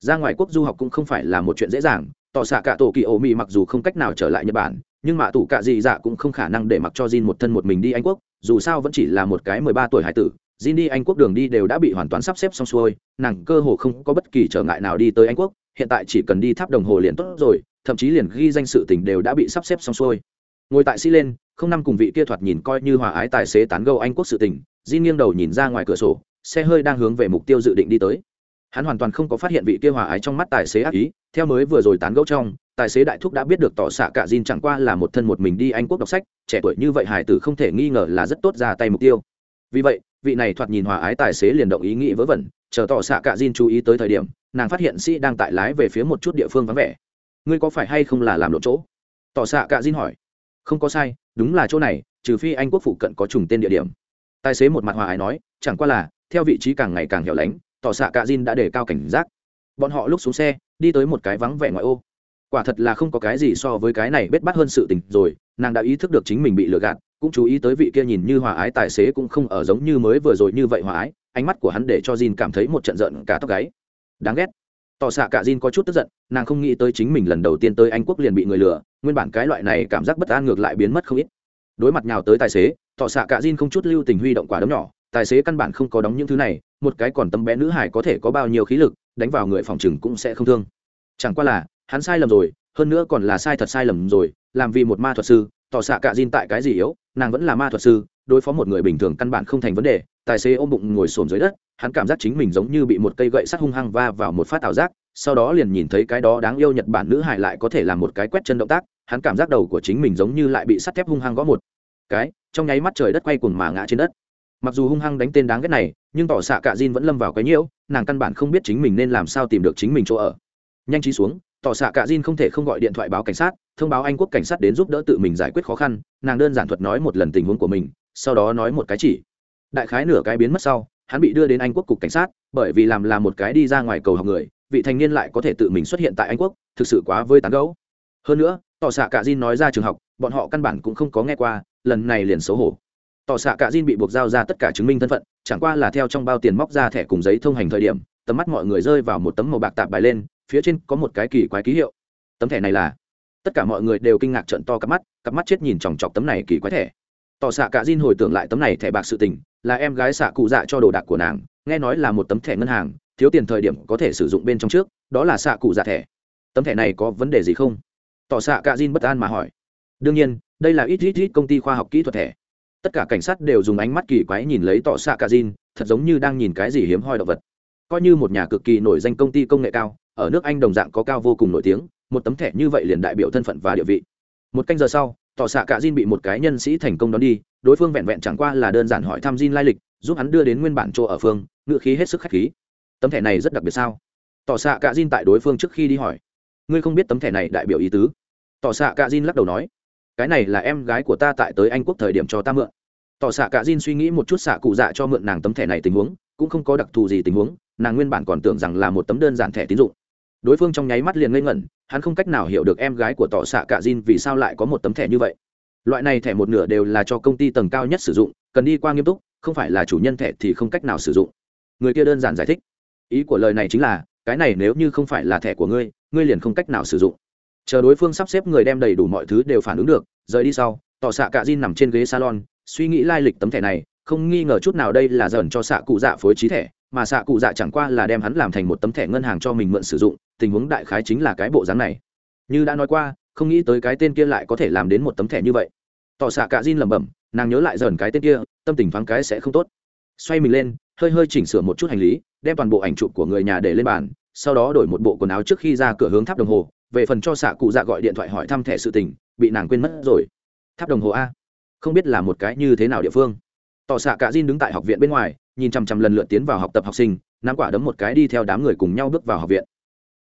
ra ngoài quốc du học cũng không phải là một chuyện dễ dàng tỏ xạ cả tổ kỳ ổ mị mặc dù không cách nào trở lại nhật bản nhưng mà tủ cạ dị dạ cũng không khả năng để mặc cho Jin một thân một mình đi anh quốc dù sao vẫn chỉ là một cái mười ba tuổi hải tử Jin đi Anh quốc đường đi đều đã bị hoàn toàn sắp xếp xong xuôi, nàng cơ hồ không có bất kỳ trở ngại nào đi tới Anh quốc, hiện tại chỉ cần đi tháp đồng hồ liền tốt rồi, thậm chí liền ghi danh sự tình đều đã bị sắp xếp xong xuôi. Ngồi tại sĩ lên, không năm cùng vị kia thoạt nhìn coi như hòa ái tài xế tán gẫu Anh quốc sự tình, Jin nghiêng đầu nhìn ra ngoài cửa sổ, xe hơi đang hướng về mục tiêu dự định đi tới. Hắn hoàn toàn không có phát hiện vị kia hòa ái trong mắt tài xế ác ý, theo mới vừa rồi tán gẫu trong, tài xế đại thúc đã biết được tỏ xạ cả Jin chẳng qua là một thân một mình đi Anh quốc đọc sách, trẻ tuổi như vậy hải tử không thể nghi ngờ là rất tốt ra tay mục tiêu. Vì vậy, vị này thoạt nhìn hòa ái tài xế liền động ý nghĩ vớ vẩn chờ tỏ xạ cả Jin chú ý tới thời điểm nàng phát hiện sĩ đang tại lái về phía một chút địa phương vắng vẻ. Ngươi có phải hay không là làm lộ chỗ? Tỏ xạ cả Jin hỏi. Không có sai đúng là chỗ này trừ phi anh quốc phụ cận có trùng tên địa điểm. Tài xế một mặt hòa ái nói chẳng qua là theo vị trí càng ngày càng hẻo lánh tỏ xạ cả Jin đã để cao cảnh giác. Bọn họ lúc xuống xe, đi tới một cái vắng vẻ ngoại ô. Quả thật là không có cái gì so với cái này bết bắt hơn sự tình rồi, nàng đã ý thức được chính mình bị lừa gạt, cũng chú ý tới vị kia nhìn như hòa ái tài xế cũng không ở giống như mới vừa rồi như vậy hòa ái, ánh mắt của hắn để cho Jin cảm thấy một trận giận cả tóc gáy. Đáng ghét. Tỏ xạ cả Jin có chút tức giận, nàng không nghĩ tới chính mình lần đầu tiên tới anh quốc liền bị người lừa, nguyên bản cái loại này cảm giác bất an ngược lại biến mất không ít. Đối mặt nhào tới tài xế, tỏ xạ cả Jin không chút lưu tình huy động quả đấm nhỏ tài xế căn bản không có đóng những thứ này, một cái còn tấm bé nữ hải có thể có bao nhiêu khí lực, đánh vào người phòng chừng cũng sẽ không thương. Chẳng qua là, hắn sai lầm rồi, hơn nữa còn là sai thật sai lầm rồi, làm vì một ma thuật sư, tỏ xạ cả Jin tại cái gì yếu, nàng vẫn là ma thuật sư, đối phó một người bình thường căn bản không thành vấn đề, tài xế ôm bụng ngồi xổm dưới đất, hắn cảm giác chính mình giống như bị một cây gậy sắt hung hăng va vào một phát ảo giác, sau đó liền nhìn thấy cái đó đáng yêu nhật bản nữ hải lại có thể làm một cái quét chân động tác, hắn cảm giác đầu của chính mình giống như lại bị sắt thép hung hăng gõ một cái, trong nháy mắt trời đất quay cuồng mà ngã trên đất mặc dù hung hăng đánh tên đáng ghét này, nhưng tỏ xạ cả Jin vẫn lâm vào cái nhiễu, nàng căn bản không biết chính mình nên làm sao tìm được chính mình chỗ ở. Nhanh trí xuống, tỏ xạ cả Jin không thể không gọi điện thoại báo cảnh sát, thông báo anh quốc cảnh sát đến giúp đỡ tự mình giải quyết khó khăn, nàng đơn giản thuật nói một lần tình huống của mình, sau đó nói một cái chỉ. Đại khái nửa cái biến mất sau, hắn bị đưa đến anh quốc cục cảnh sát, bởi vì làm là một cái đi ra ngoài cầu học người, vị thành niên lại có thể tự mình xuất hiện tại anh quốc, thực sự quá vơi tán gấu hơn nữa, tỏ xạ cả Jin nói ra trường học, bọn họ căn bản cũng không có nghe qua, lần này liền xấu hổ tỏ xạ cả Jin bị buộc giao ra tất cả chứng minh thân phận, chẳng qua là theo trong bao tiền móc ra thẻ cùng giấy thông hành thời điểm, tầm mắt mọi người rơi vào một tấm màu bạc tạp bài lên, phía trên có một cái kỳ quái ký hiệu. Tấm thẻ này là? Tất cả mọi người đều kinh ngạc trận to cặp mắt cặp mắt chết nhìn chòng chọc tấm này kỳ quái thẻ. Tỏ xạ cả Jin hồi tưởng lại tấm này thẻ bạc sự tình, là em gái xạ cụ dạ cho đồ đạc của nàng, nghe nói là một tấm thẻ ngân hàng, thiếu tiền thời điểm có thể sử dụng bên trong trước, đó là xạ cụ dạ thẻ. Tấm thẻ này có vấn đề gì không? Tỏ xạ cả Jin bất an mà hỏi. Đương nhiên, đây là ít ít ít công ty khoa học kỹ thuật thẻ tất cả cảnh sát đều dùng ánh mắt kỳ quái nhìn lấy tỏ xạ cà Jin, thật giống như đang nhìn cái gì hiếm hoi động vật. Coi như một nhà cực kỳ nổi danh công ty công nghệ cao, ở nước anh đồng dạng có cao vô cùng nổi tiếng, một tấm thẻ như vậy liền đại biểu thân phận và địa vị. Một canh giờ sau tỏ xạ cà Jin bị một cái nhân sĩ thành công đón đi, đối phương vẹn vẹn chẳng qua là đơn giản hỏi thăm Jin lai lịch, giúp hắn đưa đến nguyên bản chỗ ở phương ngự khí hết sức khách khí. Tấm thẻ này rất đặc biệt sao? Tỏ xạ cà Jin tại đối phương trước khi đi hỏi. Ngươi không biết tấm thẻ này đại biểu ý tứ? Tỏ xạ cà Jin lắc đầu nói. Cái này là em gái của ta tại tới anh quốc thời điểm cho ta mượn tỏ xạ cả Jin suy nghĩ một chút xạ cụ dạ cho mượn nàng tấm thẻ này tình huống, cũng không có đặc thù gì tình huống, nàng nguyên bản còn tưởng rằng là một tấm đơn giản thẻ tín dụng. Đối phương trong nháy mắt liền ngây ngẩn, hắn không cách nào hiểu được em gái của tỏ xạ cả Jin vì sao lại có một tấm thẻ như vậy. Loại này thẻ một nửa đều là cho công ty tầng cao nhất sử dụng, cần đi qua nghiêm túc, không phải là chủ nhân thẻ thì không cách nào sử dụng. Người kia đơn giản giải thích. Ý của lời này chính là, cái này nếu như không phải là thẻ của ngươi ngươi liền không cách nào sử dụng. Chờ đối phương sắp xếp người đem đầy đủ mọi thứ đều phản ứng được, rời đi sau, tỏ xạ cả Jin nằm trên ghế salon suy nghĩ lai lịch tấm thẻ này, không nghi ngờ chút nào đây là dần cho xạ cụ dạ phối trí thẻ, mà xạ cụ dạ chẳng qua là đem hắn làm thành một tấm thẻ ngân hàng cho mình mượn sử dụng, tình huống đại khái chính là cái bộ dáng này. Như đã nói qua, không nghĩ tới cái tên kia lại có thể làm đến một tấm thẻ như vậy. Tỏ xạ cạ dinh lẩm bẩm, nàng nhớ lại dần cái tên kia, tâm tình thoáng cái sẽ không tốt. Xoay mình lên, hơi hơi chỉnh sửa một chút hành lý, đem toàn bộ ảnh chụp của người nhà để lên bàn, sau đó đổi một bộ quần áo trước khi ra cửa hướng tháp đồng hồ, về phần cho xạ cụ dạ gọi điện thoại hỏi thăm thẻ sự tình, bị nàng quên mất rồi. Tháp đồng hồ a không biết là một cái như thế nào địa phương. Tỏ xạ cả Jin đứng tại học viện bên ngoài, nhìn chằm chằm lần lượt tiến vào học tập học sinh, nắm quả đấm một cái đi theo đám người cùng nhau bước vào học viện.